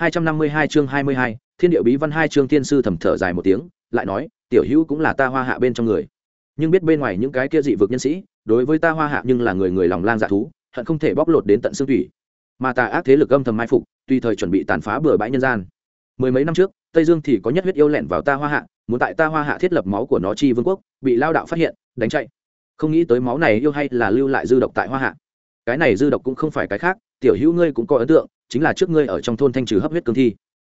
252 chương 22, Thiên điệu bí văn hai chương tiên sư thầm thở dài một tiếng, lại nói, tiểu hữu cũng là ta hoa hạ bên trong người. Nhưng biết bên ngoài những cái kia dị vực nhân sĩ, đối với ta hoa hạ nhưng là người người lòng lang dạ thú, hận không thể bóc lột đến tận xương thủy. Mà tà ác thế lực âm thầm mai phục, tùy thời chuẩn bị tàn phá bừa bãi nhân gian. Mười mấy năm trước, Tây Dương thì có nhất huyết yêu lẹn vào ta hoa hạ, muốn tại ta hoa hạ thiết lập máu của nó chi vương quốc, bị lao đạo phát hiện, đánh chạy. Không nghĩ tới máu này yêu hay là lưu lại dư độc tại hoa hạ. Cái này dư độc cũng không phải cái khác, tiểu hữu ngươi cũng có ấn tượng, chính là trước ngươi ở trong thôn thanh trừ hấp huyết cương thi.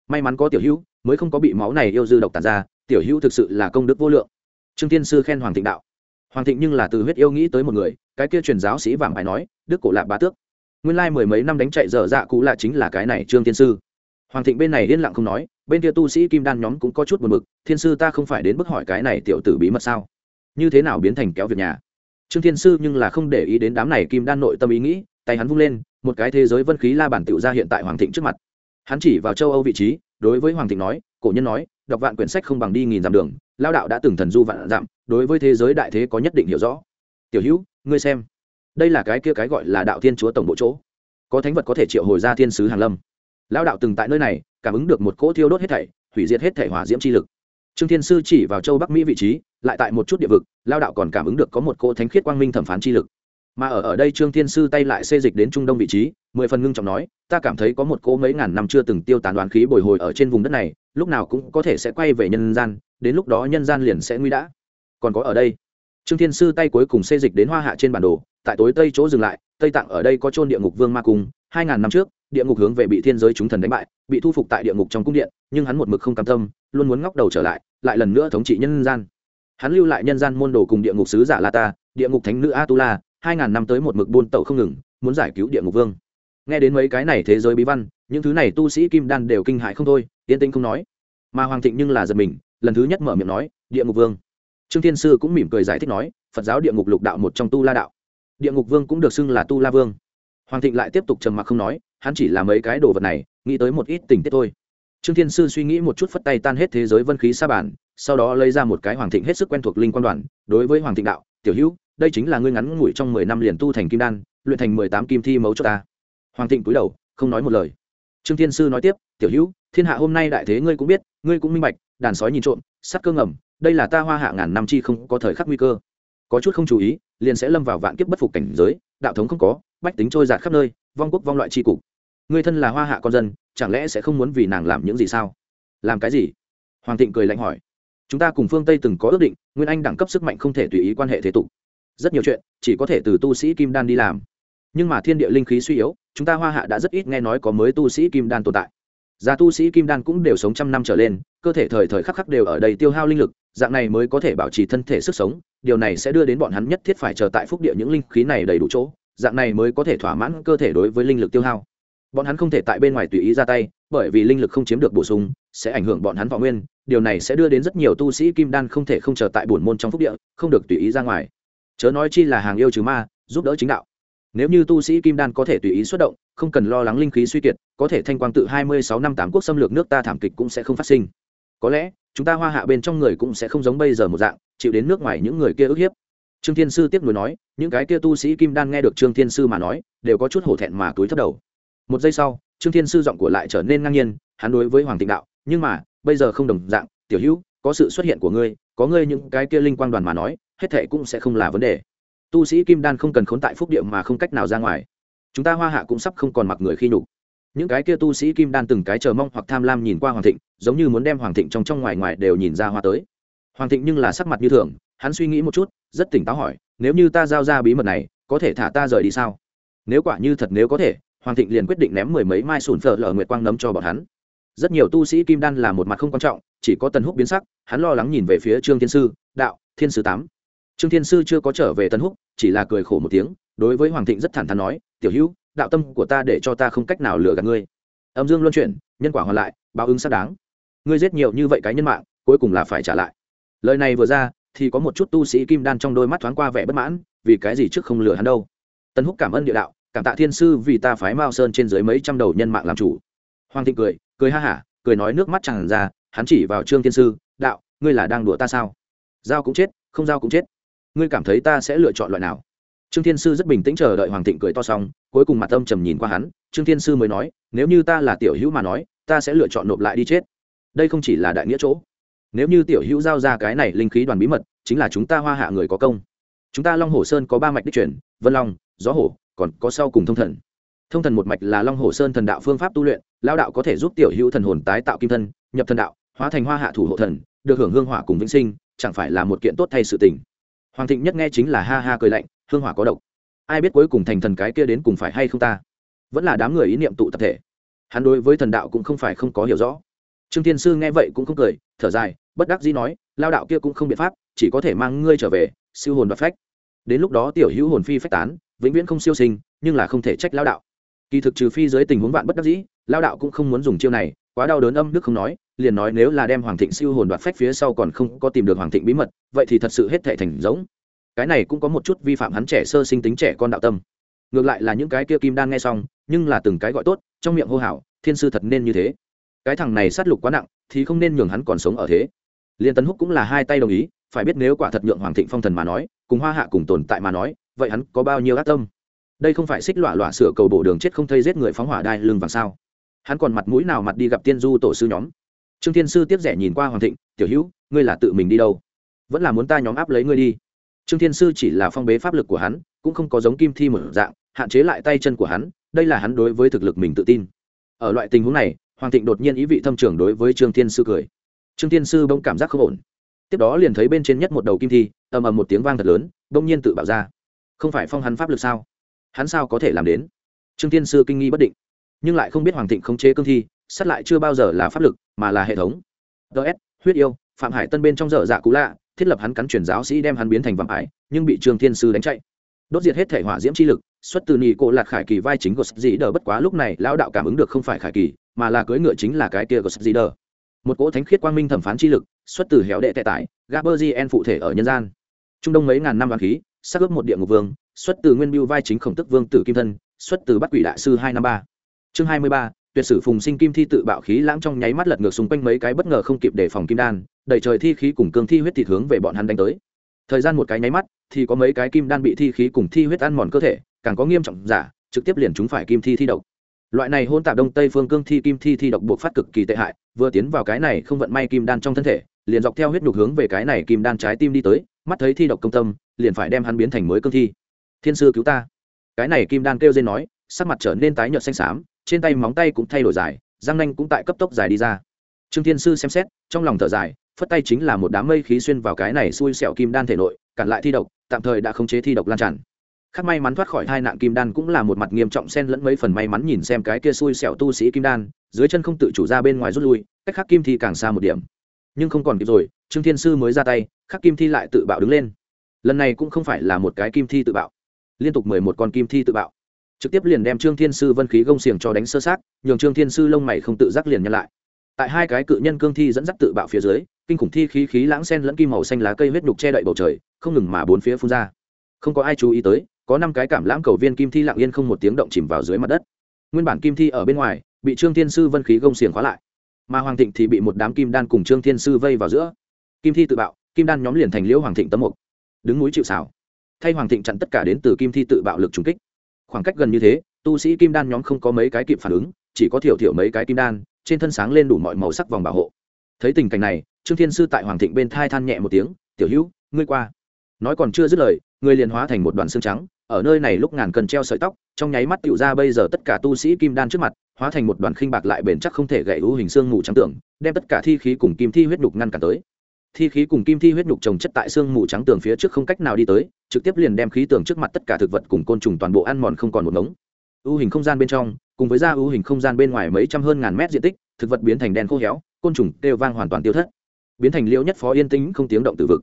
May mắn có tiểu hữu mới không có bị máu này yêu dư độc tàn ra tiểu hữu thực sự là công đức vô lượng. Trương tiên sư khen hoàng thịnh đạo. Hoàng thịnh nhưng là từ huyết yêu nghĩ tới một người cái kia truyền giáo sĩ vàng bài nói đức cổ lạc bá tước. Nguyên lai mười mấy năm đánh chạy dở dạ cũ là chính là cái này trương tiên sư. Hoàng thịnh bên này yên lặng không nói bên kia tu sĩ kim đan nhóm cũng có chút buồn bực thiên sư ta không phải đến bức hỏi cái này tiểu tử bí mật sao? Như thế nào biến thành kéo việc nhà? Trương thiên sư nhưng là không để ý đến đám này kim đan nội tâm ý nghĩ, tay hắn vung lên, một cái thế giới vân khí la bản tựu ra hiện tại hoàng thịnh trước mặt. Hắn chỉ vào châu âu vị trí, đối với hoàng thịnh nói, cổ nhân nói, đọc vạn quyển sách không bằng đi nghìn dặm đường lao đạo đã từng thần du vạn dặm, đối với thế giới đại thế có nhất định hiểu rõ. Tiểu hữu, ngươi xem, đây là cái kia cái gọi là đạo thiên chúa tổng bộ chỗ. Có thánh vật có thể triệu hồi ra thiên sứ hàn lâm. Lao đạo từng tại nơi này, cảm ứng được một cỗ thiêu đốt hết thảy, hủy diệt hết thảy hỏa diễm chi lực trương thiên sư chỉ vào châu bắc mỹ vị trí, lại tại một chút địa vực, lao đạo còn cảm ứng được có một cỗ thánh khiết quang minh thẩm phán chi lực. Mà ở ở đây trương thiên sư tay lại xê dịch đến trung đông vị trí, mười phần ngưng trọng nói, ta cảm thấy có một cỗ mấy ngàn năm chưa từng tiêu tán đoán khí bồi hồi ở trên vùng đất này, lúc nào cũng có thể sẽ quay về nhân gian, đến lúc đó nhân gian liền sẽ nguy đã. Còn có ở đây, trương thiên sư tay cuối cùng xê dịch đến hoa hạ trên bản đồ, tại tối tây chỗ dừng lại, tây tạng ở đây có chôn địa ngục vương ma cung, hai ngàn năm trước địa ngục hướng về bị thiên giới chúng thần đánh bại, bị thu phục tại địa ngục trong cung điện, nhưng hắn một mực không cam tâm, luôn muốn ngóc đầu trở lại lại lần nữa thống trị nhân gian. Hắn lưu lại nhân gian môn đồ cùng địa ngục sứ giả la ta, địa ngục thánh nữ atula, hai ngàn năm tới một mực buôn tẩu không ngừng, muốn giải cứu địa ngục vương. Nghe đến mấy cái này thế giới bí văn, những thứ này tu sĩ kim đan đều kinh hại không thôi yên tĩnh không nói. Mà hoàng thịnh nhưng là giật mình, lần thứ nhất mở miệng nói, địa ngục vương. Trương thiên sư cũng mỉm cười giải thích nói, phật giáo địa ngục lục đạo một trong tu la đạo. Địa ngục vương cũng được xưng là tu la vương. Hoàng thịnh lại tiếp tục trầm mặc không nói hắn chỉ là mấy cái đồ vật này, nghĩ tới một ít tình tiết thôi. Trương thiên sư suy nghĩ một chút phất tay tan hết thế giới vân khí sa bản, sau đó lấy ra một cái hoàng thịnh hết sức quen thuộc linh quan đoàn, đối với hoàng thịnh đạo, tiểu hữu, đây chính là ngươi ngắn ngủi trong mười năm liền tu thành kim đan, luyện thành mười tám kim thi mấu cho ta. Hoàng thịnh cúi đầu, không nói một lời. Trương thiên sư nói tiếp, tiểu hữu, thiên hạ hôm nay đại thế ngươi cũng biết, ngươi cũng minh bạch, đàn sói nhìn trộm, sắt cơ ngầm, đây là ta hoa hạ ngàn năm chi không có thời khắc nguy cơ. Có chút không chú ý, liền sẽ lâm vào vạn kiếp bất phục cảnh giới, đạo thống không có, bách tính trôi giạt khắp nơi, vong quốc vong loại tri cục ngươi thân là hoa hạ con dân, chẳng lẽ sẽ không muốn vì nàng làm những gì sao? Làm cái gì? Hoàng thịnh cười lạnh hỏi. Chúng ta cùng phương tây từng có ước định, nguyên anh đẳng cấp sức mạnh không thể tùy ý quan hệ thế tục. Rất nhiều chuyện, chỉ có thể từ tu sĩ kim đan đi làm. Nhưng mà thiên địa linh khí suy yếu, chúng ta hoa hạ đã rất ít nghe nói có mới tu sĩ kim đan tồn tại. Già tu sĩ kim đan cũng đều sống trăm năm trở lên, cơ thể thời thời khắc khắc đều ở đây tiêu hao linh lực, dạng này mới có thể bảo trì thân thể sức sống, điều này sẽ đưa đến bọn hắn nhất thiết phải chờ tại phúc địa những linh khí này đầy đủ chỗ, dạng này mới có thể thỏa mãn cơ thể đối với linh lực tiêu hao bọn hắn không thể tại bên ngoài tùy ý ra tay, bởi vì linh lực không chiếm được bổ sung, sẽ ảnh hưởng bọn hắn võ nguyên, điều này sẽ đưa đến rất nhiều tu sĩ kim đan không thể không chờ tại bổn môn trong phúc địa, không được tùy ý ra ngoài. Chớ nói chi là hàng yêu trừ ma, giúp đỡ chính đạo. Nếu như tu sĩ kim đan có thể tùy ý xuất động, không cần lo lắng linh khí suy kiệt, có thể thanh quang tự hai mươi sáu năm tám quốc xâm lược nước ta thảm kịch cũng sẽ không phát sinh. Có lẽ, chúng ta hoa hạ bên trong người cũng sẽ không giống bây giờ một dạng, chịu đến nước ngoài những người kia ức hiếp. Trương thiên sư tiếp nối nói, những cái kia tu sĩ kim đan nghe được trương thiên sư mà nói, đều có chút hổ thẹn mà túi thấp đầu một giây sau, trương thiên sư giọng của lại trở nên ngang nhiên, hắn đối với hoàng tịnh đạo, nhưng mà, bây giờ không đồng dạng, tiểu hữu, có sự xuất hiện của ngươi, có ngươi những cái kia linh quang đoàn mà nói, hết thệ cũng sẽ không là vấn đề. Tu sĩ kim đan không cần khốn tại phúc địa mà không cách nào ra ngoài. Chúng ta hoa hạ cũng sắp không còn mặc người khi nhục. Những cái kia tu sĩ kim đan từng cái chờ mong hoặc tham lam nhìn qua hoàng thịnh, giống như muốn đem hoàng thịnh trong trong ngoài ngoài đều nhìn ra hoa tới. Hoàng thịnh nhưng là sắc mặt như thường, hắn suy nghĩ một chút, rất tỉnh táo hỏi, nếu như ta giao ra bí mật này, có thể thả ta rời đi sao? Nếu quả như thật nếu có thể hoàng thịnh liền quyết định ném mười mấy mai sùn phở lở nguyệt quang nấm cho bọn hắn. Rất nhiều tu sĩ kim đan là một mặt không quan trọng, chỉ có tần húc biến sắc, hắn lo lắng nhìn về phía trương thiên sư, đạo, thiên sư tám. Trương thiên sư chưa có trở về Tần húc, chỉ là cười khổ một tiếng, đối với hoàng thịnh rất thẳng thắn nói, tiểu hữu, đạo tâm của ta để cho ta không cách nào lừa gạt ngươi. Âm dương luân chuyển, nhân quả hoàn lại, báo ứng xác đáng. Ngươi giết nhiều như vậy cái nhân mạng, cuối cùng là phải trả lại. Lời này vừa ra, thì có một chút tu sĩ kim đan trong đôi mắt thoáng qua vẻ bất mãn, vì cái gì trước không lừa hắn đâu? Tần húc cảm ơn địa đạo cảm tạ thiên sư vì ta phái mao sơn trên dưới mấy trăm đầu nhân mạng làm chủ. Hoàng thịnh cười cười ha hả, cười nói nước mắt chẳng ra, hắn chỉ vào trương thiên sư, đạo, ngươi là đang đùa ta sao? Giao cũng chết, không giao cũng chết. Ngươi cảm thấy ta sẽ lựa chọn loại nào? Trương thiên sư rất bình tĩnh chờ đợi hoàng thịnh cười to xong, cuối cùng mặt âm trầm nhìn qua hắn, trương thiên sư mới nói, nếu như ta là tiểu hữu mà nói, ta sẽ lựa chọn nộp lại đi chết. Đây không chỉ là đại nghĩa chỗ. Nếu như tiểu hữu giao ra cái này linh khí đoàn bí mật, chính là chúng ta hoa hạ người có công. Chúng ta long hồ sơn có ba mạch đích truyền, vân long, gió hổ còn có sau cùng thông thần. Thông thần một mạch là long hồ sơn thần đạo phương pháp tu luyện lao đạo có thể giúp tiểu hữu thần hồn tái tạo kim thân, nhập thần đạo, hóa thành hoa hạ thủ hộ thần, được hưởng hương hỏa cùng vĩnh sinh, chẳng phải là một kiện tốt thay sự tình. Hoàng thịnh nhất nghe chính là ha ha cười lạnh, hương hỏa có độc. Ai biết cuối cùng thành thần cái kia đến cùng phải hay không ta? Vẫn là đám người ý niệm tụ tập thể. Hắn đối với thần đạo cũng không phải không có hiểu rõ. Trương thiên sư nghe vậy cũng không cười, thở dài, bất đắc dĩ nói lao đạo kia cũng không biện pháp, chỉ có thể mang ngươi trở về, siêu hồn đoạt phách. Đến lúc đó tiểu hữu hồn phi phách tán vĩnh viễn không siêu sinh, nhưng là không thể trách lao đạo. Kỳ thực trừ phi dưới tình huống vạn bất đắc dĩ lao đạo cũng không muốn dùng chiêu này, quá đau đớn âm đức không nói, liền nói nếu là đem hoàng thịnh siêu hồn đoạt phách phía sau còn không có tìm được hoàng thịnh bí mật, vậy thì thật sự hết thệ thành giống. Cái này cũng có một chút vi phạm hắn trẻ sơ sinh tính trẻ con đạo tâm. Ngược lại là những cái kia kim đan nghe xong, nhưng là từng cái gọi tốt, trong miệng hô hào, thiên sư thật nên như thế. Cái thằng này sát lục quá nặng, thì không nên nhường hắn còn sống ở thế. Liên tấn húc cũng là hai tay đồng ý, phải biết nếu quả thật nhượng hoàng thịnh phong thần mà nói, cùng hoa hạ cùng tồn tại mà nói vậy hắn có bao nhiêu ác tâm? Đây không phải xích lọa lọa sửa cầu bổ đường chết không thấy giết người phóng hỏa đai lưng vàng sao? Hắn còn mặt mũi nào mặt đi gặp tiên du tổ sư nhóm? Trương thiên sư tiếp rẻ nhìn qua hoàng thịnh, tiểu hữu, ngươi là tự mình đi đâu? Vẫn là muốn ta nhóm áp lấy ngươi đi? Trương thiên sư chỉ là phong bế pháp lực của hắn, cũng không có giống kim thi mở dạng, hạn chế lại tay chân của hắn, đây là hắn đối với thực lực mình tự tin. Ở loại tình huống này, hoàng thịnh đột nhiên ý vị thâm trường đối với trương thiên sư cười. Trương thiên sư bỗng cảm giác không ổn. Tiếp đó liền thấy bên trên nhất một đầu kim thi, ầm ầm một tiếng vang thật lớn, bỗng nhiên tự bảo ra không phải phong hắn pháp lực sao? Hắn sao có thể làm đến? Trương thiên sư kinh nghi bất định, nhưng lại không biết hoàng thịnh khống chế cương thi, sát lại chưa bao giờ là pháp lực, mà là hệ thống. Ts huyết yêu, phạm hải tân bên trong dở dạ cũ lạ, thiết lập hắn cắn chuyển giáo sĩ đem hắn biến thành vạm ải, nhưng bị trương thiên sư đánh chạy. Đốt diệt hết thể hỏa diễm chi lực, xuất từ nị cổ lạc khải kỳ vai chính của dĩ đờ bất quá lúc này lão đạo cảm ứng được không phải khải kỳ, mà là cưỡi ngựa chính là cái kia của dĩ đờ. Một cỗ thánh khiết quang minh thẩm phán chi lực, xuất từ héo đệ tệ tải gaberzien phụ thể ở nhân gian. Trung đông mấy ngàn năm vàng khí sắc ướp một địa ngục vương, xuất từ nguyên biêu vai chính khổng tức vương tử kim thân, xuất từ bắt quỷ đại sư hai năm ba. Chương hai mươi ba, tuyệt sử phùng sinh kim thi tự bạo khí lãng trong nháy mắt lật ngược xung quanh mấy cái bất ngờ không kịp đề phòng kim đan, đẩy trời thi khí cùng cương thi huyết thịt hướng về bọn hắn đánh tới. Thời gian một cái nháy mắt, thì có mấy cái kim đan bị thi khí cùng thi huyết ăn mòn cơ thể, càng có nghiêm trọng giả, trực tiếp liền chúng phải kim thi thi độc. Loại này hôn tạp đông tây phương cương thi kim thi thi độc buộc phát cực kỳ tệ hại, vừa tiến vào cái này không vận may kim đan trong thân thể, liền dọc theo huyết nhục hướng về cái này kim đan trái tim đi tới mắt thấy thi độc công tâm, liền phải đem hắn biến thành mới cương thi. Thiên sư cứu ta. Cái này kim đan kêu dên nói, sắc mặt trở nên tái nhợt xanh xám, trên tay móng tay cũng thay đổi dài, răng nanh cũng tại cấp tốc dài đi ra. Trương thiên sư xem xét, trong lòng thở dài, phất tay chính là một đám mây khí xuyên vào cái này xui xẻo kim đan thể nội, cản lại thi độc, tạm thời đã khống chế thi độc lan tràn. Khác may mắn thoát khỏi hai nạn kim đan cũng là một mặt nghiêm trọng xen lẫn mấy phần may mắn nhìn xem cái kia xui xẻo tu sĩ kim đan, dưới chân không tự chủ ra bên ngoài rút lui, cách khắc kim thi càng xa một điểm nhưng không còn kịp rồi, trương thiên sư mới ra tay, khắc kim thi lại tự bạo đứng lên. Lần này cũng không phải là một cái kim thi tự bạo. Liên tục mười một con kim thi tự bạo. Trực tiếp liền đem trương thiên sư vân khí gông xiềng cho đánh sơ sát, nhường trương thiên sư lông mày không tự giác liền nhân lại. Tại hai cái cự nhân cương thi dẫn dắt tự bạo phía dưới, kinh khủng thi khí khí lãng sen lẫn kim màu xanh lá cây huyết nhục che đậy bầu trời, không ngừng mà bốn phía phun ra. Không có ai chú ý tới, có năm cái cảm lãm cầu viên kim thi lặng yên không một tiếng động chìm vào dưới mặt đất. Nguyên bản kim thi ở bên ngoài, bị trương thiên sư vân khí gông xiềng khóa lại mà hoàng thịnh thì bị một đám kim đan cùng trương thiên sư vây vào giữa. Kim thi tự bạo, kim đan nhóm liền thành liễu hoàng thịnh tấm mục. Đứng núi chịu xảo thay hoàng thịnh chặn tất cả đến từ kim thi tự bạo lực trùng kích. Khoảng cách gần như thế, tu sĩ kim đan nhóm không có mấy cái kịp phản ứng, chỉ có thiểu thiểu mấy cái kim đan, trên thân sáng lên đủ mọi màu sắc vòng bảo hộ. Thấy tình cảnh này, trương thiên sư tại hoàng thịnh bên thai than nhẹ một tiếng, tiểu hữu, ngươi qua. Nói còn chưa dứt lời, người liền hóa thành một đoàn xương trắng ở nơi này lúc ngàn cần treo sợi tóc, trong nháy mắt tựu ra bây giờ tất cả tu sĩ kim đan trước mặt, hóa thành một đoàn khinh bạc lại bền chắc không thể gãy u hình xương mù trắng tưởng đem tất cả thi khí cùng kim thi huyết đục ngăn cản tới. Thi khí cùng kim thi huyết nhục trồng chất tại xương mù trắng tường phía trước không cách nào đi tới, trực tiếp liền đem khí tường trước mặt tất cả thực vật cùng côn trùng toàn bộ ăn mòn không còn một ngống. Ưu hình không gian bên trong, cùng với ra ưu hình không gian bên ngoài mấy trăm hơn ngàn mét diện tích, thực vật biến thành đen khô héo, côn trùng đều vang hoàn toàn tiêu thất. Biến thành liễu nhất phó yên tĩnh, không tiếng động từ vực.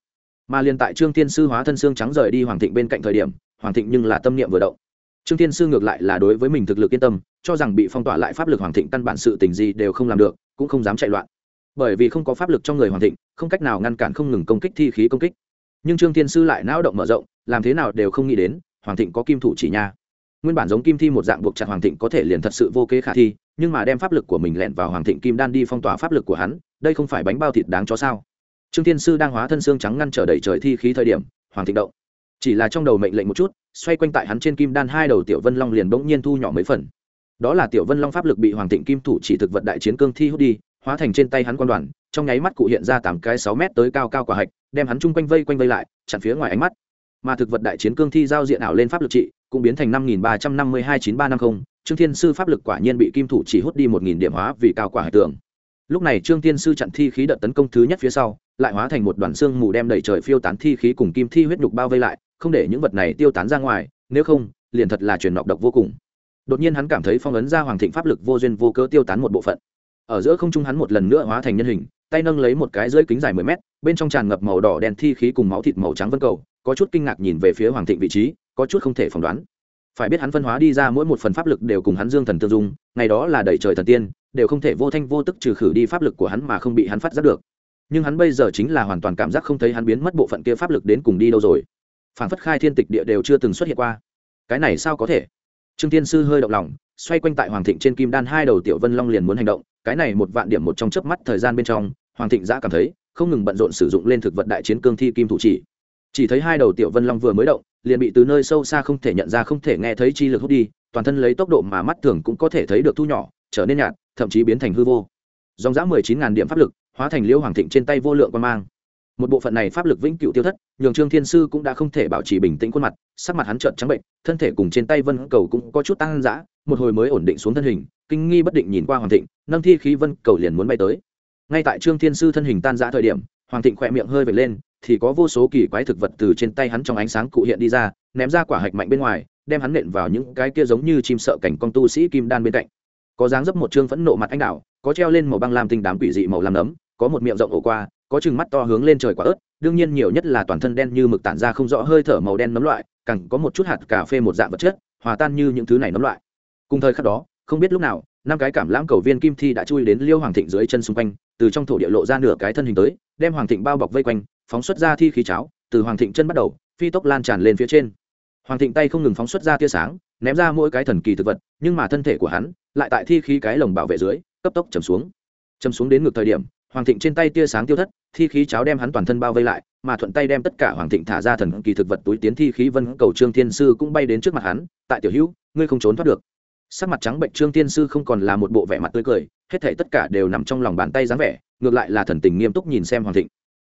Mà liền tại trương thiên sư hóa thân xương trắng rời đi hoàng thịnh bên cạnh thời điểm hoàng thịnh nhưng là tâm niệm vừa động. Trương thiên sư ngược lại là đối với mình thực lực yên tâm, cho rằng bị phong tỏa lại pháp lực hoàng thịnh căn bản sự tình gì đều không làm được, cũng không dám chạy loạn. Bởi vì không có pháp lực trong người hoàng thịnh, không cách nào ngăn cản không ngừng công kích thi khí công kích. Nhưng trương thiên sư lại não động mở rộng, làm thế nào đều không nghĩ đến, hoàng thịnh có kim thủ chỉ nha. Nguyên bản giống kim thi một dạng buộc chặt hoàng thịnh có thể liền thật sự vô kế khả thi, nhưng mà đem pháp lực của mình lẹn vào hoàng thịnh kim đan đi phong tỏa pháp lực của hắn, đây không phải bánh bao thịt đáng cho sao? Trương thiên sư đang hóa thân xương trắng ngăn trở đẩy trời thi khí thời điểm, hoàng thịnh động chỉ là trong đầu mệnh lệnh một chút, xoay quanh tại hắn trên kim đan hai đầu tiểu vân long liền bỗng nhiên thu nhỏ mấy phần. Đó là tiểu vân long pháp lực bị hoàng thịnh kim thủ chỉ thực vật đại chiến cương thi hút đi, hóa thành trên tay hắn quan đoàn, trong nháy mắt cụ hiện ra tám cái sáu mét tới cao cao quả hạch, đem hắn chung quanh vây quanh vây lại, chặn phía ngoài ánh mắt. Mà thực vật đại chiến cương thi giao diện ảo lên pháp lực trị, cũng biến thành năm nghìn ba trăm năm mươi hai chín ba năm mươi trương thiên sư pháp lực quả nhiên bị kim thủ chỉ hút đi một nghìn điểm hóa vì cao quả hải tường lúc này trương thiên sư chặn thi khí đợt tấn công thứ nhất phía sau, lại hóa thành một đoàn xương mù đem đẩy trời phiêu tán thi khí cùng kim thi huyết nhục bao vây lại không để những vật này tiêu tán ra ngoài, nếu không, liền thật là truyền nọc độc vô cùng. Đột nhiên hắn cảm thấy phong ấn ra hoàng thịnh pháp lực vô duyên vô cớ tiêu tán một bộ phận. Ở giữa không trung hắn một lần nữa hóa thành nhân hình, tay nâng lấy một cái dưới kính dài mười mét, bên trong tràn ngập màu đỏ đen thi khí cùng máu thịt màu trắng vân cầu, có chút kinh ngạc nhìn về phía hoàng thịnh vị trí, có chút không thể phỏng đoán. Phải biết hắn phân hóa đi ra mỗi một phần pháp lực đều cùng hắn dương thần tương dung, ngày đó là đẩy trời thần tiên, đều không thể vô thanh vô tức trừ khử đi pháp lực của hắn mà không bị hắn phát giác được. Nhưng hắn bây giờ chính là hoàn toàn cảm giác không thấy hắn biến mất bộ phận kia pháp lực đến cùng đi đâu rồi phản phất khai thiên tịch địa đều chưa từng xuất hiện qua. Cái này sao có thể? Trương tiên sư hơi động lòng, xoay quanh tại hoàng thịnh trên kim đan hai đầu tiểu vân long liền muốn hành động, cái này một vạn điểm một trong chớp mắt thời gian bên trong, hoàng thịnh giã cảm thấy, không ngừng bận rộn sử dụng lên thực vật đại chiến cương thi kim thủ chỉ. Chỉ thấy hai đầu tiểu vân long vừa mới động, liền bị từ nơi sâu xa không thể nhận ra không thể nghe thấy chi lực hút đi, toàn thân lấy tốc độ mà mắt thường cũng có thể thấy được thu nhỏ, trở nên nhạt, thậm chí biến thành hư vô. Dòng giã mười chín ngàn điểm pháp lực, hóa thành liễu hoàng thịnh trên tay vô lượng quan mang một bộ phận này pháp lực vĩnh cựu tiêu thất, nhường trương thiên sư cũng đã không thể bảo trì bình tĩnh khuôn mặt, sắc mặt hắn trợn trắng bệnh, thân thể cùng trên tay vân cầu cũng có chút tăng dã, một hồi mới ổn định xuống thân hình, kinh nghi bất định nhìn qua hoàng thịnh, nâng thi khí vân cầu liền muốn bay tới. Ngay tại trương thiên sư thân hình tan dã thời điểm, hoàng thịnh khỏe miệng hơi vệt lên, thì có vô số kỳ quái thực vật từ trên tay hắn trong ánh sáng cụ hiện đi ra, ném ra quả hạch mạnh bên ngoài, đem hắn nện vào những cái kia giống như chim sợ cảnh con tu sĩ kim đan bên cạnh. Có dáng dấp một trương phẫn nộ mặt anh đạo có treo lên màu băng lam tinh đám quỷ dị màu lam nấm có một miệng rộng ổ qua có chừng mắt to hướng lên trời quả ớt, đương nhiên nhiều nhất là toàn thân đen như mực tản ra không rõ hơi thở màu đen nấm loại, càng có một chút hạt cà phê một dạng vật chất, hòa tan như những thứ này nấm loại. Cùng thời khắc đó, không biết lúc nào, năm cái cảm lãm cầu viên kim thi đã chui đến liêu hoàng thịnh dưới chân xung quanh, từ trong thổ địa lộ ra nửa cái thân hình tới, đem hoàng thịnh bao bọc vây quanh, phóng xuất ra thi khí cháo, từ hoàng thịnh chân bắt đầu, phi tốc lan tràn lên phía trên. Hoàng thịnh tay không ngừng phóng xuất ra tia sáng, ném ra mỗi cái thần kỳ thực vật, nhưng mà thân thể của hắn, lại tại thi khí cái lồng bảo vệ dưới, cấp tốc chầm xuống. Chầm xuống đến ngược thời điểm hoàng thịnh trên tay tia sáng tiêu thất, thi khí cháo đem hắn toàn thân bao vây lại, mà thuận tay đem tất cả hoàng thịnh thả ra thần kỳ thực vật túi tiến thi khí vân cầu trương thiên sư cũng bay đến trước mặt hắn, tại tiểu hữu, ngươi không trốn thoát được. Sắc mặt trắng bệnh trương tiên sư không còn là một bộ vẻ mặt tươi cười, hết thể tất cả đều nằm trong lòng bàn tay dáng vẻ, ngược lại là thần tình nghiêm túc nhìn xem hoàng thịnh.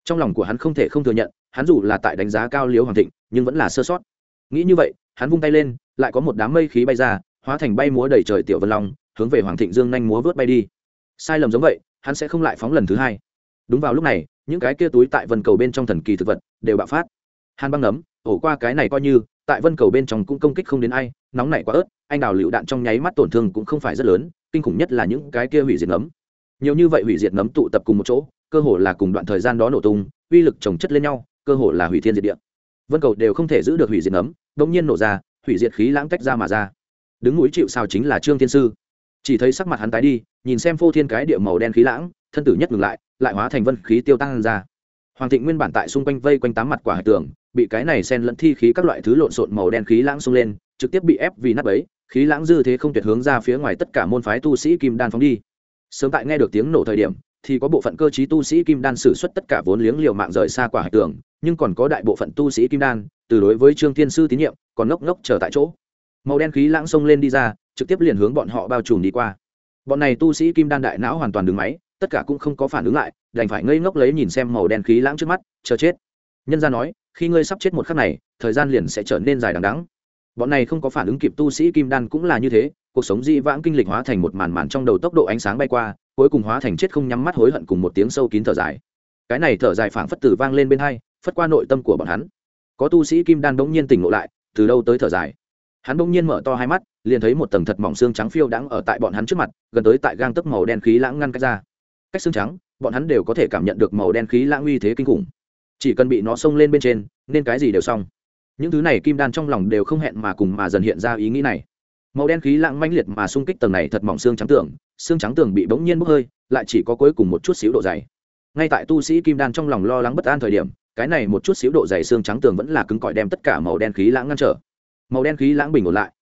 Trong lòng của hắn không thể không thừa nhận, hắn dù là tại đánh giá cao liếu hoàng thịnh, nhưng vẫn là sơ sót. Nghĩ như vậy, hắn vung tay lên, lại có một đám mây khí bay ra, hóa thành bay múa đầy trời tiểu vân long, hướng về hoàng thịnh dương nhanh múa vớt bay đi. Sai lầm giống vậy hắn sẽ không lại phóng lần thứ hai. Đúng vào lúc này, những cái kia túi tại vân cầu bên trong thần kỳ thực vật đều bạo phát. Hàn băng nấm ổ qua cái này coi như, tại vân cầu bên trong cũng công kích không đến ai, nóng nảy quá ớt, anh đào lựu đạn trong nháy mắt tổn thương cũng không phải rất lớn, kinh khủng nhất là những cái kia hủy diệt nấm nhiều như vậy hủy diệt nấm tụ tập cùng một chỗ, cơ hồ là cùng đoạn thời gian đó nổ tung, uy lực trồng chất lên nhau, cơ hồ là hủy thiên diệt địa. Vân cầu đều không thể giữ được hủy diệt nấm bỗng nhiên nổ ra, hủy diệt khí lãng tách ra mà ra. Đứng núi chịu sao chính là trương thiên sư. Chỉ thấy sắc mặt hắn tái đi nhìn xem phô thiên cái địa màu đen khí lãng, thân tử nhất ngừng lại lại hóa thành vân khí tiêu tăng ra. Hoàng thịnh nguyên bản tại xung quanh vây quanh tám mặt quả hải tường, bị cái này xen lẫn thi khí các loại thứ lộn xộn màu đen khí lãng xông lên, trực tiếp bị ép vì nắp ấy khí lãng dư thế không tuyệt hướng ra phía ngoài tất cả môn phái tu sĩ kim đan phóng đi. Sớm tại nghe được tiếng nổ thời điểm, thì có bộ phận cơ chí tu sĩ kim đan xử suất tất cả vốn liếng liều mạng rời xa quả hải tường, nhưng còn có đại bộ phận tu sĩ kim đan, từ đối với trương thiên sư tín nhiệm, còn ngốc ngốc chờ tại chỗ. Màu đen khí lãng xông lên đi ra, trực tiếp liền hướng bọn họ bao trùm đi qua bọn này tu sĩ kim đan đại não hoàn toàn đứng máy, tất cả cũng không có phản ứng lại, đành phải ngây ngốc lấy nhìn xem màu đen khí lãng trước mắt, chờ chết. Nhân ra nói, khi ngươi sắp chết một khắc này, thời gian liền sẽ trở nên dài đằng đắng bọn này không có phản ứng kịp tu sĩ kim đan cũng là như thế, cuộc sống di vãng kinh lịch hóa thành một màn màn trong đầu tốc độ ánh sáng bay qua, cuối cùng hóa thành chết không nhắm mắt hối hận cùng một tiếng sâu kín thở dài. Cái này thở dài phảng phất tử vang lên bên hai, phất qua nội tâm của bọn hắn. Có tu sĩ kim đan đống nhiên tỉnh ngộ lại, từ đâu tới thở dài? Hắn bỗng nhiên mở to hai mắt, liền thấy một tầng thật mỏng xương trắng phiêu đãng ở tại bọn hắn trước mặt, gần tới tại gang tấc màu đen khí lãng ngăn cách ra. Cách xương trắng, bọn hắn đều có thể cảm nhận được màu đen khí lãng uy thế kinh khủng. Chỉ cần bị nó xông lên bên trên, nên cái gì đều xong. Những thứ này kim đan trong lòng đều không hẹn mà cùng mà dần hiện ra ý nghĩ này. Màu đen khí lãng mãnh liệt mà xung kích tầng này thật mỏng xương trắng tường, xương trắng tường bị bỗng nhiên bốc hơi, lại chỉ có cuối cùng một chút xíu độ dày. Ngay tại tu sĩ kim đan trong lòng lo lắng bất an thời điểm, cái này một chút xíu độ dày xương trắng tường vẫn là cứng cỏi đem tất cả màu đen khí lãng ngăn trở màu đen khí lãng bình ổn lại.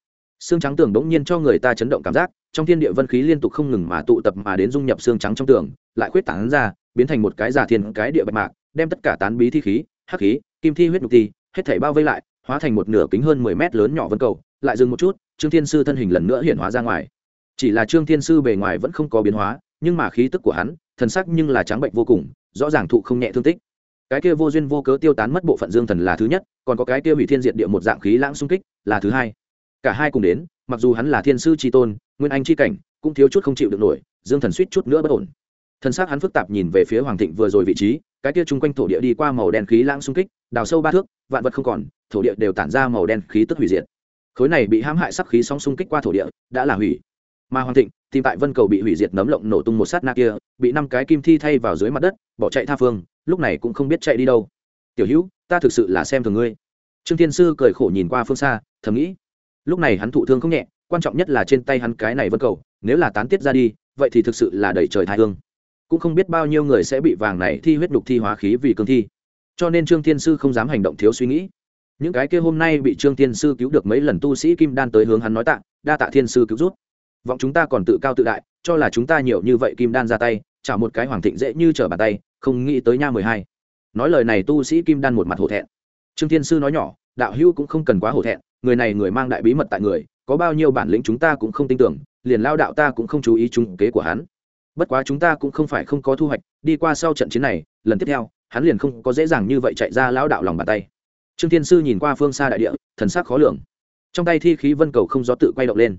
Xương trắng tường bỗng nhiên cho người ta chấn động cảm giác, trong thiên địa vân khí liên tục không ngừng mà tụ tập mà đến dung nhập xương trắng trong tường, lại khuyết tảng ra, biến thành một cái giả thiên cái địa bạch mạc, đem tất cả tán bí thi khí, hắc khí, kim thi huyết nhục thi, hết thảy bao vây lại, hóa thành một nửa kính hơn mười mét lớn nhỏ vân cầu, lại dừng một chút, trương thiên sư thân hình lần nữa hiện hóa ra ngoài. Chỉ là trương thiên sư bề ngoài vẫn không có biến hóa, nhưng mà khí tức của hắn, thần sắc nhưng là trắng bệnh vô cùng, rõ ràng thụ không nhẹ thương tích cái kia vô duyên vô cớ tiêu tán mất bộ phận dương thần là thứ nhất, còn có cái kia hủy thiên diệt địa một dạng khí lãng xung kích là thứ hai. Cả hai cùng đến, mặc dù hắn là thiên sư tri tôn, nguyên anh tri cảnh, cũng thiếu chút không chịu được nổi, dương thần suýt chút nữa bất ổn. Thân xác hắn phức tạp nhìn về phía hoàng thịnh vừa rồi vị trí, cái kia chung quanh thổ địa đi qua màu đen khí lãng xung kích, đào sâu ba thước, vạn vật không còn, thổ địa đều tản ra màu đen khí tức hủy diệt. Khối này bị hãm hại sắc khí sóng xung kích qua thổ địa, đã là hủy. Mà hoàng thịnh, tìm tại vân cầu bị hủy diệt nấm lộng nổ tung một sát na kia, bị năm cái kim thi thay vào dưới mặt đất, bỏ chạy tha phương lúc này cũng không biết chạy đi đâu. Tiểu hữu, ta thực sự là xem thường ngươi. Trương thiên sư cười khổ nhìn qua phương xa, thầm nghĩ. Lúc này hắn thụ thương không nhẹ, quan trọng nhất là trên tay hắn cái này vân cầu, nếu là tán tiết ra đi, vậy thì thực sự là đẩy trời thai hương. Cũng không biết bao nhiêu người sẽ bị vàng này thi huyết đục thi hóa khí vì cương thi. Cho nên trương thiên sư không dám hành động thiếu suy nghĩ. Những cái kia hôm nay bị trương thiên sư cứu được mấy lần tu sĩ kim đan tới hướng hắn nói tạ, đa tạ thiên sư cứu rút vọng chúng ta còn tự cao tự đại, cho là chúng ta nhiều như vậy kim đan ra tay, chả một cái hoàng thịnh dễ như trở bàn tay không nghĩ tới nha mười hai. Nói lời này tu sĩ kim đan một mặt hổ thẹn. Trương thiên sư nói nhỏ, đạo hữu cũng không cần quá hổ thẹn, người này người mang đại bí mật tại người, có bao nhiêu bản lĩnh chúng ta cũng không tin tưởng, liền lao đạo ta cũng không chú ý chúng kế của hắn. Bất quá chúng ta cũng không phải không có thu hoạch, đi qua sau trận chiến này, lần tiếp theo, hắn liền không có dễ dàng như vậy chạy ra lão đạo lòng bàn tay. Trương thiên sư nhìn qua phương xa đại địa, thần sắc khó lường. Trong tay thi khí vân cầu không gió tự quay động lên.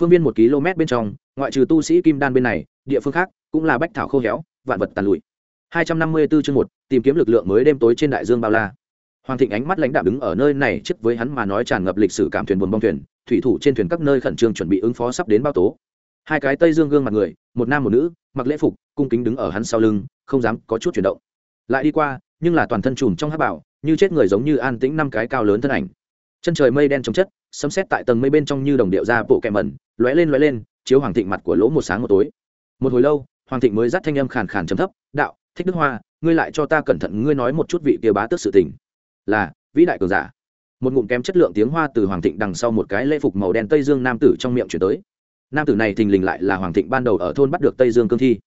Phương viên một km bên trong, ngoại trừ tu sĩ kim đan bên này, địa phương khác, cũng là bách thảo khô héo, vạn vật tàn lụi hai trăm năm mươi 254 chương một, tìm kiếm lực lượng mới đêm tối trên đại dương bao la. Hoàng thịnh ánh mắt lãnh đạm đứng ở nơi này trước với hắn mà nói tràn ngập lịch sử cảm thuyền buồn bong thuyền, thủy thủ trên thuyền các nơi khẩn trương chuẩn bị ứng phó sắp đến bao tố. Hai cái tây dương gương mặt người, một nam một nữ, mặc lễ phục, cung kính đứng ở hắn sau lưng, không dám có chút chuyển động. Lại đi qua, nhưng là toàn thân trùm trong hắc bảo như chết người giống như an tĩnh năm cái cao lớn thân ảnh. Chân trời mây đen chống chất, sấm sét tại tầng mây bên trong như đồng điệu ra bộ kẻ mẩn, lóe lên lóe lên, chiếu hoàng thịnh mặt của lỗ một sáng một tối. Một hồi lâu, hoàng thịnh mới dắt thanh âm khàn khàn trầm thấp, đạo thích đức hoa, ngươi lại cho ta cẩn thận ngươi nói một chút vị kia bá tước sự tình. Là, vĩ đại cường giả. Một ngụm kém chất lượng tiếng hoa từ hoàng thịnh đằng sau một cái lễ phục màu đen tây dương nam tử trong miệng chuyển tới. Nam tử này thình lình lại là hoàng thịnh ban đầu ở thôn bắt được tây dương cương thi.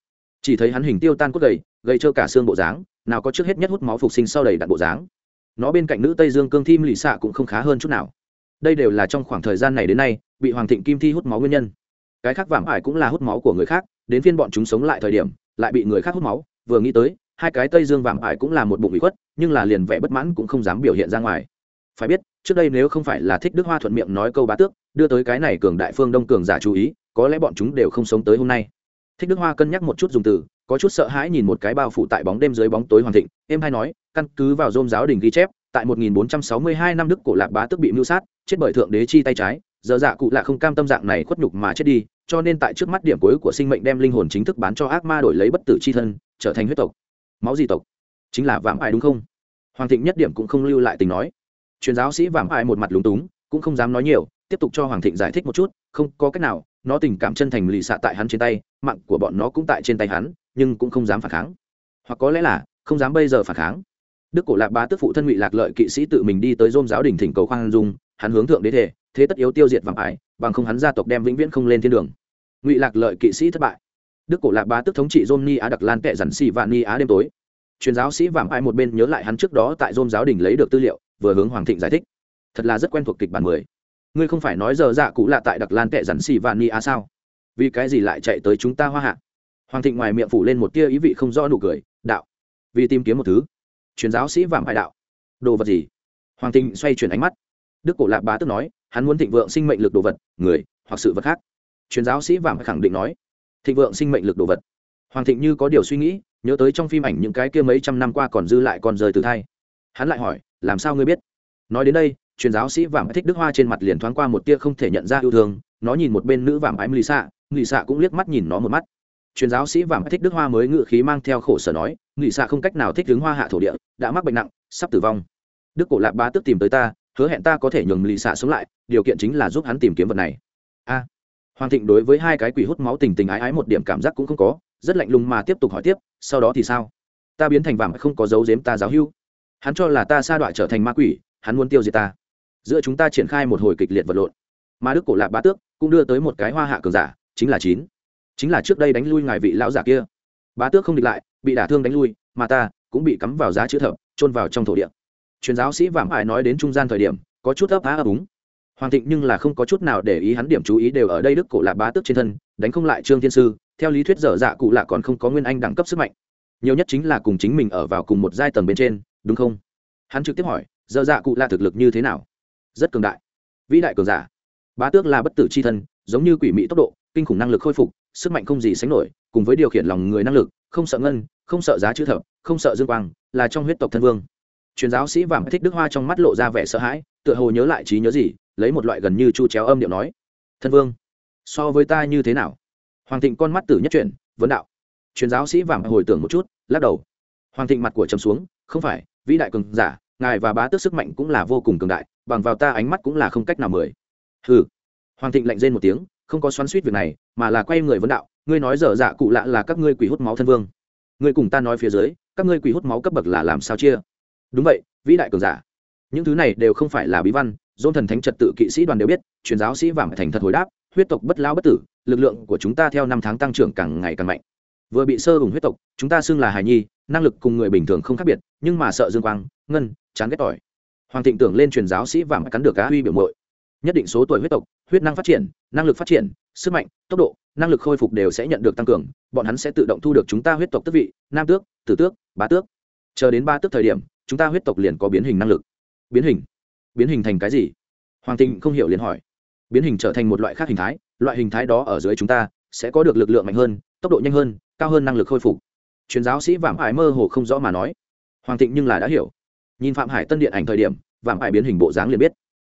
Chỉ thấy hắn hình tiêu tan cốt gầy gầy trơ cả xương bộ dáng, nào có trước hết nhất hút máu phục sinh sau đầy đặt bộ dáng. Nó bên cạnh nữ tây dương cương thi lì xạ cũng không khá hơn chút nào. Đây đều là trong khoảng thời gian này đến nay, bị hoàng thịnh kim thi hút máu nguyên nhân. Cái khác vảm ải cũng là hút máu của người khác, đến phiên bọn chúng sống lại thời điểm, lại bị người khác hút máu vừa nghĩ tới, hai cái tây dương vạm ải cũng là một bụng bị khuất, nhưng là liền vẻ bất mãn cũng không dám biểu hiện ra ngoài. Phải biết, trước đây nếu không phải là thích đức hoa thuận miệng nói câu bá tước, đưa tới cái này cường đại phương đông cường giả chú ý, có lẽ bọn chúng đều không sống tới hôm nay. Thích đức hoa cân nhắc một chút dùng từ, có chút sợ hãi nhìn một cái bao phủ tại bóng đêm dưới bóng tối hoàn thịnh em hay nói, căn cứ vào dôm giáo đình ghi chép, tại 1462 năm đức cổ lạc bá tước bị mưu sát, chết bởi thượng đế chi tay trái giờ dạ cụ lạ không cam tâm dạng này khuất nhục mà chết đi, cho nên tại trước mắt điểm cuối của sinh mệnh đem linh hồn chính thức bán cho ác ma đổi lấy bất tử chi thân, trở thành huyết tộc. Máu gì tộc. Chính là vạm ai đúng không? Hoàng thịnh nhất điểm cũng không lưu lại tình nói. Truyền giáo sĩ vạm ai một mặt lúng túng, cũng không dám nói nhiều, tiếp tục cho hoàng thịnh giải thích một chút, không có cách nào, nó tình cảm chân thành lì xạ tại hắn trên tay, mạng của bọn nó cũng tại trên tay hắn, nhưng cũng không dám phản kháng. Hoặc có lẽ là, không dám bây giờ phản kháng đức cổ lạc bá tức phụ thân ngụy lạc lợi kỵ sĩ tự mình đi tới dôm giáo đình thỉnh cầu khoan dung, hắn hướng thượng đế thể thế tất yếu tiêu diệt vàng ải, bằng không hắn gia tộc đem vĩnh viễn không lên thiên đường. Ngụy lạc lợi kỵ sĩ thất bại. Đức cổ lạc bá tức thống trị dôm ni á đặc lan kệ dằn xì và ni á đêm tối. Truyền giáo sĩ vàng ải một bên nhớ lại hắn trước đó tại dôm giáo đình lấy được tư liệu, vừa hướng hoàng thịnh giải thích. Thật là rất quen thuộc kịch bản mười. Ngươi không phải nói giờ dạ cụ lạ tại đặc lan kệ dằn xì và ni á sao? Vì cái gì lại chạy tới chúng ta hoa hạ? Hoàng thịnh ngoài miệng phủ lên một tia ý vị không rõ nụ cười, đạo. Vì tìm kiếm một thứ truyền giáo sĩ vàng hải đạo. Đồ vật gì? Hoàng thịnh xoay chuyển ánh mắt. Đức cổ lạc bá tức nói, hắn muốn thịnh vượng sinh mệnh lực đồ vật, người, hoặc sự vật khác. Truyền giáo sĩ vàng khẳng định nói, thịnh vượng sinh mệnh lực đồ vật. Hoàng thịnh như có điều suy nghĩ, nhớ tới trong phim ảnh những cái kia mấy trăm năm qua còn dư lại còn rời từ thai. Hắn lại hỏi, làm sao ngươi biết? Nói đến đây, truyền giáo sĩ vàng thích đức hoa trên mặt liền thoáng qua một tia không thể nhận ra yêu thương, nó nhìn một bên nữ vàng ái lì xạ lì xạ cũng liếc mắt nhìn nó một mắt truyền giáo sĩ vàng thích đức hoa mới ngự khí mang theo khổ sở nói, nghị xạ không cách nào thích hướng hoa hạ thổ địa, đã mắc bệnh nặng, sắp tử vong. Đức cổ lạc ba tức tìm tới ta, hứa hẹn ta có thể nhường lì xạ sống lại, điều kiện chính là giúp hắn tìm kiếm vật này. A. Hoàng thịnh đối với hai cái quỷ hút máu tình tình ái ái một điểm cảm giác cũng không có, rất lạnh lùng mà tiếp tục hỏi tiếp, sau đó thì sao? Ta biến thành vàng không có dấu giếm ta giáo hưu hắn cho là ta sa đọa trở thành ma quỷ, hắn muốn tiêu diệt ta. Giữa chúng ta triển khai một hồi kịch liệt vật lộn. Mà đức cổ lạc bá tước cũng đưa tới một cái hoa hạ cường giả, chính là chín chính là trước đây đánh lui ngài vị lão giả kia. Bá tước không địch lại, bị đả thương đánh lui, mà ta cũng bị cắm vào giá chữ thập trôn vào trong thổ địa. Truyền giáo sĩ vảm ải nói đến trung gian thời điểm, có chút ấp á ấp úng. Hoàng thịnh nhưng là không có chút nào để ý hắn điểm chú ý đều ở đây đức cổ lạc bá tước trên thân, đánh không lại trương thiên sư, theo lý thuyết dở dạ cụ lạ còn không có nguyên anh đẳng cấp sức mạnh. Nhiều nhất chính là cùng chính mình ở vào cùng một giai tầng bên trên, đúng không? Hắn trực tiếp hỏi, dở dạ cụ lạ thực lực như thế nào? Rất cường đại. Vĩ đại cường giả. Bá tước là bất tử c h i thân, giống như quỷ mỹ tốc độ, kinh khủng năng lực khôi phục sức mạnh không gì sánh nổi, cùng với điều khiển lòng người năng lực, không sợ ngân, không sợ giá chữ thập, không sợ dương quang, là trong huyết tộc thân vương. Truyền giáo sĩ vàng thích đức hoa trong mắt lộ ra vẻ sợ hãi, tựa hồ nhớ lại trí nhớ gì, lấy một loại gần như chu chéo âm điệu nói, thân vương, so với ta như thế nào? Hoàng thịnh con mắt tử nhất chuyển, vấn đạo. Truyền giáo sĩ vàng hồi tưởng một chút, lắc đầu. Hoàng thịnh mặt của trầm xuống, không phải, vĩ đại cường giả, ngài và bá tước sức mạnh cũng là vô cùng cường đại, bằng vào ta ánh mắt cũng là không cách nào mười. Hừ. Hoàng thịnh lạnh rên một tiếng không có xoắn suýt việc này, mà là quay người vấn đạo, ngươi nói dở dạ cụ lạ là các ngươi quỷ hút máu thân vương. Ngươi cùng ta nói phía dưới, các ngươi quỷ hút máu cấp bậc là làm sao chia? Đúng vậy, vĩ đại cường giả. Những thứ này đều không phải là bí văn, dôn thần thánh trật tự kỵ sĩ đoàn đều biết, truyền giáo sĩ vàng thành thật hồi đáp, huyết tộc bất lao bất tử, lực lượng của chúng ta theo năm tháng tăng trưởng càng ngày càng mạnh. Vừa bị sơ hùng huyết tộc, chúng ta xưng là hài nhi, năng lực cùng người bình thường không khác biệt, nhưng mà sợ dương quang, ngân, chán ghét tỏi. Hoàng thịnh tưởng lên truyền giáo sĩ vàng cắn được cá huy biểu mội nhất định số tuổi huyết tộc, huyết năng phát triển, năng lực phát triển, sức mạnh, tốc độ, năng lực khôi phục đều sẽ nhận được tăng cường, bọn hắn sẽ tự động thu được chúng ta huyết tộc tức vị, nam tước, tử tước, bá tước. Chờ đến ba tước thời điểm, chúng ta huyết tộc liền có biến hình năng lực. Biến hình? Biến hình thành cái gì? Hoàng thịnh không hiểu liền hỏi. Biến hình trở thành một loại khác hình thái, loại hình thái đó ở dưới chúng ta sẽ có được lực lượng mạnh hơn, tốc độ nhanh hơn, cao hơn năng lực khôi phục. Truyền giáo sĩ vạm ải mơ hồ không rõ mà nói. Hoàng thịnh nhưng là đã hiểu. Nhìn phạm hải tân điện ảnh thời điểm vạm ải biến hình bộ dáng liền biết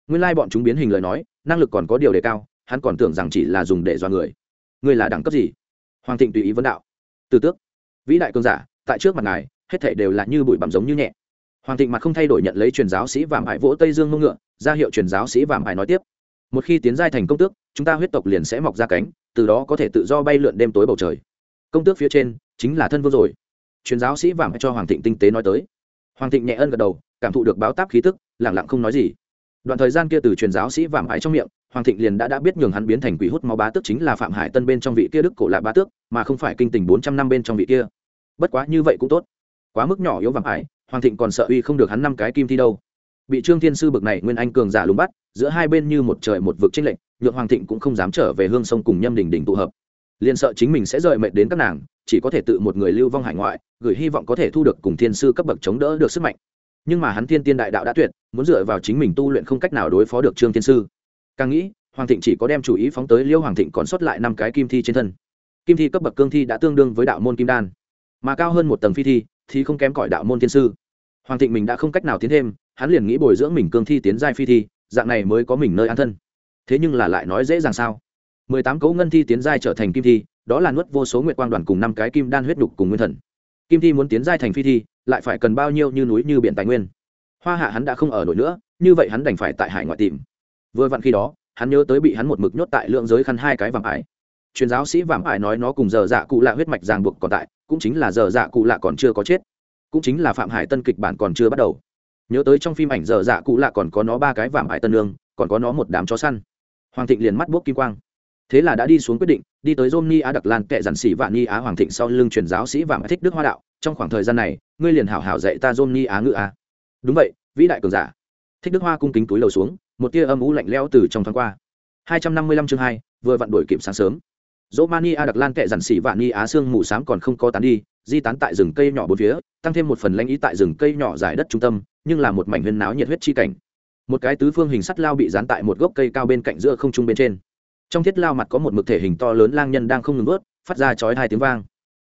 nguyên lai bọn chúng biến hình lời nói, năng lực còn có điều đề cao, hắn còn tưởng rằng chỉ là dùng để dọa người. Ngươi là đẳng cấp gì? Hoàng thịnh tùy ý vấn đạo. Từ tước, vĩ đại cường giả, tại trước mặt ngài, hết thảy đều là như bụi bặm giống như nhẹ. Hoàng thịnh mặt không thay đổi nhận lấy truyền giáo sĩ vàm hải vỗ tây dương mông ngựa, ra hiệu truyền giáo sĩ vàm hải nói tiếp. Một khi tiến giai thành công tước, chúng ta huyết tộc liền sẽ mọc ra cánh, từ đó có thể tự do bay lượn đêm tối bầu trời. Công tước phía trên, chính là thân vương rồi. Truyền giáo sĩ vàm cho hoàng thịnh tinh tế nói tới. Hoàng thịnh nhẹ ân gật đầu, cảm thụ được báo táp khí tức lẳng lặng không nói gì đoạn thời gian kia từ truyền giáo sĩ vạm hải trong miệng, hoàng thịnh liền đã đã biết nhường hắn biến thành quỷ hút máu bá tước chính là phạm hải tân bên trong vị kia đức cổ là bá tước, mà không phải kinh tình bốn trăm năm bên trong vị kia. Bất quá như vậy cũng tốt. Quá mức nhỏ yếu vạm ải hoàng thịnh còn sợ uy không được hắn năm cái kim thi đâu. Bị trương thiên sư bực này nguyên anh cường giả lùng bắt, giữa hai bên như một trời một vực tranh lệnh nhượng hoàng thịnh cũng không dám trở về hương sông cùng nhâm đình đình tụ hợp. Liền sợ chính mình sẽ rời mệt đến các nàng, chỉ có thể tự một người lưu vong hải ngoại, gửi hy vọng có thể thu được cùng thiên sư cấp bậc chống đỡ được sức mạnh nhưng mà hắn thiên tiên đại đạo đã tuyệt, muốn dựa vào chính mình tu luyện không cách nào đối phó được trương thiên sư. Càng nghĩ, hoàng thịnh chỉ có đem chủ ý phóng tới liêu hoàng thịnh còn sót lại năm cái kim thi trên thân. Kim thi cấp bậc cương thi đã tương đương với đạo môn kim đan, mà cao hơn một tầng phi thi thì không kém cỏi đạo môn thiên sư. Hoàng thịnh mình đã không cách nào tiến thêm, hắn liền nghĩ bồi dưỡng mình cương thi tiến giai phi thi, dạng này mới có mình nơi an thân. Thế nhưng là lại nói dễ dàng sao? Mười tám cấu ngân thi tiến giai trở thành kim thi, đó là nuốt vô số nguyệt quang đoàn cùng năm cái kim đan huyết đục cùng nguyên thần kim thi muốn tiến giai thành phi thi, lại phải cần bao nhiêu như núi như biển tài nguyên? Hoa hạ hắn đã không ở nổi nữa, như vậy hắn đành phải tại hải ngoại tìm. Vừa vặn khi đó, hắn nhớ tới bị hắn một mực nhốt tại lượng giới khăn hai cái vàng ải. Truyền giáo sĩ vàng ải nói nó cùng giờ dạ cụ lạ huyết mạch ràng buộc còn tại, cũng chính là giờ dạ cụ lạ còn chưa có chết. Cũng chính là phạm hải tân kịch bản còn chưa bắt đầu. Nhớ tới trong phim ảnh giờ dạ cụ lạ còn có nó ba cái vàng ải tân lương còn có nó một đám chó săn. Hoàng thịnh liền mắt bốc kim quang thế là đã đi xuống quyết định, đi tới dôm ni á đặc lan kệ giản sĩ vạn ni á hoàng thịnh sau lưng truyền giáo sĩ vàng thích đức hoa đạo, trong khoảng thời gian này, ngươi liền hảo hảo dạy ta dôm ni á ngữ á đúng vậy, vĩ đại cường giả. Thích đức hoa cung kính túi lầu xuống, một tia âm u lạnh leo từ trong thoáng qua. Hai trăm năm mươi lăm chương hai, vừa vặn đổi kịp sáng sớm. Dỗ mani a đặc lan kệ dằn sĩ vạn ni á sương mù sám còn không có tán đi, di tán tại rừng cây nhỏ bốn phía, tăng thêm một phần lãnh ý tại rừng cây nhỏ dài đất trung tâm, nhưng là một mảnh huyên náo nhiệt huyết chi cảnh. Một cái tứ phương hình sắt lao bị dán tại một gốc cây cao bên cạnh giữa không trung bên trên trong thiết lao mặt có một mực thể hình to lớn lang nhân đang không ngừng vớt, phát ra chói hai tiếng vang.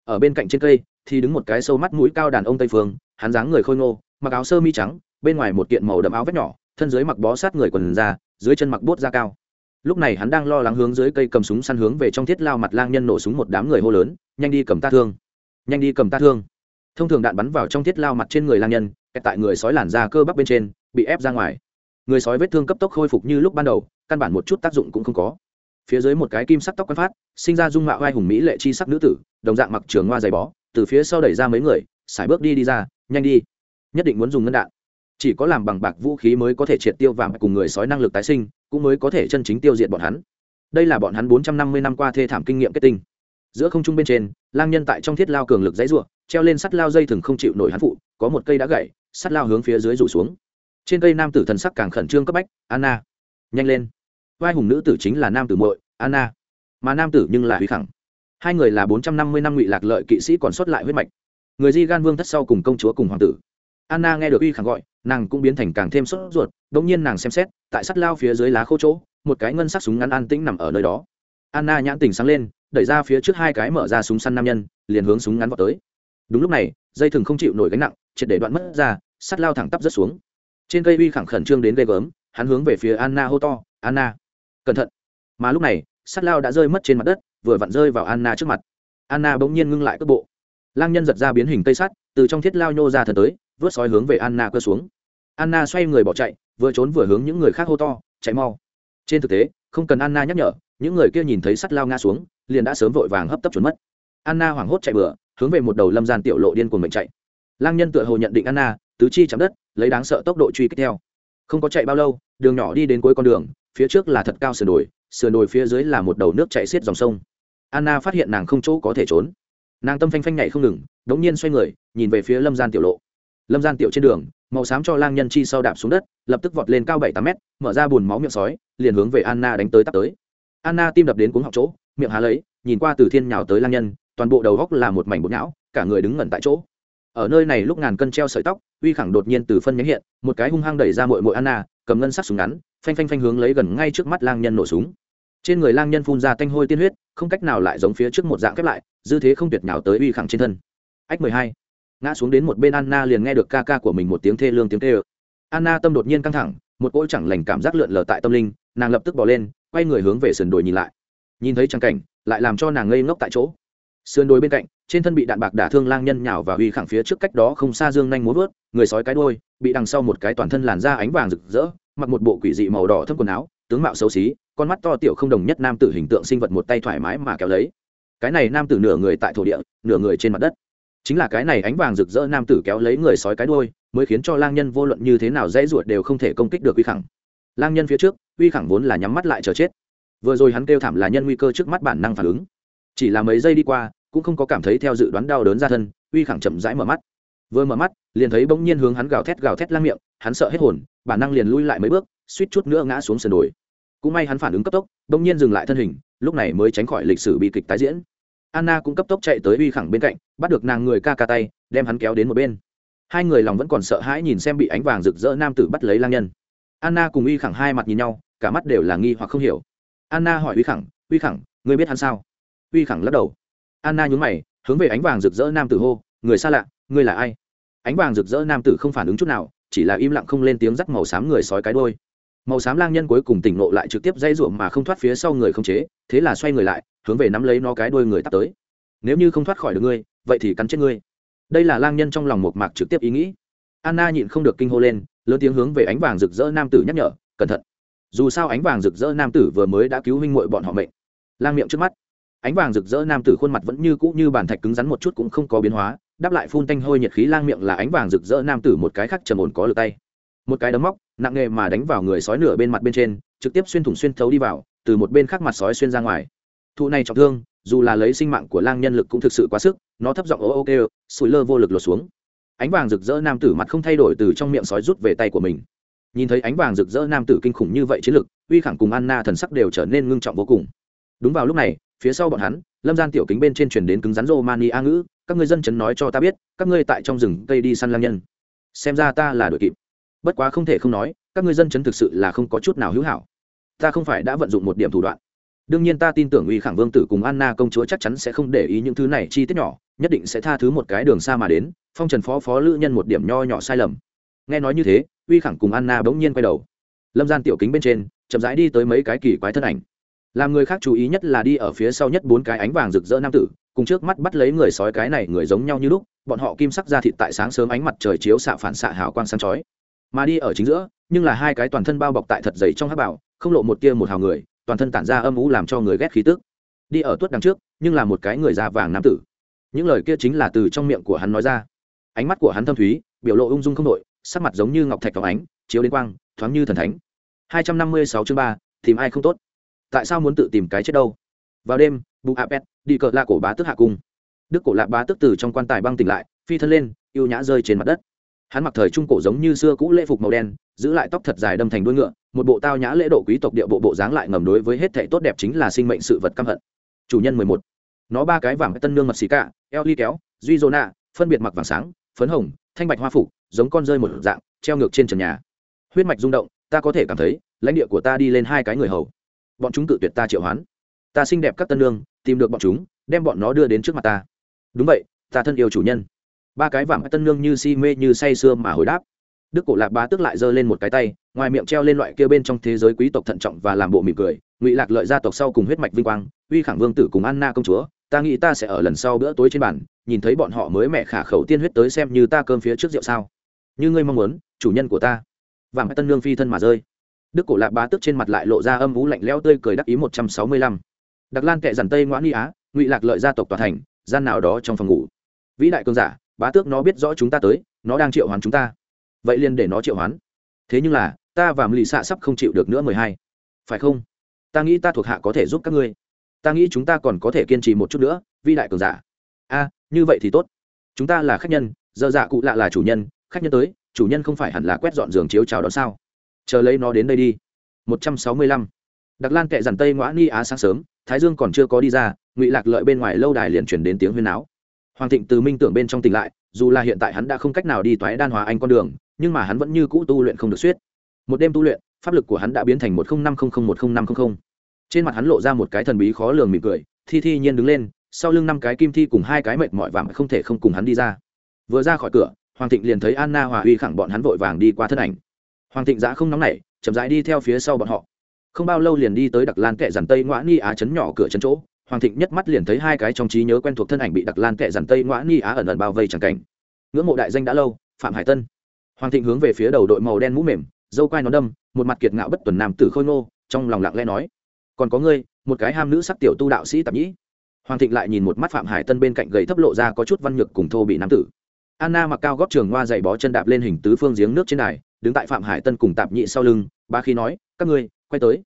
Ở bên cạnh trên cây, thì đứng một cái sâu mắt mũi cao đàn ông tây phương, hắn dáng người khôi ngô, mặc áo sơ mi trắng, bên ngoài một kiện màu đậm áo vét nhỏ, thân dưới mặc bó sát người quần ra dưới chân mặc bốt da cao. Lúc này hắn đang lo lắng hướng dưới cây cầm súng săn hướng về trong thiết lao mặt lang nhân nổ súng một đám người hô lớn, nhanh đi cầm ta thương! Nhanh đi cầm ta thương! Thông thường đạn bắn vào trong thiết lao mặt trên người lang nhân, kẹt tại người sói làn da cơ bắp bên trên, bị ép ra ngoài. Người sói vết thương cấp tốc khôi phục như lúc ban đầu, căn bản một chút tác dụng cũng không có phía dưới một cái kim sắc tóc quán phát, sinh ra dung mạo vai hùng mỹ lệ chi sắc nữ tử, đồng dạng mặc trường hoa giày bó, từ phía sau đẩy ra mấy người, sải bước đi đi ra, nhanh đi. Nhất định muốn dùng ngân đạn. Chỉ có làm bằng bạc vũ khí mới có thể triệt tiêu vàng cùng người sói năng lực tái sinh, cũng mới có thể chân chính tiêu diệt bọn hắn. Đây là bọn hắn bốn trăm năm mươi năm qua thê thảm kinh nghiệm kết tinh. Giữa không trung bên trên, lang nhân tại trong thiết lao cường lực dãy ruộng treo lên sắt lao dây thừng không chịu nổi hắn phụ, có một cây đã gãy, sắt lao hướng phía dưới rủ xuống. Trên cây nam tử thần sắc càng khẩn trương cấp bách, anna, nhanh lên vai hùng nữ tử chính là nam tử muội, anna. Mà nam tử nhưng là huy khẳng. Hai người là bốn trăm năm mươi năm ngụy lạc lợi kỵ sĩ còn sót lại huyết mạch. Người di gan vương thất sau cùng công chúa cùng hoàng tử. Anna nghe được uy khẳng gọi, nàng cũng biến thành càng thêm sốt ruột đ ỗ n g nhiên nàng xem xét, tại sắt lao phía dưới lá khô chỗ, một cái ngân sắc súng ngắn an tĩnh nằm ở nơi đó. Anna nhãn tình sáng lên, đẩy ra phía trước hai cái mở ra súng săn nam nhân, liền hướng súng ngắn vào tới. Đúng lúc này, dây thừng không chịu nổi gánh nặng, triệt để đoạn mất ra, sắt lao thẳng tắp rớt xuống. Trên cây uy khẳng khẩn trương đến ghê gớm, hắn hướng về phía anna hô to, anna! Cẩn thận. Mà lúc này sắt lao đã rơi mất trên mặt đất, vừa vặn rơi vào anna trước mặt. Anna bỗng nhiên ngưng lại cước bộ. Lang nhân giật ra biến hình cây sắt, từ trong thiết lao nhô ra thật tới, vớt sói hướng về anna cơ xuống. Anna xoay người bỏ chạy, vừa trốn vừa hướng những người khác hô to, chạy mau. Trên thực tế, không cần anna nhắc nhở, những người kia nhìn thấy sắt lao ngã xuống, liền đã sớm vội vàng hấp tấp trốn mất. Anna hoảng hốt chạy bừa, hướng về một đầu lâm gian tiểu lộ điên cuồng mệnh chạy. Lang nhân tựa hồ nhận định anna, tứ chi chạm đất, lấy đáng sợ tốc độ truy kích theo. Không có chạy bao lâu, đường nhỏ đi đến cuối con đường phía trước là thật cao sườn đồi sườn đồi phía dưới là một đầu nước chạy xiết dòng sông. Anna phát hiện nàng không chỗ có thể trốn. Nàng tâm phanh phanh nhảy không ngừng, đống nhiên xoay người, nhìn về phía lâm gian tiểu lộ. Lâm gian tiểu trên đường, màu xám cho lang nhân chi sau đạp xuống đất, lập tức vọt lên cao bảy tám mét, mở ra bùn máu miệng sói, liền hướng về anna đánh tới tắt tới. Anna tim đập đến cuống họng chỗ, miệng há lấy, nhìn qua từ thiên nhào tới lang nhân, toàn bộ đầu góc là một mảnh bột não cả người đứng ngẩn tại chỗ. Ở nơi này lúc ngàn cân treo sợi tóc, uy khẳng đột nhiên từ phân nhánh hiện, một cái hung hăng đẩy ra mội mội anna, cầm ngân sắc súng ngắn phanh phanh phanh hướng lấy gần ngay trước mắt lang nhân nổ súng. Trên người lang nhân phun ra tanh hôi tiên huyết, không cách nào lại giống phía trước một dạng khép lại, dư thế không tuyệt nhào tới uy khẳng trên thân. Ách mười hai, ngã xuống đến một bên anna liền nghe được ca ca của mình một tiếng thê lương tiếng tê ơ anna tâm đột nhiên căng thẳng, một cỗ chẳng lành cảm giác lượn lờ tại tâm linh, nàng lập tức bỏ lên, quay người hướng về sườn đồi nhìn lại. Nhìn thấy trang cảnh, lại làm cho nàng ngây ngốc tại chỗ. Sườn đồi bên cạnh, trên thân bị đạn bạc đả thương lang nhân nhào và uy khẳng phía trước cách đó không xa dương nhanh muốn vớt, người sói cái đôi bị đằng sau một cái toàn thân làn da ánh vàng rực rỡ mặc một bộ quỷ dị màu đỏ thâm quần áo, tướng mạo xấu xí, con mắt to tiểu không đồng nhất nam tử hình tượng sinh vật một tay thoải mái mà kéo lấy. Cái này nam tử nửa người tại thổ địa, nửa người trên mặt đất. Chính là cái này ánh vàng rực rỡ nam tử kéo lấy người sói cái đuôi, mới khiến cho lang nhân vô luận như thế nào dễ ruột đều không thể công kích được uy khẳng. Lang nhân phía trước, uy khẳng vốn là nhắm mắt lại chờ chết. Vừa rồi hắn kêu thảm là nhân nguy cơ trước mắt bản năng phản ứng. Chỉ là mấy giây đi qua, cũng không có cảm thấy theo dự đoán đau đớn ra thân, uy khẳng chậm rãi mở mắt. Vừa mở mắt, liền thấy bỗng nhiên hướng hắn gào thét gào thét lang miệng, hắn sợ hết hồn bản năng liền lui lại mấy bước, suýt chút nữa ngã xuống sườn đồi. Cũng may hắn phản ứng cấp tốc, bỗng nhiên dừng lại thân hình, lúc này mới tránh khỏi lịch sử bi kịch tái diễn. Anna cũng cấp tốc chạy tới uy khẳng bên cạnh, bắt được nàng người ca ca tay, đem hắn kéo đến một bên. Hai người lòng vẫn còn sợ hãi nhìn xem bị ánh vàng rực rỡ nam tử bắt lấy lang nhân. Anna cùng uy khẳng hai mặt nhìn nhau, cả mắt đều là nghi hoặc không hiểu. Anna hỏi uy khẳng uy khẳng, ngươi biết hắn sao? Uy khẳng lắc đầu. Anna nhún mày, hướng về ánh vàng rực rỡ nam tử hô, người xa lạ, ngươi là ai? Ánh vàng rực rỡ nam tử không phản ứng chút nào chỉ là im lặng không lên tiếng rắc màu xám người sói cái đôi. Màu xám lang nhân cuối cùng tỉnh nộ lại trực tiếp dây ruộng mà không thoát phía sau người không chế, thế là xoay người lại, hướng về nắm lấy nó cái đuôi người tắt tới. Nếu như không thoát khỏi được ngươi, vậy thì cắn chết ngươi. Đây là lang nhân trong lòng một mạc trực tiếp ý nghĩ. Anna nhịn không được kinh hô lên, lớn tiếng hướng về ánh vàng rực rỡ nam tử nhắc nhở, cẩn thận. Dù sao ánh vàng rực rỡ nam tử vừa mới đã cứu huynh muội bọn họ mệnh. Lang miệng trước mắt. Ánh vàng rực rỡ nam tử khuôn mặt vẫn như cũ như bàn thạch cứng rắn một chút cũng không có biến hóa đáp lại phun tanh hôi nhiệt khí lang miệng là ánh vàng rực rỡ nam tử một cái khác trầm ổn có lực tay. Một cái đấm móc, nặng nghề mà đánh vào người sói nửa bên mặt bên trên, trực tiếp xuyên thủng xuyên thấu đi vào, từ một bên khác mặt sói xuyên ra ngoài. Thụ này trọng thương, dù là lấy sinh mạng của lang nhân lực cũng thực sự quá sức, nó thấp giọng ố ô kêu, sủi lơ vô lực lột xuống. Ánh vàng rực rỡ nam tử mặt không thay đổi từ trong miệng sói rút về tay của mình. Nhìn thấy ánh vàng rực rỡ nam tử kinh khủng như vậy chiến lực, uy khẳng cùng anna thần sắc đều trở nên ngưng trọng vô cùng. Đúng vào lúc này, phía sau bọn hắn, lâm gian tiểu kính bên trên chuyển đến cứng rắn rô mani a ngữ các người dân chấn nói cho ta biết, các ngươi tại trong rừng cây đi săn lang nhân. Xem ra ta là đội kịp. Bất quá không thể không nói, các người dân chấn thực sự là không có chút nào hữu hảo. Ta không phải đã vận dụng một điểm thủ đoạn. Đương nhiên ta tin tưởng uy khẳng vương tử cùng anna công chúa chắc chắn sẽ không để ý những thứ này chi tiết nhỏ, nhất định sẽ tha thứ một cái đường xa mà đến, phong trần phó phó lữ nhân một điểm nho nhỏ sai lầm. Nghe nói như thế, uy khẳng cùng anna bỗng nhiên quay đầu. Lâm gian tiểu kính bên trên, chậm rãi đi tới mấy cái kỳ quái thân ảnh. Làm người khác chú ý nhất là đi ở phía sau nhất bốn cái ánh vàng rực rỡ nam tử cùng trước mắt bắt lấy người sói cái này người giống nhau như lúc, bọn họ kim sắc ra thịt tại sáng sớm ánh mặt trời chiếu xạ phản xạ hào quang sáng chói. Mà đi ở chính giữa, nhưng là hai cái toàn thân bao bọc tại thật dày trong hát bảo, không lộ một tia một hào người, toàn thân tản ra âm ú làm cho người ghét khí tức. Đi ở tuất đằng trước, nhưng là một cái người da vàng nam tử. Những lời kia chính là từ trong miệng của hắn nói ra. Ánh mắt của hắn thâm thúy, biểu lộ ung dung không đội sắc mặt giống như ngọc thạch phóng ánh, chiếu đến quang, thoáng như thần thánh. Hai trăm năm mươi sáu chương ba, tìm ai không tốt? Tại sao muốn tự tìm cái chết đâu? Vào đêm bù đi cờ lạ cổ bá tức hạ cung. Đức cổ lạ bá tức từ trong quan tài băng tỉnh lại, phi thân lên, yêu nhã rơi trên mặt đất. Hắn mặc thời trung cổ giống như xưa cũ lễ phục màu đen, giữ lại tóc thật dài đâm thành đuôi ngựa, một bộ tao nhã lễ độ quý tộc địa bộ bộ dáng lại ngầm đối với hết thảy tốt đẹp chính là sinh mệnh sự vật căm hận. Chủ nhân mười một. Nó ba cái vàng tân nương mật xì cả eo ly kéo, duy dô nạ, phân biệt mặc vàng sáng, phấn hồng, thanh bạch hoa phục, giống con rơi một dạng, treo ngược trên trần nhà. Huyết mạch rung động, ta có thể cảm thấy, lãnh địa của ta đi lên hai cái người hầu. Bọn chúng tự tuyệt ta triệu hoán ta xinh đẹp các tân lương, tìm được bọn chúng, đem bọn nó đưa đến trước mặt ta. Đúng vậy, ta thân yêu chủ nhân. Ba cái vàng tân nương như si mê như say sưa mà hồi đáp. Đức cổ lạc bá tức lại giơ lên một cái tay, ngoài miệng treo lên loại kia bên trong thế giới quý tộc thận trọng và làm bộ mỉm cười, ngụy lạc lợi gia tộc sau cùng huyết mạch vinh quang, uy khẳng vương tử cùng anna công chúa, ta nghĩ ta sẽ ở lần sau bữa tối trên bàn, nhìn thấy bọn họ mới mẹ khả khẩu tiên huyết tới xem như ta cơm phía trước rượu sao. Như ngươi mong muốn, chủ nhân của ta. Vàng tân nương phi thân mà rơi. Đức cổ lạc bá tức trên mặt lại lộ ra âm vú lạnh leo tươi cười đắc ý một trăm sáu mươi lăm đặc lan kệ dằn tây ngoãn nghi á, ngụy lạc lợi gia tộc tòa thành, gian nào đó trong phòng ngủ. Vĩ đại cường giả, bá tước nó biết rõ chúng ta tới, nó đang triệu hoán chúng ta. Vậy liền để nó triệu hoán. Thế nhưng là, ta và lì xạ sắp không chịu được nữa mười hai. Phải không? Ta nghĩ ta thuộc hạ có thể giúp các ngươi. Ta nghĩ chúng ta còn có thể kiên trì một chút nữa, vĩ đại cường giả. A, như vậy thì tốt. Chúng ta là khách nhân, giờ dạ cụ lạ là chủ nhân, khách nhân tới, chủ nhân không phải hẳn là quét dọn giường chiếu chào đón sao? Chờ lấy nó đến đây đi. Một trăm sáu mươi lăm đặc lan kệ dằn tây ngoã ni á sáng sớm, thái dương còn chưa có đi ra, ngụy lạc lợi bên ngoài lâu đài liền chuyển đến tiếng huyên áo hoàng thịnh từ minh tưởng bên trong tỉnh lại, dù là hiện tại hắn đã không cách nào đi toái đan hóa anh con đường, nhưng mà hắn vẫn như cũ tu luyện không được suyết. Một đêm tu luyện, pháp lực của hắn đã biến thành một không năm không không một không năm không không. Trên mặt hắn lộ ra một cái thần bí khó lường mỉm cười, thi thi nhiên đứng lên, sau lưng năm cái kim thi cùng hai cái mệt mỏi vàng không thể không cùng hắn đi ra. Vừa ra khỏi cửa, hoàng thịnh liền thấy anna hòa uy khẳng bọn hắn vội vàng đi qua thân ảnh. Hoàng thịnh giã không nóng nảy, chậm rãi đi theo phía sau bọn họ không bao lâu liền đi tới đặc lan kệ dàn tây ngoã ni á chấn nhỏ cửa chấn chỗ. Hoàng thịnh nhất mắt liền thấy hai cái trong trí nhớ quen thuộc thân ảnh bị đặc lan kệ dàn tây ngoã ni á ẩn ẩn bao vây c cảnh. Ngưỡng mộ đại danh đã lâu, phạm hải tân. Hoàng thịnh hướng về phía đầu đội màu đen mũ mềm, dâu quai nó đâm, một mặt kiệt ngạo bất tuần nam tử khôi ngô, trong lòng lặng lẽ nói, còn có ngươi, một cái ham nữ sắc tiểu tu đạo sĩ tạp nhĩ. Hoàng thịnh lại nhìn một mắt phạm hải tân bên cạnh gầy thấp lộ ra có chút văn nhược cùng thô bị nam tử. Anna mặc cao góp trường hoa dày bó chân đạp lên hình tứ phương giếng nước trên đài, đứng tại phạm hải tân cùng tạp nhị sau lưng, ba khi nói, các ngươi quay tới.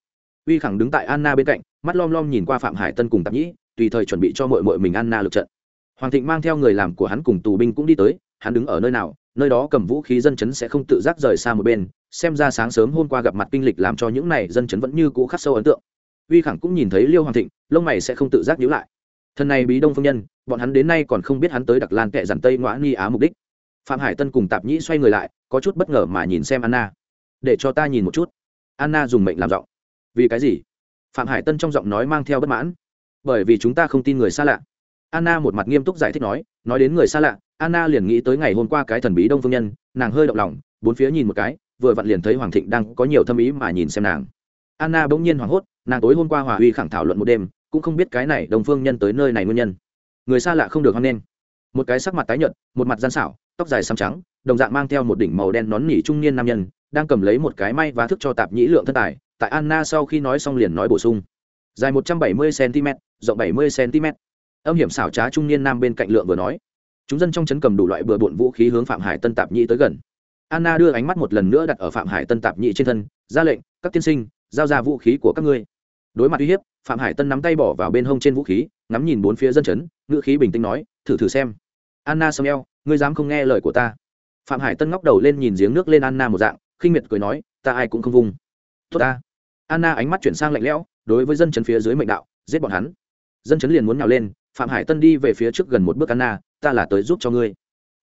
Uy khẳng đứng tại anna bên cạnh, mắt lom lom nhìn qua phạm hải tân cùng tạp nhĩ, tùy thời chuẩn bị cho mội mội mình anna lượt trận. Hoàng thịnh mang theo người làm của hắn cùng tù binh cũng đi tới, hắn đứng ở nơi nào, nơi đó cầm vũ khí dân chấn sẽ không tự giác rời xa một bên, xem ra sáng sớm hôm qua gặp mặt kinh lịch làm cho những này dân chấn vẫn như cũ khắc sâu ấn tượng. Uy khẳng cũng nhìn thấy liêu hoàng thịnh, lông mày sẽ không tự giác nhíu lại. Thân này bí đông phương nhân, bọn hắn đến nay còn không biết hắn tới đặc lan kệ dàn tây ngoã nghi á mục đích. Phạm hải tân cùng tạp nhĩ xoay người lại, có chút bất ngờ mà nhìn xem anna. Để cho ta nhìn một chút anna dùng mệnh làm giọng. Vì cái gì? Phạm hải tân trong giọng nói mang theo bất mãn. Bởi vì chúng ta không tin người xa lạ. Anna một mặt nghiêm túc giải thích nói nói đến người xa lạ, anna liền nghĩ tới ngày hôm qua cái thần bí đông phương nhân, nàng hơi động lòng, bốn phía nhìn một cái, vừa vặn liền thấy hoàng thịnh đang có nhiều thâm ý mà nhìn xem nàng. Anna bỗng nhiên hoảng hốt, nàng tối hôm qua hòa uy khẳng thảo luận một đêm, cũng không biết cái này Đông phương nhân tới nơi này nguyên nhân. Người xa lạ không được hoan nghênh. Một cái sắc mặt tái nhợt, một mặt gian xảo, tóc dài xám trắng, đồng dạng mang theo một đỉnh màu đen nón nỉ trung niên nam nhân đang cầm lấy một cái may và thức cho tạp nhĩ lượng thân tài, tại anna sau khi nói xong liền nói bổ sung. Dài một trăm bảy mươi cm rộng bảy mươi cm âm hiểm xảo trá trung niên nam bên cạnh lượng vừa nói. Chúng dân trong chấn cầm đủ loại bừa bộn vũ khí hướng phạm hải tân tạp nhĩ tới gần. Anna đưa ánh mắt một lần nữa đặt ở phạm hải tân tạp nhĩ trên thân, ra lệnh, các tiên sinh, giao ra vũ khí của các ngươi. Đối mặt uy hiếp, phạm hải tân nắm tay bỏ vào bên hông trên vũ khí, ngắm nhìn bốn phía dân chấn ngữ khí bình tĩnh nói, thử thử xem. Anna sầm eo, ngươi dám không nghe lời của ta? Phạm hải tân ngóc đầu lên nhìn giếng nước lên anna một dạng khinh miệt cười nói, ta ai cũng không vùng tốt ta. Anna ánh mắt chuyển sang lạnh lẽo, đối với dân chấn phía dưới mệnh đạo, giết bọn hắn. Dân chấn liền muốn nhào lên, phạm hải tân đi về phía trước gần một bước, anna, ta là tới giúp cho ngươi.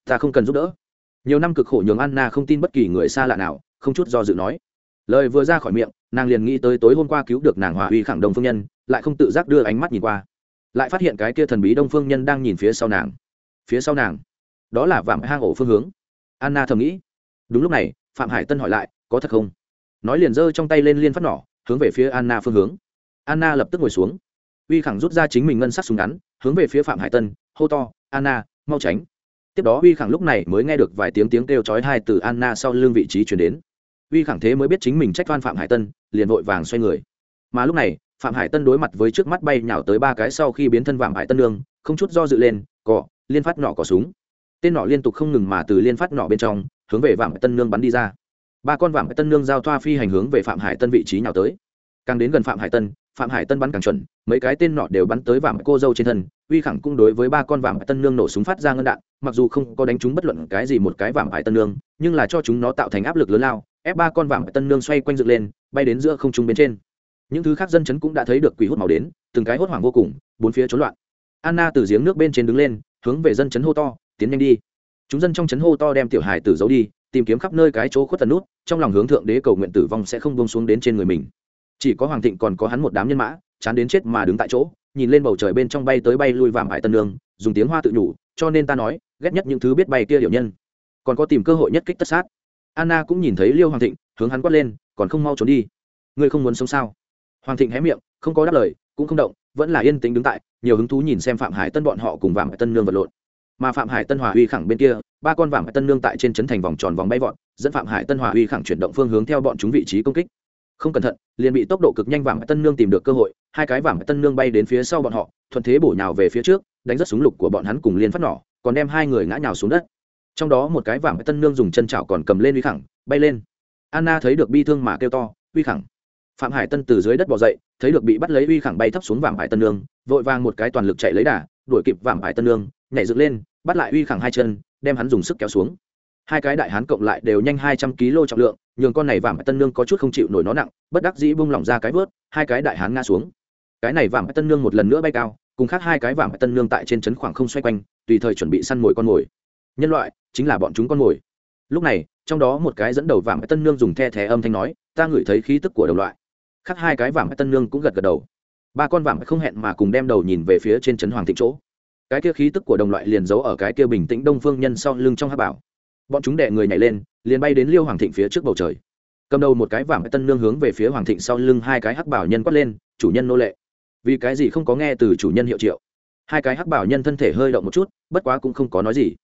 Ta không cần giúp đỡ. Nhiều năm cực khổ nhường anna không tin bất kỳ người xa lạ nào, không chút do dự nói. Lời vừa ra khỏi miệng, nàng liền nghĩ tới tối hôm qua cứu được nàng hòa uy khẳng đồng phương nhân, lại không tự giác đưa ánh mắt nhìn qua. Lại phát hiện cái kia thần bí đông phương nhân đang nhìn phía sau nàng. Phía sau nàng, đó là vạm hang ổ phương hướng. Anna thầm nghĩ. Đúng lúc này phạm hải tân hỏi lại, có thật không? Nói liền giơ trong tay lên liên phát nỏ, hướng về phía anna phương hướng. Anna lập tức ngồi xuống. Uy khẳng rút ra chính mình ngân sắc súng ngắn, hướng về phía phạm hải tân, hô to, anna, mau tránh. Tiếp đó uy khẳng lúc này mới nghe được vài tiếng tiếng kêu chói hai từ anna sau lưng vị trí chuyển đến. Uy khẳng thế mới biết chính mình trách oan phạm hải tân, liền vội vàng xoay người. Mà lúc này, phạm hải tân đối mặt với trước mắt bay nhào tới ba cái sau khi biến thân Phạm hải tân lương không chút do dự lên, cọ, liên phát nọ cỏ súng. Tên nọ liên tục không ngừng mà từ liên phát nọ bên trong, hướng về vạm hải tân nương bắn đi ra ba con vạm hải tân nương giao thoa phi hành hướng về phạm hải tân vị trí nào tới. Càng đến gần phạm hải tân, phạm hải tân bắn càng chuẩn, mấy cái tên nọ đều bắn tới vạm cô dâu trên thân, uy khẳng cũng đối với ba con vạm tân nương nổ súng phát ra ngân đạn, mặc dù không có đánh chúng bất luận cái gì một cái vạm hải tân nương, nhưng là cho chúng nó tạo thành áp lực lớn lao, ép ba con vạm tân nương xoay quanh dựng lên, bay đến giữa không trung bên trên. Những thứ khác dân chấn cũng đã thấy được quỷ hút màu đến, từng cái hốt hoảng vô cùng, bốn phía chốn loạn. Anna từ giếng nước bên trên đứng lên, hướng về dân chấn hô to, tiến nhanh đi. Chúng dân trong chấn hô to đem tiểu hải tử giấu đi tìm kiếm khắp nơi cái chỗ khuất tần nút, trong lòng hướng thượng đế cầu nguyện tử vong sẽ không bông xuống đến trên người mình. Chỉ có hoàng thịnh còn có hắn một đám nhân mã, chán đến chết mà đứng tại chỗ, nhìn lên bầu trời bên trong bay tới bay lui vàm hải tân nương dùng tiếng hoa tự nhủ, cho nên ta nói, ghét nhất những thứ biết bay kia điều nhân. Còn có tìm cơ hội nhất kích tất sát. Anna cũng nhìn thấy liêu hoàng thịnh, hướng hắn quát lên, còn không mau trốn đi. Ngươi không muốn sống sao? Hoàng thịnh hé miệng, không có đáp lời, cũng không động, vẫn là yên tĩnh đứng tại, nhiều hứng thú nhìn xem phạm hải tân bọn họ cùng vàm hải tân nương vật lộn mà phạm hải tân hòa uy khẳng bên kia ba con vàng hải tân nương tại trên trấn thành vòng tròn vòng bay vọt dẫn phạm hải tân hòa uy khẳng chuyển động phương hướng theo bọn chúng vị trí công kích không cẩn thận liền bị tốc độ cực nhanh vàng tân nương tìm được cơ hội hai cái vàng tân nương bay đến phía sau bọn họ thuận thế bổ nhào về phía trước đánh rất súng lục của bọn hắn cùng liên phát nỏ còn đem hai người ngã nhào xuống đất trong đó một cái vàng tân nương dùng chân chảo còn cầm lên uy khẳng bay lên anna thấy được bi thương mà kêu to uy khẳng phạm hải tân từ dưới đất bỏ dậy thấy được bị bắt lấy uy khẳng bay thấp xuống vàng hải tân nương vội vàng một cái toàn lực chạy lấy đà đuổi kịp vàng hải tân nương nhảy dựng lên, bắt lại uy khẳng hai chân, đem hắn dùng sức kéo xuống. Hai cái đại hán cộng lại đều nhanh hai trăm kg trọng lượng, nhường con này vàng tân nương có chút không chịu nổi nó nặng, bất đắc dĩ bung lỏng ra cái vớt, hai cái đại hán ngã xuống. Cái này vàng tân nương một lần nữa bay cao, cùng khác hai cái vàng tân nương tại trên trấn khoảng không xoay quanh, tùy thời chuẩn bị săn mồi con mồi. Nhân loại, chính là bọn chúng con mồi. Lúc này, trong đó một cái dẫn đầu vàng tân nương dùng the thé âm thanh nói, ta ngửi thấy khí tức của đồng loại. Khác hai cái vàng tân nương cũng gật gật đầu. Ba con vàng không hẹn mà cùng đem đầu nhìn về phía trên trấn hoàng thịnh chỗ cái kia khí tức của đồng loại liền giấu ở cái kia bình tĩnh đông phương nhân sau lưng trong hát bảo. Bọn chúng đệ người nhảy lên, liền bay đến liêu hoàng thịnh phía trước bầu trời. Cầm đầu một cái vàng tân nương hướng về phía hoàng thịnh sau lưng hai cái hắc bảo nhân quát lên, chủ nhân nô lệ. Vì cái gì không có nghe từ chủ nhân hiệu triệu? Hai cái hắc bảo nhân thân thể hơi động một chút, bất quá cũng không có nói gì.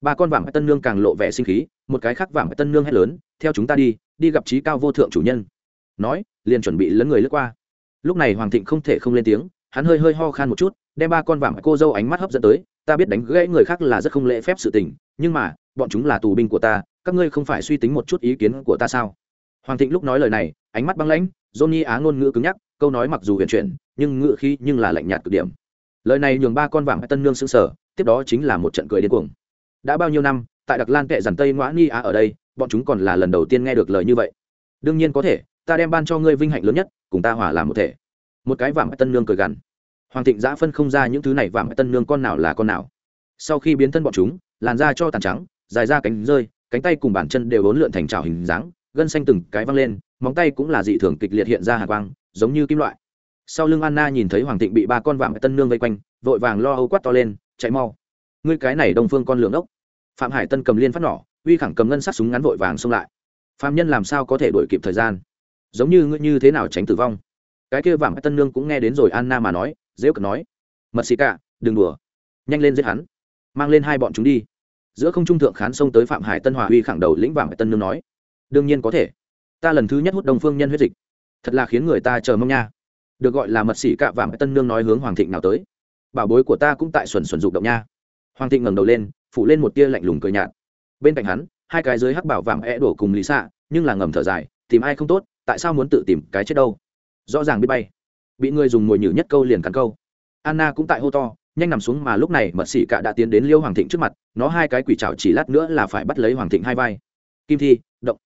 Ba con vàng tân nương càng lộ vẻ sinh khí, một cái khác vàng tân nương hét lớn, theo chúng ta đi đi gặp trí cao vô thượng chủ nhân. Nói, liền chuẩn bị lấn người lướt qua. Lúc này hoàng thịnh không thể không lên tiếng, hắn hơi hơi ho khan một chút đem ba con vàng cô dâu ánh mắt hấp dẫn tới, ta biết đánh gãy người khác là rất không lễ phép sự tình, nhưng mà, bọn chúng là tù binh của ta, các ngươi không phải suy tính một chút ý kiến của ta sao? Hoàng thịnh lúc nói lời này, ánh mắt băng lãnh, johnny á ngôn ngữ cứng nhắc, câu nói mặc dù huyền chuyển, nhưng ngữ khí nhưng là lạnh nhạt cực điểm. Lời này nhường ba con vàng tân nương xứng sở tiếp đó chính là một trận cười điên cuồng. Đã bao nhiêu năm, tại đặc lan kệ dàn tây ngoã ni á ở đây, bọn chúng còn là lần đầu tiên nghe được lời như vậy. Đương nhiên có thể, ta đem ban cho ngươi vinh hạnh lớn nhất, cùng ta hỏa làm một thể. Một cái vàng tân nương cười gằn hoàng thịnh giã phân không ra những thứ này vàng tân nương con nào là con nào. Sau khi biến thân bọn chúng, làn da cho tàn trắng, dài ra cánh rơi, cánh tay cùng bàn chân đều bốn lượn thành trào hình dáng, gân xanh từng cái văng lên, móng tay cũng là dị thường kịch liệt hiện ra hạ quang, giống như kim loại. Sau lưng anna nhìn thấy hoàng thịnh bị ba con vạm tân nương vây quanh, vội vàng lo âu quát to lên, chạy mau. Ngươi cái này đông phương con lượng ốc. Phạm hải tân cầm liên phát nỏ, uy khẳng cầm ngân sát súng ngắn vội vàng xông lại. Phạm nhân làm sao có thể đuổi kịp thời gian? Giống như ngươi như thế nào tránh tử vong? Cái kia vạm tân nương cũng nghe đến rồi anna mà nói dễ cực nói, mật xì cả, đừng đùa, nhanh lên giết hắn, mang lên hai bọn chúng đi. Giữa không trung thượng khán xông tới phạm hải tân hòa uy khẳng đầu lĩnh vàng tân nương nói, đương nhiên có thể, ta lần thứ nhất hút đông phương nhân huyết dịch, thật là khiến người ta chờ mong nha. Được gọi là mật sĩ cạ vàng tân nương nói hướng hoàng thịnh nào tới, bảo bối của ta cũng tại xuẩn xuẩn dục động nha. Hoàng thịnh ngẩng đầu lên, phủ lên một tia lạnh lùng cười nhạt. Bên cạnh hắn, hai cái dưới hắc bảo vàng e đổ cùng lý xạ nhưng là ngầm thở dài, tìm ai không tốt, tại sao muốn tự tìm cái chết đâu? Rõ ràng biết bay bị người dùng mồi nhử nhất câu liền cắn câu. Anna cũng tại hô to, nhanh nằm xuống mà lúc này mật sĩ cả đã tiến đến liêu hoàng thịnh trước mặt, nó hai cái quỷ trào chỉ lát nữa là phải bắt lấy hoàng thịnh hai vai. Kim thi, động.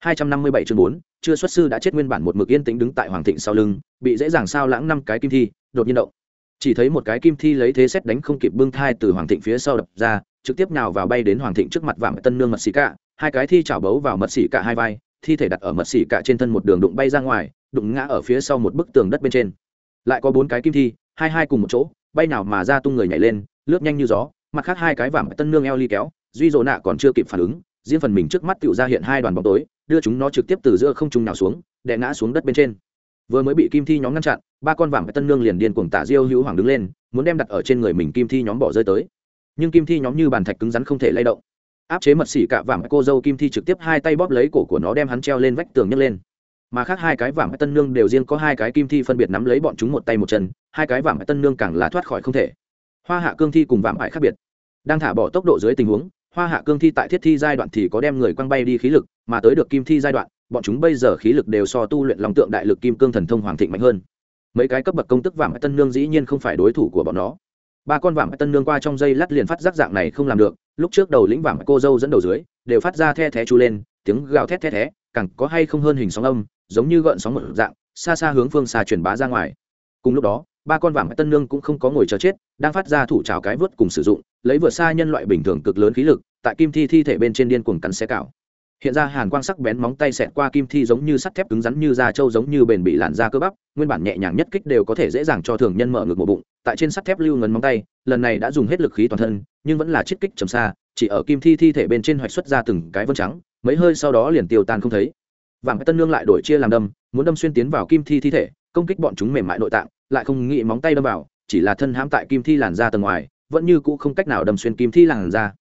Hai trăm năm mươi bảy chương bốn, chưa xuất sư đã chết nguyên bản một mực yên tĩnh đứng tại hoàng thịnh sau lưng, bị dễ dàng sao lãng năm cái kim thi, đột nhiên động. Chỉ thấy một cái kim thi lấy thế xét đánh không kịp bưng thai từ hoàng thịnh phía sau đập ra, trực tiếp nào vào bay đến hoàng thịnh trước mặt vàng tân nương mật sĩ cả. Hai cái thi chảo bấu vào mật sĩ cả hai vai, thi thể đặt ở mật sĩ cả trên thân một đường đụng bay ra ngoài đụng ngã ở phía sau một bức tường đất bên trên. Lại có bốn cái kim thi, hai hai cùng một chỗ, bay nào mà ra tung người nhảy lên, lướt nhanh như gió, mặt khác hai cái vảm tân nương eo ly kéo, duy dỗ nạ còn chưa kịp phản ứng, riêng phần mình trước mắt tựu ra hiện hai đoàn bóng tối, đưa chúng nó trực tiếp từ giữa không trung nào xuống, đè ngã xuống đất bên trên. Vừa mới bị kim thi nhóm ngăn chặn, ba con vảm tân nương liền điên cuồng tả diêu hữu hoàng đứng lên, muốn đem đặt ở trên người mình kim thi nhóm bỏ rơi tới. Nhưng kim thi nhóm như bàn thạch cứng rắn không thể lay động. Áp chế mật xỉ cả vảm cô dâu kim thi trực tiếp hai tay bóp lấy cổ của nó đem hắn treo lên vách tường nhấc lên mà khác hai cái vàng tân nương đều riêng có hai cái kim thi phân biệt nắm lấy bọn chúng một tay một chân, hai cái vàng tân nương càng là thoát khỏi không thể. Hoa hạ cương thi cùng vàng ải khác biệt. Đang thả bỏ tốc độ dưới tình huống, hoa hạ cương thi tại thiết thi giai đoạn thì có đem người quăng bay đi khí lực, mà tới được kim thi giai đoạn, bọn chúng bây giờ khí lực đều so tu luyện lòng tượng đại lực kim cương thần thông hoàng thịnh mạnh hơn. Mấy cái cấp bậc công tức vàng tân nương dĩ nhiên không phải đối thủ của bọn nó. Ba con vàng tân nương qua trong dây lát liền phát giác dạng này không làm được, lúc trước đầu lĩnh vàng cô dâu dẫn đầu dưới, đều phát ra the thé chu lên, tiếng gào thét the thé càng có hay không hơn hình sóng âm, giống như gợn sóng một dạng, xa xa hướng phương xa truyền bá ra ngoài. Cùng lúc đó, ba con vàng tân nương cũng không có ngồi chờ chết, đang phát ra thủ trào cái vớt cùng sử dụng, lấy vượt xa nhân loại bình thường cực lớn khí lực, tại kim thi thi thể bên trên điên cuồng cắn xé cào. Hiện ra hàn quang sắc bén móng tay xẹt qua kim thi giống như sắt thép cứng rắn như da trâu giống như bền bị làn da cơ bắp, nguyên bản nhẹ nhàng nhất kích đều có thể dễ dàng cho thường nhân mở ngực một bụng, tại trên sắt thép lưu ngấn móng tay, lần này đã dùng hết lực khí toàn thân, nhưng vẫn là chiết kích trầm xa chỉ ở kim thi thi thể bên trên hoạch xuất ra từng cái vân trắng, mấy hơi sau đó liền tiêu tan không thấy. Vàng tân nương lại đổi chia làm đâm, muốn đâm xuyên tiến vào kim thi thi thể, công kích bọn chúng mềm mại nội tạng, lại không nghĩ móng tay đâm vào, chỉ là thân hãm tại kim thi làn da tầng ngoài, vẫn như cũ không cách nào đâm xuyên kim thi làn da.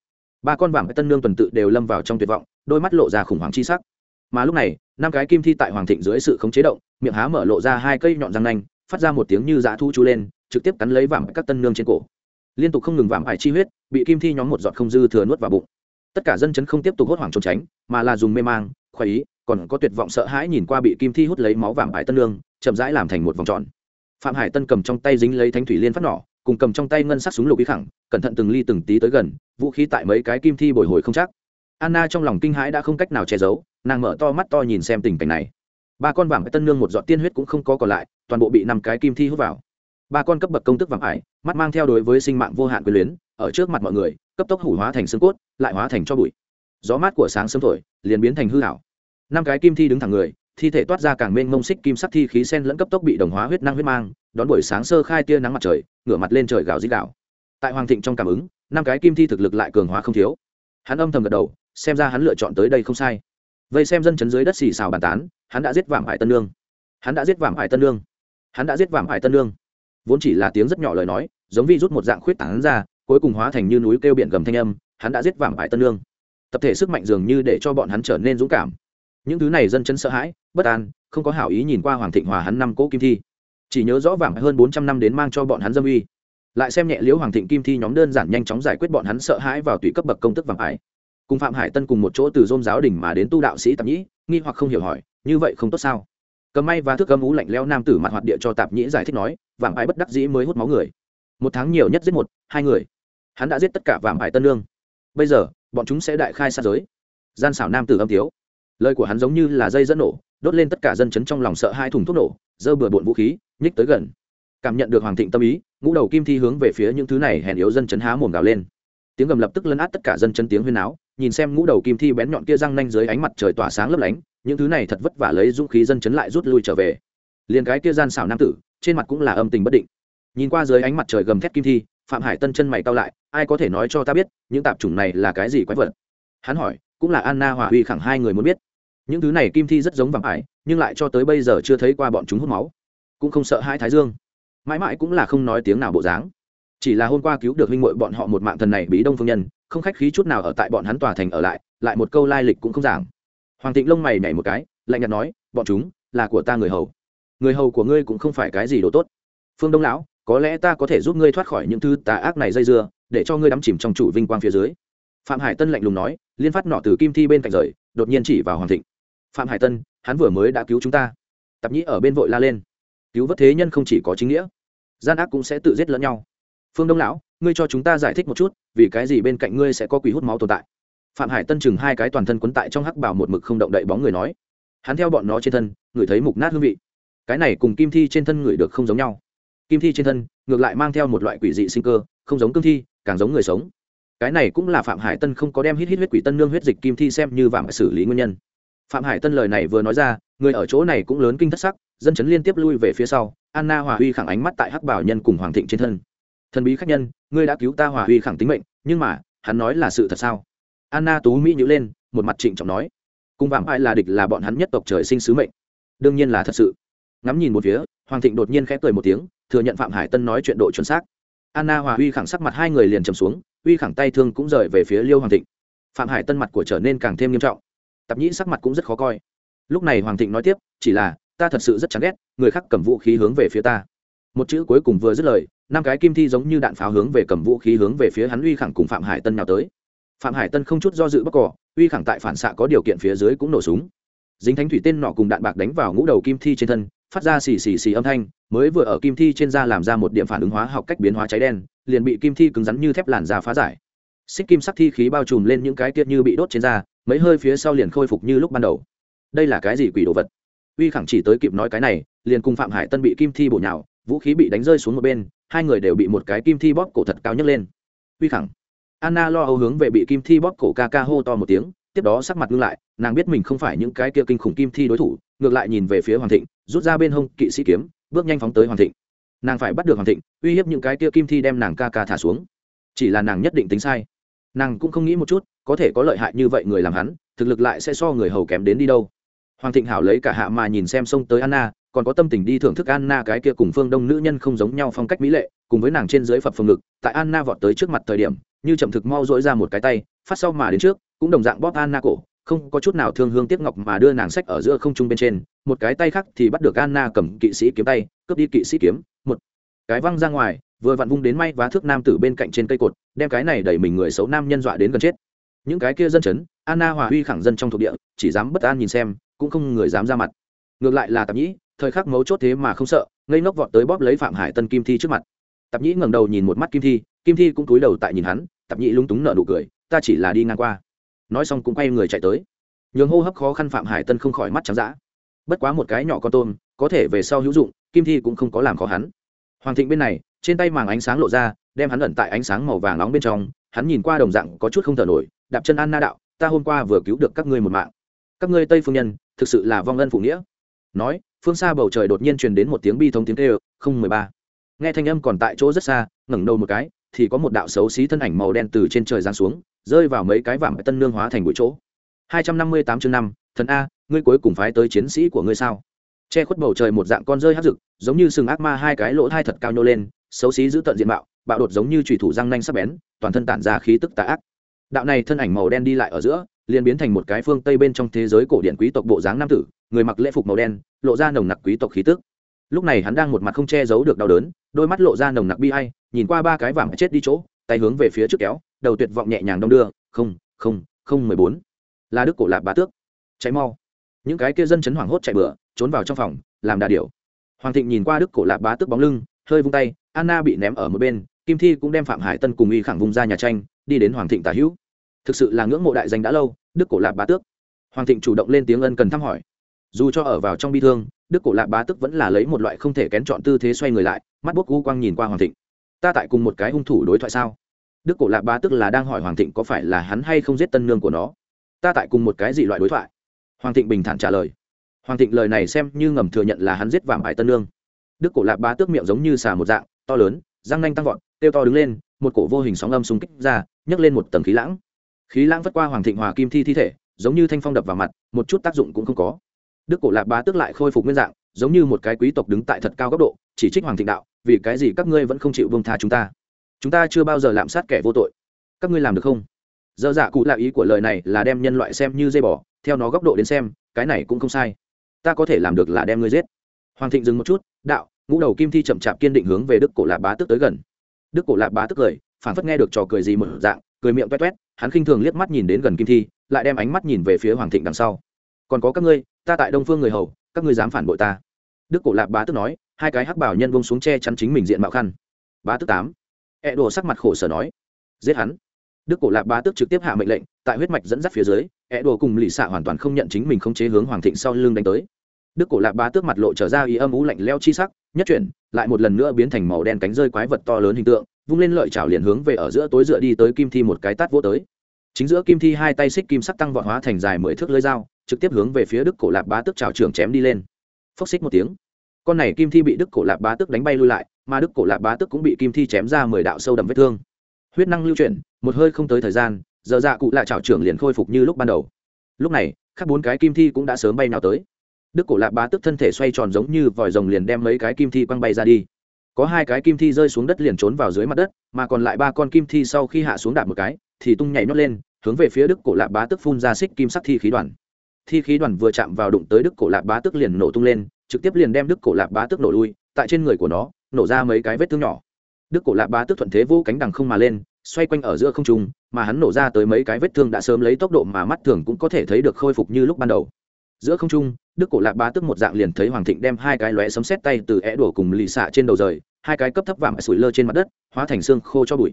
Ba con vàng tân nương tuần tự đều lâm vào trong tuyệt vọng, đôi mắt lộ ra khủng hoảng chi sắc. Mà lúc này, năm cái kim thi tại hoàng thịnh dưới sự khống chế động, miệng há mở lộ ra hai cây nhọn răng nanh, phát ra một tiếng như dã thu chú lên, trực tiếp cắn lấy vàng các tân nương trên cổ liên tục không ngừng vạm ải chi huyết bị kim thi nhóm một giọt không dư thừa nuốt vào bụng. Tất cả dân chấn không tiếp tục hốt hoảng trốn tránh mà là dùng mê mang khoái ý còn có tuyệt vọng sợ hãi nhìn qua bị kim thi hút lấy máu vạm ải tân lương, chậm rãi làm thành một vòng tròn. Phạm hải tân cầm trong tay dính lấy thánh thủy liên phát nỏ cùng cầm trong tay ngân sắc súng lục ý khẳng cẩn thận từng ly từng tí tới gần vũ khí tại mấy cái kim thi bồi hồi không chắc. Anna trong lòng kinh hãi đã không cách nào che giấu nàng mở to mắt to nhìn xem tình cảnh này. Ba con vàng tân nương một giọt tiên huyết cũng không có còn lại toàn bộ bị năm cái kim thi hút vào ba con cấp bậc công tức vàng ải, mắt mang theo đối với sinh mạng vô hạn quyền luyến, ở trước mặt mọi người, cấp tốc hủ hóa thành xương cốt, lại hóa thành cho bụi. Gió mát của sáng sớm thổi, liền biến thành hư hảo năm cái kim thi đứng thẳng người, thi thể toát ra càng mênh mông xích kim sắc thi khí sen lẫn cấp tốc bị đồng hóa huyết năng huyết mang, đón buổi sáng sơ khai tia nắng mặt trời, ngửa mặt lên trời gào dít gạo tại hoàng thịnh trong cảm ứng, năm cái kim thi thực lực lại cường hóa không thiếu. Hắn âm thầm gật đầu, xem ra hắn lựa chọn tới đây không sai. Vậy xem dân chấn dưới đất xì xào bàn tán, hắn đã giết vảm hải tân lương hắn đã giết vảm hải tân lương hắn đã giết vảm hải tân lương vốn chỉ là tiếng rất nhỏ lời nói, giống vi rút một dạng khuyết tảng ra, cuối cùng hóa thành như núi kêu biển gầm thanh âm, hắn đã giết vảm bại tân lương. Tập thể sức mạnh dường như để cho bọn hắn trở nên dũng cảm. Những thứ này dân chân sợ hãi, bất an, không có hảo ý nhìn qua hoàng thịnh hòa hắn năm cỗ kim thi. Chỉ nhớ rõ vàng hơn bốn trăm năm đến mang cho bọn hắn dâm uy. Lại xem nhẹ liễu hoàng thịnh kim thi nhóm đơn giản nhanh chóng giải quyết bọn hắn sợ hãi vào tùy cấp bậc công tức vàng ải cùng phạm hải tân cùng một chỗ từ dôm giáo đình mà đến tu đạo sĩ tạp nhĩ, nghi hoặc không hiểu hỏi, như vậy không tốt sao? Cầm may và thước âm ú lạnh leo nam tử mặt hoạt địa cho tạp nhĩ giải thích nói vàng ải bất đắc dĩ mới hút máu người. Một tháng nhiều nhất giết một, hai người. Hắn đã giết tất cả vàng ải tân lương. Bây giờ, bọn chúng sẽ đại khai sát giới. Gian xảo nam tử âm tiếu. Lời của hắn giống như là dây dẫn nổ, đốt lên tất cả dân chấn trong lòng sợ hai thùng thuốc nổ, dơ bừa bộn vũ khí, nhích tới gần. Cảm nhận được hoàng thịnh tâm ý, ngũ đầu kim thi hướng về phía những thứ này hèn yếu dân chấn há mồm gào lên. Tiếng gầm lập tức lấn át tất cả dân chấn tiếng huyên áo nhìn xem ngũ đầu kim thi bén nhọn kia răng nanh dưới ánh mặt trời tỏa sáng lấp lánh những thứ này thật vất vả lấy dũng khí dân chấn lại rút lui trở về. Liền cái kia gian xảo nam tử, trên mặt cũng là âm tình bất định. Nhìn qua dưới ánh mặt trời gầm thét kim thi, phạm hải tân chân mày cao lại, ai có thể nói cho ta biết, những tạp chủng này là cái gì quái vật? Hắn hỏi, cũng là anna hòa huy khẳng hai người muốn biết. Những thứ này kim thi rất giống vàng ải, nhưng lại cho tới bây giờ chưa thấy qua bọn chúng hút máu. Cũng không sợ hai thái dương. Mãi mãi cũng là không nói tiếng nào bộ dáng. Chỉ là hôm qua cứu được huynh muội bọn họ một mạng thần này bí đông phương nhân, không khách khí chút nào ở tại bọn hắn tòa thành ở lại lại một câu lai lịch cũng không giảng hoàng thịnh lông mày nhảy một cái, lạnh nhạt nói, bọn chúng là của ta người hầu. Người hầu của ngươi cũng không phải cái gì đồ tốt. Phương đông lão, có lẽ ta có thể giúp ngươi thoát khỏi những thứ tà ác này dây dưa, để cho ngươi đắm chìm trong chủ vinh quang phía dưới. Phạm hải tân lạnh lùng nói, liên phát nọ từ kim thi bên cạnh rời, đột nhiên chỉ vào hoàng thịnh. Phạm hải tân, hắn vừa mới đã cứu chúng ta. Tạp nhĩ ở bên vội la lên. Cứu vớt thế nhân không chỉ có chính nghĩa, gian ác cũng sẽ tự giết lẫn nhau. Phương đông lão, ngươi cho chúng ta giải thích một chút, vì cái gì bên cạnh ngươi sẽ có quỷ hút máu tồn tại? Phạm hải tân chừng hai cái toàn thân quấn tại trong hắc bảo một mực không động đậy bóng người nói. Hắn theo bọn nó trên thân người thấy mục nát hương vị. Cái này cùng kim thi trên thân người được không giống nhau. Kim thi trên thân, ngược lại mang theo một loại quỷ dị sinh cơ, không giống cương thi, càng giống người sống. Cái này cũng là phạm hải tân không có đem hít hít huyết quỷ tân nương huyết dịch kim thi xem như vàng xử lý nguyên nhân. Phạm hải tân lời này vừa nói ra, người ở chỗ này cũng lớn kinh thất sắc, dân chấn liên tiếp lui về phía sau, anna hòa huy khẳng ánh mắt tại hắc bảo nhân cùng hoàng thịnh trên thân. Thần bí khách nhân, ngươi đã cứu ta hòa huy khẳng tính mệnh, nhưng mà, hắn nói là sự thật sao? Anna tú mỹ nhữ lên, một mặt trịnh trọng nói, cùng vạm ai là địch là bọn hắn nhất tộc trời sinh sứ mệnh. Đương nhiên là thật sự. Ngắm nhìn một phía, hoàng thịnh đột nhiên khẽ cười một tiếng, thừa nhận phạm hải tân nói chuyện độ chuẩn xác. Anna hòa uy khẳng sắc mặt hai người liền trầm xuống, uy khẳng tay thương cũng rời về phía liêu hoàng thịnh. Phạm hải tân mặt của trở nên càng thêm nghiêm trọng. Tạp nhĩ sắc mặt cũng rất khó coi. Lúc này hoàng thịnh nói tiếp, chỉ là, ta thật sự rất chán ghét, người khác cầm vũ khí hướng về phía ta. Một chữ cuối cùng vừa dứt lời, năm cái kim thi giống như đạn pháo hướng về cầm vũ khí hướng về phía hắn uy khẳng cùng phạm hải tân nào tới phạm hải tân không chút do dự bóc cỏ, uy khẳng tại phản xạ có điều kiện phía dưới cũng nổ súng. Dính thánh thủy tên nọ cùng đạn bạc đánh vào ngũ đầu kim thi trên thân, phát ra xì xì xì âm thanh, mới vừa ở kim thi trên da làm ra một điểm phản ứng hóa học cách biến hóa cháy đen, liền bị kim thi cứng rắn như thép làn da phá giải. Xích kim sắc thi khí bao trùm lên những cái tiết như bị đốt trên da, mấy hơi phía sau liền khôi phục như lúc ban đầu. Đây là cái gì quỷ đồ vật? Uy khẳng chỉ tới kịp nói cái này, liền cùng phạm hải tân bị kim thi bổ nhào, vũ khí bị đánh rơi xuống một bên, hai người đều bị một cái kim thi bóp cổ thật cao nhấc lên. Uy khẳng anna lo âu hướng về bị kim thi bóp cổ ca ca hô to một tiếng, tiếp đó sắc mặt ngưng lại, nàng biết mình không phải những cái kia kinh khủng kim thi đối thủ, ngược lại nhìn về phía hoàng thịnh, rút ra bên hông kỵ sĩ kiếm, bước nhanh phóng tới hoàng thịnh. Nàng phải bắt được hoàng thịnh, uy hiếp những cái kia kim thi đem nàng ca ca thả xuống. Chỉ là nàng nhất định tính sai. Nàng cũng không nghĩ một chút, có thể có lợi hại như vậy người làm hắn, thực lực lại sẽ so người hầu kém đến đi đâu. Hoàng thịnh hảo lấy cả hạ mà nhìn xem xông tới anna, còn có tâm tình đi thưởng thức anna cái kia cùng phương đông nữ nhân không giống nhau phong cách mỹ lệ, cùng với nàng trên dưới phập phồng ngực, tại anna vọt tới trước mặt thời điểm như chậm thực mau dỗi ra một cái tay, phát sau mà đến trước, cũng đồng dạng bóp anna cổ, không có chút nào thương hương tiếc ngọc mà đưa nàng sách ở giữa không trung bên trên, một cái tay khác thì bắt được anna cầm kỵ sĩ kiếm tay, cướp đi kỵ sĩ kiếm, một cái văng ra ngoài, vừa vặn vung đến may vá thước nam tử bên cạnh trên cây cột, đem cái này đẩy mình người xấu nam nhân dọa đến gần chết. Những cái kia dân chấn, anna hòa huy khẳng dân trong thuộc địa, chỉ dám bất an nhìn xem, cũng không người dám ra mặt. Ngược lại là tạp nhĩ, thời khắc mấu chốt thế mà không sợ, ngây ngốc vọt tới bóp lấy phạm hải tân kim thi trước mặt. Tạp nhĩ ngẩng đầu nhìn một mắt kim thi kim thi cũng cúi đầu tại nhìn hắn tạp nhĩ lúng túng nợ nụ cười, ta chỉ là đi ngang qua. Nói xong cũng quay người chạy tới. Nhường hô hấp khó khăn phạm hải tân không khỏi mắt trắng d bất quá một cái nhỏ con tôm, có thể về sau hữu dụng, kim thi cũng không có làm khó hắn. Hoàng thịnh bên này, trên tay màng ánh sáng lộ ra, đem hắn lẩn tại ánh sáng màu vàng nóng bên trong, hắn nhìn qua đồng dạng có chút không thở nổi, đạp chân an na đạo, ta hôm qua vừa cứu được các ngươi một mạng. Các ngươi tây phương nhân, thực sự là vong ân phụ nghĩa. Nói, phương xa bầu trời đột nhiên truyền đến một tiếng bi thống tiếng kêu, không mười ba. Nghe thanh âm còn tại chỗ rất xa, ngẩng đầu một cái thì có một đạo xấu xí thân ảnh màu đen từ trên trời giáng xuống, rơi vào mấy cái vảm tân nương hóa thành bụi chỗ. Hai trăm năm mươi tám chương năm, thần a, ngươi cuối cùng phái tới chiến sĩ của ngươi sao? Che khuất bầu trời một dạng con rơi hát rực giống như sừng ác ma hai cái lỗ thai thật cao nhô lên, xấu xí giữ tận diện mạo, bạo đột giống như trùy thủ răng nanh sắc bén, toàn thân tản ra khí tức tà ác. Đạo này thân ảnh màu đen đi lại ở giữa, liền biến thành một cái phương tây bên trong thế giới cổ điển quý tộc bộ dáng nam tử, người mặc lễ phục màu đen, lộ ra nồng nặc quý tộc khí tức lúc này hắn đang một mặt không che giấu được đau đớn, đôi mắt lộ ra nồng nặc bi hay nhìn qua ba cái vàng chết đi chỗ, tay hướng về phía trước kéo, đầu tuyệt vọng nhẹ nhàng đong đưa, không không không mười bốn. Là đức cổ lạp bá tước. Cháy mau. Những cái kia dân chấn hoảng hốt chạy bựa trốn vào trong phòng, làm đà điều hoàng thịnh nhìn qua đức cổ lạp bá tước bóng lưng, hơi vung tay, anna bị ném ở một bên, kim thi cũng đem phạm hải tân cùng y khẳng vùng ra nhà tranh, đi đến hoàng thịnh tả hữu. Thực sự là ngưỡng mộ đại danh đã lâu, đức cổ lạp bá tước. Hoàng thịnh chủ động lên tiếng ân cần thăm hỏi. Dù cho ở vào trong bi thương đức cổ lạ bá tức vẫn là lấy một loại không thể kén chọn tư thế xoay người lại, mắt bốc gu quang nhìn qua hoàng thịnh. Ta tại cùng một cái hung thủ đối thoại sao? Đức cổ lạ bá tức là đang hỏi hoàng thịnh có phải là hắn hay không giết tân nương của nó. Ta tại cùng một cái gì loại đối thoại? Hoàng thịnh bình thản trả lời. Hoàng thịnh lời này xem như ngầm thừa nhận là hắn giết vàng bài tân nương. Đức cổ lạ bá tước miệng giống như xà một dạng, to lớn, răng nanh tăng vọt tiêu to đứng lên, một cổ vô hình sóng âm xung kích ra, nhấc lên một tầng khí lãng. Khí lãng vất qua hoàng thịnh hòa kim thi thi thể, giống như thanh phong đập vào mặt, một chút tác dụng cũng không có đức cổ lạp bá tức lại khôi phục nguyên dạng, giống như một cái quý tộc đứng tại thật cao góc độ, chỉ trích hoàng thịnh đạo, vì cái gì các ngươi vẫn không chịu bông tha chúng ta? Chúng ta chưa bao giờ lạm sát kẻ vô tội. Các ngươi làm được không? Dơ dạ cụ là ý của lời này là đem nhân loại xem như dây bỏ theo nó góc độ đến xem, cái này cũng không sai. Ta có thể làm được là đem ngươi giết. Hoàng thịnh dừng một chút, đạo, ngũ đầu kim thi chậm chạp kiên định hướng về đức cổ lạp bá tức tới gần. Đức cổ lạp bá tức cười phản phất nghe được trò cười gì một dạng, cười miệng toét toét hắn khinh thường liếc mắt nhìn đến gần kim thi, lại đem ánh mắt nhìn về phía hoàng thịnh đằng sau còn có các ngươi, ta tại đông phương người hầu, các ngươi dám phản bội ta. Đức cổ lạp bá tức nói, hai cái hắc bảo nhân vông xuống che chắn chính mình diện mạo khăn. Bá tức tám. E đồ sắc mặt khổ sở nói, giết hắn. Đức cổ lạp bá tức trực tiếp hạ mệnh lệnh, tại huyết mạch dẫn dắt phía dưới e đồ cùng lì xạ hoàn toàn không nhận chính mình không chế hướng hoàng thịnh sau lưng đánh tới. Đức cổ lạp bá tước mặt lộ trở ra ý âm ú lạnh leo chi sắc, nhất chuyển, lại một lần nữa biến thành màu đen cánh rơi quái vật to lớn hình tượng, vung lên lợi chảo liền hướng về ở giữa tối dựa đi tới kim thi một cái tát vỗ tới. Chính giữa kim thi hai tay xích kim sắc tăng vọt hóa thành dài mười thước lưỡi dao trực tiếp hướng về phía đức cổ lạp bá tước chảo trưởng chém đi lên. Phốc xích một tiếng. Con này kim thi bị đức cổ lạp bá tước đánh bay lui lại, mà đức cổ lạp bá tước cũng bị kim thi chém ra mười đạo sâu đậm vết thương. Huyết năng lưu chuyển, một hơi không tới thời gian, giờ dạ cụ lại chảo trưởng liền khôi phục như lúc ban đầu. Lúc này các bốn cái kim thi cũng đã sớm bay nào tới. Đức cổ lạp bá tức thân thể xoay tròn giống như vòi rồng liền đem mấy cái kim thi quăng bay ra đi. Có hai cái kim thi rơi xuống đất liền trốn vào dưới mặt đất, mà còn lại ba con kim thi sau khi hạ xuống đạp một cái, thì tung nhảy nhót lên, hướng về phía đức cổ lạp bá tức phun ra xích kim sắc thi khí đoàn thi khí đoàn vừa chạm vào đụng tới đức cổ lạp bá tức liền nổ tung lên, trực tiếp liền đem đức cổ lạp bá tức nổ lui, tại trên người của nó, nổ ra mấy cái vết thương nhỏ. Đức cổ lạp bá tức thuận thế vô cánh đằng không mà lên, xoay quanh ở giữa không trung, mà hắn nổ ra tới mấy cái vết thương đã sớm lấy tốc độ mà mắt thường cũng có thể thấy được khôi phục như lúc ban đầu. Giữa không trung, đức cổ lạc bá tức một dạng liền thấy hoàng thịnh đem hai cái lóe sấm xét tay từ é đổ cùng lì xạ trên đầu rời, hai cái cấp thấp vàng sủi lơ trên mặt đất, hóa thành xương khô cho bụi.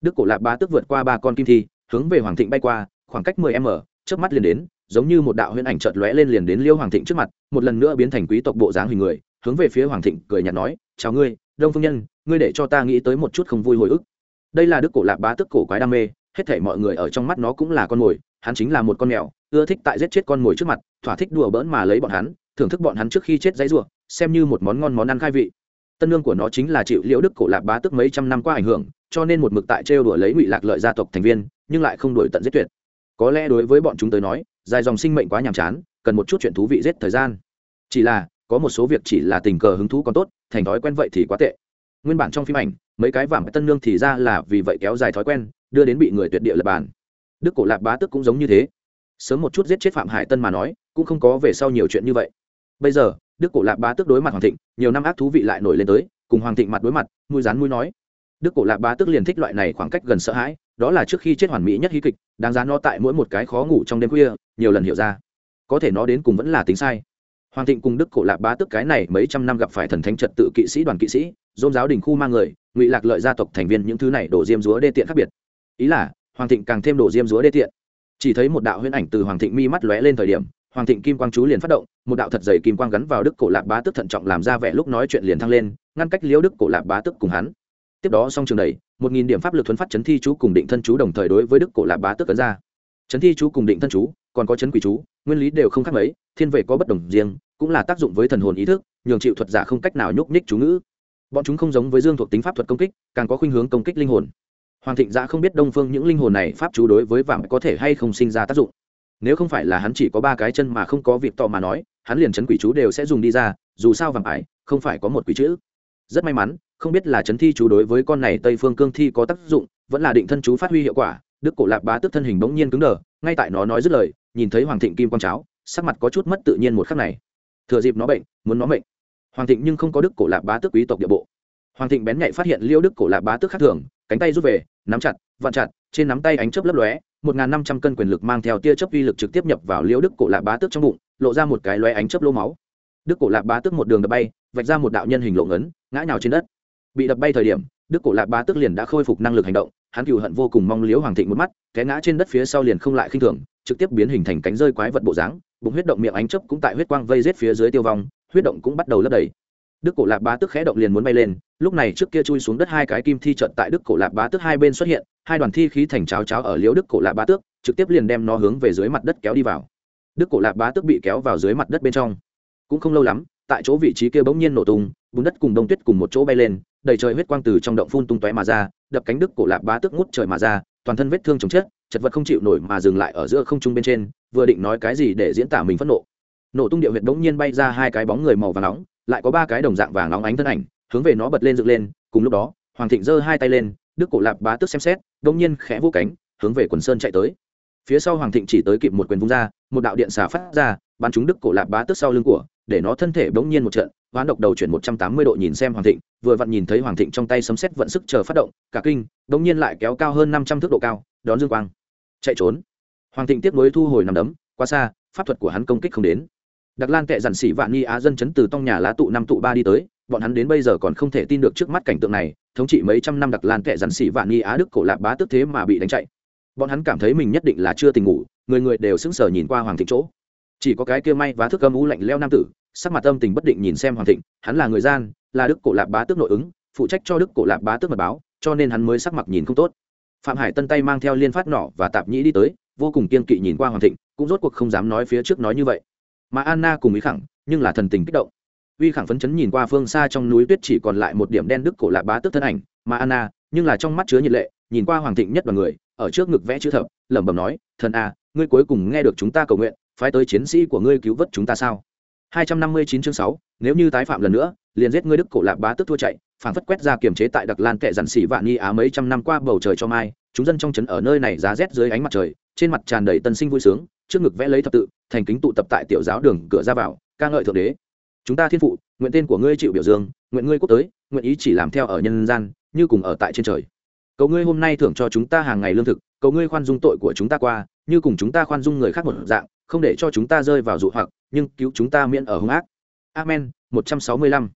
Đức cổ lạc bá tức vượt qua ba con kim thi, hướng về hoàng thịnh bay qua, khoảng cách mười m trước mắt liền đến giống như một đạo huyễn ảnh chợt lóe lên liền đến liêu hoàng thịnh trước mặt, một lần nữa biến thành quý tộc bộ dáng hình người, hướng về phía hoàng thịnh cười nhạt nói, chào ngươi, đông phương nhân, ngươi để cho ta nghĩ tới một chút không vui hồi ức. Đây là đức cổ lạc bá tức cổ quái đam mê, hết thảy mọi người ở trong mắt nó cũng là con mồi, hắn chính là một con mèo, ưa thích tại giết chết con mồi trước mặt, thỏa thích đùa bỡn mà lấy bọn hắn, thưởng thức bọn hắn trước khi chết dãy rủa, xem như một món ngon món ăn khai vị. Tân lương của nó chính là chịu liễu đức cổ lạc bá tức mấy trăm năm qua ảnh hưởng, cho nên một mực tại trêu đùa lấy ngụy lạc lợi gia tộc thành viên, nhưng lại không đuổi tận giết tuyệt. Có lẽ đối với bọn chúng tới nói dài dòng sinh mệnh quá nhàm chán, cần một chút chuyện thú vị giết thời gian. Chỉ là, có một số việc chỉ là tình cờ hứng thú còn tốt, thành thói quen vậy thì quá tệ. Nguyên bản trong phim ảnh, mấy cái vảm tân nương thì ra là vì vậy kéo dài thói quen, đưa đến bị người tuyệt địa lập bàn. Đức cổ lạc bá tức cũng giống như thế. Sớm một chút giết chết phạm hải tân mà nói, cũng không có về sau nhiều chuyện như vậy. Bây giờ, đức cổ lạc bá tức đối mặt hoàng thịnh, nhiều năm ác thú vị lại nổi lên tới, cùng hoàng thịnh mặt đối mặt, mũi rán mũi nói. Đức cổ lạc bá tức liền thích loại này khoảng cách gần sợ hãi, đó là trước khi chết hoàn mỹ nhất hí kịch, đáng giá nó tại mỗi một cái khó ngủ trong đêm khuya nhiều lần hiểu ra. Có thể nó đến cùng vẫn là tính sai. Hoàng thịnh cùng đức cổ lạc bá tức cái này mấy trăm năm gặp phải thần thánh trật tự kỵ sĩ đoàn kỵ sĩ dôn giáo đình khu mang người, ngụy lạc lợi gia tộc thành viên những thứ này đổ diêm dúa đê tiện khác biệt. Ý là, hoàng thịnh càng thêm đổ diêm dúa đê tiện. Chỉ thấy một đạo huyễn ảnh từ hoàng thịnh mi mắt lóe lên thời điểm, hoàng thịnh kim quang chú liền phát động, một đạo thật dày kim quang gắn vào đức cổ lạc bá tức thận trọng làm ra vẻ lúc nói chuyện liền thăng lên, ngăn cách liễu đức cổ lạc bá tức cùng hắn. Tiếp đó song trường đầy một nghìn điểm pháp lực thuấn phát chấn thi chú cùng định thân chú đồng thời đối với đức cổ lạc bá tức ấn ra. Chấn thi chú cùng định thân chú còn có chấn quỷ chú, nguyên lý đều không khác mấy, thiên vệ có bất đồng riêng, cũng là tác dụng với thần hồn ý thức, nhường chịu thuật giả không cách nào nhúc nhích chú ngữ. Bọn chúng không giống với dương thuộc tính pháp thuật công kích, càng có khuynh hướng công kích linh hồn. Hoàng thịnh giã không biết đông phương những linh hồn này pháp chú đối với vàng có thể hay không sinh ra tác dụng. Nếu không phải là hắn chỉ có ba cái chân mà không có việc to mà nói, hắn liền chấn quỷ chú đều sẽ dùng đi ra, dù sao vàng ải, không phải có một quỷ chữ. Rất may mắn, không biết là chấn thi chú đối với con này tây phương cương thi có tác dụng, vẫn là định thân chú phát huy hiệu quả, đức cổ lạc bá tức thân hình bỗng nhiên cứng đờ, ngay tại nó nói dứt lời nhìn thấy hoàng thịnh kim quang cháo, sắc mặt có chút mất tự nhiên một khắc này. Thừa dịp nó bệnh, muốn nó bệnh hoàng thịnh nhưng không có đức cổ lạc bá tước quý tộc địa bộ. Hoàng thịnh bén nhạy phát hiện liêu đức cổ lạc bá tước khác thường, cánh tay rút về, nắm chặt, vặn chặt, trên nắm tay ánh chớp lấp lóe, một năm trăm cân quyền lực mang theo tia chớp uy lực trực tiếp nhập vào liêu đức cổ lạc bá tước trong bụng, lộ ra một cái lóe ánh chớp lô máu. Đức cổ lạc bá tước một đường đập bay, vạch ra một đạo nhân hình lộ ngấn, ngã nhào trên đất. Bị đập bay thời điểm, đức cổ lạc bá tước liền đã khôi phục năng lực hành động, hắn cựu hận vô cùng mong liếu hoàng thịnh một mắt, té ngã trên đất phía sau liền không lại khinh thường trực tiếp biến hình thành cánh rơi quái vật bộ dáng, bụng huyết động miệng ánh chớp cũng tại huyết quang vây rết phía dưới tiêu vong, huyết động cũng bắt đầu lấp đầy. Đức cổ lạc bá tức khẽ động liền muốn bay lên, lúc này trước kia chui xuống đất hai cái kim thi trận tại đức cổ lạc bá tức hai bên xuất hiện, hai đoàn thi khí thành cháo cháo ở liễu đức cổ lạc bá tước, trực tiếp liền đem nó hướng về dưới mặt đất kéo đi vào. Đức cổ lạc bá tước bị kéo vào dưới mặt đất bên trong. Cũng không lâu lắm, tại chỗ vị trí kia bỗng nhiên nổ tung, bùn đất cùng đông tuyết cùng một chỗ bay lên, đầy trời huyết quang từ trong động phun tung tóe mà ra, đập cánh đức cổ lạc bá tước ngút trời mà ra, toàn thân vết thương chồng chết chật vật không chịu nổi mà dừng lại ở giữa không trung bên trên, vừa định nói cái gì để diễn tả mình phẫn nộ. Nổ tung điệu huyệt bỗng nhiên bay ra hai cái bóng người màu vàng nóng, lại có ba cái đồng dạng vàng nóng ánh thân ảnh, hướng về nó bật lên dựng lên, cùng lúc đó, hoàng thịnh giơ hai tay lên, đức cổ lạp bá tức xem xét, bỗng nhiên khẽ vô cánh, hướng về quần sơn chạy tới. Phía sau hoàng thịnh chỉ tới kịp một quyền vung ra, một đạo điện xả phát ra, bắn trúng đức cổ lạp bá tức sau lưng của, để nó thân thể bỗng nhiên một trận, hoán độc đầu chuyển một trăm tám mươi độ nhìn xem hoàng thịnh, vừa vặn nhìn thấy hoàng thịnh trong tay sấm xét vận sức chờ phát động, cả kinh, bỗng nhiên lại kéo cao hơn năm trăm thước độ cao đón dương quang. Chạy trốn. Hoàng thịnh tiếp nối thu hồi nằm đấm qua xa, pháp thuật của hắn công kích không đến. Đặc lan kệ dằn xỉ vạn nghi á dân chấn từ tông nhà lá tụ năm tụ ba đi tới, bọn hắn đến bây giờ còn không thể tin được trước mắt cảnh tượng này, thống trị mấy trăm năm đặc lan kệ dằn xỉ vạn nghi á đức cổ lạc bá tức thế mà bị đánh chạy. Bọn hắn cảm thấy mình nhất định là chưa tình ngủ, người người đều sững sờ nhìn qua hoàng thịnh chỗ. Chỉ có cái kia may và thức âm u lạnh leo nam tử, sắc mặt âm tình bất định nhìn xem hoàng thịnh, hắn là người gian, là đức cổ lạc bá tước nội ứng, phụ trách cho đức cổ lạc bá tước mật báo, cho nên hắn mới sắc mặt nhìn không tốt phạm hải tân tay mang theo liên phát nỏ và tạp nhĩ đi tới vô cùng kiên kỵ nhìn qua hoàng thịnh cũng rốt cuộc không dám nói phía trước nói như vậy. Mà anna cùng ý khẳng nhưng là thần tình kích động. Uy khẳng phấn chấn nhìn qua phương xa trong núi tuyết chỉ còn lại một điểm đen đức cổ lạ bá tức thân ảnh mà anna nhưng là trong mắt chứa nhiệt lệ nhìn qua hoàng thịnh nhất đoàn người ở trước ngực vẽ chữ thập lẩm bẩm nói thần a ngươi cuối cùng nghe được chúng ta cầu nguyện phái tới chiến sĩ của ngươi cứu vớt chúng ta sao? 259 chương 6, nếu như tái phạm lần nữa liền giết ngươi đức cổ lạc bá tức thua chạy phản phất quét ra kiềm chế tại đặc lan kệ dặn xỉ vạn nghi á mấy trăm năm qua bầu trời cho mai, chúng dân trong trấn ở nơi này giá rét dưới ánh mặt trời, trên mặt tràn đầy tân sinh vui sướng, trước ngực vẽ lấy thập tự, thành kính tụ tập tại tiểu giáo đường cửa ra vào, ca ngợi thượng đế. Chúng ta thiên phụ, nguyện tên của ngươi chịu biểu dương, nguyện ngươi quốc tới, nguyện ý chỉ làm theo ở nhân gian, như cùng ở tại trên trời. Cầu ngươi hôm nay thưởng cho chúng ta hàng ngày lương thực, cầu ngươi khoan dung tội của chúng ta qua, như cùng chúng ta khoan dung người khác một dạng, không để cho chúng ta rơi vào dụ hoặc, nhưng cứu chúng ta miễn ở hung ác. Amen, một trăm sáu mươi lăm.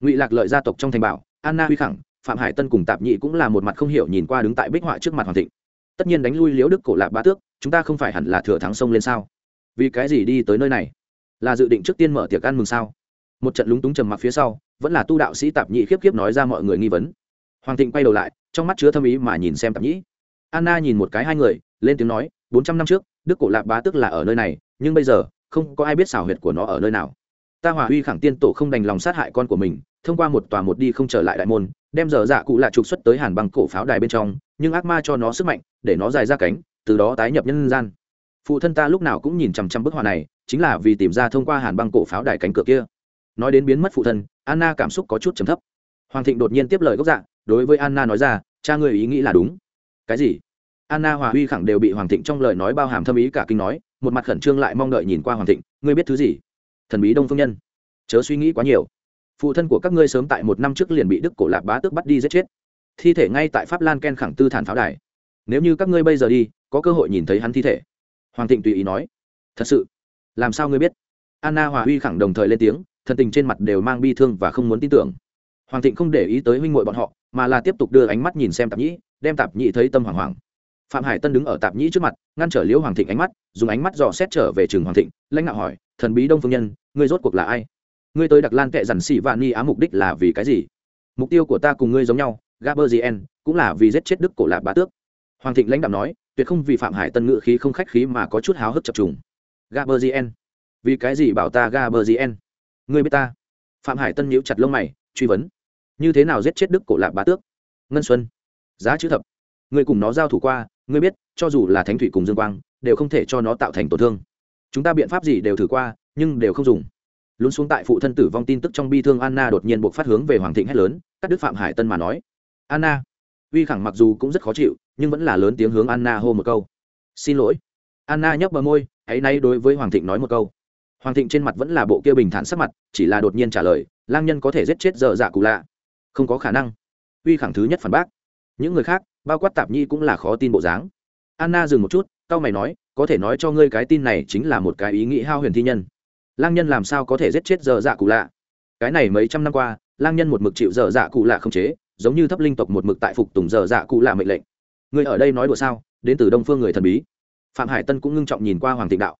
Ngụy lạc lợi gia tộc trong thành bảo anna huy khẳng, phạm hải tân cùng tạp nhị cũng là một mặt không hiểu nhìn qua đứng tại bích họa trước mặt hoàng thịnh. Tất nhiên đánh lui liễu đức cổ lạc ba tước, chúng ta không phải hẳn là thừa thắng sông lên sao? Vì cái gì đi tới nơi này? Là dự định trước tiên mở tiệc ăn mừng sao? Một trận lúng túng trầm mặc phía sau, vẫn là tu đạo sĩ tạp nhị khiếp khiếp nói ra mọi người nghi vấn. Hoàng thịnh quay đầu lại, trong mắt chứa thâm ý mà nhìn xem tạp nhĩ anna nhìn một cái hai người, lên tiếng nói, bốn trăm năm trước, đức cổ lạc bá tức là ở nơi này, nhưng bây giờ, không có ai biết xảo huyệt của nó ở nơi nào ta hòa uy khẳng tiên tổ không đành lòng sát hại con của mình, thông qua một tòa một đi không trở lại đại môn, đem dở dạ cụ lạ trục xuất tới hàn bằng cổ pháo đài bên trong, nhưng ác ma cho nó sức mạnh, để nó dài ra cánh, từ đó tái nhập nhân gian. Phụ thân ta lúc nào cũng nhìn chằm chằm bức họa này, chính là vì tìm ra thông qua hàn băng cổ pháo đài cánh cửa kia. Nói đến biến mất phụ thân, anna cảm xúc có chút trầm thấp. Hoàng thịnh đột nhiên tiếp lời gốc dạ đối với anna nói ra, cha người ý nghĩ là đúng. Cái gì? Anna hòa huy khẳng đều bị hoàng thịnh trong lời nói bao hàm thâm ý cả kinh nói, một mặt khẩn trương lại mong đợi nhìn qua hoàng thịnh, ngươi biết thứ gì? Thần bí đông phương nhân. Chớ suy nghĩ quá nhiều. Phụ thân của các ngươi sớm tại một năm trước liền bị đức cổ lạc bá tước bắt đi giết chết. Thi thể ngay tại pháp lan ken khẳng tư thản pháo đài. Nếu như các ngươi bây giờ đi, có cơ hội nhìn thấy hắn thi thể. Hoàng thịnh tùy ý nói. Thật sự? Làm sao ngươi biết? Anna hòa huy khẳng đồng thời lên tiếng, thần tình trên mặt đều mang bi thương và không muốn tin tưởng. Hoàng thịnh không để ý tới huynh muội bọn họ, mà là tiếp tục đưa ánh mắt nhìn xem tạp nhĩ, đem tạp nhĩ thấy tâm hoàng hoàng phạm hải tân đứng ở tạp nhĩ trước mặt, ngăn trở liễu hoàng thịnh ánh mắt, dùng ánh mắt dò xét trở về trường hoàng thịnh, lãnh đạo hỏi, thần bí đông phương nhân, ngươi rốt cuộc là ai? Ngươi tới đặc lan kệ dằn xỉ vạn ni á mục đích là vì cái gì? Mục tiêu của ta cùng ngươi giống nhau gaberzien cũng là vì giết chết đức cổ lạc bá tước. Hoàng thịnh lãnh đạo nói, tuyệt không vì phạm hải tân ngự khí không khách khí mà có chút háo hức chập trùng. Gaberzien vì cái gì bảo ta gaberzien ngươi biết ta? Phạm hải tân nhíu chặt lông mày, truy vấn, như thế nào giết chết đức cổ lạc bá tước? Ngân xuân, giá chữ thập ngươi cùng nó giao thủ qua, ngươi biết, cho dù là thánh thủy cùng dương quang, đều không thể cho nó tạo thành tổn thương. Chúng ta biện pháp gì đều thử qua, nhưng đều không dùng. Lún xuống tại phụ thân tử vong tin tức trong bi thương anna đột nhiên buộc phát hướng về hoàng thịnh hét lớn các đức phạm hải tân mà nói. Anna. Uy khẳng mặc dù cũng rất khó chịu, nhưng vẫn là lớn tiếng hướng anna hô một câu. Xin lỗi. Anna nhấp bờ môi, hãy nay đối với hoàng thịnh nói một câu. Hoàng thịnh trên mặt vẫn là bộ kia bình thản sắc mặt, chỉ là đột nhiên trả lời, lang nhân có thể giết chết dở dạ cụ lạ. Không có khả năng. Uy khẳng thứ nhất phản bác. Những người khác bao quát tạp nhi cũng là khó tin bộ dáng. Anna dừng một chút tao mày nói, có thể nói cho ngươi cái tin này chính là một cái ý nghĩ hao huyền thi nhân. Lang nhân làm sao có thể giết chết dở dạ cụ lạ? Cái này mấy trăm năm qua, lang nhân một mực chịu dở dạ cụ lạ không chế, giống như thấp linh tộc một mực tại phục tùng dở dạ cụ lạ mệnh lệnh. Ngươi ở đây nói đùa sao? Đến từ đông phương người thần bí. Phạm hải tân cũng ngưng trọng nhìn qua hoàng thịnh đạo.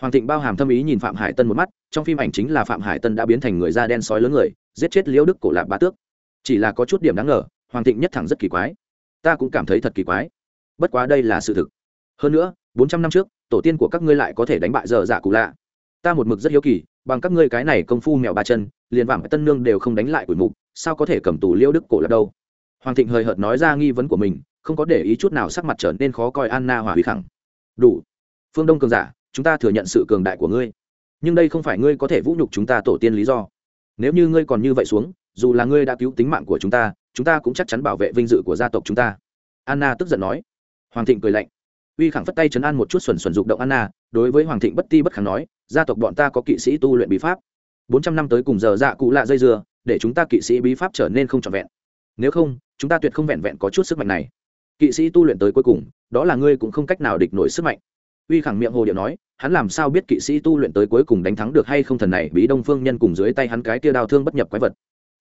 Hoàng thịnh bao hàm thâm ý nhìn phạm hải tân một mắt, trong phim ảnh chính là phạm hải tân đã biến thành người da đen sói lớn người, giết chết liễu đức cổ lạc bá tước. Chỉ là có chút điểm đáng ngờ, hoàng thịnh nhất thẳng rất kỳ quái ta cũng cảm thấy thật kỳ quái. Bất quá đây là sự thực. Hơn nữa, bốn trăm năm trước, tổ tiên của các ngươi lại có thể đánh bại dở dạ cụ lạ. Ta một mực rất hiếu kỳ, bằng các ngươi cái này công phu mèo ba chân, liền vàng tân nương đều không đánh lại quỷ mục, sao có thể cầm tù liêu đức cổ lạc đâu? Hoàng thịnh hời hợt nói ra nghi vấn của mình, không có để ý chút nào sắc mặt trở nên khó coi anna hòa huy khẳng. Đủ. Phương đông cường giả, chúng ta thừa nhận sự cường đại của ngươi. Nhưng đây không phải ngươi có thể vũ nhục chúng ta tổ tiên lý do. Nếu như ngươi còn như vậy xuống dù là ngươi đã cứu tính mạng của chúng ta chúng ta cũng chắc chắn bảo vệ vinh dự của gia tộc chúng ta. Anna tức giận nói. Hoàng thịnh cười lạnh. Uy khẳng phất tay chấn an một chút xuẩn xuẩn dục động anna, đối với hoàng thịnh bất ti bất khẳng nói, gia tộc bọn ta có kỵ sĩ tu luyện bí pháp. Bốn trăm năm tới cùng giờ dạ cụ lạ dây dưa, để chúng ta kỵ sĩ bí pháp trở nên không trọn vẹn. Nếu không, chúng ta tuyệt không vẹn vẹn có chút sức mạnh này. Kỵ sĩ tu luyện tới cuối cùng, đó là ngươi cũng không cách nào địch nổi sức mạnh. Uy khẳng miệng hồ điệu nói, hắn làm sao biết kỵ sĩ tu luyện tới cuối cùng đánh thắng được hay không thần này, bí đông phương nhân cùng dưới tay hắn cái tia đao thương bất nhập quái vật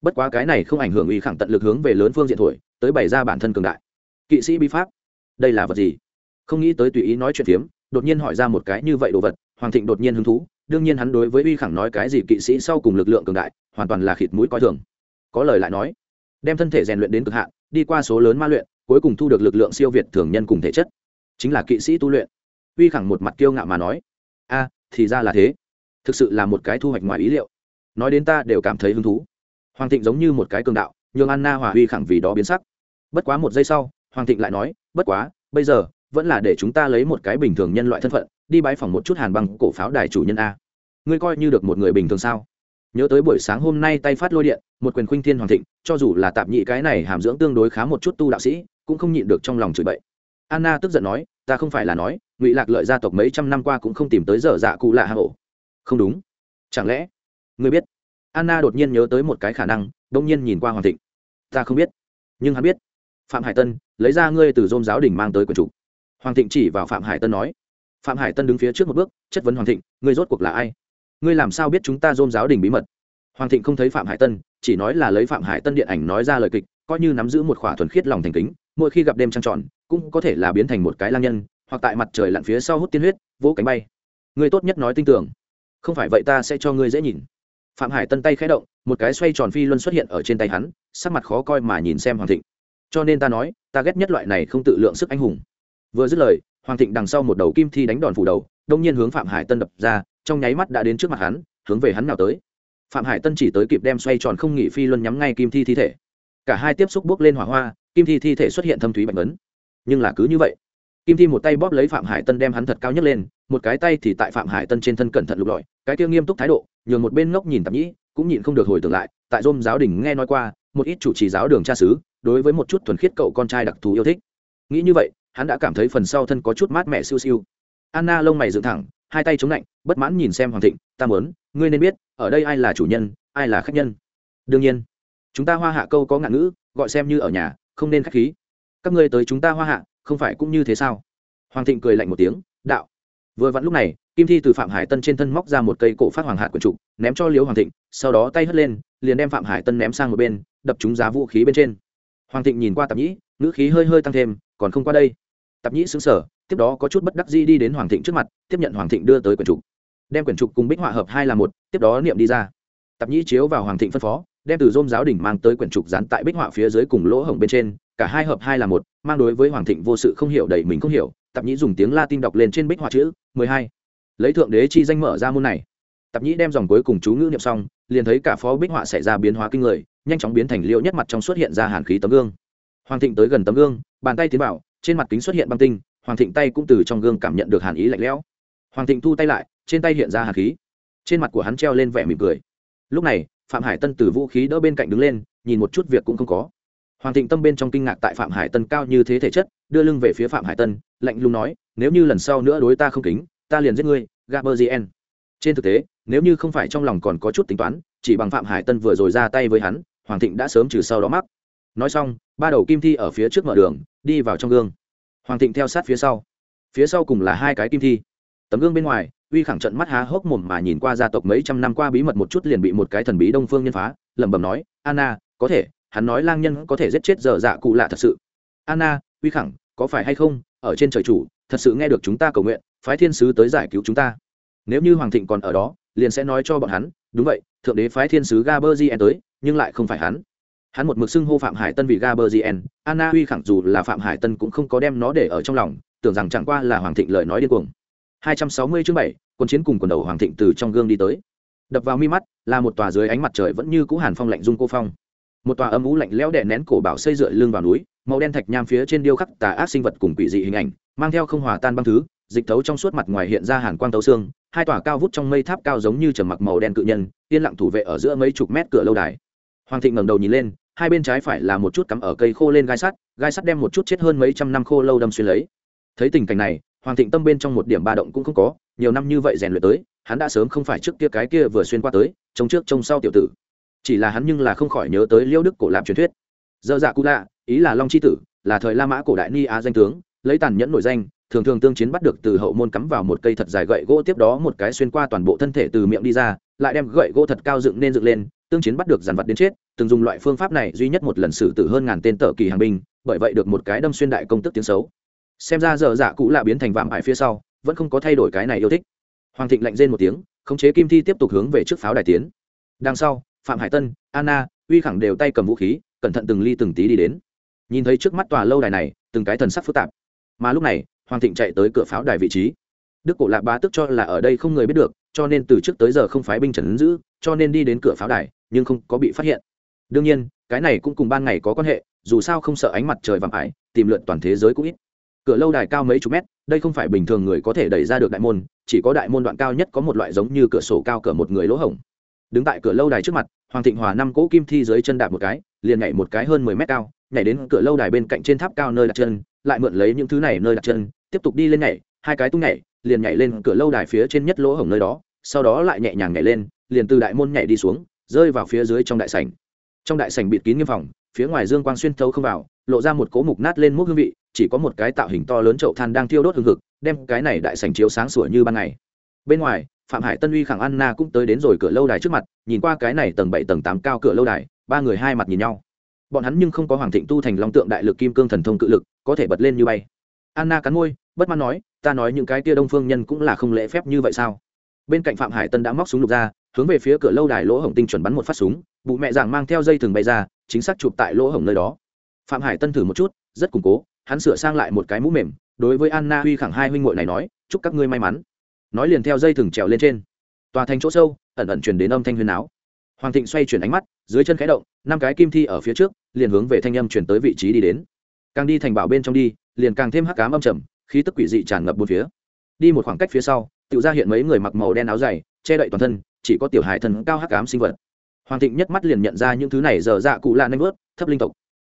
bất quá cái này không ảnh hưởng uy khẳng tận lực hướng về lớn phương diện thổi, tới bày ra bản thân cường đại. Kỵ sĩ bi pháp, đây là vật gì? Không nghĩ tới tùy ý nói chuyện phiếm, đột nhiên hỏi ra một cái như vậy đồ vật, hoàng thịnh đột nhiên hứng thú, đương nhiên hắn đối với uy khẳng nói cái gì kỵ sĩ sau cùng lực lượng cường đại, hoàn toàn là khịt mũi coi thường. Có lời lại nói, đem thân thể rèn luyện đến cực hạn, đi qua số lớn ma luyện, cuối cùng thu được lực lượng siêu việt thường nhân cùng thể chất. Chính là kỵ sĩ tu luyện. Uy khẳng một mặt kiêu ngạo mà nói, a, thì ra là thế. Thực sự là một cái thu hoạch ngoài ý liệu. Nói đến ta đều cảm thấy hứng thú hoàng thịnh giống như một cái cường đạo, nhường anna hòa huy khẳng vì đó biến sắc. Bất quá một giây sau, hoàng thịnh lại nói, bất quá, bây giờ, vẫn là để chúng ta lấy một cái bình thường nhân loại thân phận, đi bãi phòng một chút hàn băng cổ pháo đài chủ nhân a. Ngươi coi như được một người bình thường sao? Nhớ tới buổi sáng hôm nay tay phát lôi điện, một quyền khuynh thiên hoàng thịnh, cho dù là tạp nhị cái này hàm dưỡng tương đối khá một chút tu đạo sĩ, cũng không nhịn được trong lòng chửi bậy. Anna tức giận nói, ta không phải là nói, ngụy lạc lợi gia tộc mấy trăm năm qua cũng không tìm tới dở dạ cụ lạ hạ hổ. Không đúng. Chẳng lẽ, ngươi biết? Anna đột nhiên nhớ tới một cái khả năng đông nhiên nhìn qua hoàng thịnh. Ta không biết, nhưng hắn biết. Phạm hải tân, lấy ra ngươi từ dôm giáo đình mang tới quần chủ. Hoàng thịnh chỉ vào phạm hải tân nói. Phạm hải tân đứng phía trước một bước, chất vấn hoàng thịnh, ngươi rốt cuộc là ai? Ngươi làm sao biết chúng ta dôm giáo đình bí mật? Hoàng thịnh không thấy phạm hải tân, chỉ nói là lấy phạm hải tân điện ảnh nói ra lời kịch, coi như nắm giữ một khỏa thuần khiết lòng thành kính, mỗi khi gặp đêm trăng tròn, cũng có thể là biến thành một cái lang nhân, hoặc tại mặt trời lặn phía sau hút tiên huyết, vỗ cánh bay. Ngươi tốt nhất nói tin tưởng. Không phải vậy ta sẽ cho ngươi dễ nhìn phạm hải tân tay khẽ động, một cái xoay tròn phi luân xuất hiện ở trên tay hắn, sắc mặt khó coi mà nhìn xem hoàng thịnh. Cho nên ta nói, ta ghét nhất loại này không tự lượng sức anh hùng. Vừa dứt lời, hoàng thịnh đằng sau một đầu kim thi đánh đòn phủ đầu, đông nhiên hướng phạm hải tân đập ra, trong nháy mắt đã đến trước mặt hắn, hướng về hắn nào tới. Phạm hải tân chỉ tới kịp đem xoay tròn không nghỉ phi luân nhắm ngay kim thi thi thể. Cả hai tiếp xúc bước lên hỏa hoa, kim thi thi thể xuất hiện thâm thúy bạch vấn nhưng là cứ như vậy, kim thi một tay bóp lấy phạm hải tân đem hắn thật cao nhất lên một cái tay thì tại phạm hải tân trên thân cẩn thận lục lọi, cái kia nghiêm túc thái độ, nhường một bên ngốc nhìn tạp nhĩ, cũng nhịn không được hồi tưởng lại, tại dôm giáo đình nghe nói qua, một ít chủ trì giáo đường cha xứ, đối với một chút thuần khiết cậu con trai đặc thù yêu thích. Nghĩ như vậy, hắn đã cảm thấy phần sau thân có chút mát mẻ siêu siêu. Anna lông mày dựng thẳng, hai tay chống lạnh, bất mãn nhìn xem hoàng thịnh, ta mớn ngươi nên biết, ở đây ai là chủ nhân, ai là khách nhân? Đương nhiên. Chúng ta hoa hạ câu có ngạn ngữ, gọi xem như ở nhà, không nên khách khí. Các ngươi tới chúng ta hoa hạ, không phải cũng như thế sao? Hoàng thịnh cười lạnh một tiếng, đạo vừa vặn lúc này, kim thi từ phạm hải tân trên thân móc ra một cây cổ phát hoàng hạt quần trục, ném cho liễu hoàng thịnh, sau đó tay hất lên, liền đem phạm hải tân ném sang một bên, đập trúng giá vũ khí bên trên. Hoàng thịnh nhìn qua tạp nhĩ, ngữ khí hơi hơi tăng thêm, còn không qua đây. Tạp nhĩ xứng sở tiếp đó có chút bất đắc di đi đến hoàng thịnh trước mặt, tiếp nhận hoàng thịnh đưa tới quyển trục. Đem quyển trục cùng bích họa hợp hai là một, tiếp đó niệm đi ra. Tạp nhĩ chiếu vào hoàng thịnh phân phó, đem từ dôm giáo đỉnh mang tới quyển trục dán tại bích họa phía dưới cùng lỗ hổng bên trên, cả hai hợp hai là một, mang đối với hoàng thịnh vô sự không hiểu đầy mình không hiểu tạp nhĩ dùng tiếng latin đọc lên trên bích họa chữ mười hai. Lấy thượng đế chi danh mở ra môn này. Tạp nhĩ đem dòng cuối cùng chú ngữ niệm xong, liền thấy cả phó bích họa xảy ra biến hóa kinh người, nhanh chóng biến thành liễu nhất mặt trong xuất hiện ra hàn khí tấm gương. Hoàng thịnh tới gần tấm gương, bàn tay tiến bảo trên mặt kính xuất hiện băng tinh, hoàng thịnh tay cũng từ trong gương cảm nhận được hàn ý lạnh lẽo. Hoàng thịnh thu tay lại, trên tay hiện ra hàn khí. Trên mặt của hắn treo lên vẻ mỉm cười. Lúc này, phạm hải tân từ vũ khí đỡ bên cạnh đứng lên, nhìn một chút việc cũng không có hoàng thịnh tâm bên trong kinh ngạc tại phạm hải tân cao như thế thể chất, đưa lưng về phía phạm hải tân, lạnh lùng nói, nếu như lần sau nữa đối ta không kính, ta liền giết ngươi gaberzien trên thực tế, nếu như không phải trong lòng còn có chút tính toán, chỉ bằng phạm hải tân vừa rồi ra tay với hắn, hoàng thịnh đã sớm trừ sau đó mắc. Nói xong, ba đầu kim thi ở phía trước mở đường, đi vào trong gương. Hoàng thịnh theo sát phía sau. Phía sau cùng là hai cái kim thi. Tấm gương bên ngoài, uy khẳng trận mắt há hốc mồm mà nhìn qua gia tộc mấy trăm năm qua bí mật một chút liền bị một cái thần bí đông phương nhân phá, lẩm bẩm nói, anna, có thể hắn nói lang nhân có thể giết chết dở dạ cụ lạ thật sự. Anna uy khẳng có phải hay không? Ở trên trời chủ thật sự nghe được chúng ta cầu nguyện phái thiên sứ tới giải cứu chúng ta. Nếu như hoàng thịnh còn ở đó liền sẽ nói cho bọn hắn đúng vậy thượng đế phái thiên sứ gaberzien tới nhưng lại không phải hắn. Hắn một mực xưng hô phạm hải tân vì gaberzien. Anna huy khẳng dù là phạm hải tân cũng không có đem nó để ở trong lòng tưởng rằng chẳng qua là hoàng thịnh lời nói điên cuồng. 260 chương 7, quân chiến cùng quần đầu hoàng thịnh từ trong gương đi tới. Đập vào mi mắt là một tòa dưới ánh mặt trời vẫn như cũ hàn phong lạnh dung cô phong một tòa âm ú lạnh lẽo đè nén cổ bảo xây dựa lưng vào núi, màu đen thạch nham phía trên điêu khắc tà ác sinh vật cùng quỷ dị hình ảnh, mang theo không hòa tan băng thứ, dịch thấu trong suốt mặt ngoài hiện ra hàn quang tấu xương, hai tòa cao vút trong mây tháp cao giống như trầm mặc màu đen cự nhân, yên lặng thủ vệ ở giữa mấy chục mét cửa lâu đài. Hoàng thịnh ngẩng đầu nhìn lên, hai bên trái phải là một chút cắm ở cây khô lên gai sắt gai sắt đem một chút chết hơn mấy trăm năm khô lâu đâm xuyên lấy. Thấy tình cảnh này, hoàng thịnh tâm bên trong một điểm ba động cũng không có, nhiều năm như vậy rèn luyện tới, hắn đã sớm không phải trước kia cái kia vừa xuyên qua tới, trông trước trông sau tiểu tử chỉ là hắn nhưng là không khỏi nhớ tới liêu đức cổ lạp truyền thuyết. Dơ dạ cụ lạ, ý là long c h i tử, là thời la mã cổ đại ni á danh tướng, lấy tàn nhẫn nổi danh, thường thường tương chiến bắt được từ hậu môn cắm vào một cây thật dài gậy gỗ tiếp đó một cái xuyên qua toàn bộ thân thể từ miệng đi ra, lại đem gậy gỗ thật cao dựng nên dựng lên, tương chiến bắt được dàn vật đến chết, từng dùng loại phương pháp này duy nhất một lần xử tử hơn ngàn tên tờ kỳ hàng binh, bởi vậy được một cái đâm xuyên đại công tức tiếng xấu. Xem ra dở dạ cũ lạ biến thành vạm ải phía sau, vẫn không có thay đổi cái này yêu thích. Hoàng thịnh lạnh rên một tiếng, khống chế kim thi tiếp tục hướng về trước pháo đài tiến. Đằng sau phạm hải tân, anna, uy khẳng đều tay cầm vũ khí, cẩn thận từng ly từng tí đi đến. Nhìn thấy trước mắt tòa lâu đài này, từng cái thần sắc phức tạp. Mà lúc này, hoàng thịnh chạy tới cửa pháo đài vị trí. Đức cổ lạc bá tức cho là ở đây không người biết được, cho nên từ trước tới giờ không phái binh trần giữ, cho nên đi đến cửa pháo đài, nhưng không có bị phát hiện. Đương nhiên, cái này cũng cùng ban ngày có quan hệ, dù sao không sợ ánh mặt trời vàng ải, tìm lượn toàn thế giới cũng ít. Cửa lâu đài cao mấy chục mét, đây không phải bình thường người có thể đẩy ra được đại môn, chỉ có đại môn đoạn cao nhất có một loại giống như cửa sổ cao cỡ một người lỗ hổng đứng tại cửa lâu đài trước mặt, hoàng thịnh hòa năm cỗ kim thi dưới chân đạp một cái, liền nhảy một cái hơn mười mét cao, nhảy đến cửa lâu đài bên cạnh trên tháp cao nơi đặt chân, lại mượn lấy những thứ này nơi đặt chân, tiếp tục đi lên nhảy, hai cái tung nhảy, liền nhảy lên cửa lâu đài phía trên nhất lỗ hổng nơi đó, sau đó lại nhẹ nhàng nhảy lên, liền từ đại môn nhảy đi xuống, rơi vào phía dưới trong đại sảnh. Trong đại sảnh bịt kín nghiêm phòng, phía ngoài dương quang xuyên thấu không vào, lộ ra một cỗ mục nát lên múc hương vị, chỉ có một cái tạo hình to lớn chậu than đang thiêu đốt hương thực đem cái này đại sảnh chiếu sáng sủa như ban ngày. Bên ngoài phạm hải tân uy khẳng anna cũng tới đến rồi cửa lâu đài trước mặt, nhìn qua cái này tầng bảy, tầng tám cao cửa lâu đài, ba người hai mặt nhìn nhau. Bọn hắn nhưng không có hoàng thịnh tu thành long tượng đại lực kim cương thần thông cự lực, có thể bật lên như bay. Anna cắn môi, bất mãn nói, ta nói những cái tia đông phương nhân cũng là không lễ phép như vậy sao? Bên cạnh phạm hải tân đã móc súng lục ra, hướng về phía cửa lâu đài lỗ hổng tinh chuẩn bắn một phát súng, bụ mẹ giảng mang theo dây thừng bay ra, chính xác chụp tại lỗ hổng nơi đó. Phạm hải tân thử một chút, rất củng cố, hắn sửa sang lại một cái mũ mềm, đối với anna huy khẳng hai huynh ngội này nói, chúc các ngươi may mắn nói liền theo dây thừng trèo lên trên. Tòa thành chỗ sâu, ẩn ẩn truyền đến âm thanh huyền áo. Hoàng thịnh xoay chuyển ánh mắt, dưới chân khẽ động, năm cái kim thi ở phía trước, liền hướng về thanh âm chuyển tới vị trí đi đến. Càng đi thành bảo bên trong đi, liền càng thêm hắc cám âm trầm, khí tức quỷ dị tràn ngập bốn phía. Đi một khoảng cách phía sau, tự ra hiện mấy người mặc màu đen áo dày, che đậy toàn thân, chỉ có tiểu hải thần cao hắc cám sinh vật. Hoàng thịnh nhất mắt liền nhận ra những thứ này dở dạ cụ lạ nanh vớt, thấp linh tộc.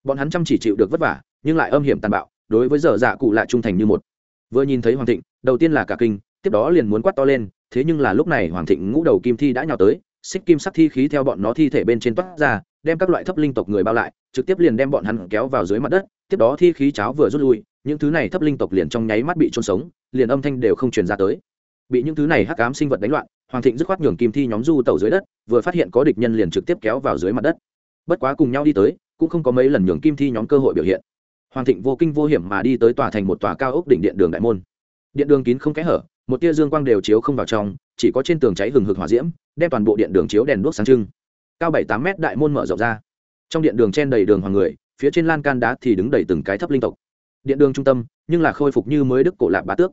Bọn hắn chăm chỉ chịu được vất vả, nhưng lại âm hiểm tàn bạo, đối với dở dạ cụ lạ trung thành như một. Vừa nhìn thấy hoàng thịnh, đầu tiên là cả kinh tiếp đó liền muốn quát to lên, thế nhưng là lúc này hoàng thịnh ngũ đầu kim thi đã nhào tới, xích kim sắc thi khí theo bọn nó thi thể bên trên toát ra, đem các loại thấp linh tộc người bao lại, trực tiếp liền đem bọn hắn kéo vào dưới mặt đất, tiếp đó thi khí cháo vừa rút lui, những thứ này thấp linh tộc liền trong nháy mắt bị trôn sống, liền âm thanh đều không truyền ra tới. Bị những thứ này hắc ám sinh vật đánh loạn, hoàng thịnh dứt khoát nhường kim thi nhóm du tàu dưới đất, vừa phát hiện có địch nhân liền trực tiếp kéo vào dưới mặt đất. Bất quá cùng nhau đi tới, cũng không có mấy lần nhường kim thi nhóm cơ hội biểu hiện. Hoàng thịnh vô kinh vô hiểm mà đi tới tòa thành một tòa cao ốc đỉnh điện đường đại môn. Điện đường kín không kẽ hở một tia dương quang đều chiếu không vào trong, chỉ có trên tường cháy hừng hực hỏa diễm, đem toàn bộ điện đường chiếu đèn đuốc sáng trưng. Cao bảy tám mét đại môn mở rộng ra. Trong điện đường chen đầy đường hoàng người, phía trên lan can đá thì đứng đầy từng cái thấp linh tộc. Điện đường trung tâm, nhưng là khôi phục như mới đức cổ lạc bá tước.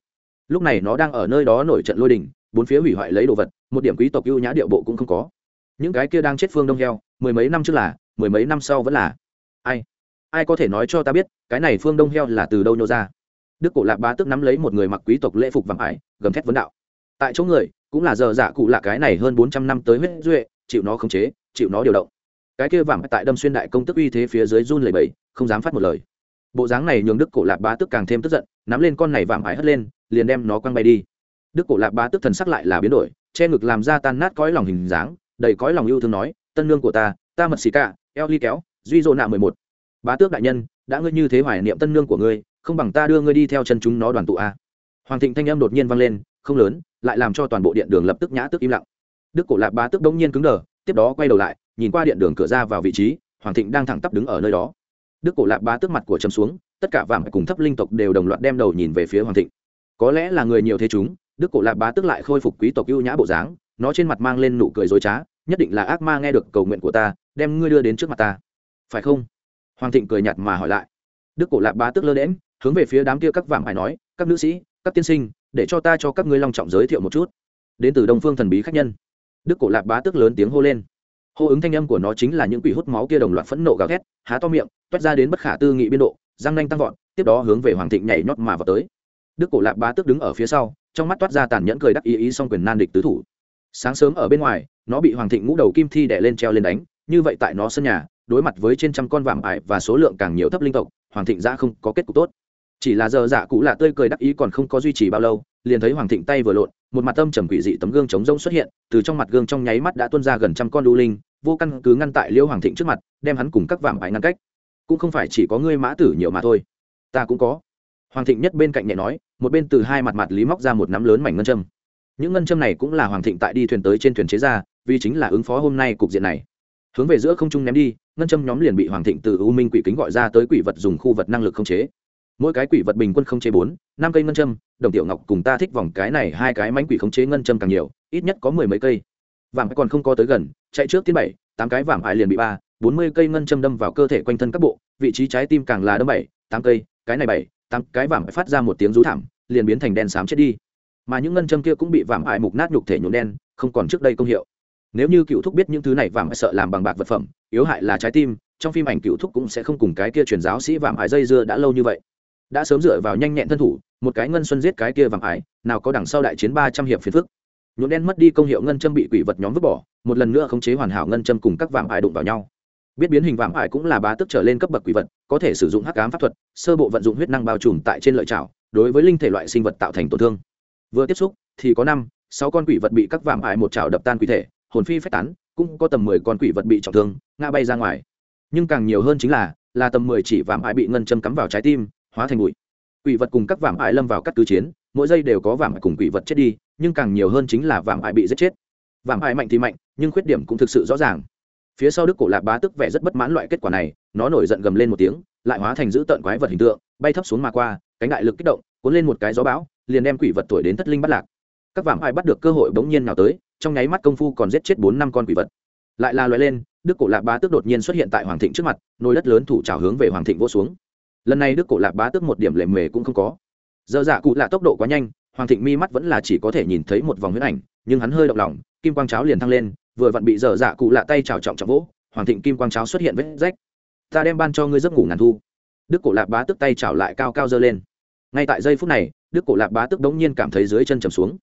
Lúc này nó đang ở nơi đó nổi trận lôi đình, bốn phía hủy hoại lấy đồ vật, một điểm quý tộc ưu nhã điệu bộ cũng không có. Những cái kia đang chết phương đông heo, mười mấy năm trước là, mười mấy năm sau vẫn là. Ai? Ai có thể nói cho ta biết, cái này phương đông heo là từ đâu nhô ra? Đức cổ lạc bá tức nắm lấy một người mặc quý tộc lễ phục vàng ải gầm thét vấn đạo. Tại chỗ người cũng là giờ dạ cụ lạ cái này hơn bốn trăm năm tới huyết duệ chịu nó khống chế chịu nó điều động. Cái kia vàng tại đâm xuyên đại công tức uy thế phía dưới run lẩy bẩy, không dám phát một lời. Bộ dáng này nhường đức cổ lạc bá tức càng thêm tức giận nắm lên con này vàng ải hất lên liền đem nó quăng bay đi. Đức cổ lạc bá tức thần sắc lại là biến đổi che ngực làm ra tan nát cõi lòng hình dáng đầy cõi lòng yêu thương nói tân lương của ta ta mật xì cả eo ly kéo duy dỗ nạ mười một. Bá tước đại nhân đã ngươi như thế hoài niệm tân lương của ngươi không bằng ta đưa ngươi đi theo chân chúng nó đoàn tụ a hoàng thịnh thanh âm đột nhiên vang lên, không lớn, lại làm cho toàn bộ điện đường lập tức nhã tức im lặng. Đức cổ Lạp bá tức đống nhiên cứng đờ, tiếp đó quay đầu lại, nhìn qua điện đường cửa ra vào vị trí, hoàng thịnh đang thẳng tắp đứng ở nơi đó. Đức cổ Lạp bá tức mặt của chấm xuống, tất cả vàng cùng thấp linh tộc đều đồng loạt đem đầu nhìn về phía hoàng thịnh. Có lẽ là người nhiều thế chúng, đức cổ Lạp bá tức lại khôi phục quý tộc ưu nhã bộ dáng, nó trên mặt mang lên nụ cười dối trá, nhất định là ác ma nghe được cầu nguyện của ta, đem ngươi đưa đến trước mặt ta. Phải không? Hoàng thịnh cười nhạt mà hỏi lại. Đức cổ Lạp bá tức lơ đễm hướng về phía đám kia các vàng phải nói, các nữ sĩ các tiên sinh, để cho ta cho các ngươi long trọng giới thiệu một chút. Đến từ đông phương thần bí khách nhân. Đức cổ lạc bá tức lớn tiếng hô lên. Hô ứng thanh âm của nó chính là những quỷ hút máu kia đồng loạt phẫn nộ gào thét, há to miệng toét ra đến bất khả tư nghị biên độ, răng nanh tăng vọt, tiếp đó hướng về hoàng thịnh nhảy nhót mà vào tới. Đức cổ lạc bá tức đứng ở phía sau, trong mắt toát ra tàn nhẫn cười đắc ý ý xong quyền nan địch tứ thủ. Sáng sớm ở bên ngoài, nó bị hoàng thịnh ngũ đầu kim thi đẻ lên treo lên đánh, như vậy tại nó sân nhà, đối mặt với trên trăm con vàng ải và số lượng càng nhiều thấp linh tộc, hoàng thịnh ra không có kết cục tốt chỉ là giờ dạ cụ lạ tươi cười đắc ý còn không có duy trì bao lâu, liền thấy hoàng thịnh tay vừa lộn, một mặt tâm trầm quỷ dị tấm gương chống rông xuất hiện, từ trong mặt gương trong nháy mắt đã tuôn ra gần trăm con đu linh, vô căn cứ ngăn tại liêu hoàng thịnh trước mặt, đem hắn cùng các vạm ải ngăn cách. Cũng không phải chỉ có ngươi mã tử nhiều mà thôi. Ta cũng có. Hoàng thịnh nhất bên cạnh nhẹ nói, một bên từ hai mặt mặt lý móc ra một nắm lớn mảnh ngân châm. Những ngân châm này cũng là hoàng thịnh tại đi thuyền tới trên thuyền chế ra, vì chính là ứng phó hôm nay cục diện này. Hướng về giữa không trung ném đi, ngân châm nhóm liền bị hoàng thịnh từ u minh quỷ kính gọi ra tới quỷ vật dùng khu vật năng lực không chế mỗi cái quỷ vật bình quân không chế bốn, năm cây ngân châm, đồng tiểu ngọc cùng ta thích vòng cái này hai cái mánh quỷ không chế ngân châm càng nhiều, ít nhất có mười mấy cây. Vàng còn không có tới gần, chạy trước tiến bảy, tám cái vàng ải liền bị ba, bốn mươi cây ngân châm đâm vào cơ thể quanh thân các bộ, vị trí trái tim càng là đâm bảy, tám cây, cái này bảy, tám cái vàng phát ra một tiếng rú thảm, liền biến thành đen xám chết đi. Mà những ngân châm kia cũng bị vàng ải mục nát nhục thể nhuộm đen, không còn trước đây công hiệu. Nếu như cựu thúc biết những thứ này vàng sợ làm bằng bạc vật phẩm, yếu hại là trái tim, trong phim ảnh cựu thúc cũng sẽ không cùng cái kia truyền giáo sĩ vàng ải dây dưa đã lâu như vậy đã sớm dựa vào nhanh nhẹn thân thủ, một cái ngân xuân giết cái kia vàng ải nào có đằng sau đại chiến ba trăm hiệp phiền phức. Nhuộm đen mất đi công hiệu ngân châm bị quỷ vật nhóm vứt bỏ, một lần nữa khống chế hoàn hảo ngân châm cùng các vàng ải đụng vào nhau. Biết biến hình vàng ải cũng là bá tức trở lên cấp bậc quỷ vật, có thể sử dụng hắc ám pháp thuật, sơ bộ vận dụng huyết năng bao trùm tại trên lợi trào đối với linh thể loại sinh vật tạo thành tổn thương. Vừa tiếp xúc, thì có năm, sáu con quỷ vật bị các vàng ải một trào đập tan quỷ thể, hồn phi phách tán, cũng có tầm mười con quỷ vật bị trọng thương, ngã bay ra ngoài. Nhưng càng nhiều hơn chính là là tầm mười chỉ vàng ải bị ngân châm cắm vào trái tim hóa thành bụi. Quỷ vật cùng các vạm ải lâm vào các tứ chiến, mỗi giây đều có vạm ải cùng quỷ vật chết đi, nhưng càng nhiều hơn chính là vạm ải bị giết chết. Vạm ải mạnh thì mạnh, nhưng khuyết điểm cũng thực sự rõ ràng. Phía sau đức cổ lạc bá tức vẻ rất bất mãn loại kết quả này, nó nổi giận gầm lên một tiếng, lại hóa thành giữ tợn quái vật hình tượng, bay thấp xuống mà qua, cánh đại lực kích động, cuốn lên một cái gió bão, liền đem quỷ vật tuổi đến thất linh bắt lạc. Các vạm ải bắt được cơ hội bỗng nhiên nào tới, trong nháy mắt công phu còn giết chết bốn năm con quỷ vật. Lại là loại lên, đức cổ lạc bá tức đột nhiên xuất hiện tại hoàng thịnh trước mặt, nồi đất lớn thủ trào hướng về hoàng thịnh vô xuống lần này đức cổ lạc bá tước một điểm lệ mề cũng không có. Giờ dạ cụ lạ tốc độ quá nhanh, hoàng thịnh mi mắt vẫn là chỉ có thể nhìn thấy một vòng huyết ảnh, nhưng hắn hơi động lòng, kim quang cháo liền thăng lên, vừa vặn bị giờ dạ cụ lạ tay trào trọng trọng vỗ, hoàng thịnh kim quang cháo xuất hiện vết rách. Ta đem ban cho ngươi giấc ngủ ngàn thu. Đức cổ lạc bá tức tay trào lại cao cao dơ lên. Ngay tại giây phút này, đức cổ lạc bá tức đống nhiên cảm thấy dưới chân trầm xuống.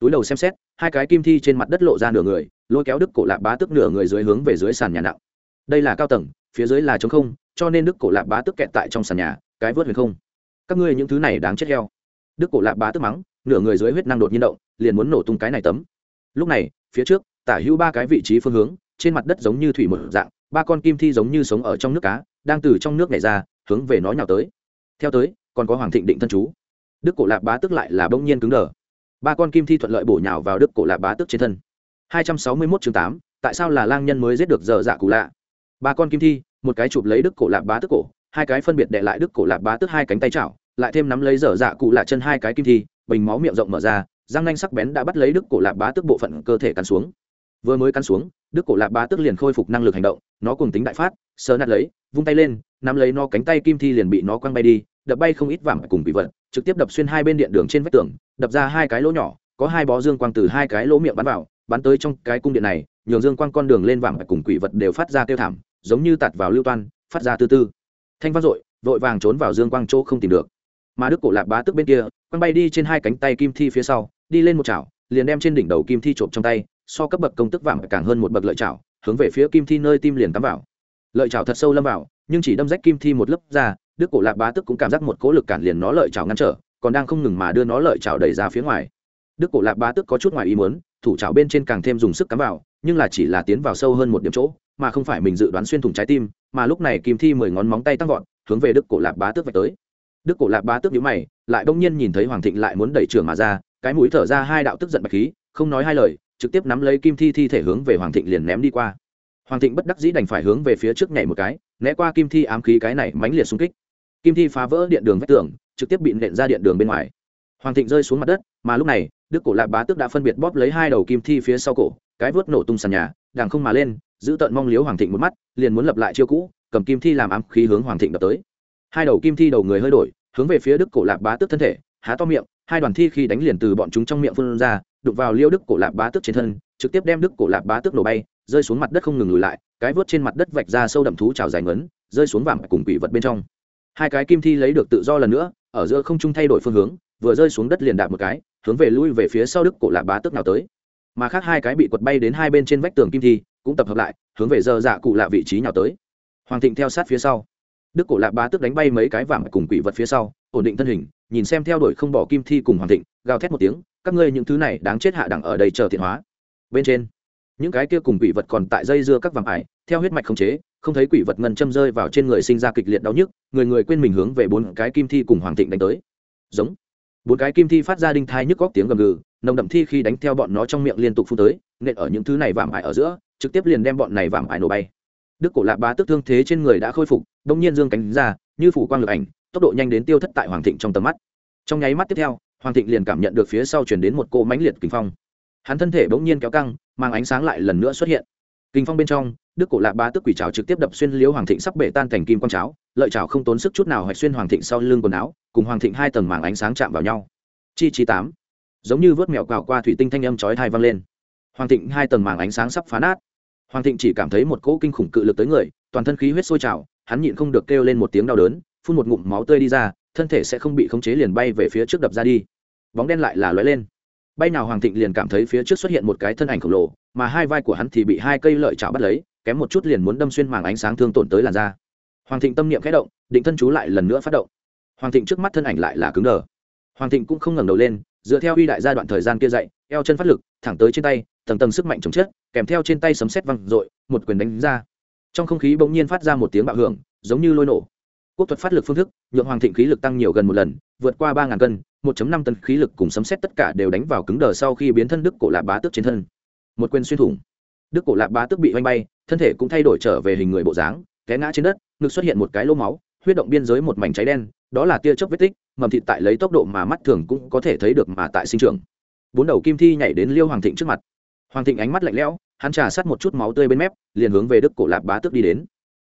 Túi đầu xem xét, hai cái kim thi trên mặt đất lộ ra nửa người, lôi kéo đức cổ lạc bá tức nửa người dưới hướng về dưới sàn nhà nặng đây là cao tầng phía dưới là trống không cho nên đức cổ lạc bá tức kẹt tại trong sàn nhà cái vớt huyền không. Các ngươi những thứ này đáng chết heo. Đức cổ lạc bá tức mắng nửa người dưới huyết năng đột nhiên động liền muốn nổ tung cái này tấm. Lúc này phía trước tả hữu ba cái vị trí phương hướng trên mặt đất giống như thủy một dạng ba con kim thi giống như sống ở trong nước cá đang từ trong nước này ra hướng về nó nhào tới. Theo tới còn có hoàng thịnh định thân chú. Đức cổ lạc bá tức lại là bỗng nhiên cứng đờ. Ba con kim thi thuận lợi bổ nhào vào đức cổ lạc bá tức trên thân. 261 chương 8, tại sao là lang nhân mới giết được giờ dạ cụ lạ? Ba con kim thi, một cái chụp lấy đức cổ lạc bá tức cổ, hai cái phân biệt đệ lại đức cổ lạc bá tức hai cánh tay chảo, lại thêm nắm lấy dở dạ cụ lạ chân hai cái kim thi, bình máu miệng rộng mở ra, răng nanh sắc bén đã bắt lấy đức cổ lạc bá tức bộ phận cơ thể cắn xuống. Vừa mới cắn xuống, đức cổ lạc bá tức liền khôi phục năng lực hành động, nó cùng tính đại phát, sờ nạt lấy, vung tay lên, nắm lấy nó cánh tay kim thi liền bị nó quăng bay đi, đập bay không ít vàng cùng bị vật, trực tiếp đập xuyên hai bên điện đường trên vách tường, đập ra hai cái lỗ nhỏ, có hai bó dương quang từ hai cái lỗ miệng bắn vào, bắn tới trong cái cung điện này, nhường dương quang con đường lên vàng cùng quỷ vật đều phát ra kêu thảm giống như tạt vào lưu toan, phát ra tư tư. Thanh vang dội, vội vàng trốn vào dương quang chỗ không tìm được. Mà đức cổ lạc bá tức bên kia, quăng bay đi trên hai cánh tay kim thi phía sau, đi lên một chảo, liền đem trên đỉnh đầu kim thi trộm trong tay, so cấp bậc công tức vàng càng hơn một bậc lợi chảo, hướng về phía kim thi nơi tim liền cắm vào. Lợi chảo thật sâu lâm vào, nhưng chỉ đâm rách kim thi một lớp ra, đức cổ lạc bá tức cũng cảm giác một cố lực cản liền nó lợi chảo ngăn trở, còn đang không ngừng mà đưa nó lợi chảo đẩy ra phía ngoài. Đức cổ lạc bá tức có chút ngoài ý muốn, thủ chảo bên trên càng thêm dùng sức cắm vào, nhưng là chỉ là tiến vào sâu hơn một điểm chỗ mà không phải mình dự đoán xuyên thủng trái tim, mà lúc này kim thi mười ngón móng tay tăng vọt, hướng về đức cổ lạc bá tước vạch tới. Đức cổ lạc bá tước nhíu mày, lại bỗng nhiên nhìn thấy hoàng thịnh lại muốn đẩy trường mà ra, cái mũi thở ra hai đạo tức giận bạch khí, không nói hai lời, trực tiếp nắm lấy kim thi thi thể hướng về hoàng thịnh liền ném đi qua. Hoàng thịnh bất đắc dĩ đành phải hướng về phía trước nhảy một cái, né qua kim thi ám khí cái này mãnh liệt xung kích. Kim thi phá vỡ điện đường vách tường, trực tiếp bị nện ra điện đường bên ngoài hoàng thịnh rơi xuống mặt đất, mà lúc này, đức cổ lạc bá tước đã phân biệt bóp lấy hai đầu kim thi phía sau cổ, cái vớt nổ tung sàn nhà đàng không mà lên, giữ tận mong liếu hoàng thịnh một mắt, liền muốn lập lại chiêu cũ, cầm kim thi làm ám khí hướng hoàng thịnh đập tới. Hai đầu kim thi đầu người hơi đổi, hướng về phía đức cổ lạc bá tước thân thể, há to miệng, hai đoàn thi khi đánh liền từ bọn chúng trong miệng phun ra đục vào liêu đức cổ lạc bá tước trên thân, trực tiếp đem đức cổ lạc bá tước nổ bay, rơi xuống mặt đất không ngừng lùi lại, cái vớt trên mặt đất vạch ra sâu đậm thú trào dài ngấn, rơi xuống vàng cùng quỷ vật bên trong. Hai cái kim thi lấy được tự do lần nữa, ở giữa không trung thay đổi phương hướng vừa rơi xuống đất liền đạp một cái, hướng về lui về phía sau đức cổ lạc bá tức nào tới. Mà khác hai cái bị quật bay đến hai bên trên vách tường kim thi, cũng tập hợp lại, hướng về giờ dạ cụ lạ vị trí nào tới. Hoàng thịnh theo sát phía sau. Đức cổ lạc bá tức đánh bay mấy cái vàng cùng quỷ vật phía sau, ổn định thân hình, nhìn xem theo đuổi không bỏ kim thi cùng hoàng thịnh, gào thét một tiếng, các ngươi những thứ này đáng chết hạ đẳng ở đây chờ thiện hóa. Bên trên, những cái kia cùng quỷ vật còn tại dây dưa các vàng ải, theo huyết mạch không chế, không thấy quỷ vật ngân châm rơi vào trên người sinh ra kịch liệt đau nhức, người người quên mình hướng về bốn cái kim thi cùng hoàng thịnh đánh tới. Giống bốn cái kim thi phát ra đinh thai nhức góc tiếng gầm gừ, nồng đậm thi khi đánh theo bọn nó trong miệng liên tục phun tới, nện ở những thứ này vạm ải ở giữa, trực tiếp liền đem bọn này vạm ải nổ bay. Đức cổ lạc bá tức thương thế trên người đã khôi phục, đông nhiên dương cánh ra, như phủ quang lực ảnh, tốc độ nhanh đến tiêu thất tại hoàng thịnh trong tầm mắt. Trong nháy mắt tiếp theo, hoàng thịnh liền cảm nhận được phía sau chuyển đến một cỗ mãnh liệt kinh phong. Hắn thân thể bỗng nhiên kéo căng, mang ánh sáng lại lần nữa xuất hiện kinh phong bên trong, đức cổ lạc ba tức quỷ trào trực tiếp đập xuyên liếu hoàng thịnh sắp bể tan thành kim quang cháo lợi trào không tốn sức chút nào hoạch xuyên hoàng thịnh sau lưng quần áo, cùng hoàng thịnh hai tầng màng ánh sáng chạm vào nhau. Chi chi tám, giống như vớt mèo cào qua thủy tinh thanh âm chói thai vang lên. Hoàng thịnh hai tầng màng ánh sáng sắp phá nát. Hoàng thịnh chỉ cảm thấy một cỗ kinh khủng cự lực tới người, toàn thân khí huyết sôi trào, hắn nhịn không được kêu lên một tiếng đau đớn, phun một ngụm máu tươi đi ra, thân thể sẽ không bị khống chế liền bay về phía trước đập ra đi. Bóng đen lại là lóe lên bay nào hoàng thịnh liền cảm thấy phía trước xuất hiện một cái thân ảnh khổng lồ, mà hai vai của hắn thì bị hai cây lợi chảo bắt lấy, kém một chút liền muốn đâm xuyên màng ánh sáng thương tổn tới làn da. Hoàng thịnh tâm niệm khẽ động, định thân chú lại lần nữa phát động. Hoàng thịnh trước mắt thân ảnh lại là cứng đờ. Hoàng thịnh cũng không ngẩng đầu lên, dựa theo uy đại giai đoạn thời gian kia dậy eo chân phát lực, thẳng tới trên tay, tầng tầng sức mạnh chống chết kèm theo trên tay sấm sét văng r một quyền đánh ra. Trong không khí bỗng nhiên phát ra một tiếng bạo hưởng, giống như lôi nổ. Quốc thuật phát lực phương thức, nhượng hoàng thịnh khí lực tăng nhiều gần một lần, vượt qua ba ngàn cân 1.5 tấn khí lực cùng sấm sét tất cả đều đánh vào cứng đờ sau khi biến thân đức cổ lạc bá tước trên thân. Một quyền xuyên thủng, đức cổ lạp bá tước bị oanh bay, thân thể cũng thay đổi trở về hình người bộ dáng, té ngã trên đất, ngực xuất hiện một cái lô máu, huyết động biên giới một mảnh cháy đen, đó là tia chớp vết tích, mầm thịt tại lấy tốc độ mà mắt thường cũng có thể thấy được mà tại sinh trường bốn đầu kim thi nhảy đến liêu hoàng thịnh trước mặt. Hoàng thịnh ánh mắt lạnh lẽo, hắn trà sát một chút máu tươi bên mép, liền hướng về đức cổ lạp bá tước đi đến.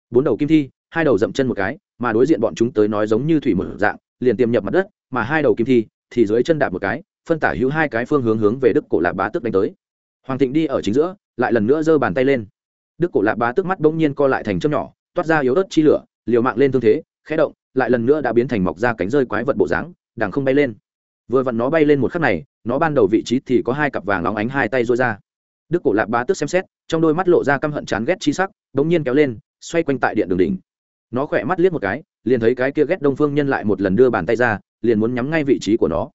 Bốn đầu kim thi, hai đầu dậm chân một cái, mà đối diện bọn chúng tới nói giống như thủy mở dạng liền tiềm nhập mặt đất, mà hai đầu kim thi thì dưới chân đạp một cái, phân tả hữu hai cái phương hướng hướng về đức cổ lạp bá tức đánh tới. Hoàng thịnh đi ở chính giữa, lại lần nữa giơ bàn tay lên. Đức cổ lạp bá tức mắt bỗng nhiên co lại thành châm nhỏ, toát ra yếu ớt chi lửa, liều mạng lên thương thế, khẽ động, lại lần nữa đã biến thành mọc ra cánh rơi quái vật bộ dáng, đằng không bay lên. Vừa vặn nó bay lên một khắc này, nó ban đầu vị trí thì có hai cặp vàng óng ánh hai tay rối ra. Đức cổ lạp bá tức xem xét, trong đôi mắt lộ ra căm hận chán ghét chi sắc, bỗng nhiên kéo lên, xoay quanh tại điện đường đỉnh nó khỏe mắt liếc một cái, liền thấy cái kia ghét đông phương nhân lại một lần đưa bàn tay ra, liền muốn nhắm ngay vị trí của nó.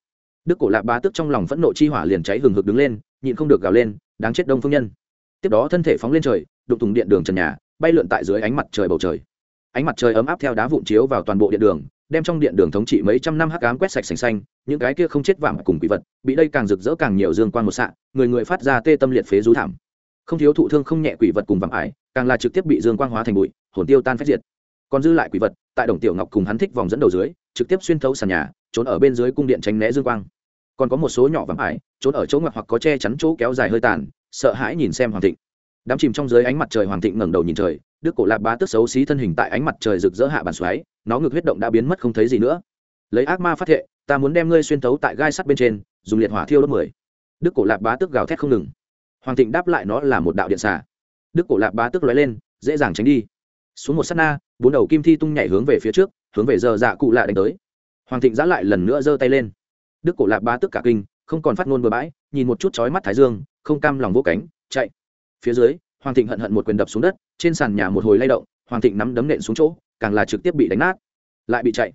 Đức cổ lạp bá tức trong lòng phẫn nộ chi hỏa liền cháy hừng hực đứng lên, nhịn không được gào lên, đáng chết đông phương nhân. Tiếp đó thân thể phóng lên trời đục thùng điện đường trần nhà, bay lượn tại dưới ánh mặt trời bầu trời. Ánh mặt trời ấm áp theo đá vụn chiếu vào toàn bộ điện đường, đem trong điện đường thống trị mấy trăm năm hắc ám quét sạch sành xanh, những cái kia không chết vàng cùng quỷ vật, bị đây càng rực rỡ càng nhiều dương quan một xạ, người người phát ra tê tâm liệt phế rú thảm. Không thiếu thụ thương không nhẹ quỷ vật cùng vàng ải, càng là trực tiếp bị dương quang hóa thành bụi, hồn tiêu tan phách diệt còn dư lại quỷ vật, tại đồng tiểu ngọc cùng hắn thích vòng dẫn đầu dưới, trực tiếp xuyên thấu sàn nhà, trốn ở bên dưới cung điện tránh né dương quang. Còn có một số nhỏ vắng ải, trốn ở chỗ ngoặt hoặc có che chắn chỗ kéo dài hơi tàn, sợ hãi nhìn xem hoàng thịnh. Đám chìm trong dưới ánh mặt trời hoàng thịnh ngẩng đầu nhìn trời, đức cổ lạp bá tức xấu xí thân hình tại ánh mặt trời rực rỡ hạ bàn xoáy, nó ngực huyết động đã biến mất không thấy gì nữa. Lấy ác ma phát thệ, ta muốn đem ngươi xuyên thấu tại gai sắt bên trên, dùng liệt hỏa thiêu đốt mười. Đức cổ lạp bá tức gào thét không ngừng. Hoàng thịnh đáp lại nó là một đạo điện xả đức cổ lạp bá tức lóe lên, dễ dàng tránh đi xuống một s á t na, bốn đầu kim thi tung nhảy hướng về phía trước, hướng về giờ dạ cụ lạ đánh tới. Hoàng thịnh giã lại lần nữa giơ tay lên. Đức cổ lạp ba tức cả kinh, không còn phát ngôn bừa bãi, nhìn một chút chói mắt thái dương, không cam lòng vô cánh, chạy. Phía dưới, hoàng thịnh hận hận một quyền đập xuống đất, trên sàn nhà một hồi lay động, hoàng thịnh nắm đấm nện xuống chỗ, càng là trực tiếp bị đánh nát. Lại bị chạy.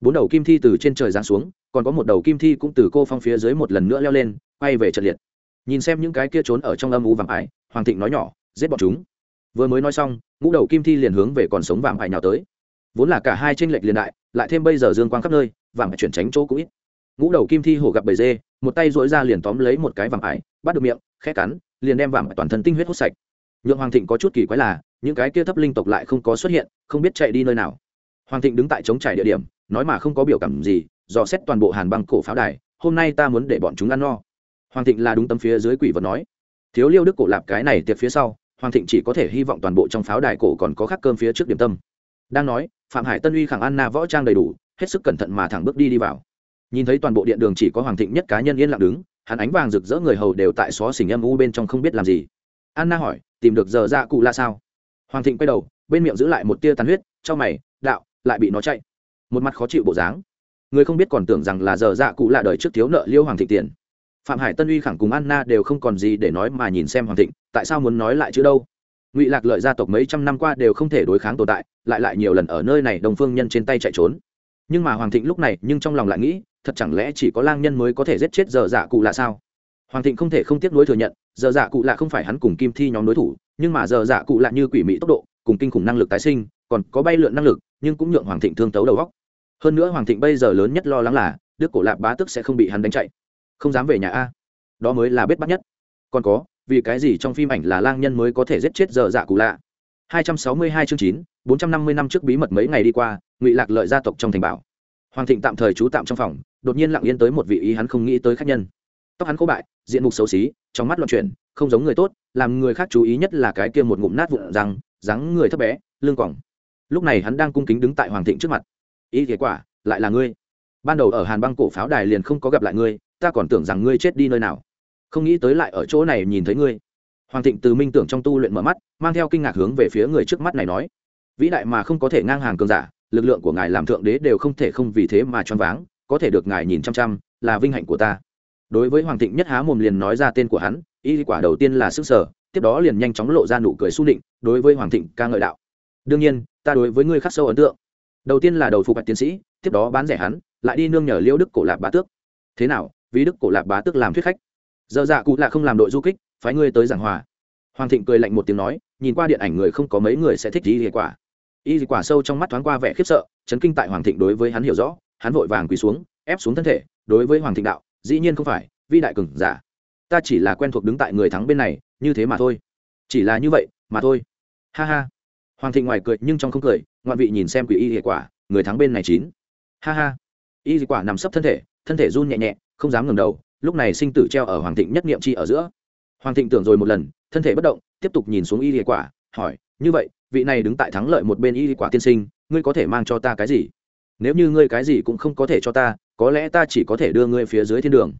Bốn đầu kim thi từ trên trời giáng xuống, còn có một đầu kim thi cũng từ cô phong phía dưới một lần nữa leo lên, quay về trận liệt. Nhìn xem những cái kia trốn ở trong âm u vàng ải, hoàng thịnh nói nhỏ, giết bọn chúng vừa mới nói xong ngũ đầu kim thi liền hướng về còn sống vàng hải nhào tới. Vốn là cả hai tranh lệch liền đại lại thêm bây giờ dương quang khắp nơi vàng hải chuyển tránh chỗ cũng ít. Ngũ đầu kim thi hổ gặp bầy dê một tay dỗi ra liền tóm lấy một cái vàng hải, bắt được miệng khét cắn liền đem vàng hải toàn thân tinh huyết hút sạch. Nhượng hoàng thịnh có chút kỳ quái là những cái kia thấp linh tộc lại không có xuất hiện không biết chạy đi nơi nào. Hoàng thịnh đứng tại chống trải địa điểm nói mà không có biểu cảm gì dò xét toàn bộ hàn băng cổ pháo đài hôm nay ta muốn để bọn chúng ăn no. Hoàng thịnh là đúng tấm phía dưới quỷ vật nói. Thiếu liêu đức cổ lạp cái này tiệc phía sau hoàng thịnh chỉ có thể hy vọng toàn bộ trong pháo đài cổ còn có khắc cơm phía trước điểm tâm. Đang nói, phạm hải tân uy khẳng anna võ trang đầy đủ, hết sức cẩn thận mà thẳng bước đi đi vào. Nhìn thấy toàn bộ điện đường chỉ có hoàng thịnh nhất cá nhân yên lặng đứng, hắn ánh vàng rực rỡ người hầu đều tại xó xỉnh âm u bên trong không biết làm gì. Anna hỏi, tìm được giờ ra cụ là sao? Hoàng thịnh quay đầu, bên miệng giữ lại một tia tàn huyết cho mày, đạo, lại bị nó chạy. Một mặt khó chịu bộ dáng. Người không biết còn tưởng rằng là giờ dạ cụ là đời trước thiếu nợ liêu hoàng thịnh tiền phạm hải tân uy khẳng cùng anna đều không còn gì để nói mà nhìn xem hoàng thịnh, tại sao muốn nói lại chứ đâu? Ngụy lạc lợi gia tộc mấy trăm năm qua đều không thể đối kháng tồn tại, lại lại nhiều lần ở nơi này đồng phương nhân trên tay chạy trốn. Nhưng mà hoàng thịnh lúc này, nhưng trong lòng lại nghĩ, thật chẳng lẽ chỉ có lang nhân mới có thể giết chết giờ dạ cụ lạ sao? Hoàng thịnh không thể không tiếc nuối thừa nhận giờ dạ cụ lạ không phải hắn cùng kim thi nhóm đối thủ, nhưng mà giờ dạ cụ lạ như quỷ mỹ tốc độ, cùng kinh khủng năng lực tái sinh, còn có bay lượn năng lực, nhưng cũng nhượng hoàng thịnh thương tấu đầu góc hơn nữa hoàng thịnh bây giờ lớn nhất lo lắng là, đức cổ lạp bá tức sẽ không bị hắn đánh chạy không dám về nhà a. Đó mới là bết bắt nhất. Còn có vì cái gì trong phim ảnh là lang nhân mới có thể giết chết giờ dạ cụ lạ? 262 chương 9, 450 năm trước bí mật mấy ngày đi qua ngụy lạc lợi gia tộc trong thành bảo. Hoàng thịnh tạm thời trú tạm trong phòng đột nhiên lặng yên tới một vị ý hắn không nghĩ tới khách nhân. Tóc hắn khô bại diện mục xấu xí trong mắt loạn chuyển không giống người tốt làm người khác chú ý nhất là cái kia một ngụm nát vụn răng dáng người thấp bé lưng quỏng lúc này hắn đang cung kính đứng tại hoàng thịnh trước mặt. Ý kết quả lại là ngươi. Ban đầu ở hàn băng cổ pháo đài liền không có gặp lại ngươi ta còn tưởng rằng ngươi chết đi nơi nào. Không nghĩ tới lại ở chỗ này nhìn thấy ngươi. Hoàng thịnh từ minh tưởng trong tu luyện mở mắt, mang theo kinh ngạc hướng về phía người trước mắt này nói, vĩ đại mà không có thể ngang hàng cường giả, lực lượng của ngài làm thượng đế đều không thể không vì thế mà choáng váng, có thể được ngài nhìn chăm chăm, là vinh hạnh của ta. Đối với hoàng thịnh nhất há mồm liền nói ra tên của hắn, y quả đầu tiên là sức sở, tiếp đó liền nhanh chóng lộ ra nụ cười s u nịnh, đối với hoàng thịnh ca ngợi đạo, đương nhiên, ta đối với ngươi khắc sâu ấn tượng. Đầu tiên là đầu phục bạch tiến sĩ, tiếp đó bán rẻ hắn, lại đi nương nhờ liêu đức cổ lạc bá tước. Thế nào vì đức cổ lạc bá tức làm thuyết khách. Giờ dạ cụ lạ không làm đội du kích, phái ngươi tới giảng hòa. Hoàng thịnh cười lạnh một tiếng nói, nhìn qua điện ảnh người không có mấy người sẽ thích y quả. Y quả sâu trong mắt thoáng qua vẻ khiếp sợ, chấn kinh tại hoàng thịnh đối với hắn hiểu rõ, hắn vội vàng quỳ xuống, ép xuống thân thể, đối với hoàng thịnh đạo, dĩ nhiên không phải vi đại cường giả. Ta chỉ là quen thuộc đứng tại người thắng bên này, như thế mà thôi. Chỉ là như vậy, mà thôi. Ha ha. Hoàng thịnh ngoài cười nhưng trong không cười, ngoạn vị nhìn xem quỷ y hệ quả, người thắng bên này chín. Ha ha. Y quả nằm sấp thân thể thân thể run nhẹ nhẹ không dám ngừng đầu, lúc này sinh tử treo ở hoàng thịnh nhất niệm chi ở giữa. Hoàng thịnh tưởng rồi một lần, thân thể bất động, tiếp tục nhìn xuống y hiệu quả, hỏi, như vậy, vị này đứng tại thắng lợi một bên y quả tiên sinh, ngươi có thể mang cho ta cái gì? Nếu như ngươi cái gì cũng không có thể cho ta, có lẽ ta chỉ có thể đưa ngươi phía dưới thiên đường.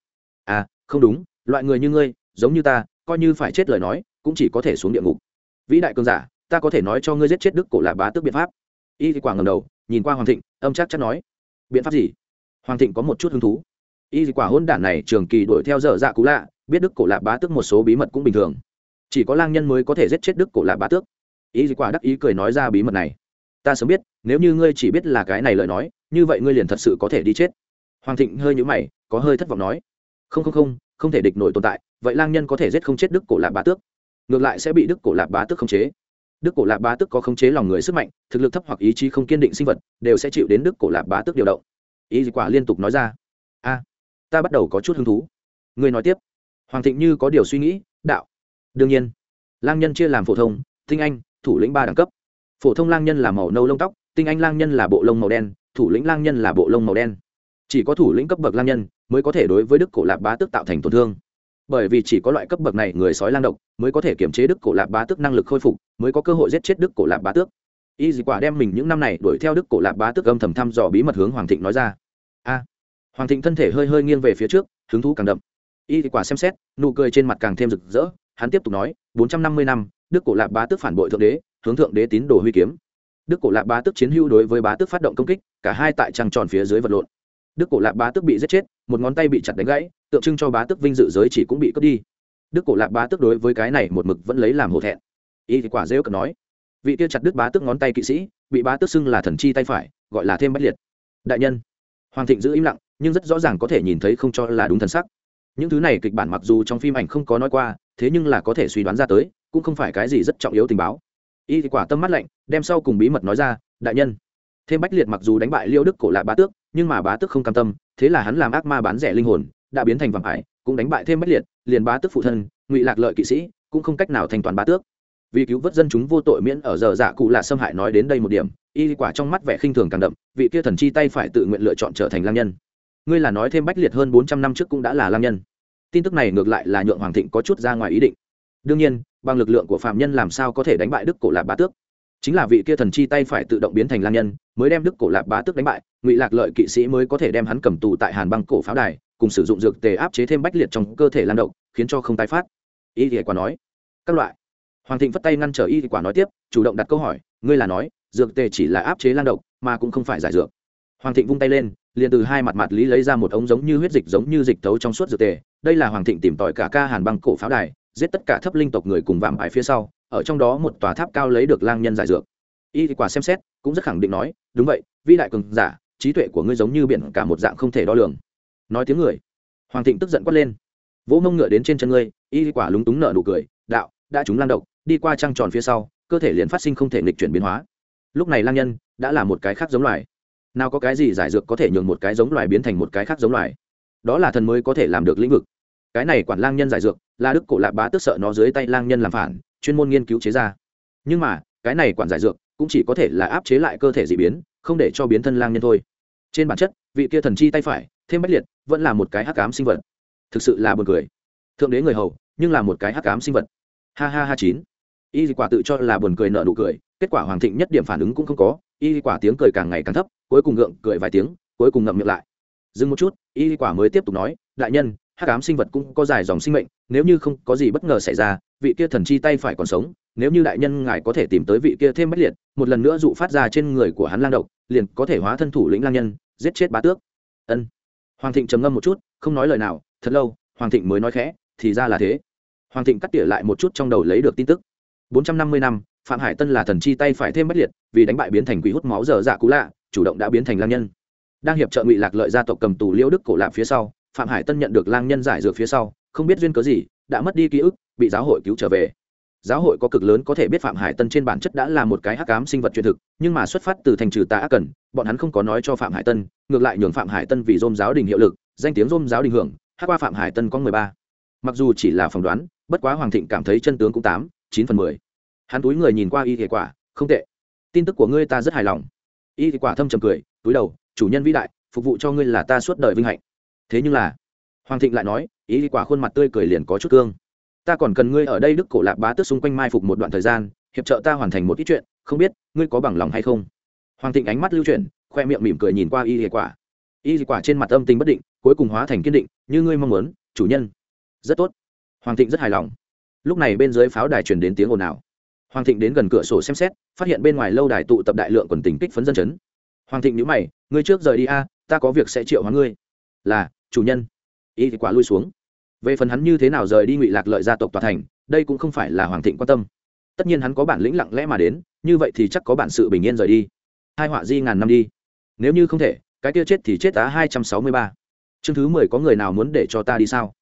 À không đúng, loại người như ngươi, giống như ta, coi như phải chết lời nói, cũng chỉ có thể xuống địa ngục. Vĩ đại cường giả, ta có thể nói cho ngươi giết chết đức cổ là bá tước biện pháp. Y thì quả ngầm đầu, nhìn qua hoàng thịnh, âm chắc chắn nói, biện pháp gì? Hoàng thịnh có một chút hứng thú y quả hôn đản này trường kỳ đuổi theo dở dạ cú lạ, biết đức cổ lạ bá tước một số bí mật cũng bình thường. Chỉ có lang nhân mới có thể giết chết đức cổ lạ bá tước. Y quả đắc ý cười nói ra bí mật này. Ta sớm biết, nếu như ngươi chỉ biết là cái này lời nói, như vậy ngươi liền thật sự có thể đi chết. Hoàng thịnh hơi nhũ mày, có hơi thất vọng nói. Không không không không thể địch nổi tồn tại, vậy lang nhân có thể giết không chết đức cổ lạp bá tước? Ngược lại sẽ bị đức cổ lạp bá tước khống chế. Đức cổ lạp bá tước có khống chế lòng người sức mạnh, thực lực thấp hoặc ý chí không kiên định sinh vật, đều sẽ chịu đến đức cổ lạp bá tước điều động. Ý quả liên tục nói ra ta bắt đầu có chút hứng thú. Người nói tiếp. Hoàng thịnh như có điều suy nghĩ, đạo. Đương nhiên. Lang nhân chia làm phổ thông, tinh anh, thủ lĩnh ba đẳng cấp. Phổ thông lang nhân là màu nâu lông tóc, tinh anh lang nhân là bộ lông màu đen, thủ lĩnh lang nhân là bộ lông màu đen. Chỉ có thủ lĩnh cấp bậc lang nhân mới có thể đối với đức cổ lạp bá tức tạo thành tổn thương. Bởi vì chỉ có loại cấp bậc này người sói lang độc mới có thể kiểm chế đức cổ lạp bá tức năng lực khôi phục, mới có cơ hội giết chết đức cổ lạp bá tước. Y dị quả đem mình những năm này đuổi theo đức cổ lạp bá tước âm thầm thăm dò bí mật hướng hoàng thịnh nói ra. A hoàng thịnh thân thể hơi hơi nghiêng về phía trước, hứng thú càng đậm. Y quả xem xét, nụ cười trên mặt càng thêm rực rỡ, hắn tiếp tục nói, bốn trăm năm mươi năm, đức cổ lạp bá tước phản bội thượng đế, hướng thượng đế tín đồ huy kiếm. Đức cổ lạp bá tước chiến hưu đối với bá tước phát động công kích, cả hai tại trăng tròn phía dưới vật lộn. Đức cổ lạp bá tước bị giết chết, một ngón tay bị chặt đánh gãy, tượng trưng cho bá tước vinh dự giới chỉ cũng bị cướp đi. Đức cổ lạp bá tước đối với cái này một mực vẫn lấy làm hổ thẹn. Y thì quả dễ cần nói, vị kia chặt đức bá tước ngón tay kỵ sĩ, bị bá tước xưng là thần chi tay phải, gọi là thêm bách liệt. Đại nhân, hoàng thịnh giữ im lặng nhưng rất rõ ràng có thể nhìn thấy không cho là đúng thần sắc. Những thứ này kịch bản mặc dù trong phim ảnh không có nói qua, thế nhưng là có thể suy đoán ra tới, cũng không phải cái gì rất trọng yếu tình báo. Y thì quả tâm mắt lạnh, đem sau cùng bí mật nói ra, đại nhân. Thêm bách liệt mặc dù đánh bại liêu đức cổ lạ bá tước, nhưng mà bá tước không cam tâm, thế là hắn làm ác ma bán rẻ linh hồn, đã biến thành vàng ải, cũng đánh bại thêm bách liệt, liền bá tước phụ thân, ngụy lạc lợi kỵ sĩ, cũng không cách nào thành toàn bá tước. Vì cứu vớt dân chúng vô tội miễn ở giờ dạ cụ là xâm hại nói đến đây một điểm, y quả trong mắt vẻ khinh thường càng đậm, vị kia thần chi tay phải tự nguyện lựa chọn trở thành lang nhân ngươi là nói thêm bách liệt hơn bốn trăm năm trước cũng đã là lam nhân. Tin tức này ngược lại là nhượng hoàng thịnh có chút ra ngoài ý định. Đương nhiên bằng lực lượng của phạm nhân làm sao có thể đánh bại đức cổ lạp bá tước? Chính là vị kia thần chi tay phải tự động biến thành lam nhân mới đem đức cổ lạp bá tước đánh bại ngụy lạc lợi kỵ sĩ mới có thể đem hắn cầm tù tại hàn băng cổ pháo đài cùng sử dụng dược tề áp chế thêm bách liệt trong cơ thể lan động khiến cho không tái phát. Y thì quả nói các loại. Hoàng thịnh phất tay ngăn trở y thì quả nói tiếp chủ động đặt câu hỏi ngươi là nói dược tề chỉ là áp chế lan động, mà cũng không phải giải dược. Hoàng thịnh vung tay lên liền từ hai mặt mặt lý lấy ra một ống giống như huyết dịch giống như dịch tấu trong suốt dược tề. Đây là hoàng thịnh tìm tòi cả ca hàn băng cổ pháo đài, giết tất cả thấp linh tộc người cùng vạm ải phía sau, ở trong đó một tòa tháp cao lấy được lang nhân giải dược. Y quả xem xét, cũng rất khẳng định nói, đúng vậy vĩ đại cường giả, trí tuệ của ngươi giống như biển cả một dạng không thể đo lường. Nói tiếng người, hoàng thịnh tức giận quát lên. Vỗ mông ngựa đến trên chân ngươi. Y quả lúng túng nợ nụ cười, đạo, đã chúng lan độc, đi qua trăng tròn phía sau, cơ thể liền phát sinh không thể nghịch chuyển biến hóa. Lúc này lang nhân đã là một cái khác giống loài nào có cái gì giải dược có thể nhường một cái giống loài biến thành một cái khác giống loài. Đó là thần mới có thể làm được lĩnh vực. Cái này quản lang nhân giải dược, là đức cổ lạ bá tức sợ nó dưới tay lang nhân làm phản, chuyên môn nghiên cứu chế ra. Nhưng mà, cái này quản giải dược cũng chỉ có thể là áp chế lại cơ thể d ị biến, không để cho biến thân lang nhân thôi. Trên bản chất, vị kia thần chi tay phải, thêm bách liệt, vẫn là một cái hắc cám sinh vật. Thực sự là b u ồ n cười. Thượng đế người hầu, nhưng là một cái hắc cám sinh vật. Ha ha ha chín. Y quả tự cho là buồn cười nợ nụ cười, kết quả hoàng thịnh nhất điểm phản ứng cũng không có y quả tiếng cười càng ngày càng thấp, cuối cùng ngượng cười vài tiếng, cuối cùng ngậm miệng lại. Dừng một chút, y quả mới tiếp tục nói, đại nhân, hắc ám sinh vật cũng có dài dòng sinh mệnh, nếu như không có gì bất ngờ xảy ra, vị kia thần chi tay phải còn sống, nếu như đại nhân ngài có thể tìm tới vị kia thêm bất liệt, một lần nữa dụ phát ra trên người của hắn lang độc, liền có thể hóa thân thủ lĩnh lang nhân, giết chết bá tước. Ân. Hoàng thịnh trầm ngâm một chút, không nói lời nào, thật lâu, hoàng thịnh mới nói khẽ, thì ra là thế. Hoàng thịnh cắt tỉa lại một chút trong đầu lấy được tin tức. Bốn trăm năm mươi năm phạm hải tân là thần chi tay phải thêm bất liệt, vì đánh bại biến thành quỷ hút máu dở dạ cũ lạ, chủ động đã biến thành lang nhân. Đang hiệp trợ ngụy lạc lợi gia tộc cầm tù liễu đức cổ lạp phía sau, phạm hải tân nhận được lang nhân giải dược phía sau, không biết duyên cớ gì, đã mất đi ký ức, bị giáo hội cứu trở về. Giáo hội có cực lớn có thể biết phạm hải tân trên bản chất đã là một cái hắc cám sinh vật truyền thực, nhưng mà xuất phát từ thành trừ tà ác cần, bọn hắn không có nói cho phạm hải tân, ngược lại nhường phạm hải tân vì dôm giáo đình hiệu lực, danh tiếng dôm giáo đình hưởng, hát qua phạm hải tân có mười ba. Mặc dù chỉ là phỏng đoán, bất quá hoàng thịnh cảm thấy chân tướng cũng tám, chín phần mười hắn túi người nhìn qua y thể quả, không tệ. Tin tức của ngươi ta rất hài lòng. Y thể quả thâm trầm cười, túi đầu, chủ nhân vĩ đại, phục vụ cho ngươi là ta suốt đời vinh hạnh. Thế nhưng là, hoàng thịnh lại nói, y thể quả khuôn mặt tươi cười liền có chút cương. Ta còn cần ngươi ở đây đức cổ lạc bá tước xung quanh mai phục một đoạn thời gian, hiệp trợ ta hoàn thành một ít chuyện, không biết ngươi có bằng lòng hay không? Hoàng thịnh ánh mắt lưu chuyển, khoe miệng mỉm cười nhìn qua y hệ quả. Y hệ quả trên mặt âm tính bất định, cuối cùng hóa thành kiên định, như ngươi mong muốn, chủ nhân. Rất tốt. Hoàng thịnh rất hài lòng. Lúc này bên dưới pháo đài truyền đến tiếng ồn ào hoàng thịnh đến gần cửa sổ xem xét, phát hiện bên ngoài lâu đài tụ tập đại lượng quần tình kích phấn dân chấn. Hoàng thịnh nhữ mày, ngươi trước rời đi a, ta có việc sẽ triệu hóa ngươi. Là, chủ nhân. Y thì quả lui xuống. Về phần hắn như thế nào rời đi ngụy lạc lợi gia tộc tòa thành, đây cũng không phải là hoàng thịnh quan tâm. Tất nhiên hắn có bản lĩnh lặng lẽ mà đến, như vậy thì chắc có bản sự bình yên rời đi. Hai họa di ngàn năm đi. Nếu như không thể, cái kia chết thì chết tá hai trăm sáu mươi ba. Chương thứ mười có người nào muốn để cho ta đi sao?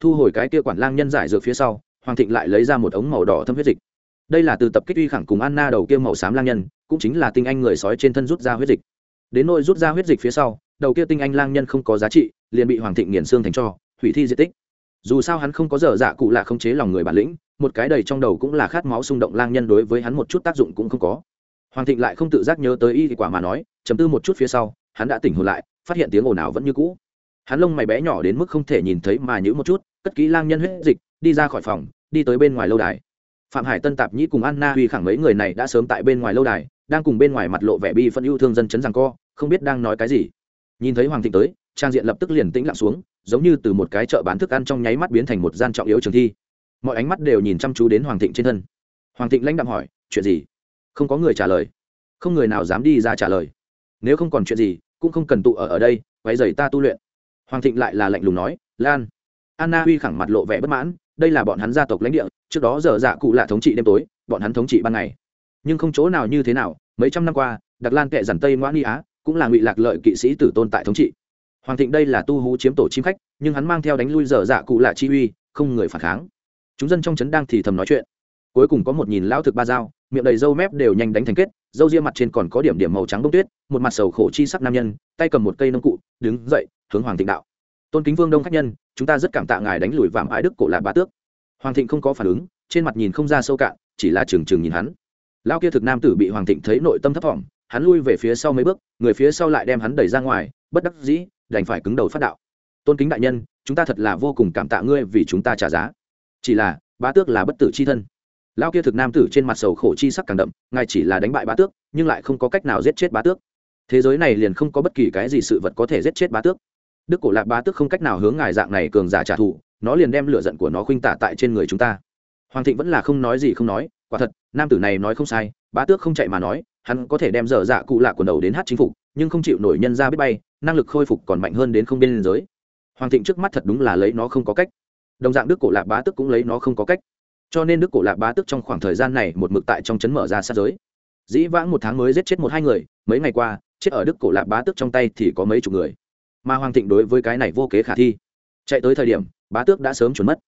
Thu hồi cái kia quản lang nhân giải dược phía sau, hoàng thịnh lại lấy ra một ống màu đỏ thâm huyết dịch đây là từ tập kích uy khẳng cùng anna đầu kia màu xám lang nhân, cũng chính là tinh anh người sói trên thân rút ra huyết dịch. Đến nỗi rút ra huyết dịch phía sau, đầu kia tinh anh lang nhân không có giá trị, liền bị hoàng thịnh nghiền xương thành cho, hủy thi di tích. Dù sao hắn không có dở dạ cụ lạ không chế lòng người bản lĩnh, một cái đầy trong đầu cũng là khát máu xung động lang nhân đối với hắn một chút tác dụng cũng không có. Hoàng thịnh lại không tự giác nhớ tới y quả mà nói, chấm tư một chút phía sau, hắn đã tỉnh hồn lại, phát hiện tiếng ồn ào vẫn như cũ. Hắn lông mày bé nhỏ đến mức không thể nhìn thấy mà nhữ một chút, cất kỹ lang nhân huyết dịch, đi ra khỏi phòng, đi tới bên ngoài lâu đài phạm hải tân tạp nhĩ cùng anna huy khẳng mấy người này đã sớm tại bên ngoài lâu đài, đang cùng bên ngoài mặt lộ vẻ bi phân yêu thương dân chấn rằng co, không biết đang nói cái gì. Nhìn thấy hoàng thịnh tới, trang diện lập tức liền tĩnh lặng xuống, giống như từ một cái chợ bán thức ăn trong nháy mắt biến thành một gian trọng yếu trường thi. Mọi ánh mắt đều nhìn chăm chú đến hoàng thịnh trên thân. Hoàng thịnh lãnh đạm hỏi, chuyện gì? Không có người trả lời. Không người nào dám đi ra trả lời. Nếu không còn chuyện gì, cũng không cần tụ ở ở đây váy giày ta tu luyện. Hoàng thịnh lại là lạnh lùng nói, lan. Anna huy khẳng mặt lộ vẻ bất mãn đây là bọn hắn gia tộc lãnh địa, trước đó giờ dạ cụ là thống trị đêm tối, bọn hắn thống trị ban ngày. Nhưng không chỗ nào như thế nào, mấy trăm năm qua đặc lan kệ dằn tây ngoãn ni á cũng là ngụy lạc lợi kỵ sĩ tử tôn tại thống trị. Hoàng thịnh đây là tu hú chiếm tổ chim khách, nhưng hắn mang theo đánh lui dở dạ cụ lạ chi uy, không người phản kháng. Chúng dân trong trấn đang thì thầm nói chuyện. Cuối cùng có một nhìn lão thực ba dao, miệng đầy râu mép đều nhanh đánh thành kết, râu ria mặt trên còn có điểm điểm màu trắng bông tuyết, một mặt sầu khổ chi sắc nam nhân, tay cầm một cây nông cụ, đứng dậy, hướng hoàng thịnh đạo tôn kính vương đông khách nhân, chúng ta rất cảm tạ ngài đánh lùi vạm ái đức cổ lạc bá tước. Hoàng thịnh không có phản ứng, trên mặt nhìn không ra sâu cạn, chỉ là trừng trừng nhìn hắn. Lao kia thực nam tử bị hoàng thịnh thấy nội tâm thấp thỏm, hắn lui về phía sau mấy bước, người phía sau lại đem hắn đẩy ra ngoài, bất đắc dĩ, đành phải cứng đầu phát đạo. Tôn kính đại nhân, chúng ta thật là vô cùng cảm tạ ngươi vì chúng ta trả giá. Chỉ là, bá tước là bất tử c h i thân. Lao kia thực nam tử trên mặt sầu khổ chi sắc càng đậm, ngài chỉ là đánh bại bá tước, nhưng lại không có cách nào giết chết bá tước. Thế giới này liền không có bất kỳ cái gì sự vật có thể giết chết bá tước đức cổ lạc bá tước không cách nào hướng ngài dạng này cường giả trả thù, nó liền đem lửa giận của nó khuynh tả tại trên người chúng ta. Hoàng thịnh vẫn là không nói gì không nói, quả thật, nam tử này nói không sai, bá tước không chạy mà nói, hắn có thể đem dở dạ cụ lạ quần đầu đến hát chính phục, nhưng không chịu nổi nhân ra biết bay, năng lực khôi phục còn mạnh hơn đến không biên giới. Hoàng thịnh trước mắt thật đúng là lấy nó không có cách. Đồng dạng đức cổ lạc bá tức cũng lấy nó không có cách. Cho nên đức cổ lạc bá tức trong khoảng thời gian này một mực tại trong chấn mở ra sát giới. Dĩ vãng một tháng mới giết chết một hai người, mấy ngày qua, chết ở đức cổ lạc bá tức trong tay thì có mấy chục người mà hoàng thịnh đối với cái này vô kế khả thi. Chạy tới thời điểm, bá tước đã sớm trốn mất.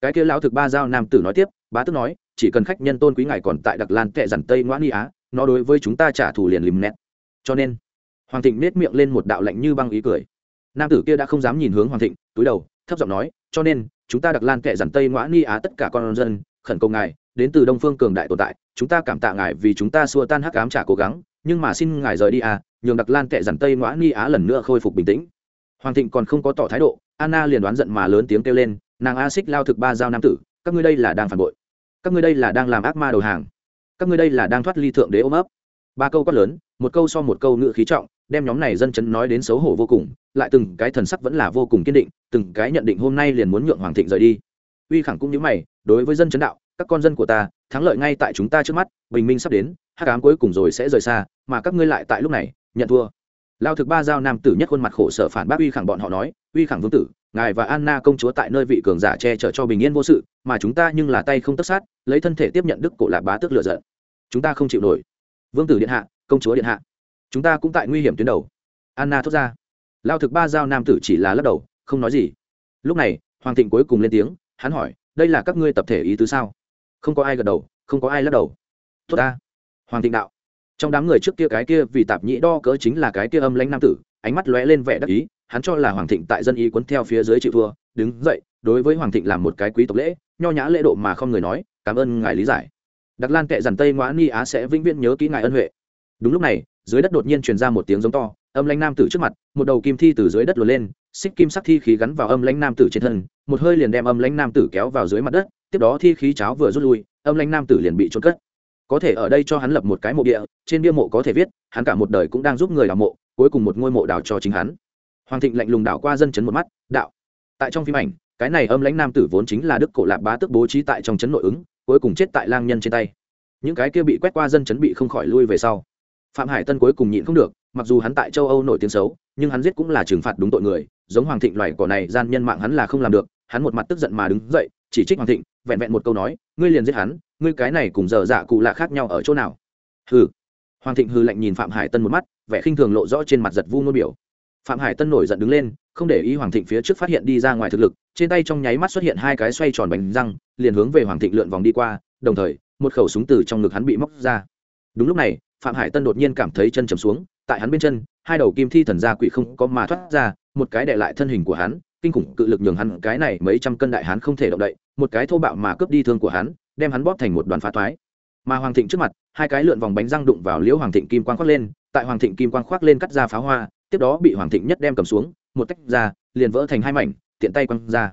Cái kia lão thực ba giao nam tử nói tiếp, bá tước nói, chỉ cần khách nhân tôn quý ngài còn tại đặc lan kệ dằn tây ngoãn y á, nó đối với chúng ta trả thù liền lìm nét cho nên, hoàng thịnh nết miệng lên một đạo lạnh như băng ý cười. Nam tử kia đã không dám nhìn hướng hoàng thịnh, túi đầu, thấp giọng nói, cho nên, chúng ta đặc lan kệ dằn tây ngoãn ni á tất cả con dân, khẩn cầu ngài, đến từ đông phương cường đại tồn tại, chúng ta cảm tạ ngài vì chúng ta xua tan hắc ám trả cố gắng, nhưng mà xin ngài rời đi à nhường đặc lan kệ dằn tây ngoãn ni á lần nữa khôi phục bình tĩnh hoàng thịnh còn không có tỏ thái độ, anna liền đoán giận mà lớn tiếng kêu lên, nàng a xích lao thực ba giao nam tử, các ngươi đây là đang phản bội. Các ngươi đây là đang làm ác ma đầu hàng. Các ngươi đây là đang thoát ly thượng đế ôm ấp. Ba câu quát lớn, một câu so một câu ngự khí trọng, đem nhóm này dân chấn nói đến xấu hổ vô cùng, lại từng cái thần sắc vẫn là vô cùng kiên định, từng cái nhận định hôm nay liền muốn nhượng hoàng thịnh rời đi. Uy khẳng cũng như mày, đối với dân chấn đạo, các con dân của ta, thắng lợi ngay tại chúng ta trước mắt, bình minh sắp đến hát cám cuối cùng rồi sẽ rời xa, mà các ngươi lại tại lúc này, nhận thua lao thực ba giao nam tử nhất khuôn mặt khổ sở phản bác uy khẳng bọn họ nói, uy khẳng vương tử, ngài và anna công chúa tại nơi vị cường giả che chở cho bình yên vô sự, mà chúng ta nhưng là tay không tất sát, lấy thân thể tiếp nhận đức cổ lạc bá tước lựa giận. Chúng ta không chịu nổi. Vương tử điện hạ, công chúa điện hạ, chúng ta cũng tại nguy hiểm tuyến đầu. Anna thốt ra. Lao thực ba giao nam tử chỉ là lắc đầu, không nói gì. Lúc này, hoàng thịnh cuối cùng lên tiếng, hắn hỏi, đây là các ngươi tập thể ý tứ sao? Không có ai gật đầu, không có ai lắc đầu. Tốt ta. Hoàng thịnh đạo trong đám người trước kia cái kia vì tạp nhĩ đo cỡ chính là cái kia âm lãnh nam tử, ánh mắt lóe lên vẻ đắc ý, hắn cho là hoàng thịnh tại dân ý quấn theo phía dưới chịu thua, đứng dậy, đối với hoàng thịnh làm một cái quý tộc lễ, nho nhã lễ độ mà không người nói, cảm ơn ngài lý giải. Đặc lan kệ dằn tây ngoã ni á sẽ vĩnh viễn nhớ kỹ ngài ân huệ. Đúng lúc này, dưới đất đột nhiên truyền ra một tiếng giống to, âm lãnh nam tử trước mặt, một đầu kim thi từ dưới đất lùa lên, xích kim sắc thi khí gắn vào âm lãnh nam tử trên thân, một hơi liền đem âm lãnh nam tử kéo vào dưới mặt đất, tiếp đó thi khí cháo vừa rút lui, âm lãnh nam tử liền bị trôn cất có thể ở đây cho hắn lập một cái mộ địa, trên bia mộ có thể viết, hắn cả một đời cũng đang giúp người đào mộ, cuối cùng một ngôi mộ đào cho chính hắn. Hoàng thịnh lạnh lùng đảo qua dân chấn một mắt, đạo. Tại trong phim ảnh, cái này âm lãnh nam tử vốn chính là đức cổ lạp bá tức bố trí tại trong chấn nội ứng, cuối cùng chết tại lang nhân trên tay. Những cái kia bị quét qua dân chấn bị không khỏi lui về sau. Phạm hải tân cuối cùng nhịn không được, mặc dù hắn tại châu âu nổi tiếng xấu, nhưng hắn giết cũng là trừng phạt đúng tội người, giống hoàng thịnh loài cỏ này, gian nhân mạng hắn là không làm được, hắn một mặt tức giận mà đứng dậy chỉ trích hoàng thịnh, vẹn vẹn một câu nói, ngươi liền giết hắn, ngươi cái này cùng giờ dạ cụ lạ khác nhau ở chỗ nào? Hừ. Hoàng thịnh hừ lạnh nhìn phạm hải tân một mắt, vẻ khinh thường lộ rõ trên mặt giật vu ngôn biểu. Phạm hải tân nổi giận đứng lên, không để ý hoàng thịnh phía trước phát hiện đi ra ngoài thực lực, trên tay trong nháy mắt xuất hiện hai cái xoay tròn bánh răng, liền hướng về hoàng thịnh lượn vòng đi qua, đồng thời, một khẩu súng từ trong ngực hắn bị móc ra. Đúng lúc này, phạm hải tân đột nhiên cảm thấy chân chầm xuống, tại hắn bên chân, hai đầu kim thi thần gia quỷ không có mà thoát ra, một cái để lại thân hình của hắn kinh khủng cự lực nhường hắn cái này mấy trăm cân đại hắn không thể động đậy, một cái thô bạo mà cướp đi thương của hắn, đem hắn bóp thành một đoàn phá toái. Mà hoàng thịnh trước mặt, hai cái lượn vòng bánh răng đụng vào liễu hoàng thịnh kim quang khoác lên, tại hoàng thịnh kim quang khoác lên cắt ra pháo hoa, tiếp đó bị hoàng thịnh nhất đem cầm xuống, một tách ra, liền vỡ thành hai mảnh, tiện tay quăng ra.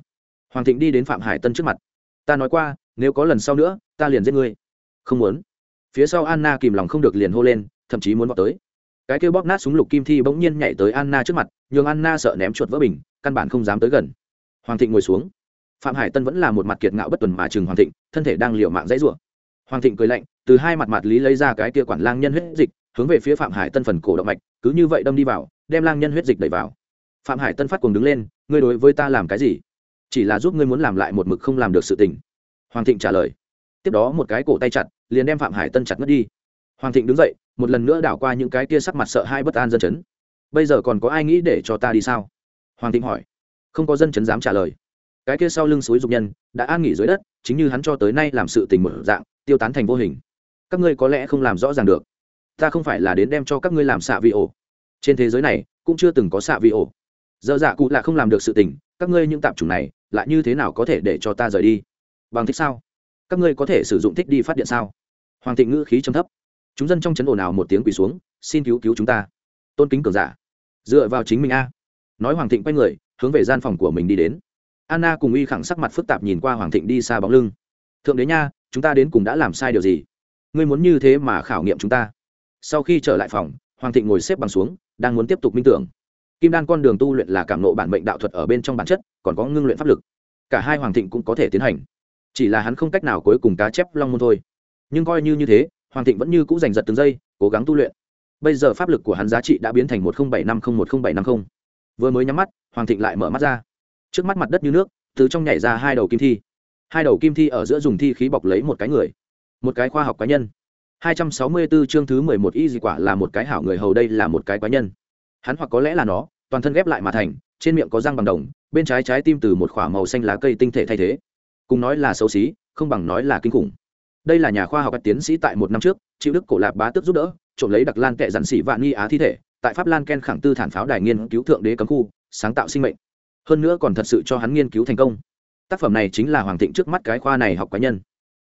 Hoàng thịnh đi đến phạm hải tân trước mặt. Ta nói qua, nếu có lần sau nữa, ta liền giết ngươi. Không muốn. Phía sau anna kìm lòng không được liền hô lên, thậm chí muốn vào tới cái kêu bóp nát súng lục kim thi bỗng nhiên nhảy tới anna trước mặt, nhường anna sợ ném chuột vỡ bình, căn bản không dám tới gần. Hoàng thịnh ngồi xuống. Phạm hải tân vẫn là một mặt kiệt ngạo bất tuần mà chừng hoàng thịnh, thân thể đang liều mạng dãy rủa. Hoàng thịnh cười lạnh, từ hai mặt mặt lý lấy ra cái kia quản lang nhân huyết dịch, hướng về phía phạm hải tân phần cổ động mạch, cứ như vậy đâm đi vào, đem lang nhân huyết dịch đẩy vào. Phạm hải tân phát cùng đứng lên, ngươi đối với ta làm cái gì? Chỉ là giúp ngươi muốn làm lại một mực không làm được sự tình. Hoàng thịnh trả lời. Tiếp đó một cái cổ tay chặt, liền đem phạm hải tân chặt mất đi hoàng thịnh đứng dậy, một lần nữa đảo qua những cái kia sắc mặt sợ hai bất an dân chấn. Bây giờ còn có ai nghĩ để cho ta đi sao? Hoàng thịnh hỏi. Không có dân chấn dám trả lời. Cái kia sau lưng suối dục nhân, đã an nghỉ dưới đất, chính như hắn cho tới nay làm sự tình một dạng, tiêu tán thành vô hình. Các ngươi có lẽ không làm rõ ràng được. Ta không phải là đến đem cho các ngươi làm xạ vị ổ. Trên thế giới này, cũng chưa từng có xạ vị ổ. Dơ dạ cụ là không làm được sự tình, các ngươi những tạp chủng này, lại như thế nào có thể để cho ta rời đi? Bằng thích sao? Các ngươi có thể sử dụng thích đi phát điện sao? Hoàng thịnh ngữ khí trầm thấp chúng dân trong chấn ồn nào một tiếng quỳ xuống, xin cứu cứu chúng ta. Tôn kính cường giả. Dựa vào chính mình a. Nói hoàng thịnh quay người, hướng về gian phòng của mình đi đến. Anna cùng uy khẳng sắc mặt phức tạp nhìn qua hoàng thịnh đi xa bóng lưng. Thượng đế nha, chúng ta đến cùng đã làm sai điều gì? Ngươi muốn như thế mà khảo nghiệm chúng ta. Sau khi trở lại phòng, hoàng thịnh ngồi xếp bằng xuống, đang muốn tiếp tục minh tưởng. Kim đan con đường tu luyện là cảm nộ bản mệnh đạo thuật ở bên trong bản chất, còn có ngưng luyện pháp lực. Cả hai hoàng thịnh cũng có thể tiến hành. Chỉ là hắn không cách nào cuối cùng cá chép long môn thôi. Nhưng coi như như thế hoàng thịnh vẫn như c ũ giành giật từng giây, cố gắng tu luyện. Bây giờ pháp lực của hắn giá trị đã biến thành một nghìn bảy năm không một nghìn bảy năm không. vừa mới nhắm mắt, hoàng thịnh lại mở mắt ra. Trước mắt mặt đất như nước, từ trong nhảy ra hai đầu kim thi. Hai đầu kim thi ở giữa dùng thi khí bọc lấy một cái người, một cái khoa học cá nhân. 264 chương thứ 11 y dị quả là một cái hảo người, hầu đây là một cái cá nhân. Hắn hoặc có lẽ là nó, toàn thân ghép lại mà thành, trên miệng có răng bằng đồng, bên trái trái tim từ một k màu xanh lá cây tinh thể thay thế. Cùng nói là xấu xí, không bằng nói là kinh khủng đây là nhà khoa học tiến sĩ tại một năm trước, chịu đức cổ lạp bá tước giúp đỡ, trộm lấy đặc lan kệ dặn sĩ vạn nghi á thi thể, tại pháp lan ken khẳng tư thản pháo đài nghiên cứu thượng đế cấm khu, sáng tạo sinh mệnh. Hơn nữa còn thật sự cho hắn nghiên cứu thành công. Tác phẩm này chính là hoàng thịnh trước mắt cái khoa này học cá nhân.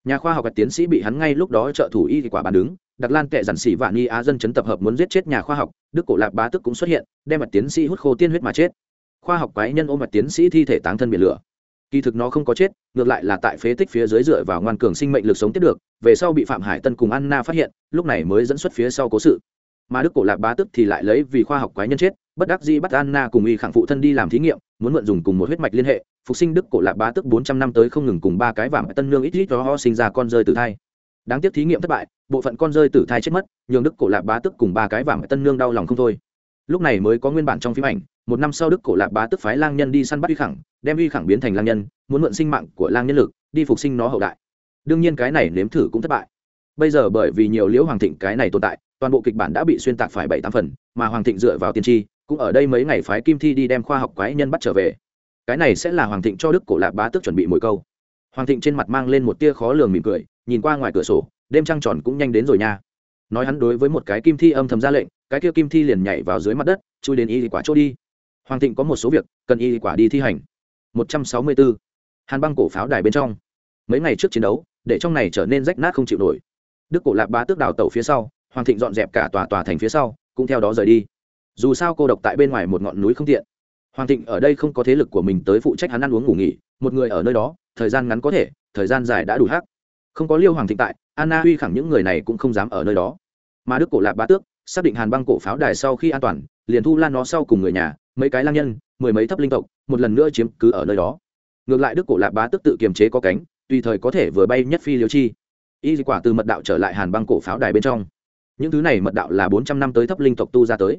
Nhà khoa học tiến sĩ bị hắn ngay lúc đó trợ thủ y quả bàn đứng, đặc lan kệ dặn sĩ vạn nghi á dân chấn tập hợp muốn giết chết nhà khoa học, đức cổ lạp bá tước cũng xuất hiện, đem mặt tiến sĩ hút khô tiên huyết mà chết. Khoa học quái nhân ôm mặt tiến sĩ thi thể táng thân biển lửa kỳ thực nó không có chết, ngược lại là tại phế tích phía dưới dựa vào ngoan cường sinh mệnh lực sống tiếp được, về sau bị phạm hải tân cùng anna phát hiện, lúc này mới dẫn xuất phía sau cố sự. Mà đức cổ lạc bá tức thì lại lấy vì khoa học quái nhân chết, bất đắc dĩ bắt anna cùng y khẳng phụ thân đi làm thí nghiệm, muốn mượn dùng cùng một huyết mạch liên hệ, phục sinh đức cổ lạc bá tức bốn trăm năm tới không ngừng cùng ba cái vàng tân nương ít ít cho ho sinh ra con rơi tử thai. Đáng tiếc thí nghiệm thất bại, bộ phận con rơi tử thai chết mất, nhường đức cổ lạc bá tức cùng ba cái vàng tân nương đau lòng không thôi lúc này mới có nguyên bản trong phim ảnh, một năm sau đức cổ lạc bá tức phái lang nhân đi săn bắt uy khẳng, đem uy khẳng biến thành lang nhân, muốn mượn sinh mạng của lang nhân lực, đi phục sinh nó hậu đại. Đương nhiên cái này nếm thử cũng thất bại. Bây giờ bởi vì nhiều liễu hoàng thịnh cái này tồn tại, toàn bộ kịch bản đã bị xuyên tạc phải bảy tám phần, mà hoàng thịnh dựa vào tiên tri, cũng ở đây mấy ngày phái kim thi đi đem khoa học quái nhân bắt trở về. Cái này sẽ là hoàng thịnh cho đức cổ lạc bá tức chuẩn bị mồi câu. Hoàng thịnh trên mặt mang lên một tia khó lường mỉm cười, nhìn qua ngoài cửa sổ, đêm trăng tròn cũng nhanh đến rồi nha. Nói hắn đối với một cái kim thi âm thầm ra lệnh cái kia kim thi liền nhảy vào dưới mặt đất, chui đến y quả chỗ đi. Hoàng thịnh có một số việc, cần y quả đi thi hành. Một trăm sáu mươi bốn hàn băng cổ pháo đài bên trong. Mấy ngày trước chiến đấu, để trong này trở nên rách nát không chịu nổi. Đức cổ lạc bá tước đào tẩu phía sau, hoàng thịnh dọn dẹp cả tòa tòa thành phía sau, cũng theo đó rời đi. Dù sao cô độc tại bên ngoài một ngọn núi không tiện. Hoàng thịnh ở đây không có thế lực của mình tới phụ trách hắn ăn uống ngủ nghỉ, một người ở nơi đó, thời gian ngắn có thể, thời gian dài đã đủ hắc. Không có liêu hoàng thịnh tại, anna huy khẳng những người này cũng không dám ở nơi đó. Mà đức cổ lạc bá tước xác định hàn băng cổ pháo đài sau khi an toàn, liền thu lan nó sau cùng người nhà, mấy cái lang nhân, mười mấy thấp linh tộc, một lần nữa chiếm cứ ở nơi đó. Ngược lại đức cổ lạp bá tức tự kiềm chế có cánh, tùy thời có thể vừa bay nhất phi liêu chi. Y quả từ mật đạo trở lại hàn băng cổ pháo đài bên trong. Những thứ này mật đạo là bốn trăm năm tới thấp linh tộc tu ra tới.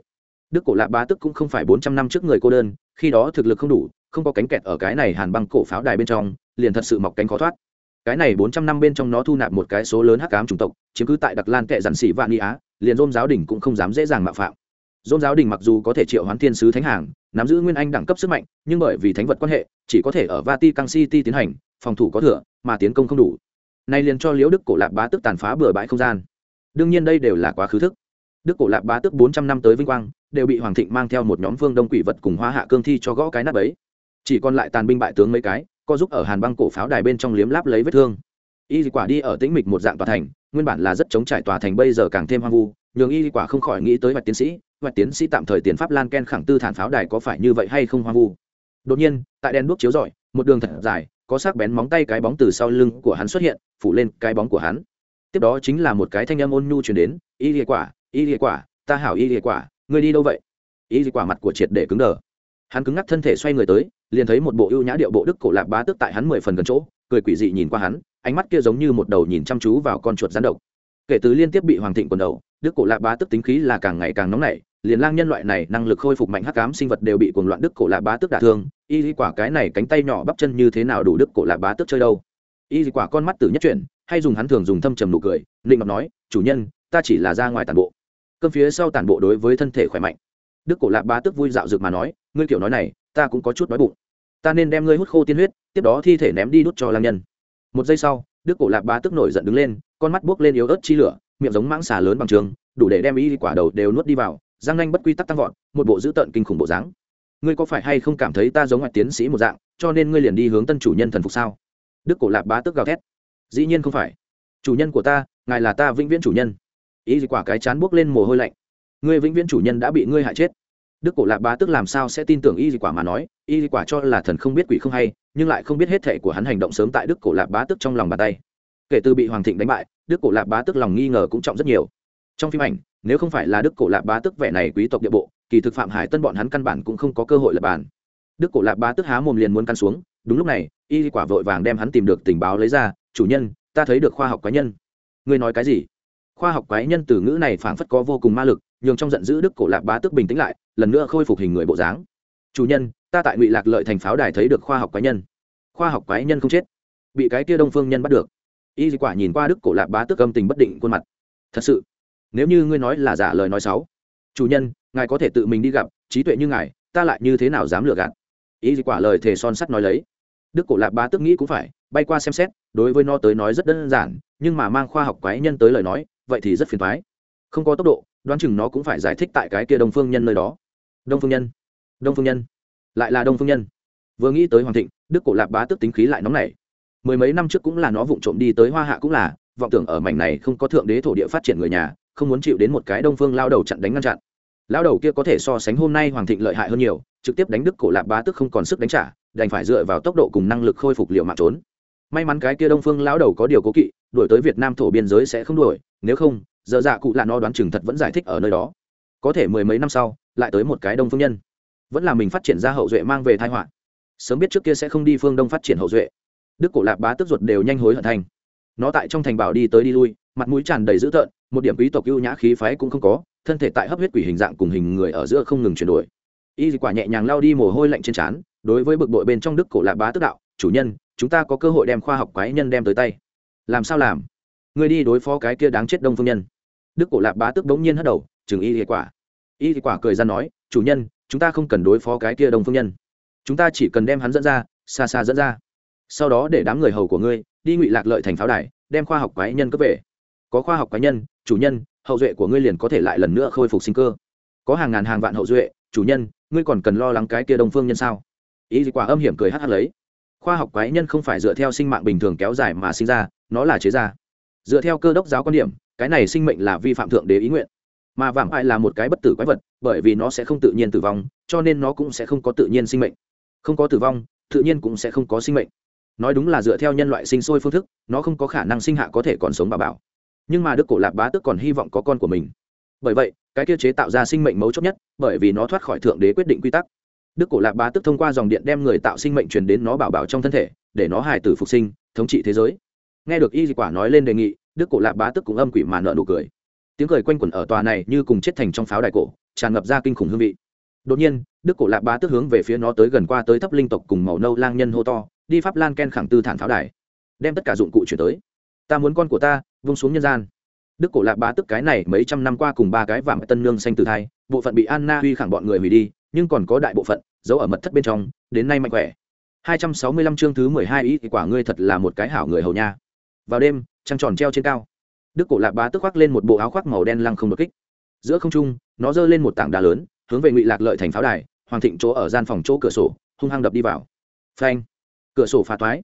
Đức cổ lạp bá tức cũng không phải bốn trăm năm trước người cô đơn, khi đó thực lực không đủ, không có cánh kẹt ở cái này hàn băng cổ pháo đài bên trong, liền thật sự mọc cánh khó thoát. Cái này bốn trăm năm bên trong nó thu nạp một cái số lớn hắc ám chủng tộc, chiếm cứ tại đặc lan kệ dặn xỉ vạn y á liền dôm giáo đình cũng không dám dễ dàng mạo phạm. Dôm giáo đình mặc dù có thể triệu hoán thiên sứ thánh hàng, nắm giữ nguyên anh đẳng cấp sức mạnh, nhưng bởi vì thánh vật quan hệ, chỉ có thể ở vati căng city tiến hành, phòng thủ có thừa, mà tiến công không đủ. Nay liền cho liễu đức cổ lạc bá tức tàn phá bừa bãi không gian. Đương nhiên đây đều là quá khứ thức. Đức cổ lạc bá tức bốn trăm năm tới vinh quang, đều bị hoàng thịnh mang theo một nhóm vương đông quỷ vật cùng hoa hạ cương thi cho gõ cái nắp ấy. Chỉ còn lại tàn binh bại tướng mấy cái, co giúp ở hàn băng cổ pháo đài bên trong liếm láp lấy vết thương. Y quả đi ở tĩnh mịch một dạng tòa thành nguyên bản là rất chống trải tòa thành bây giờ càng thêm hoang vu, nhường y quả không khỏi nghĩ tới vạch tiến sĩ. Vạch tiến sĩ tạm thời tiền pháp lan ken khẳng tư thản pháo đài có phải như vậy hay không hoang vu? Đột nhiên, tại đèn đuốc chiếu rọi, một đường thật dài, có sắc bén móng tay cái bóng từ sau lưng của hắn xuất hiện, phủ lên cái bóng của hắn. Tiếp đó chính là một cái thanh âm ôn nhu chuyển đến, y lìa quả, y lìa quả, ta hảo y lìa quả, ngươi đi đâu vậy? Y lìa quả mặt của triệt để cứng đờ. Hắn cứng ngắc thân thể xoay người tới, liền thấy một bộ ưu nhã điệu bộ đức cổ lạc bá tức tại hắn mười phần gần chỗ, cười quỷ dị nhìn qua hắn ánh mắt kia giống như một đầu nhìn chăm chú vào con chuột rắn độc. Kể từ liên tiếp bị hoàng thịnh quần đầu, đức cổ Lạ bá tức tính khí là càng ngày càng nóng nảy, liền lang nhân loại này năng lực khôi phục mạnh hắc ám sinh vật đều bị cuồng loạn đức cổ Lạ bá tức đả thương, y lý quả cái này cánh tay nhỏ bắp chân như thế nào đủ đức cổ Lạ bá tức chơi đâu? Y lý quả con mắt tử nhất chuyển, hay dùng hắn thường dùng thâm trầm nụ cười Lệnh ngọc nói, chủ nhân, ta chỉ là ra ngoài tàn bộ. Cơm phía sau tàn bộ đối với thân thể khỏe mạnh. Đức cổ Lạ bá tức vui dạo dược mà nói, ngươi kiểu nói này, ta cũng có chút đói bụng. Ta nên đem ngươi hút khô tiên huyết, tiếp đó thi thể ném đi đút cho lang nhân một giây sau, đức cổ lạc bá tức nổi giận đứng lên, con mắt buốc lên yếu ớt chi lửa, miệng giống mãng xà lớn bằng trường, đủ để đem y quả đầu đều nuốt đi vào răng nanh bất quy tắc tăng vọt, một bộ dữ tợn kinh khủng bộ dáng. Ngươi có phải hay không cảm thấy ta giống ngoại tiến sĩ một dạng, cho nên ngươi liền đi hướng tân chủ nhân thần phục sao? Đức cổ lạc bá tức gào thét. Dĩ nhiên không phải. Chủ nhân của ta, ngài là ta vĩnh viễn chủ nhân. Y quả cái chán buốc lên mồ hôi lạnh. Ngươi vĩnh viễn chủ nhân đã bị ngươi hại chết. Đức cổ lạc bá tức làm sao sẽ tin tưởng y dị quả mà nói? Y dị quả cho là thần không biết quỷ không hay nhưng lại không biết hết thể của hắn hành động sớm tại đức cổ Lạp bá tức trong lòng bàn tay. Kể từ bị hoàng thịnh đánh bại, đức cổ Lạp bá tức lòng nghi ngờ cũng trọng rất nhiều. Trong phim ảnh, nếu không phải là đức cổ Lạp bá tức vẻ này quý tộc địa bộ, kỳ thực phạm hải tân bọn hắn căn bản cũng không có cơ hội lập bàn. Đức cổ Lạp bá tức há mồm liền muốn căn xuống, đúng lúc này, y quả vội vàng đem hắn tìm được tình báo lấy ra, chủ nhân, ta thấy được khoa học quái nhân. Ngươi nói cái gì? Khoa học quái nhân từ ngữ này phảng phất có vô cùng ma lực, nhường trong giận dữ đức cổ lạc bá tức bình tĩnh lại, lần nữa khôi phục hình người bộ dáng. Chủ nhân ta tại ngụy lạc lợi thành pháo đài thấy được khoa học quái nhân khoa học quái nhân không chết bị cái kia đông phương nhân bắt được y quả nhìn qua đức cổ lạc bá tức âm tình bất định khuôn mặt thật sự nếu như ngươi nói là giả lời nói xấu chủ nhân ngài có thể tự mình đi gặp trí tuệ như ngài ta lại như thế nào dám lừa gạt Y Dị quả lời thề son sắt nói lấy đức cổ lạc bá tức nghĩ cũng phải bay qua xem xét đối với nó tới nói rất đơn giản nhưng mà mang khoa học quái nhân tới lời nói vậy thì rất phiền thoái không có tốc độ đoán chừng nó cũng phải giải thích tại cái kia đông phương nhân nơi đó đông phương nhân đông phương nhân lại là đông phương nhân. Vừa nghĩ tới hoàng thịnh, đức cổ Lạp bá tức tính khí lại nóng nảy. Mười mấy năm trước cũng là nó vụng trộm đi tới hoa hạ cũng là, vọng tưởng ở mảnh này không có thượng đế thổ địa phát triển người nhà, không muốn chịu đến một cái đông phương lao đầu chặn đánh ngăn chặn. Lao đầu kia có thể so sánh hôm nay hoàng thịnh lợi hại hơn nhiều, trực tiếp đánh đức cổ Lạp bá tức không còn sức đánh trả, đành phải dựa vào tốc độ cùng năng lực khôi phục liệu mạng trốn. May mắn cái kia đông phương lao đầu có điều cố kỵ, đuổi tới việt nam thổ biên giới sẽ không đuổi, nếu không, giờ dạ cụ là nó đoán chừng thật vẫn giải thích ở nơi đó. Có thể mười mấy năm sau, lại tới một cái đông phương nhân vẫn là mình phát triển ra hậu duệ mang về thai họa. Sớm biết trước kia sẽ không đi phương đông phát triển hậu duệ. Đức cổ lạc bá tức ruột đều nhanh hối hận thành. Nó tại trong thành bảo đi tới đi lui, mặt mũi tràn đầy dữ tợn, một điểm quý tộc ưu nhã khí phái cũng không có, thân thể tại hấp huyết quỷ hình dạng cùng hình người ở giữa không ngừng chuyển đổi. Y quả nhẹ nhàng lao đi mồ hôi lạnh trên trán, đối với bực bội bên trong đức cổ lạc bá tức đạo, chủ nhân, chúng ta có cơ hội đem khoa học quái nhân đem tới tay. Làm sao làm? Người đi đối phó cái kia đáng chết đông phương nhân. Đức cổ lạc bá tức bỗng nhiên hất đầu, chừng y quả. Y quả cười ra nói, chủ nhân chúng ta không cần đối phó cái kia đông phương nhân. Chúng ta chỉ cần đem hắn dẫn ra, xa xa dẫn ra. Sau đó để đám người hầu của ngươi đi ngụy lạc lợi thành pháo đài, đem khoa học quái nhân cấp về. Có khoa học quái nhân, chủ nhân, hậu duệ của ngươi liền có thể lại lần nữa khôi phục sinh cơ. Có hàng ngàn hàng vạn hậu duệ, chủ nhân, ngươi còn cần lo lắng cái kia đông phương nhân sao? Ý gì quả âm hiểm cười hát hát lấy. Khoa học quái nhân không phải dựa theo sinh mạng bình thường kéo dài mà sinh ra, nó là chế ra. Dựa theo cơ đốc giáo quan điểm, cái này sinh mệnh là vi phạm thượng đế ý nguyện mà vạm ai là một cái bất tử quái vật, bởi vì nó sẽ không tự nhiên tử vong, cho nên nó cũng sẽ không có tự nhiên sinh mệnh. Không có tử vong, tự nhiên cũng sẽ không có sinh mệnh. Nói đúng là dựa theo nhân loại sinh sôi phương thức, nó không có khả năng sinh hạ có thể còn sống bà bảo. Nhưng mà đức cổ lạc bá tức còn hy vọng có con của mình. Bởi vậy, cái tiêu chế tạo ra sinh mệnh mấu chốt nhất, bởi vì nó thoát khỏi thượng đế quyết định quy tắc. Đức cổ lạc bá tức thông qua dòng điện đem người tạo sinh mệnh truyền đến nó bảo bảo trong thân thể, để nó hài tử phục sinh, thống trị thế giới. Nghe được y quả nói lên đề nghị, đức cổ lạc bá tức cũng âm quỷ mà nợ nụ cười tiếng cười quanh quẩn ở tòa này như cùng chết thành trong pháo đài cổ, tràn ngập ra kinh khủng hương vị. Đột nhiên, đức cổ lạc bá tức hướng về phía nó tới gần qua tới thấp linh tộc cùng màu nâu lang nhân hô to, đi pháp lan ken khẳng tư thản pháo đài. Đem tất cả dụng cụ chuyển tới. Ta muốn con của ta, vung xuống nhân gian. Đức cổ lạc bá tức cái này mấy trăm năm qua cùng ba cái vàng tân nương xanh từ thai, bộ phận bị anna huy khẳng bọn người hủy đi, nhưng còn có đại bộ phận, giấu ở mật thất bên trong, đến nay mạnh khỏe. 265 chương thứ 12 ý thì quả ngươi thật là một cái hảo người hầu nha. Vào đêm, trăng tròn treo trên cao đức cổ lạc bá tức khoác lên một bộ áo khoác màu đen lăng không đột kích. Giữa không trung, nó giơ lên một tảng đá lớn, hướng về ngụy lạc lợi thành pháo đài, hoàng thịnh chỗ ở gian phòng chỗ cửa sổ, hung hăng đập đi vào. Phanh! Cửa sổ phá toái.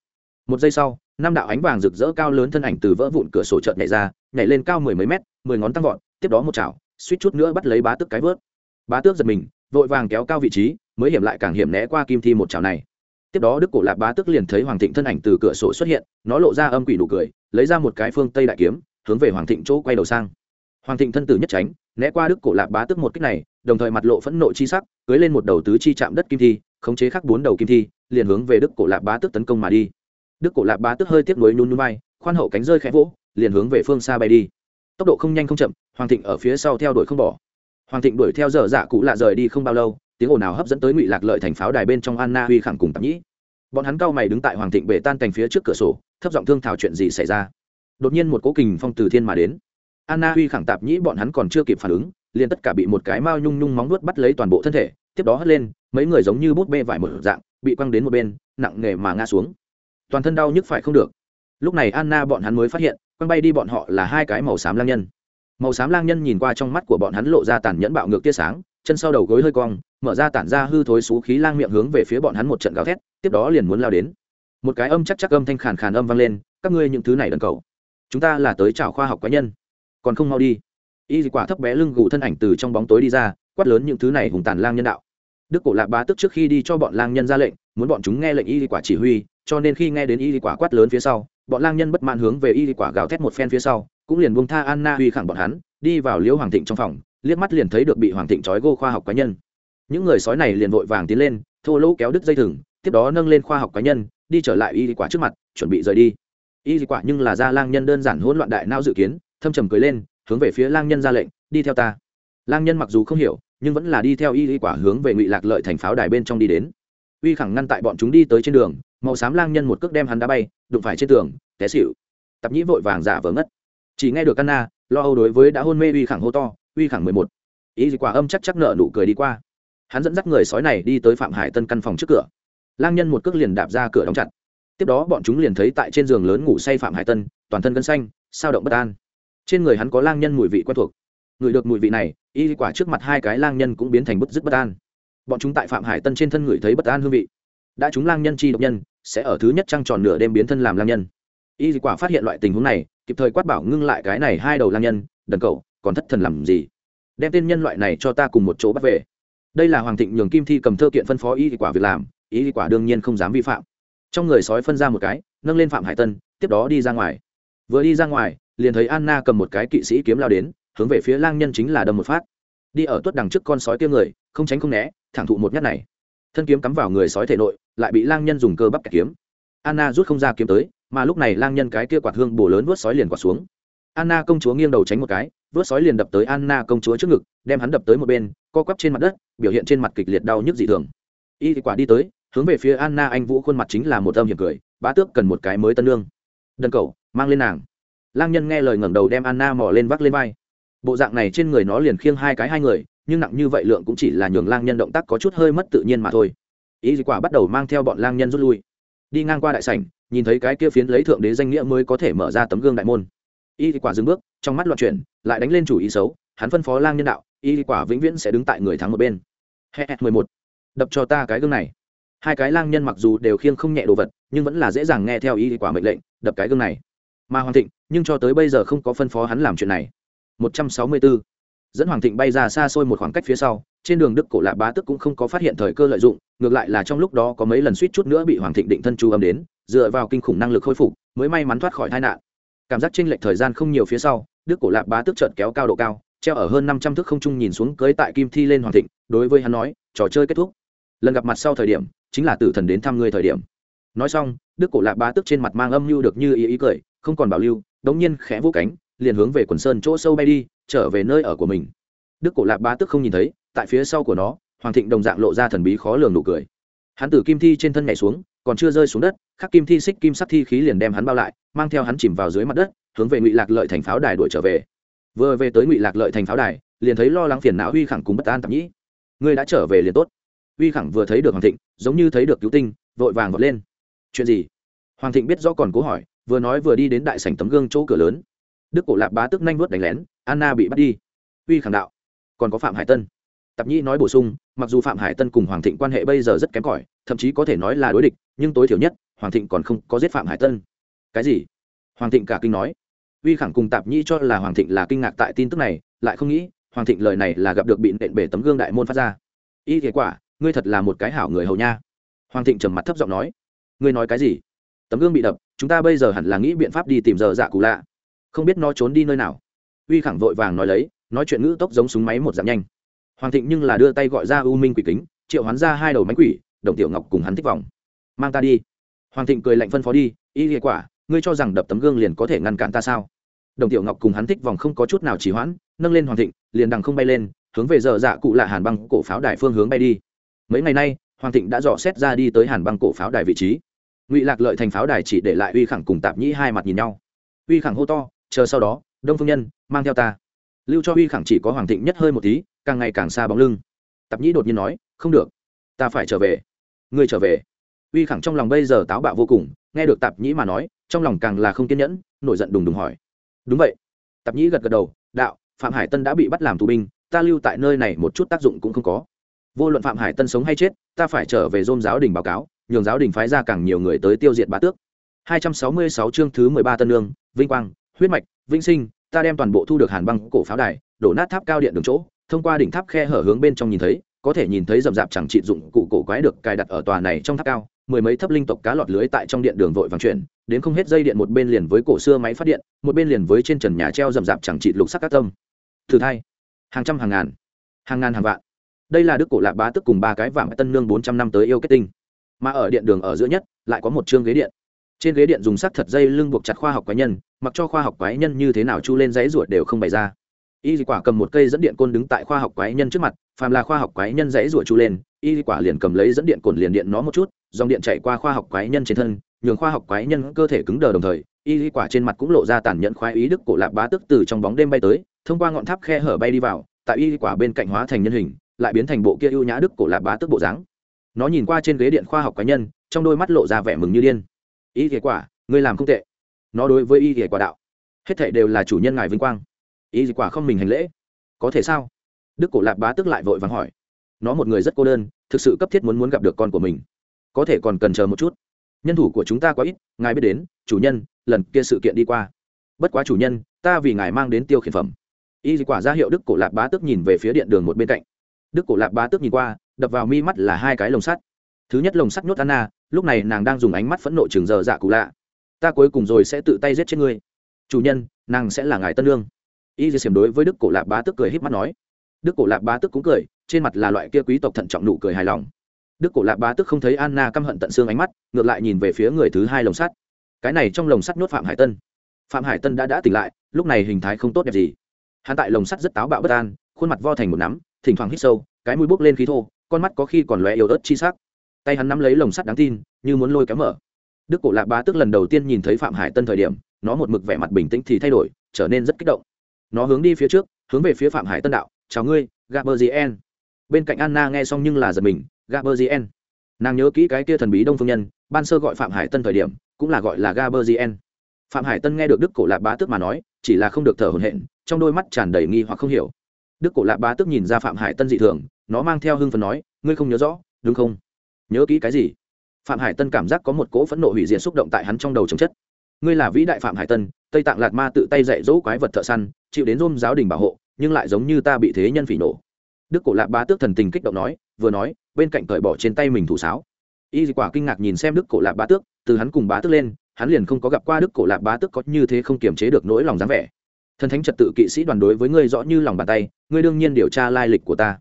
Một giây sau, năm đạo ánh vàng rực rỡ cao lớn thân ảnh từ vỡ vụn cửa sổ chợt nhảy ra, nhảy lên cao mười mấy mét, mười ngón tăng vọt, tiếp đó một chảo, suýt chút nữa bắt lấy bá tước cái vớt. Bá tước giật mình, vội vàng kéo cao vị trí, mới hiểm lại càng hiểm né qua kim thi một chảo này. Tiếp đó đức cổ lạc bá tước liền thấy hoàng thịnh thân ảnh từ cửa sổ xuất hiện, nó lộ ra âm quỷ nụ cười, lấy ra một cái phương tây đại kiếm hướng về hoàng thịnh chỗ quay đầu sang. Hoàng thịnh thân tử nhất tránh, né qua đức cổ lạc bá tước một cách này, đồng thời mặt lộ phẫn nộ chi sắc, cưới lên một đầu tứ chi chạm đất kim thi, khống chế khắc bốn đầu kim thi, liền hướng về đức cổ lạc bá tước tấn công mà đi. Đức cổ lạc bá tước hơi tiếp nối nhún núi bay khoan hậu cánh rơi khẽ vỗ, liền hướng về phương xa bay đi. Tốc độ không nhanh không chậm, hoàng thịnh ở phía sau theo đuổi không bỏ. Hoàng thịnh đuổi theo dở dạ cụ lạ rời đi không bao lâu, tiếng ồn nào hấp dẫn tới ngụy lạc lợi thành pháo đài bên trong anna huy khẳng cùng tạp nhĩ. Bọn hắn cao mày đứng tại hoàng thịnh bể tan cành phía trước cửa sổ, thấp giọng thương thảo chuyện gì xảy ra đột nhiên một cố kình phong từ thiên mà đến. Anna huy khẳng tạp nhĩ bọn hắn còn chưa kịp phản ứng, liền tất cả bị một cái mao nhung nhung móng nuốt bắt lấy toàn bộ thân thể, tiếp đó hất lên, mấy người giống như bút bê vải một dạng, bị quăng đến một bên, nặng nề mà ngã xuống. Toàn thân đau nhức phải không được. Lúc này anna bọn hắn mới phát hiện, quăng bay đi bọn họ là hai cái màu xám lang nhân. Màu xám lang nhân nhìn qua trong mắt của bọn hắn lộ ra tàn nhẫn bạo ngược tia sáng, chân sau đầu gối hơi cong, mở ra tản ra hư thối xú khí lang miệng hướng về phía bọn hắn một trận gào thét, tiếp đó liền muốn lao đến. Một cái âm chắc chắc âm thanh khàn khàn âm vang lên, các ngươi những thứ này đần cầu chúng ta là tới chào khoa học cá nhân, còn không mau đi. Y quả thấp bé lưng gù thân ảnh từ trong bóng tối đi ra, quát lớn những thứ này hùng tàn lang nhân đạo. Đức cổ lạc bá tức trước khi đi cho bọn lang nhân ra lệnh, muốn bọn chúng nghe lệnh y quả chỉ huy, cho nên khi nghe đến y quả quát lớn phía sau, bọn lang nhân bất mãn hướng về y quả gào thét một phen phía sau, cũng liền buông tha anna huy khẳng bọn hắn, đi vào liễu hoàng thịnh trong phòng, liếc mắt liền thấy được bị hoàng thịnh trói gô khoa học cá nhân. Những người sói này liền vội vàng tiến lên, thô lỗ kéo đứt dây thừng, tiếp đó nâng lên khoa học cá nhân, đi trở lại y quả trước mặt, chuẩn bị rời đi y quả nhưng là ra lang nhân đơn giản hỗn loạn đại não dự kiến, thâm trầm cười lên, hướng về phía lang nhân ra lệnh, đi theo ta. Lang nhân mặc dù không hiểu, nhưng vẫn là đi theo y quả hướng về ngụy lạc lợi thành pháo đài bên trong đi đến. Uy khẳng ngăn tại bọn chúng đi tới trên đường, màu xám lang nhân một cước đem hắn đá bay, đụng phải trên tường, té xịu tập nhĩ vội vàng giả vờ ngất. Chỉ nghe được Anna lo âu đối với đã hôn mê uy khẳng hô to, uy khẳng mười một. Ý quả âm chắc chắc nợ nụ cười đi qua. Hắn dẫn dắt người sói này đi tới phạm hải tân căn phòng trước cửa. Lang nhân một cước liền đạp ra cửa đóng chặt tiếp đó bọn chúng liền thấy tại trên giường lớn ngủ say phạm hải tân, toàn thân gân xanh, sao động bất an. Trên người hắn có lang nhân mùi vị quen thuộc. Người được mùi vị này, y quả trước mặt hai cái lang nhân cũng biến thành bứt dứt bất an. Bọn chúng tại phạm hải tân trên thân người thấy bất an hương vị. Đã chúng lang nhân chi độc nhân, sẽ ở thứ nhất trăng tròn nửa đêm biến thân làm lang nhân. Y quả phát hiện loại tình huống này, kịp thời quát bảo ngưng lại cái này hai đầu lang nhân, đần cậu, còn thất thần làm gì? Đem tên nhân loại này cho ta cùng một chỗ bắt về. Đây là hoàng thịnh nhường kim thi cầm thơ kiện phân phó y quả việc làm, y quả đương nhiên không dám vi phạm trong người sói phân ra một cái, nâng lên phạm hải tân, tiếp đó đi ra ngoài. Vừa đi ra ngoài, liền thấy anna cầm một cái kỵ sĩ kiếm lao đến, hướng về phía lang nhân chính là đâm một phát. Đi ở tuất đằng trước con sói kia người, không tránh không né, thẳng thụ một nhát này. Thân kiếm cắm vào người sói thể nội, lại bị lang nhân dùng cơ bắp kẻ kiếm. Anna rút không ra kiếm tới, mà lúc này lang nhân cái kia quạt hương bổ lớn vớt sói liền quạt xuống. Anna công chúa nghiêng đầu tránh một cái vớt sói liền đập tới anna công chúa trước ngực, đem hắn đập tới một bên, co quắp trên mặt đất, biểu hiện trên mặt kịch liệt đau nhức dị thường. Y quả đi tới hướng về phía anna anh vũ khuôn mặt chính là một âm hiểm cười, bá tước cần một cái mới tân lương. Đần cầu, mang lên nàng. Lang nhân nghe lời ngẩng đầu đem anna mò lên vác lên vai. Bộ dạng này trên người nó liền khiêng hai cái hai người, nhưng nặng như vậy lượng cũng chỉ là nhường lang nhân động tác có chút hơi mất tự nhiên mà thôi. Ý quả bắt đầu mang theo bọn lang nhân rút lui. Đi ngang qua đại sảnh, nhìn thấy cái kia phiến lấy thượng đế danh nghĩa mới có thể mở ra tấm gương đại môn. Y quả dừng bước, trong mắt loạn chuyển, lại đánh lên chủ ý xấu, hắn phân phó lang nhân đạo y quả vĩnh viễn sẽ đứng tại người thắng một bên. He mười một. Đập cho ta cái gương này hai cái lang nhân mặc dù đều khiêng không nhẹ đồ vật, nhưng vẫn là dễ dàng nghe theo ý quả mệnh lệnh, đập cái gương này. Mà hoàng thịnh, nhưng cho tới bây giờ không có phân phó hắn làm chuyện này. 164. dẫn hoàng thịnh bay ra xa xôi một khoảng cách phía sau, trên đường đức cổ lạ bá tức cũng không có phát hiện thời cơ lợi dụng, ngược lại là trong lúc đó có mấy lần suýt chút nữa bị hoàng thịnh định thân chu âm đến, dựa vào kinh khủng năng lực khôi phục, mới may mắn thoát khỏi tai nạn. Cảm giác chênh lệch thời gian không nhiều phía sau, đức cổ lạ bá tức chợt kéo cao độ cao, treo ở hơn năm trăm thước không trung nhìn xuống cưới tại kim thi lên hoàng thịnh, đối với hắn nói, trò chơi kết thúc. Lần gặp mặt sau thời điểm chính là tử thần đến thăm ngươi thời điểm. Nói xong, đức cổ lạc ba tức trên mặt mang âm mưu được như ý ý cười, không còn bảo lưu, đống nhiên khẽ vũ cánh, liền hướng về quần sơn chỗ sâu bay đi, trở về nơi ở của mình. Đức cổ lạc ba tức không nhìn thấy, tại phía sau của nó, hoàng thịnh đồng dạng lộ ra thần bí khó lường nụ cười. Hắn từ kim thi trên thân nhảy xuống, còn chưa rơi xuống đất, khắc kim thi xích kim sắc thi khí liền đem hắn bao lại, mang theo hắn chìm vào dưới mặt đất, hướng về ngụy lạc lợi thành pháo đài đuổi trở về. Vừa về tới ngụy lạc lợi thành pháo đài, liền thấy lo lắng phiền não huy khẳng cùng bất an tạp nhĩ. Ngươi đã trở về liền tốt uy khẳng vừa thấy được hoàng thịnh, giống như thấy được cứu tinh, vội vàng vọt lên. Chuyện gì? Hoàng thịnh biết rõ còn cố hỏi, vừa nói vừa đi đến đại sảnh tấm gương chỗ cửa lớn. Đức cổ lạp bá tức nhanh vớt đánh lén, anna bị bắt đi. Uy khẳng đạo, còn có phạm hải tân. Tạp nhĩ nói bổ sung, mặc dù phạm hải tân cùng hoàng thịnh quan hệ bây giờ rất kém cỏi, thậm chí có thể nói là đối địch, nhưng tối thiểu nhất, hoàng thịnh còn không có giết phạm hải tân. Cái gì? Hoàng thịnh cả kinh nói. Uy khẳng cùng tạp nhĩ cho là hoàng thịnh là kinh ngạc tại tin tức này, lại không nghĩ, hoàng thịnh lời này là gặp được bị nện bể tấm gương đại môn phát ra. Y kết quả ngươi thật là một cái hảo người hầu nha. Hoàng thịnh trầm mặt thấp giọng nói, ngươi nói cái gì? Tấm gương bị đập, chúng ta bây giờ hẳn là nghĩ biện pháp đi tìm giờ dạ cụ lạ. Không biết nó trốn đi nơi nào. Uy khẳng vội vàng nói lấy, nói chuyện ngữ tốc giống súng máy một dạng nhanh. Hoàng thịnh nhưng là đưa tay gọi ra u minh quỷ kính, triệu hoán ra hai đầu máy quỷ, đồng tiểu ngọc cùng hắn thích vòng mang ta đi. Hoàng thịnh cười lạnh phân phó đi y hiệu quả, ngươi cho rằng đập tấm gương liền có thể ngăn cản ta sao? Đồng tiểu ngọc cùng hắn thích vòng không có chút nào chỉ hoãn, nâng lên hoàng thịnh, liền đằng không bay lên, hướng về giờ dạ cụ lạ hàn băng cổ pháo đài phương hướng bay đi mấy ngày nay, hoàng thịnh đã dò xét ra đi tới hàn băng cổ pháo đài vị trí. Ngụy lạc lợi thành pháo đài chỉ để lại uy khẳng cùng tạp nhĩ hai mặt nhìn nhau. Uy khẳng hô to, chờ sau đó, đông phương nhân, mang theo ta. Lưu cho uy khẳng chỉ có hoàng thịnh nhất hơi một tí, càng ngày càng xa bóng lưng. Tạp nhĩ đột nhiên nói, không được, ta phải trở về. Ngươi trở về? Uy khẳng trong lòng bây giờ táo bạo vô cùng, nghe được tạp nhĩ mà nói, trong lòng càng là không kiên nhẫn, nổi giận đùng đùng hỏi, đúng vậy. Tạp nhĩ gật gật đầu, đạo, phạm hải tân đã bị bắt làm tù binh, ta lưu tại nơi này một chút tác dụng cũng không có vô luận phạm hải tân sống hay chết ta phải trở về dôm giáo đình báo cáo nhường giáo đình phái ra càng nhiều người tới tiêu diệt bá tước 266 chương thứ 13 tân lương vinh quang huyết mạch vĩnh sinh ta đem toàn bộ thu được hàn băng cổ pháo đài đổ nát tháp cao điện đường chỗ thông qua đỉnh tháp khe hở hướng bên trong nhìn thấy có thể nhìn thấy rậm rạp chẳng trị dụng cụ cổ quái được cài đặt ở tòa này trong tháp cao mười mấy thấp linh tộc cá lọt lưới tại trong điện đường vội vàng chuyển đến không hết dây điện một bên liền với cổ xưa máy phát điện một bên liền với trên trần nhà treo rậm rạp chẳng trị lục sắc các tâm thử thay hàng trăm hàng ngàn hàng ngàn hàng vạn đây là đức cổ lạc bá tức cùng ba cái vàng tân nương bốn trăm năm tới yêu kết tinh. Mà ở điện đường ở giữa nhất, lại có một chương ghế điện. Trên ghế điện dùng sắt thật dây lưng buộc chặt khoa học quái nhân, mặc cho khoa học quái nhân như thế nào chu lên dãy ruột đều không bày ra. Y quả cầm một cây dẫn điện côn đứng tại khoa học quái nhân trước mặt, phàm là khoa học quái nhân dãy ruột chu lên, y quả liền cầm lấy dẫn điện cồn liền điện nó một chút, dòng điện chạy qua khoa học quái nhân trên thân, nhường khoa học quái nhân cơ thể cứng đờ đồng thời, y quả trên mặt cũng lộ ra tàn nhẫn khoái ý đức cổ lạc bá tức từ trong bóng đêm bay tới, thông qua ngọn tháp khe hở bay đi vào, tại y quả bên cạnh hóa thành nhân hình lại biến thành bộ kia ưu nhã đức cổ lạc bá tức bộ dáng. Nó nhìn qua trên ghế điện khoa học cá nhân, trong đôi mắt lộ ra vẻ mừng như điên. Y kết quả, ngươi làm không tệ. Nó đối với y kết quả đạo, hết thệ đều là chủ nhân ngài vinh quang. Y kết quả không mình hành lễ. Có thể sao? Đức cổ lạc bá tức lại vội vàng hỏi. Nó một người rất cô đơn, thực sự cấp thiết muốn muốn gặp được con của mình. Có thể còn cần chờ một chút. Nhân thủ của chúng ta quá ít, ngài biết đến, chủ nhân, lần kia sự kiện đi qua. Bất quá chủ nhân, ta vì ngài mang đến tiêu khiển phẩm. Y quả ra hiệu đức cổ lạc bá tức nhìn về phía điện đường một bên cạnh đức cổ lạc ba tước nhìn qua, đập vào mi mắt là hai cái lồng sắt. Thứ nhất lồng sắt nhốt anna, lúc này nàng đang dùng ánh mắt phẫn nộ chừng giờ dạ cụ lạ. Ta cuối cùng rồi sẽ tự tay giết chết ngươi. Chủ nhân, nàng sẽ là ngài tân lương. Y dì xiềm đối với đức cổ lạc bá tức cười h í p mắt nói. Đức cổ lạc bá tức cũng cười, trên mặt là loại kia quý tộc thận trọng nụ cười hài lòng. Đức cổ lạc bá tức không thấy anna căm hận tận xương ánh mắt, ngược lại nhìn về phía người thứ hai lồng sắt. Cái này trong lồng sắt nhốt phạm hải tân. Phạm hải tân đã đã tỉnh lại, lúc này hình thái không tốt đẹp gì. Hắn tại lồng sắt rất táo bạo bất an, khuôn mặt vo thành một nắm thỉnh thoảng hít sâu, cái mũi bốc lên khí thô, con mắt có khi còn lóe yếu ớt chi sắc. Tay hắn nắm lấy lồng sắt đáng tin, như muốn lôi kéo mở. Đức cổ lạc bá tức lần đầu tiên nhìn thấy phạm hải tân thời điểm, nó một mực vẻ mặt bình tĩnh thì thay đổi, trở nên rất kích động. Nó hướng đi phía trước, hướng về phía phạm hải tân đạo, chào ngươi gaberzien bên cạnh anna nghe xong nhưng là giật mình gaberzien nàng nhớ kỹ cái kia thần bí đông phương nhân, ban sơ gọi phạm hải tân thời điểm, cũng là gọi là gaberzien phạm hải tân nghe được đức cổ lạc bá tức mà nói, chỉ là không được thở hổn hển, trong đôi mắt tràn đầy nghi hoặc không hiểu đức cổ lạp bá tức nhìn ra phạm hải tân dị thường, nó mang theo hưng phần nói, ngươi không nhớ rõ, đúng không? Nhớ kỹ cái gì? Phạm hải tân cảm giác có một cỗ phẫn nộ hủy diệt xúc động tại hắn trong đầu chống chất. Ngươi là vĩ đại phạm hải tân, tây tạng lạt ma tự tay dạy dỗ quái vật thợ săn, chịu đến rôm giáo đình bảo hộ, nhưng lại giống như ta bị thế nhân phỉ nổ. Đức cổ lạp bá tước thần tình kích động nói, vừa nói, bên cạnh cởi bỏ trên tay mình thủ sáo. Y quả kinh ngạc nhìn xem đức cổ lạp bá tước, từ hắn cùng bá tước lên, hắn liền không có gặp qua đức cổ lạp bá tước có như thế không kiềm chế được nỗi lòng dáng vẻ thần thánh trật tự kỵ sĩ đoàn đối với ngươi rõ như lòng bàn tay, ngươi đương nhiên điều tra lai lịch của ta.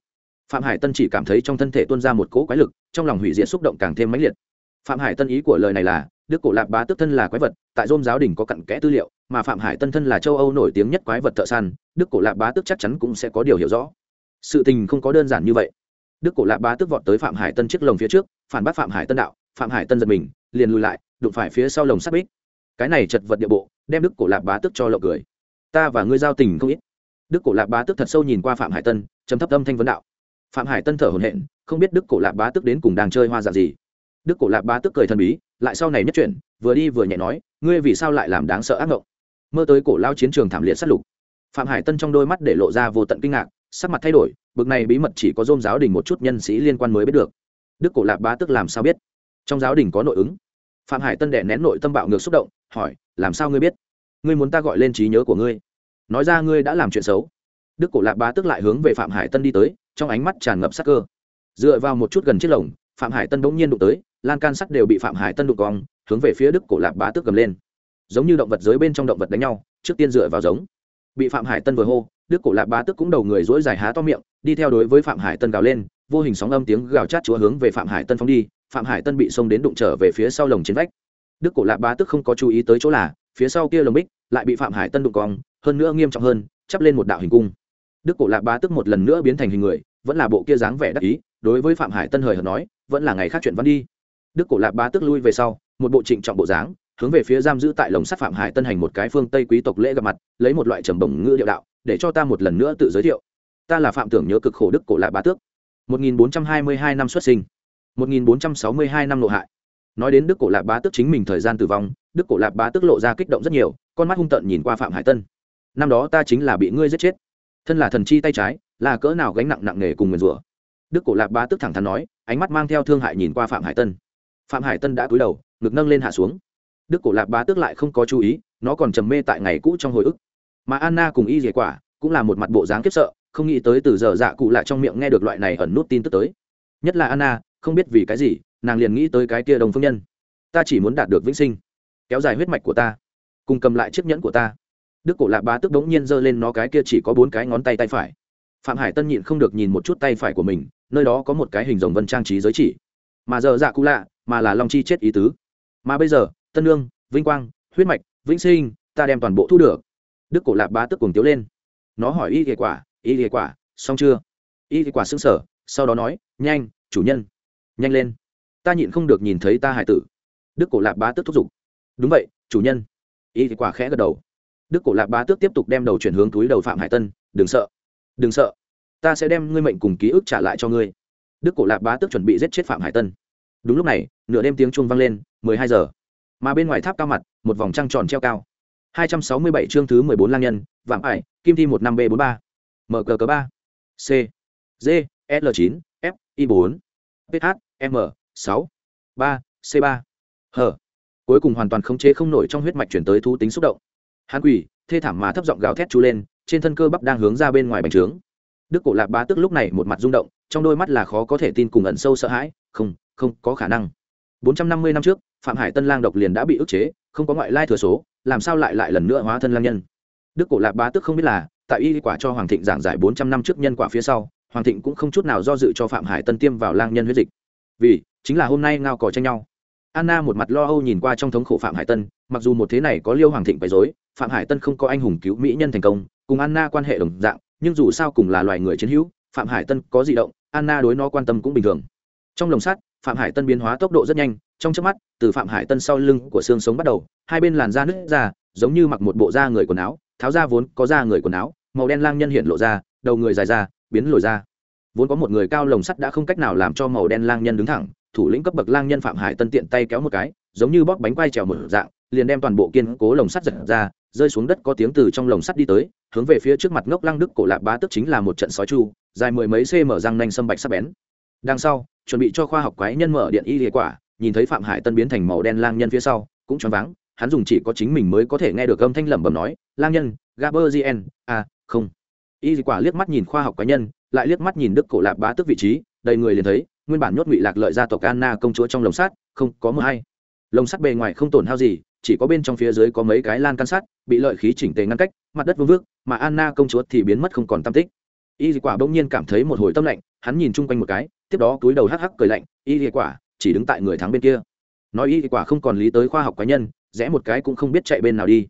Phạm hải tân chỉ cảm thấy trong thân thể tuôn ra một cỗ quái lực, trong lòng hủy diệt xúc động càng thêm mãnh liệt. Phạm hải tân ý của lời này là, đức cổ lạc bá tước thân là quái vật, tại dôm giáo đình có cặn kẽ tư liệu, mà phạm hải tân thân là châu âu nổi tiếng nhất quái vật thợ săn, đức cổ lạc bá tước chắc chắn cũng sẽ có điều hiểu rõ. Sự tình không có đơn giản như vậy. Đức cổ lạc bá tước vọt tới phạm hải tân chiếc lồng phía trước, phản bác phạm hải tân đạo, phạm hải tân giật mình, liền lùi lại, đụng phải phía sau lồng sắt bích. Cái này chật vật địa bộ, đem đức cổ lạc bá tước cho lộng cười ta và ngươi giao tình không ít. Đức cổ lạc bá tức thật sâu nhìn qua phạm hải tân chấm thấp âm thanh vấn đạo. Phạm hải tân thở hồn hện không biết đức cổ lạc bá tức đến cùng đang chơi hoa dạng gì. Đức cổ lạc bá tức cười thần bí, lại sau này nhất chuyển, vừa đi vừa nhẹ nói, ngươi vì sao lại làm đáng sợ ác ngộng? Mơ tới cổ lao chiến trường thảm liệt sát lục. Phạm hải tân trong đôi mắt để lộ ra vô tận kinh ngạc, sắc mặt thay đổi, bực này bí mật chỉ có dôm giáo đình một chút nhân sĩ liên quan mới biết được. Đức cổ lạc bá tức làm sao biết? Trong giáo đình có nội ứng. Phạm hải tân đẻ nén nội tâm bạo ngược xúc động, hỏi, làm sao ngươi biết? Ngươi muốn ta gọi lên trí nhớ của ngươi. Nói ra ngươi đã làm chuyện xấu. Đức cổ lạc bá tức lại hướng về phạm hải tân đi tới, trong ánh mắt tràn ngập sắc cơ. Dựa vào một chút gần chiếc lồng, phạm hải tân bỗng nhiên đụng tới, lan can sắt đều bị phạm hải tân đụng cong, hướng về phía đức cổ lạc bá tức cầm lên. Giống như động vật dưới bên trong động vật đánh nhau, trước tiên dựa vào giống. Bị phạm hải tân vừa hô, đức cổ lạc bá tức cũng đầu người dối dài há to miệng, đi theo đối với phạm hải tân gào lên, vô hình sóng âm tiếng gào chát chúa hướng về phạm hải tân phóng đi, phạm hải tân bị xông đến đụng trở về phía sau lồng trên vách. Đức cổ lạc bá tức không có chú ý tới chỗ là phía sau kia lồng bích lại bị phạm hải tân đụng cong, hơn nữa nghiêm trọng hơn, chắp lên một đạo hình cung. Đức cổ lạc bá tức một lần nữa biến thành hình người, vẫn là bộ kia dáng vẻ đắc ý, đối với phạm hải tân hời hợt nói, vẫn là ngày khác chuyện văn đi. Đức cổ lạc bá tức lui về sau, một bộ trịnh trọng bộ dáng, hướng về phía giam giữ tại lồng sắt phạm hải tân hành một cái phương tây quý tộc lễ gặp mặt, lấy một loại trầm bổng ngữ điệu đạo, để cho ta một lần nữa tự giới thiệu. Ta là phạm tưởng nhớ cực khổ đức cổ lạc bá tước. 1422 năm xuất sinh. 1462 năm nội hại. Nói đến đức cổ lạc bá tước chính mình thời gian tử vong đức cổ Lạp bá tức lộ ra kích động rất nhiều, con mắt hung tợn nhìn qua phạm hải tân. Năm đó ta chính là bị ngươi giết chết. Thân là thần chi tay trái, là cỡ nào gánh nặng nặng nề cùng nguyền rủa. Đức cổ Lạp bá tức thẳng thắn nói, ánh mắt mang theo thương hại nhìn qua phạm hải tân. Phạm hải tân đã cúi đầu, ngực nâng lên hạ xuống. Đức cổ Lạp bá tức lại không có chú ý, nó còn trầm mê tại ngày cũ trong hồi ức. Mà anna cùng y dề quả cũng là một mặt bộ dáng kiếp sợ, không nghĩ tới từ giờ dạ cụ lại trong miệng nghe được loại này ẩn nút tin tức tới. Nhất là anna, không biết vì cái gì, nàng liền nghĩ tới cái kia đồng phương nhân. Ta chỉ muốn đạt được vĩnh sinh kéo dài huyết mạch của ta, cùng cầm lại chiếc nhẫn của ta. Đức cổ lạc bá tức bỗng nhiên giơ lên nó cái kia chỉ có bốn cái ngón tay tay phải. Phạm hải tân nhịn không được nhìn một chút tay phải của mình, nơi đó có một cái hình rồng vân trang trí giới chỉ. Mà giờ dạ cụ lạ, mà là long chi chết ý tứ. Mà bây giờ, tân lương vinh quang, huyết mạch, vĩnh sinh, ta đem toàn bộ thu được. Đức cổ lạc bá tức cùng tiếu lên. Nó hỏi y kết quả, y kết quả, xong chưa? Y kết quả xứng sở sau đó nói, nhanh, chủ nhân, nhanh lên. Ta nhịn không được nhìn thấy ta hải tử. Đức cổ lạc bá tức thúc giục đúng vậy, chủ nhân. Y thì quả khẽ gật đầu. Đức cổ lạc bá tước tiếp tục đem đầu chuyển hướng túi đầu phạm hải tân, đừng sợ. Đừng sợ. Ta sẽ đem ngươi mệnh cùng ký ức trả lại cho ngươi. Đức cổ lạc bá tước chuẩn bị giết chết phạm hải tân. Đúng lúc này, nửa đêm tiếng chuông vang lên, mười hai giờ. Mà bên ngoài tháp cao mặt, một vòng trăng tròn treo cao. hai trăm sáu mươi bảy chương thứ mười bốn lang nhân, vạm ải kim thi một năm b bốn ba. Mở cờ cờ ba. C. G. L chín. F, i bốn. Ph m sáu. ba, c ba. H cuối cùng hoàn toàn khống chế không nổi trong huyết mạch chuyển tới thú tính xúc động. Hắn quỷ, thê thảm mà thấp giọng gào thét chú lên, trên thân cơ bắp đang hướng ra bên ngoài bành trướng. Đức cổ lạc bá tức lúc này một mặt rung động, trong đôi mắt là khó có thể tin cùng ẩn sâu sợ hãi, không không có khả năng. Bốn trăm năm mươi năm trước, phạm hải tân lang độc liền đã bị ức chế, không có ngoại lai thừa số, làm sao lại lại lần nữa hóa thân lang nhân? Đức cổ lạc bá tức không biết là, tại y quả cho hoàng thịnh giảng giải bốn trăm năm trước nhân quả phía sau, hoàng thịnh cũng không chút nào do dự cho phạm hải tân tiêm vào lang nhân huyết dịch. Vì, chính là hôm nay ngao cò tranh nhau anna một mặt lo âu nhìn qua trong thống khổ phạm hải tân, mặc dù một thế này có liêu hoàng thịnh bày dối phạm hải tân không có anh hùng cứu mỹ nhân thành công, cùng anna quan hệ đồng dạng, nhưng dù sao cùng là loài người chiến hữu, phạm hải tân có di động, anna đối nó quan tâm cũng bình thường. Trong lồng sắt, phạm hải tân biến hóa tốc độ rất nhanh, trong chớp mắt, từ phạm hải tân sau lưng của xương sống bắt đầu, hai bên làn da nứt ra, giống như mặc một bộ da người quần áo, tháo ra vốn có da người quần áo, màu đen lang nhân hiện lộ ra, đầu người dài ra, biến lồi ra. Vốn có một người cao lồng sắt đã không cách nào làm cho màu đen lang nhân đứng thẳng thủ lĩnh cấp bậc lang nhân phạm hải tân tiện tay kéo một cái, giống như bóc bánh quai trèo một dạng, liền đem toàn bộ kiên cố lồng sắt giật ra, rơi xuống đất có tiếng từ trong lồng sắt đi tới, hướng về phía trước mặt ngốc lăng đức cổ lạc bá tức chính là một trận sói chu, dài mười mấy cm răng nanh sâm bạch sắc bén. Đằng sau, chuẩn bị cho khoa học quái nhân mở điện y hiệu quả, nhìn thấy phạm hải tân biến thành màu đen lang nhân phía sau, cũng choáng váng, hắn dùng chỉ có chính mình mới có thể nghe được âm thanh lẩm bẩm nói, lang nhân gaberzien à không. Y quả liếc mắt nhìn khoa học cá nhân, lại liếc mắt nhìn đức cổ lạp bá tức vị trí, đầy người liền thấy nguyên bản nhốt ngụy lạc lợi gia tộc anna công chúa trong lồng sắt, không có mưa hay. Lồng sắt bề ngoài không tổn hao gì, chỉ có bên trong phía dưới có mấy cái lan can sắt, bị lợi khí chỉnh tề ngăn cách, mặt đất vương vước, mà anna công chúa thì biến mất không còn tam tích. Y dị quả bỗng nhiên cảm thấy một hồi tâm lạnh, hắn nhìn chung quanh một cái, tiếp đó túi đầu hắc hắc cười lạnh, y dị quả, chỉ đứng tại người thắng bên kia. Nói y dị quả không còn lý tới khoa học cá nhân, rẽ một cái cũng không biết chạy bên nào đi.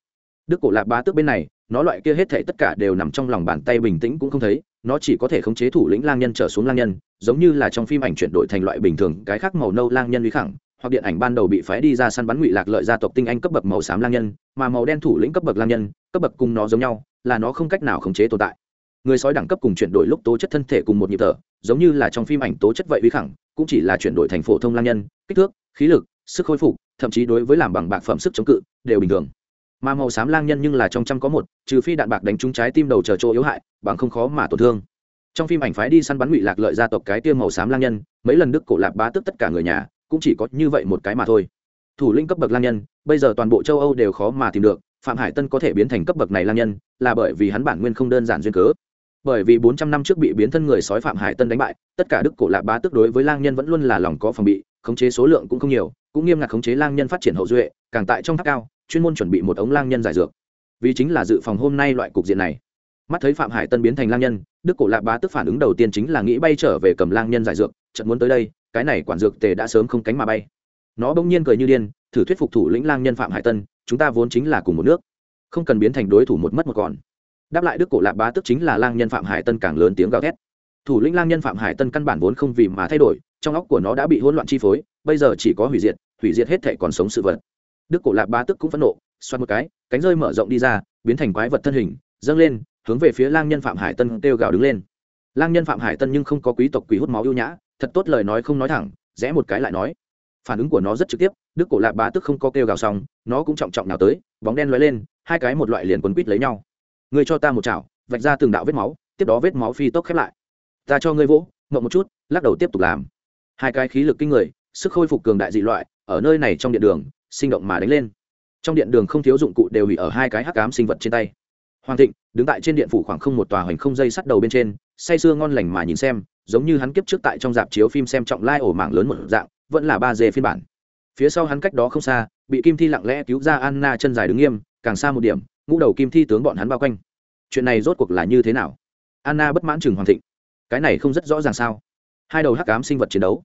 Đức cổ lạc bá tước bên này, nó loại kia hết thể tất cả đều nằm trong lòng bàn tay bình tĩnh cũng không thấy nó chỉ có thể khống chế thủ lĩnh lang nhân trở xuống lang nhân, giống như là trong phim ảnh chuyển đổi thành loại bình thường, cái khác màu nâu lang nhân lý khẳng, hoặc điện ảnh ban đầu bị phái đi ra săn bắn ngụy lạc lợi gia tộc tinh anh cấp bậc màu xám lang nhân, mà màu đen thủ lĩnh cấp bậc lang nhân, cấp bậc cùng nó giống nhau, là nó không cách nào khống chế tồn tại. Người sói đẳng cấp cùng chuyển đổi lúc tố chất thân thể cùng một nhịp thở, giống như là trong phim ảnh tố chất vậy uy khẳng, cũng chỉ là chuyển đổi thành phổ thông lang nhân, kích thước, khí lực, sức khôi phục, thậm chí đối với làm bằng bạc phẩm sức chống cự, đều bình thường mà màu xám lang nhân nhưng là trong trăm có một, trừ phi đạn bạc đánh trúng trái tim đầu chờ chỗ yếu hại, bằng không khó mà tổn thương. Trong phim ảnh phái đi săn bắn ngụy lạc lợi gia tộc cái tiêm màu xám lang nhân, mấy lần đức cổ lạc bá tức tất cả người nhà, cũng chỉ có như vậy một cái mà thôi. Thủ lĩnh cấp bậc lang nhân, bây giờ toàn bộ châu âu đều khó mà tìm được, phạm hải tân có thể biến thành cấp bậc này lang nhân, là bởi vì hắn bản nguyên không đơn giản duyên cớ. Bởi vì bốn trăm năm trước bị biến thân người sói phạm hải tân đánh bại, tất cả đức cổ lạc bá tức đối với lang nhân vẫn luôn là lòng có phòng bị, khống chế số lượng cũng không nhiều, cũng nghiêm ngặt khống chế lang nhân phát triển hậu duệ, càng tại trong tháp cao chuyên môn chuẩn bị một ống lang nhân giải dược. Vì chính là dự phòng hôm nay loại cục diện này. Mắt thấy phạm hải tân biến thành lang nhân, đức cổ lạc bá tức phản ứng đầu tiên chính là nghĩ bay trở về cầm lang nhân giải dược, chợt muốn tới đây, cái này quản dược tề đã sớm không cánh mà bay. Nó bỗng nhiên cười như điên, thử thuyết phục thủ lĩnh lang nhân phạm hải tân, chúng ta vốn chính là cùng một nước, không cần biến thành đối thủ một mất một còn. Đáp lại đức cổ lạc bá tức chính là lang nhân phạm hải tân càng lớn tiếng gào thét. Thủ lĩnh lang nhân phạm hải tân căn bản vốn không vì mà thay đổi, trong óc của nó đã bị hỗn loạn chi phối, bây giờ chỉ có hủy diệt hủy diệt hết thể còn sống sự vật đức cổ lạp bá tức cũng phẫn nộ xoắn một cái, cánh rơi mở rộng đi ra, biến thành quái vật thân hình, dâng lên, hướng về phía lang nhân phạm hải tân kêu gào đứng lên. Lang nhân phạm hải tân nhưng không có quý tộc quý hút máu ưu nhã, thật tốt lời nói không nói thẳng, rẽ một cái lại nói. Phản ứng của nó rất trực tiếp, đức cổ lạp bá tức không có kêu gào xong, nó cũng trọng trọng nào tới, bóng đen lóe lên, hai cái một loại liền quấn quít lấy nhau. Ngươi cho ta một chảo, vạch ra từng đạo vết máu, tiếp đó vết máu phi tốc khép lại. Ta cho ngươi vỗ, ngậm một chút, lắc đầu tiếp tục làm. Hai cái khí lực kinh người, sức khôi phục cường đại dị loại, ở nơi này trong điện đường sinh động mà đánh lên. Trong điện đường không thiếu dụng cụ đều bị ở hai cái hắc cám sinh vật trên tay. Hoàng thịnh đứng tại trên điện phủ khoảng không một tòa hoành không dây sắt đầu bên trên, say sưa ngon lành mà nhìn xem, giống như hắn kiếp trước tại trong dạp chiếu phim xem trọng lai ổ mạng lớn một dạng, vẫn là ba d phiên bản. Phía sau hắn cách đó không xa, bị kim thi lặng lẽ cứu ra anna chân dài đứng nghiêm, càng xa một điểm, ngũ đầu kim thi tướng bọn hắn bao quanh. Chuyện này rốt cuộc là như thế nào? Anna bất mãn chừng hoàng thịnh. Cái này không rất rõ ràng sao? Hai đầu hắc cám sinh vật chiến đấu.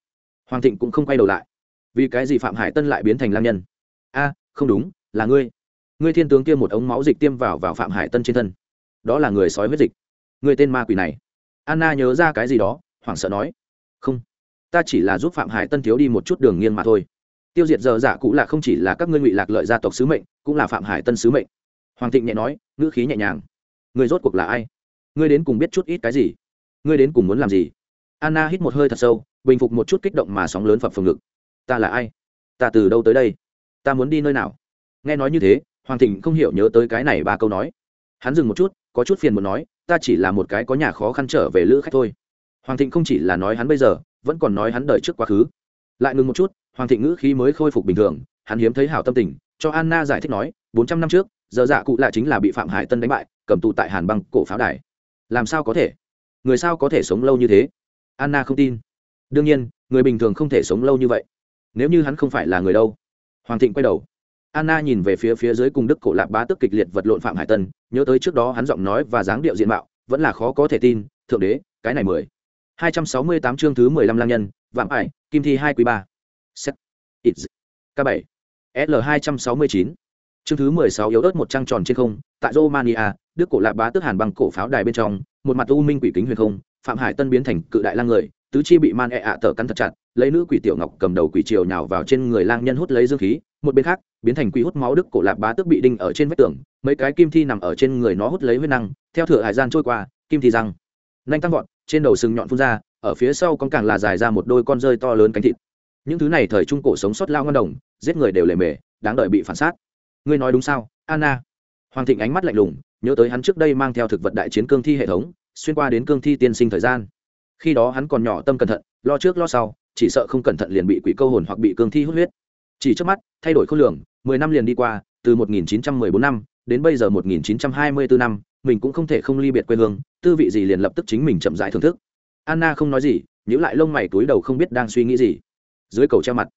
Hoàng thịnh cũng không quay đầu lại. Vì cái gì phạm hải tân lại biến thành lam nhân? A, không đúng, là ngươi. Ngươi thiên tướng kia một ống máu dịch tiêm vào vào phạm hải tân trên thân. Đó là người sói huyết dịch. Người tên ma quỷ này. Anna nhớ ra cái gì đó, hoảng sợ nói. Không, ta chỉ là giúp phạm hải tân thiếu đi một chút đường nghiêng mà thôi. Tiêu diệt giờ giả cũ là không chỉ là các ngươi ngụy lạc lợi gia tộc sứ mệnh, cũng là phạm hải tân sứ mệnh. Hoàng thịnh nhẹ nói, ngữ khí nhẹ nhàng. Người rốt cuộc là ai? Ngươi đến cùng biết chút ít cái gì? Ngươi đến cùng muốn làm gì? Anna hít một hơi thật sâu, bình phục một chút kích động mà sóng lớn phập phồng ngực. Ta là ai? Ta từ đâu tới đây? Ta muốn đi nơi nào? Nghe nói như thế, hoàng thịnh không hiểu nhớ tới cái này ba câu nói. Hắn dừng một chút, có chút phiền muốn nói, ta chỉ là một cái có nhà khó khăn trở về lữ khách thôi. Hoàng thịnh không chỉ là nói hắn bây giờ, vẫn còn nói hắn đợi trước quá khứ. Lại ngừng một chút, hoàng thịnh ngữ khí mới khôi phục bình thường, hắn hiếm thấy hảo tâm tình, cho anna giải thích nói, bốn trăm năm trước, giờ dạ cụ lại chính là bị phạm hải tân đánh bại, cầm tù tại hàn băng cổ pháo đài. Làm sao có thể? Người sao có thể sống lâu như thế? Anna không tin. Đương nhiên, người bình thường không thể sống lâu như vậy. Nếu như hắn không phải là người đâu hoàng thịnh quay đầu. Anna nhìn về phía phía dưới cùng đức cổ lạp bá tức kịch liệt vật lộn phạm hải tân, nhớ tới trước đó hắn giọng nói và dáng điệu diện mạo, vẫn là khó có thể tin, thượng đế, cái này mười, hai trăm sáu mươi tám chương thứ mười lăm lang nhân, vạm ải kim thi hai quý ba set ít k bảy, l hai trăm sáu mươi chín, chương thứ mười sáu yếu ớt một trăng tròn trên không, tại romania, đức cổ lạp bá tức hàn bằng cổ pháo đài bên trong, một mặt u minh quỷ kính huyền không, phạm hải tân biến thành cự đại lang người, tứ chi bị man e ạ tở cắn thật chặt lấy nữ quỷ tiểu ngọc cầm đầu quỷ triều nhào vào trên người lang nhân hút lấy dương khí, một bên khác, biến thành quỷ hút máu đức cổ lạp bá tức bị đinh ở trên vách tường, mấy cái kim thi nằm ở trên người nó hút lấy huyết năng, theo thửa hải gian trôi qua, kim thi răng. Nanh tăng vọt, trên đầu sừng nhọn phun ra, ở phía sau con càng là dài ra một đôi con rơi to lớn cánh thịt. Những thứ này thời trung cổ sống sót lao ngon đồng, giết người đều lề mề, đáng đợi bị phản sát. Ngươi nói đúng sao, anna? Hoàng thịnh ánh mắt lạnh lùng, nhớ tới hắn trước đây mang theo thực vật đại chiến cương thi hệ thống, xuyên qua đến cương thi tiên sinh thời gian. Khi đó hắn còn nhỏ tâm cẩn thận, lo trước lo sau chỉ sợ không cẩn thận liền bị quỷ câu hồn hoặc bị cương thi hút huyết. Chỉ trước mắt, thay đổi khối lượng mười năm liền đi qua, từ 1914 năm đến bây giờ 1924 năm, mình cũng không thể không ly biệt quê hương, tư vị gì liền lập tức chính mình chậm rãi thưởng thức. Anna không nói gì, nhíu lại lông mày túi đầu không biết đang suy nghĩ gì. Dưới cầu treo mặt,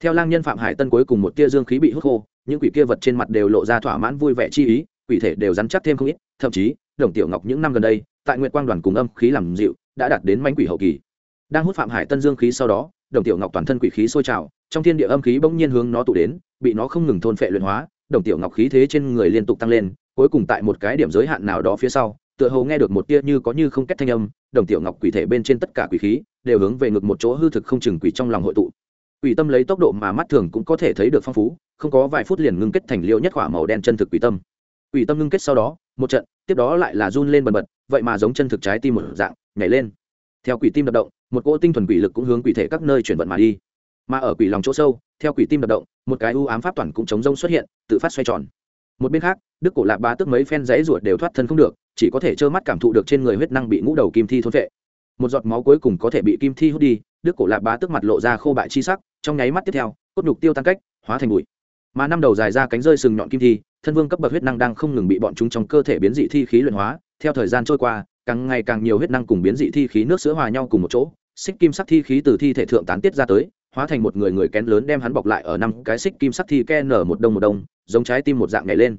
theo lang nhân phạm hải tân cuối cùng một tia dương khí bị hút khô, những quỷ kia vật trên mặt đều lộ ra thỏa mãn vui vẻ chi ý, quỷ thể đều rắn chắc thêm không ít, thậm chí, đồng tiểu ngọc những năm gần đây, tại nguyện quang đoàn cùng âm khí làm dịu, đã đạt đến manh quỷ hậu kỳ đang hút phạm hải tân dương khí sau đó, đồng tiểu ngọc toàn thân quỷ khí sôi trào, trong thiên địa âm khí bỗng nhiên hướng nó tụ đến, bị nó không ngừng thôn phệ luyện hóa, đồng tiểu ngọc khí thế trên người liên tục tăng lên, cuối cùng tại một cái điểm giới hạn nào đó phía sau, tựa hồ nghe được một tia như có như không kết thanh âm, đồng tiểu ngọc quỷ thể bên trên tất cả quỷ khí đều hướng về ngực một chỗ hư thực không chừng quỷ trong lòng hội tụ. Quỷ tâm lấy tốc độ mà mắt thường cũng có thể thấy được phong phú, không có vài phút liền ngưng kết thành liêu nhất hỏa màu đen chân thực quỷ tâm. Quỷ tâm ngưng kết sau đó, một trận, tiếp đó lại là run lên bần bật, vậy mà giống chân thực trái tim một dạng, nhảy lên theo quỷ tim đập động, một cỗ tinh thuần quỷ lực cũng hướng quỷ thể các nơi chuyển vận mà đi. Mà ở quỷ lòng chỗ sâu, theo quỷ tim đập động, một cái u ám pháp toàn cũng chống rông xuất hiện, tự phát xoay tròn. Một bên khác, đức cổ lạc bá tức mấy phen dãy ruột đều thoát thân không được, chỉ có thể trơ mắt cảm thụ được trên người huyết năng bị ngũ đầu kim thi thôn vệ một giọt máu cuối cùng có thể bị kim thi hút đi, đức cổ lạc bá tức mặt lộ ra khô bại chi sắc, trong nháy mắt tiếp theo, cốt nhục tiêu tan cách, hóa thành bụi. Mà năm đầu dài ra cánh rơi sừng nhọn kim thi, thân vương cấp bậc huyết năng đang không ngừng bị bọn chúng trong cơ thể biến dị thi khí luyện hóa, theo thời gian trôi qua càng ngày càng nhiều huyết năng cùng biến dị thi khí nước sữa hòa nhau cùng một chỗ, xích kim sắc thi khí từ thi thể thượng tán tiết ra tới, hóa thành một người người kén lớn đem hắn bọc lại ở năm cái xích kim sắc thi ke nở một đông một đông, giống trái tim một dạng nhảy lên.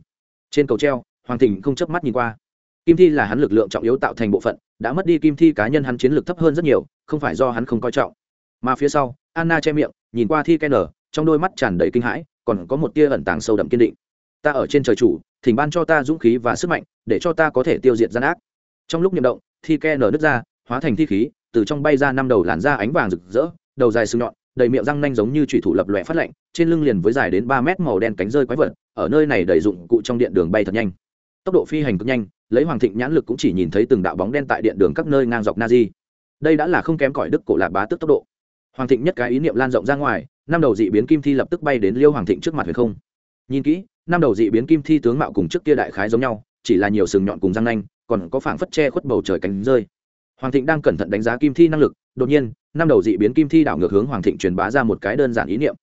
Trên cầu treo, hoàng thịnh không chớp mắt nhìn qua. Kim thi là hắn lực lượng trọng yếu tạo thành bộ phận, đã mất đi kim thi cá nhân hắn chiến lược thấp hơn rất nhiều, không phải do hắn không coi trọng. Mà phía sau, anna che miệng, nhìn qua thi ke nở, trong đôi mắt tràn đầy kinh hãi, còn có một tia ẩn tàng sâu đậm kiên định. Ta ở trên trời chủ, thỉnh ban cho ta dũng khí và sức mạnh, để cho ta có thể tiêu diệt gian ác trong lúc nhậm động, thi ke nở nứt ra, hóa thành thi khí, từ trong bay ra năm đầu làn da ánh vàng rực rỡ, đầu dài sừng nhọn, đầy miệng răng nanh giống như thủy thủ lập lòe phát lạnh, trên lưng liền với dài đến ba mét màu đen cánh rơi quái vật, ở nơi này đầy dụng cụ trong điện đường bay thật nhanh. Tốc độ phi hành cực nhanh, lấy hoàng thịnh nhãn lực cũng chỉ nhìn thấy từng đạo bóng đen tại điện đường các nơi ngang dọc na di đây đã là không kém cỏi đức cổ lạc bá tức tốc độ. Hoàng thịnh nhất cái ý niệm lan rộng ra ngoài, năm đầu dị biến kim thi lập tức bay đến liêu hoàng thịnh trước mặt huyền không. Nhìn kỹ, năm đầu dị biến kim thi tướng mạo cùng trước kia đại khái giống nhau, chỉ là nhiều sừng nhọn cùng răng nanh còn có phảng phất che khuất bầu trời cánh rơi. Hoàng thịnh đang cẩn thận đánh giá kim thi năng lực, đột nhiên, năm đầu dị biến kim thi đảo ngược hướng hoàng thịnh truyền bá ra một cái đơn giản ý niệm.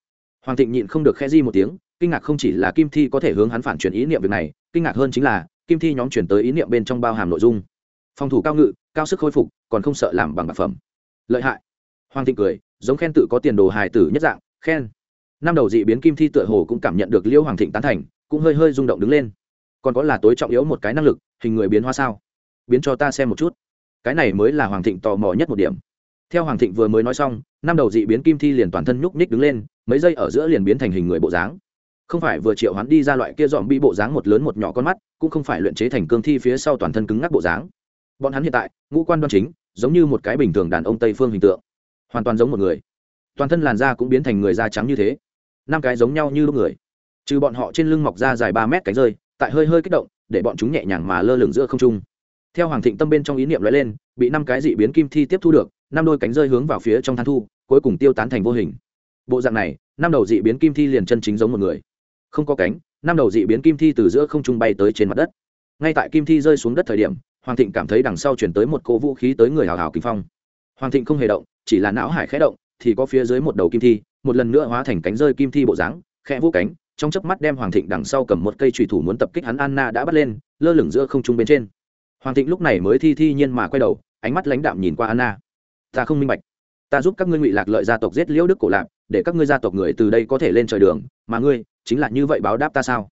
Hoàng thịnh nhịn không được khẽ di một tiếng, kinh ngạc không chỉ là kim thi có thể hướng hắn phản truyền ý niệm việc này, kinh ngạc hơn chính là, kim thi nhóm chuyển tới ý niệm bên trong bao hàm nội dung. Phòng thủ cao ngự, cao sức khôi phục, còn không sợ làm bằng bạc phẩm. Lợi hại. Hoàng thịnh cười, giống khen tự có tiền đồ hài tử nhất dạng, khen. Năm đầu dị biến kim thi tựa hồ cũng cảm nhận được liễu hoàng thịnh tán thành, cũng hơi hơi rung động đứng lên còn có là tối trọng yếu một cái năng lực, hình người biến hóa sao? Biến cho ta xem một chút. Cái này mới là hoàng thịnh tò mò nhất một điểm. Theo hoàng thịnh vừa mới nói xong, năm đầu dị biến kim thi liền toàn thân nhúc nhích đứng lên, mấy giây ở giữa liền biến thành hình người bộ dáng. Không phải vừa triệu hắn đi ra loại kia dọn bi bộ dáng một lớn một nhỏ con mắt, cũng không phải luyện chế thành cương thi phía sau toàn thân cứng ngắc bộ dáng. Bọn hắn hiện tại, ngũ quan đoan chính, giống như một cái bình thường đàn ông tây phương hình tượng. Hoàn toàn giống một người. Toàn thân làn da cũng biến thành người da trắng như thế. Năm cái giống nhau như lúc người. Trừ bọn họ trên lưng mọc ra dài ba mét cánh rơi tại hơi hơi kích động, để bọn chúng nhẹ nhàng mà lơ lửng giữa không trung. Theo hoàng thịnh tâm bên trong ý niệm lóe lên, bị năm cái dị biến kim thi tiếp thu được, năm đôi cánh rơi hướng vào phía trong than thu, cuối cùng tiêu tán thành vô hình. Bộ dạng này, năm đầu dị biến kim thi liền chân chính giống một người. Không có cánh, năm đầu dị biến kim thi từ giữa không trung bay tới trên mặt đất. Ngay tại kim thi rơi xuống đất thời điểm, hoàng thịnh cảm thấy đằng sau chuyển tới một cỗ vũ khí tới người hào hào kinh phong. Hoàng thịnh không hề động, chỉ là não hải khẽ động, thì có phía dưới một đầu kim thi, một lần nữa hóa thành cánh rơi kim thi bộ dáng, khẽ vũ cánh trong chớp mắt đem hoàng thịnh đằng sau cầm một cây trùy thủ muốn tập kích hắn, anna đã bắt lên, lơ lửng giữa không trung bên trên. Hoàng thịnh lúc này mới thi thi nhiên mà quay đầu, ánh mắt lãnh đạm nhìn qua anna. Ta không minh bạch. Ta giúp các ngươi ngụy lạc lợi gia tộc giết liễu đức cổ lạc để các ngươi gia tộc người từ đây có thể lên trời đường, mà ngươi chính là như vậy báo đáp ta sao?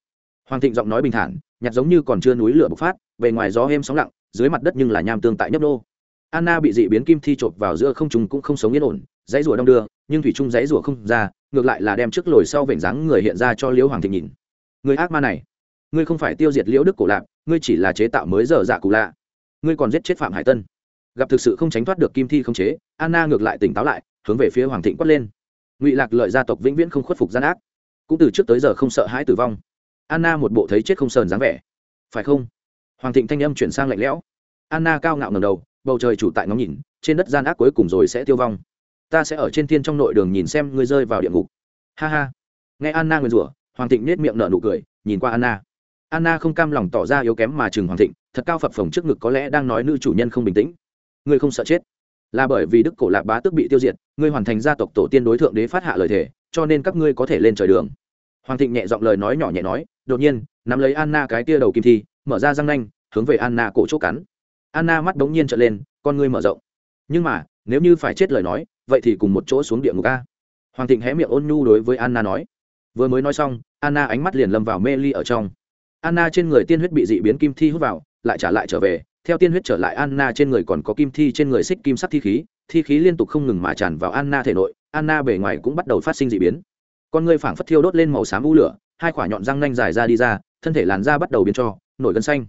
Hoàng thịnh giọng nói bình thản nhạt giống như còn chưa núi lửa bộc phát, bề ngoài gió êm sóng lặng, dưới mặt đất nhưng là nham tương tại nhấp đô anna bị dị biến kim thi chộp vào giữa không trùng cũng không sống yên ổn, dãy rùa đong đưa nhưng thủy trung dãy rủa không ra, ngược lại là đem trước lồi sau vểnh dáng người hiện ra cho liễu hoàng thịnh nhìn. Người ác ma này, ngươi không phải tiêu diệt liễu đức cổ lạc ngươi chỉ là chế tạo mới dở dạ cụ lạ. Ngươi còn giết chết phạm hải tân. Gặp thực sự không tránh thoát được kim thi không chế, anna ngược lại tỉnh táo lại, hướng về phía hoàng thịnh quát lên. Ngụy lạc lợi gia tộc vĩnh viễn không khuất phục gian ác. Cũng từ trước tới giờ không sợ hãi tử vong. Anna một bộ thấy chết không sờn dáng vẻ. Phải không? Hoàng thịnh thanh âm chuyển sang lạnh lẽo. Anna cao ngạo ngầm đầu, bầu trời chủ tại ngóng nhìn, trên đất gian ác cuối cùng rồi sẽ tiêu vong ta sẽ ở trên thiên trong nội đường nhìn xem ngươi rơi vào địa ngục. Ha ha. Nghe anna nguyền rủa, hoàng thịnh nết miệng nở nụ cười, nhìn qua anna. Anna không cam lòng tỏ ra yếu kém mà chừng hoàng thịnh, thật cao phập phồng trước ngực có lẽ đang nói nữ chủ nhân không bình tĩnh. Ngươi không sợ chết. Là bởi vì đức cổ lạc bá tước bị tiêu diệt, ngươi hoàn thành gia tộc tổ tiên đối thượng đế phát hạ lời thề, cho nên các ngươi có thể lên trời đường. Hoàng thịnh nhẹ giọng lời nói nhỏ nhẹ nói, đột nhiên, nắm lấy anna cái tia đầu kim thi, mở ra răng nanh, hướng về anna cổ chỗ cắn. Anna mắt bỗng nhiên trở lên, con ngươi mở rộng. Nhưng mà, nếu như phải chết lời nói vậy thì cùng một chỗ xuống địa ngục a. Hoàng thịnh hé miệng ôn nhu đối với anna nói. Vừa mới nói xong, anna ánh mắt liền lâm vào mê ly ở trong. Anna trên người tiên huyết bị dị biến kim thi hút vào, lại trả lại trở về. Theo tiên huyết trở lại, anna trên người còn có kim thi, trên người xích kim sắc thi khí. Thi khí liên tục không ngừng mà tràn vào anna thể nội. Anna bề ngoài cũng bắt đầu phát sinh dị biến. Con người phảng phất thiêu đốt lên màu xám u lửa, hai quả nhọn răng nanh dài ra đi ra, thân thể làn da bắt đầu biến cho, nổi gân xanh.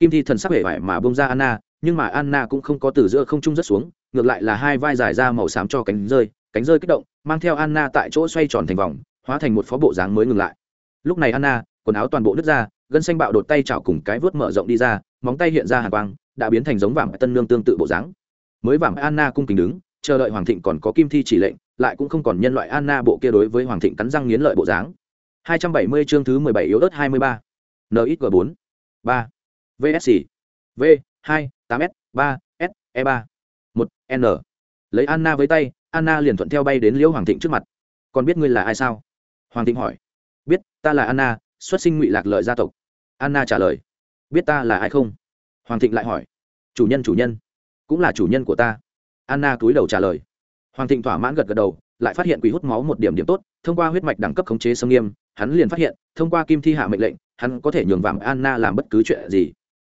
Kim thi thần sắc hể vải mà bông ra anna, nhưng mà anna cũng không có từ giữa không trung rất xuống ngược lại là hai vai dài ra màu xám cho cánh rơi cánh rơi kích động, mang theo anna tại chỗ xoay tròn thành vòng, hóa thành một phó bộ dáng mới ngừng lại lúc này anna, quần áo toàn bộ nước ra, gân xanh bạo đột tay chảo cùng cái vớt mở rộng đi ra, móng tay hiện ra hàng quang, đã biến thành giống vàng tân lương tương tự bộ dáng mới vàng anna cung kính đứng, chờ đợi hoàng thịnh còn có kim thi chỉ lệnh, lại cũng không còn nhân loại anna bộ kia đối với hoàng thịnh cắn răng nghiến lợi bộ dáng 270 chương thứ 17 yếu ớt 23. NXG4. 3. VSC. V. 2. 8S. 3. S. E3 một, n. Lấy anna với tay, anna liền thuận theo bay đến liễu hoàng thịnh trước mặt. Còn biết ngươi là ai sao? Hoàng thịnh hỏi. Biết, ta là anna, xuất sinh ngụy lạc lợi gia tộc. Anna trả lời. Biết ta là ai không? Hoàng thịnh lại hỏi. Chủ nhân chủ nhân. Cũng là chủ nhân của ta. Anna cúi đầu trả lời. Hoàng thịnh thỏa mãn gật gật đầu, lại phát hiện quỷ hút máu một điểm điểm tốt, thông qua huyết mạch đẳng cấp khống chế sông nghiêm, hắn liền phát hiện, thông qua kim thi hạ mệnh lệnh, hắn có thể nhường vàng anna làm bất cứ chuyện gì.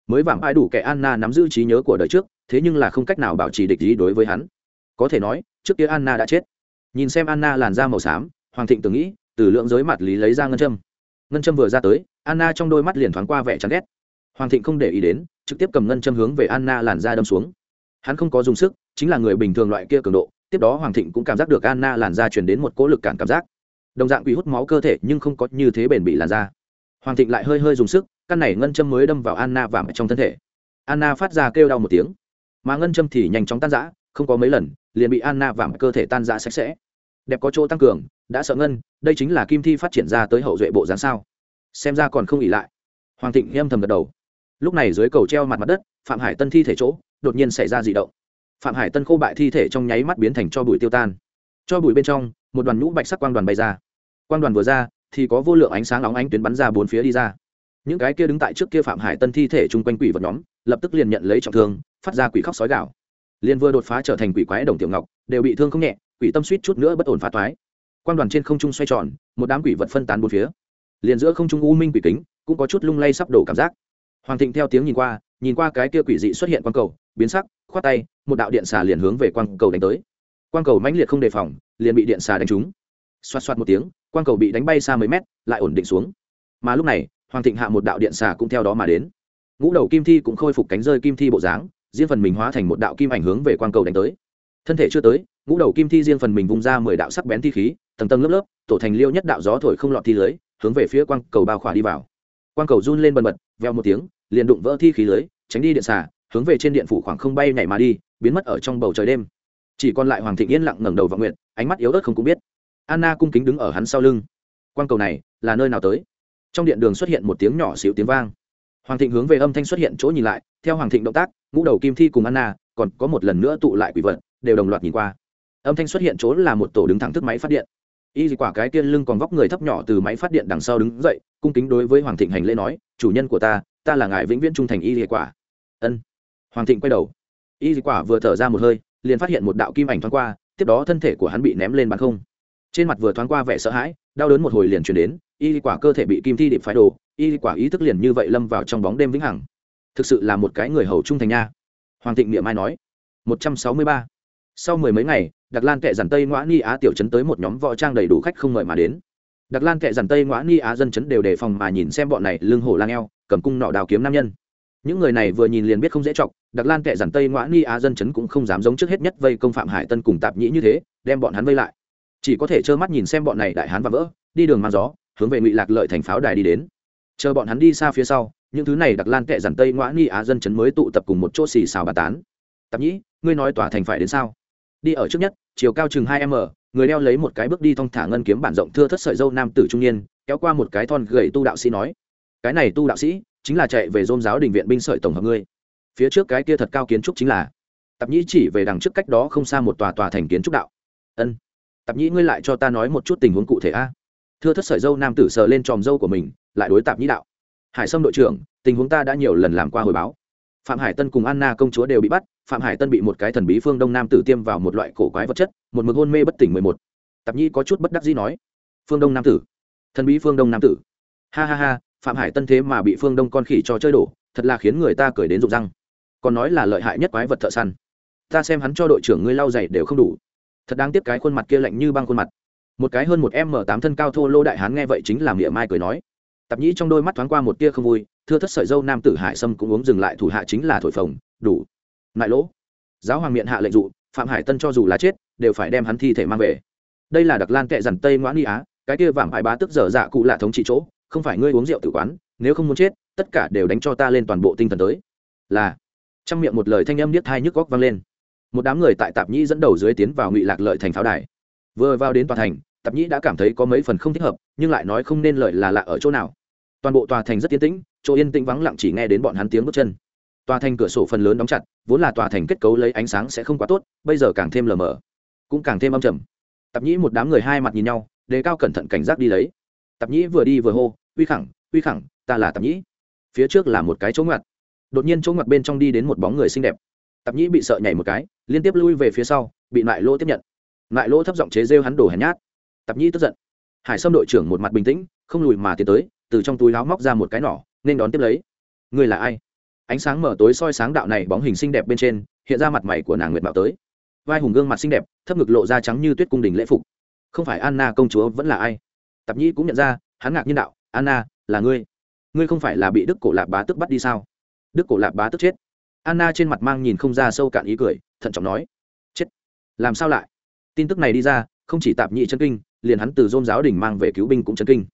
Mới vàng ai đủ kẻ anna nắm giữ trí nhớ của đời trước thế nhưng là không cách nào bảo trì địch ý đối với hắn. Có thể nói, trước kia Anna đã chết. Nhìn xem Anna làn da màu xám, Hoàng Thịnh tưởng nghĩ, từ lượng giới mặt lý lấy ra ngân châm. Ngân châm vừa ra tới, Anna trong đôi mắt liền thoáng qua vẻ chán ghét. Hoàng Thịnh không để ý đến, trực tiếp cầm ngân châm hướng về Anna làn da đâm xuống. Hắn không có dùng sức, chính là người bình thường loại kia cường độ, tiếp đó Hoàng Thịnh cũng cảm giác được Anna làn da truyền đến một cỗ lực cản cảm giác đồng dạng quỷ hút máu cơ thể nhưng không có như thế bền bị làn da hoàng thịnh lại hơi hơi dùng sức căn này ngân châm mới đâm vào anna vạm trong thân thể anna phát ra kêu đau một tiếng mà ngân châm thì nhanh chóng tan rã, không có mấy lần, liền bị anna vàng cơ thể tan rã sạch sẽ. Đẹp có chỗ tăng cường, đã sợ ngân, đây chính là kim thi phát triển ra tới hậu duệ bộ dáng sao. Xem ra còn không ỉ lại. Hoàng thịnh âm thầm gật đầu. Lúc này dưới cầu treo mặt mặt đất, phạm hải tân thi thể chỗ, đột nhiên xảy ra d ị động. Phạm hải tân khô bại thi thể trong nháy mắt biến thành cho bụi tiêu tan. Cho bụi bên trong, một đoàn nhũ bạch sắc quang đoàn bay ra. Quang đoàn vừa ra, thì có vô lượng ánh sáng óng ánh tuyến bắn ra bốn phía đi ra. Những cái kia đứng tại trước kia phạm hải tân thi thể chung quanh quỷ vật nhóm lập tức liền nhận lấy trọng thương, phát ra quỷ khóc sói gạo liền vừa đột phá trở thành quỷ quái đồng tiểu ngọc, đều bị thương không nhẹ, quỷ tâm suýt chút nữa bất ổn phá toái. Quang đoàn trên không trung xoay tròn, một đám quỷ vật phân tán bốn phía. Liền giữa không trung u minh quỷ kính, cũng có chút lung lay sắp đổ cảm giác. Hoàng thịnh theo tiếng nhìn qua nhìn qua cái kia quỷ dị xuất hiện quang cầu, biến sắc, khoát tay, một đạo điện xà liền hướng về quang cầu đánh tới. Quang cầu mãnh liệt không đề phòng, liền bị điện xà đánh trúng. Xoát xoát một tiếng, quang cầu bị đánh bay xa mấy mét, lại ổn định xuống. Mà lúc này, hoàng thịnh hạ một đạo điện xà cũng theo đó mà đến ngũ đầu kim thi cũng khôi phục cánh rơi kim thi bộ dáng, riêng phần mình hóa thành một đạo kim ảnh hướng về quang cầu đánh tới. Thân thể chưa tới, ngũ đầu kim thi riêng phần mình vung ra mười đạo sắc bén thi khí, tầng tầng lớp lớp, tổ thành liêu nhất đạo gió thổi không lọt thi lưới, hướng về phía quang cầu bao khỏa đi vào. Quang cầu run lên bần bật, veo một tiếng, liền đụng vỡ thi khí lưới, tránh đi điện xà, hướng về trên điện phủ khoảng không bay nhảy mà đi, biến mất ở trong bầu trời đêm. Chỉ còn lại hoàng thịnh yên lặng ngẩng đầu và nguyện, ánh mắt yếu ớt không cũng biết. Anna cung kính đứng ở hắn sau lưng. Quan cầu này là nơi nào tới? Trong điện đường xuất hiện một tiếng nhỏ xíu tiếng vang hoàng thịnh hướng về âm thanh xuất hiện chỗ nhìn lại, theo hoàng thịnh động tác, ngũ đầu kim thi cùng anna còn có một lần nữa tụ lại quỷ vật, đều đồng loạt nhìn qua. Âm thanh xuất hiện chỗ là một tổ đứng thẳng thức máy phát điện. Y Dị quả cái tiên lưng còn vóc người thấp nhỏ từ máy phát điện đằng sau đứng dậy, cung kính đối với hoàng thịnh hành lễ nói, chủ nhân của ta ta là ngài vĩnh viễn trung thành y Dị quả. Ân. Hoàng thịnh quay đầu. Y Dị quả vừa thở ra một hơi, liền phát hiện một đạo kim ảnh thoáng qua, tiếp đó thân thể của hắn bị ném lên bàn không. Trên mặt vừa thoáng qua vẻ sợ hãi, đau đớn một hồi liền chuyển đến y quả cơ thể bị kim thi điệp phái đồ, y quả ý thức liền như vậy lâm vào trong bóng đêm vĩnh hằng. Thực sự là một cái người hầu trung thành nha. Hoàng thịnh miệng mai nói. Một trăm sáu mươi ba. Sau mười mấy ngày đặc lan kệ dàn tây ngoã ni á tiểu chấn tới một nhóm võ trang đầy đủ khách không mời mà đến. Đặc lan kệ dàn tây ngoã ni á dân chấn đều đề phòng mà nhìn xem bọn này lưng hổ lang eo, cầm cung nọ đào kiếm nam nhân. Những người này vừa nhìn liền biết không dễ chọc đặc lan kệ dàn tây ngoã ni á dân chấn cũng không dám giống trước hết nhất vây công phạm hải tân cùng tạp nhĩ như thế, đem bọn hắn vây lại. Chỉ có thể trơ mắt nhìn xem bọn này đại hán và vỡ, đi đường mang gió hướng về ngụy lạc lợi thành pháo đài đi đến chờ bọn hắn đi xa phía sau những thứ này đặc lan kệ dàn tây ngoã nghi á dân chấn mới tụ tập cùng một chỗ xì xào bà tán tạp nhĩ ngươi nói tòa thành phải đến sao đi ở trước nhất chiều cao chừng hai m người đeo lấy một cái bước đi thong thả ngân kiếm bản rộng thưa thất sợi dâu nam tử trung niên kéo qua một cái thon gầy tu đạo sĩ nói cái này tu đạo sĩ chính là chạy về dôn giáo đình viện binh sợi tổng hợp ngươi phía trước cái kia thật cao kiến trúc chính là tạp nhĩ chỉ về đằng trước cách đó không xa một tòa tòa thành kiến trúc đạo ân tạp nhĩ ngươi lại cho ta nói một chút tình huống cụ thể a thưa thất sợi dâu nam tử sờ lên tròm dâu của mình, lại đối tạp nhĩ đạo. Hải sâm đội trưởng, tình huống ta đã nhiều lần làm qua hồi báo. Phạm hải tân cùng anna công chúa đều bị bắt, phạm hải tân bị một cái thần bí phương đông nam tử tiêm vào một loại cổ quái vật chất, một mực hôn mê bất tỉnh mười một. Tạp nhi có chút bất đắc dĩ nói, phương đông nam tử, thần bí phương đông nam tử. Ha ha ha, phạm hải tân thế mà bị phương đông con khỉ cho chơi đổ, thật là khiến người ta cười đến rụng răng. Còn nói là lợi hại nhất quái vật thợ săn. Ta xem hắn cho đội trưởng ngươi lau dày đều không đủ. Thật đáng tiếc cái khuôn mặt kia lạnh như băng khuôn mặt một cái hơn một m tám thân cao thô lô đại hán nghe vậy chính là miệng mai cười nói. Tạp nhĩ trong đôi mắt thoáng qua một tia không vui, thưa thất sợi dâu nam tử hải sâm cũng uống dừng lại thủ hạ chính là thổi phồng, đủ. Nại lỗ. Giáo hoàng miệng hạ lệnh dụ, phạm hải tân cho dù là chết, đều phải đem hắn thi thể mang về. Đây là đặc lan kệ dằn tây ngoãn y á, cái kia vảm hải bá tức dở dạ cụ lạ thống trị chỗ, không phải ngươi uống rượu tử quán, nếu không muốn chết, tất cả đều đánh cho ta lên toàn bộ tinh thần tới. Là. Trong miệng một lời thanh âm niết thai nhức góc vang lên. Một đám người tại tạp nhĩ dẫn đầu dưới tiến vào ngụy lạc lợi thành pháo đài. Vừa vào đến tòa thành tạp nhĩ đã cảm thấy có mấy phần không thích hợp, nhưng lại nói không nên lợi là lạ ở chỗ nào. Toàn bộ tòa thành rất yên tĩnh, chỗ yên tĩnh vắng lặng chỉ nghe đến bọn hắn tiếng bước chân. Tòa thành cửa sổ phần lớn đóng chặt, vốn là tòa thành kết cấu lấy ánh sáng sẽ không quá tốt, bây giờ càng thêm lờ mờ, cũng càng thêm âm trầm. Tạp nhĩ một đám người hai mặt nhìn nhau, đề cao cẩn thận cảnh giác đi lấy. Tạp nhĩ vừa đi vừa hô, uy khẳng uy khẳng, ta là tạp nhĩ. Phía trước là một cái chỗ ngoặt. Đột nhiên chỗ ngoặt bên trong đi đến một bóng người xinh đẹp. Tạp nhĩ bị sợ nhảy một cái, liên tiếp lui về phía sau, bị lại lỗ tiếp nhận. Lại lỗ thấp giọng chế rêu hắn đổ hèn nhát tạp nhĩ tức giận. Hải sâm đội trưởng một mặt bình tĩnh, không lùi mà tiến tới, từ trong túi láo móc ra một cái nỏ, nên đón tiếp lấy. Người là ai? Ánh sáng mở tối soi sáng đạo này bóng hình xinh đẹp bên trên, hiện ra mặt mày của nàng nguyệt bảo tới. Vai hùng gương mặt xinh đẹp, thấp ngực lộ ra trắng như tuyết cung đình lễ phục. Không phải anna công chúa vẫn là ai? Tạp nhi cũng nhận ra, hắn ngạc nhiên đạo, anna, là ngươi? Ngươi không phải là bị đức cổ lạp bá tức bắt đi sao? Đức cổ lạp bá tức chết. Anna trên mặt mang nhìn không ra sâu cạn ý cười, thận trọng nói, chết. Làm sao lại? Tin tức này đi ra, không chỉ tạp nhị chân kinh liền hắn từ dôn giáo đình mang về cứu binh cũng chấn kinh.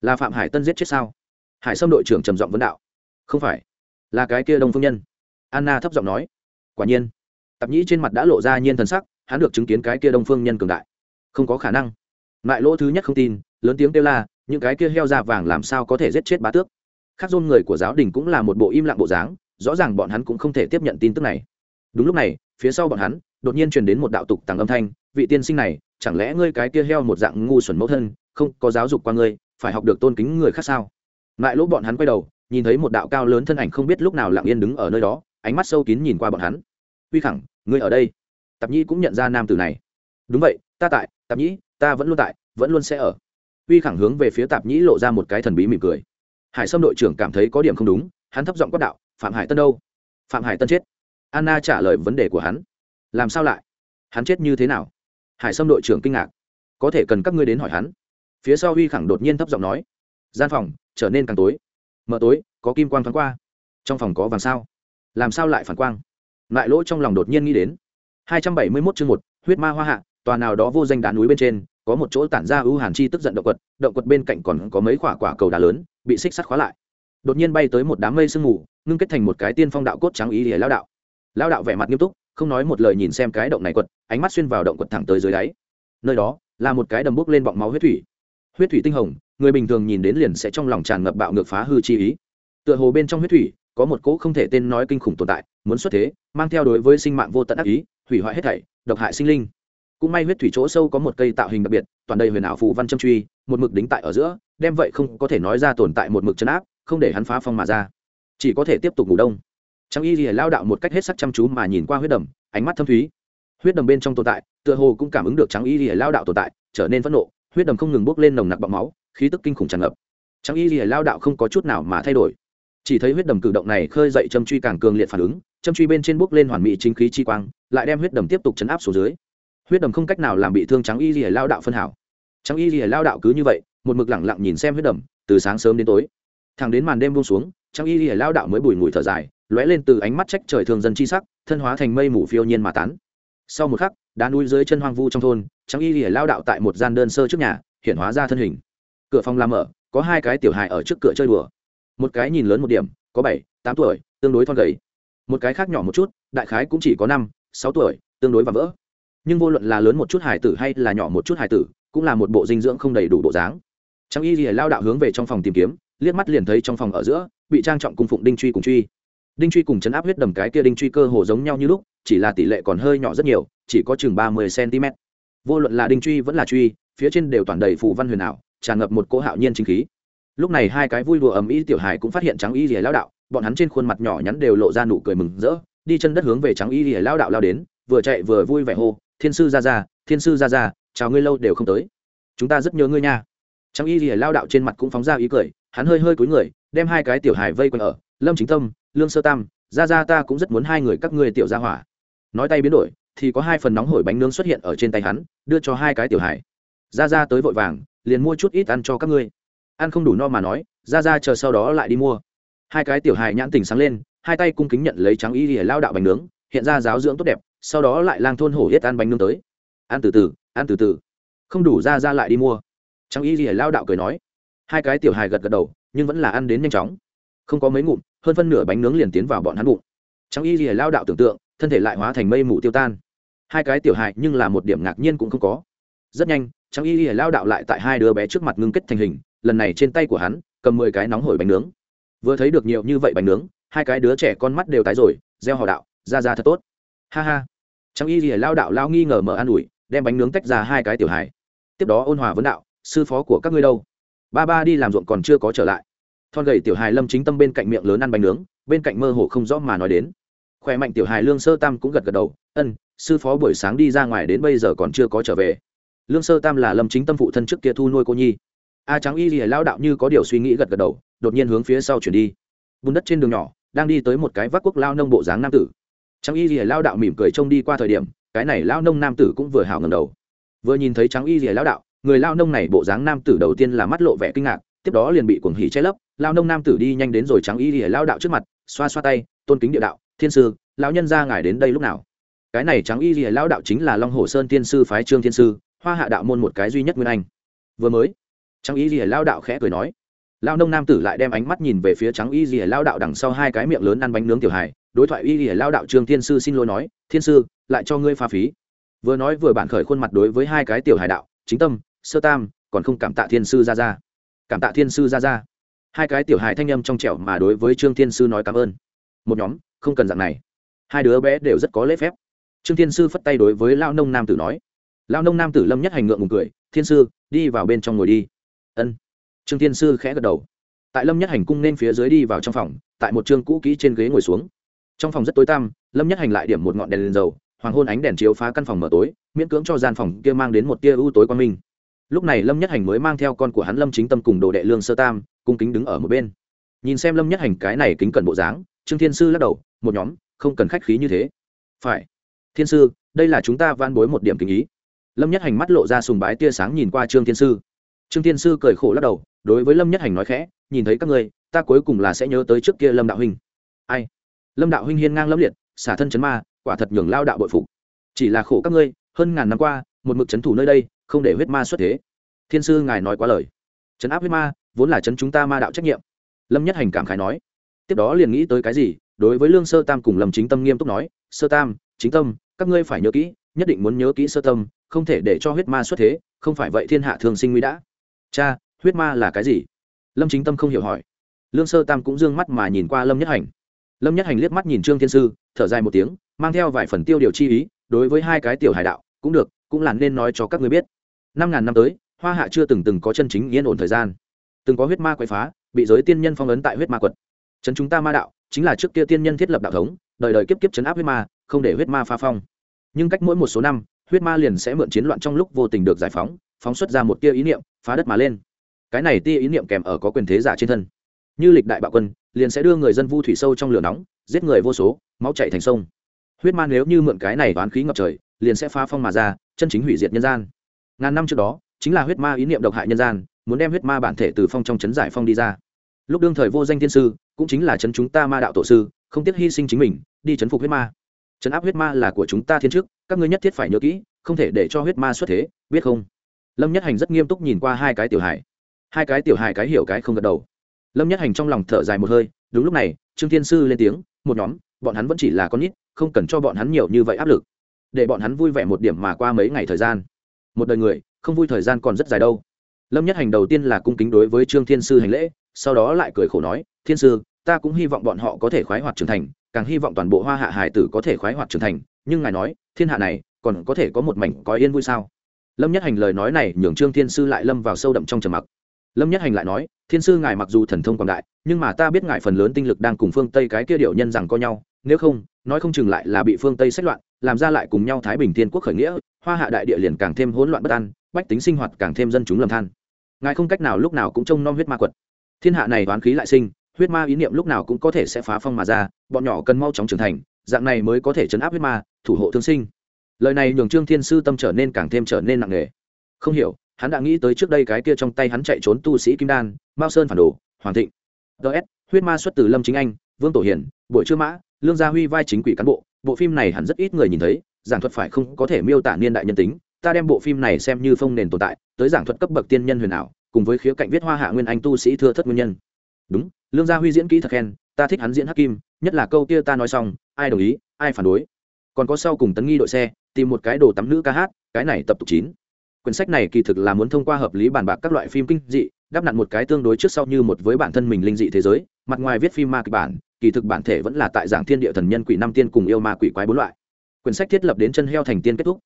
Là phạm hải tân giết chết sao? Hải sâm đội trưởng trầm giọng vấn đạo. Không phải, là cái kia đông phương nhân. Anna thấp giọng nói. Quả nhiên, tạp nhĩ trên mặt đã lộ ra nhiên thần sắc, hắn được chứng kiến cái kia đông phương nhân cường đại. Không có khả năng. Lại lỗ thứ nhất không tin, lớn tiếng kêu la, những cái kia heo da vàng làm sao có thể giết chết bá tước? Khác dôn người của giáo đình cũng là một bộ im lặng bộ dáng, rõ ràng bọn hắn cũng không thể tiếp nhận tin tức này. Đúng lúc này, phía sau bọn hắn, đột nhiên truyền đến một đạo tục tàng âm thanh, vị tiên sinh này chẳng lẽ ngươi cái kia heo một dạng ngu xuẩn mẫu thân, không có giáo dục qua ngươi, phải học được tôn kính người khác sao? Lại lỗ bọn hắn quay đầu, nhìn thấy một đạo cao lớn thân ảnh không biết lúc nào lặng yên đứng ở nơi đó, ánh mắt sâu kín nhìn qua bọn hắn. Uy khẳng, ngươi ở đây. Tạp nhi cũng nhận ra nam tử này. Đúng vậy, ta tại, tạp nhĩ, ta vẫn luôn tại, vẫn luôn sẽ ở. Uy khẳng hướng về phía tạp nhĩ lộ ra một cái thần bí mỉm cười. Hải sâm đội trưởng cảm thấy có điểm không đúng, hắn thấp giọng quát đạo, phạm hải tân đâu? Phạm hải tân chết. Anna trả lời vấn đề của hắn. Làm sao lại? Hắn chết như thế nào? Hải sâm đội trưởng kinh ngạc. Có thể cần các ngươi đến hỏi hắn. Phía sau huy khẳng đột nhiên thấp giọng nói. Gian phòng trở nên càng tối. Mở tối, có kim quang thoáng qua. Trong phòng có vàng sao? Làm sao lại phản quang? Lại lỗ trong lòng đột nhiên nghĩ đến. Hai trăm bảy mươi 271 chương một, huyết ma hoa hạ, tòa nào đó vô danh đá núi bên trên, có một chỗ tản ra ưu hàn chi tức giận động quật động quật bên cạnh còn có mấy quả quả cầu đá lớn, bị xích sắt khóa lại. Đột nhiên bay tới một đám mây sương mù, ngưng kết thành một cái tiên phong đạo cốt trắng ý để lao đạo. Lao đạo vẻ mặt nghiêm túc không nói một lời nhìn xem cái động này quật, ánh mắt xuyên vào động quật thẳng tới dưới đáy. Nơi đó, là một cái đầm bốc lên bọng máu huyết thủy. Huyết thủy tinh hồng, người bình thường nhìn đến liền sẽ trong lòng tràn ngập bạo ngược phá hư chi ý. Tựa hồ bên trong huyết thủy, có một cỗ không thể tên nói kinh khủng tồn tại, muốn xuất thế, mang theo đối với sinh mạng vô tận ác ý, hủy hoại hết thảy, độc hại sinh linh. Cũng may huyết thủy chỗ sâu có một cây tạo hình đặc biệt, toàn đầy huyền ảo phù văn châm truy, một mực đính tại ở giữa, đem vậy không có thể nói ra tồn tại một mực chấn áp, không để hắn phá phong mà ra. Chỉ có thể tiếp tục ngủ đông trang y thì lao đạo một cách hết sắc chăm chú mà nhìn qua huyết đầm, ánh mắt thâm thúy. Huyết đầm bên trong tồn tại, tựa hồ cũng cảm ứng được Trang y thì lao đạo tồn tại, trở nên phẫn nộ, huyết đầm không ngừng bốc lên nồng nặc bọng máu, khí tức kinh khủng tràn ngập. Trang y thì lao đạo không có chút nào mà thay đổi. Chỉ thấy huyết đầm cử động này khơi dậy châm truy càng cường liệt phản ứng, châm truy bên trên bốc lên hoàn mỹ chính khí chi quang, lại đem huyết đầm tiếp tục chấn áp xuống dưới. Huyết đầm không cách nào làm bị thương trắng y lìa lao đạo phân hảo. Trắng y lìa lao đạo cứ như vậy, một mực lẳng lặng nhìn xem huyết đầm, từ sáng sớm đến tối. Thẳng đến màn đêm buông xuống, trắng y lìa lao đạo mới bùi ngùi thở dài lóe lên từ ánh mắt trách trời thường dân chi sắc, thân hóa thành mây mù phiêu nhiên mà tán. Sau một khắc, đá núi dưới chân hoang vu trong thôn, trắng y lìa lao đạo tại một gian đơn sơ trước nhà, hiện hóa ra thân hình. Cửa phòng làm mở, có hai cái tiểu hài ở trước cửa chơi đùa. Một cái nhìn lớn một điểm, có bảy, tám tuổi, tương đối thon gầy. Một cái khác nhỏ một chút, đại khái cũng chỉ có năm, sáu tuổi, tương đối và vỡ. Nhưng vô luận là lớn một chút hài tử hay là nhỏ một chút hài tử, cũng là một bộ dinh dưỡng không đầy đủ bộ dáng. Trang y thì lao đạo hướng về trong phòng tìm kiếm, liếc mắt liền thấy trong phòng ở giữa, bị trang trọng cung phụng đinh truy cùng truy đinh truy cùng chấn áp huyết đầm cái kia đinh truy cơ hồ giống nhau như lúc, chỉ là tỷ lệ còn hơi nhỏ rất nhiều, chỉ có chừng ba mươi cm vô luận là đinh truy vẫn là truy, phía trên đều toàn đầy phù văn huyền ảo, tràn ngập một cỗ hạo nhiên chính khí. Lúc này hai cái vui đùa ầm ĩ tiểu hài cũng phát hiện trắng y rìa lao đạo, bọn hắn trên khuôn mặt nhỏ nhắn đều lộ ra nụ cười mừng rỡ, đi chân đất hướng về trắng y rìa lao đạo lao đến, vừa chạy vừa vui vẻ hô, thiên sư ra ra thiên sư ra ra chào ngươi lâu đều không tới. Chúng ta rất nhớ ngươi nha. Trắng y rìa lao đạo trên mặt cũng phóng ra ý cười, hắn hơi hơi cúi người, đem hai cái tiểu hài vây quanh ở, lâm chính tâm lương sơ tam ra ra ta cũng rất muốn hai người các ngươi tiểu ra hỏa. Nói tay biến đổi, thì có hai phần nóng hổi bánh nướng xuất hiện ở trên tay hắn, đưa cho hai cái tiểu hài. Ra ra tới vội vàng, liền mua chút ít ăn cho các ngươi. Ăn không đủ no mà nói ra ra chờ sau đó lại đi mua. Hai cái tiểu hài nhãn tình sáng lên, hai tay cung kính nhận lấy trắng y để lao đạo bánh nướng, hiện ra giáo dưỡng tốt đẹp, sau đó lại lang thôn hổ yết ăn bánh nướng tới. Ăn từ từ, ăn từ từ. Không đủ ra ra lại đi mua. Trắng y để lao đạo cười nói. Hai cái tiểu hài gật gật đầu, nhưng vẫn là ăn đến nhanh chóng. Không có mấy ngụm hơn phân nửa bánh nướng liền tiến vào bọn hắn bụng. Trắng y gì lao đạo tưởng tượng, thân thể lại hóa thành mây mù tiêu tan. Hai cái tiểu hài nhưng là một điểm ngạc nhiên cũng không có. Rất nhanh, trắng y gì lao đạo lại tại hai đứa bé trước mặt ngưng kết thành hình, lần này trên tay của hắn, cầm mười cái nóng hổi bánh nướng. Vừa thấy được nhiều như vậy bánh nướng, hai cái đứa trẻ con mắt đều tái rồi, gieo hò đạo, ra ra thật tốt. Ha ha. Trong y gì lao đạo lao nghi ngờ mở an ủi, đem bánh nướng tách ra hai cái tiểu hài. Tiếp đó ôn hòa vấn đạo, sư phó của các ngươi đâu? Ba ba đi làm ruộng còn chưa có trở lại thon gầy tiểu hài lâm chính tâm bên cạnh miệng lớn ăn bánh nướng, bên cạnh mơ hồ không rõ mà nói đến. Khỏe mạnh tiểu hài lương sơ tam cũng gật gật đầu, ân, sư phó buổi sáng đi ra ngoài đến bây giờ còn chưa có trở về. Lương sơ tam là lâm chính tâm phụ thân trước kia thu nuôi cô nhi. A trắng y lìa lao đạo như có điều suy nghĩ gật gật đầu, đột nhiên hướng phía sau chuyển đi. Bùn đất trên đường nhỏ, đang đi tới một cái vác quốc lao nông bộ dáng nam tử. Trắng y lìa lao đạo mỉm cười trông đi qua thời điểm, cái này lao nông nam tử cũng vừa hào ngầm đầu. Vừa nhìn thấy trắng y lìa lao đạo, người lao nông này bộ dáng nam tử đầu tiên là mắt lộ vẻ kinh ngạc tiếp đó liền bị cuồng hỉ che lấp, lao nông nam tử đi nhanh đến rồi trắng y lìa lao đạo trước mặt, xoa xoa tay, tôn kính địa đạo, thiên sư, lão nhân ra ngài đến đây lúc nào? Cái này trắng y lìa lao đạo chính là long hồ sơn thiên sư phái trương thiên sư, hoa hạ đạo môn một cái duy nhất nguyên anh. Vừa mới, trắng y rìa lao đạo khẽ cười nói. Lao nông nam tử lại đem ánh mắt nhìn về phía trắng y rìa lao đạo đằng sau hai cái miệng lớn ăn bánh nướng tiểu hài, đối thoại y rìa lao đạo trương thiên sư xin lỗi nói, thiên sư, lại cho ngươi pha phí. Vừa nói vừa bản khởi khuôn mặt đối với hai cái tiểu hài đạo, chính tâm, sơ tam, còn không cảm tạ thiên sư ra ra cảm tạ thiên sư ra ra hai cái tiểu hài thanh â m trong trẻo mà đối với trương thiên sư nói cảm ơn. Một nhóm, không cần dạng này. Hai đứa bé đều rất có lễ phép. Trương thiên sư phất tay đối với lao nông nam tử nói. Lao nông nam tử lâm nhất hành ngượng ngùng cười, thiên sư, đi vào bên trong ngồi đi. Ân. Trương thiên sư khẽ gật đầu. Tại lâm nhất hành cung nên phía dưới đi vào trong phòng, tại một chương cũ kỹ trên ghế ngồi xuống. Trong phòng rất tối tăm, lâm nhất hành lại điểm một ngọn đèn lên dầu, hoàng hôn ánh đèn chiếu phá căn phòng mở tối, miễn cưỡng cho gian phòng kia mang đến một tia ưu tối quan minh lúc này lâm nhất hành mới mang theo con của hắn lâm chính tâm cùng đồ đệ lương sơ tam, cung kính đứng ở một bên. Nhìn xem lâm nhất hành cái này kính cẩn bộ dáng, trương thiên sư lắc đầu, một nhóm, không cần khách khí như thế. Phải. Thiên sư, đây là chúng ta van bối một điểm kính ý. Lâm nhất hành mắt lộ ra sùng bái tia sáng nhìn qua trương thiên sư. Trương thiên sư cười khổ lắc đầu, đối với lâm nhất hành nói khẽ, nhìn thấy các ngươi, ta cuối cùng là sẽ nhớ tới trước kia lâm đạo huynh. Ai? Lâm đạo huynh hiên ngang lâm liệt, xả thân chấn ma, quả thật nhường lao đạo bội phục. Chỉ là khổ các ngươi, hơn ngàn năm qua, một mực chấn thủ nơi đây không để huyết ma xuất thế. Thiên sư, ngài nói quá lời. Chấn áp huyết ma, vốn là chấn chúng ta ma đạo trách nhiệm. Lâm nhất hành cảm khái nói. Tiếp đó liền nghĩ tới cái gì, đối với lương sơ tam cùng lâm chính tâm nghiêm túc nói, sơ tam, chính tâm, các ngươi phải nhớ kỹ, nhất định muốn nhớ kỹ sơ tâm, không thể để cho huyết ma xuất thế, không phải vậy thiên hạ thường sinh nguy đã. Cha, huyết ma là cái gì? Lâm chính tâm không hiểu hỏi. Lương sơ tam cũng d ư ơ n g mắt mà nhìn qua lâm nhất hành. Lâm nhất hành liếc mắt nhìn trương thiên sư, thở dài một tiếng, mang theo vài phần tiêu điều chi ý, đối với hai cái tiểu hải đạo, cũng được, cũng là nên nói cho các người biết năm ngàn năm tới, hoa hạ chưa từng từng có chân chính yên ổn thời gian. Từng có huyết ma quậy phá, bị giới tiên nhân phong ấn tại huyết ma quật. Chấn chúng ta ma đạo, chính là trước kia tiên nhân thiết lập đạo thống, đời đời kiếp kiếp chấn áp huyết ma, không để huyết ma pha phong. Nhưng cách mỗi một số năm, huyết ma liền sẽ mượn chiến loạn trong lúc vô tình được giải phóng phóng xuất ra một tia ý niệm, phá đất mà lên. Cái này tia ý niệm kèm ở có quyền thế giả trên thân. Như lịch đại bạo quân, liền sẽ đưa người dân vu thủy sâu trong lửa nóng, giết người vô số, máu chạy thành sông. Huyết ma nếu như mượn cái này toán khí ngập trời, liền sẽ phá phong mà ra, chân chính hủy diệt nhân gian ngàn năm trước đó, chính là huyết ma ý niệm độc hại nhân gian, muốn đem huyết ma bản thể từ phong trong chấn giải phong đi ra. Lúc đương thời vô danh thiên sư, cũng chính là chấn chúng ta ma đạo tổ sư, không tiếc hy sinh chính mình, đi chấn phục huyết ma. Chấn áp huyết ma là của chúng ta thiên trước các ngươi nhất thiết phải nhớ kỹ, không thể để cho huyết ma xuất thế, biết không? Lâm nhất hành rất nghiêm túc nhìn qua hai cái tiểu hài. Hai cái tiểu hài cái hiểu cái không gật đầu. Lâm nhất hành trong lòng thở dài một hơi, đúng lúc này, trương thiên sư lên tiếng, một nhóm, bọn hắn vẫn chỉ là con nít, không cần cho bọn hắn nhiều như vậy áp lực. Để bọn hắn vui vẻ một điểm mà qua mấy ngày thời gian một đời người, không vui thời gian còn rất dài đâu. Lâm nhất hành đầu tiên là cung kính đối với trương thiên sư hành lễ, sau đó lại cười khổ nói, thiên sư, ta cũng hy vọng bọn họ có thể khoái hoạt trưởng thành, càng hy vọng toàn bộ hoa hạ hải tử có thể khoái hoạt trưởng thành, nhưng ngài nói, thiên hạ này, còn có thể có một mảnh có yên vui sao? Lâm nhất hành lời nói này nhường trương thiên sư lại lâm vào sâu đậm trong trầm mặc. Lâm nhất hành lại nói, thiên sư ngài mặc dù thần thông quảng đại, nhưng mà ta biết ngài phần lớn tinh lực đang cùng phương tây cái kia điệu nhân rằng có nhau, nếu không, nói không chừng lại là bị phương tây sách loạn, làm ra lại cùng nhau thái bình thiên quốc khởi nghĩa hoa hạ đại địa liền càng thêm hỗn loạn bất an, bách tính sinh hoạt càng thêm dân chúng lầm than. Ngài không cách nào lúc nào cũng trông nom huyết ma quật. Thiên hạ này đoán khí lại sinh, huyết ma ý niệm lúc nào cũng có thể sẽ phá phong mà ra, bọn nhỏ cần mau chóng trưởng thành, dạng này mới có thể chấn áp huyết ma, thủ hộ thương sinh. Lời này nhường trương thiên sư tâm trở nên càng thêm trở nên nặng nề. Không hiểu, hắn đã nghĩ tới trước đây cái kia trong tay hắn chạy trốn tu sĩ kim đan, mao sơn phản đồ, hoàng thịnh. Ts huyết ma xuất từ lâm chính anh, vương tổ hiển buổi trưa mã, lương gia huy vai chính quỷ cán bộ bộ phim này hẳn rất ít người nhìn thấy giảng thuật phải không có thể miêu tả niên đại nhân tính, ta đem bộ phim này xem như phong nền tồn tại, tới giảng thuật cấp bậc tiên nhân huyền ảo, cùng với khía cạnh viết hoa hạ nguyên anh tu sĩ thưa thất nguyên nhân. Đúng, lương gia huy diễn kỹ thật khen, ta thích hắn diễn hắc kim, nhất là câu kia ta nói xong, ai đồng ý, ai phản đối. Còn có sau cùng tấn nghi đội xe, tìm một cái đồ tắm nữ ca hát, cái này tập tục chín. Quyển sách này kỳ thực là muốn thông qua hợp lý bàn bạc các loại phim kinh dị, đáp nặn một cái tương đối trước sau như một với bản thân mình linh dị thế giới, mặt ngoài viết phim ma kịch bản, kỳ thực bản thể vẫn là tại giảng thiên địa thần nhân quỷ năm tiên cùng yêu ma quỷ quái bốn loại quyển sách thiết lập đến chân heo thành tiên kết thúc.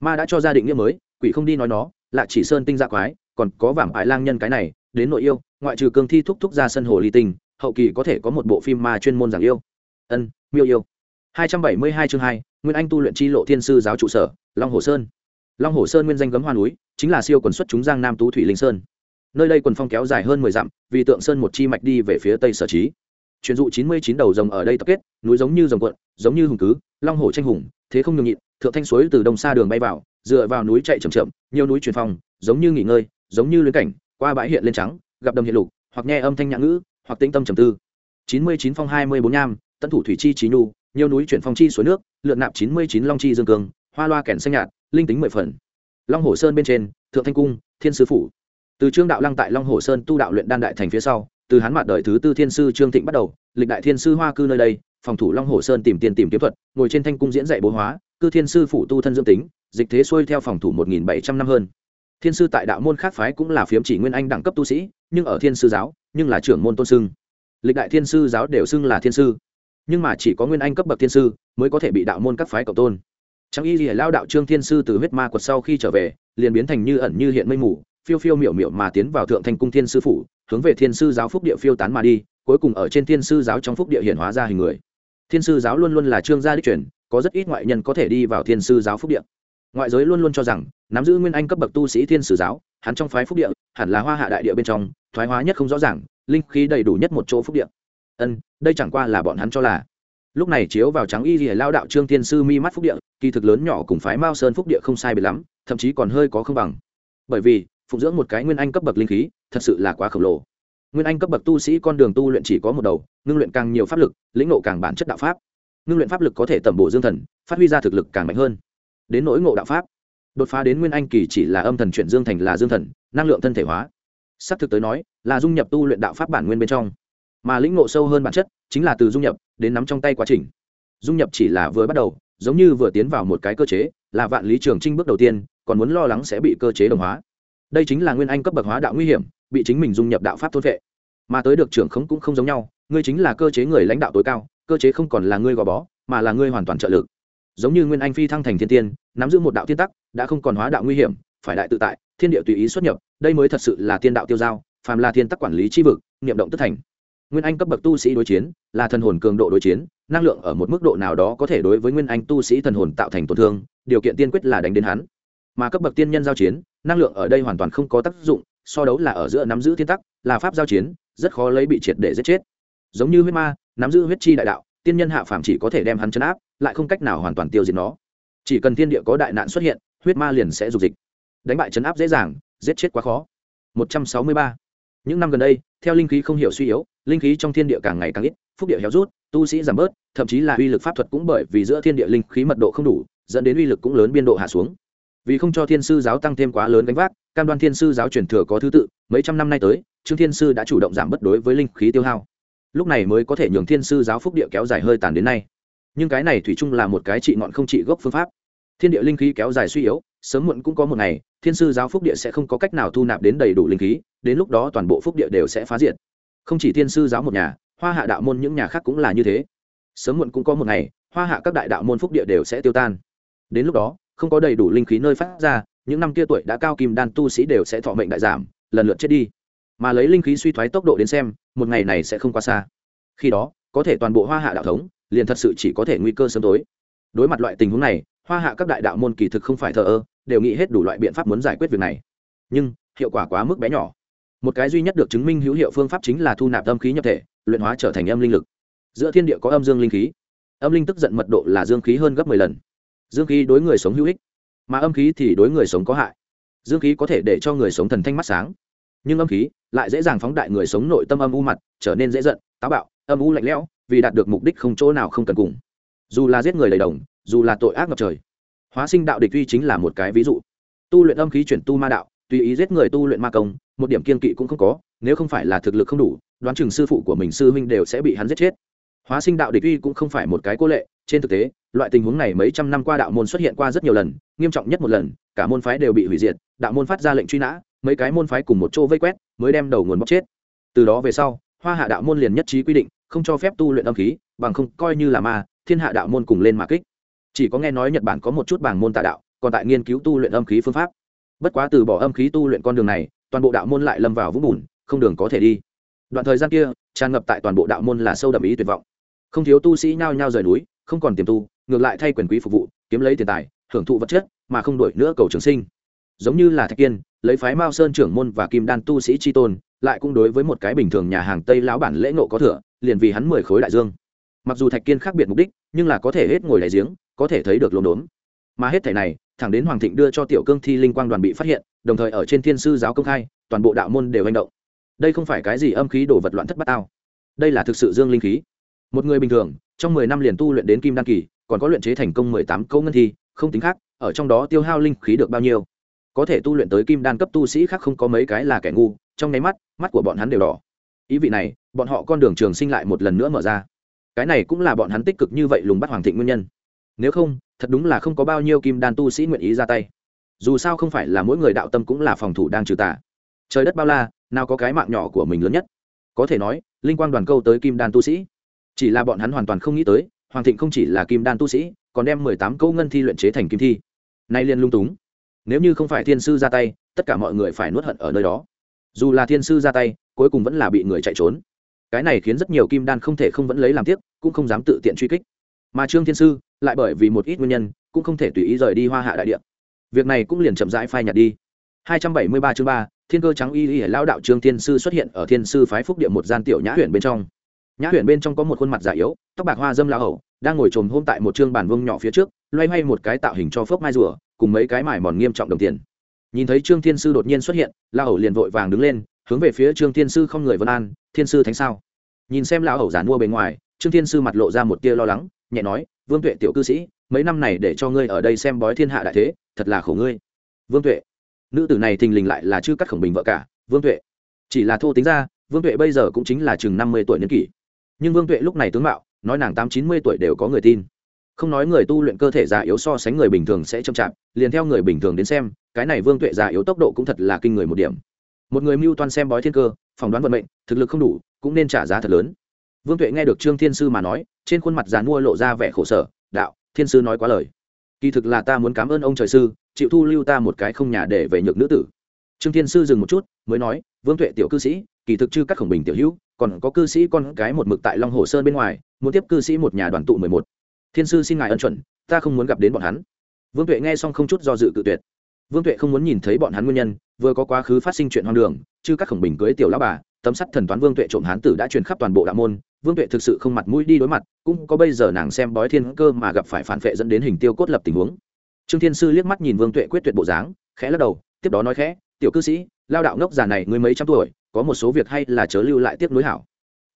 Ma đã cho gia định nghĩa mới quỷ không đi nói nó là chỉ sơn tinh dạ quái còn có vảm ải lang nhân cái này đến nội yêu ngoại trừ cương thi thúc thúc ra sân hồ ly tinh hậu kỳ có thể có một bộ phim ma chuyên môn giảng yêu. Ân miêu yêu. 272 chương 2, nguyên anh tu luyện chi lộ thiên sư giáo trụ sở long hồ sơn. Long hồ sơn nguyên danh gấm hoa núi chính là siêu quần xuất chúng giang nam tú thủy linh sơn. Nơi đây quần phong kéo dài hơn mười dặm vì tượng sơn một chi mạch đi về phía tây sở trí. Truyền dụ chín mươi chín đầu rồng ở đây tập kết núi giống như rồng quận giống như hùng cứ long hồ tranh hùng thế không nhường nhịn, thượng thanh suối từ đông xa đường bay vào, dựa vào núi chạy chậm chậm, nhiều núi truyền phong, giống như nghỉ ngơi, giống như luyến cảnh, qua bãi hiện lên trắng, gặp đầm hiện lục, hoặc nghe âm thanh nhã ngữ, hoặc tĩnh tâm trầm tư. Chín mươi chín phong hai mươi bốn nham, tận thủ thủy chi trí nhu, nhiều núi chuyển phong chi suối nước, lượn nạp chín mươi chín long chi dương cường hoa loa kèn xanh nhạt, linh tính mười phần. Long hồ sơn bên trên, thượng thanh cung, thiên sư phủ. Từ trương đạo lăng tại long hồ sơn tu đạo luyện đan đại thành phía sau từ hắn mặt đời thứ tư thiên sư trương thịnh bắt đầu, lịch đại thiên sư hoa cư nơi đây, phòng thủ long hồ sơn tìm tiền tìm kiếm thuật, ngồi trên thanh cung diễn dạy bố hóa, cư thiên sư phủ tu thân dương tính, dịch thế xuôi theo phòng thủ một nghìn bảy trăm năm hơn. Thiên sư tại đạo môn khác phái cũng là phiếm chỉ nguyên anh đẳng cấp tu sĩ, nhưng ở thiên sư giáo, nhưng là trưởng môn tôn xưng lịch đại thiên sư giáo đều xưng là thiên sư. Nhưng mà chỉ có nguyên anh cấp bậc thiên sư mới có thể bị đạo môn các phái cộng tôn. Trang y lìa lao đạo trương thiên sư từ huyết ma quật sau khi trở về, liền biến thành như ẩn như hiện mây mù phiêu phiêu miểu miểu mà tiến vào thượng thanh cung thiên sư phủ, hướng về thiên sư giáo phúc địa phiêu tán mà đi, cuối cùng ở trên thiên sư giáo trong phúc địa hiện hóa ra hình người. Thiên sư giáo luôn luôn là trương gia đích truyền, có rất ít ngoại nhân có thể đi vào thiên sư giáo phúc địa. Ngoại giới luôn luôn cho rằng, nắm giữ nguyên anh cấp bậc tu sĩ thiên sử giáo, hắn trong phái phúc địa, hẳn là hoa hạ đại địa bên trong, thoái hóa nhất không rõ ràng, linh khí đầy đủ nhất một chỗ phúc địa. Ân, đây chẳng qua là bọn hắn cho là. Lúc này chiếu vào trắng y thì lao đạo trương thiên sư mi mắt phúc địa, kỳ thực lớn nhỏ cùng phái mao sơn phúc địa không sai biệt lắm, thậm chí còn hơi có không bằng. Bởi vì phụng dưỡng một cái nguyên anh cấp bậc linh khí, thật sự là quá khổng lồ. Nguyên anh cấp bậc tu sĩ con đường tu luyện chỉ có một đầu, ngưng luyện càng nhiều pháp lực, lĩnh nộ càng bản chất đạo pháp. Ngưng luyện pháp lực có thể tẩm bổ dương thần, phát huy ra thực lực càng mạnh hơn. Đến nỗi ngộ đạo pháp, đột phá đến nguyên anh kỳ chỉ là âm thần chuyển dương thành là dương thần, năng lượng thân thể hóa. S ắ c thực tới nói, là dung nhập tu luyện đạo pháp bản nguyên bên trong. Mà lĩnh ngộ sâu hơn bản chất, chính là từ dung nhập, đến nắm trong tay quá trình. Dung nhập chỉ là vừa bắt đầu, giống như vừa tiến vào một cái cơ chế, là vạn lý trường trinh bước đầu tiên, còn muốn lo lắng sẽ bị cơ chế đồng hóa đây chính là nguyên anh cấp bậc hóa đạo nguy hiểm, bị chính mình dung nhập đạo pháp thôn vệ. Mà tới được trưởng khống cũng không giống nhau, ngươi chính là cơ chế người lãnh đạo tối cao, cơ chế không còn là ngươi gò bó, mà là ngươi hoàn toàn trợ lực. Giống như nguyên anh phi thăng thành thiên tiên, nắm giữ một đạo thiên tắc, đã không còn hóa đạo nguy hiểm, phải đại tự tại, thiên địa tùy ý xuất nhập, đây mới thật sự là thiên đạo tiêu giao, phàm là thiên tắc quản lý chi vực, niệm động tất thành. Nguyên anh cấp bậc tu sĩ đối chiến, là thần hồn cường độ đối chiến, năng lượng ở một mức độ nào đó có thể đối với nguyên anh tu sĩ thần hồn tạo thành tổn thương, điều kiện tiên quyết là đánh đến hắn mà cấp bậc tiên nhân giao chiến, năng lượng ở đây hoàn toàn không có tác dụng, so đấu là ở giữa nắm giữ thiên tắc, là pháp giao chiến, rất khó lấy bị triệt để giết chết. Giống như huyết ma, nắm giữ huyết chi đại đạo, tiên nhân hạ phàm chỉ có thể đem hắn chấn áp, lại không cách nào hoàn toàn tiêu diệt nó. Chỉ cần thiên địa có đại nạn xuất hiện, huyết ma liền sẽ dục dịch. Đánh bại chấn áp dễ dàng, giết chết quá khó. 163. những năm gần đây, theo linh khí không hiểu suy yếu, linh khí trong thiên địa càng ngày càng ít, phúc địa héo rút, tu sĩ giảm bớt, thậm chí là uy lực pháp thuật cũng bởi vì giữa thiên địa linh khí mật độ không đủ, dẫn đến uy lực cũng lớn biên độ hạ xuống vì không cho thiên sư giáo tăng thêm quá lớn gánh vác, cam đoan thiên sư giáo truyền thừa có thứ tự, mấy trăm năm nay tới, trương thiên sư đã chủ động giảm bất đối với linh khí tiêu hao. Lúc này mới có thể nhường thiên sư giáo phúc địa kéo dài hơi tàn đến nay. Nhưng cái này thủy chung là một cái trị ngọn không trị gốc phương pháp. Thiên địa linh khí kéo dài suy yếu, sớm muộn cũng có một ngày, thiên sư giáo phúc địa sẽ không có cách nào thu nạp đến đầy đủ linh khí, đến lúc đó toàn bộ phúc địa đều sẽ phá diệt. Không chỉ thiên sư giáo một nhà, hoa hạ đạo môn những nhà khác cũng là như thế. Sớm muộn cũng có một ngày, hoa hạ các đại đạo môn phúc địa đều sẽ tiêu tan. Đến lúc đó không có đầy đủ linh khí nơi phát ra, những năm kia tuổi đã cao kim đan tu sĩ đều sẽ thọ mệnh đại giảm, lần lượt chết đi. Mà lấy linh khí suy thoái tốc độ đến xem, một ngày này sẽ không quá xa. Khi đó, có thể toàn bộ hoa hạ đạo thống, liền thật sự chỉ có thể nguy cơ sớm tối. Đối mặt loại tình huống này, hoa hạ các đại đạo môn kỳ thực không phải thờ ơ, đều nghĩ hết đủ loại biện pháp muốn giải quyết việc này. Nhưng, hiệu quả quá mức bé nhỏ. Một cái duy nhất được chứng minh hữu hiệu phương pháp chính là thu nạp âm khí nhập thể, luyện hóa trở thành âm linh lực. Giữa thiên địa có âm dương linh khí. Âm linh tức giận mật độ là dương khí hơn gấp mười lần dương khí đối người sống hữu ích, mà âm khí thì đối người sống có hại. Dương khí có thể để cho người sống thần thanh mắt sáng, nhưng âm khí lại dễ dàng phóng đại người sống nội tâm âm u mặt, trở nên dễ giận, táo bạo, âm u lạnh lẽo, vì đạt được mục đích không chỗ nào không cần cùng. Dù là giết người đầy đồng, dù là tội ác ngập trời, hóa sinh đạo địch uy chính là một cái ví dụ. Tu luyện âm khí chuyển tu ma đạo, tùy ý giết người tu luyện ma công, một điểm kiên kỵ cũng không có, nếu không phải là thực lực không đủ, đoán chừng sư phụ của mình sư huynh đều sẽ bị hắn giết chết hóa sinh đạo địch uy cũng không phải một cái cô lệ, trên thực tế, loại tình huống này mấy trăm năm qua đạo môn xuất hiện qua rất nhiều lần, nghiêm trọng nhất một lần, cả môn phái đều bị hủy diệt, đạo môn phát ra lệnh truy nã, mấy cái môn phái cùng một chỗ vây quét, mới đem đầu nguồn bóc chết. Từ đó về sau, hoa hạ đạo môn liền nhất trí quy định, không cho phép tu luyện âm khí, bằng không coi như là ma, thiên hạ đạo môn cùng lên mà kích. Chỉ có nghe nói nhật bản có một chút bảng môn tà đạo, còn tại nghiên cứu tu luyện âm khí phương pháp. Bất quá từ bỏ âm khí tu luyện con đường này, toàn bộ đạo môn lại lâm vào vũng bùn, không đường có thể đi. Đoạn thời gian kia, tràn ngập tại toàn bộ đạo môn là sâu đậm ý tuyệt vọng không thiếu tu sĩ nhao nhao rời núi, không còn tiềm tu, ngược lại thay quyền quý phục vụ, kiếm lấy tiền tài, hưởng thụ vật chất, mà không đổi nữa cầu trường sinh. Giống như là thạch kiên, lấy phái mao sơn trưởng môn và kim đan tu sĩ tri tôn, lại cũng đối với một cái bình thường nhà hàng tây lão bản lễ nộ có thừa, liền vì hắn mười khối đại dương. Mặc dù thạch kiên khác biệt mục đích, nhưng là có thể hết ngồi đại giếng, có thể thấy được lốm đốm. Mà hết thể này, thẳng đến hoàng thịnh đưa cho tiểu cương thi linh quang đoàn bị phát hiện, đồng thời ở trên thiên sư giáo công khai, toàn bộ đạo môn đều hành động. Đây không phải cái gì âm khí đổ vật loạn thất bát ao đây là thực sự dương linh khí một người bình thường, trong mười năm liền tu luyện đến kim đan kỳ, còn có luyện chế thành công mười tám câu ngân thi, không tính khác, ở trong đó tiêu hao linh khí được bao nhiêu? Có thể tu luyện tới kim đan cấp tu sĩ khác không có mấy cái là kẻ ngu, trong nháy mắt mắt của bọn hắn đều đỏ. Ý vị này, bọn họ con đường trường sinh lại một lần nữa mở ra. Cái này cũng là bọn hắn tích cực như vậy lùng bắt hoàng thịnh nguyên nhân. Nếu không, thật đúng là không có bao nhiêu kim đan tu sĩ nguyện ý ra tay. Dù sao không phải là mỗi người đạo tâm cũng là phòng thủ đang trừ tà. Trời đất bao la, nào có cái mạng nhỏ của mình lớn nhất. Có thể nói, linh quang đoàn câu tới kim đan tu sĩ chỉ là bọn hắn hoàn toàn không nghĩ tới hoàng thịnh không chỉ là kim đan tu sĩ còn đem mười tám câu ngân thi luyện chế thành kim thi. Nay liên lung túng. Nếu như không phải thiên sư ra tay tất cả mọi người phải nuốt hận ở nơi đó. Dù là thiên sư ra tay cuối cùng vẫn là bị người chạy trốn. Cái này khiến rất nhiều kim đan không thể không vẫn lấy làm tiếc cũng không dám tự tiện truy kích. Mà trương thiên sư lại bởi vì một ít nguyên nhân cũng không thể tùy ý rời đi hoa hạ đại địa. Việc này cũng liền chậm rãi phai nhạt đi. 273 chương 3, thiên cơ trắng y y lao đạo trương thiên sư xuất hiện ở thiên sư phái phúc địa một gian tiểu nhã huyện bên trong nhã huyện bên trong có một khuôn mặt già yếu, tóc bạc hoa dâm la hậu đang ngồi trồm hôm tại một chương bàn vương nhỏ phía trước, loay hoay một cái tạo hình cho phước mai rùa, cùng mấy cái mải mòn nghiêm trọng đồng tiền. Nhìn thấy trương thiên sư đột nhiên xuất hiện la hậu liền vội vàng đứng lên, hướng về phía trương thiên sư không người vân an, thiên sư thánh sao? Nhìn xem lão hậu giản mua bề ngoài, trương thiên sư mặt lộ ra một tia lo lắng, nhẹ nói, vương tuệ tiểu cư sĩ, mấy năm này để cho ngươi ở đây xem bói thiên hạ đại thế, thật là khổ ngươi. Vương tuệ? Nữ tử này thình lình lại là chư cắt khổng bình vợ cả, vương tuệ. Chỉ là thô tính ra, vương tuệ bây giờ cũng chính là chừng năm mươi tuổi niên kỷ nhưng vương tuệ lúc này tướng mạo, nói nàng tám chín mươi tuổi đều có người tin. Không nói người tu luyện cơ thể già yếu so sánh người bình thường sẽ chậm chạp, liền theo người bình thường đến xem, cái này vương tuệ già yếu tốc độ cũng thật là kinh người một điểm. Một người mưu toan xem bói thiên cơ, phỏng đoán vận mệnh, thực lực không đủ, cũng nên trả giá thật lớn. Vương tuệ nghe được trương thiên sư mà nói, trên khuôn mặt dàn mua lộ ra vẻ khổ sở, đạo, thiên sư nói quá lời. Kỳ thực là ta muốn cảm ơn ông trời sư, chịu thu lưu ta một cái không nhà để về nhược nữ tử. Trương thiên sư dừng một chút, mới nói, vương tuệ tiểu cư sĩ, kỳ thực chư các khổng bình tiểu hữu còn có cư sĩ con cái một mực tại long hồ sơn bên ngoài, muốn tiếp cư sĩ một nhà đoàn tụ mười một. Thiên sư xin ngài ân chuẩn, ta không muốn gặp đến bọn hắn. Vương tuệ nghe xong không chút do dự cự tuyệt. Vương tuệ không muốn nhìn thấy bọn hắn nguyên nhân, vừa có quá khứ phát sinh chuyện hoang đường, chứ các khổng bình cưới tiểu lão bà, tấm sắt thần toán vương tuệ trộm hán tử đã truyền khắp toàn bộ đạo môn, vương tuệ thực sự không mặt mũi đi đối mặt, cũng có bây giờ nàng xem bói thiên cơ mà gặp phải phản vệ dẫn đến hình tiêu cốt lập tình huống. Trương thiên sư liếc mắt nhìn vương tuệ quyết tuyệt bộ dáng, khẽ lắc đầu, tiếp đó nói khẽ, tiểu cư sĩ, lao đạo ngốc già này ngươi mấy trăm tuổi có một số việc hay là chớ lưu lại tiếp nối hảo.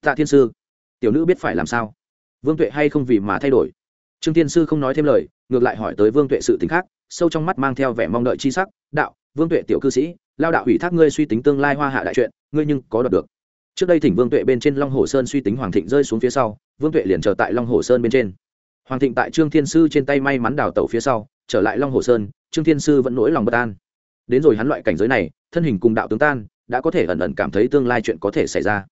Tạ thiên sư, tiểu nữ biết phải làm sao? Vương tuệ hay không vì mà thay đổi? Trương thiên sư không nói thêm lời, ngược lại hỏi tới vương tuệ sự t khác, sâu trong mắt mang theo vẻ mong đợi chi sắc, đạo, vương tuệ tiểu cư sĩ, lao đạo ủy thác ngươi suy tính tương lai hoa hạ đại chuyện, ngươi nhưng có đọc được. Trước đây thỉnh vương tuệ bên trên long hồ sơn suy tính hoàng thịnh rơi xuống phía sau, vương tuệ liền trở tại long hồ sơn bên trên. Hoàng thịnh tại trương thiên sư trên tay may mắn đào tẩu phía sau, trở lại long hồ sơn, trương thiên sư vẫn nỗi lòng bất an. Đến rồi hắn loại cảnh giới này, thân hình cùng đạo tướng tan đã có thể ẩn ẩn cảm thấy tương lai chuyện có thể xảy ra.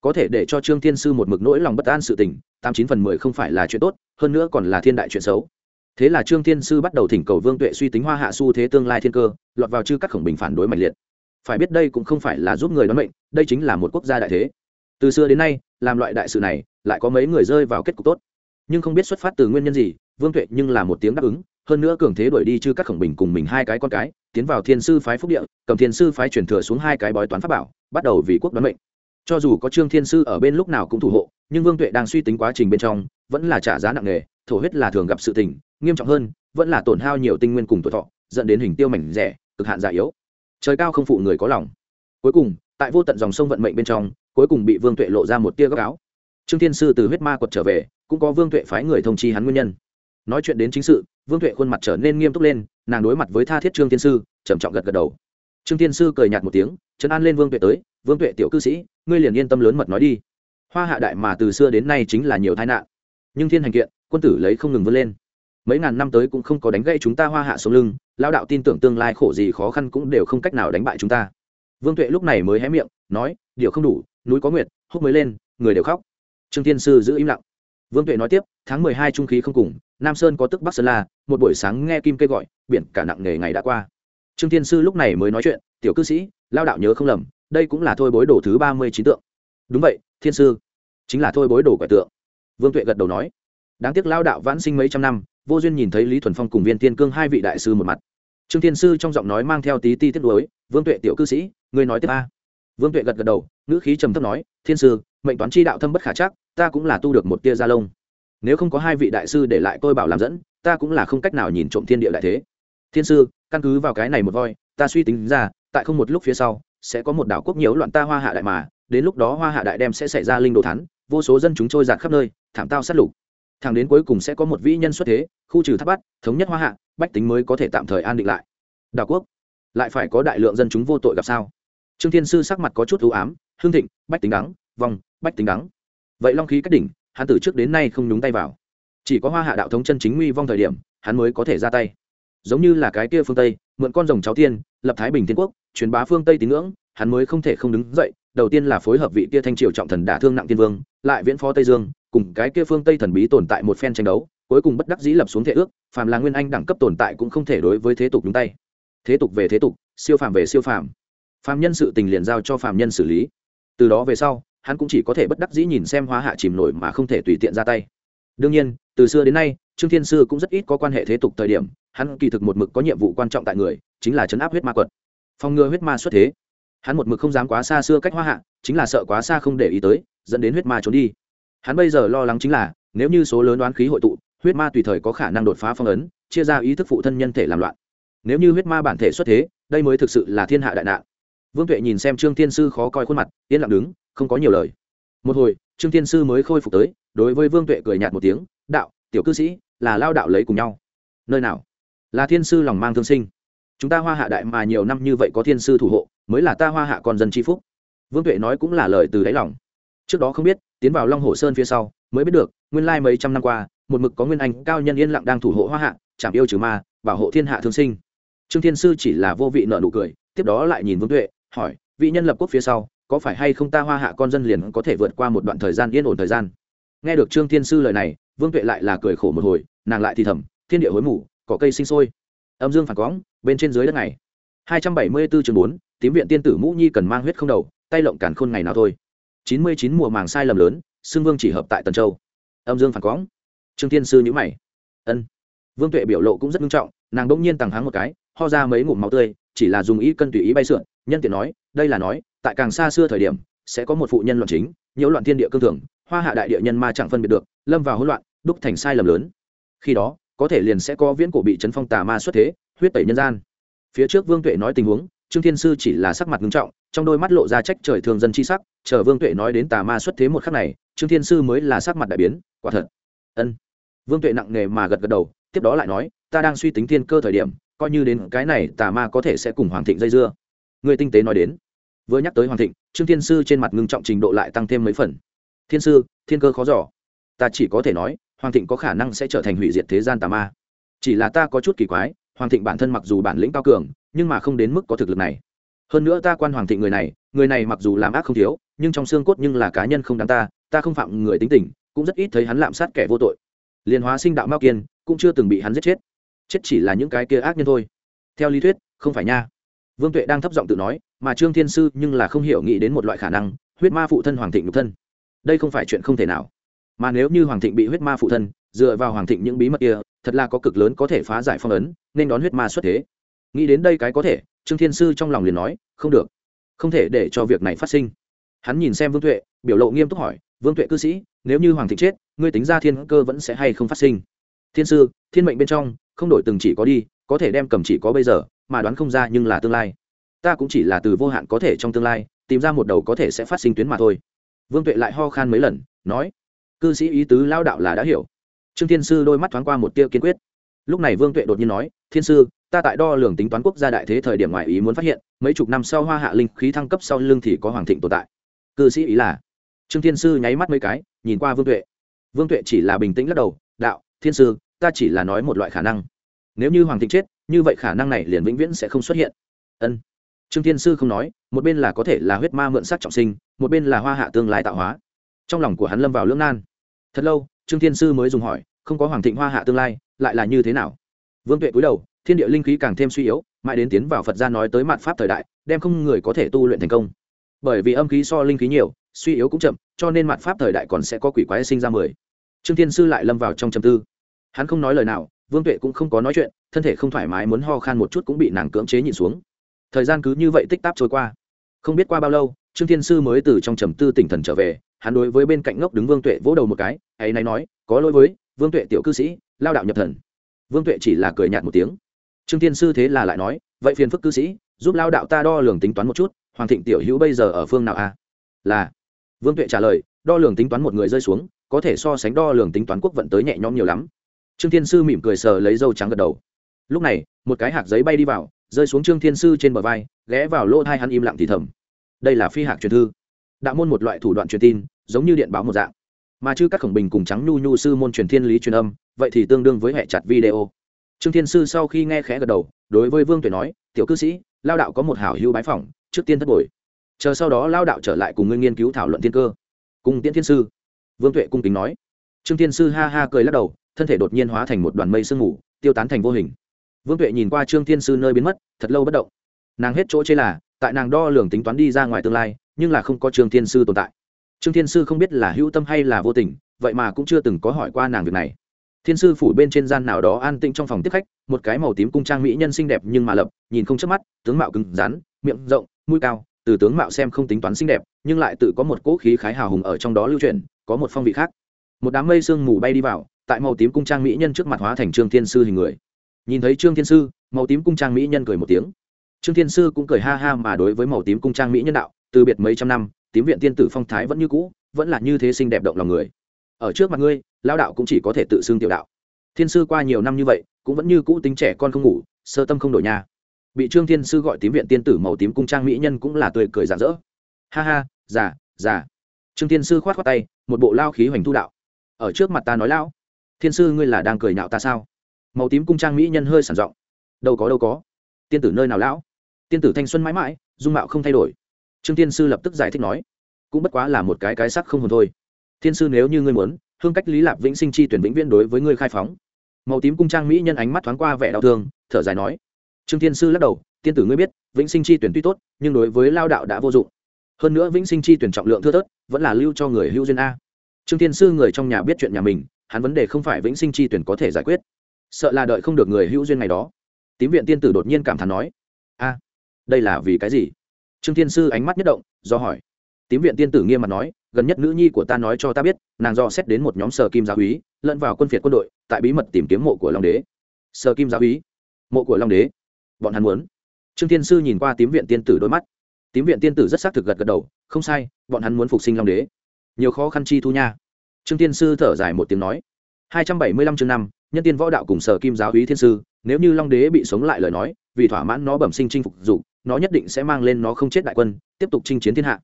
Có thể để cho trương thiên sư một mực nỗi lòng bất an sự tình, tám chín phần mười không phải là chuyện tốt, hơn nữa còn là thiên đại chuyện xấu. Thế là trương thiên sư bắt đầu thỉnh cầu vương tuệ suy tính hoa hạ xu thế tương lai thiên cơ, lọt vào chư các khổng bình phản đối mạnh liệt. Phải biết đây cũng không phải là giúp người đoán mệnh, đây chính là một quốc gia đại thế. Từ xưa đến nay, làm loại đại sự này, lại có mấy người rơi vào kết cục tốt. Nhưng không biết xuất phát từ nguyên nhân gì, vương tuệ nhưng là một tiếng đáp ứng hơn nữa cường thế đuổi đi chư các khổng bình cùng mình hai cái con cái, tiến vào thiên sư phái phúc địa, cầm thiên sư phái chuyển thừa xuống hai cái bói toán pháp bảo, bắt đầu vì quốc đoán mệnh. Cho dù có trương thiên sư ở bên lúc nào cũng thủ hộ, nhưng vương tuệ đang suy tính quá trình bên trong, vẫn là trả giá nặng nề, thổ huyết là thường gặp sự tình, nghiêm trọng hơn, vẫn là tổn hao nhiều tinh nguyên cùng tuổi thọ, dẫn đến hình tiêu mảnh rẻ, cực hạn già yếu. Trời cao không phụ người có lòng. Cuối cùng, tại vô tận dòng sông vận mệnh bên trong, cuối cùng bị vương tuệ lộ ra một tia góc áo. Trương thiên sư từ huyết ma quật trở về, cũng có vương tuệ phái người thông chi hắn nguyên nhân nói chuyện đến chính sự, vương tuệ khuôn mặt trở nên nghiêm túc lên, nàng đối mặt với tha thiết trương thiên sư, trầm trọng gật gật đầu. Trương thiên sư cười nhạt một tiếng chấn an lên vương tuệ tới, vương tuệ tiểu cư sĩ, ngươi liền yên tâm lớn mật nói đi. Hoa hạ đại mà từ xưa đến nay chính là nhiều tai nạn, nhưng thiên hành kiện, quân tử lấy không ngừng vươn lên. Mấy ngàn năm tới cũng không có đánh gãy chúng ta hoa hạ sống lưng lao đạo tin tưởng tương lai khổ gì khó khăn cũng đều không cách nào đánh bại chúng ta. Vương tuệ lúc này mới hé miệng, nói, điều không đủ, núi có nguyệt, húc mới lên, người đều khóc. Trương thiên sư giữ im lặng. Vương tuệ nói tiếp, tháng mười hai trung khí không cùng nam sơn có tức bắc sơn la, một buổi sáng nghe kim kê gọi, biển cả nặng nghề ngày đã qua. Trương thiên sư lúc này mới nói chuyện, tiểu cư sĩ lao đạo nhớ không lầm, đây cũng là thôi bối đồ thứ ba mươi chín tượng. Đúng vậy, thiên sư, chính là thôi bối đồ quẻ tượng. Vương tuệ gật đầu nói. Đáng tiếc lao đạo vãn sinh mấy trăm năm, vô duyên nhìn thấy lý thuần phong cùng viên tiên cương hai vị đại sư một mặt. Trương thiên sư trong giọng nói mang theo tí ti tiết đối vương tuệ tiểu cư sĩ người nói tiếp a. Vương tuệ gật gật đầu, ngữ khí trầm thấp nói, thiên sư, mệnh toán chi đạo thâm bất khả chắc, ta cũng là tu được một tia gia lông nếu không có hai vị đại sư để lại tôi bảo làm dẫn, ta cũng là không cách nào nhìn trộm thiên địa đại thế. Thiên sư, căn cứ vào cái này một voi, ta suy tính ra, tại không một lúc phía sau, sẽ có một đảo quốc nhiễu loạn ta hoa hạ đại mà, đến lúc đó hoa hạ đại đem sẽ xảy ra linh đồ thắn, vô số dân chúng trôi giạt khắp nơi, thảm tao sát lục. Thẳng đến cuối cùng sẽ có một vĩ nhân xuất thế, khu trừ tháp bắt thống nhất hoa hạ, bách tính mới có thể tạm thời an định lại. Đảo quốc, lại phải có đại lượng dân chúng vô tội gặp sao? Trương thiên sư sắc mặt có chút ưu ám hương thịnh, bách tính đắng vòng bách tính đắng. Vậy long khí cách đỉnh hắn từ trước đến nay không nhúng tay vào. Chỉ có hoa hạ đạo thống chân chính nguy vong thời điểm, hắn mới có thể ra tay. Giống như là cái kia phương tây, mượn con rồng cháu tiên, lập thái bình thiên quốc, truyền bá phương tây tín ngưỡng, hắn mới không thể không đứng dậy, đầu tiên là phối hợp vị kia thanh triều trọng thần đả thương nặng tiên vương, lại viễn phó tây dương, cùng cái kia phương tây thần bí tồn tại một phen tranh đấu, cuối cùng bất đắc dĩ lập xuống thể ước, phàm là nguyên anh đẳng cấp tồn tại cũng không thể đối với thế tục nhúng tay. Thế tục về thế tục, siêu phàm về siêu phàm. Phàm nhân sự tình liền giao cho phàm nhân xử lý. Từ đó về sau hắn cũng chỉ có thể bất đắc dĩ nhìn xem hóa hạ chìm nổi mà không thể tùy tiện ra tay. Đương nhiên, từ xưa đến nay, trương thiên sư cũng rất ít có quan hệ thế tục thời điểm, hắn kỳ thực một mực có nhiệm vụ quan trọng tại người, chính là chấn áp huyết ma quật. Phòng ngừa huyết ma xuất thế. Hắn một mực không dám quá xa xưa cách hoa hạ, chính là sợ quá xa không để ý tới, dẫn đến huyết ma trốn đi. Hắn bây giờ lo lắng chính là, nếu như số lớn đoán khí hội tụ, huyết ma tùy thời có khả năng đột phá phong ấn, chia ra ý thức phụ thân nhân thể làm loạn. Nếu như huyết ma bản thể xuất thế, đây mới thực sự là thiên hạ đại nạn. Vương tuệ nhìn xem trương thiên sư khó coi khuôn mặt, yên lặng đứng không có nhiều lời. Một hồi, trương thiên sư mới khôi phục tới, đối với vương tuệ cười nhạt một tiếng, đạo, tiểu cư sĩ, là lao đạo lấy cùng nhau. Nơi nào? Là thiên sư lòng mang thương sinh. Chúng ta hoa hạ đại mà nhiều năm như vậy có thiên sư thủ hộ, mới là ta hoa hạ con dân tri phúc. Vương tuệ nói cũng là lời từ đáy lòng. Trước đó không biết, tiến vào long hồ sơn phía sau, mới biết được, nguyên lai mấy trăm năm qua, một mực có nguyên anh cao nhân yên lặng đang thủ hộ hoa hạ chạm yêu trừ ma, bảo hộ thiên hạ thương sinh. Trương thiên sư chỉ là vô vị nợ nụ cười, tiếp đó lại nhìn vương tuệ, hỏi, vị nhân lập quốc phía sau có phải hay không ta hoa hạ con dân liền có thể vượt qua một đoạn thời gian yên ổn thời gian? Nghe được trương thiên sư lời này, vương tuệ lại là cười khổ một hồi, nàng lại thì thầm, thiên địa hối mù, cỏ cây sinh sôi. Âm dương phản quõng bên trên dưới đất này. Hai trăm bảy mươi bốn chương bốn, tím viện tiên tử mũ nhi cần mang huyết không đầu, tay lộng càn khôn ngày nào thôi. Chín mươi chín mùa màng sai lầm lớn xương vương chỉ hợp tại tần châu. Âm dương phản quõng trương thiên sư nhữ mày. Ân. Vương tuệ biểu lộ cũng rất nghiêm trọng, nàng đỗng nhiên tàng háng một cái, ho ra mấy ngụm máu tươi, chỉ là dùng ý cân tùy ý bay sượn, nhân tiện nói, đây là nói tại càng xa xưa thời điểm, sẽ có một phụ nhân loạn chính, nhiễu loạn thiên địa cương thường, hoa hạ đại địa nhân ma chẳng phân biệt được, lâm vào hỗn loạn, đúc thành sai lầm lớn. Khi đó, có thể liền sẽ có viễn cổ bị chấn phong tà ma xuất thế, huyết tẩy nhân gian. Phía trước vương tuệ nói tình huống, trương thiên sư chỉ là sắc mặt nghiêm trọng, trong đôi mắt lộ ra trách trời thường dân chi sắc, chờ vương tuệ nói đến tà ma xuất thế một khắc này, trương thiên sư mới là sắc mặt đại biến, quả thật. Ân. Vương tuệ nặng nề mà gật gật đầu, tiếp đó lại nói, ta đang suy tính thiên cơ thời điểm, coi như đến cái này tà ma có thể sẽ cùng hoàng thịnh dây dưa. Người tinh tế nói đến vừa nhắc tới hoàng thịnh, trương thiên sư trên mặt ngưng trọng trình độ lại tăng thêm mấy phần. Thiên sư, thiên cơ khó giỏ ta chỉ có thể nói, hoàng thịnh có khả năng sẽ trở thành hủy diệt thế gian tà ma. Chỉ là ta có chút kỳ quái, hoàng thịnh bản thân mặc dù bản lĩnh cao cường, nhưng mà không đến mức có thực lực này. Hơn nữa ta quan hoàng thịnh người này người này mặc dù làm ác không thiếu, nhưng trong xương cốt nhưng là cá nhân không đáng ta ta không phạm người tính tình, cũng rất ít thấy hắn lạm sát kẻ vô tội. Liên hóa sinh đạo mao kiên cũng chưa từng bị hắn giết chết. Chết chỉ là những cái kia ác nhân thôi. Theo lý thuyết, không phải nha vương tuệ đang thấp giọng tự nói, mà trương thiên sư nhưng là không hiểu nghĩ đến một loại khả năng, huyết ma phụ thân hoàng thịnh nhục thân. Đây không phải chuyện không thể nào. Mà nếu như hoàng thịnh bị huyết ma phụ thân, dựa vào hoàng thịnh những bí mật kia, thật là có cực lớn có thể phá giải phong ấn, nên đón huyết ma xuất thế. Nghĩ đến đây cái có thể, trương thiên sư trong lòng liền nói, không được. Không thể để cho việc này phát sinh. Hắn nhìn xem vương tuệ, biểu lộ nghiêm túc hỏi, vương tuệ cư sĩ, nếu như hoàng thịnh chết, ngươi tính ra thiên cơ vẫn sẽ hay không phát sinh? Thiên sư, thiên mệnh bên trong, không đổi từng chỉ có đi, có thể đem cầm chỉ có bây giờ mà đoán không ra nhưng là tương lai. Ta cũng chỉ là từ vô hạn có thể trong tương lai, tìm ra một đầu có thể sẽ phát sinh tuyến mà thôi. Vương tuệ lại ho khan mấy lần, nói, cư sĩ ý tứ lao đạo là đã hiểu. Trương thiên sư đôi mắt thoáng qua một tia kiên quyết. Lúc này vương tuệ đột nhiên nói, thiên sư, ta tại đo lường tính toán quốc gia đại thế thời điểm ngoại ý muốn phát hiện, mấy chục năm sau hoa hạ linh khí thăng cấp sau lưng thì có hoàng thịnh tồn tại. Cư sĩ ý là, trương thiên sư nháy mắt mấy cái, nhìn qua vương tuệ. Vương tuệ chỉ là bình tĩnh lắc đầu, đạo, thiên sư, ta chỉ là nói một loại khả năng. Nếu như hoàng thịnh chết như vậy khả năng này liền vĩnh viễn sẽ không xuất hiện. Ân. Trương thiên sư không nói, một bên là có thể là huyết ma mượn sắc trọng sinh, một bên là hoa hạ tương lai tạo hóa. Trong lòng của hắn lâm vào lưỡng nan. Thật lâu, trương thiên sư mới dùng hỏi, không có hoàng thịnh hoa hạ tương lai, lại là như thế nào? Vương tuệ cúi đầu, thiên địa linh khí càng thêm suy yếu, mãi đến tiến vào phật gia nói tới mặt pháp thời đại, đem không người có thể tu luyện thành công. Bởi vì âm khí so linh khí nhiều, suy yếu cũng chậm, cho nên mặt pháp thời đại còn sẽ có quỷ quái sinh ra mười. Trương thiên sư lại lâm vào trong trầm tư. Hắn không nói lời nào vương tuệ cũng không có nói chuyện, thân thể không thoải mái muốn ho khan một chút cũng bị nàng cưỡng chế nhịn xuống. Thời gian cứ như vậy tích táp trôi qua. Không biết qua bao lâu, trương thiên sư mới từ trong trầm tư tỉnh thần trở về, hắn đối với bên cạnh ngốc đứng vương tuệ vỗ đầu một cái, ấy nay nói, có lỗi với vương tuệ tiểu cư sĩ, lao đạo nhập thần. Vương tuệ chỉ là cười nhạt một tiếng. Trương thiên sư thế là lại nói, vậy phiền phức cư sĩ, giúp lao đạo ta đo lường tính toán một chút, hoàng thịnh tiểu hữu bây giờ ở phương nào a à? là, vương tuệ trả lời, đo lường tính toán một người rơi xuống, có thể so sánh đo lường tính toán quốc vận tới nhẹ nhõm nhiều lắm trương thiên sư mỉm cười sờ lấy dâu trắng gật đầu. Lúc này, một cái hạt giấy bay đi vào, rơi xuống trương thiên sư trên bờ vai, ghé vào lỗ hai hắn im lặng thì thầm. Đây là phi hạc truyền thư. Đạo môn một loại thủ đoạn truyền tin, giống như điện báo một dạng. Mà chứ các khổng bình cùng trắng nhu nhu sư môn truyền thiên lý truyền âm, vậy thì tương đương với hệ chặt video. Trương thiên sư sau khi nghe khẽ gật đầu, đối với vương tuệ nói, tiểu cư sĩ, lao đạo có một hảo hữu bái phỏng, trước tiên thất bồi. Chờ sau đó lao đạo trở lại cùng ngươi nghiên cứu thảo luận thiên cơ. Cùng tiễn thiên sư. Vương tuệ cung kính nói. Trương thiên sư ha ha cười lắc đầu thân thể đột nhiên hóa thành một đoàn mây sương mù, tiêu tán thành vô hình. Vương tuệ nhìn qua trương thiên sư nơi biến mất, thật lâu bất động. Nàng hết chỗ chê là, tại nàng đo lường tính toán đi ra ngoài tương lai, nhưng là không có trương thiên sư tồn tại. Trương thiên sư không biết là hữu tâm hay là vô tình, vậy mà cũng chưa từng có hỏi qua nàng việc này. Thiên sư phủ bên trên gian nào đó an tĩnh trong phòng tiếp khách, một cái màu tím cung trang mỹ nhân xinh đẹp nhưng mà lập, nhìn không chớp mắt, tướng mạo cứng rắn, miệng rộng, mũi cao, từ tướng mạo xem không tính toán xinh đẹp, nhưng lại tự có một cỗ khí khái hào hùng ở trong đó lưu truyền, có một phong vị khác. Một đám mây sương mù bay đi vào tại màu tím cung trang mỹ nhân trước mặt hóa thành trương thiên sư hình người. Nhìn thấy trương thiên sư, màu tím cung trang mỹ nhân cười một tiếng. Trương thiên sư cũng cười ha ha mà đối với màu tím cung trang mỹ nhân đạo, từ biệt mấy trăm năm, tím viện tiên tử phong thái vẫn như cũ, vẫn là như thế sinh đẹp động lòng người. Ở trước mặt ngươi lao đạo cũng chỉ có thể tự xưng tiểu đạo. Thiên sư qua nhiều năm như vậy, cũng vẫn như cũ tính trẻ con không ngủ, sơ tâm không đổi nhà. Bị trương thiên sư gọi tím viện tiên tử màu tím cung trang mỹ nhân cũng là tươi cười rạng rỡ. Ha ha, già già. Trương thiên sư khoát khoát tay, một bộ lao khí hoành thu đạo. Ở trước mặt ta nói lao thiên sư ngươi là đang cười nhạo ta sao? Màu tím cung trang mỹ nhân hơi sản giọng. Đâu có đâu có. Tiên tử nơi nào lão? Tiên tử thanh xuân mãi mãi, dung mạo không thay đổi. Trương tiên sư lập tức giải thích nói, cũng bất quá là một cái cái sắc không hồn thôi. Thiên sư nếu như ngươi muốn, hương cách lý lạp vĩnh sinh chi tuyển vĩnh viễn đối với ngươi khai phóng. Màu tím cung trang mỹ nhân ánh mắt thoáng qua vẻ đau thương, thở dài nói. Trương thiên sư lắc đầu, tiên tử ngươi biết, vĩnh sinh chi tuyển tuy tốt, nhưng đối với lao đạo đã vô dụng. Hơn nữa vĩnh sinh chi tuyển trọng lượng thưa thớt, vẫn là lưu cho người hữu duyên a. Trương thiên sư người trong nhà biết chuyện nhà mình hắn vấn đề không phải vĩnh sinh chi tuyển có thể giải quyết. Sợ là đợi không được người hữu duyên ngày đó. Tím viện tiên tử đột nhiên cảm thán nói, a, đây là vì cái gì? Trương thiên sư ánh mắt nhất động, do hỏi. Tím viện tiên tử nghiêm mặt nói, gần nhất nữ nhi của ta nói cho ta biết, nàng do xét đến một nhóm sở kim giáo úy, lẫn vào quân phiệt quân đội, tại bí mật tìm kiếm mộ của long đế. Sở kim giáo úy? Mộ của long đế? Bọn hắn muốn. Trương thiên sư nhìn qua tím viện tiên tử đôi mắt. Tím viện tiên tử rất xác thực gật gật đầu, không sai, bọn hắn muốn phục sinh long đế. Nhiều khó khăn chi thu nha trương tiên sư thở dài một tiếng nói, hai trăm bảy mươi lăm chương năm, nhân tiên võ đạo cùng sở kim giáo úy thiên sư, nếu như long đế bị sống lại lời nói, vì thỏa mãn nó bẩm sinh chinh phục dục, nó nhất định sẽ mang lên nó không chết đại quân, tiếp tục chinh chiến thiên hạ.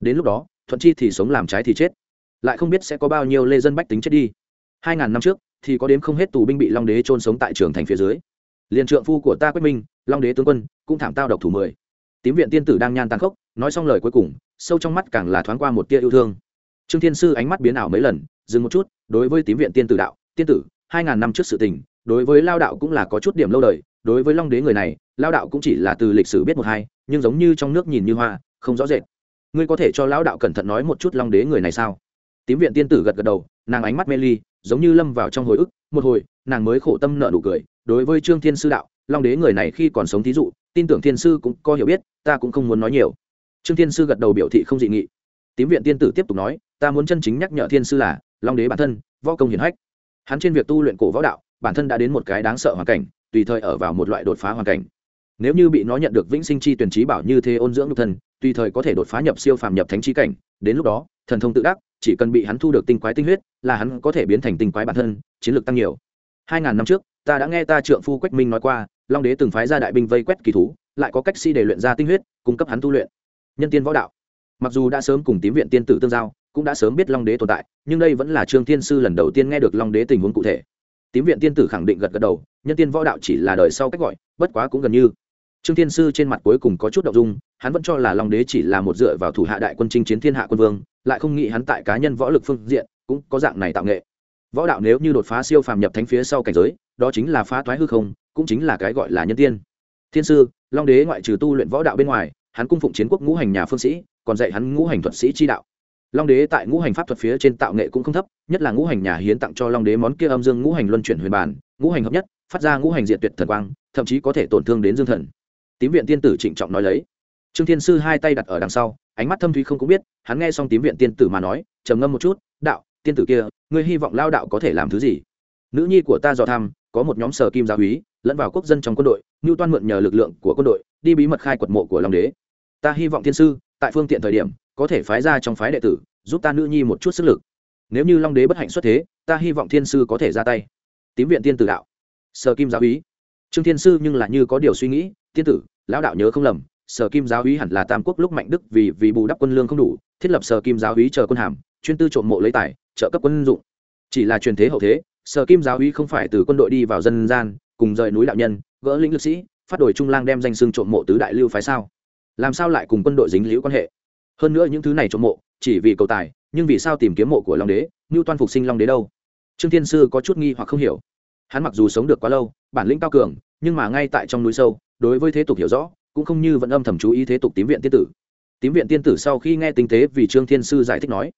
Đến lúc đó, thuận chi thì sống làm trái thì chết. Lại không biết sẽ có bao nhiêu lê dân bách tính chết đi. Hai ngàn năm trước, thì có đến không hết tù binh bị long đế trôn sống tại trường thành phía dưới. Liền trượng phu của ta quyết minh, long đế tướng quân, cũng thảm tao độc thủ mười. Tím viện tiên tử đang nhan tàn khốc, nói xong lời cuối cùng, sâu trong mắt càng là thoáng qua một tia yêu thương trương thiên sư ánh mắt biến ảo mấy lần, dừng một chút, đối với tím viện tiên tử đạo, tiên tử, hai ngàn năm trước sự tình, đối với lao đạo cũng là có chút điểm lâu đời, đối với long đế người này, lao đạo cũng chỉ là từ lịch sử biết một hai, nhưng giống như trong nước nhìn như hoa, không rõ rệt. Ngươi có thể cho lão đạo cẩn thận nói một chút long đế người này sao? Tím viện tiên tử gật gật đầu, nàng ánh mắt mê ly, giống như lâm vào trong hồi ức, một hồi, nàng mới khổ tâm nợ nụ cười, đối với trương thiên sư đạo, long đế người này khi còn sống thí dụ, tin tưởng thiên sư cũng có hiểu biết, ta cũng không muốn nói nhiều. Trương thiên sư gật đầu biểu thị không dị nghị. Tím viện tiên tử tiếp tục nói ta muốn chân chính nhắc nhở thiên sư là, long đế bản thân, võ công hiển hách. Hắn trên việc tu luyện cổ võ đạo, bản thân đã đến một cái đáng sợ hoàn cảnh, tùy thời ở vào một loại đột phá hoàn cảnh. Nếu như bị nó nhận được vĩnh sinh chi tuyển trí bảo như thế ôn dưỡng nhục thân, tùy thời có thể đột phá nhập siêu phàm nhập thánh trí cảnh. Đến lúc đó, thần thông tự đắc, chỉ cần bị hắn thu được tinh quái tinh huyết, là hắn có thể biến thành tinh quái bản thân, chiến lược tăng nhiều. Hai ngàn năm trước, ta đã nghe ta trượng phu quách minh nói qua, long đế từng phái ra đại binh vây quét kỳ thú, lại có cách si để luyện ra tinh huyết, cung cấp hắn tu luyện. Nhân tiên võ đạo. Mặc dù đã sớm cùng tím viện tiên tử tương giao cũng đã sớm biết long đế tồn tại, nhưng đây vẫn là trương thiên sư lần đầu tiên nghe được long đế tình huống cụ thể. Tím viện tiên tử khẳng định gật gật đầu, nhân tiên võ đạo chỉ là đời sau cách gọi, bất quá cũng gần như. Trương thiên sư trên mặt cuối cùng có chút đ ộ n g dung, hắn vẫn cho là long đế chỉ là một dựa vào thủ hạ đại quân chinh chiến thiên hạ quân vương, lại không nghĩ hắn tại cá nhân võ lực phương diện cũng có dạng này tạo nghệ. Võ đạo nếu như đột phá siêu phàm nhập thánh phía sau cảnh giới, đó chính là phá thoái hư không, cũng chính là cái gọi là nhân tiên. Thiên sư, long đế ngoại trừ tu luyện võ đạo bên ngoài, hắn cung phụng chiến quốc ngũ hành nhà phương sĩ, còn dạy hắn ngũ hành thuật sĩ chi đạo long đế tại ngũ hành pháp thuật phía trên tạo nghệ cũng không thấp, nhất là ngũ hành nhà hiến tặng cho long đế món kia âm dương ngũ hành luân chuyển huyền bản, ngũ hành hợp nhất, phát ra ngũ hành diện tuyệt thần quang, thậm chí có thể tổn thương đến dương thần. Tím viện tiên tử trịnh trọng nói lấy. Trương thiên sư hai tay đặt ở đằng sau, ánh mắt thâm thúy không cũng biết, hắn nghe xong tím viện tiên tử mà nói, trầm ngâm một chút, đạo, tiên tử kia, ngươi hy vọng lao đạo có thể làm thứ gì? Nữ nhi của ta dò tham có một nhóm sở kim gia úy, lẫn vào quốc dân trong quân đội như toan mượn nhờ lực lượng của quân đội, đi bí mật khai quật mộ của long đế. Ta hy vọng thiên sư, tại phương tiện thời điểm có thể phái ra trong phái đệ tử, giúp ta nữ nhi một chút sức lực. Nếu như long đế bất hạnh xuất thế, ta hy vọng thiên sư có thể ra tay. Tím viện tiên tử đạo. Sở kim giáo úy. Trương thiên sư nhưng là như có điều suy nghĩ, tiên tử, lão đạo nhớ không lầm, sở kim giáo úy hẳn là tam quốc lúc mạnh đức vì vì bù đắp quân lương không đủ, thiết lập sở kim giáo úy chờ quân hàm, chuyên tư trộm mộ lấy tài, trợ cấp quân dụng. Chỉ là truyền thế hậu thế, sở kim giáo úy không phải từ quân đội đi vào dân gian, cùng rời núi đạo nhân, gỡ lĩnh lực sĩ, phát đổi trung lang đem danh xương trộm mộ tứ đại lưu phái sao? Làm sao lại cùng quân đội dính liễu quan hệ? Hơn nữa những thứ này trộm mộ, chỉ vì cầu tài, nhưng vì sao tìm kiếm mộ của long đế? Ngưu toan phục sinh long đế đâu? Trương thiên sư có chút nghi hoặc không hiểu. Hắn mặc dù sống được quá lâu, bản lĩnh cao cường, nhưng mà ngay tại trong núi sâu, đối với thế tục hiểu rõ, cũng không như vẫn âm thầm chú ý thế tục tím viện tiên tử. Tím viện tiên tử sau khi nghe tinh tế vì trương thiên sư giải thích nói,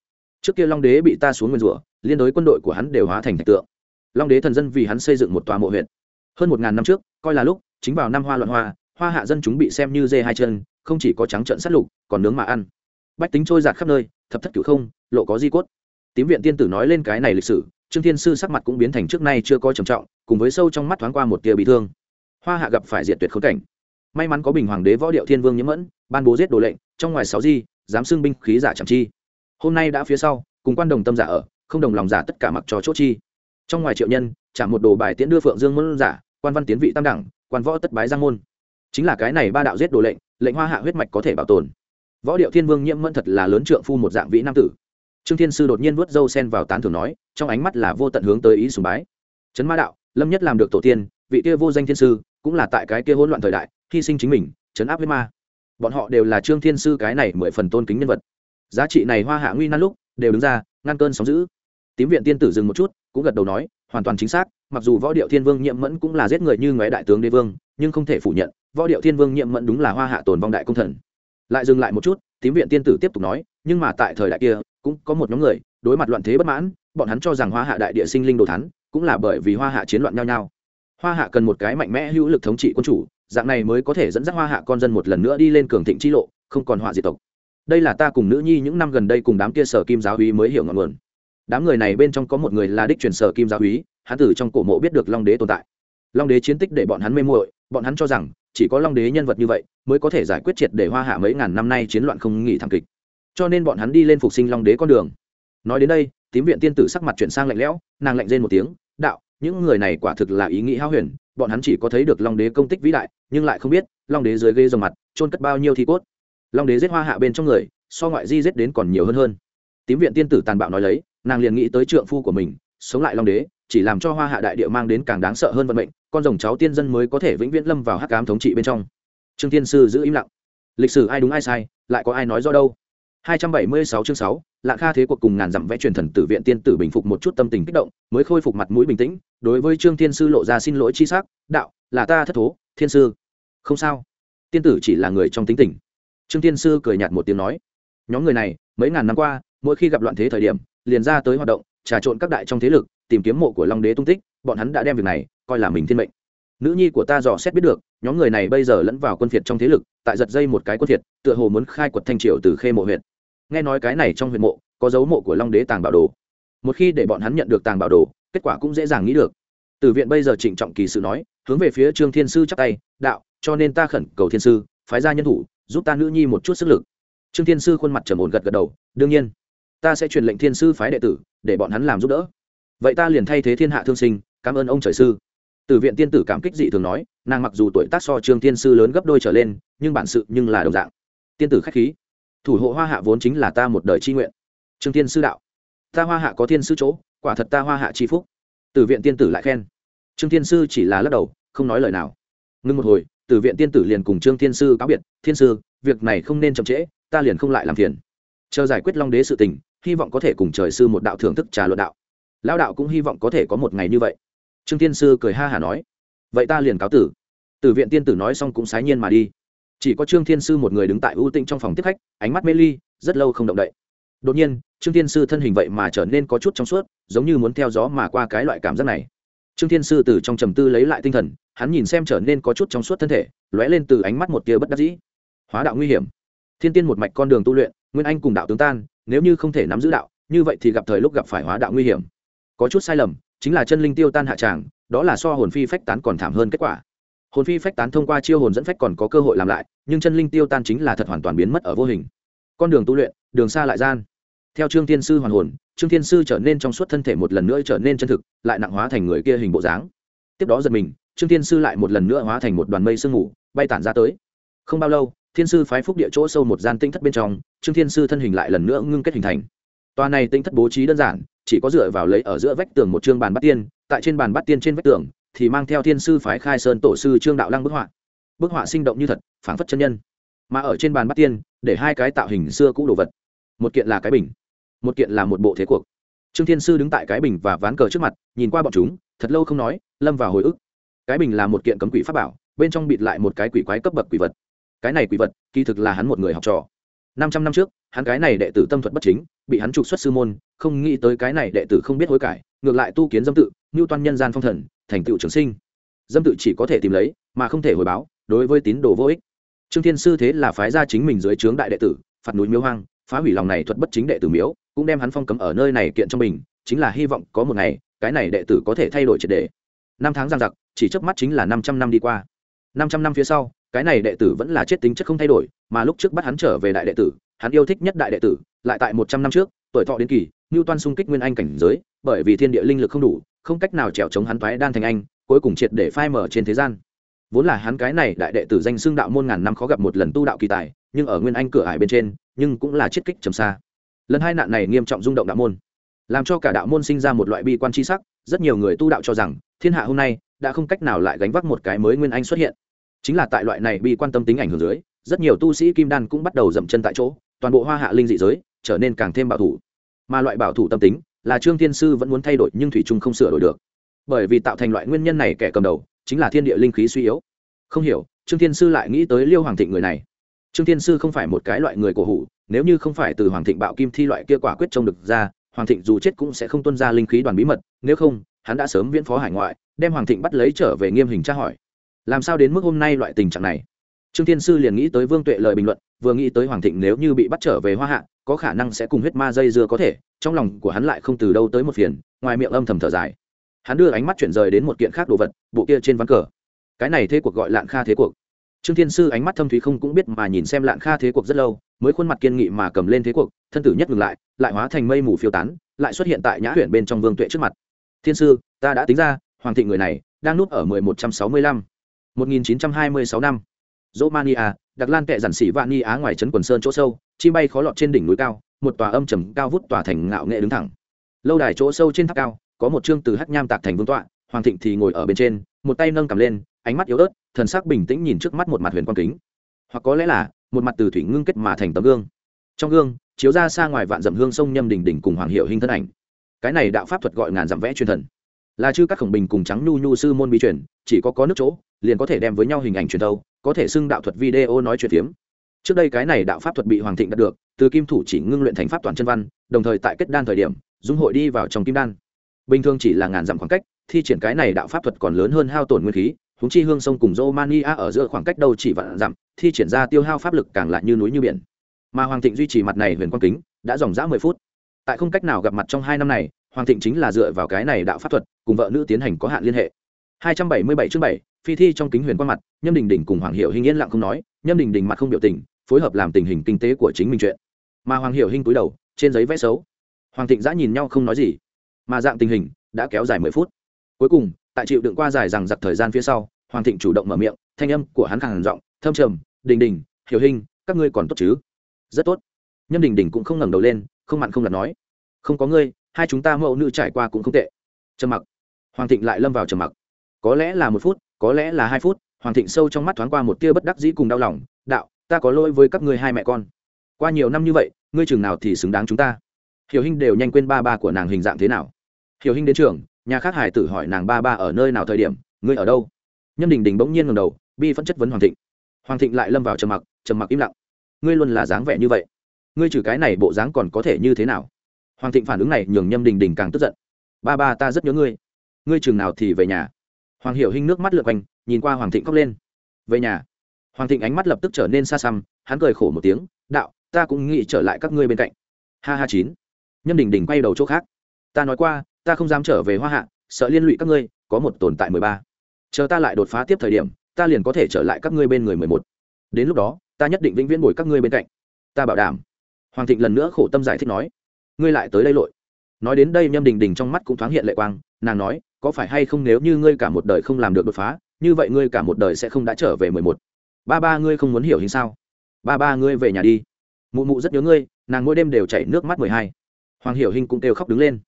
trước kia long đế bị ta xuống nguyên rủa, liên đối quân đội của hắn đều hóa thành thạch tượng. Long đế thần dân vì hắn xây dựng một tòa mộ huyện. Hơn một ngàn năm trước, coi là lúc, chính vào năm hoa loạn hoa hoa hạ dân chúng bị xem như dê hai chân, không chỉ có trắng trợn sát lục, còn nướng mà ăn bách tính trôi giạt khắp nơi, thập thất cửu không, lộ có di cốt. Tím viện tiên tử nói lên cái này lịch sử, trương thiên sư sắc mặt cũng biến thành trước nay chưa coi trầm trọng, cùng với sâu trong mắt thoáng qua một tia bị thương. Hoa hạ gặp phải diệt tuyệt khốn cảnh. May mắn có bình hoàng đế võ điệu thiên vương nhiễm mẫn, ban bố giết đồ lệnh, trong ngoài sáu di, dám xưng binh khí giả chẳng chi. Hôm nay đã phía sau, cùng quan đồng tâm giả ở, không đồng lòng giả tất cả mặc trò chốt chi. Trong ngoài triệu nhân, trả một đồ bài tiễn đưa phượng dương môn giả, quan văn tiến vị tam đẳng, quan võ tất bái giang môn. Chính là cái này ba đạo giết đồ lệnh lệnh hoa hạ huyết mạch có thể bảo tồn võ điệu thiên vương nhiễm mẫn thật là lớn trượng phu một dạng vĩ nam tử. Trương thiên sư đột nhiên vớt dâu sen vào tán thưởng nói, trong ánh mắt là vô tận hướng tới ý sùng bái. Trấn ma đạo, lâm nhất làm được tổ tiên, vị kia vô danh thiên sư, cũng là tại cái kia hỗn loạn thời đại, hy sinh chính mình, trấn áp với ma. Bọn họ đều là trương thiên sư cái này mười phần tôn kính nhân vật. Giá trị này hoa hạ nguy nan lúc, đều đứng ra, ngăn cơn sóng giữ tím viện tiên tử dừng một chút, cũng gật đầu nói, hoàn toàn chính xác, mặc dù võ điệu thiên vương nhiễm mẫn cũng là giết người như ngoé đại tướng đế vương, nhưng không thể phủ nhận, võ điệu thiên vương nhiễm mẫn đúng là hoa hạ tồn vong đại công thần lại dừng lại một chút, tím viện tiên tử tiếp tục nói, nhưng mà tại thời đại kia, cũng có một nhóm người, đối mặt loạn thế bất mãn, bọn hắn cho rằng hoa hạ đại địa sinh linh đồ thắn cũng là bởi vì hoa hạ chiến loạn nhau nhau. Hoa hạ cần một cái mạnh mẽ hữu lực thống trị quân chủ, dạng này mới có thể dẫn dắt hoa hạ con dân một lần nữa đi lên cường thịnh chi lộ, không còn họa diệt tộc. Đây là ta cùng nữ nhi những năm gần đây cùng đám kia sở kim giáo húy mới hiểu ngọn nguồn. Đám người này bên trong có một người là đích truyền sở kim giáo húy hắn tử trong cổ mộ biết được long đế tồn tại. Long đế chiến tích để bọn hắn mê muội, bọn hắn cho rằng chỉ có long đế nhân vật như vậy mới có thể giải quyết triệt để hoa hạ mấy ngàn năm nay chiến loạn không nghỉ thảm kịch. Cho nên bọn hắn đi lên phục sinh long đế con đường. Nói đến đây, tím viện tiên tử sắc mặt chuyển sang lạnh lẽo, nàng lạnh rên một tiếng, đạo, những người này quả thực là ý nghĩ hao huyền, bọn hắn chỉ có thấy được long đế công tích vĩ đại, nhưng lại không biết long đế dưới ghê dòng mặt trôn cất bao nhiêu thi cốt. Long đế giết hoa hạ bên trong người, so ngoại di giết đến còn nhiều hơn hơn. Tím viện tiên tử tàn bạo nói lấy, nàng liền nghĩ tới trượng phu của mình, sống lại long đế chỉ làm cho hoa hạ đại địa mang đến càng đáng sợ hơn vận mệnh con rồng cháu tiên dân mới có thể vĩnh viễn lâm vào hắc cám thống trị bên trong trương tiên sư giữ im lặng lịch sử ai đúng ai sai lại có ai nói do đâu 276 chương 6, Lạ Kha thế cuộc cùng ngàn dặm vẽ truyền thần tử viện tiên tử bình phục một chút tâm tình kích động, mới khôi phục mặt mũi bình tĩnh, đối với Trương Thiên sư lộ ra xin lỗi chi sắc, "Đạo, là ta thất thố, Thiên sư." "Không sao." Tiên tử chỉ là người trong tính tình. Trương Thiên sư cười nhạt một tiếng nói, "Nhóm người này, mấy ngàn năm qua, mỗi khi gặp loạn thế thời điểm, liền ra tới hoạt động, trà trộn các đại trong thế lực, tìm kiếm mộ của Long đế tung tích, bọn hắn đã đem việc này coi là mình thiên mệnh. Nữ nhi của ta dò xét biết được, nhóm người này bây giờ lẫn vào quân phiệt trong thế lực, tại giật dây một cái quân phiệt, tựa hồ muốn khai quật thanh triều từ khê mộ huyện. Nghe nói cái này trong huyện mộ có dấu mộ của long đế tàng bảo đồ. Một khi để bọn hắn nhận được tàng bảo đồ kết quả cũng dễ dàng nghĩ được. Từ viện bây giờ trịnh trọng kỳ sự nói hướng về phía trương thiên sư chắc tay đạo cho nên ta khẩn cầu thiên sư phái ra nhân thủ giúp ta nữ nhi một chút sức lực. Trương thiên sư khuôn mặt trầm ổn gật gật đầu đương nhiên ta sẽ truyền lệnh thiên sư phái đệ tử để bọn hắn làm giúp đỡ vậy ta liền thay thế thiên hạ thương sinh, cảm ơn ông trời sư. Từ viện tiên tử cảm kích dị thường nói, nàng mặc dù tuổi tác so trương thiên sư lớn gấp đôi trở lên, nhưng bản sự nhưng là đồng dạng. Tiên tử khách khí. Thủ hộ hoa hạ vốn chính là ta một đời tri nguyện. Trương tiên sư đạo. Ta hoa hạ có thiên sư chỗ, quả thật ta hoa hạ tri phúc. Từ viện tiên tử lại khen. Trương tiên sư chỉ là lắc đầu, không nói lời nào. Ngưng một hồi, từ viện tiên tử liền cùng trương tiên sư cáo biệt, thiên sư, việc này không nên chậm trễ, ta liền không lại làm phiền. Chờ giải quyết long đế sự tình, hy vọng có thể cùng trời sư một đạo thưởng thức trà luận đạo lão đạo cũng hy vọng có thể có một ngày như vậy. Trương tiên sư cười ha hả nói, vậy ta liền cáo tử. Tử viện tiên tử nói xong cũng sái nhiên mà đi. Chỉ có trương thiên sư một người đứng tại ưu tĩnh trong phòng tiếp khách, ánh mắt mê ly, rất lâu không động đậy. Đột nhiên, trương thiên sư thân hình vậy mà trở nên có chút trong suốt, giống như muốn theo gió mà qua cái loại cảm giác này. Trương thiên sư từ trong trầm tư lấy lại tinh thần, hắn nhìn xem trở nên có chút trong suốt thân thể, lóe lên từ ánh mắt một tia bất đắc dĩ. Hóa đạo nguy hiểm. Thiên tiên một mạch con đường tu luyện, nguyên anh cùng đạo tướng tan, nếu như không thể nắm giữ đạo, như vậy thì gặp thời lúc gặp phải hóa đạo nguy hiểm có chút sai lầm, chính là chân linh tiêu tan hạ tràng, đó là so hồn phi phách tán còn thảm hơn kết quả. Hồn phi phách tán thông qua chiêu hồn dẫn phách còn có cơ hội làm lại, nhưng chân linh tiêu tan chính là thật hoàn toàn biến mất ở vô hình. Con đường tu luyện, đường xa lại gian. Theo trương thiên sư hoàn hồn, trương thiên sư trở nên trong suốt thân thể một lần nữa trở nên chân thực, lại nặng hóa thành người kia hình bộ dáng. Tiếp đó giật mình, trương thiên sư lại một lần nữa hóa thành một đoàn mây sương mù, bay tản ra tới. Không bao lâu, thiên sư phái phúc địa chỗ sâu một gian tinh thất bên trong, trương thiên sư thân hình lại lần nữa ngưng kết hình thành. Tòa này tinh thất bố trí đơn giản chỉ có dựa vào lấy ở giữa vách tường một chương bàn bắt tiên, tại trên bàn bắt tiên trên vách tường, thì mang theo thiên sư phái khai sơn tổ sư trương đạo lăng bức họa. Bức họa sinh động như thật, phảng phất chân nhân. Mà ở trên bàn bắt tiên, để hai cái tạo hình xưa cũ đồ vật. Một kiện là cái bình, một kiện là một bộ thế cuộc. Trương thiên sư đứng tại cái bình và ván cờ trước mặt, nhìn qua bọn chúng, thật lâu không nói, lâm vào hồi ức. Cái bình là một kiện cấm quỷ pháp bảo, bên trong bịt lại một cái quỷ quái cấp bậc quỷ vật. Cái này quỷ vật, kỳ thực là hắn một người học trò. Năm trăm năm trước, hắn cái này đệ tử tâm thuật bất chính, bị hắn trục xuất sư môn không nghĩ tới cái này đệ tử không biết hối cải, ngược lại tu kiến dâm tự ngưu toan nhân gian phong thần, thành tựu trường sinh. Dâm tự chỉ có thể tìm lấy, mà không thể hồi báo, đối với tín đồ vô ích. Trương thiên sư thế là phái ra chính mình dưới trướng đại đệ tử, phạt núi miếu hoang, phá hủy lòng này thuật bất chính đệ tử miếu, cũng đem hắn phong cấm ở nơi này kiện trong mình, chính là hy vọng có một ngày, cái này đệ tử có thể thay đổi triệt đề. Năm tháng giang giặc, chỉ trước mắt chính là năm trăm năm đi qua. Năm trăm năm phía sau, cái này đệ tử vẫn là chết tính chất không thay đổi, mà lúc trước bắt hắn trở về đại đệ tử, hắn yêu thích nhất đại đệ tử, lại tại một trăm năm trước, tuổi thọ đến kỳ ngưu toan xung kích nguyên anh cảnh giới, bởi vì thiên địa linh lực không đủ, không cách nào trèo chống hắn toái đan thành anh, cuối cùng triệt để phai mở trên thế gian. Vốn là hắn cái này đại đệ tử danh xưng đạo môn ngàn năm khó gặp một lần tu đạo kỳ tài, nhưng ở nguyên anh cửa ải bên trên, nhưng cũng là chiết kích trầm xa. Lần hai nạn này nghiêm trọng rung động đạo môn, làm cho cả đạo môn sinh ra một loại bi quan tri sắc, rất nhiều người tu đạo cho rằng, thiên hạ hôm nay đã không cách nào lại gánh vác một cái mới nguyên anh xuất hiện. Chính là tại loại này bi quan tâm tính ảnh hưởng dưới, rất nhiều tu sĩ kim đan cũng bắt đầu dậm chân tại chỗ, toàn bộ hoa hạ linh dị giới trở nên càng thêm bảo thủ mà loại bảo thủ tâm tính là trương thiên sư vẫn muốn thay đổi nhưng thủy trung không sửa đổi được. Bởi vì tạo thành loại nguyên nhân này kẻ cầm đầu chính là thiên địa linh khí suy yếu. Không hiểu, trương thiên sư lại nghĩ tới liêu hoàng thịnh người này. Trương thiên sư không phải một cái loại người cổ hủ, nếu như không phải từ hoàng thịnh bạo kim thi loại kia quả quyết trông được ra, hoàng thịnh dù chết cũng sẽ không tuân ra linh khí đoàn bí mật, nếu không, hắn đã sớm viễn phó hải ngoại, đem hoàng thịnh bắt lấy trở về nghiêm hình tra hỏi. Làm sao đến mức hôm nay loại tình trạng này? Trương thiên sư liền nghĩ tới vương tuệ lời bình luận, vừa nghĩ tới hoàng thịnh nếu như bị bắt trở về hoa hạ, có khả năng sẽ cùng huyết ma dây dưa có thể, trong lòng của hắn lại không từ đâu tới một phiền, ngoài miệng âm thầm thở dài. Hắn đưa ánh mắt chuyển rời đến một kiện khác đồ vật, bộ kia trên ván cờ. Cái này thế cuộc gọi lạn kha thế cuộc. Trương thiên sư ánh mắt thâm thúy không cũng biết mà nhìn xem lạn kha thế cuộc rất lâu, mới khuôn mặt kiên nghị mà cầm lên thế cuộc, thân tử nhất ngừng lại lại hóa thành mây mù phiêu tán, lại xuất hiện tại nhã huyện bên trong vương tuệ trước mặt. Thiên sư, ta đã tính ra, hoàng thị người này đang núp ở mười một trăm sáu mươi lăm, một nghìn chín trăm hai mươi sáu năm romania đặc lan kệ giản sĩ vạn ni á ngoài trấn quần sơn chỗ sâu, chim bay khó lọt trên đỉnh núi cao, một tòa âm trầm cao vút tòa thành ngạo nghệ đứng thẳng. Lâu đài chỗ sâu trên tháp cao, có một chương từ hắc nham tạc thành vương tọa, hoàng thịnh thì ngồi ở bên trên, một tay nâng cầm lên, ánh mắt yếu ớt, thần sắc bình tĩnh nhìn trước mắt một mặt huyền quang kính. Hoặc có lẽ là, một mặt từ thủy ngưng kết mà thành tấm gương. Trong gương, chiếu ra xa ngoài vạn dặm hương sông nhâm đỉnh đỉnh cùng hoàng hiệu hình thân ảnh. Cái này đạo pháp thuật gọi ngàn dặm vẽ truyền thần. Là chư các khổng bình cùng trắng nhu nhu sư môn bi truyền, chỉ có có nước chỗ liền có thể đem với nhau hình ảnh truyền thâu, có thể xưng đạo thuật video nói chuyện phiếm. Trước đây cái này đạo pháp thuật bị hoàng thịnh đạt được, từ kim thủ chỉ ngưng luyện thành pháp toàn chân văn, đồng thời tại kết đan thời điểm, dung hội đi vào trong kim đan. Bình thường chỉ là ngàn dặm khoảng cách, thi triển cái này đạo pháp thuật còn lớn hơn hao tổn nguyên khí húng chi hương sông cùng romania ở giữa khoảng cách đâu chỉ vạn dặm, thi triển ra tiêu hao pháp lực càng lại như núi như biển. Mà hoàng thịnh duy trì mặt này huyền quang kính, đã dòng dã mười phút. Tại không cách nào gặp mặt trong hai năm này, hoàng thịnh chính là dựa vào cái này đạo pháp thuật, cùng vợ nữ tiến hành có hạn liên hệ hai trăm bảy mươi bảy chương bảy, phi thi trong kính huyền qua mặt, nhâm đình đình cùng hoàng hiệu hình yên lặng không nói, nhâm đình đình mặt không biểu tình, phối hợp làm tình hình kinh tế của chính mình chuyện. Mà hoàng hiệu hình cúi đầu, trên giấy vẽ xấu. Hoàng thịnh giã nhìn nhau không nói gì, mà dạng tình hình đã kéo dài mười phút. Cuối cùng, tại chịu đựng qua dài rằng giặc thời gian phía sau, hoàng thịnh chủ động mở miệng, thanh âm của hắn càng giọng, thâm trầm, đình đình, hiểu hình các ngươi còn tốt chứ? Rất tốt. Nhâm đình đình cũng không ngẩng đầu lên, không mặn không lặt nói, không có ngươi, hai chúng ta mẫu nữ trải qua cũng không tệ. Trầm mặc. Hoàng thịnh lại lâm vào trầm mặc có lẽ là một phút, có lẽ là hai phút, hoàng thịnh sâu trong mắt thoáng qua một tia bất đắc dĩ cùng đau lòng. Đạo, ta có lỗi với các ngươi hai mẹ con. Qua nhiều năm như vậy, ngươi chừng nào thì xứng đáng chúng ta? Hiểu hinh đều nhanh quên ba ba của nàng hình dạng thế nào. Hiểu hinh đến trường, nhà khác hải tử hỏi nàng ba ba ở nơi nào thời điểm, ngươi ở đâu? Nhân đình đình bỗng nhiên ngầm đầu, bi phân chất vấn hoàng thịnh. Hoàng thịnh lại lâm vào trầm mặc trầm mặc im lặng. Ngươi luôn là dáng vẻ như vậy. Ngươi trừ cái này bộ dáng còn có thể như thế nào? Hoàng thịnh phản ứng này nhường nhâm đình đình càng tức giận. Ba ba, ta rất nhớ ngươi. Ngươi chừng nào thì về nhà? Hoàng hiểu hinh nước mắt lượt quanh, nhìn qua hoàng thịnh khóc lên. Về nhà, hoàng thịnh ánh mắt lập tức trở nên xa xăm, hắn cười khổ một tiếng, đạo, ta cũng nghĩ trở lại các ngươi bên cạnh. Ha ha chín. Nhâm đình đình quay đầu chỗ khác. Ta nói qua, ta không dám trở về hoa hạ, sợ liên lụy các ngươi, có một tồn tại mười ba. Chờ ta lại đột phá tiếp thời điểm, ta liền có thể trở lại các ngươi bên người mười một. Đến lúc đó, ta nhất định vĩnh viễn bồi các ngươi bên cạnh. Ta bảo đảm. Hoàng thịnh lần nữa khổ tâm giải thích nói. Ngươi lại tới đây lội. Nói đến đây, nhâm đình đình trong mắt cũng thoáng hiện lệ quang, nàng nói có phải hay không nếu như ngươi cả một đời không làm được đột phá, như vậy ngươi cả một đời sẽ không đã trở về mười một. Ba ba ngươi không muốn hiểu hình sao? Ba ba ngươi về nhà đi. Mụ mụ rất nhớ ngươi, nàng mỗi đêm đều chảy nước mắt mười hai. Hoàng hiểu hình cũng kêu khóc đứng lên.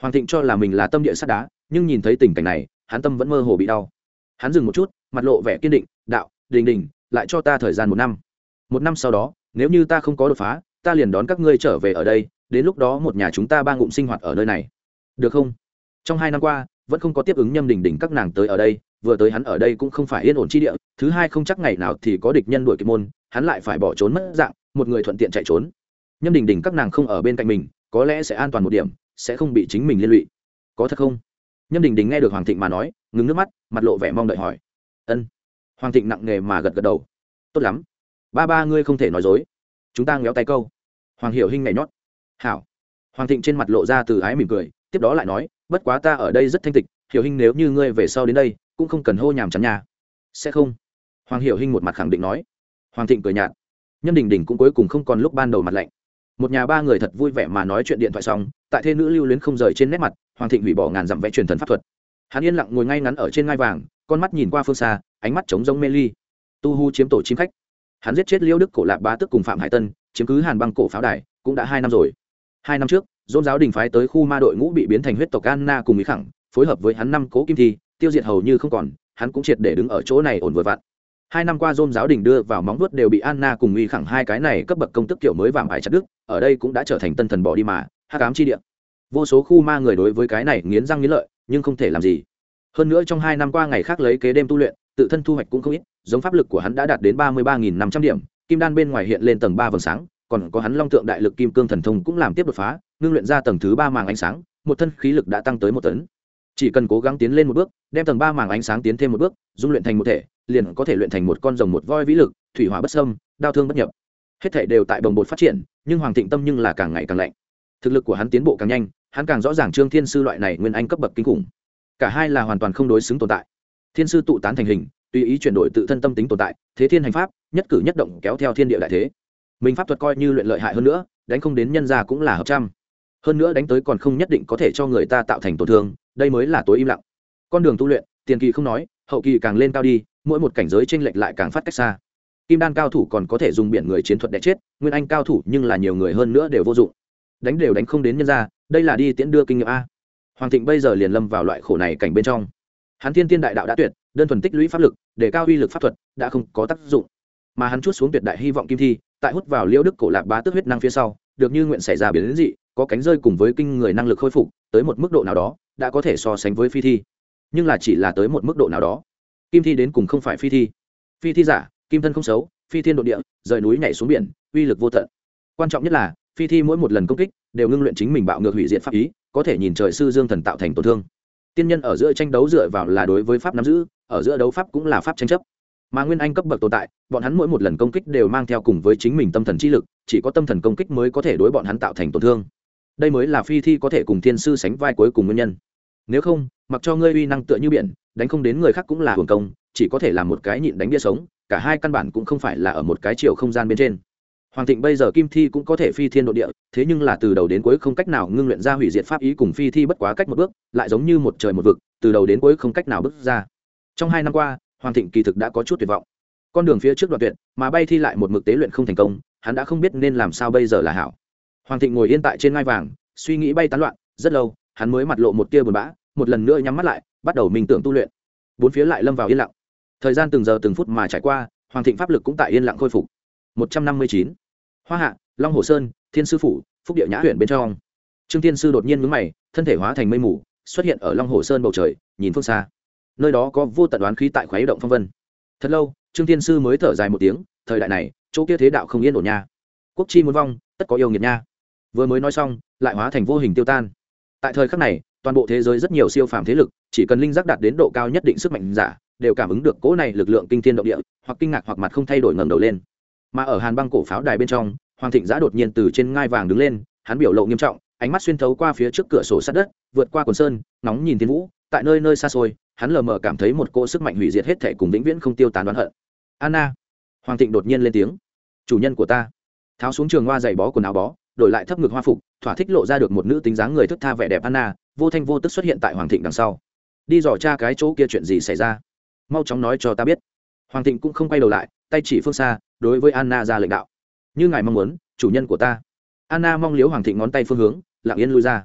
Hoàng thịnh cho là mình là tâm địa sắt đá, nhưng nhìn thấy tình cảnh này, hắn tâm vẫn mơ hồ bị đau. Hắn dừng một chút, mặt lộ vẻ kiên định, đạo, đình đình, lại cho ta thời gian một năm. Một năm sau đó, nếu như ta không có đột phá, ta liền đón các ngươi trở về ở đây, đến lúc đó một nhà chúng ta ba ngụm sinh hoạt ở nơi này. Được không? Trong hai năm qua vẫn không có tiếp ứng nhâm đình đình các nàng tới ở đây, vừa tới hắn ở đây cũng không phải yên ổn chi địa, thứ hai không chắc ngày nào thì có địch nhân đuổi kịp môn, hắn lại phải bỏ trốn mất dạng, một người thuận tiện chạy trốn. Nhâm đình đình các nàng không ở bên cạnh mình, có lẽ sẽ an toàn một điểm, sẽ không bị chính mình liên lụy. Có thật không? Nhâm đình đình nghe được hoàng thịnh mà nói, ngừng nước mắt, mặt lộ vẻ mong đợi hỏi. Ân. Hoàng thịnh nặng nề mà gật gật đầu. Tốt lắm. Ba ba ngươi không thể nói dối. Chúng ta ngéo tay câu. Hoàng hiểu hinh nhảy nhót. Hảo. Hoàng thịnh trên mặt lộ ra từ ái mỉm cười, tiếp đó lại nói bất quá ta ở đây rất thanh tịch, hiểu hinh nếu như ngươi về sau đến đây, cũng không cần hô nhàm chắn nhà sẽ không. Hoàng hiểu hinh một mặt khẳng định nói. Hoàng thịnh cười nhạt. Nhân đình đình cũng cuối cùng không còn lúc ban đầu mặt lạnh. Một nhà ba người thật vui vẻ mà nói chuyện điện thoại xong, tại thê nữ lưu luyến không rời trên nét mặt, hoàng thịnh hủy bỏ ngàn dặm vẽ truyền thần pháp thuật. Hắn yên lặng ngồi ngay ngắn ở trên ngai vàng, con mắt nhìn qua phương xa, ánh mắt trống rông mê ly. Tu hu chiếm tổ chim khách. Hắn giết chết liêu đức cổ lạc bá tức cùng phạm hải tân, chiếm cứ hàn băng cổ pháo đài, cũng đã hai năm rồi hai năm trước, dôn giáo đình phái tới khu ma đội ngũ bị biến thành huyết tộc anna cùng ý khẳng, phối hợp với hắn năm cố kim thi, tiêu diệt hầu như không còn, hắn cũng triệt để đứng ở chỗ này ổn vừa vặn. Hai năm qua dôn giáo đình đưa vào móng vuốt đều bị anna cùng uy khẳng hai cái này cấp bậc công tức kiểu mới vàng ải chặt đức ở đây cũng đã trở thành tân thần bỏ đi mà hát cám chi địa. Vô số khu ma người đối với cái này nghiến răng nghiến lợi, nhưng không thể làm gì. Hơn nữa trong hai năm qua ngày khác lấy kế đêm tu luyện, tự thân thu hoạch cũng không ít, giống pháp lực của hắn đã đạt đến ba mươi ba nghìn năm trăm điểm, kim đan bên ngoài hiện lên tầng ba vầng sáng còn có hắn long tượng đại lực kim cương thần thông cũng làm tiếp đột phá, ngưng luyện ra tầng thứ ba màng ánh sáng, một thân khí lực đã tăng tới một tấn. Chỉ cần cố gắng tiến lên một bước, đem tầng ba màng ánh sáng tiến thêm một bước, dung luyện thành một thể, liền có thể luyện thành một con rồng một voi vĩ lực, thủy hỏa bất sâm đau thương bất nhập. Hết thể đều tại bồng bột phát triển, nhưng hoàng thịnh tâm nhưng là càng ngày càng lạnh. Thực lực của hắn tiến bộ càng nhanh, hắn càng rõ ràng trương thiên sư loại này nguyên anh cấp bậc kinh khủng. Cả hai là hoàn toàn không đối xứng tồn tại. Thiên sư tụ tán thành hình, tùy ý chuyển đổi tự thân tâm tính tồn tại, thế thiên hành pháp, nhất cử nhất động kéo theo thiên địa đại thế mình pháp thuật coi như luyện lợi hại hơn nữa, đánh không đến nhân gia cũng là hợp trăm. Hơn nữa đánh tới còn không nhất định có thể cho người ta tạo thành tổn thương, đây mới là tối im lặng. Con đường tu luyện, tiền kỳ không nói, hậu kỳ càng lên cao đi, mỗi một cảnh giới tranh lệch lại càng phát cách xa. Kim đan cao thủ còn có thể dùng biển người chiến thuật đẻ chết, nguyên anh cao thủ nhưng là nhiều người hơn nữa đều vô dụng. Đánh đều đánh không đến nhân ra đây là đi tiễn đưa kinh nghiệm a. Hoàng thịnh bây giờ liền lâm vào loại khổ này cảnh bên trong. Hắn thiên tiên đại đạo đã tuyệt, đơn thuần tích lũy pháp lực, để cao uy lực pháp thuật, đã không có tác dụng. Mà hắn chút xuống tuyệt đại hy vọng kim thi tại hút vào liễu đức cổ lạc bá tức huyết năng phía sau, được như nguyện xảy ra biến dị, có cánh rơi cùng với kinh người năng lực khôi phục, tới một mức độ nào đó, đã có thể so sánh với phi thi. Nhưng là chỉ là tới một mức độ nào đó. Kim thi đến cùng không phải phi thi. Phi thi giả, kim thân không xấu, phi thiên độ địa, rời núi nhảy xuống biển, uy lực vô tận. Quan trọng nhất là, phi thi mỗi một lần công kích, đều ngưng luyện chính mình bạo ngược hủy diệt pháp ý, có thể nhìn trời sư dương thần tạo thành tổn thương. Tiên nhân ở giữa tranh đấu dựa vào là đối với pháp nắm giữ, ở giữa đấu pháp cũng là pháp tranh chấp mà nguyên anh cấp bậc tồn tại, bọn hắn mỗi một lần công kích đều mang theo cùng với chính mình tâm thần chi lực, chỉ có tâm thần công kích mới có thể đối bọn hắn tạo thành tổn thương. Đây mới là phi thi có thể cùng thiên sư sánh vai cuối cùng nguyên nhân. Nếu không, mặc cho ngươi uy năng tựa như biển, đánh không đến người khác cũng là hưởng công, chỉ có thể là một cái nhịn đánh bia sống, cả hai căn bản cũng không phải là ở một cái chiều không gian bên trên. Hoàng thịnh bây giờ kim thi cũng có thể phi thiên độ địa, thế nhưng là từ đầu đến cuối không cách nào ngưng luyện ra hủy diệt pháp ý cùng phi thi bất quá cách một bước, lại giống như một trời một vực, từ đầu đến cuối không cách nào bước ra. Trong hai năm qua hoàng thịnh kỳ thực đã có chút tuyệt vọng. Con đường phía trước đoạn tuyệt, mà bay thi lại một mực tế luyện không thành công, hắn đã không biết nên làm sao bây giờ là hảo. Hoàng thịnh ngồi yên tại trên ngai vàng, suy nghĩ bay tán loạn, rất lâu, hắn mới mặt lộ một tia buồn bã, một lần nữa nhắm mắt lại, bắt đầu mình tưởng tu luyện. Bốn phía lại lâm vào yên lặng. Thời gian từng giờ từng phút mà trải qua, hoàng thịnh pháp lực cũng tại yên lặng khôi phục. Một trăm năm mươi chín. Hoa hạ, long hồ sơn, thiên sư phủ, phúc điệu nhã huyện bên trong. Trương thiên sư đột nhiên mướn mày, thân thể hóa thành mây mù, xuất hiện ở long hồ sơn bầu trời, nhìn phương xa nơi đó có vô tận đoán khí tại khuấy động phong vân. Thật lâu, trương thiên sư mới thở dài một tiếng, thời đại này, chỗ kia thế đạo không yên ổn nha. Quốc chi muốn vong, tất có yêu nghiệt nha. Vừa mới nói xong, lại hóa thành vô hình tiêu tan. Tại thời khắc này, toàn bộ thế giới rất nhiều siêu phàm thế lực, chỉ cần linh giác đạt đến độ cao nhất định sức mạnh giả, đều cảm ứng được cỗ này lực lượng kinh thiên động địa, hoặc kinh ngạc hoặc mặt không thay đổi ngẩng đầu lên. Mà ở hàn băng cổ pháo đài bên trong, hoàng thịnh giã đột nhiên từ trên ngai vàng đứng lên, hắn biểu lộ nghiêm trọng, ánh mắt xuyên thấu qua phía trước cửa sổ sát đất, vượt qua quần sơn nóng nhìn thiên vũ, tại nơi nơi xa xôi hắn lờ mờ cảm thấy một cỗ sức mạnh hủy diệt hết thể cùng vĩnh viễn không tiêu tán đoán hận. Anna, hoàng thịnh đột nhiên lên tiếng. Chủ nhân của ta. Tháo xuống trường hoa giày bó quần áo bó, đổi lại thấp ngực hoa phục, thỏa thích lộ ra được một nữ tính dáng người thức tha vẻ đẹp anna, vô thanh vô tức xuất hiện tại hoàng thịnh đằng sau. Đi dò cha cái chỗ kia chuyện gì xảy ra. Mau chóng nói cho ta biết. Hoàng thịnh cũng không quay đầu lại, tay chỉ phương xa, đối với anna ra lệnh đạo. Như ngài mong muốn, chủ nhân của ta. Anna mong liếu hoàng thịnh ngón tay phương hướng, lặng yên lui ra.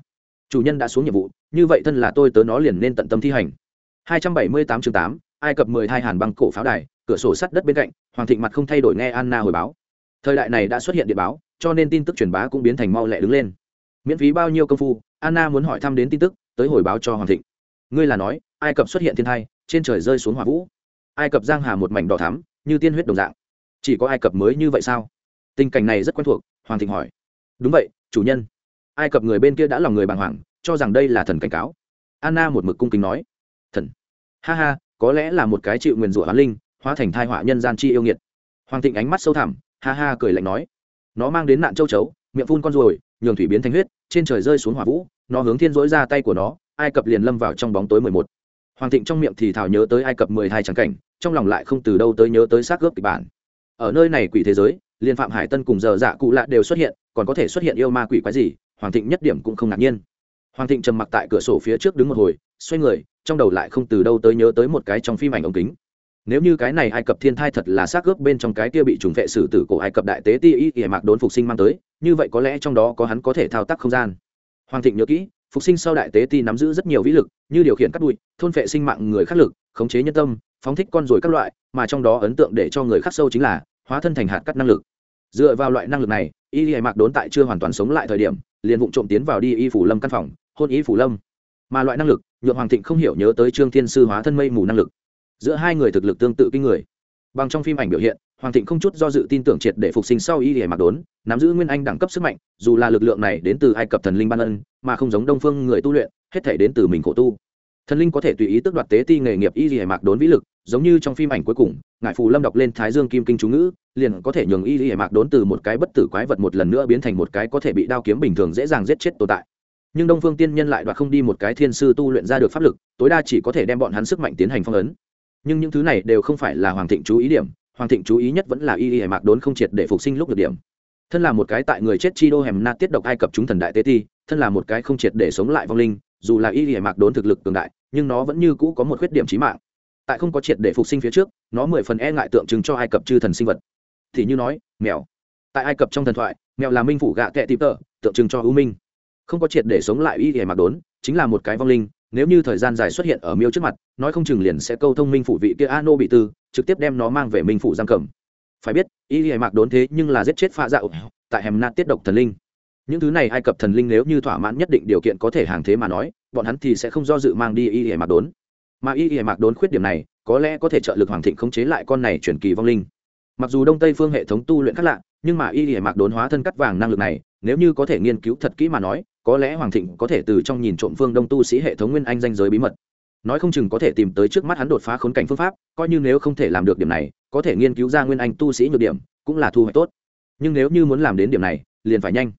Chủ nhân đã xuống nhiệm vụ, như vậy thân là tôi tớ nó liền nên tận tâm thi hành. 278 chương 8, ai cập 10 thai hàn băng cổ pháo đài cửa sổ sắt đất bên cạnh hoàng thịnh mặt không thay đổi nghe anna hồi báo. Thời đại này đã xuất hiện điện báo cho nên tin tức truyền bá cũng biến thành mau lẹ đứng lên. Miễn phí bao nhiêu công phu anna muốn hỏi thăm đến tin tức tới hồi báo cho hoàng thịnh. Ngươi là nói ai cập xuất hiện thiên tai, trên trời rơi xuống hỏa vũ. Ai cập giang hà một mảnh đỏ thắm như tiên huyết đồng dạng. Chỉ có ai cập mới như vậy sao? Tình cảnh này rất quen thuộc hoàng thịnh hỏi. Đúng vậy chủ nhân. Ai cập người bên kia đã lòng người bàng hoàng cho rằng đây là thần cảnh cáo. Anna một mực cung kính nói ha ha, có lẽ là một cái chịu nguyền rủa hoán linh, hóa thành thai họa nhân gian chi yêu nghiệt. Hoàng thịnh ánh mắt sâu thẳm, ha ha cười lạnh nói. Nó mang đến nạn châu chấu, miệng phun con ruồi, nhường thủy biến thành huyết, trên trời rơi xuống hỏa vũ, nó hướng thiên dỗi ra tay của nó, ai cập liền lâm vào trong bóng tối mười một. Hoàng thịnh trong miệng thì thảo nhớ tới ai cập mười hai trắng cảnh, trong lòng lại không từ đâu tới nhớ tới xác gớp kịch bản. Ở nơi này quỷ thế giới, liên phạm hải tân cùng giờ dạ cụ lạ đều xuất hiện, còn có thể xuất hiện yêu ma quỷ quái gì, hoàng thịnh nhất điểm cũng không ngạc nhiên. Hoàng thịnh trầm mặc tại cửa sổ phía trước đứng một hồi xoay người, trong đầu lại không từ đâu tới nhớ tới một cái trong phim ảnh ống kính. Nếu như cái này ai cập thiên thai thật là xác ướp bên trong cái kia bị trùng vệ sử tử cổ ai cập đại tế ti y ỉa mạc đốn phục sinh mang tới, như vậy có lẽ trong đó có hắn có thể thao tác không gian. Hoàng thịnh nhớ kỹ, phục sinh sau đại tế ti nắm giữ rất nhiều vĩ lực, như điều khiển cắt bụi, thôn vệ sinh mạng người khắc lực, khống chế nhân tâm, phóng thích con rồi các loại, mà trong đó ấn tượng để cho người khắc sâu chính là hóa thân thành hạt cắt năng lực. Dựa vào loại năng lực này, y ỉa mạc đốn tại chưa hoàn toàn sống lại thời điểm, liền vụ trộm tiến vào đi y phủ lâm căn phòng, hôn y phủ lâm. Mà loại năng lực nhượng hoàng thịnh không hiểu nhớ tới trương thiên sư hóa thân mây mù năng lực. Giữa hai người thực lực tương tự kinh người. Bằng trong phim ảnh biểu hiện, hoàng thịnh không chút do dự tin tưởng triệt để phục sinh sau y y Mặc đốn, nắm giữ nguyên anh đẳng cấp sức mạnh, dù là lực lượng này đến từ ai cập thần linh ban ân, mà không giống đông phương người tu luyện, hết thể đến từ mình khổ tu. Thần linh có thể tùy ý tước đoạt tế ti nghề nghiệp y y Mặc đốn vĩ lực, giống như trong phim ảnh cuối cùng ngại phù lâm đọc lên thái dương kim kinh chú ngữ, liền có thể nhường y y Mặc đốn từ một cái bất tử quái vật một lần nữa biến thành một cái có thể bị đao kiếm bình thường dễ dàng giết chết tồn tại nhưng đông phương tiên nhân lại đoạt không đi một cái thiên sư tu luyện ra được pháp lực, tối đa chỉ có thể đem bọn hắn sức mạnh tiến hành phong ấn. Nhưng những thứ này đều không phải là hoàng thịnh chú ý điểm, hoàng thịnh chú ý nhất vẫn là y y hải mạc đốn không triệt để phục sinh lúc được điểm. Thân là một cái tại người chết chi đô hèm na tiết độc ai cập chúng thần đại tế ti, thân là một cái không triệt để sống lại vong linh, dù là y y hải mạc đốn thực lực cường đại, nhưng nó vẫn như cũ có một khuyết điểm trí mạng. Tại không có triệt để phục sinh phía trước, nó mười phần e ngại tượng trưng cho ai cập chư thần sinh vật. Thì như nói, mèo. Tại ai cập trong thần thoại, mèo là minh phủ gạ kệ tịp tợ tượng trưng cho ưu minh không có triệt để sống lại y y mặc đốn, chính là một cái vong linh, nếu như thời gian dài xuất hiện ở miêu trước mặt, nói không chừng liền sẽ câu thông minh phủ vị kia a nô bị tư, trực tiếp đem nó mang về minh phủ giam cầm. Phải biết, y hề mặc đốn thế nhưng là giết chết pha dạo tại hèm nát tiết độc thần linh. Những thứ này ai cập thần linh nếu như thỏa mãn nhất định điều kiện có thể hàng thế mà nói, bọn hắn thì sẽ không do dự mang đi y hề mặc đốn. Mà y hề mặc đốn khuyết điểm này, có lẽ có thể trợ lực hoàng thịnh khống chế lại con này chuyển kỳ vong linh. Mặc dù đông tây phương hệ thống tu luyện khác lạ, nhưng mà y hề mặc đốn hóa thân cắt vàng năng lực này, nếu như có thể nghiên cứu thật kỹ mà nói có lẽ hoàng thịnh có thể từ trong nhìn trộm phương đông tu sĩ hệ thống nguyên anh danh giới bí mật. Nói không chừng có thể tìm tới trước mắt hắn đột phá khốn cảnh phương pháp, coi như nếu không thể làm được điểm này, có thể nghiên cứu ra nguyên anh tu sĩ nhược điểm, cũng là thu hoạch tốt. Nhưng nếu như muốn làm đến điểm này, liền phải nhanh.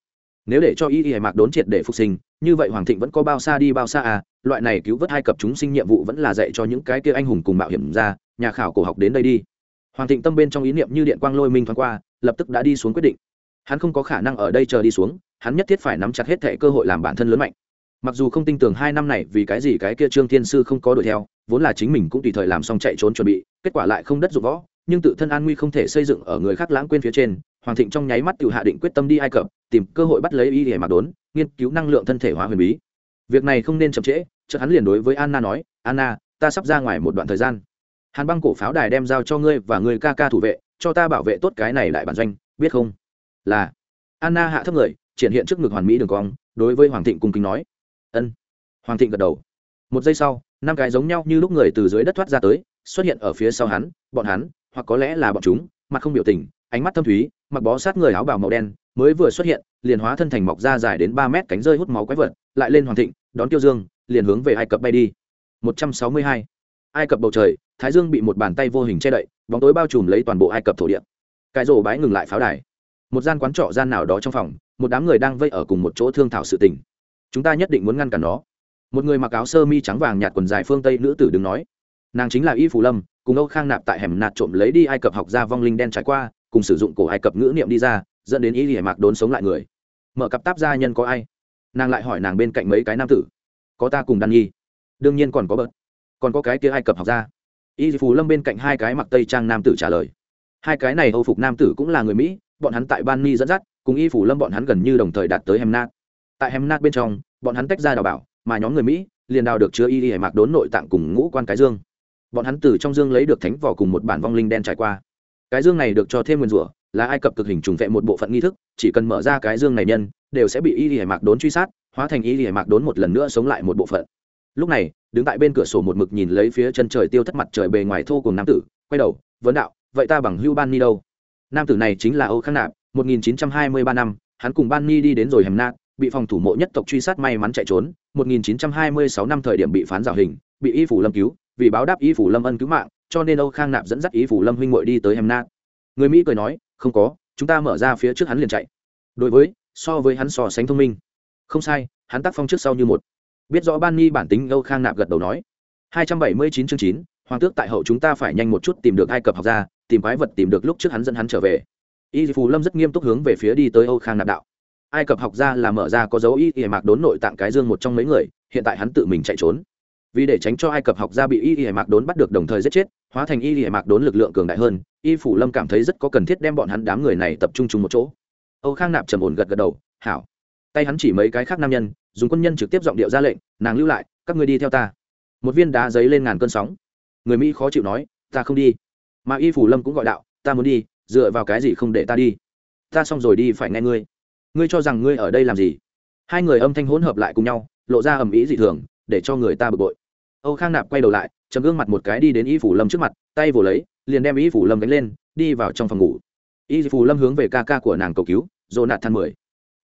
Nếu để cho y y mạc đốn triệt để phục sinh, như vậy hoàng thịnh vẫn có bao xa đi bao xa à loại này cứu vớt hai cặp chúng sinh nhiệm vụ vẫn là dạy cho những cái kia anh hùng cùng mạo hiểm ra, nhà khảo cổ học đến đây đi. Hoàng thịnh tâm bên trong ý niệm như điện quang lôi minh thoáng qua, lập tức đã đi xuống quyết định. Hắn không có khả năng ở đây chờ đi xuống hắn nhất thiết phải nắm chặt hết thệ cơ hội làm bản thân lớn mạnh. Mặc dù không tin tưởng hai năm này vì cái gì cái kia trương thiên sư không có đuổi theo, vốn là chính mình cũng tùy thời làm xong chạy trốn chuẩn bị, kết quả lại không đất dụng võ, nhưng tự thân an nguy không thể xây dựng ở người khác lãng quên phía trên, hoàng thịnh trong nháy mắt tự hạ định quyết tâm đi ai cập, tìm cơ hội bắt lấy y để mặc đốn, nghiên cứu năng lượng thân thể hóa huyền bí. Việc này không nên chậm trễ, chợt hắn liền đối với anna nói, anna, ta sắp ra ngoài một đoạn thời gian. Hàn băng cổ pháo đài đem giao cho ngươi và người ca ca thủ vệ, cho ta bảo vệ tốt cái này lại bản doanh, biết không? Là. Anna hạ thấp người triển hiện trước ngực hoàn mỹ đường cong, đối với hoàng thịnh cung kính nói. Ân. Hoàng thịnh gật đầu. Một giây sau, năm cái giống nhau như lúc người từ dưới đất thoát ra tới, xuất hiện ở phía sau hắn, bọn hắn, hoặc có lẽ là bọn chúng, mặt không biểu tình, ánh mắt thâm thúy, mặc bó sát người áo bào màu đen, mới vừa xuất hiện, liền hóa thân thành mọc ra dài đến ba mét cánh rơi hút máu quái vật, lại lên hoàng thịnh, đón tiêu dương, liền hướng về ai cập bay đi. Một trăm sáu mươi hai. Ai cập bầu trời, thái dương bị một bàn tay vô hình che đậy, bóng tối bao trùm lấy toàn bộ ai cập thổ địa. Cái rổ bái ngừng lại pháo đài. Một gian quán trọ gian nào đó trong phòng một đám người đang vây ở cùng một chỗ thương thảo sự tình. Chúng ta nhất định muốn ngăn cản nó. Một người mặc áo sơ mi trắng vàng nhạt quần dài phương tây nữ tử đứng nói. Nàng chính là y Phù lâm, cùng âu khang nạp tại hẻm nạt trộm lấy đi ai cập học ra vong linh đen trải qua, cùng sử dụng cổ ai cập ngữ niệm đi ra, dẫn đến y lìa mạc đốn sống lại người. Mở cặp táp gia nhân có ai? Nàng lại hỏi nàng bên cạnh mấy cái nam tử. Có ta cùng đan nhi. Đương nhiên còn có bớt. Còn có cái kia ai cập học ra y phù lâm bên cạnh hai cái mặc tây trang nam tử trả lời. Hai cái này âu phục nam tử cũng là người mỹ, bọn hắn tại ban ni dẫn dắt cùng y phủ lâm bọn hắn gần như đồng thời đạt tới hem nát tại hem nát bên trong, bọn hắn tách ra đào bảo, mà nhóm người mỹ liền đào được chứa y y mạc đốn nội tạng cùng ngũ quan cái dương. Bọn hắn từ trong dương lấy được thánh vỏ cùng một bản vong linh đen trải qua. Cái dương này được cho thêm nguyên rủa, là ai cập cực hình trùng vệ một bộ phận nghi thức, chỉ cần mở ra cái dương này nhân, đều sẽ bị y y mạc đốn truy sát, hóa thành y y mạc đốn một lần nữa sống lại một bộ phận. Lúc này, đứng tại bên cửa sổ một mực nhìn lấy phía chân trời tiêu thất mặt trời bề ngoài thô cùng nam tử, quay đầu, vấn đạo, vậy ta bằng hưu ban ni đâu? Nam tử này chính là âu khắc nạp 1923 năm hắn cùng ban ni đi đến rồi hẻm nát bị phòng thủ mộ nhất tộc truy sát may mắn chạy trốn. 1926 năm thời điểm bị phán giảo hình bị y phủ lâm cứu vì báo đáp y phủ lâm ân cứu mạng cho nên âu khang nạp dẫn dắt y phủ lâm huynh muội đi tới hẻm nát. Người mỹ cười nói không có chúng ta mở ra phía trước hắn liền chạy. Đối với so với hắn so sánh thông minh. Không sai hắn tác phong trước sau như một. Biết rõ ban ni bản tính âu khang nạp gật đầu nói. 279 chương 9, hoàng tước tại hậu chúng ta phải nhanh một chút tìm được ai cập học ra tìm quái vật tìm được lúc trước hắn dẫn hắn trở về y phù lâm rất nghiêm túc hướng về phía đi tới âu khang nạp đạo. Ai cập học ra là mở ra có dấu y y mạc đốn nội tạng cái dương một trong mấy người, hiện tại hắn tự mình chạy trốn. Vì để tránh cho ai cập học ra bị y y mạc đốn bắt được đồng thời giết chết, hóa thành y y mạc đốn lực lượng cường đại hơn, y phủ lâm cảm thấy rất có cần thiết đem bọn hắn đám người này tập trung chung một chỗ. Âu khang nạp trầm ổn gật gật đầu, hảo. Tay hắn chỉ mấy cái khác nam nhân, dùng quân nhân trực tiếp giọng điệu ra lệnh, nàng lưu lại, các người đi theo ta. Một viên đá giấy lên ngàn cơn sóng. Người mỹ khó chịu nói, ta không đi. Mà y phủ lâm cũng gọi đạo, ta muốn đi dựa vào cái gì không để ta đi? Ta xong rồi đi phải nghe ngươi. Ngươi cho rằng ngươi ở đây làm gì? Hai người âm thanh hỗn hợp lại cùng nhau, lộ ra ầm ĩ dị thường, để cho người ta bực bội. Âu khang nạp quay đầu lại, chấm gương mặt một cái đi đến y phủ lâm trước mặt, tay vồ lấy, liền đem y phủ lâm đánh lên, đi vào trong phòng ngủ. Y phủ lâm hướng về ca ca của nàng cầu cứu dồ nạt than mười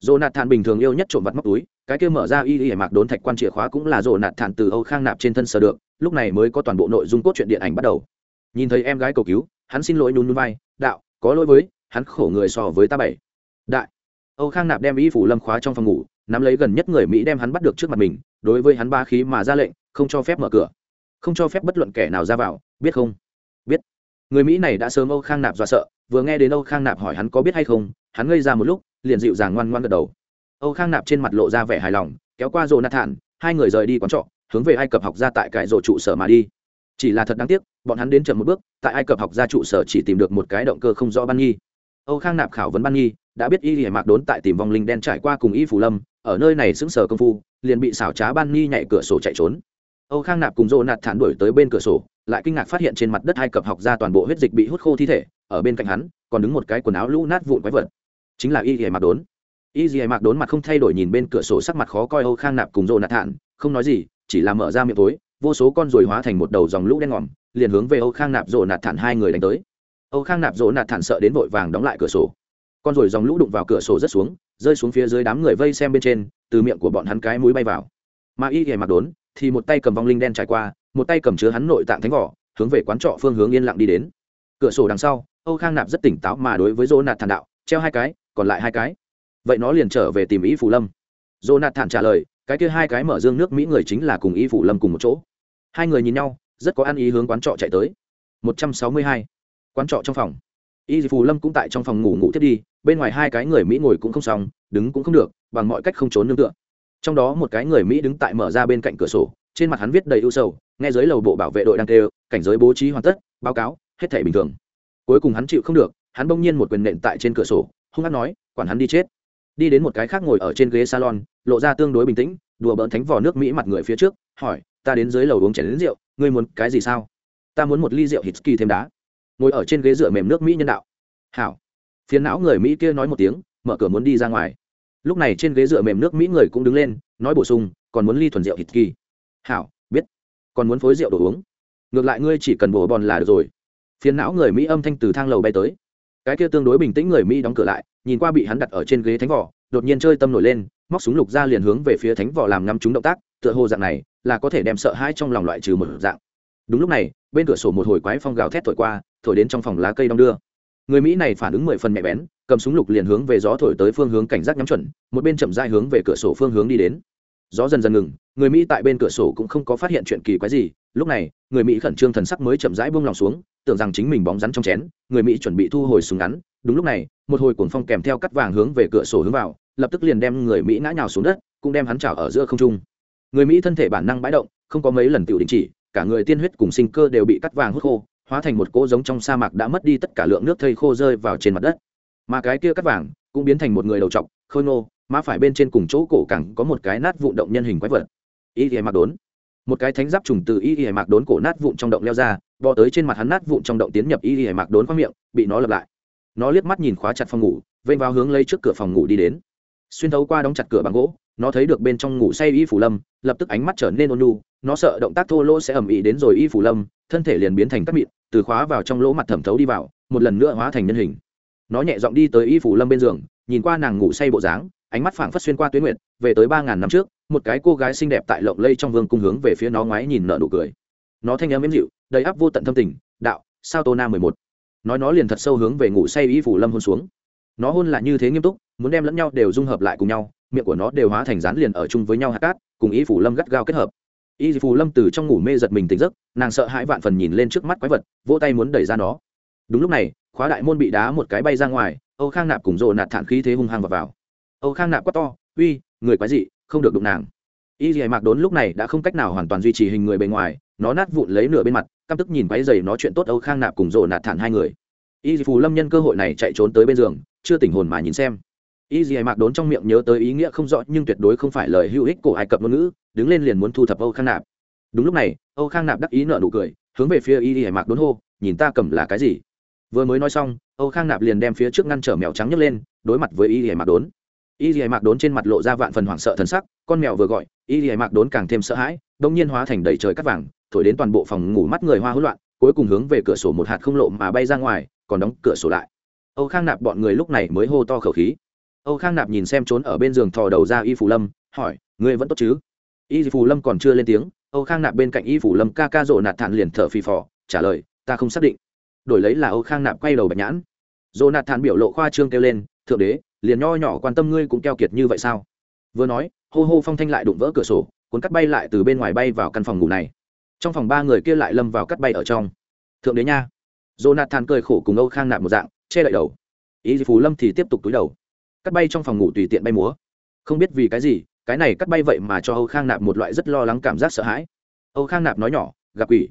dồ nạt than bình thường yêu nhất trộm vặt móc túi, cái kia mở ra y y mạc đốn thạch quan chìa khóa cũng là dồ nạt than từ âu khang nạp trên thân sờ được, lúc này mới có toàn bộ nội dung cốt truyện điện ảnh bắt đầu. Nhìn thấy em gái cầu cứu, hắn xin lỗi nhún nhún vai, đạo có lỗi với, hắn khổ người so với ta bảy. Đại. Âu khang nạp đem y phủ lâm khóa trong phòng ngủ, nắm lấy gần nhất người mỹ đem hắn bắt được trước mặt mình, đối với hắn ba khí mà ra lệnh, không cho phép mở cửa. Không cho phép bất luận kẻ nào ra vào, biết không? Biết. Người mỹ này đã sớm âu khang nạp do sợ, vừa nghe đến âu khang nạp hỏi hắn có biết hay không, hắn ngây ra một lúc, liền dịu dàng ngoan ngoan gật đầu. Âu khang nạp trên mặt lộ ra vẻ hài lòng, kéo qua rồ nạt thản hai người rời đi quán trọ, hướng về ai cập học ra tại cải rộ trụ sở mà đi chỉ là thật đáng tiếc, bọn hắn đến chậm một bước, tại ai cập học ra trụ sở chỉ tìm được một cái động cơ không rõ ban nghi. Âu khang nạp khảo vấn ban nghi, đã biết y hiểm mạc đốn tại tìm vong linh đen trải qua cùng y phủ lâm, ở nơi này xứng sở công phu, liền bị xảo trá ban nghi nhảy cửa sổ chạy trốn. Âu khang nạp cùng dô nạt thản đuổi tới bên cửa sổ, lại kinh ngạc phát hiện trên mặt đất hai cập học ra toàn bộ huyết dịch bị hút khô thi thể, ở bên cạnh hắn, còn đứng một cái quần áo lũ nát vụn quái vật. Chính là y dì mặc đốn. Y dì mặc đốn mặt không thay đổi nhìn bên cửa sổ sắc mặt khó coi âu khang nạp cùng rộ nạt thản, không nói gì, chỉ là mở ra miệng tối vô số con ruồi hóa thành một đầu dòng lũ đen ngòm, liền hướng về âu khang nạp rộ nạt thản hai người đánh tới. Âu khang nạp rộ nạt thản sợ đến vội vàng đóng lại cửa sổ. Con ruồi dòng lũ đụng vào cửa sổ rất xuống, rơi xuống phía dưới đám người vây xem bên trên, từ miệng của bọn hắn cái mũi bay vào. Mà y dì mặc đốn, thì một tay cầm vong linh đen trải qua, một tay cầm chứa hắn nội tạng thánh vỏ, hướng về quán trọ phương hướng yên lặng đi đến. Cửa sổ đằng sau, âu khang nạp rất tỉnh táo mà đối với dỗ nạt thản đạo, treo hai cái, còn lại hai cái. Vậy nó liền trở về tìm ý phủ lâm. Dỗ nạt thản trả lời cái kia hai cái mở dương nước mỹ người chính là cùng y phủ lâm cùng một chỗ. Hai người nhìn nhau, rất có ăn ý hướng quán trọ chạy tới. Một trăm sáu mươi hai. Quán trọ trong phòng. Y phủ lâm cũng tại trong phòng ngủ ngủ thiết đi, bên ngoài hai cái người mỹ ngồi cũng không xong, đứng cũng không được, bằng mọi cách không trốn nương tựa. Trong đó một cái người mỹ đứng tại mở ra bên cạnh cửa sổ, trên mặt hắn viết đầy ưu sầu, nghe dưới lầu bộ bảo vệ đội đang kêu, cảnh giới bố trí hoàn tất, báo cáo, hết thể bình thường. Cuối cùng hắn chịu không được, hắn bỗng nhiên một quyền nện tại trên cửa sổ, hung hát nói, quản hắn đi chết. Đi đến một cái khác ngồi ở trên ghế salon lộ ra tương đối bình tĩnh, đùa bỡn thánh vỏ nước mỹ mặt người phía trước, hỏi, ta đến dưới lầu uống chén đến rượu, ngươi muốn cái gì sao? Ta muốn một ly rượu hít kỳ thêm đá. Ngồi ở trên ghế dựa mềm nước mỹ nhân đạo. Hảo. Phiến não người mỹ kia nói một tiếng, mở cửa muốn đi ra ngoài. Lúc này trên ghế dựa mềm nước mỹ người cũng đứng lên, nói bổ sung, còn muốn ly thuần rượu hít kỳ. Hảo, biết. Còn muốn phối rượu đồ uống. Ngược lại ngươi chỉ cần bổ bòn là được rồi. Phiến não người mỹ âm thanh từ thang lầu bay tới. Cái kia tương đối bình tĩnh người mỹ đóng cửa lại, nhìn qua bị hắn đặt ở trên ghế thánh vỏ, đột nhiên chơi tâm nổi lên móc súng lục ra liền hướng về phía thánh vỏ làm ngắm chúng động tác, tựa hồ dạng này là có thể đem sợ hãi trong lòng loại trừ một dạng. Đúng lúc này, bên cửa sổ một hồi quái phong gào thét thổi qua, thổi đến trong phòng lá cây đong đưa. Người mỹ này phản ứng mười phần mẹ bén, cầm súng lục liền hướng về gió thổi tới phương hướng cảnh giác nhắm chuẩn, một bên chậm dai hướng về cửa sổ phương hướng đi đến. Gió dần dần ngừng, người mỹ tại bên cửa sổ cũng không có phát hiện chuyện kỳ quái gì, lúc này, người mỹ khẩn trương thần sắc mới chậm rãi buông lòng xuống, tưởng rằng chính mình bóng rắn trong chén, người mỹ chuẩn bị thu hồi súng ngắn. Đúng lúc này, một hồi cuồng phong kèm theo cắt vàng hướng về cửa sổ hướng vào lập tức liền đem người mỹ ngã nhào xuống đất, cũng đem hắn trào ở giữa không trung. Người mỹ thân thể bản năng bãi động, không có mấy lần tiểu đình chỉ, cả người tiên huyết cùng sinh cơ đều bị cắt vàng hút khô, hóa thành một cỗ giống trong sa mạc đã mất đi tất cả lượng nước thây khô rơi vào trên mặt đất. Mà cái kia cắt vàng cũng biến thành một người đầu trọc, khôi ngô, má phải bên trên cùng chỗ cổ cẳng có một cái nát vụn động nhân hình quái vật. Y thì mặc đốn. Một cái thánh giáp trùng từ y y mạc đốn cổ nát vụn trong động leo ra, bò tới trên mặt hắn nát vụn trong động tiến nhập y y mạc đốn qua miệng, bị nó lập lại. Nó liếc mắt nhìn khóa chặt phòng ngủ, vênh vào hướng lấy trước cửa phòng ngủ đi đến xuyên thấu qua đóng chặt cửa bằng gỗ, nó thấy được bên trong ngủ say y phủ lâm, lập tức ánh mắt trở nên ôn nhu, nó sợ động tác thô lỗ sẽ ẩm ĩ đến rồi y phủ lâm, thân thể liền biến thành các mịn, từ khóa vào trong lỗ mặt thẩm thấu đi vào, một lần nữa hóa thành nhân hình. Nó nhẹ giọng đi tới y phủ lâm bên giường, nhìn qua nàng ngủ say bộ dáng, ánh mắt phảng phất xuyên qua tuyến nguyện về tới ba ngàn năm trước, một cái cô gái xinh đẹp tại lộng lây trong vương cung hướng về phía nó ngoái nhìn nợ nụ cười. Nó thanh âm êm dịu, đầy áp vô tận thâm tình, đạo, sao tô na mười một? Nói nó liền thật sâu hướng về ngủ say y phủ lâm hôn xuống nó hôn là như thế nghiêm túc muốn đem lẫn nhau đều dung hợp lại cùng nhau miệng của nó đều hóa thành rán liền ở chung với nhau hạt cát cùng y phủ lâm gắt gao kết hợp. Y phủ lâm từ trong ngủ mê giật mình tỉnh giấc nàng sợ hãi vạn phần nhìn lên trước mắt quái vật vỗ tay muốn đẩy ra nó. Đúng lúc này khóa đại môn bị đá một cái bay ra ngoài âu khang nạp cùng rộ nạt thản khí thế hung hăng vào, vào. âu khang nạp quát to uy người quái dị không được đụng nàng. Y dì mạc đốn lúc này đã không cách nào hoàn toàn duy trì hình người bề ngoài nó nát vụn lấy nửa bên mặt căm tức nhìn quái dày nó chuyện tốt âu khang nạp cùng rộ nạt thản hai người. Y dì phù lâm nhân cơ hội này chạy trốn tới bên giường chưa tỉnh hồn mà nhìn xem. Y dì mạc đốn trong miệng nhớ tới ý nghĩa không rõ nhưng tuyệt đối không phải lời hữu ích của ai cập ngôn ngữ, đứng lên liền muốn thu thập âu khang nạp. Đúng lúc này, âu khang nạp đắc ý nợ nụ cười, hướng về phía y dì mạc đốn hô, nhìn ta cầm là cái gì? Vừa mới nói xong, âu khang nạp liền đem phía trước ngăn trở mèo trắng nhấc lên, đối mặt với y dì mạc đốn. Y dì mạc đốn trên mặt lộ ra vạn phần hoảng sợ thần sắc, con mèo vừa gọi, y dì mạc đốn càng thêm sợ hãi, đông nhiên hóa thành đầy trời cắt vàng, thổi đến toàn bộ phòng ngủ mắt người hoa hỗn loạn, cuối cùng hướng về cửa sổ một hạt không lộ mà bay ra ngoài, còn đóng cửa sổ lại âu khang nạp bọn người lúc này mới hô to khẩu khí. Âu khang nạp nhìn xem trốn ở bên giường thò đầu ra y phủ lâm, hỏi, ngươi vẫn tốt chứ? Y phủ lâm còn chưa lên tiếng, âu khang nạp bên cạnh y phủ lâm ca ca rộ nạt thản liền thở phì phò, trả lời, ta không xác định. Đổi lấy là âu khang nạp quay đầu bạch nhãn. Rộ nạt thản biểu lộ khoa trương kêu lên, thượng đế, liền nho nhỏ quan tâm ngươi cũng keo kiệt như vậy sao? Vừa nói, hô hô phong thanh lại đụng vỡ cửa sổ, cuốn cắt bay lại từ bên ngoài bay vào căn phòng ngủ này. Trong phòng ba người kia lại lâm vào cắt bay ở trong. Thượng đế nha. Jonathan cười khổ cùng âu khang nạp một dạng che đậy đầu. Ý phù lâm thì tiếp tục túi đầu. Cắt bay trong phòng ngủ tùy tiện bay múa. Không biết vì cái gì, cái này cắt bay vậy mà cho âu khang nạp một loại rất lo lắng cảm giác sợ hãi. Âu khang nạp nói nhỏ, gặp quỷ.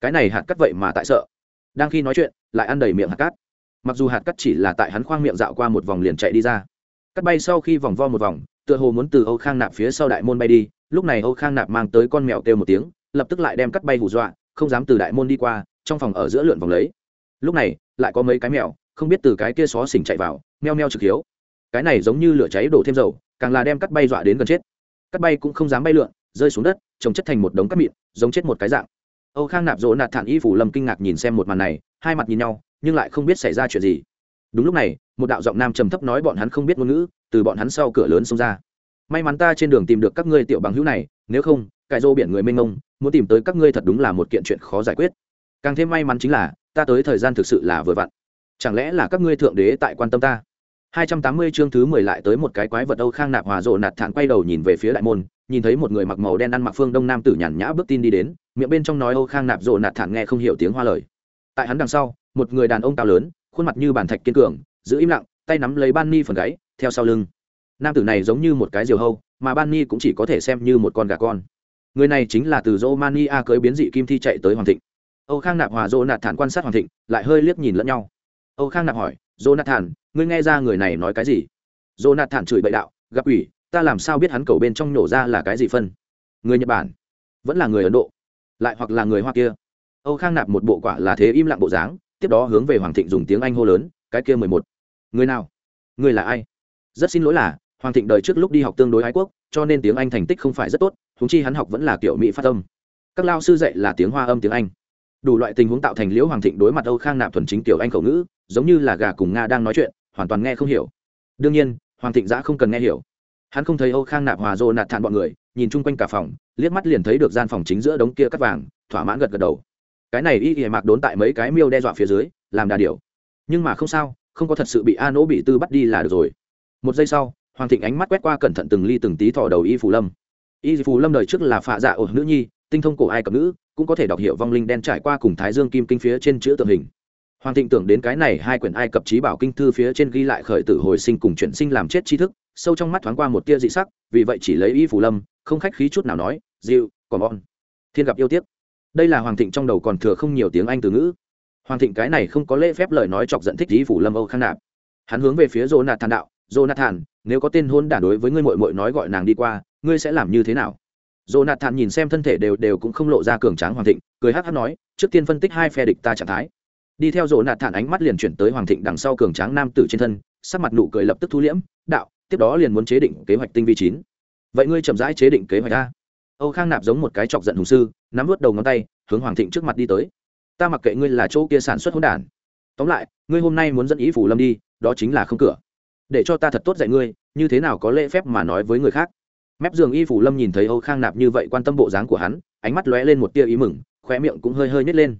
Cái này hạt cắt vậy mà tại sợ. Đang khi nói chuyện, lại ăn đầy miệng hạt cát mặc dù hạt cắt chỉ là tại hắn khoang miệng dạo qua một vòng liền chạy đi ra. Cắt bay sau khi vòng vo một vòng, tựa hồ muốn từ âu khang nạp phía sau đại môn bay đi. Lúc này âu khang nạp mang tới con mèo kêu một tiếng, lập tức lại đem cắt bay hù dọa, không dám từ đại môn đi qua, trong phòng ở giữa lượn vòng lấy. Lúc này, lại có mấy cái mèo không biết từ cái kia xó xỉnh chạy vào, meo meo trực hiếu. Cái này giống như lửa cháy đổ thêm dầu, càng là đem cắt bay dọa đến gần chết. Cắt bay cũng không dám bay lượn, rơi xuống đất, trồng chất thành một đống cắt mịn, giống chết một cái dạng. Âu khang nạp rỗ nạt thản y phủ lầm kinh ngạc nhìn xem một màn này, hai mặt nhìn nhau, nhưng lại không biết xảy ra chuyện gì. Đúng lúc này, một đạo giọng nam trầm thấp nói bọn hắn không biết ngôn ngữ, từ bọn hắn sau cửa lớn xông ra. May mắn ta trên đường tìm được các ngươi tiểu bằng hữu này, nếu không cải rô biển người mênh mông, muốn tìm tới các ngươi thật đúng là một kiện chuyện khó giải quyết. Càng thêm may mắn chính là, ta tới thời gian thực sự là vừa vặn chẳng lẽ là các ngươi thượng đế tại quan tâm ta 280 chương thứ 10 lại tới một cái quái vật Âu Khang Nạp Hòa Dụ nạt thản quay đầu nhìn về phía đại môn, nhìn thấy một người mặc màu đen ăn mặc phương đông nam tử nhàn nhã bước tin đi đến, miệng bên trong nói Âu Khang Nạp Dụ nạt thản nghe không hiểu tiếng hoa lời. Tại hắn đằng sau, một người đàn ông cao lớn, khuôn mặt như bàn thạch kiên cường, giữ im lặng, tay nắm lấy Ban Ni phần gáy, theo sau lưng. Nam tử này giống như một cái diều hâu, mà Ban Ni cũng chỉ có thể xem như một con gà con. Người này chính là từ Romania cưới biến dị kim thi chạy tới Hoàng Thịnh. Âu Khang Nạp Hòa Dụ nạt thản quan sát Hoàng Thịnh, lại hơi liếc nhìn lẫn nhau. Âu Khang Nạp hỏi, Jonathan, ngươi nghe ra người này nói cái gì? Jonathan chửi bậy đạo, gặp ủy, ta làm sao biết hắn cầu bên trong nổ ra là cái gì phân? Người Nhật Bản, vẫn là người Ấn Độ, lại hoặc là người Hoa kia. Âu Khang Nạp một bộ quả là thế im lặng bộ dáng, tiếp đó hướng về Hoàng Thịnh dùng tiếng Anh hô lớn, cái kia mười một, Người nào? Người là ai? Rất xin lỗi là, Hoàng Thịnh đời trước lúc đi học tương đối ái quốc, cho nên tiếng Anh thành tích không phải rất tốt, huống chi hắn học vẫn là kiểu Mỹ phát âm. Các lao sư dạy là tiếng Hoa âm tiếng Anh đủ loại tình huống tạo thành liễu hoàng thịnh đối mặt âu khang nạp thuần chính tiểu anh khẩu ngữ, giống như là gà cùng nga đang nói chuyện, hoàn toàn nghe không hiểu. Đương nhiên, hoàng thịnh giã không cần nghe hiểu. Hắn không thấy âu khang nạp hòa dô nạt thản bọn người, nhìn chung quanh cả phòng, liếc mắt liền thấy được gian phòng chính giữa đống kia cắt vàng, thỏa mãn gật gật đầu. Cái này y ỉa mạc đốn tại mấy cái miêu đe dọa phía dưới, làm đà điều nhưng mà không sao, không có thật sự bị a nỗ bị tư bắt đi là được rồi. Một giây sau, hoàng thịnh ánh mắt quét qua cẩn thận từng ly từng tí thò đầu y phù lâm. Y phù lâm đời trước là phạ dạ ổ nữ nhi, tinh thông cổ ai cập nữ cũng có thể đọc hiệu vong linh đen trải qua cùng thái dương kim kinh phía trên chữ tượng hình. Hoàng thịnh tưởng đến cái này hai quyển ai cập trí bảo kinh thư phía trên ghi lại khởi tử hồi sinh cùng chuyển sinh làm chết tri thức, sâu trong mắt thoáng qua một tia dị sắc, vì vậy chỉ lấy y phủ lâm, không khách khí chút nào nói dịu còn bon thiên gặp yêu tiếc. Đây là hoàng thịnh trong đầu còn thừa không nhiều tiếng anh từ ngữ. Hoàng thịnh cái này không có lễ phép lời nói chọc giận thích y phủ lâm âu khang nạp. Hắn hướng về phía jonathan đạo, jonathan, nếu có tên hôn đản đối với ngươi mội mội nói gọi nàng đi qua, ngươi sẽ làm như thế nào? Jonathan nhìn xem thân thể đều đều cũng không lộ ra cường tráng Hoàng Thịnh, cười hắc hắc nói, trước tiên phân tích hai phe địch ta trạng thái. Đi theo Jonathan ánh mắt liền chuyển tới Hoàng Thịnh đằng sau cường tráng nam tử trên thân, sắc mặt nụ cười lập tức thu liễm, đạo, tiếp đó liền muốn chế định kế hoạch tinh vi chín. Vậy ngươi chậm rãi chế định kế hoạch a. Âu Khang Nạp giống một cái chọc giận hùng sư, nắm nuốt đầu ngón tay, hướng Hoàng Thịnh trước mặt đi tới. Ta mặc kệ ngươi là chỗ kia sản xuất hỗn đản. Tóm lại, ngươi hôm nay muốn dẫn ý phủ lâm đi, đó chính là không cửa. Để cho ta thật tốt dạy ngươi, như thế nào có lễ phép mà nói với người khác mép giường y phủ lâm nhìn thấy âu khang nạp như vậy quan tâm bộ dáng của hắn, ánh mắt lóe lên một tia ý mừng, khóe miệng cũng hơi hơi nhét lên.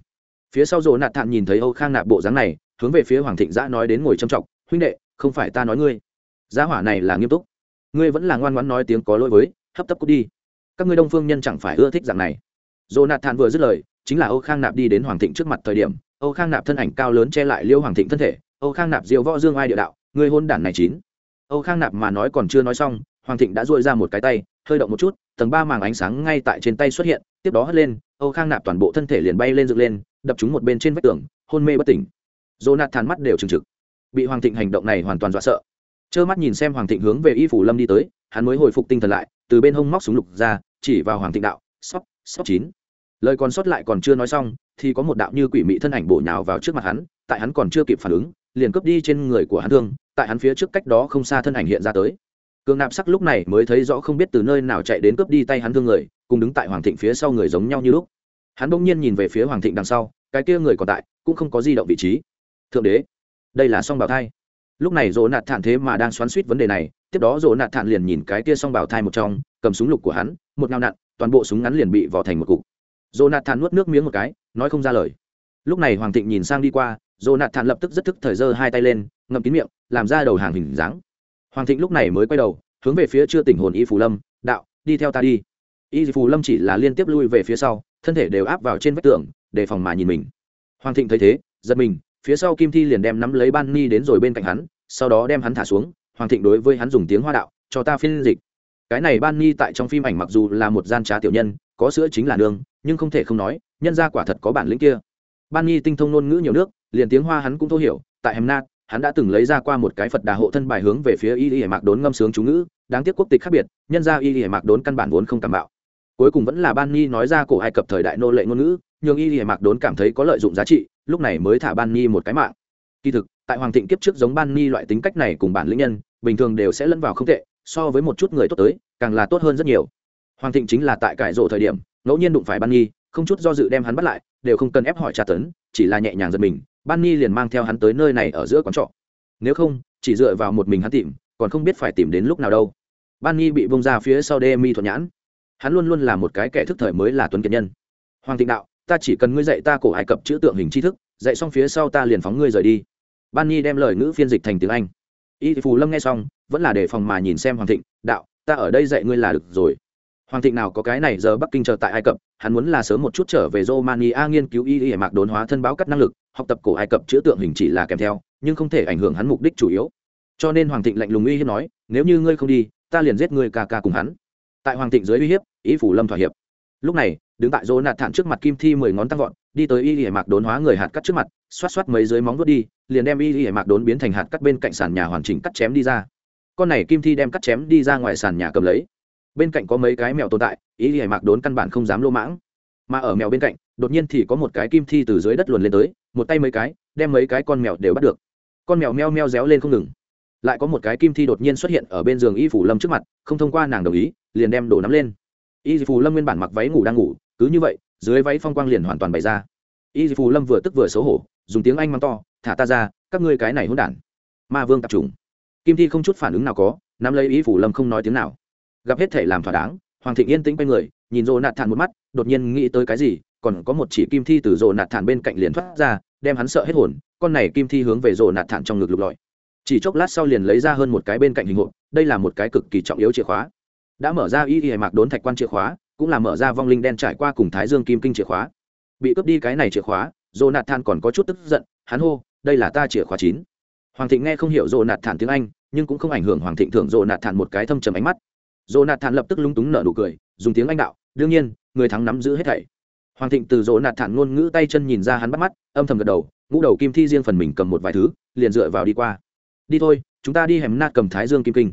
Phía sau rồ nạt thản nhìn thấy âu khang nạp bộ dáng này, hướng về phía hoàng thịnh giã nói đến ngồi trầm trọng huynh đệ, không phải ta nói ngươi. Giá hỏa này là nghiêm túc. Ngươi vẫn là ngoan ngoãn nói tiếng có lỗi với, hấp tấp cút đi. Các ngươi đông phương nhân chẳng phải ưa thích dạng này. Dồ nạt thản vừa dứt lời, chính là âu khang nạp đi đến hoàng thịnh trước mặt thời điểm, âu khang nạp thân ảnh cao lớn che lại liêu hoàng thịnh thân thể, âu khang nạp diều võ dương ai địa đạo, ngươi hôn đản này chín. Âu khang nạp mà nói còn chưa nói xong hoàng thịnh đã dội ra một cái tay, hơi động một chút, tầng ba màng ánh sáng ngay tại trên tay xuất hiện, tiếp đó hất lên, âu khang nạp toàn bộ thân thể liền bay lên dựng lên, đập chúng một bên trên vách tường, hôn mê bất tỉnh. Jonathan nạt thàn mắt đều trừng trực. Bị hoàng thịnh hành động này hoàn toàn dọa sợ. Trơ mắt nhìn xem hoàng thịnh hướng về y phủ lâm đi tới, hắn mới hồi phục tinh thần lại, từ bên hông móc súng lục ra, chỉ vào hoàng thịnh đạo sóc sóc chín. Lời còn sót lại còn chưa nói xong, thì có một đạo như quỷ mị thân ảnh bổ nhào vào trước mặt hắn, tại hắn còn chưa kịp phản ứng, liền cướp đi trên người của hắn thương, tại hắn phía trước cách đó không xa thân ảnh hiện ra tới cường nạp sắc lúc này mới thấy rõ không biết từ nơi nào chạy đến cướp đi tay hắn thương người, cùng đứng tại hoàng thịnh phía sau người giống nhau như lúc. Hắn bỗng nhiên nhìn về phía hoàng thịnh đằng sau, cái kia người còn tại, cũng không có di động vị trí. Thượng đế, đây là song bảo thai. Lúc này dỗ nạt thản thế mà đang xoắn suýt vấn đề này, tiếp đó dỗ nạt thản liền nhìn cái kia song bảo thai một trong, cầm súng lục của hắn, một ngao nặn, toàn bộ súng ngắn liền bị vò thành một cục. Dỗ nạt thản nuốt nước miếng một cái, nói không ra lời. Lúc này hoàng thịnh nhìn sang đi qua, dỗ nạt thản lập tức rất thức thời giơ hai tay lên, ngậm kín miệng, làm ra đầu hàng hình dáng hoàng thịnh lúc này mới quay đầu, hướng về phía chưa tỉnh hồn y phù lâm, đạo, đi theo ta đi. Y phù lâm chỉ là liên tiếp lui về phía sau, thân thể đều áp vào trên vách tường để phòng mà nhìn mình. Hoàng thịnh thấy thế, giật mình, phía sau kim thi liền đem nắm lấy ban ni đến rồi bên cạnh hắn, sau đó đem hắn thả xuống, hoàng thịnh đối với hắn dùng tiếng hoa đạo, cho ta phiên dịch. Cái này ban ni tại trong phim ảnh mặc dù là một gian trá tiểu nhân, có sữa chính là nương, nhưng không thể không nói, nhân ra quả thật có bản lĩnh kia. Ban ni tinh thông ngôn ngữ nhiều nước, liền tiếng hoa hắn cũng thô hiểu, tại hèm nát hắn đã từng lấy ra qua một cái phật đà hộ thân bài hướng về phía y y mạc đốn ngâm sướng chú ngữ, đáng tiếc quốc tịch khác biệt, nhân ra y y mạc đốn căn bản vốn không cảm bạo. Cuối cùng vẫn là ban ni nói ra cổ ai cập thời đại nô lệ ngôn ngữ nhưng y y mạc đốn cảm thấy có lợi dụng giá trị, lúc này mới thả ban ni một cái mạng. Kỳ thực, tại hoàng thịnh kiếp trước giống ban ni loại tính cách này cùng bản lĩnh nhân, bình thường đều sẽ lẫn vào không tệ, so với một chút người tốt tới, càng là tốt hơn rất nhiều. Hoàng thịnh chính là tại cải rộ thời điểm, ngẫu nhiên đụng phải ban ni không chút do dự đem hắn bắt lại, đều không cần ép hỏi tra tấn, chỉ là nhẹ nhàng giật mình ban ni liền mang theo hắn tới nơi này ở giữa quán trọ. Nếu không, chỉ dựa vào một mình hắn tìm, còn không biết phải tìm đến lúc nào đâu. Ban ni bị bông ra phía sau đê mi thuận nhãn. Hắn luôn luôn là một cái kẻ thức thời mới là tuấn kiệt nhân. Hoàng thịnh đạo, ta chỉ cần ngươi dạy ta cổ ai cập chữ tượng hình tri thức, dạy xong phía sau ta liền phóng ngươi rời đi. Ban ni đem lời ngữ phiên dịch thành tiếng anh. Y phù lâm nghe xong, vẫn là đề phòng mà nhìn xem hoàng thịnh, đạo, ta ở đây dạy ngươi là được rồi hoàng thịnh nào có cái này giờ bắc kinh chờ tại ai cập, hắn muốn là sớm một chút trở về romania nghiên cứu y y mạc đốn hóa thân báo cắt năng lực, học tập cổ ai cập chữa tượng hình chỉ là kèm theo, nhưng không thể ảnh hưởng hắn mục đích chủ yếu. Cho nên hoàng thịnh lạnh lùng uy hiếp nói, nếu như ngươi không đi, ta liền giết ngươi ca ca cùng hắn. Tại hoàng thịnh dưới uy hiếp, ý phủ lâm thỏa hiệp. Lúc này, đứng tại dỗ nạt thản trước mặt kim thi mười ngón tăng vọt, đi tới y y mạc đốn hóa người hạt cắt trước mặt, xoát xoát mấy dưới móng vuốt đi, liền đem y y mạc đốn biến thành hạt cắt bên cạnh sàn nhà hoàn chỉnh cắt chém đi ra. Con này kim thi đem cắt chém đi ra ngoài sàn nhà cầm lấy bên cạnh có mấy cái mèo tồn tại y hải mạc đốn căn bản không dám lô mãng. Mà ở mèo bên cạnh, đột nhiên thì có một cái kim thi từ dưới đất luồn lên tới, một tay mấy cái, đem mấy cái con mèo đều bắt được. Con mèo meo meo réo lên không ngừng. Lại có một cái kim thi đột nhiên xuất hiện ở bên giường y phủ lâm trước mặt, không thông qua nàng đồng ý, liền đem đổ nắm lên. Y phủ lâm nguyên bản mặc váy ngủ đang ngủ, cứ như vậy, dưới váy phong quang liền hoàn toàn bày ra. Y phủ lâm vừa tức vừa xấu hổ, dùng tiếng anh mắng to, thả ta ra, các ngươi cái này hôn đản. Ma vương tập trung. Kim thi không chút phản ứng nào có, nắm lấy y phủ lâm không nói tiếng nào gặp hết thể làm thỏa đáng, hoàng thịnh yên tĩnh quay người, nhìn rồ nạt thản một mắt, đột nhiên nghĩ tới cái gì, còn có một chỉ kim thi từ rồ nạt thản bên cạnh liền thoát ra, đem hắn sợ hết hồn, con này kim thi hướng về rồ nạt thản trong ngực lục lọi. Chỉ chốc lát sau liền lấy ra hơn một cái bên cạnh hình hộp, đây là một cái cực kỳ trọng yếu chìa khóa. Đã mở ra y y mạc đốn thạch quan chìa khóa, cũng là mở ra vong linh đen trải qua cùng thái dương kim kinh chìa khóa. Bị cướp đi cái này chìa khóa dồ nạt than còn có chút tức giận, hắn hô, đây là ta chìa khóa chín. Hoàng thịnh nghe không hiểu dồ nạt thản tiếng anh, nhưng cũng không ảnh hưởng hoàng thịnh thưởng dồ nạt thản một cái thâm trầm ánh mắt dồ nạt thản lập tức lung túng nở nụ cười, dùng tiếng anh đạo, đương nhiên, người thắng nắm giữ hết thảy. Hoàng thịnh từ dồ nạt thản ngôn ngữ tay chân nhìn ra hắn bắt mắt, âm thầm gật đầu, ngũ đầu kim thi riêng phần mình cầm một vài thứ, liền dựa vào đi qua. Đi thôi, chúng ta đi hẻm nát cầm thái dương kim kinh.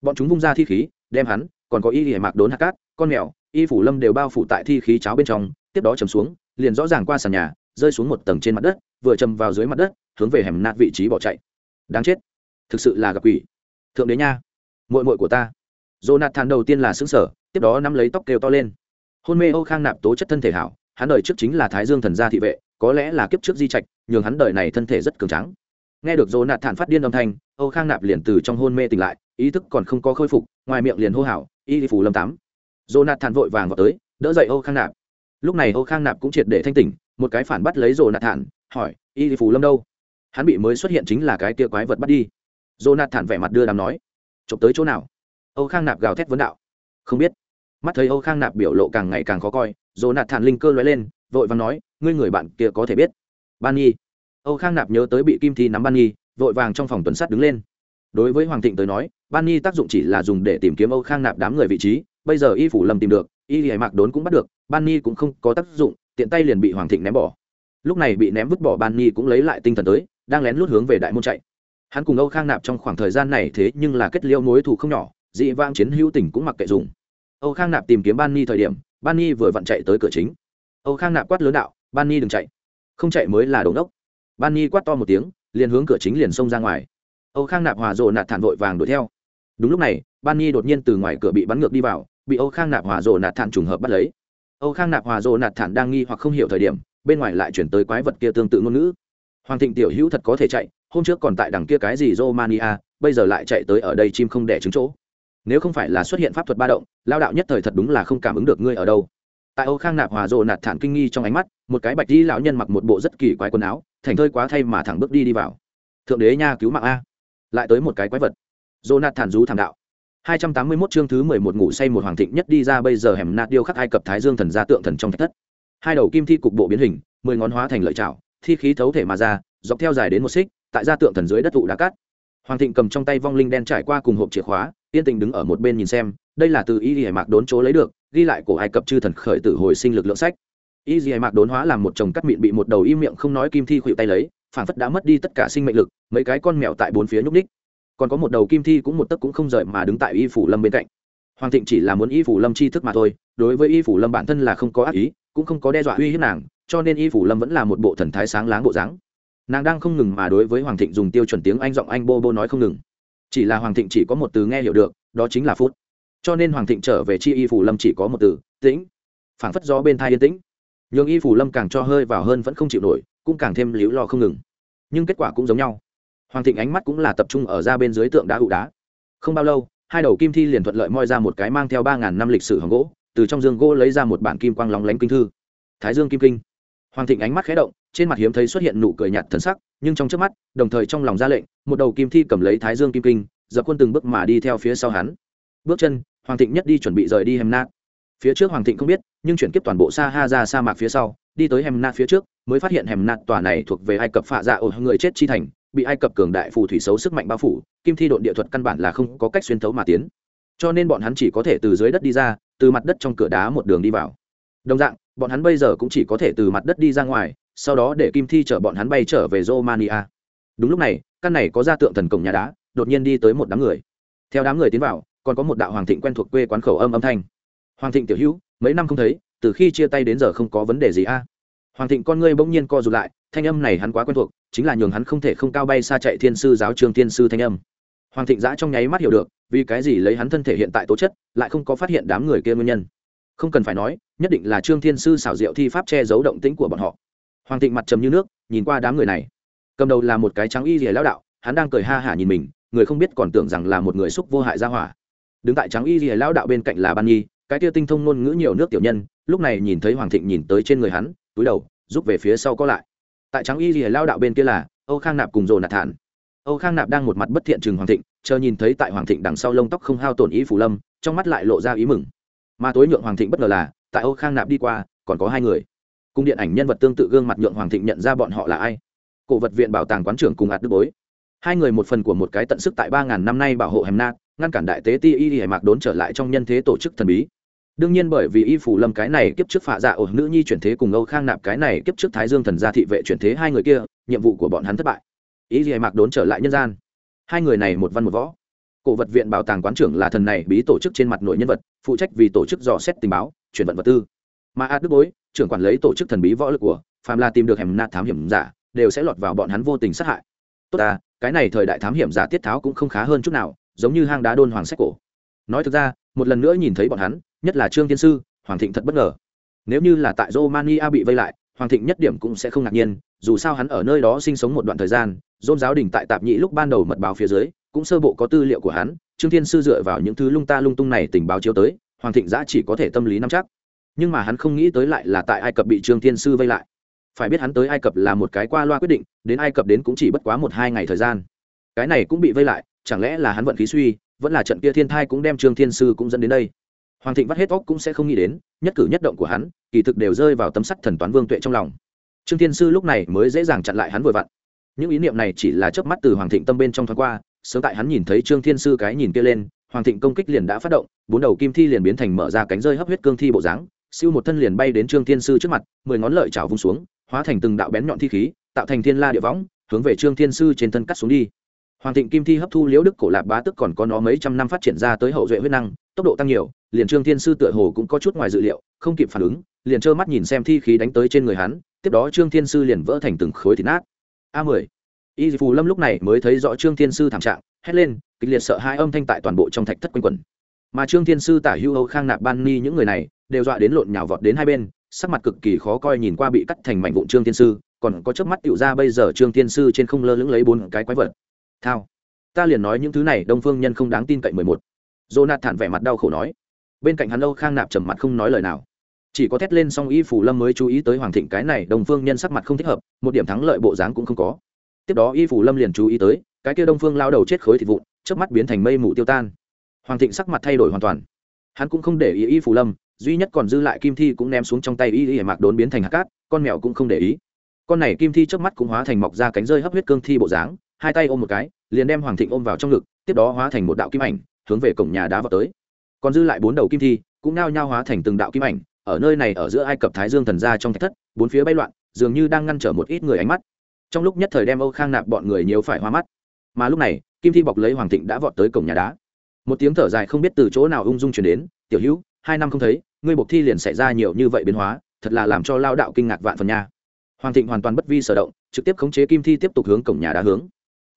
Bọn chúng vung ra thi khí, đem hắn, còn có y hề mạc đốn hạt cát, con mèo, y phủ lâm đều bao phủ tại thi khí cháo bên trong, tiếp đó chầm xuống, liền rõ ràng qua sàn nhà, rơi xuống một tầng trên mặt đất, vừa chầm vào dưới mặt đất, hướng về hẻm nát vị trí bỏ chạy. Đáng chết, thực sự là gặp quỷ. Thượng đế nha, muội muội của ta jonathan đầu tiên là sững sở tiếp đó nắm lấy tóc kêu to lên. Hôn mê âu khang nạp tố chất thân thể hảo hắn đời trước chính là thái dương thần gia thị vệ có lẽ là kiếp trước di trạch nhường hắn đời này thân thể rất cường tráng. nghe được Jonathan thản phát điên âm thanh âu khang nạp liền từ trong hôn mê tỉnh lại ý thức còn không có khôi phục ngoài miệng liền hô hào y phủ lâm tám. Jonathan thản vội vàng vào tới đỡ dậy âu khang nạp. Lúc này âu khang nạp cũng triệt để thanh tỉnh một cái phản bắt lấy Jonathan, thản hỏi y phủ lâm đâu? Hắn bị mới xuất hiện chính là cái kia quái vật bắt đi. Jonathan thản vẻ mặt đưa đám nói chụp tới chỗ nào? Âu khang nạp gào thét vấn đạo. Không biết. Mắt thấy âu khang nạp biểu lộ càng ngày càng khó coi dỗ nạt thản linh cơ lóe lên, vội vàng nói, ngươi người bạn kia có thể biết. Ban nhi. Âu khang nạp nhớ tới bị kim thi nắm ban nhi, vội vàng trong phòng tuần sát đứng lên. Đối với hoàng thịnh tới nói, ban nhi tác dụng chỉ là dùng để tìm kiếm âu khang nạp đám người vị trí, bây giờ y phủ lầm tìm được, y hải mạc đốn cũng bắt được, ban nhi cũng không có tác dụng, tiện tay liền bị hoàng thịnh ném bỏ. Lúc này bị ném vứt bỏ, ban nhi cũng lấy lại tinh thần tới, đang lén lút hướng về đại môn chạy. Hắn cùng âu khang nạp trong khoảng thời gian này thế nhưng là kết liêu mối thù không nhỏ dị vang chiến hữu tình cũng mặc kệ dùng. Âu khang nạp tìm kiếm ban ni thời điểm, ban ni vừa vặn chạy tới cửa chính. Âu khang nạp quát lớn đạo, ban ni đừng chạy. Không chạy mới là đống đốc. Ban ni quát to một tiếng, liền hướng cửa chính liền xông ra ngoài. Âu khang nạp hòa rồ nạt thản vội vàng đuổi theo. Đúng lúc này, ban ni đột nhiên từ ngoài cửa bị bắn ngược đi vào, bị âu khang nạp hòa rồ nạt thản trùng hợp bắt lấy. Âu khang nạp hòa rồ nạt thản đang nghi hoặc không hiểu thời điểm, bên ngoài lại chuyển tới quái vật kia tương tự ngôn ngữ. Hoàng thịnh tiểu hữu thật có thể chạy, hôm trước còn tại đằng kia cái gì romania, bây giờ lại chạy tới ở đây chim không đẻ trứng chỗ nếu không phải là xuất hiện pháp thuật ba động, lao đạo nhất thời thật đúng là không cảm ứng được ngươi ở đâu. Tại âu khang nạp hòa rộ nạt thản kinh nghi trong ánh mắt, một cái bạch đi lão nhân mặc một bộ rất kỳ quái quần áo, thành thơi quá thay mà thẳng bước đi đi vào. Thượng đế nha cứu mạng a. Lại tới một cái quái vật. Rộ nạt thản rú thảm đạo. Hai trăm tám mươi 281 chương thứ mười một ngủ say một hoàng thịnh nhất đi ra bây giờ hẻm nạt điêu khắc ai cập thái dương thần gia tượng thần trong thạch thất. Hai đầu kim thi cục bộ biến hình, mười ngón hóa thành lợi chảo thi khí thấu thể mà ra, dọc theo dài đến một xích, tại gia tượng thần dưới đất tụ đá cát. Hoàng thịnh cầm trong tay vong linh đen trải qua cùng hộp chìa khóa yên tình đứng ở một bên nhìn xem, đây là từ y hải mạc đốn chỗ lấy được, ghi lại của ai cập chư thần khởi tử hồi sinh lực lượng sách. Y hải mạc đốn hóa làm một chồng cắt mịn bị một đầu im miệng không nói kim thi khuỵu tay lấy, phản phất đã mất đi tất cả sinh mệnh lực, mấy cái con mèo tại bốn phía nhúc ních còn có một đầu kim thi cũng một tấc cũng không rời mà đứng tại y phủ lâm bên cạnh. Hoàng thịnh chỉ là muốn y phủ lâm chi thức mà thôi, đối với y phủ lâm bản thân là không có ác ý, cũng không có đe dọa uy hiếp nàng, cho nên y phủ lâm vẫn là một bộ thần thái sáng láng bộ dáng. Nàng đang không ngừng mà đối với hoàng thịnh dùng tiêu chuẩn tiếng anh giọng anh bô bô nói không ngừng chỉ là hoàng thịnh chỉ có một từ nghe hiểu được, đó chính là phút. Cho nên hoàng thịnh trở về chi y phủ lâm chỉ có một từ, tĩnh. Phảng phất gió bên thai yên tĩnh. Nhường y phủ lâm càng cho hơi vào hơn vẫn không chịu nổi, cũng càng thêm liễu lo không ngừng. Nhưng kết quả cũng giống nhau. Hoàng thịnh ánh mắt cũng là tập trung ở ra bên dưới tượng đá ụ đá. Không bao lâu, hai đầu kim thi liền thuận lợi moi ra một cái mang theo ba ngàn năm lịch sử hồng gỗ, từ trong dương gỗ lấy ra một bản kim quang lóng lánh kinh thư. Thái dương kim kinh. Hoàng thịnh ánh mắt khé động, trên mặt hiếm thấy xuất hiện nụ cười nhạt thần sắc nhưng trong trước mắt, đồng thời trong lòng ra lệnh, một đầu kim thi cầm lấy thái dương kim kinh, dập quân từng bước mà đi theo phía sau hắn. Bước chân, hoàng thịnh nhất đi chuẩn bị rời đi hèm nát. Phía trước hoàng thịnh không biết, nhưng chuyển kiếp toàn bộ sa ha ra sa mạc phía sau, đi tới hèm nát phía trước, mới phát hiện hèm nát tòa này thuộc về ai cập phạ dạ ổ, người chết chi thành, bị ai cập cường đại phù thủy xấu sức mạnh bao phủ, kim thi độn địa thuật căn bản là không có cách xuyên thấu mà tiến. Cho nên bọn hắn chỉ có thể từ dưới đất đi ra, từ mặt đất trong cửa đá một đường đi vào. Đồng dạng, bọn hắn bây giờ cũng chỉ có thể từ mặt đất đi ra ngoài sau đó để kim thi chở bọn hắn bay trở về romania. Đúng lúc này, căn này có ra tượng thần cổng nhà đá, đột nhiên đi tới một đám người. Theo đám người tiến vào, còn có một đạo hoàng thịnh quen thuộc quê quán khẩu âm âm thanh. Hoàng thịnh tiểu hữu, mấy năm không thấy, từ khi chia tay đến giờ không có vấn đề gì a? Hoàng thịnh con ngươi bỗng nhiên co rụt lại, thanh âm này hắn quá quen thuộc, chính là nhường hắn không thể không cao bay xa chạy thiên sư giáo trường thiên sư thanh âm. Hoàng thịnh giã trong nháy mắt hiểu được, vì cái gì lấy hắn thân thể hiện tại tố chất, lại không có phát hiện đám người kia nguyên nhân. Không cần phải nói, nhất định là trương thiên sư xảo diệu thi pháp che giấu động tĩnh của bọn họ hoàng thịnh mặt trầm như nước, nhìn qua đám người này. Cầm đầu là một cái trắng y rìa lao đạo, hắn đang cười ha hả nhìn mình, người không biết còn tưởng rằng là một người xúc vô hại ra hỏa. Đứng tại trắng y rìa lao đạo bên cạnh là ban nhi, cái tia tinh thông ngôn ngữ nhiều nước tiểu nhân, lúc này nhìn thấy hoàng thịnh nhìn tới trên người hắn, túi đầu, rút về phía sau có lại. Tại trắng y rìa lao đạo bên kia là, âu khang nạp cùng rồ nạt thản. Âu khang nạp đang một mặt bất thiện chừng hoàng thịnh, chờ nhìn thấy tại hoàng thịnh đằng sau lông tóc không hao tổn ý phủ lâm, trong mắt lại lộ ra ý mừng. Mà tối nhượng hoàng thịnh bất ngờ là, tại âu khang nạp đi qua, còn có hai người cung điện ảnh nhân vật tương tự gương mặt nhượng hoàng thịnh nhận ra bọn họ là ai. Cổ vật viện bảo tàng quán trưởng cùng ạt đức bối. Hai người một phần của một cái tận sức tại ba ngàn năm nay bảo hộ hèm nát, ngăn cản đại tế ti y hải mạc đốn trở lại trong nhân thế tổ chức thần bí. Đương nhiên bởi vì y phủ lâm cái này kiếp trước phạ dạ ổ nữ nhi chuyển thế cùng âu khang nạp cái này kiếp trước thái dương thần gia thị vệ chuyển thế hai người kia, nhiệm vụ của bọn hắn thất bại. Y hải mạc đốn trở lại nhân gian. Hai người này một văn một võ. Cổ vật viện bảo tàng quán trưởng là thần này bí tổ chức trên mặt nội nhân vật, phụ trách vì tổ chức dò xét tình báo, chuyển vận vật tư mà a đức bối, trưởng quản lấy tổ chức thần bí võ lực của phàm là tìm được hẻm nạt thám hiểm giả, đều sẽ lọt vào bọn hắn vô tình sát hại. Tốt ta, cái này thời đại thám hiểm giả tiết tháo cũng không khá hơn chút nào, giống như hang đá đôn hoàng sách cổ. Nói thực ra, một lần nữa nhìn thấy bọn hắn, nhất là trương tiên sư, hoàng thịnh thật bất ngờ. Nếu như là tại romania bị vây lại, hoàng thịnh nhất điểm cũng sẽ không ngạc nhiên, dù sao hắn ở nơi đó sinh sống một đoạn thời gian dôn giáo đình tại tạp nhĩ lúc ban đầu mật báo phía dưới, cũng sơ bộ có tư liệu của hắn, trương thiên sư dựa vào những thứ lung ta lung tung này tình báo chiếu tới, hoàng thịnh giã chỉ có thể tâm lý nắm chắc nhưng mà hắn không nghĩ tới lại là tại ai cập bị trương thiên sư vây lại. Phải biết hắn tới ai cập là một cái qua loa quyết định, đến ai cập đến cũng chỉ bất quá một hai ngày thời gian. Cái này cũng bị vây lại, chẳng lẽ là hắn vận khí suy, vẫn là trận kia thiên thai cũng đem trương thiên sư cũng dẫn đến đây. Hoàng thịnh vắt hết óc cũng sẽ không nghĩ đến, nhất cử nhất động của hắn, kỳ thực đều rơi vào tấm sắt thần toán vương tuệ trong lòng. Trương thiên sư lúc này mới dễ dàng chặn lại hắn vội vặn. Những ý niệm này chỉ là chớp mắt từ hoàng thịnh tâm bên trong thoáng qua, sớm tại hắn nhìn thấy trương thiên sư cái nhìn kia lên, hoàng thịnh công kích liền đã phát động, bốn đầu kim thi liền biến thành mở ra cánh rơi hấp huyết cương thi bộ dáng siêu một thân liền bay đến trương thiên sư trước mặt, mười ngón lợi chảo vung xuống, hóa thành từng đạo bén nhọn thi khí, tạo thành thiên la địa võng, hướng về trương thiên sư trên thân cắt xuống đi. Hoàng thịnh kim thi hấp thu liễu đức cổ lạp bá tức còn có nó mấy trăm năm phát triển ra tới hậu duệ huyết năng, tốc độ tăng nhiều, liền trương thiên sư tựa hồ cũng có chút ngoài dự liệu, không kịp phản ứng, liền trơ mắt nhìn xem thi khí đánh tới trên người hắn, tiếp đó trương thiên sư liền vỡ thành từng khối thịt nát. A mười. Y phù lâm lúc này mới thấy rõ trương thiên sư thảm trạng, hét lên, kịch liệt sợ hai âm thanh tại toàn bộ trong thạch thất quanh quẩn mà trương thiên sư tả hữu âu khang nạp ban ni những người này đều dọa đến lộn nhào vọt đến hai bên, sắc mặt cực kỳ khó coi nhìn qua bị cắt thành mảnh vụn trương thiên sư, còn có chớp mắt tựu ra bây giờ trương thiên sư trên không lơ lửng lấy bốn cái quái vật. Thao, ta liền nói những thứ này đông phương nhân không đáng tin cậy mười một. Thản vẻ mặt đau khổ nói. Bên cạnh hắn âu khang nạp trầm mặt không nói lời nào. Chỉ có thét lên xong y phủ lâm mới chú ý tới hoàng thịnh cái này đông phương nhân sắc mặt không thích hợp, một điểm thắng lợi bộ dáng cũng không có. Tiếp đó y phủ lâm liền chú ý tới, cái kia đông phương lao đầu chết khối thịt vụn trước mắt biến thành mây mù tiêu tan hoàng thịnh sắc mặt thay đổi hoàn toàn. Hắn cũng không để ý y phủ lâm, duy nhất còn dư lại kim thi cũng ném xuống trong tay y y mạc đốn biến thành hạt cát, con mèo cũng không để ý. Con này kim thi trước mắt cũng hóa thành mọc ra cánh rơi hấp huyết cương thi bộ dáng, hai tay ôm một cái, liền đem hoàng thịnh ôm vào trong ngực, tiếp đó hóa thành một đạo kim ảnh, hướng về cổng nhà đá vào tới. Còn dư lại bốn đầu kim thi, cũng nao nhao hóa thành từng đạo kim ảnh, ở nơi này ở giữa ai cập thái dương thần ra trong thạch thất, bốn phía bay loạn, dường như đang ngăn trở một ít người ánh mắt. Trong lúc nhất thời đem âu khang nạp bọn người nhiều phải hoa mắt. Mà lúc này, kim thi bọc lấy hoàng thịnh đã vọt tới cổng nhà đá một tiếng thở dài không biết từ chỗ nào ung dung chuyển đến, tiểu hữu, hai năm không thấy, ngươi buộc thi liền xảy ra nhiều như vậy biến hóa, thật là làm cho lao đạo kinh ngạc vạn phần nha. Hoàng thịnh hoàn toàn bất vi sở động, trực tiếp khống chế kim thi tiếp tục hướng cổng nhà đá hướng.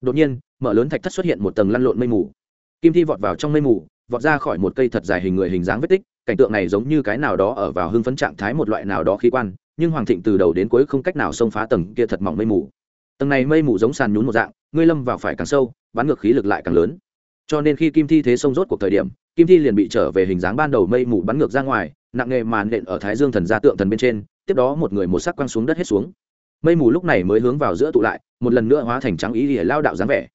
Đột nhiên, mở lớn thạch thất xuất hiện một tầng lăn lộn mây mù. Kim thi vọt vào trong mây mù, vọt ra khỏi một cây thật dài hình người hình dáng vết tích, cảnh tượng này giống như cái nào đó ở vào hưng phấn trạng thái một loại nào đó khí quan, nhưng hoàng thịnh từ đầu đến cuối không cách nào xông phá tầng kia thật mỏng mây mù. Tầng này mây mù giống sàn nhún một dạng, ngươi lâm vào phải càng sâu bắn ngược khí lực lại càng lớn cho nên khi kim thi thế sông rốt cuộc thời điểm, kim thi liền bị trở về hình dáng ban đầu mây mù bắn ngược ra ngoài, nặng nghề màn nện ở thái dương thần gia tượng thần bên trên, tiếp đó một người một sắc quăng xuống đất hết xuống. Mây mù lúc này mới hướng vào giữa tụ lại, một lần nữa hóa thành trắng ý ỉa lao đạo dáng vẻ.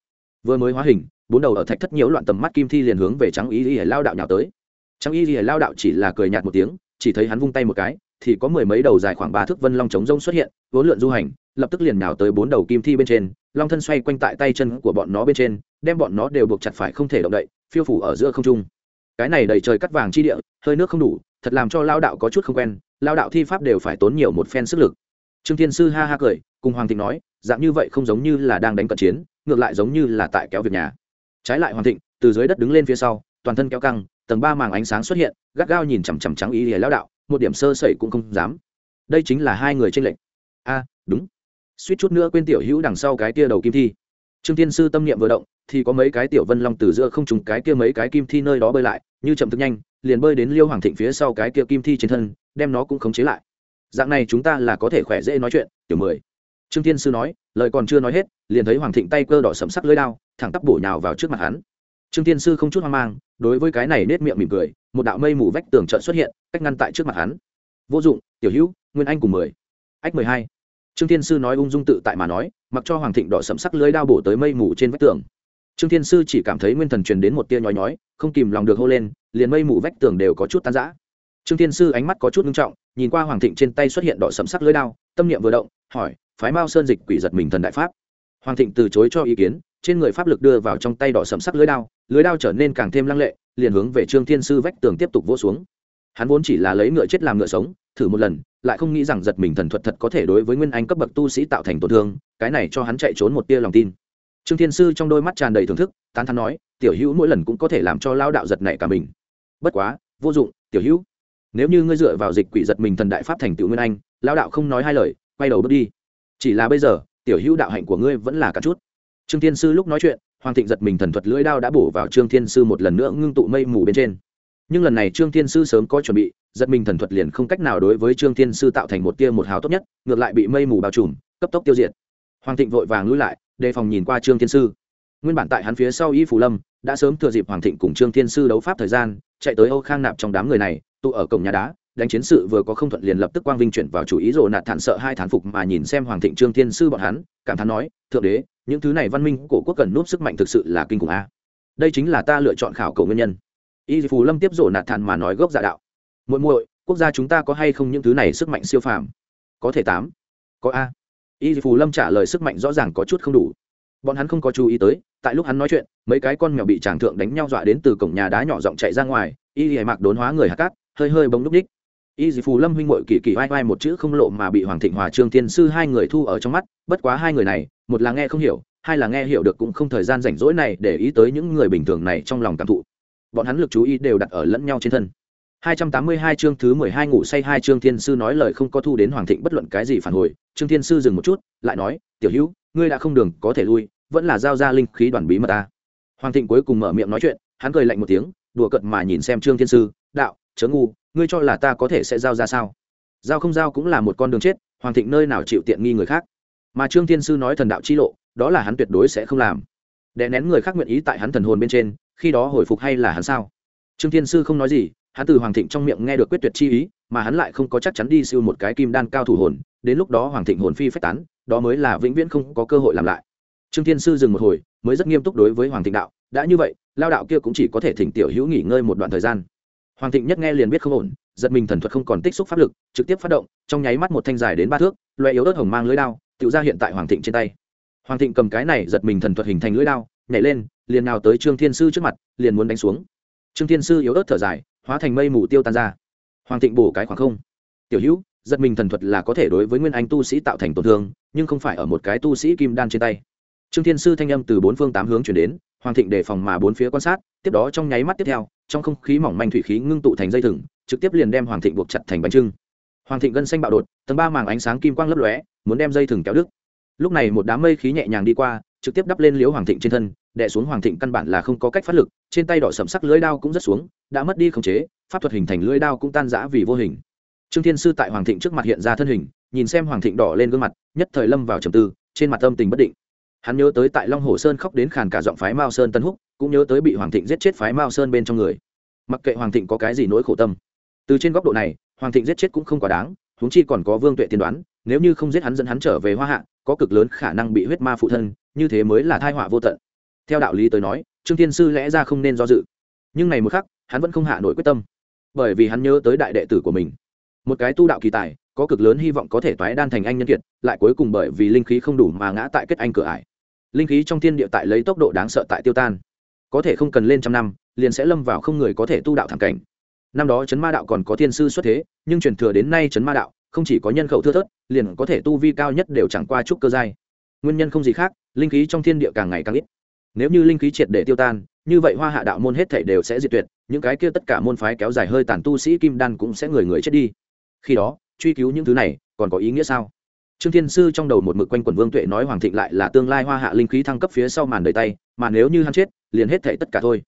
Vừa mới hóa hình, bốn đầu ở thạch thất nhiễu loạn tầm mắt kim thi liền hướng về trắng ý ỉa lao đạo nhào tới. Trắng ý ỉa lao đạo chỉ là cười nhạt một tiếng, chỉ thấy hắn vung tay một cái, thì có mười mấy đầu dài khoảng ba thước vân long trống rông xuất hiện, vốn lượn du hành, lập tức liền nhào tới bốn đầu kim thi bên trên, long thân xoay quanh tại tay chân của bọn nó bên trên đem bọn nó đều buộc chặt phải không thể động đậy, phiêu phủ ở giữa không trung. Cái này đầy trời cắt vàng chi địa, hơi nước không đủ, thật làm cho lao đạo có chút không quen, lao đạo thi pháp đều phải tốn nhiều một phen sức lực. Trương thiên sư ha ha cười, cùng hoàng thịnh nói, dạng như vậy không giống như là đang đánh cận chiến, ngược lại giống như là tại kéo việc nhà. Trái lại hoàng thịnh, từ dưới đất đứng lên phía sau, toàn thân kéo căng, tầng ba màng ánh sáng xuất hiện, gắt gao nhìn chằm chằm trắng ý lìa lao đạo, một điểm sơ sẩy cũng không dám. Đây chính là hai người tranh lệch. A, đúng. Suýt chút nữa quên tiểu hữu đằng sau cái kia đầu kim thi. Trương Thiên sư tâm niệm vừa động thì có mấy cái tiểu vân long từ giữa không trùng cái kia mấy cái kim thi nơi đó bơi lại, như chậm thức nhanh, liền bơi đến liêu hoàng thịnh phía sau cái kia kim thi trên thân, đem nó cũng khống chế lại. Dạng này chúng ta là có thể khỏe dễ nói chuyện, tiểu mười. Trương thiên sư nói, lời còn chưa nói hết, liền thấy hoàng thịnh tay cơ đỏ sẫm sắc lưỡi đao, thẳng tắp bổ nhào vào trước mặt hắn. Trương thiên sư không chút hoang mang, đối với cái này nết miệng mỉm cười, một đạo mây mù vách tường trợn xuất hiện, cách ngăn tại trước mặt hắn. Vô dụng, tiểu hữu, nguyên anh cùng mười. Ách mười hai. Trương thiên sư nói ung dung tự tại mà nói, mặc cho hoàng thịnh đỏ sẫm sắc lưới đao bổ tới mây mù trên vách tường trương thiên sư chỉ cảm thấy nguyên thần truyền đến một tia nhói nhói, không kìm lòng được hô lên, liền mây mù vách tường đều có chút tan rã. Trương thiên sư ánh mắt có chút nghiêm trọng, nhìn qua hoàng thịnh trên tay xuất hiện đỏ sẫm sắc lưới đao, tâm niệm vừa động, hỏi, phái mao sơn dịch quỷ giật mình thần đại pháp? Hoàng thịnh từ chối cho ý kiến, trên người pháp lực đưa vào trong tay đỏ sẫm sắc lưới đao lưới đao trở nên càng thêm lăng lệ, liền hướng về trương thiên sư vách tường tiếp tục vỗ xuống. Hắn vốn chỉ là lấy ngựa chết làm ngựa sống, thử một lần, lại không nghĩ rằng giật mình thần thuật thật có thể đối với nguyên anh cấp bậc tu sĩ tạo thành tổn thương, cái này cho hắn chạy trốn một tia lòng tin trương thiên sư trong đôi mắt tràn đầy thưởng thức, tán thắn nói, tiểu hữu mỗi lần cũng có thể làm cho lao đạo giật này cả mình. Bất quá, vô dụng, tiểu hữu. Nếu như ngươi dựa vào dịch quỷ giật mình thần đại pháp thành tựu nguyên anh, lao đạo không nói hai lời, quay đầu bước đi. Chỉ là bây giờ, tiểu hữu đạo hạnh của ngươi vẫn là cả chút. Trương thiên sư lúc nói chuyện, hoàng thịnh giật mình thần thuật lưỡi đao đã bổ vào trương thiên sư một lần nữa ngưng tụ mây mù bên trên. Nhưng lần này trương thiên sư sớm có chuẩn bị, giật mình thần thuật liền không cách nào đối với trương thiên sư tạo thành một tia một hào tốt nhất, ngược lại bị mây mù bao trùm, cấp tốc tiêu diệt. Hoàng thịnh vội vàng lui lại đề phòng nhìn qua trương thiên sư. Nguyên bản tại hắn phía sau y phủ lâm, đã sớm thừa dịp hoàng thịnh cùng trương thiên sư đấu pháp thời gian, chạy tới âu khang nạp trong đám người này, tụ ở cổng nhà đá, đánh chiến sự vừa có không thuận liền lập tức quang vinh chuyển vào chủ ý rồ nạt thản sợ hai thán phục mà nhìn xem hoàng thịnh trương thiên sư bọn hắn, cảm thán nói, thượng đế, những thứ này văn minh cổ quốc cần núp sức mạnh thực sự là kinh khủng a. Đây chính là ta lựa chọn khảo cầu nguyên nhân. Y phù lâm tiếp rồ nạt thản mà nói gốc giả đạo, muội muội, quốc gia chúng ta có hay không những thứ này sức mạnh siêu phàm? Có thể tám, có a y phù lâm trả lời sức mạnh rõ ràng có chút không đủ. Bọn hắn không có chú ý tới, tại lúc hắn nói chuyện, mấy cái con mèo bị tràng thượng đánh nhau dọa đến từ cổng nhà đá nhỏ giọng chạy ra ngoài, y hề mặc đốn hóa người hạ cát, hơi hơi bóng núp đích. Y phù lâm huynh ngội kỳ kỳ vai vai một chữ không lộ mà bị hoàng thịnh hòa trương tiên sư hai người thu ở trong mắt, bất quá hai người này, một là nghe không hiểu, hai là nghe hiểu được cũng không thời gian rảnh rỗi này để ý tới những người bình thường này trong lòng cảm thụ. Bọn hắn lực chú ý đều đặt ở lẫn nhau trên thân. 282 chương thứ 12 ngủ say hai chương thiên sư nói lời không có thu đến hoàng thịnh bất luận cái gì phản hồi. Trương thiên sư dừng một chút, lại nói, tiểu hữu, ngươi đã không đường có thể lui, vẫn là giao ra linh khí đoàn bí mật ta. Hoàng thịnh cuối cùng mở miệng nói chuyện, hắn cười lạnh một tiếng, đùa cợt mà nhìn xem trương thiên sư, đạo, chớ ngu, ngươi cho là ta có thể sẽ giao ra sao? Giao không giao cũng là một con đường chết, hoàng thịnh nơi nào chịu tiện nghi người khác. Mà trương thiên sư nói thần đạo chi lộ, đó là hắn tuyệt đối sẽ không làm. Đè nén người khác nguyện ý tại hắn thần hồn bên trên, khi đó hồi phục hay là hắn sao? Trương thiên sư không nói gì hắn từ hoàng thịnh trong miệng nghe được quyết tuyệt chi ý, mà hắn lại không có chắc chắn đi siêu một cái kim đan cao thủ hồn, đến lúc đó hoàng thịnh hồn phi phách tán, đó mới là vĩnh viễn không có cơ hội làm lại. Trương thiên sư dừng một hồi, mới rất nghiêm túc đối với hoàng thịnh đạo, đã như vậy, lao đạo kia cũng chỉ có thể thỉnh tiểu hữu nghỉ ngơi một đoạn thời gian. Hoàng thịnh nhất nghe liền biết không ổn, giật mình thần thuật không còn tích xúc pháp lực, trực tiếp phát động, trong nháy mắt một thanh dài đến ba thước loe yếu ớt hồng mang lưới đao tự ra hiện tại hoàng thịnh trên tay. Hoàng thịnh cầm cái này giật mình thần thuật hình thành lưới đao, nhảy lên, liền nào tới trương thiên sư trước mặt, liền muốn đánh xuống. Trương thiên sư yếu ớt thở dài hóa thành mây mù tiêu tan ra. Hoàng thịnh bổ cái khoảng không. Tiểu hữu, giật mình thần thuật là có thể đối với nguyên anh tu sĩ tạo thành tổn thương, nhưng không phải ở một cái tu sĩ kim đan trên tay. Trương thiên sư thanh âm từ bốn phương tám hướng chuyển đến, hoàng thịnh đề phòng mà bốn phía quan sát, tiếp đó trong nháy mắt tiếp theo, trong không khí mỏng manh thủy khí ngưng tụ thành dây thừng, trực tiếp liền đem hoàng thịnh buộc chặt thành bánh trưng. Hoàng thịnh gân xanh bạo đột, tầng ba màng ánh sáng kim quang lấp lóe, muốn đem dây thừng kéo đứt. Lúc này một đám mây khí nhẹ nhàng đi qua, trực tiếp đắp lên liếu hoàng thịnh trên thân đè xuống hoàng thịnh căn bản là không có cách phát lực, trên tay đỏ sầm sắc lưỡi đao cũng rất xuống, đã mất đi khống chế, pháp thuật hình thành lưỡi đao cũng tan rã vì vô hình. Trương thiên sư tại hoàng thịnh trước mặt hiện ra thân hình, nhìn xem hoàng thịnh đỏ lên gương mặt, nhất thời lâm vào trầm tư, trên mặt âm tình bất định. Hắn nhớ tới tại long hồ sơn khóc đến khàn cả giọng phái mao sơn tân húc, cũng nhớ tới bị hoàng thịnh giết chết phái mao sơn bên trong người. Mặc kệ hoàng thịnh có cái gì nỗi khổ tâm, từ trên góc độ này, hoàng thịnh giết chết cũng không quá đáng, huống chi còn có vương tuệ tiên đoán, nếu như không giết hắn dẫn hắn trở về hoa hạ, có cực lớn khả năng bị huyết ma phụ thân, như thế mới là thai họa vô tận theo đạo lý tới nói, trương thiên sư lẽ ra không nên do dự. Nhưng này một khắc, hắn vẫn không hạ nổi quyết tâm. Bởi vì hắn nhớ tới đại đệ tử của mình. Một cái tu đạo kỳ tài, có cực lớn hy vọng có thể toái đan thành anh nhân kiệt, lại cuối cùng bởi vì linh khí không đủ mà ngã tại kết anh cửa ải. Linh khí trong thiên địa tại lấy tốc độ đáng sợ tại tiêu tan. Có thể không cần lên trăm năm, liền sẽ lâm vào không người có thể tu đạo thẳng cảnh. Năm đó chấn ma đạo còn có thiên sư xuất thế, nhưng truyền thừa đến nay chấn ma đạo, không chỉ có nhân khẩu thưa thớt, liền có thể tu vi cao nhất đều chẳng qua chút cơ giai. Nguyên nhân không gì khác, linh khí trong thiên địa càng ngày càng ít nếu như linh khí triệt để tiêu tan, như vậy hoa hạ đạo môn hết thể đều sẽ diệt tuyệt, những cái kia tất cả môn phái kéo dài hơi tàn tu sĩ kim đan cũng sẽ người người chết đi. Khi đó, truy cứu những thứ này, còn có ý nghĩa sao? Trương thiên sư trong đầu một mực quanh quần vương tuệ nói hoàng thịnh lại là tương lai hoa hạ linh khí thăng cấp phía sau màn đời tay, mà nếu như hắn chết, liền hết thể tất cả thôi.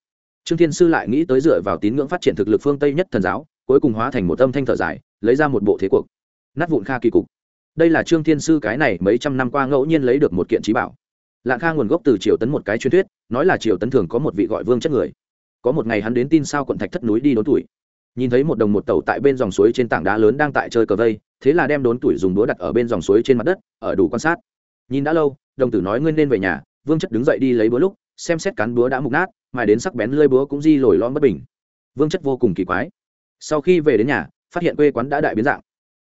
Trương thiên sư lại nghĩ tới dựa vào tín ngưỡng phát triển thực lực phương tây nhất thần giáo, cuối cùng hóa thành một âm thanh thở dài, lấy ra một bộ thế cuộc. Nát vụn kha kỳ cục. Đây là trương thiên sư cái này mấy trăm năm qua ngẫu nhiên lấy được một kiện trí bảo lạng kha nguồn gốc từ triều tấn một cái truyền thuyết, nói là triều tấn thường có một vị gọi vương chất người. Có một ngày hắn đến tin sao quận thạch thất núi đi đốn tuổi. Nhìn thấy một đồng một tàu tại bên dòng suối trên tảng đá lớn đang tại chơi cờ vây, thế là đem đốn tuổi dùng đũa đặt ở bên dòng suối trên mặt đất, ở đủ quan sát. Nhìn đã lâu, đồng tử nói ngươi nên về nhà, vương chất đứng dậy đi lấy búa lúc, xem xét cán búa đã mục nát mà đến sắc bén lơi búa cũng di lồi lon bất bình. Vương chất vô cùng kỳ quái. Sau khi về đến nhà, phát hiện quê quán đã đại biến dạng.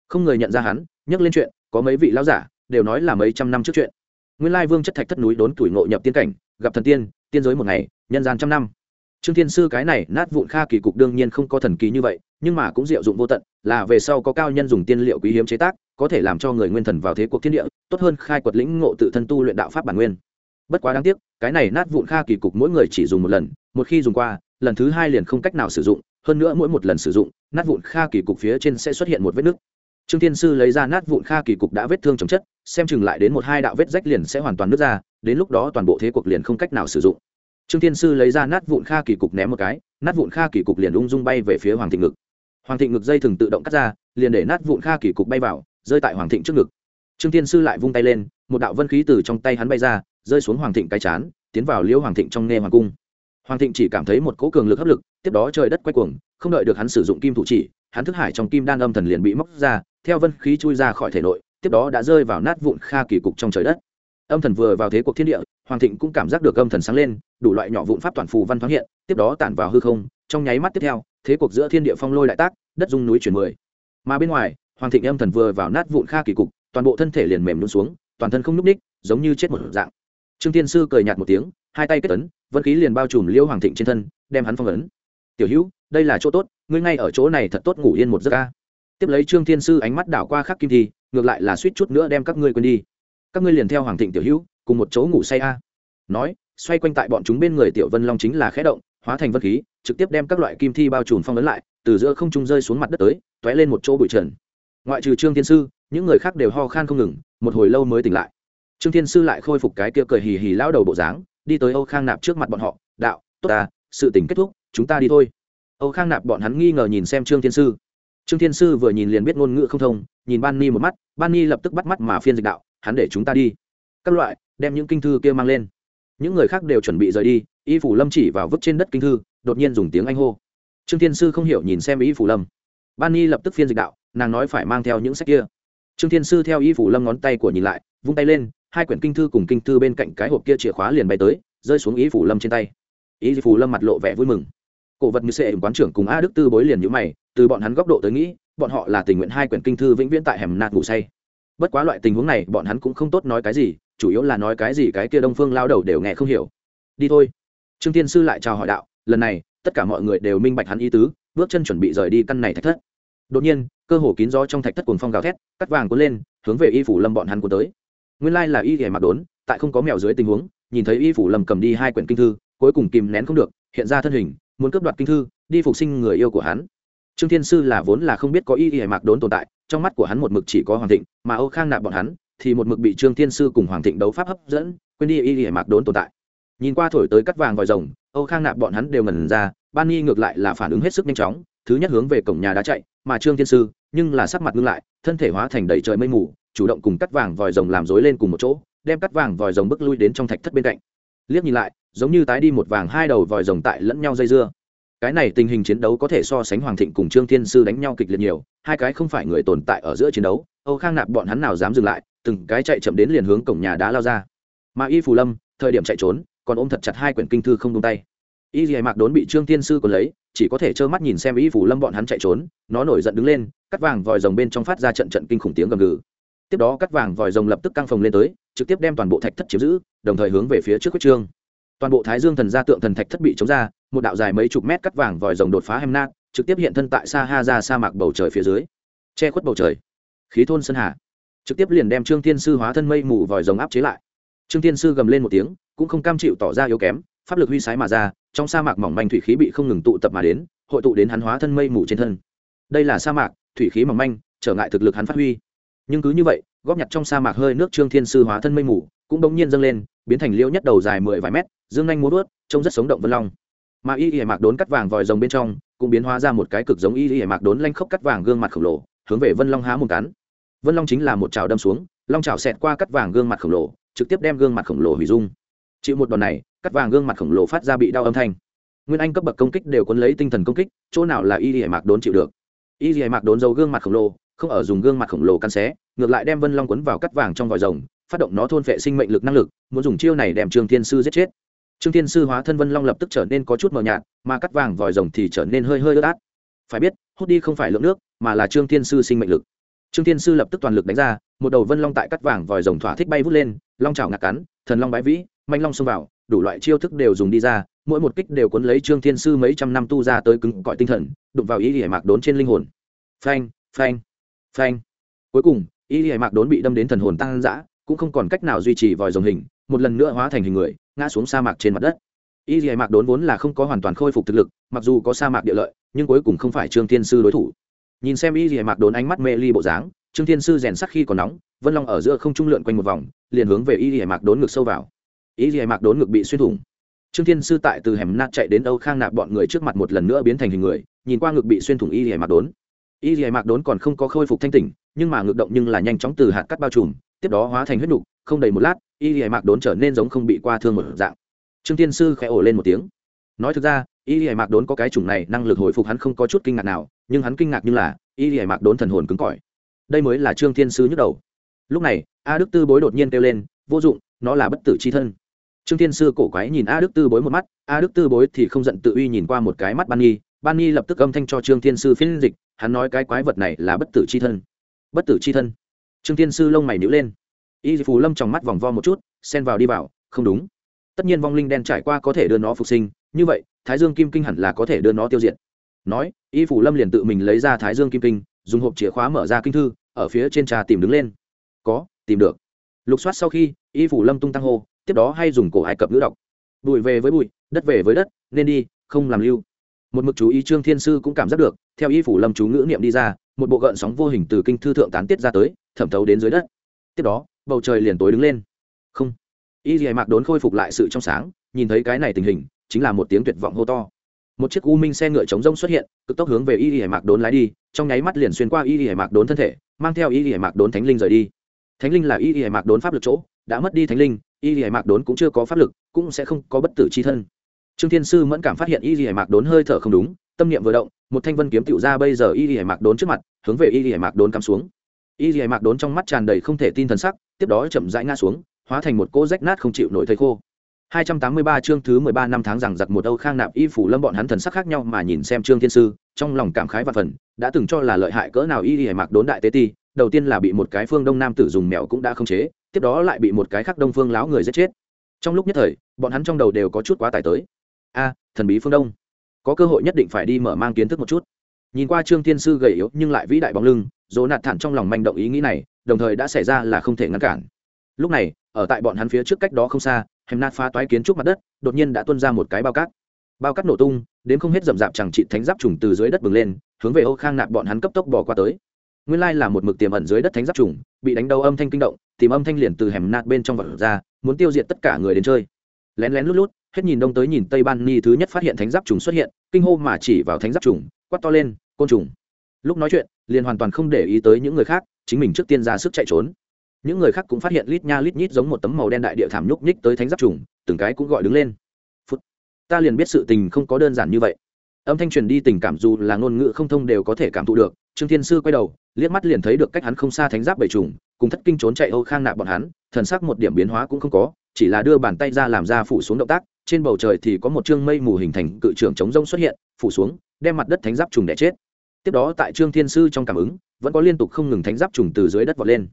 Không người nhận ra hắn, nhắc lên chuyện, có mấy vị lão giả, đều nói là mấy trăm năm trước chuyện nguyên lai vương chất thạch thất núi đốn tuổi ngộ nhập tiên cảnh, gặp thần tiên tiên giới một ngày, nhân gian trăm năm. Trương thiên sư cái này nát vụn kha kỳ cục đương nhiên không có thần kỳ như vậy, nhưng mà cũng diệu dụng vô tận, là về sau có cao nhân dùng tiên liệu quý hiếm chế tác, có thể làm cho người nguyên thần vào thế cuộc thiên địa, tốt hơn khai quật lĩnh ngộ tự thân tu luyện đạo pháp bản nguyên. Bất quá đáng tiếc, cái này nát vụn kha kỳ cục mỗi người chỉ dùng một lần, một khi dùng qua, lần thứ hai liền không cách nào sử dụng, hơn nữa mỗi một lần sử dụng, nát vụn kha kỳ cục phía trên sẽ xuất hiện một vết nứt trương thiên sư lấy ra nát vụn kha kỳ cục đã vết thương chồng chất, xem chừng lại đến một hai đạo vết rách liền sẽ hoàn toàn nứt ra, đến lúc đó toàn bộ thế cuộc liền không cách nào sử dụng. Trương thiên sư lấy ra nát vụn kha kỳ cục ném một cái, nát vụn kha kỳ cục liền ung dung bay về phía hoàng thịnh ngực. Hoàng thịnh ngực dây thừng tự động cắt ra, liền để nát vụn kha kỳ cục bay vào, rơi tại hoàng thịnh trước ngực. Trương thiên sư lại vung tay lên, một đạo vân khí từ trong tay hắn bay ra, rơi xuống hoàng thịnh cái chán, tiến vào liễu hoàng thịnh trong nghe hoàng cung. Hoàng thịnh chỉ cảm thấy một cỗ cường lực hấp lực, tiếp đó trời đất quay cuồng, không đợi được hắn sử dụng kim thủ chỉ, hắn thức hải trong kim đan âm thần liền bị móc ra theo vân khí chui ra khỏi thể nội, tiếp đó đã rơi vào nát vụn kha kỳ cục trong trời đất. Âm thần vừa vào thế cuộc thiên địa, hoàng thịnh cũng cảm giác được âm thần sáng lên, đủ loại nhỏ vụn pháp toàn phù văn thoáng hiện, tiếp đó tản vào hư không, trong nháy mắt tiếp theo, thế cuộc giữa thiên địa phong lôi đại tác, đất dung núi chuyển mười. Mà bên ngoài, hoàng thịnh âm thần vừa vào nát vụn kha kỳ cục, toàn bộ thân thể liền mềm luôn xuống, toàn thân không nhúc ních giống như chết một dạng. Trương tiên sư cười nhạt một tiếng, hai tay kết tấn vân khí liền bao trùm liêu hoàng thịnh trên thân, đem hắn phong ấn. Tiểu hữu, đây là chỗ tốt, ngươi ngay ở chỗ này thật tốt ngủ yên một giấc ca tiếp lấy trương thiên sư ánh mắt đảo qua khắc kim thi, ngược lại là suýt chút nữa đem các ngươi quên đi. Các ngươi liền theo hoàng thịnh tiểu hữu, cùng một chỗ ngủ say a. Nói, xoay quanh tại bọn chúng bên người tiểu vân long chính là khẽ động, hóa thành vân khí, trực tiếp đem các loại kim thi bao trùm phong ấn lại, từ giữa không trung rơi xuống mặt đất tới t ó é lên một chỗ bụi trần. Ngoại trừ trương thiên sư, những người khác đều ho khan không ngừng, một hồi lâu mới tỉnh lại. Trương thiên sư lại khôi phục cái kia cười hì hì lao đầu bộ dáng, đi tới âu khang nạp trước mặt bọn họ, đạo, tốt ta, sự tỉnh kết thúc, chúng ta đi thôi. Âu khang nạp bọn hắn nghi ngờ nhìn xem trương thiên sư trương thiên sư vừa nhìn liền biết ngôn ngữ không thông, nhìn ban ni một mắt, ban ni lập tức bắt mắt mà phiên dịch đạo, hắn để chúng ta đi. Các loại, đem những kinh thư kia mang lên. Những người khác đều chuẩn bị rời đi, y phủ lâm chỉ vào vứt trên đất kinh thư, đột nhiên dùng tiếng anh hô. Trương thiên sư không hiểu nhìn xem y phủ lâm. Ban ni lập tức phiên dịch đạo, nàng nói phải mang theo những sách kia. Trương thiên sư theo y phủ lâm ngón tay của nhìn lại, vung tay lên, hai quyển kinh thư cùng kinh thư bên cạnh cái hộp kia chìa khóa liền bay tới, rơi xuống y phủ lâm trên tay. Y phủ lâm mặt lộ vẻ vui mừng. Cổ vật như sệ quán trưởng cùng a đức tư bối liền nhữ mày từ bọn hắn góc độ tới nghĩ, bọn họ là tình nguyện hai quyển kinh thư vĩnh viễn tại hẻm nạt ngủ say. Bất quá loại tình huống này, bọn hắn cũng không tốt nói cái gì, chủ yếu là nói cái gì cái kia đông phương lao đầu đều nghe không hiểu. Đi thôi. Trương tiên sư lại chào hỏi đạo, lần này, tất cả mọi người đều minh bạch hắn ý tứ, bước chân chuẩn bị rời đi căn này thạch thất. Đột nhiên, cơ hồ kín gió trong thạch thất cuồng phong gào thét, cắt vàng cuốn lên, hướng về y phủ lâm bọn hắn cuốn tới. Nguyên lai là y ghẻ mặc đốn, tại không có mèo dưới tình huống, nhìn thấy y phủ lâm cầm đi hai quyển kinh thư, cuối cùng kìm nén không được, hiện ra thân hình, muốn cướp đoạt kinh thư, đi phục sinh người yêu của hắn trương thiên sư là vốn là không biết có y y mạc đốn tồn tại, trong mắt của hắn một mực chỉ có hoàng thịnh, mà âu khang nạp bọn hắn thì một mực bị trương thiên sư cùng hoàng thịnh đấu pháp hấp dẫn, quên đi y y mạc đốn tồn tại. Nhìn qua thổi tới cắt vàng vòi rồng, âu khang nạp bọn hắn đều ngần ra, ban nghi ngược lại là phản ứng hết sức nhanh chóng, thứ nhất hướng về cổng nhà đã chạy, mà trương thiên sư, nhưng là sắc mặt ngưng lại, thân thể hóa thành đầy trời mây mù, chủ động cùng cắt vàng vòi rồng làm rối lên cùng một chỗ, đem cắt vàng vòi rồng bước lui đến trong thạch thất bên cạnh. Liếc nhìn lại, giống như tái đi một vàng hai đầu vòi rồng tại lẫn nhau dây dưa cái này tình hình chiến đấu có thể so sánh hoàng thịnh cùng trương thiên sư đánh nhau kịch liệt nhiều, hai cái không phải người tồn tại ở giữa chiến đấu, âu khang nạp bọn hắn nào dám dừng lại, từng cái chạy chậm đến liền hướng cổng nhà đá lao ra. Mà y phù lâm, thời điểm chạy trốn, còn ôm thật chặt hai quyển kinh thư không tung tay. Y dì mạc đốn bị trương thiên sư còn lấy, chỉ có thể trơ mắt nhìn xem y phủ lâm bọn hắn chạy trốn, nó nổi giận đứng lên, cắt vàng vòi rồng bên trong phát ra trận trận kinh khủng tiếng gầm gừ. Tiếp đó cắt vàng vòi rồng lập tức căng phồng lên tới, trực tiếp đem toàn bộ thạch thất chiếm giữ, đồng thời hướng về phía trước quyết trương. Toàn bộ thái dương thần gia tượng thần thạch thất bị chống ra một đạo dài mấy chục mét cắt vàng vòi rồng đột phá hem nát trực tiếp hiện thân tại sa ha ra sa mạc bầu trời phía dưới. Che khuất bầu trời. Khí thôn sơn hà. Trực tiếp liền đem trương thiên sư hóa thân mây mù vòi rồng áp chế lại. Trương thiên sư gầm lên một tiếng, cũng không cam chịu tỏ ra yếu kém, pháp lực huy sái mà ra, trong sa mạc mỏng manh thủy khí bị không ngừng tụ tập mà đến, hội tụ đến hắn hóa thân mây mù trên thân. Đây là sa mạc, thủy khí mỏng manh, trở ngại thực lực hắn phát huy. Nhưng cứ như vậy, góp nhặt trong sa mạc hơi nước trương thiên sư hóa thân mây mù, cũng bỗng nhiên dâng lên, biến thành liễu nhất đầu dài mười vài mét, dương nhanh múa đuốt trông rất sống động vân long mà y y mạc đốn cắt vàng vòi rồng bên trong cũng biến hóa ra một cái cực giống y y mạc đốn lanh khốc cắt vàng gương mặt khổng lồ, hướng về vân long há một cắn. Vân long chính là một trào đâm xuống, long trào xẹt qua cắt vàng gương mặt khổng lồ, trực tiếp đem gương mặt khổng lồ hủy dung. Chịu một đòn này, cắt vàng gương mặt khổng lồ phát ra bị đau âm thanh. Nguyên anh cấp bậc công kích đều cuốn lấy tinh thần công kích, chỗ nào là y y mạc đốn chịu được? Y y mạc đốn giấu gương mặt khổng lồ, không ở dùng gương mặt khổng lồ căn xé, ngược lại đem vân long quấn vào cắt vàng trong vòi rồng, phát động nó thôn phệ sinh mệnh lực năng lực, muốn dùng chiêu này đem trương thiên sư giết chết trương thiên sư hóa thân vân long lập tức trở nên có chút mờ nhạt, mà cắt vàng vòi rồng thì trở nên hơi hơi ướt át. Phải biết, hút đi không phải lượng nước, mà là trương thiên sư sinh mệnh lực. Trương thiên sư lập tức toàn lực đánh ra, một đầu vân long tại cắt vàng vòi rồng thỏa thích bay vút lên, long chảo ngạc cắn, thần long bãi vĩ, manh long xông vào, đủ loại chiêu thức đều dùng đi ra, mỗi một kích đều cuốn lấy trương thiên sư mấy trăm năm tu ra tới cứng cỏi tinh thần, đụng vào ý hải mạc đốn trên linh hồn. Phanh phanh phanh. Cuối cùng, ý hải mạc đốn bị đâm đến thần hồn tăng rã cũng không còn cách nào duy trì vòi rồng hình, một lần nữa hóa thành hình người, ngã xuống sa mạc trên mặt đất. Y dì mạc đốn vốn là không có hoàn toàn khôi phục thực lực, mặc dù có sa mạc địa lợi, nhưng cuối cùng không phải trương thiên sư đối thủ. Nhìn xem y dì mạc đốn ánh mắt mê ly bộ dáng, trương thiên sư rèn sắc khi còn nóng, vân long ở giữa không trung lượn quanh một vòng, liền hướng về y dì mạc đốn ngực sâu vào. Y dì mạc đốn ngực bị xuyên thủng. Trương thiên sư tại từ hẻm nát chạy đến âu khang nạp bọn người trước mặt một lần nữa biến thành hình người, nhìn qua ngực bị xuyên thủng y dì mạc đốn. Y dì mạc đốn còn không có khôi phục thanh tỉnh, nhưng mà ngực động nhưng là nhanh chóng từ hạt cắt bao trùm tiếp đó hóa thành huyết nhục, không đầy một lát, y lìa mạc đốn trở nên giống không bị qua thương một dạng. Trương thiên sư khẽ ổ lên một tiếng. Nói thực ra, y lìa mạc đốn có cái chủng này, năng lực hồi phục hắn không có chút kinh ngạc nào, nhưng hắn kinh ngạc như là, y lìa mạc đốn thần hồn cứng cỏi. Đây mới là trương thiên sư nhức đầu. Lúc này, a đức tư bối đột nhiên kêu lên, vô dụng, nó là bất tử c h i thân. Trương thiên sư cổ quái nhìn a đức tư bối một mắt, a đức tư bối thì không giận tự uy nhìn qua một cái mắt ban nghi ban nghi lập tức âm thanh cho trương thiên sư phiên dịch, hắn nói cái quái vật này là bất tử c h i thân. Bất tử c h i thân trương thiên sư lông mày nhữ lên. Y phù lâm trong mắt vòng vo một chút, xen vào đi vào, không đúng. Tất nhiên vong linh đen trải qua có thể đưa nó phục sinh, như vậy, thái dương kim kinh hẳn là có thể đưa nó tiêu diệt. Nói, y phủ lâm liền tự mình lấy ra thái dương kim kinh, dùng hộp chìa khóa mở ra kinh thư, ở phía trên trà tìm đứng lên. Có, tìm được. Lục soát sau khi, y phủ lâm tung tăng hô, tiếp đó hay dùng cổ ai cập ngữ đọc. Bụi về với bụi, đất về với đất, nên đi, không làm lưu. Một mực chú ý trương thiên sư cũng cảm giác được, theo y phủ lâm chú ngữ niệm đi ra, một bộ gợn sóng vô hình từ kinh thư thượng tán tiết ra tới thẩm thấu đến dưới đất. Tiếp đó, bầu trời liền tối đứng lên. Không. Y dì mạc đốn khôi phục lại sự trong sáng, nhìn thấy cái này tình hình, chính là một tiếng tuyệt vọng hô to. Một chiếc u minh xe ngựa chống rông xuất hiện, cực tốc hướng về y dì mạc đốn lái đi, trong nháy mắt liền xuyên qua y dì mạc đốn thân thể, mang theo y dì mạc đốn thánh linh rời đi. Thánh linh là y dì mạc đốn pháp lực chỗ, đã mất đi thánh linh, y dì mạc đốn cũng chưa có pháp lực, cũng sẽ không có bất tử c thân. Trương thiên sư mẫn cảm phát hiện y dì mạc đốn hơi thở không đúng, tâm niệm vừa động, một thanh vân kiếm tựu ra bây giờ y dì mạc đốn trước mặt, hướng về y dì mạc đốn cắm xuống y dì mạc đốn trong mắt tràn đầy không thể tin thần sắc tiếp đó chậm rãi ngã xuống hóa thành một cô rách nát không chịu nổi thầy khô 283 chương thứ 13 năm tháng rằng giặc một Âu Khang nạp y phủ lâm bọn hắn thần sắc khác nhau mà nhìn xem Trương Thiên sư, trong lòng cảm khái và phần, đã từng cho là lợi hại cỡ nào y y mạc đốn đại tế ti, đầu tiên là bị một cái phương đông nam tử dùng mèo cũng đã không chế, tiếp đó lại bị một cái khác đông phương láo người giết chết. Trong lúc nhất thời, bọn hắn trong đầu đều có chút quá tải tới. A, thần bí phương đông, có cơ hội nhất định phải đi mở mang kiến thức một chút. Nhìn qua Trương Thiên sư gầy yếu nhưng lại vĩ đại bóng lưng, Dỗ nạt thản trong lòng manh động ý nghĩ này, đồng thời đã xảy ra là không thể ngăn cản. Lúc này, ở tại bọn hắn phía trước cách đó không xa, hẻm nát phá toái kiến trúc mặt đất đột nhiên đã tuôn ra một cái bao cát. Bao cát nổ tung đến không hết rậm rạp chẳng trị thánh giáp trùng từ dưới đất bừng lên hướng về ô khang nạp bọn hắn cấp tốc bỏ qua tới. Nguyên lai là một mực tiềm ẩn dưới đất thánh giáp trùng bị đánh đầu âm thanh kinh động tìm âm thanh liền từ hẻm nạt bên trong vật ra muốn tiêu diệt tất cả người đến chơi. Lén lén lút lút hết nhìn đông tới nhìn tây ban ni thứ nhất phát hiện thánh giáp trùng xuất hiện kinh hô mà chỉ vào thánh giáp trùng quát to lên, côn trùng. Lúc nói chuyện, liền hoàn toàn không để ý tới những người khác, chính mình trước tiên ra sức chạy trốn. Những người khác cũng phát hiện lít nha lít nhít giống một tấm màu đen đại địa thảm nhúc nhích tới thánh giáp trùng, từng cái cũng gọi đứng lên. Phút. Ta liền biết sự tình không có đơn giản như vậy. Âm thanh truyền đi tình cảm dù là ngôn ngữ không thông đều có thể cảm thụ được, trương thiên sư quay đầu, liếc mắt liền thấy được cách hắn không xa thánh giáp bảy trùng, cùng thất kinh trốn chạy âu khang nạp bọn hắn, thần sắc một điểm biến hóa cũng không có, chỉ là đưa bàn tay ra làm ra phủ xuống động tác, trên bầu trời thì có một chương mây mù hình thành cự trưởng chống rông xuất hiện, phủ xuống đem mặt đất thánh giáp trùng đẻ chết. Tiếp đó tại trương thiên sư trong cảm ứng, vẫn có liên tục không ngừng thánh giáp trùng từ dưới đất vọt lên.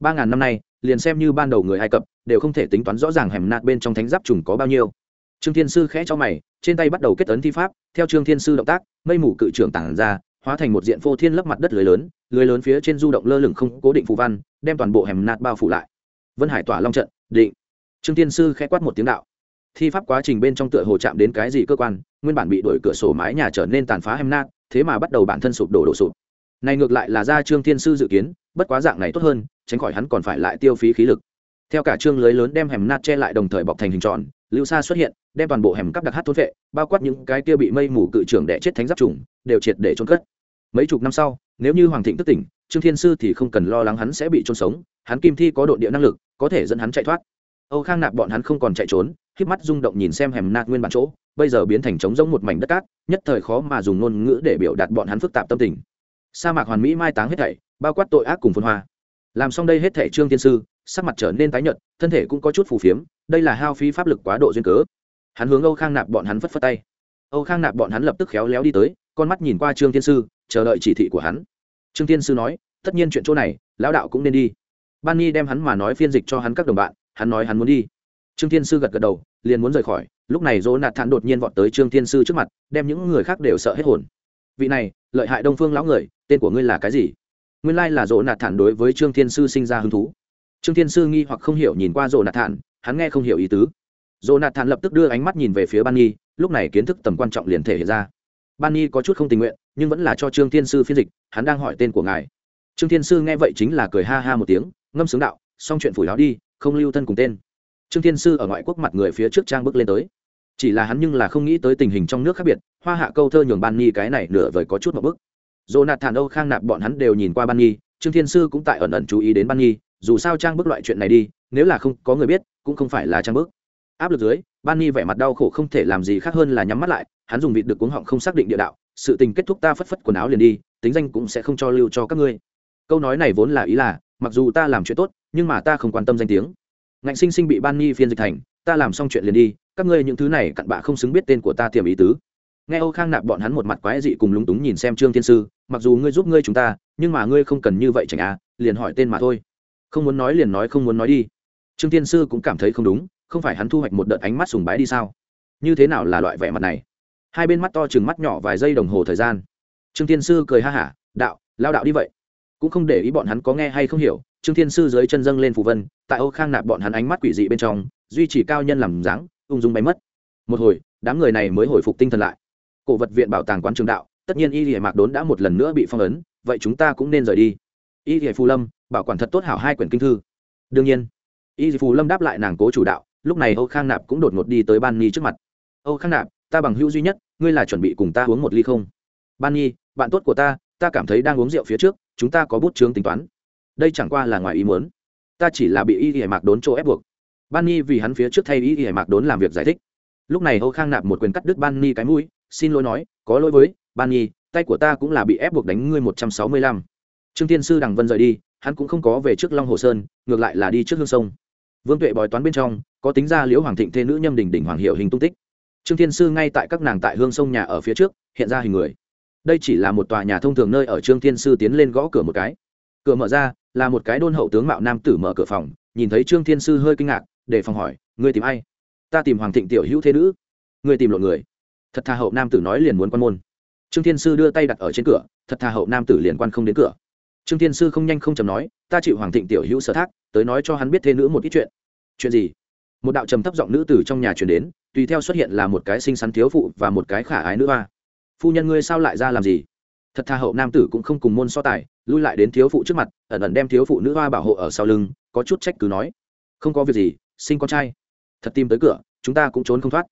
Ba ngàn năm nay, liền xem như ban đầu người ai cập, đều không thể tính toán rõ ràng hẻm nạt bên trong thánh giáp trùng có bao nhiêu. Trương thiên sư khẽ cho mày, trên tay bắt đầu kết tấn thi pháp, theo trương thiên sư động tác, mây mù cự trưởng tản ra, hóa thành một diện phô thiên lấp mặt đất lưới lớn lưới lớn phía trên du động lơ lửng không cố định phù văn, đem toàn bộ hẻm nạt bao phủ lại. Vân hải tỏa long trận, định. Trương thiên sư khẽ quát một tiếng đạo. Thi pháp quá trình bên trong tựa hồ chạm đến cái gì cơ quan nguyên bản bị đổi cửa sổ mái nhà trở nên tàn phá hẻm nát, thế mà bắt đầu bản thân sụp đổ đổ sụp. Này ngược lại là ra trương thiên sư dự kiến bất quá dạng này tốt hơn tránh khỏi hắn còn phải lại tiêu phí khí lực. Theo cả trương lưới lớn đem hẻm nát che lại đồng thời bọc thành hình tròn lưu sa xuất hiện đem toàn bộ hẻm cắp đặc hát thôn vệ bao quát những cái kia bị mây mù cự trưởng đẻ chết thánh giáp trùng đều triệt để trôn cất. Mấy chục năm sau nếu như hoàng thịnh thức tỉnh trương thiên sư thì không cần lo lắng hắn sẽ bị trôn sống hắn kim thi có độ địa năng lực có thể dẫn hắn chạy thoát. Âu khang nạp bọn hắn không còn chạy trốn khi mắt rung động nhìn xem hẻm nát nguyên bản chỗ, bây giờ biến thành trống rỗng một mảnh đất cát, nhất thời khó mà dùng ngôn ngữ để biểu đạt bọn hắn phức tạp tâm tình. Sa mạc hoàn mỹ mai táng hết thảy, bao quát tội ác cùng phân hoa. Làm xong đây hết thảy trương thiên sư, sắc mặt trở nên tái nhợt, thân thể cũng có chút phù phiếm, đây là hao phí pháp lực quá độ duyên cớ. Hắn hướng âu khang nạp bọn hắn phất phất tay. Âu khang nạp bọn hắn lập tức khéo léo đi tới, con mắt nhìn qua trương thiên sư, chờ đợi chỉ thị của hắn. Trương thiên sư nói, tất nhiên chuyện chỗ này, lão đạo cũng nên đi. Ban nghi đem hắn mà nói phiên dịch cho hắn các đồng bạn, hắn nói hắn muốn đi trương thiên sư gật gật đầu, liền muốn rời khỏi. Lúc này dỗ nạt thản đột nhiên vọt tới trương thiên sư trước mặt, đem những người khác đều sợ hết hồn. Vị này, lợi hại đông phương lão người, tên của ngươi là cái gì? Nguyên lai là dỗ nạt thản đối với trương thiên sư sinh ra hứng thú. Trương thiên sư nghi hoặc không hiểu nhìn qua dỗ nạt thản, hắn nghe không hiểu ý tứ. Dỗ nạt thản lập tức đưa ánh mắt nhìn về phía ban nhi, lúc này kiến thức tầm quan trọng liền thể hiện ra. Ban nhi có chút không tình nguyện, nhưng vẫn là cho trương thiên sư phiên dịch, hắn đang hỏi tên của ngài. Trương thiên sư nghe vậy chính là cười ha ha một tiếng, ngâm sướng đạo, xong chuyện phủi láo đi, không lưu thân cùng tên trương thiên sư ở ngoại quốc mặt người phía trước trang bước lên tới. Chỉ là hắn nhưng là không nghĩ tới tình hình trong nước khác biệt, hoa hạ câu thơ nhường ban nhi cái này nửa vời có chút một bức. Dồ nạt thản âu khang nạp bọn hắn đều nhìn qua ban nhi, trương thiên sư cũng tại ẩn ẩn chú ý đến ban nhi, dù sao trang bức loại chuyện này đi, nếu là không có người biết, cũng không phải là trang bức áp lực dưới, ban nhi vẻ mặt đau khổ không thể làm gì khác hơn là nhắm mắt lại, hắn dùng vịt được cuống họng không xác định địa đạo, sự tình kết thúc ta phất phất quần áo liền đi, tính danh cũng sẽ không cho lưu cho các ngươi. Câu nói này vốn là ý là, mặc dù ta làm chuyện tốt, nhưng mà ta không quan tâm danh tiếng ngạnh sinh sinh bị ban nghi phiên dịch thành, ta làm xong chuyện liền đi, các ngươi những thứ này cặn bạ không xứng biết tên của ta tiềm ý tứ. Nghe âu khang nạp bọn hắn một mặt quái dị cùng lúng túng nhìn xem trương thiên sư, mặc dù ngươi giúp ngươi chúng ta, nhưng mà ngươi không cần như vậy chẳng à liền hỏi tên mà thôi. Không muốn nói liền nói, không muốn nói đi. Trương thiên sư cũng cảm thấy không đúng, không phải hắn thu hoạch một đợt ánh mắt sùng bái đi sao? Như thế nào là loại vẻ mặt này? Hai bên mắt to chừng mắt nhỏ vài giây đồng hồ thời gian. Trương thiên sư cười ha hả, đạo, lao đạo đi vậy. Cũng không để ý bọn hắn có nghe hay không hiểu trương thiên sư dưới chân dâng lên phù vân, tại âu khang nạp bọn hắn ánh mắt quỷ dị bên trong, duy trì cao nhân làm dáng, ung dung bay mất. Một hồi, đám người này mới hồi phục tinh thần lại. Cổ vật viện bảo tàng quán trường đạo, tất nhiên y lìa mạc đốn đã một lần nữa bị phong ấn, vậy chúng ta cũng nên rời đi. Y lìa phù lâm, bảo quản thật tốt hảo hai quyển kinh thư. Đương nhiên, y phù lâm đáp lại nàng cố chủ đạo, lúc này âu khang nạp cũng đột ngột đi tới ban ni trước mặt. Âu khang nạp, ta bằng hữu duy nhất, ngươi là chuẩn bị cùng ta uống một ly không? Ban nhi, bạn tốt của ta ta cảm thấy đang uống rượu phía trước, chúng ta có bút chướng tính toán đây chẳng qua là ngoài ý muốn. Ta chỉ là bị y y mạc đốn chỗ ép buộc. Ban ni vì hắn phía trước thay y y mạc đốn làm việc giải thích. Lúc này âu khang nạp một quyền cắt đứt ban ni cái mũi, xin lỗi nói, có lỗi với, ban ni tay của ta cũng là bị ép buộc đánh ngươi một trăm sáu mươi lăm. Trương tiên sư đằng vân rời đi, hắn cũng không có về trước long hồ sơn, ngược lại là đi trước hương sông. Vương tuệ bói toán bên trong, có tính ra liễu hoàng thịnh thê nữ nhâm đình đỉnh hoàng hiệu hình tung tích. Trương thiên sư ngay tại các nàng tại hương sông nhà ở phía trước, hiện ra hình người. Đây chỉ là một tòa nhà thông thường nơi ở trương thiên sư tiến lên gõ cửa một cái. Cửa mở ra là một cái đôn hậu tướng mạo nam tử mở cửa phòng, nhìn thấy trương thiên sư hơi kinh ngạc để phòng hỏi người tìm ai? Ta tìm hoàng thịnh tiểu hữu thế nữ. Người tìm lộn người. Thật thà hậu nam tử nói liền muốn quan môn. Trương thiên sư đưa tay đặt ở trên cửa, thật thà hậu nam tử liền quan không đến cửa. Trương thiên sư không nhanh không chầm nói, ta chịu hoàng thịnh tiểu hữu sở thác, tới nói cho hắn biết thế nữ một ít chuyện. Chuyện gì? Một đạo trầm thấp giọng nữ tử trong nhà truyền đến, tùy theo xuất hiện là một cái xinh xắn thiếu phụ và một cái khả ái nữ hoa. Phu nhân ngươi sao lại ra làm gì? Thật tha hậu nam tử cũng không cùng môn so tài lui lại đến thiếu phụ trước mặt ẩn ẩn đem thiếu phụ nữ hoa bảo hộ ở sau lưng có chút trách cứ nói. Không có việc gì sinh con trai. Thật tìm tới cửa chúng ta cũng trốn không thoát.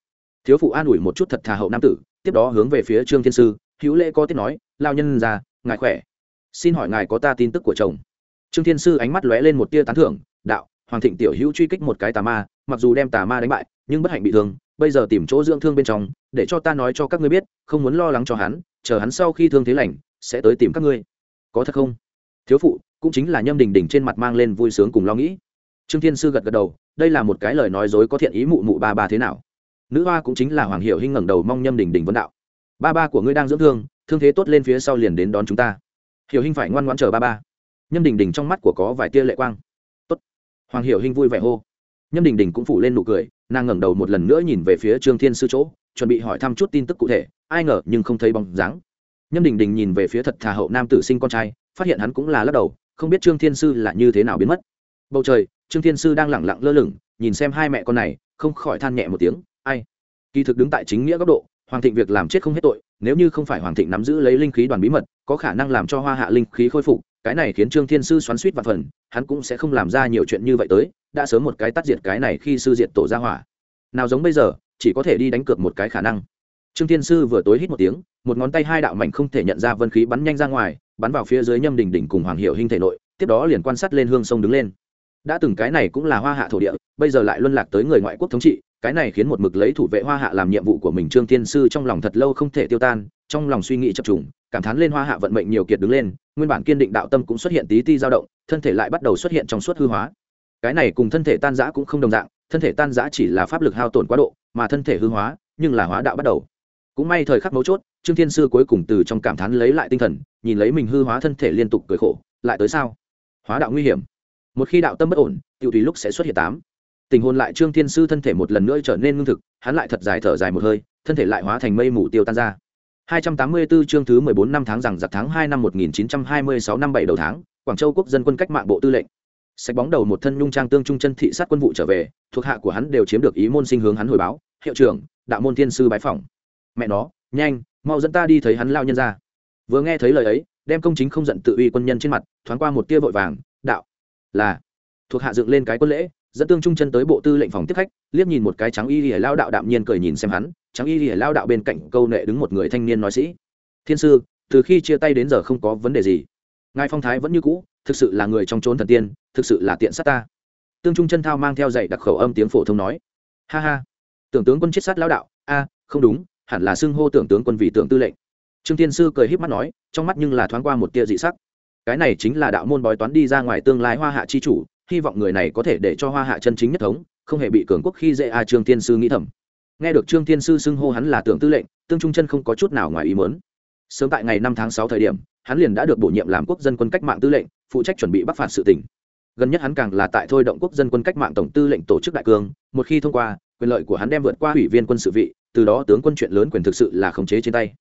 Thiếu phụ an ủi một chút thật thà hậu nam tử tiếp đó hướng về phía trương thiên sư hữu lễ có tiết nói lao nhân già, ngài khỏe. Xin hỏi ngài có ta tin tức của chồng? Trương thiên sư ánh mắt lóe lên một tia tán thưởng đạo hoàng thịnh tiểu hữu truy kích một cái tà ma mặc dù đem tà ma đánh bại nhưng bất hạnh bị thương bây giờ tìm chỗ dưỡng thương bên trong để cho ta nói cho các ngươi biết không muốn lo lắng cho hắn chờ hắn sau khi thương thế lành, sẽ tới tìm các ngươi. Có thật không? Thiếu phụ, cũng chính là nhâm đình đình trên mặt mang lên vui sướng cùng lo nghĩ. Trương thiên sư gật gật đầu, đây là một cái lời nói dối có thiện ý mụ mụ ba ba thế nào. Nữ hoa cũng chính là hoàng hiệu hinh ngẩng đầu mong nhâm đình đình vấn đạo. Ba ba của ngươi đang dưỡng thương thương thế tốt lên phía sau liền đến đón chúng ta. Hiểu hinh phải ngoan ngoãn chờ ba ba. Nhâm đình đình trong mắt của có vài tia lệ quang. Tốt. Hoàng hiểu hinh vui vẻ hô. Nhâm đình đình cũng phủ lên nụ cười, nàng ngẩng đầu một lần nữa nhìn về phía trương thiên sư chỗ chuẩn bị hỏi thăm chút tin tức cụ thể, ai ngờ nhưng không thấy bóng dáng. Nhâm đình đình nhìn về phía thật thà hậu nam tử sinh con trai, phát hiện hắn cũng là lắc đầu, không biết trương thiên sư là như thế nào biến mất. Bầu trời, trương thiên sư đang lẳng lặng lơ lửng, nhìn xem hai mẹ con này, không khỏi than nhẹ một tiếng, ai? Kỳ thực đứng tại chính nghĩa góc độ, hoàng thịnh việc làm chết không hết tội, nếu như không phải hoàng thịnh nắm giữ lấy linh khí đoàn bí mật, có khả năng làm cho hoa hạ linh khí khôi phục, cái này khiến trương thiên sư xoắn suýt và phần, hắn cũng sẽ không làm ra nhiều chuyện như vậy tới, đã sớm một cái tắt diệt cái này khi sư diệt tổ ra hỏa. Nào giống bây giờ chỉ có thể đi đánh cược một cái khả năng. Trương thiên sư vừa tối hít một tiếng, một ngón tay hai đạo mảnh không thể nhận ra vân khí bắn nhanh ra ngoài, bắn vào phía dưới nhâm đình đỉnh cùng hoàng hiệu hình thể nội, tiếp đó liền quan sát lên hương sông đứng lên. Đã từng cái này cũng là hoa hạ thổ địa, bây giờ lại luân lạc tới người ngoại quốc thống trị, cái này khiến một mực lấy thủ vệ hoa hạ làm nhiệm vụ của mình trương thiên sư trong lòng thật lâu không thể tiêu tan, trong lòng suy nghĩ chập trùng, cảm thán lên hoa hạ vận mệnh nhiều kiệt đứng lên, nguyên bản kiên định đạo tâm cũng xuất hiện tí ti dao động, thân thể lại bắt đầu xuất hiện trong suốt hư hóa. Cái này cùng thân thể tan giã cũng không đồng dạng, thân thể tan giã chỉ là pháp lực hao tổn quá độ mà thân thể hư hóa nhưng là hóa đạo bắt đầu. Cũng may thời khắc mấu chốt trương thiên sư cuối cùng từ trong cảm thán lấy lại tinh thần nhìn lấy mình hư hóa thân thể liên tục cười khổ lại tới sao? Hóa đạo nguy hiểm. Một khi đạo tâm bất ổn tiểu tùy lúc sẽ xuất hiện tám. Tình hồn lại trương thiên sư thân thể một lần nữa trở nên ngưng thực hắn lại thật dài thở dài một hơi thân thể lại hóa thành mây mù tiêu tan ra. 284 chương thứ 14 năm tháng rằng giặc tháng 2 năm 1926 năm 7 đầu tháng, Quảng Châu quốc dân quân cách mạng bộ tư lệnh. Sạch bóng đầu một thân nhung trang tương trung chân thị sát quân vụ trở về, thuộc hạ của hắn đều chiếm được ý môn sinh hướng hắn hồi báo, hiệu trưởng, đạo môn thiên sư bái phỏng. Mẹ nó, nhanh, mau dẫn ta đi thấy hắn lao nhân ra. Vừa nghe thấy lời ấy, đem công chính không giận tự uy quân nhân trên mặt, thoáng qua một tia vội vàng, đạo, là thuộc hạ dựng lên cái quân lễ, dẫn tương trung chân tới bộ tư lệnh phòng tiếp khách liếc nhìn một cái trắng y lìa lao đạo đạm nhiên cười nhìn xem hắn trắng y lìa lao đạo bên cạnh câu nệ đứng một người thanh niên nói sĩ thiên sư từ khi chia tay đến giờ không có vấn đề gì ngài phong thái vẫn như cũ thực sự là người trong trốn thần tiên, thực sự là tiện sát ta. Tương trung chân thao mang theo dạy đặc khẩu âm tiếng phổ thông nói. Ha ha. Tưởng tướng quân chết sát lão đạo. A, không đúng, hẳn là xưng hô tưởng tướng quân vì tưởng tư lệnh. Trương thiên sư cười híp mắt nói, trong mắt nhưng là thoáng qua một tia dị sắc. Cái này chính là đạo môn bói toán đi ra ngoài tương lai hoa hạ chi chủ, hy vọng người này có thể để cho hoa hạ chân chính nhất thống, không hề bị cường quốc khi dễ a trương tiên sư nghĩ thầm. Nghe được trương tiên sư xưng hô hắn là tưởng tư lệnh, tương trung chân không có chút nào ngoài ý mớn sớm tại ngày năm tháng sáu thời điểm, hắn liền đã được bổ nhiệm làm quốc dân quân cách mạng tư lệnh phụ trách chuẩn bị bắc phạt sự tỉnh gần nhất hắn càng là tại thôi động quốc dân quân cách mạng tổng tư lệnh tổ chức đại cương, một khi thông qua, quyền lợi của hắn đem vượt qua ủy viên quân sự vị, từ đó tướng quân chuyện lớn quyền thực sự là khống chế trên tay.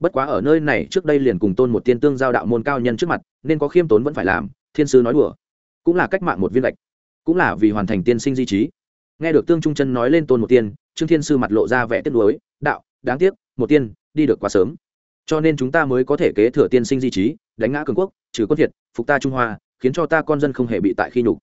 Bất quá ở nơi này, trước đây liền cùng tôn một tiên tương giao đạo môn cao nhân trước mặt, nên có khiêm tốn vẫn phải làm, thiên sư nói đùa. Cũng là cách mạng một viên lệch, cũng là vì hoàn thành tiên sinh di trí. Nghe được tương trung chân nói lên tôn một tiên, trương thiên sư mặt lộ ra vẻ tiếc nuối, đạo, đáng tiếc, một tiên, đi được quá sớm cho nên chúng ta mới có thể kế thừa tiên sinh di trí, đánh ngã cường quốc, trừ quân thiệt phục ta trung hoa, khiến cho ta con dân không hề bị tại khi nhục.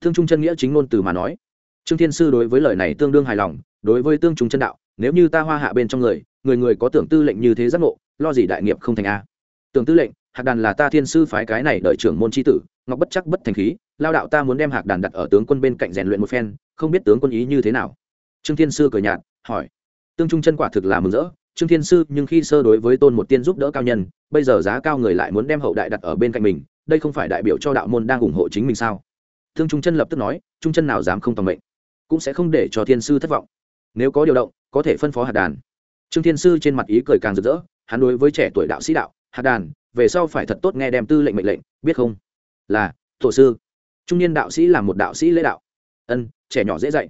Thương trung chân nghĩa chính ngôn từ mà nói. Trương thiên sư đối với lời này tương đương hài lòng, đối với tương trung chân đạo, nếu như ta hoa hạ bên trong người người người có tưởng tư lệnh như thế giác ngộ, lo gì đại nghiệp không thành a? Tưởng tư lệnh, hạc đàn là ta thiên sư phái cái này đợi trưởng môn tri tử, ngọc bất chắc bất thành khí, lao đạo ta muốn đem hạc đàn đặt ở tướng quân bên cạnh rèn luyện một phen, không biết tướng quân ý như thế nào. Trương thiên sư cười nhạt, hỏi. Tương trung chân quả thực là mừng rỡ trương thiên sư, nhưng khi sơ đối với tôn một tiên giúp đỡ cao nhân, bây giờ giá cao người lại muốn đem hậu đại đặt ở bên cạnh mình, đây không phải đại biểu cho đạo môn đang ủng hộ chính mình sao? Thương trung chân lập tức nói, trung chân nào dám không tầm mệnh, cũng sẽ không để cho thiên sư thất vọng. Nếu có điều động, có thể phân phó hạt đàn. Trương thiên sư trên mặt ý cười càng rực rỡ, hắn đối với trẻ tuổi đạo sĩ đạo, hạt đàn, về sau phải thật tốt nghe đem tư lệnh mệnh lệnh, biết không? Là, tổ sư. Trung niên đạo sĩ là một đạo sĩ lễ đạo. Ân, trẻ nhỏ dễ dạy.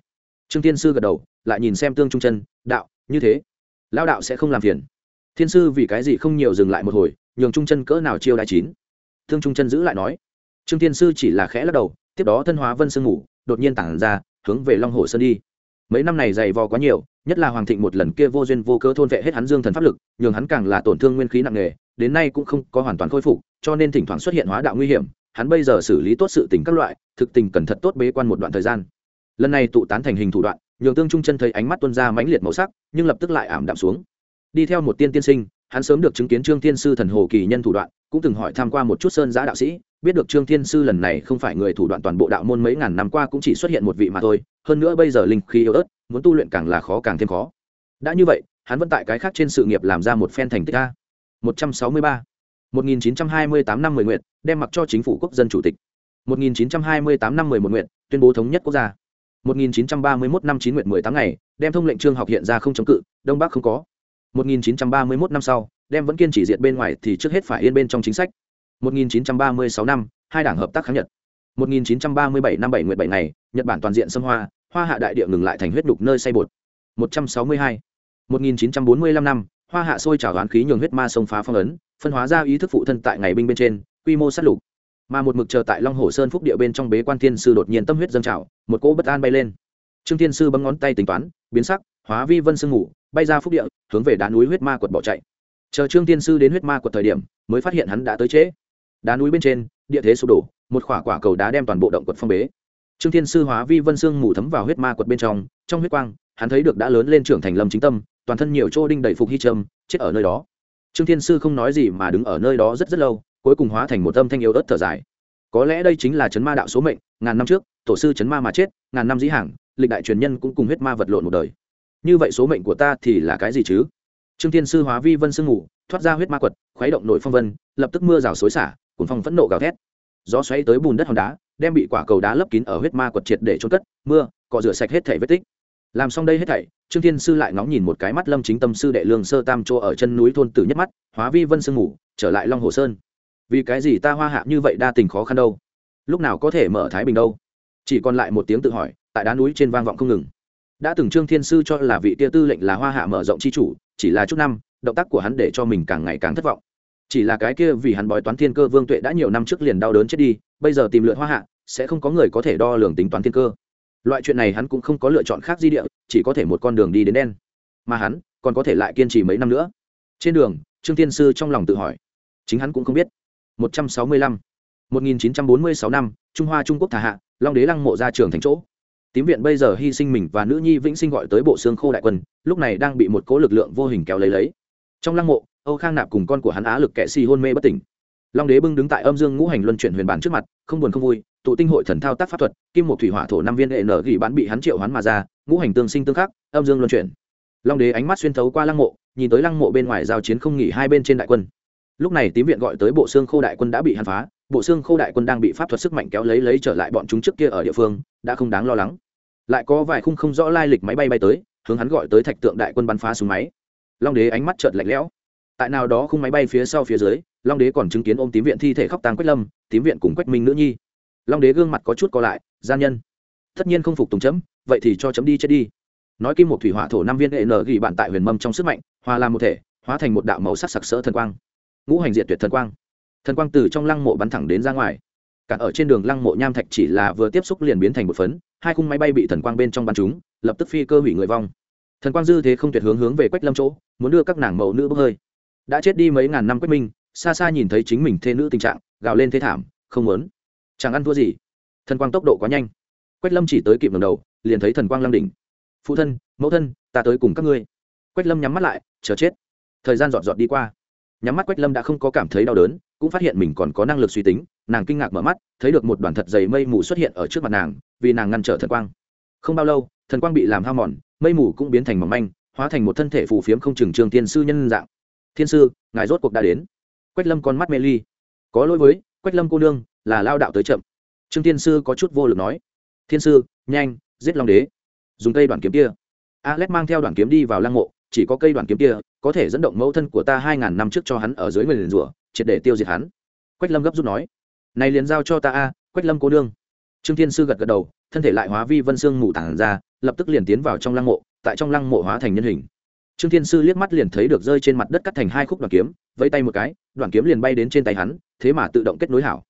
Trương thiên sư gật đầu, lại nhìn xem tương trung chân, đạo, như thế lao đạo sẽ không làm phiền. Thiên sư vì cái gì không nhiều dừng lại một hồi, nhường trung chân cỡ nào chiêu đại chín? Thương trung chân giữ lại nói. Trương thiên sư chỉ là khẽ lắc đầu, tiếp đó thân hóa vân sương ngủ, đột nhiên tản ra, hướng về long hồ sơn đi. Mấy năm này dày vò quá nhiều, nhất là hoàng thịnh một lần kia vô duyên vô cớ thôn vệ hết hắn dương thần pháp lực, nhường hắn càng là tổn thương nguyên khí nặng nề, đến nay cũng không có hoàn toàn khôi phục, cho nên thỉnh thoảng xuất hiện hóa đạo nguy hiểm, hắn bây giờ xử lý tốt sự tình các loại, thực tình cẩn thận tốt bế quan một đoạn thời gian. Lần này tụ tán thành hình thủ đoạn nhường tương trung chân thấy ánh mắt tuân ra mãnh liệt màu sắc, nhưng lập tức lại ảm đạm xuống. Đi theo một tiên tiên sinh, hắn sớm được chứng kiến trương thiên sư thần hồ kỳ nhân thủ đoạn, cũng từng hỏi tham q u a một chút sơn giã đạo sĩ, biết được trương thiên sư lần này không phải người thủ đoạn toàn bộ đạo môn mấy ngàn năm qua cũng chỉ xuất hiện một vị mà thôi, hơn nữa bây giờ linh khí yếu ớt, muốn tu luyện càng là khó càng thêm khó. Đã như vậy, hắn vẫn tại cái khác trên sự nghiệp làm ra một phen thành tích a. Một trăm sáu mươi ba. một nghìn chín trăm hai mươi tám năm mười nguyện đem mặc cho chính phủ quốc dân chủ tịch. Một nghìn chín trăm hai mươi tám năm mười một nguyện tuyên bố thống nhất quốc gia. 1931 năm 9 nguyện mười tám ngày đem thông lệnh trương học hiện ra không chống cự đông bắc không có 1931 năm sau, đem vẫn kiên trì diệt bên ngoài thì trước hết phải yên bên trong chính sách. 1936 năm, hai đảng hợp tác kháng Nhật. 1937 năm 7 nguyệt 7 ngày, Nhật Bản toàn diện xâm hoa, Hoa Hạ đại địa ngừng lại thành huyết đục nơi say bột. 162. 1945 năm, Hoa Hạ sôi trào oán khí nhường huyết ma sông phá phong ấn, phân hóa ra ý thức phụ thân tại ngày binh bên trên, quy mô sát lục. Mà một mực chờ tại Long Hồ Sơn phúc địa bên trong bế quan thiên sư đột nhiên tâm huyết dâng trào, một cỗ bất an bay lên. Trương Thiên sư bấm ngón tay tính toán, biến sắc, hóa vi vân sương ngủ, bay ra phúc địa hướng về đá núi huyết ma quật bỏ chạy. Chờ trương Thiên sư đến huyết ma quật thời điểm mới phát hiện hắn đã tới trễ. Đá núi bên trên địa thế sụp đổ một khỏa quả cầu đá đem toàn bộ động quật phong bế. Trương thiên sư hóa vi vân xương ngủ thấm vào huyết ma quật bên trong trong huyết quang hắn thấy được đã lớn lên trưởng thành lâm chính tâm toàn thân nhiều chỗ đinh đầy phục hy trâm chết ở nơi đó. Trương thiên sư không nói gì mà đứng ở nơi đó rất rất lâu cuối cùng hóa thành một âm thanh yếu ớt thở dài. Có lẽ đây chính là chấn ma đạo số mệnh, ngàn năm trước, tổ sư chấn ma mà chết, ngàn năm dĩ hàng, lịch đại truyền nhân cũng cùng huyết ma vật lộn một đời. Như vậy số mệnh của ta thì là cái gì chứ? Trương thiên sư hóa vi vân sương ngủ, thoát ra huyết ma quật, khuấy động nội phong vân, lập tức mưa rào xối xả cùng phong phẫn nộ gào thét. Gió xoáy tới bùn đất hòn đá, đem bị quả cầu đá lấp kín ở huyết ma quật triệt để trôn cất, mưa, cọ rửa sạch hết thảy vết tích. Làm xong đây hết thảy, trương thiên sư lại ngóng nhìn một cái mắt lâm chính tâm sư đệ lương sơ tam chỗ ở chân núi thôn tử nhất mắt, hóa vi vân sương ngủ, trở lại long hồ sơn vì cái gì ta hoa hạ như vậy đa tình khó khăn đâu? Lúc nào có thể mở thái bình đâu? Chỉ còn lại một tiếng tự hỏi, tại đá núi trên vang vọng không ngừng. Đã từng trương thiên sư cho là vị tia tư lệnh là hoa hạ mở rộng c h i chủ, chỉ là chút năm, động tác của hắn để cho mình càng ngày càng thất vọng. Chỉ là cái kia vì hắn bói toán thiên cơ vương tuệ đã nhiều năm trước liền đau đớn chết đi, bây giờ tìm lượt hoa hạ, sẽ không có người có thể đo lường tính toán thiên cơ. Loại chuyện này hắn cũng không có lựa chọn khác di địa, chỉ có thể một con đường đi đến đen. Mà hắn còn có thể lại kiên trì mấy năm nữa. Trên đường, trương thiên sư trong lòng tự hỏi, chính hắn cũng không biết một trăm sáu mươi lăm. một nghìn chín trăm bốn mươi sáu năm, trung hoa trung quốc thả hạ, long đế lăng mộ ra trường thành chỗ. Tím viện bây giờ hy sinh mình và nữ nhi vĩnh sinh gọi tới bộ xương khô đại quân, lúc này đang bị một cỗ lực lượng vô hình kéo lấy lấy. Trong lăng mộ, âu khang nạp cùng con của hắn á lực kệ si hôn mê bất tỉnh. Long đế bưng đứng tại âm dương ngũ hành luân chuyển huyền bản trước mặt, không buồn không vui, tụ tinh hội thần thao tác pháp thuật, kim một thủy hỏa thổ năm viên hệ nở gỉ bán bị hắn triệu hoán mà ra, ngũ hành tương sinh tương khắc, âm dương luân chuyển. Long đế ánh mắt xuyên thấu qua lăng mộ, nhìn tới lăng mộ bên ngoài giao chiến không nghỉ hai bên trên đại quân lúc này tím viện gọi tới bộ xương khô đại quân đã bị hàn phá, bộ xương khô đại quân đang bị pháp thuật sức mạnh kéo lấy lấy trở lại bọn chúng trước kia ở địa phương, đã không đáng lo lắng. Lại có vài khung không rõ lai lịch máy bay bay tới, hướng hắn gọi tới thạch tượng đại quân bắn phá súng máy. Long đế ánh mắt trợt lạnh lẽo. Tại nào đó khung máy bay phía sau phía dưới, long đế còn chứng kiến ôm tím viện thi thể khóc tàng quách lâm, tím viện cùng quách minh nữ nhi. Long đế gương mặt có chút co lại, gian nhân, tất nhiên không phục tùng chấm, vậy thì cho chấm đi chết đi. Nói kim một thủy hỏa thổ năm viên hệ nở gỉ bạn tại huyền mâm trong sức mạnh, hòa làm một thể, hóa thành một đạo màu sắc sặc sỡ thần quang ngũ hành diệt tuyệt thần quang. Thần quang từ trong lăng mộ bắn thẳng đến ra ngoài. Cả ở trên đường lăng mộ nham thạch chỉ là vừa tiếp xúc liền biến thành một phấn, hai khung máy bay bị thần quang bên trong bắn chúng lập tức phi cơ hủy người vong. Thần quang dư thế không tuyệt hướng hướng về quách lâm chỗ, muốn đưa các nàng mẫu nữ bốc hơi. Đã chết đi mấy ngàn năm quách minh, xa xa nhìn thấy chính mình thê nữ tình trạng, gào lên thế thảm, không muốn. Chẳng ăn thua gì. Thần quang tốc độ quá nhanh. Quách lâm chỉ tới kịp ngầm đầu, liền thấy thần quang lăng đỉnh. Phụ thân, mẫu thân, ta tới cùng các ngươi. Quách lâm nhắm mắt lại, chờ chết. Thời gian dọn dọn đi qua nhắm mắt quách lâm đã không có cảm thấy đau đớn, cũng phát hiện mình còn có năng lực suy tính, nàng kinh ngạc mở mắt, thấy được một đoàn thật dày mây mù xuất hiện ở trước mặt nàng, vì nàng ngăn trở thần quang. Không bao lâu, thần quang bị làm hao mòn, mây mù cũng biến thành mỏng manh, hóa thành một thân thể phù phiếm không chừng trường tiên sư nhân dạng. Thiên sư, ngài rốt cuộc đã đến. Quách lâm con mắt mê ly. Có lỗi với, quách lâm cô nương, là lao đạo tới chậm. Trương tiên sư có chút vô lực nói. Thiên sư, nhanh, giết long đế. Dùng cây đoàn kiếm kia. Alex mang theo đoàn kiếm đi vào lăng mộ chỉ có cây đoàn kiếm kia, có thể dẫn động mẫu thân của ta hai ngàn năm trước cho hắn ở dưới người liền rủa, triệt để tiêu diệt hắn. Quách lâm gấp rút nói. Này liền giao cho ta a, quách lâm cô đương. trương thiên sư gật gật đầu, thân thể lại hóa vi vân xương mù tản ra, lập tức liền tiến vào trong lăng mộ, tại trong lăng mộ hóa thành nhân hình. Trương thiên sư liếc mắt liền thấy được rơi trên mặt đất cắt thành hai khúc đoàn kiếm, vẫy tay một cái đoàn kiếm liền bay đến trên tay hắn, thế mà tự động kết nối hảo.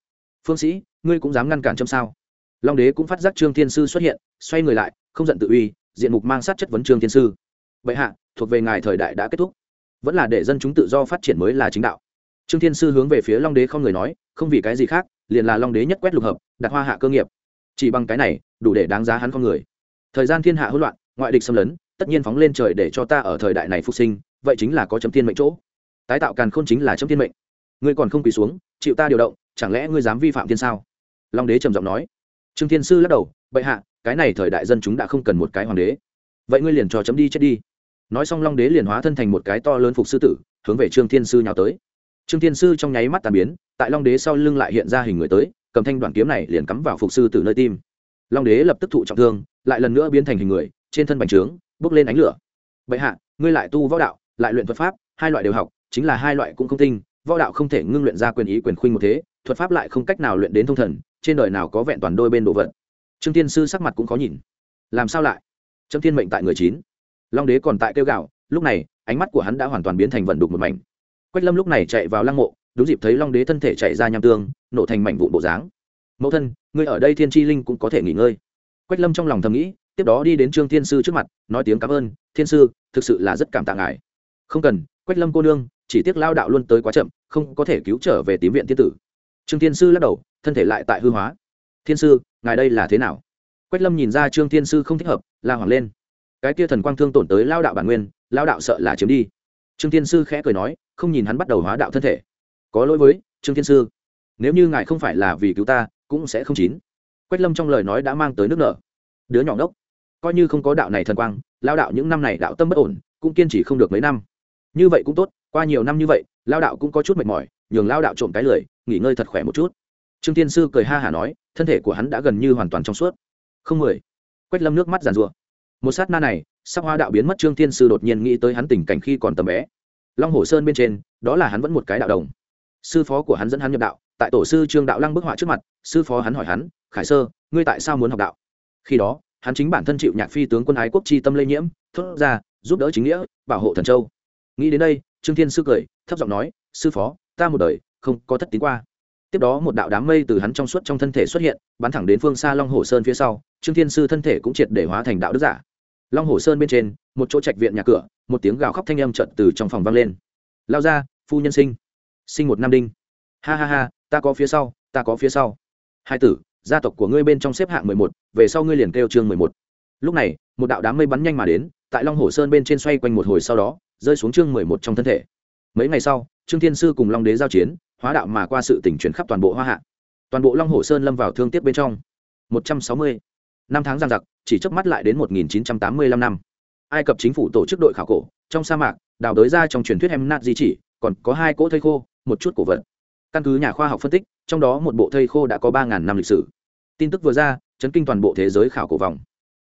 Phương sĩ, ngươi cũng dám ngăn cản châm sao? Long đế cũng phát giác trương thiên sư xuất hiện, xoay người lại, không giận tự uy, diện mục mang sát chất vấn trương thiên sư. Vậy hạ thuộc về ngài thời đại đã kết thúc. Vẫn là để dân chúng tự do phát triển mới là chính đạo. Trương thiên sư hướng về phía long đế không người nói, không vì cái gì khác, liền là long đế nhất quét lục hợp, đặt hoa hạ cơ nghiệp. Chỉ bằng cái này, đủ để đáng giá hắn con người. Thời gian thiên hạ hỗn loạn, ngoại địch xâm lấn, tất nhiên phóng lên trời để cho ta ở thời đại này phục sinh, vậy chính là có chấm thiên mệnh chỗ. Tái tạo càn khôn chính là chấm thiên mệnh. Ngươi còn không quỳ xuống, chịu ta điều động, chẳng lẽ ngươi dám vi phạm thiên sao? Long đế trầm giọng nói. Trương thiên sư lắc đầu, bệ hạ, cái này thời đại dân chúng đã không cần một cái hoàng đế. Vậy ngươi liền cho chấm đi chết đi nói xong long đế liền hóa thân thành một cái to lớn phục sư tử, hướng về trương thiên sư nhào tới. Trương thiên sư trong nháy mắt tàn biến, tại long đế sau lưng lại hiện ra hình người tới, cầm thanh đoạn kiếm này liền cắm vào phục sư tử nơi tim. Long đế lập tức thụ trọng thương, lại lần nữa biến thành hình người, trên thân bành trướng bước lên ánh lửa. Bệ hạ, ngươi lại tu võ đạo, lại luyện thuật pháp, hai loại đều học, chính là hai loại cũng không tinh, võ đạo không thể ngưng luyện ra quyền ý quyền khuynh một thế, thuật pháp lại không cách nào luyện đến thông thần, trên đời nào có vẹn toàn đôi bên đồ vật. Trương Thiên sư sắc mặt cũng khó nhìn. Làm sao lại? Trâm thiên mệnh tại người chín long đế còn tại kêu gạo lúc này, ánh mắt của hắn đã hoàn toàn biến thành vận đục một mảnh. Quách lâm lúc này chạy vào lăng mộ, đúng dịp thấy long đế thân thể chạy ra nham tương, nổ thành mảnh vụn bộ dáng. Mẫu thân, ngươi ở đây thiên tri linh cũng có thể nghỉ ngơi. Quách lâm trong lòng thầm nghĩ, tiếp đó đi đến trương thiên sư trước mặt, nói tiếng cảm ơn, thiên sư, thực sự là rất cảm tạ ngài. Không cần, quách lâm cô nương, chỉ tiếc lao đạo luôn tới quá chậm, không có thể cứu trở về tím viện thiên tử. Trương thiên sư lắc đầu, thân thể lại tại hư hóa. Thiên sư, ngài đây là thế nào? Quách lâm nhìn ra trương thiên sư không thích hợp, la hoảng lên cái kia thần quang thương tổn tới lao đạo bản nguyên, lao đạo sợ là chiếm đi. Trương thiên sư khẽ cười nói, không nhìn hắn bắt đầu hóa đạo thân thể. Có lỗi với, trương thiên sư, nếu như ngài không phải là vì cứu ta, cũng sẽ không chín. Quách lâm trong lời nói đã mang tới nước nở. Đứa nhỏ ngốc, coi như không có đạo này thần quang, lao đạo những năm này đạo tâm bất ổn, cũng kiên trì không được mấy năm. Như vậy cũng tốt, qua nhiều năm như vậy, lao đạo cũng có chút mệt mỏi, nhường lao đạo trộm cái lười, nghỉ ngơi thật khỏe một chút. Trương tiên sư cười ha hả nói, thân thể của hắn đã gần như hoàn toàn trong suốt. Không mười. Quách lâm nước mắt giàn rụa một sát na này sắc hoa đạo biến mất, trương thiên sư đột nhiên nghĩ tới hắn tình cảnh khi còn tầm bé. Long hồ sơn bên trên, đó là hắn vẫn một cái đạo đồng. Sư phó của hắn dẫn hắn nhập đạo, tại tổ sư trương đạo lăng bức họa trước mặt, sư phó hắn hỏi hắn, khải sơ, ngươi tại sao muốn học đạo? Khi đó, hắn chính bản thân chịu nhạc phi tướng quân ái quốc chi tâm lây nhiễm, thốt ra, giúp đỡ chính nghĩa, bảo hộ thần châu. Nghĩ đến đây, trương thiên sư cười, thấp giọng nói, sư phó, ta một đời không có thất tín qua. Tiếp đó một đạo đám mây từ hắn trong suốt trong thân thể xuất hiện, bắn thẳng đến phương xa long hồ sơn phía sau, trương thiên sư thân thể cũng triệt để hóa thành đạo đức giả long hồ sơn bên trên, một chỗ trạch viện nhà cửa, một tiếng gào khóc thanh âm trận từ trong phòng vang lên. Lao ra, phu nhân sinh. Sinh một nam đinh. Ha ha ha, ta có phía sau, ta có phía sau. Hai tử, gia tộc của ngươi bên trong xếp hạng mười một, về sau ngươi liền kêu chương mười một. Lúc này, một đạo đám mây bắn nhanh mà đến, tại long hồ sơn bên trên xoay quanh một hồi sau đó, rơi xuống chương mười một trong thân thể. Mấy ngày sau, trương thiên sư cùng long đế giao chiến, hóa đạo mà qua sự tỉnh chuyển khắp toàn bộ hoa hạ. Toàn bộ long hồ sơn lâm vào thương tiếc bên trong. Một trăm sáu mươi năm tháng giang giặc, chỉ chớp mắt lại đến một nghìn chín trăm tám mươi lăm năm. Ai cập chính phủ tổ chức đội khảo cổ, trong sa mạc, đào đới ra trong truyền thuyết em nát di chỉ, còn có hai cỗ thây khô, một chút cổ vật. Căn cứ nhà khoa học phân tích, trong đó một bộ thây khô đã có 3.000 năm lịch sử. Tin tức vừa ra, chấn kinh toàn bộ thế giới khảo cổ vòng.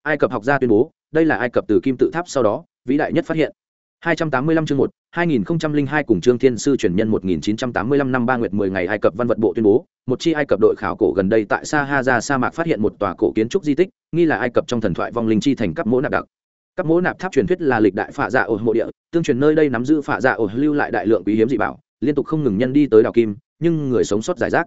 Ai cập học gia tuyên bố, đây là ai cập từ kim tự tháp sau đó, vĩ đại nhất phát hiện. 285 chương 1, 2002 cùng Trương Thiên Sư truyền nhân 1985 năm ba nguyệt 10 ngày Ai Cập văn vật bộ tuyên bố, một chi Ai Cập đội khảo cổ gần đây tại Sahara sa mạc phát hiện một tòa cổ kiến trúc di tích, nghi là Ai Cập trong thần thoại vong linh chi thành cấp mỗ nạp đặc. Cấp mỗ nạp tháp truyền thuyết là lịch đại phạ dạ ổ mộ địa, tương truyền nơi đây nắm giữ phạ dạ ổ lưu lại đại lượng quý hiếm dị bảo, liên tục không ngừng nhân đi tới đào kim, nhưng người sống sót giải rác.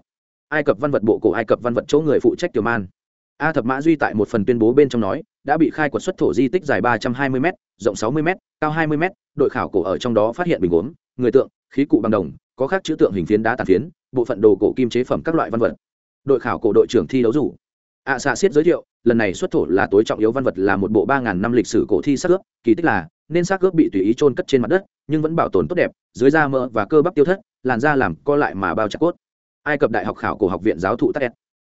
Ai Cập văn vật bộ cổ Ai Cập văn vật chỗ người phụ trách Tiểu Man. A Thập Mã Duy tại một phần tuyên bố bên trong nói, đã bị khai quật xuất thổ di tích dài 320 m, rộng 60 m, cao 20 m, đội khảo cổ ở trong đó phát hiện bình gốm người tượng khí cụ bằng đồng có khác chữ tượng hình phiến đá tàn phiến bộ phận đồ cổ kim chế phẩm các loại văn vật. Đội khảo cổ đội trưởng thi đấu rủ. Ạ à, xạ xiết giới thiệu lần này xuất thổ là tối trọng yếu văn vật là một bộ ba ngàn năm lịch sử cổ thi xác ướp kỳ tích là nên xác ướp bị tùy ý trôn cất trên mặt đất nhưng vẫn bảo tồn tốt đẹp dưới da mỡ và cơ bắp tiêu thất làn da làm co lại mà bao chặt cốt. Ai cập đại học khảo cổ học viện giáo thụ tắc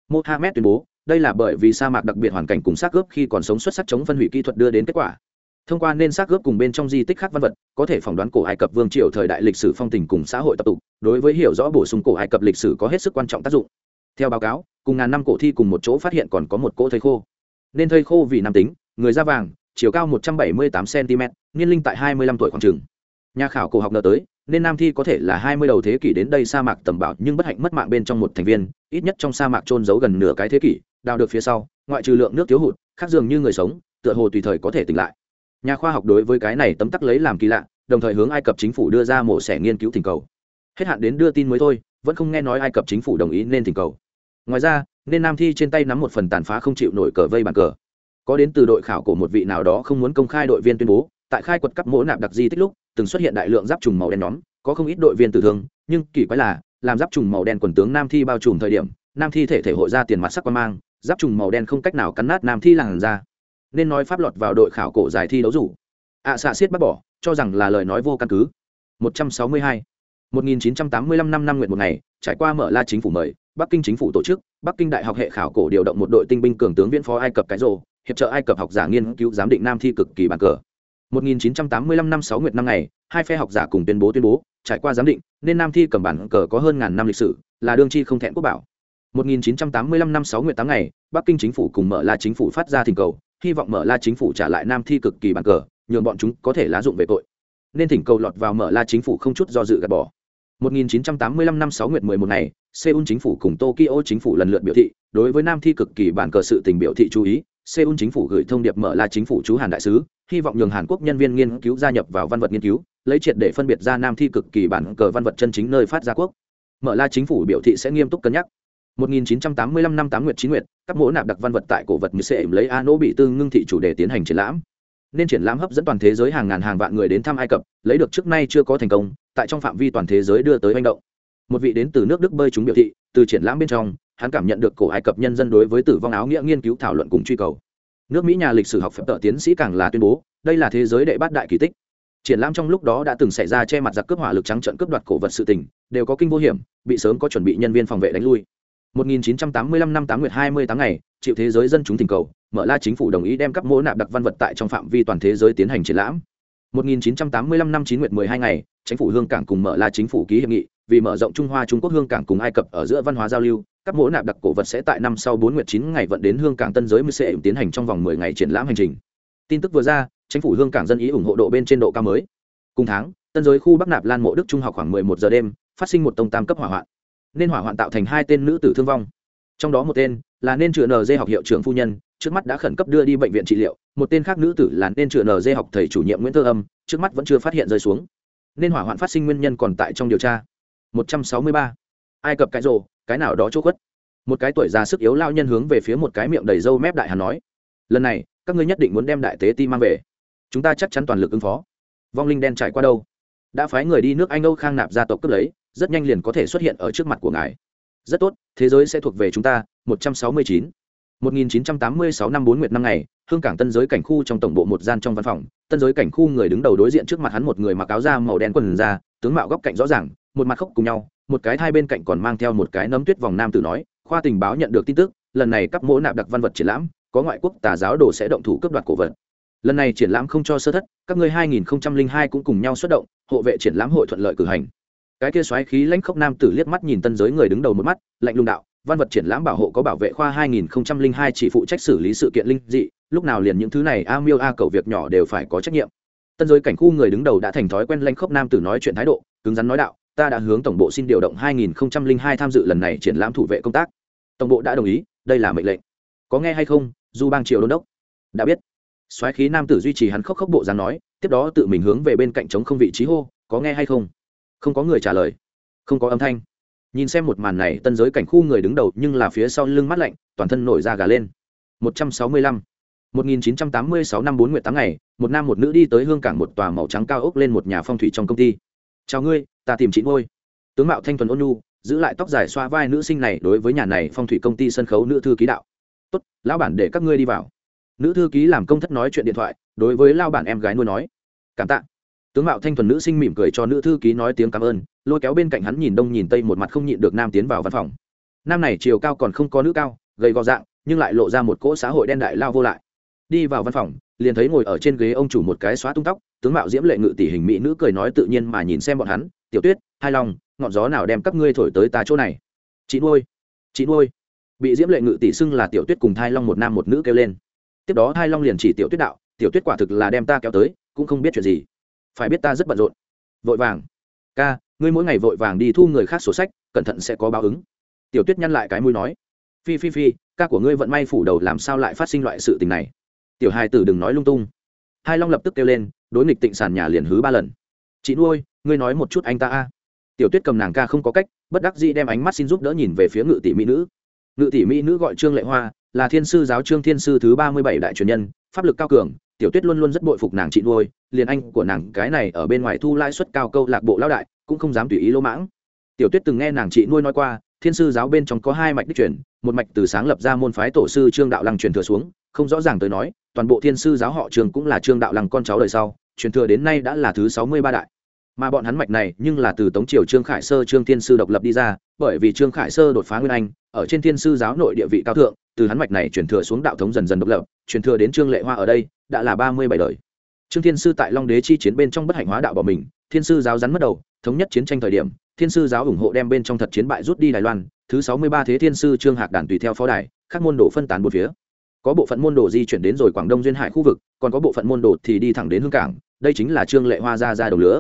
mohamed tuyên bố đây là bởi vì sa mạc đặc biệt hoàn cảnh cùng xác ướp khi còn sống xuất sắc chống phân hủy kỹ thuật đưa đến kết quả. Thông qua nên xác gớp cùng bên trong di tích khác văn vật, có thể phỏng đoán cổ ai cập vương triều thời đại lịch sử phong tình cùng xã hội tập tục, đối với hiểu rõ bổ sung cổ ai cập lịch sử có hết sức quan trọng tác dụng. Theo báo cáo, cùng ngàn năm cổ thi cùng một chỗ phát hiện còn có một cỗ thây khô. Nên thây khô vì nam tính, người da vàng, chiều cao một trăm bảy mươi tám cm niên linh tại hai mươi lăm tuổi khoảng trường nhà khảo cổ học nợ tới nên nam thi có thể là hai mươi đầu thế kỷ đến đây sa mạc tầm bảo, nhưng bất hạnh mất mạng bên trong một thành viên, ít nhất trong sa mạc trôn giấu gần nửa cái thế kỷ, đào được phía sau, ngoại trừ lượng nước thiếu hụt, khác dường như người sống, tựa hồ tùy thời có thể tỉnh lại. Nhà khoa học đối với cái này tấm tắc lấy làm kỳ lạ, đồng thời hướng ai cập chính phủ đưa ra mổ xẻ nghiên cứu thỉnh cầu. Hết hạn đến đưa tin mới thôi, vẫn không nghe nói ai cập chính phủ đồng ý nên thỉnh cầu. Ngoài ra, nên nam thi trên tay nắm một phần tàn phá không chịu nổi cờ vây bàn cờ. Có đến từ đội khảo của một vị nào đó không muốn công khai đội viên tuyên bố tại khai quật cấp mỗ nạp đặc di tích lúc, từng xuất hiện đại lượng giáp trùng màu đen nhóm, có không ít đội viên tử thương, nhưng kỳ quái là, làm giáp trùng màu đen quần tướng nam thi bao trùm thời điểm, nam thi thể thể hội ra tiền mặt sắc quan mang, giáp trùng màu đen không cách nào cắn nát nam thi làn ra nên nói pháp lọt vào đội khảo cổ giải thi đấu rủ. Ạ xạ xiết bác bỏ, cho rằng là lời nói vô căn cứ. 162. 1985 năm năm nguyện một ngày, trải qua mở la chính phủ mời, bắc kinh chính phủ tổ chức, bắc kinh đại học hệ khảo cổ điều động một đội tinh binh cường tướng viễn phó ai cập cái rồ, hiệp trợ ai cập học giả nghiên cứu giám định nam thi cực kỳ bàn cờ. 1985 năm 6 nguyệt năm ngày, hai phe học giả cùng tuyên bố tuyên bố, trải qua giám định, nên nam thi cầm bản cờ có hơn ngàn năm lịch sử, là đương chi không thẹn quốc bảo. 1985 năm 6 nguyệt 8 ngày, bắc kinh chính phủ cùng mở la chính phủ phát ra thỉnh cầu, hy vọng mở la chính phủ trả lại nam thi cực kỳ bản cờ, nhường bọn chúng có thể lá dụng về tội. Nên thỉnh cầu lọt vào mở la chính phủ không chút do dự gạt bỏ. 1985 năm 6 nguyệt 11 ngày, seoul chính phủ cùng tokyo chính phủ lần lượt biểu thị, đối với nam thi cực kỳ bản cờ sự tình biểu thị chú ý seoul chính phủ gửi thông điệp mở la chính phủ chú hàn đại sứ hy vọng nhường hàn quốc nhân viên nghiên cứu gia nhập vào văn vật nghiên cứu lấy triệt để phân biệt ra nam thi cực kỳ bản cờ văn vật chân chính nơi phát ra quốc mở la chính phủ biểu thị sẽ nghiêm túc cân nhắc 1985 năm 8 nguyệt 9 nguyệt, các mỗ nạp đặc văn vật tại cổ vật như sẽ lấy A nỗ bị tư ngưng thị chủ đề tiến hành triển lãm. Nên triển lãm hấp dẫn toàn thế giới hàng ngàn hàng vạn người đến thăm Ai Cập, lấy được trước nay chưa có thành công, tại trong phạm vi toàn thế giới đưa tới hành động. Một vị đến từ nước Đức bơi chúng biểu thị, từ triển lãm bên trong, hắn cảm nhận được cổ Ai Cập nhân dân đối với tử vong áo nghĩa nghiên cứu thảo luận cùng truy cầu. Nước Mỹ nhà lịch sử học phép tợ tiến sĩ càng là tuyên bố, đây là thế giới đệ bát đại kỳ tích. Triển lãm trong lúc đó đã từng xảy ra che mặt giặc cướp hỏa lực trắng trận cướp đoạt cổ vật sự tình, đều có kinh vô hiểm, bị sớm có chuẩn bị nhân viên phòng vệ đánh lui 1985 năm 8 nguyệt 28 ngày, chịu thế giới dân chúng tình cầu, mở la chính phủ đồng ý đem các mô nạp đặc văn vật tại trong phạm vi toàn thế giới tiến hành triển lãm. 1985 năm 9 nguyệt 12 ngày, chính phủ hương cảng cùng mở la chính phủ ký hiệp nghị, vì mở rộng Trung Hoa Trung Quốc hương cảng cùng Ai Cập ở giữa văn hóa giao lưu, các mô nạp đặc cổ vật sẽ tại năm sau 4 nguyệt 9 ngày vận đến hương cảng tân giới mới sẽ tiến hành trong vòng 10 ngày triển lãm hành trình. Tin tức vừa ra, chính phủ hương cảng dân ý ủng hộ độ bên trên độ cao mới. Cùng tháng, tân giới khu Bắc Nạp Lan mộ Đức Trung học khoảng 11 giờ đêm, phát sinh một tông tam cấp hỏa hoạn nên hỏa hoạn tạo thành hai tên nữ tử thương vong trong đó một tên là nên chữa nd học hiệu trưởng phu nhân trước mắt đã khẩn cấp đưa đi bệnh viện trị liệu một tên khác nữ tử là nên chữa nd học thầy chủ nhiệm nguyễn thơ âm trước mắt vẫn chưa phát hiện rơi xuống nên hỏa hoạn phát sinh nguyên nhân còn tại trong điều tra 163. ai cập cái rồ cái nào đó chỗ khuất. Một cái tuổi già sức yếu lao nhân hướng về phía một cái miệng đầy râu mép đại hà nói, lần này, các ngươi nhất định muốn đem đại tế ti mang về. Chúng ta chắc chắn toàn lực ứng phó. Vong linh đen trải qua đâu? Đã phái người đi nước anh âu khang nạp gia tộc cướp lấy, rất nhanh liền có thể xuất hiện ở trước mặt của ngài. Rất tốt, thế giới sẽ thuộc về chúng ta. 169. 1986 năm 4 nguyệt năm ngày, hương cảng tân giới cảnh khu trong tổng bộ một gian trong văn phòng. Tân giới cảnh khu người đứng đầu đối diện trước mặt hắn một người mặc áo da màu đen quần da, tướng mạo góc cạnh rõ ràng, một mặt khóc cùng nhau một cái hai bên cạnh còn mang theo một cái nấm tuyết vòng nam tử nói, khoa tình báo nhận được tin tức, lần này các mỗ nạp đặc văn vật triển lãm, có ngoại quốc tà giáo đồ sẽ động thủ cướp đoạt cổ vật. Lần này triển lãm không cho sơ thất, các ngươi 2002 cũng cùng nhau xuất động, hộ vệ triển lãm hội thuận lợi cử hành. Cái kia xoáy khí lãnh khốc nam tử liếc mắt nhìn tân giới người đứng đầu một mắt, lạnh lùng đạo, văn vật triển lãm bảo hộ có bảo vệ khoa 2002 chỉ phụ trách xử lý sự kiện linh dị, lúc nào liền những thứ này, a miêu a cầu việc nhỏ đều phải có trách nhiệm. Tân giới cảnh khu người đứng đầu đã thành thói quen lãnh khốc nam tử nói chuyện thái độ, cứng rắn nói đạo ta đã hướng tổng bộ xin điều động 2002 tham dự lần này triển lãm thủ vệ công tác. Tổng bộ đã đồng ý, đây là mệnh lệnh. Có nghe hay không? Du bang triều đôn đốc. Đã biết. Soái khí nam tử duy trì hắn khóc khóc bộ dáng nói, tiếp đó tự mình hướng về bên cạnh trống không vị trí hô, có nghe hay không? Không có người trả lời. Không có âm thanh. Nhìn xem một màn này, tân giới cảnh khu người đứng đầu nhưng là phía sau lưng mắt lạnh, toàn thân nổi da gà lên. một trăm sáu mươi lăm. một nghìn chín trăm tám mươi sáu năm bốn nguyện tám ngày, một nam một nữ đi tới hương cảng một tòa màu trắng cao ốc lên một nhà phong thủy trong công ty. Chào ngươi ta tìm chị ngôi. Tướng mạo thanh thuần ôn nhu, giữ lại tóc dài xoa vai nữ sinh này đối với nhà này phong thủy công ty sân khấu nữ thư ký đạo. Tốt, lão bản để các ngươi đi vào. Nữ thư ký làm công thất nói chuyện điện thoại, đối với lao bản em gái nuôi nói. Cảm tạ. Tướng mạo thanh thuần nữ sinh mỉm cười cho nữ thư ký nói tiếng cảm ơn, lôi kéo bên cạnh hắn nhìn đông nhìn tây một mặt không nhịn được nam tiến vào văn phòng. Nam này chiều cao còn không có nữ cao, gầy gò dạng, nhưng lại lộ ra một cỗ xã hội đen đại lao vô lại. Đi vào văn phòng, liền thấy ngồi ở trên ghế ông chủ một cái xóa tung tóc, tướng mạo diễm lệ ngự tỷ hình mỹ nữ cười nói tự nhiên mà nhìn xem bọn hắn tiểu tuyết, hai long, ngọn gió nào đem các ngươi thổi tới ta chỗ này? Chị nuôi chị nuôi. Bị diễm lệ ngự tỷ xưng là tiểu tuyết cùng thai long một nam một nữ kêu lên. Tiếp đó thai long liền chỉ tiểu tuyết đạo, tiểu tuyết quả thực là đem ta kéo tới, cũng không biết chuyện gì. Phải biết ta rất bận rộn. Vội vàng. Ca, ngươi mỗi ngày vội vàng đi thu người khác sổ sách, cẩn thận sẽ có báo ứng. Tiểu tuyết nhăn lại cái mũi nói. Phi phi phi, ca của ngươi vận may phủ đầu làm sao lại phát sinh loại sự tình này? Tiểu hai tử đừng nói lung tung. Hai long lập tức kêu lên, đối nghịch tịnh sàn nhà liền hứ ba lần chị nuôi, ngươi nói một chút anh ta a. Tiểu tuyết cầm nàng ca không có cách, bất đắc dĩ đem ánh mắt xin giúp đỡ nhìn về phía ngự tỷ mỹ nữ. Ngự tỷ mỹ nữ gọi trương lệ hoa, là thiên sư giáo trương thiên sư thứ ba mươi bảy đại truyền nhân, pháp lực cao cường, tiểu tuyết luôn luôn rất bội phục nàng chị nuôi, liền anh của nàng cái này ở bên ngoài thu lãi suất cao câu lạc bộ lao đại, cũng không dám tùy ý lỗ mãng. Tiểu tuyết từng nghe nàng chị nuôi nói qua, thiên sư giáo bên trong có hai mạch đích truyền, một mạch từ sáng lập ra môn phái tổ sư trương đạo lăng truyền thừa xuống, không rõ ràng tới nói, toàn bộ thiên sư giáo họ trường cũng là trương đạo lăng con cháu đời sau truyền thừa đến nay đã là thứ sáu mươi ba đại. Mà bọn hắn mạch này nhưng là từ tống triều trương khải sơ, trương thiên sư độc lập đi ra, bởi vì trương khải sơ đột phá nguyên anh, ở trên thiên sư giáo nội địa vị cao thượng, từ hắn mạch này truyền thừa xuống đạo thống dần dần độc lập, truyền thừa đến trương lệ hoa ở đây đã là ba mươi bảy đời. Trương thiên sư tại long đế chi chiến bên trong bất hạnh hóa đạo bỏ mình, thiên sư giáo rắn mất đầu, thống nhất chiến tranh thời điểm, thiên sư giáo ủng hộ đem bên trong thật chiến bại rút đi đài loan, thứ sáu mươi ba thế thiên sư trương hạc đàn tùy theo phó đài, các môn đồ phân tán một phía có bộ phận môn đồ di chuyển đến rồi quảng đông duyên hải khu vực còn có bộ phận môn đồ thì đi thẳng đến hương cảng đây chính là trương lệ hoa ra ra đầu lứa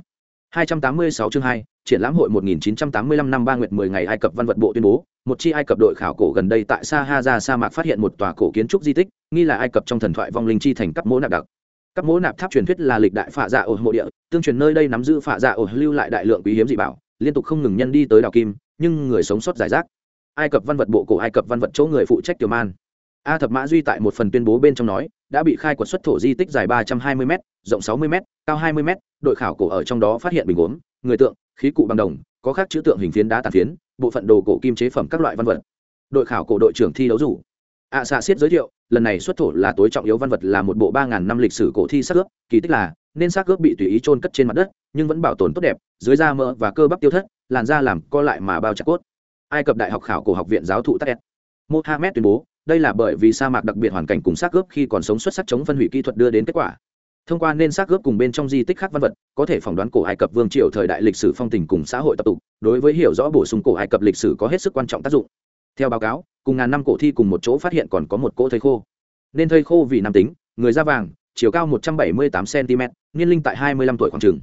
286 chương 2, triển lãm hội 1985 năm ba nguyệt 10 ngày Ai Cập văn vật bộ tuyên bố, một chi Ai Cập đội khảo cổ gần đây tại Sahara sa mạc phát hiện một tòa cổ kiến trúc di tích, nghi là Ai Cập trong thần thoại vong linh chi thành cấp mỗ nạp đặc. Cấp mỗ nạp tháp truyền thuyết là lịch đại phạ dạ ổ mộ địa, tương truyền nơi đây nắm giữ phạ dạ ổ lưu lại đại lượng quý hiếm dị bảo, liên tục không ngừng nhân đi tới đào kim, nhưng người sống sót giải rác. Ai Cập văn vật bộ cổ Ai Cập văn vật chỗ người phụ trách Tiểu Man. A Thập Mã Duy tại một phần tuyên bố bên trong nói, đã bị khai quật xuất thổ di tích dài 320 m, rộng 60 m, cao 20 m, đội khảo cổ ở trong đó phát hiện bình gốm, người tượng khí cụ bằng đồng có khác chữ tượng hình phiến đá tàn phiến bộ phận đồ cổ kim chế phẩm các loại văn vật. Đội khảo cổ đội trưởng thi đấu rủ. Ạ à, xạ xiết giới thiệu lần này xuất thổ là tối trọng yếu văn vật là một bộ ba ngàn năm lịch sử cổ thi xác ướp kỳ tích là nên xác ướp bị tùy ý trôn cất trên mặt đất nhưng vẫn bảo tồn tốt đẹp dưới da mỡ và cơ bắp tiêu thất làn da làm co lại mà bao chặt cốt. Ai cập đại học khảo cổ học viện giáo thụ tắc mohamed tuyên bố đây là bởi vì sa mạc đặc biệt hoàn cảnh cùng xác ướp khi còn sống xuất sắc chống phân hủy kỹ thuật đưa đến kết quả. Thông qua nên xác gớp cùng bên trong di tích khác văn vật, có thể phỏng đoán cổ ai cập vương triều thời đại lịch sử phong tình cùng xã hội tập tục, đối với hiểu rõ bổ sung cổ ai cập lịch sử có hết sức quan trọng tác dụng. Theo báo cáo, cùng ngàn năm cổ thi cùng một chỗ phát hiện còn có một cỗ thây khô. Nên thây khô vì nam tính, người da vàng, chiều cao một trăm bảy mươi tám cm niên linh tại hai mươi lăm tuổi khoảng trường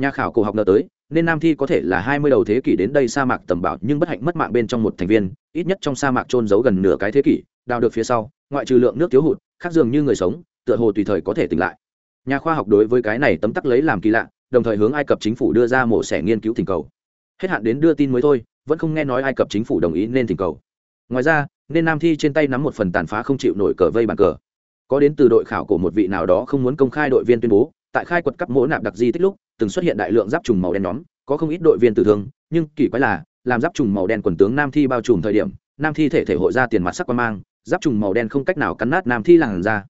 nhà khảo cổ học nợ tới, nên nam thi có thể là hai mươi đầu thế kỷ đến đây sa mạc tầm bảo nhưng bất hạnh mất mạng bên trong một thành viên, ít nhất trong sa mạc trôn giấu gần nửa cái thế kỷ đào được phía sau, ngoại trừ lượng nước thiếu hụt, khác dường như người sống, tựa hồ tùy thời có thể tỉnh lại. Nhà khoa học đối với cái này tấm tắc lấy làm kỳ lạ, đồng thời hướng ai cập chính phủ đưa ra mổ xẻ nghiên cứu thỉnh cầu. Hết hạn đến đưa tin mới thôi, vẫn không nghe nói ai cập chính phủ đồng ý nên thỉnh cầu. Ngoài ra, nên nam thi trên tay nắm một phần tàn phá không chịu nổi cờ vây bàn cờ. Có đến từ đội khảo cổ một vị nào đó không muốn công khai đội viên tuyên bố, tại khai quật cắp mỗ nạp đặc di tích lúc, từng xuất hiện đại lượng giáp trùng màu đen nhóm, có không ít đội viên tử thương, nhưng kỳ quái là, làm giáp trùng màu đen quần tướng nam thi bao trùm thời điểm, nam thi thể thể hội ra tiền mặt sắc quan mang giáp trùng màu đen không cách nào cắn nát nam thi làng ra.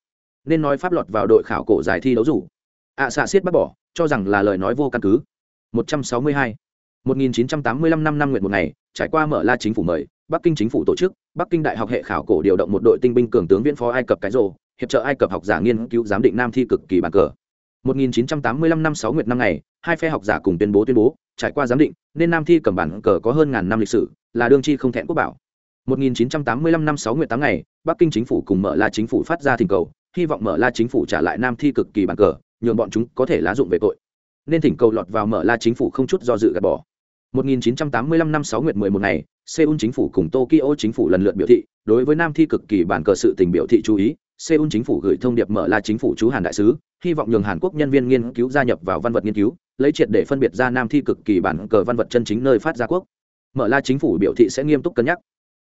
Nên nói pháp luật vào đội khảo cổ giải thi đấu rủ. Ạ xạ xiết bác bỏ, cho rằng là lời nói vô căn cứ. 162. 1985 năm năm nguyện một ngày, trải qua mở la chính phủ mời, bắc kinh chính phủ tổ chức, bắc kinh đại học hệ khảo cổ điều động một đội tinh binh cường tướng viễn phó ai cập cái rồ, hiệp trợ ai cập học giả nghiên cứu giám định nam thi cực kỳ bàn cờ. 1985 năm 6 nguyệt năm ngày, hai phe học giả cùng tuyên bố tuyên bố, trải qua giám định, nên nam thi cầm bản cờ có hơn ngàn năm lịch sử, là đương chi không thẹn quốc bảo. 1985 năm 6 nguyệt 8 ngày, bắc kinh chính phủ cùng mở la chính phủ phát ra thỉnh cầu, hy vọng mở la chính phủ trả lại nam thi cực kỳ bàn cờ, nhường bọn chúng có thể lá dụng về tội. Nên thỉnh cầu lọt vào mở la chính phủ không chút do dự gạt bỏ. 1985 năm 6 nguyệt 11 ngày, Seoul chính phủ cùng Tokyo chính phủ lần lượt biểu thị, đối với nam thi cực kỳ bản cờ sự tình biểu thị chú ý, Seoul chính phủ gửi thông điệp mở la chính phủ chú Hàn đại sứ, hy vọng nhường Hàn Quốc nhân viên nghiên cứu gia nhập vào văn vật nghiên cứu, lấy triệt để phân biệt ra nam thi cực kỳ bản cờ văn vật chân chính nơi phát ra quốc. Mở la chính phủ biểu thị sẽ nghiêm túc cân nhắc.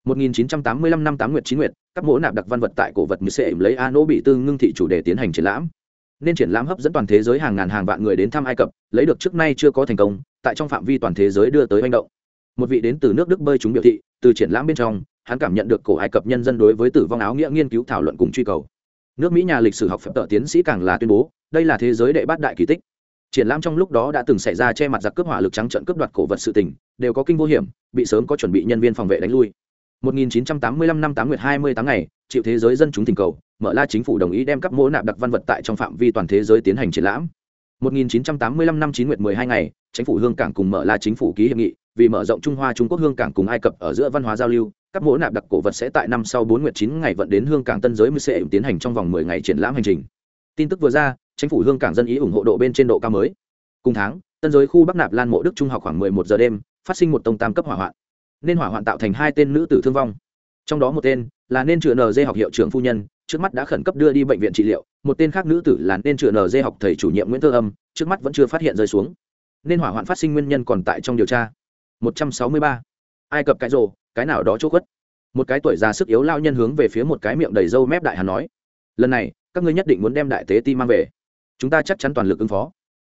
1985 năm 8 nguyệt 9 nguyệt, các mỗ nạp đặc văn vật tại cổ vật như sẽ lấy A nỗ bị tư ngưng thị chủ đề tiến hành triển lãm. Nên triển lãm hấp dẫn toàn thế giới hàng ngàn hàng vạn người đến thăm Ai Cập, lấy được trước nay chưa có thành công, tại trong phạm vi toàn thế giới đưa tới hành động. Một vị đến từ nước Đức bơi chúng biểu thị, từ triển lãm bên trong, hắn cảm nhận được cổ Ai Cập nhân dân đối với tử vong áo nghĩa nghiên cứu thảo luận cùng truy cầu. Nước Mỹ nhà lịch sử học phép tợ tiến sĩ càng là tuyên bố, đây là thế giới đệ bát đại kỳ tích. Triển lãm trong lúc đó đã từng xảy ra che mặt giặc cướp hỏa lực trắng trận cướp đoạt cổ vật sự tình, đều có kinh vô hiểm, bị sớm có chuẩn bị nhân viên phòng vệ đánh lui 1985 năm 8 nguyệt 28 ngày, chịu thế giới dân chúng tình cầu, mở la chính phủ đồng ý đem các mô nạp đặc văn vật tại trong phạm vi toàn thế giới tiến hành triển lãm. 1985 năm 9 nguyệt 12 ngày, chính phủ hương cảng cùng mở la chính phủ ký hiệp nghị, vì mở rộng Trung Hoa Trung Quốc hương cảng cùng Ai Cập ở giữa văn hóa giao lưu, các mô nạp đặc cổ vật sẽ tại năm sau 4 nguyệt 9 ngày vận đến hương cảng tân giới mới sẽ tiến hành trong vòng 10 ngày triển lãm hành trình. Tin tức vừa ra, chính phủ hương cảng dân ý ủng hộ độ bên trên độ cao mới. Cùng tháng, tân giới khu Bắc Nạp Lan mộ Đức Trung học khoảng 11 giờ đêm, phát sinh một tông tam cấp hỏa hoạn nên hỏa hoạn tạo thành hai tên nữ tử thương vong. Trong đó một tên là nên chữa nd học hiệu trưởng phu nhân, trước mắt đã khẩn cấp đưa đi bệnh viện trị liệu. Một tên khác nữ tử là nên chữa nd học thầy chủ nhiệm nguyễn thơ âm, trước mắt vẫn chưa phát hiện rơi xuống. Nên hỏa hoạn phát sinh nguyên nhân còn tại trong điều tra. Một trăm sáu mươi ba. Ai cập cái rồ, cái nào đó chỗ khuất. Một cái tuổi già sức yếu lao nhân hướng về phía một cái miệng đầy râu mép đại hà nói, lần này, các ngươi nhất định muốn đem đại tế ti mang về. Chúng ta chắc chắn toàn lực ứng phó.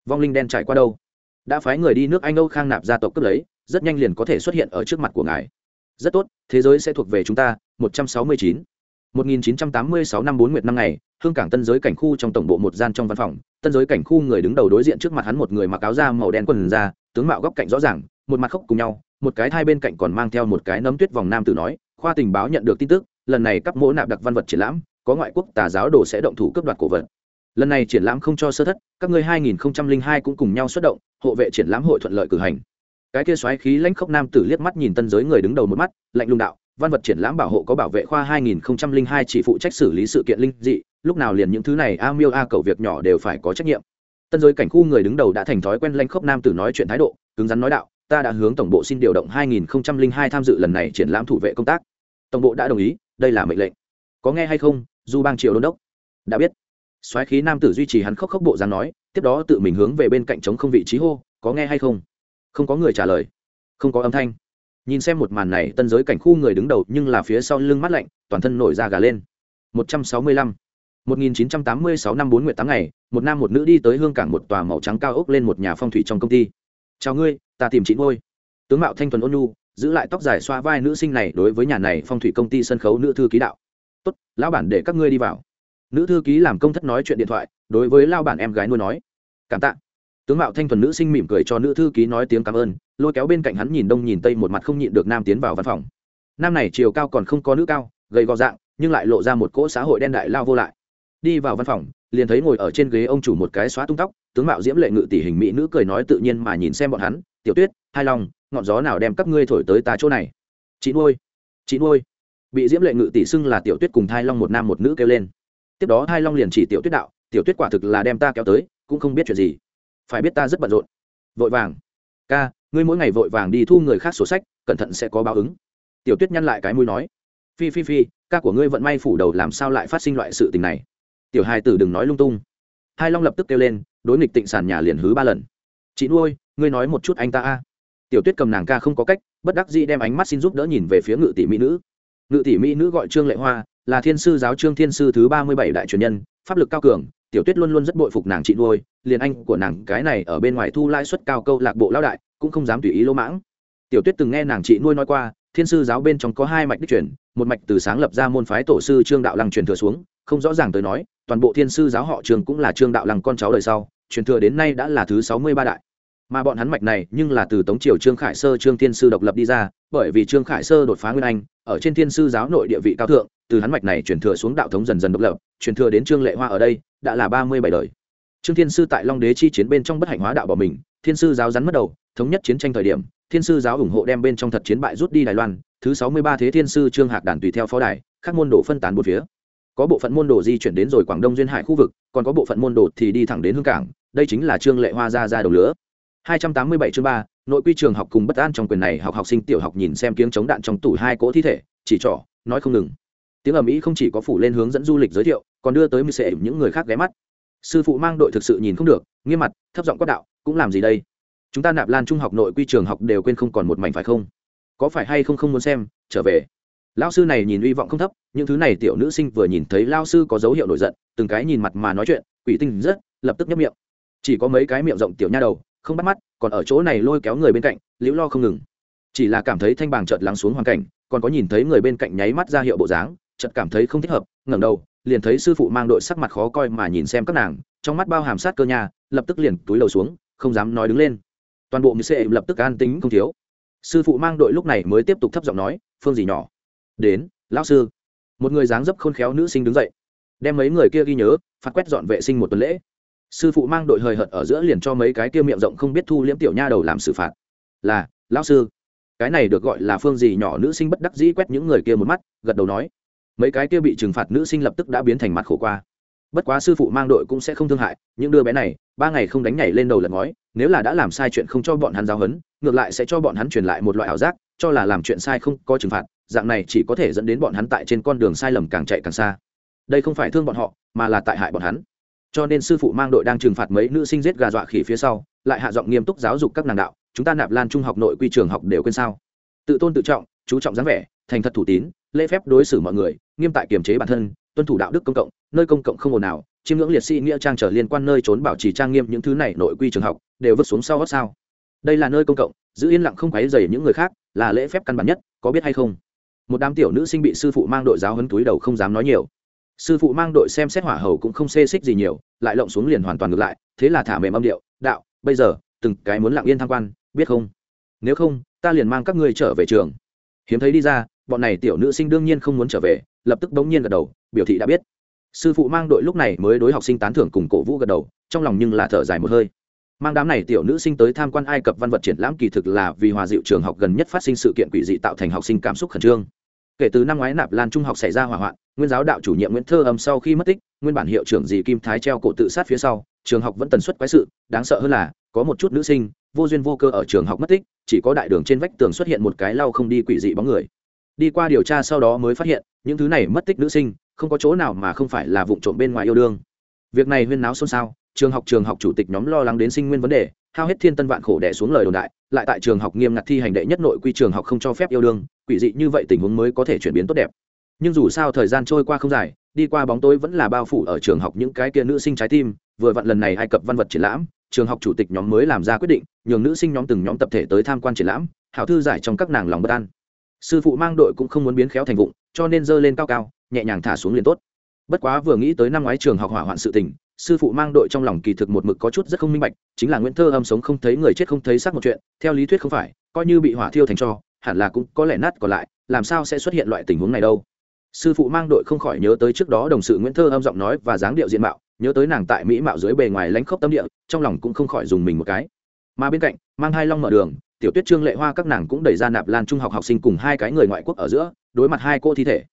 Vong linh đen trải qua đâu? Đã phái người đi nước anh âu khang nạp gia tộc cướp lấy rất nhanh liền có thể xuất hiện ở trước mặt của ngài. Rất tốt, thế giới sẽ thuộc về chúng ta 169 1986 năm 4 nguyệt năm ngày, hương cảng tân giới cảnh khu trong tổng bộ một gian trong văn phòng. Tân giới cảnh khu người đứng đầu đối diện trước mặt hắn một người mặc áo da màu đen quần da, tướng mạo góc cạnh rõ ràng, một mặt khóc cùng nhau, một cái hai bên cạnh còn mang theo một cái nấm tuyết vòng nam tử nói, khoa tình báo nhận được tin tức, lần này cấp mỗ nạp đặc văn vật triển lãm, có ngoại quốc tà giáo đồ sẽ động thủ cướp đoạt cổ vật. Lần này triển lãm không cho sơ thất, các ngươi 2002 cũng cùng nhau xuất động, hộ vệ triển lãm hội thuận lợi cử hành cái kia xoáy khí lãnh khốc nam tử liếc mắt nhìn tân giới người đứng đầu một mắt, lạnh lùng đạo, văn vật triển lãm bảo hộ có bảo vệ khoa 2002 chỉ phụ trách xử lý sự kiện linh dị, lúc nào liền những thứ này, a miêu a cầu việc nhỏ đều phải có trách nhiệm. Tân giới cảnh khu người đứng đầu đã thành thói quen lãnh khốc nam tử nói chuyện thái độ, cứng rắn nói đạo, ta đã hướng tổng bộ xin điều động 2002 tham dự lần này triển lãm thủ vệ công tác. Tổng bộ đã đồng ý, đây là mệnh lệnh. Có nghe hay không? Du bang triều đôn đốc. Đã biết. Soái khí nam tử duy trì hắn khóc khóc bộ dáng nói, tiếp đó tự mình hướng về bên cạnh trống không vị trí hô, có nghe hay không? Không có người trả lời không có âm thanh nhìn xem một màn này tân giới cảnh khu người đứng đầu nhưng là phía sau lưng mắt lạnh toàn thân nổi da gà lên 165 1986 năm 4 nguyệt 8 ngày, một nam một nữ đi tới hương cảng một tòa màu trắng cao ốc lên một nhà phong thủy trong công ty. "Chào ngươi, ta tìm chị ngôi." Tướng mạo thanh thuần ôn nhu, giữ lại tóc dài xoa vai nữ sinh này đối với nhà này phong thủy công ty sân khấu nữ thư ký đạo. "Tốt, lão bản để các ngươi đi vào." Nữ thư ký làm công thất nói chuyện điện thoại, đối với lão bản em gái nuôi nói. "Cảm tạ." Tướng mạo thanh thuần nữ sinh mỉm cười cho nữ thư ký nói tiếng cảm ơn, lôi kéo bên cạnh hắn nhìn đông nhìn tây một mặt không nhịn được nam tiến vào văn phòng. Nam này chiều cao còn không có nữ cao, gầy gò dạng, nhưng lại lộ ra một cỗ xã hội đen đại lao vô lại. Đi vào văn phòng liền thấy ngồi ở trên ghế ông chủ một cái xóa tung tóc tướng mạo diễm lệ ngự tỷ hình mỹ nữ cười nói tự nhiên mà nhìn xem bọn hắn tiểu tuyết hai long ngọn gió nào đem các ngươi thổi tới ta chỗ này? Chị nuôi chị nuôi. Bị diễm lệ ngự tỷ xưng là tiểu tuyết cùng thai long một nam một nữ kêu lên. Tiếp đó thai long liền chỉ tiểu tuyết đạo tiểu tuyết quả thực là đem ta kéo tới cũng không biết chuyện gì phải biết ta rất bận rộn. Vội vàng. Ca, ngươi mỗi ngày vội vàng đi thu người khác sổ sách, cẩn thận sẽ có báo ứng. Tiểu tuyết nhăn lại cái mũi nói. Phi phi phi, ca của ngươi vận may phủ đầu làm sao lại phát sinh loại sự tình này? Tiểu hai tử đừng nói lung tung. Hai long lập tức kêu lên, đối nghịch tịnh sàn nhà liền hứ ba lần. Chị nuôi, ngươi nói một chút anh ta a. Tiểu tuyết cầm nàng ca không có cách, bất đắc dĩ đem ánh mắt xin giúp đỡ nhìn về phía ngự tỷ mỹ nữ. Ngự tỷ mỹ nữ gọi trương lệ hoa, là thiên sư giáo trương thiên sư thứ ba mươi bảy đại truyền nhân, pháp lực cao cường tiểu tuyết luôn luôn rất bội phục nàng chị nuôi, liền anh của nàng cái này ở bên ngoài thu lãi suất cao câu lạc bộ lao đại, cũng không dám tùy ý lỗ mãng. Tiểu tuyết từng nghe nàng chị nuôi nói qua, thiên sư giáo bên trong có hai mạch đích truyền, một mạch từ sáng lập ra môn phái tổ sư trương đạo lăng truyền thừa xuống, không rõ ràng tới nói, toàn bộ thiên sư giáo họ trường cũng là trương đạo lăng con cháu đời sau, truyền thừa đến nay đã là thứ sáu mươi ba đại mà bọn hắn mạch này nhưng là từ tống triều trương khải sơ, trương thiên sư độc lập đi ra, bởi vì trương khải sơ đột phá nguyên anh, ở trên thiên sư giáo nội địa vị cao thượng, từ hắn mạch này chuyển thừa xuống đạo thống dần dần độc lập, chuyển thừa đến trương lệ hoa ở đây, đã là ba mươi bảy đời. Trương thiên sư tại long đế chi chiến bên trong bất hạnh hóa đạo bỏ mình, thiên sư giáo rắn mất đầu, thống nhất chiến tranh thời điểm, thiên sư giáo ủng hộ đem bên trong thật chiến bại rút đi đài loan, thứ sáu mươi ba thế thiên sư trương hạc đàn tùy theo phó đài, các môn đồ phân tán một phía. Có bộ phận môn đồ di chuyển đến rồi quảng đông duyên hải khu vực, còn có bộ phận môn đồ thì đi thẳng đến hương cảng, đây chính là trương lệ hoa ra ra đầu lứa 287 chương 3, nội quy trường học cùng bất an trong quyền này học học sinh tiểu học nhìn xem kiếng chống đạn trong tủ hai cỗ thi thể chỉ trỏ nói không ngừng. Tiếng ở mỹ không chỉ có phủ lên hướng dẫn du lịch giới thiệu còn đưa tới mưu sệ những người khác ghé mắt. Sư phụ mang đội thực sự nhìn không được nghiêm mặt thấp giọng quát đạo cũng làm gì đây? Chúng ta nạp lan trung học nội quy trường học đều quên không còn một mảnh phải không? Có phải hay không không muốn xem trở về? Lão sư này nhìn uy vọng không thấp những thứ này tiểu nữ sinh vừa nhìn thấy lão sư có dấu hiệu nổi giận từng cái nhìn mặt mà nói chuyện quỷ tinh rất lập tức nhấp miệng. Chỉ có mấy cái miệng rộng tiểu nha đầu không bắt mắt, còn ở chỗ này lôi kéo người bên cạnh, liễu lo không ngừng. Chỉ là cảm thấy thanh bàng chợt lắng xuống hoàn cảnh, còn có nhìn thấy người bên cạnh nháy mắt ra hiệu bộ dáng, chợt cảm thấy không thích hợp, ngẩng đầu, liền thấy sư phụ mang đội sắc mặt khó coi mà nhìn xem các nàng, trong mắt bao hàm sát cơ nhà lập tức liền túi đầu xuống, không dám nói đứng lên. Toàn bộ mỹ sệ lập tức an tính không thiếu. Sư phụ mang đội lúc này mới tiếp tục thấp giọng nói, phương gì nhỏ, đến, lão sư. Một người dáng dấp khôn khéo nữ sinh đứng dậy, đem mấy người kia ghi nhớ, phạt quét dọn vệ sinh một tuần lễ sư phụ mang đội hời hợt ở giữa liền cho mấy cái kia miệng rộng không biết thu liễm tiểu nha đầu làm xử phạt. Là, lão sư. Cái này được gọi là phương gì nhỏ nữ sinh bất đắc dĩ quét những người kia một mắt, gật đầu nói. Mấy cái kia bị trừng phạt nữ sinh lập tức đã biến thành mặt khổ qua. Bất quá sư phụ mang đội cũng sẽ không thương hại, những đứa bé này, ba ngày không đánh nhảy lên đầu lật ngói, nếu là đã làm sai chuyện không cho bọn hắn giáo hấn ngược lại sẽ cho bọn hắn truyền lại một loại ảo giác, cho là làm chuyện sai không có trừng phạt, dạng này chỉ có thể dẫn đến bọn hắn tại trên con đường sai lầm càng chạy càng xa. Đây không phải thương bọn họ, mà là tại hại bọn hắn cho nên sư phụ mang đội đang trừng phạt mấy nữ sinh giết gà dọa khỉ phía sau, lại hạ giọng nghiêm túc giáo dục các nàng đạo, chúng ta nạp lan trung học nội quy trường học đều quên sao? Tự tôn tự trọng, chú trọng dáng vẻ, thành thật thủ tín, lễ phép đối xử mọi người, nghiêm tại kiềm chế bản thân, tuân thủ đạo đức công cộng, nơi công cộng không ồn nào chiêm ngưỡng liệt sĩ nghĩa trang trở liên quan nơi trốn bảo trì trang nghiêm những thứ này nội quy trường học, đều vứt xuống sau hót sao. Đây là nơi công cộng, giữ yên lặng không quấy dày những người khác, là lễ phép căn bản nhất, có biết hay không? Một đám tiểu nữ sinh bị sư phụ mang đội giáo hấn túi đầu không dám nói nhiều sư phụ mang đội xem xét hỏa hầu cũng không xê xích gì nhiều, lại lộng xuống liền hoàn toàn ngược lại, thế là thả mềm âm điệu, đạo, bây giờ, từng cái muốn lặng yên tham quan, biết không? Nếu không, ta liền mang các ngươi trở về trường. Hiếm thấy đi ra, bọn này tiểu nữ sinh đương nhiên không muốn trở về, lập tức đống nhiên gật đầu, biểu thị đã biết. Sư phụ mang đội lúc này mới đối học sinh tán thưởng cùng cổ vũ gật đầu, trong lòng nhưng là thở dài một hơi. Mang đám này tiểu nữ sinh tới tham quan ai cập văn vật triển lãm kỳ thực là vì hòa dịu trường học gần nhất phát sinh sự kiện quỷ dị tạo thành học sinh cảm xúc khẩn trương kể từ năm ngoái nạp lan trung học xảy ra hỏa hoạn, nguyên giáo đạo chủ nhiệm nguyễn thơ âm sau khi mất tích, nguyên bản hiệu trưởng dì kim thái treo cổ tự sát phía sau, trường học vẫn tần suất quái sự, đáng sợ hơn là, có một chút nữ sinh, vô duyên vô cơ ở trường học mất tích, chỉ có đại đường trên vách tường xuất hiện một cái lau không đi quỷ dị bóng người. Đi qua điều tra sau đó mới phát hiện, những thứ này mất tích nữ sinh, không có chỗ nào mà không phải là vụ trộm bên ngoài yêu đương. Việc này huyên náo xôn xao, trường học trường học chủ tịch nhóm lo lắng đến sinh nguyên vấn đề hao hết thiên tân vạn khổ đẻ xuống lời đồn đại, lại tại trường học nghiêm ngặt thi hành đệ nhất nội quy trường học không cho phép yêu đương, quỷ dị như vậy tình huống mới có thể chuyển biến tốt đẹp. Nhưng dù sao thời gian trôi qua không dài, đi qua bóng tối vẫn là bao phủ ở trường học những cái kia nữ sinh trái tim, vừa vặn lần này ai cập văn vật triển lãm, trường học chủ tịch nhóm mới làm ra quyết định, nhường nữ sinh nhóm từng nhóm tập thể tới tham quan triển lãm hảo thư giải trong các nàng lòng bất an. Sư phụ mang đội cũng không muốn biến khéo thành vụng, cho nên dơ lên cao cao, nhẹ nhàng thả xuống liền tốt. Bất quá vừa nghĩ tới năm ngoái trường học hỏa hoạn sự tình sư phụ mang đội trong lòng kỳ thực một mực có chút rất không minh bạch, chính là nguyễn thơ âm sống không thấy người chết không thấy xác một chuyện, theo lý thuyết không phải, coi như bị hỏa thiêu thành cho, hẳn là cũng có lẽ nát còn lại, làm sao sẽ xuất hiện loại tình huống này đâu. Sư phụ mang đội không khỏi nhớ tới trước đó đồng sự nguyễn thơ âm giọng nói và dáng điệu diện mạo, nhớ tới nàng tại mỹ mạo dưới bề ngoài lánh khốc tâm địa, trong lòng cũng không khỏi dùng mình một cái. Mà bên cạnh, mang hai long mở đường, tiểu tuyết trương lệ hoa các nàng cũng đẩy ra nạp lan trung học học sinh cùng hai cái người ngoại quốc ở giữa, đối mặt hai cô thi thể.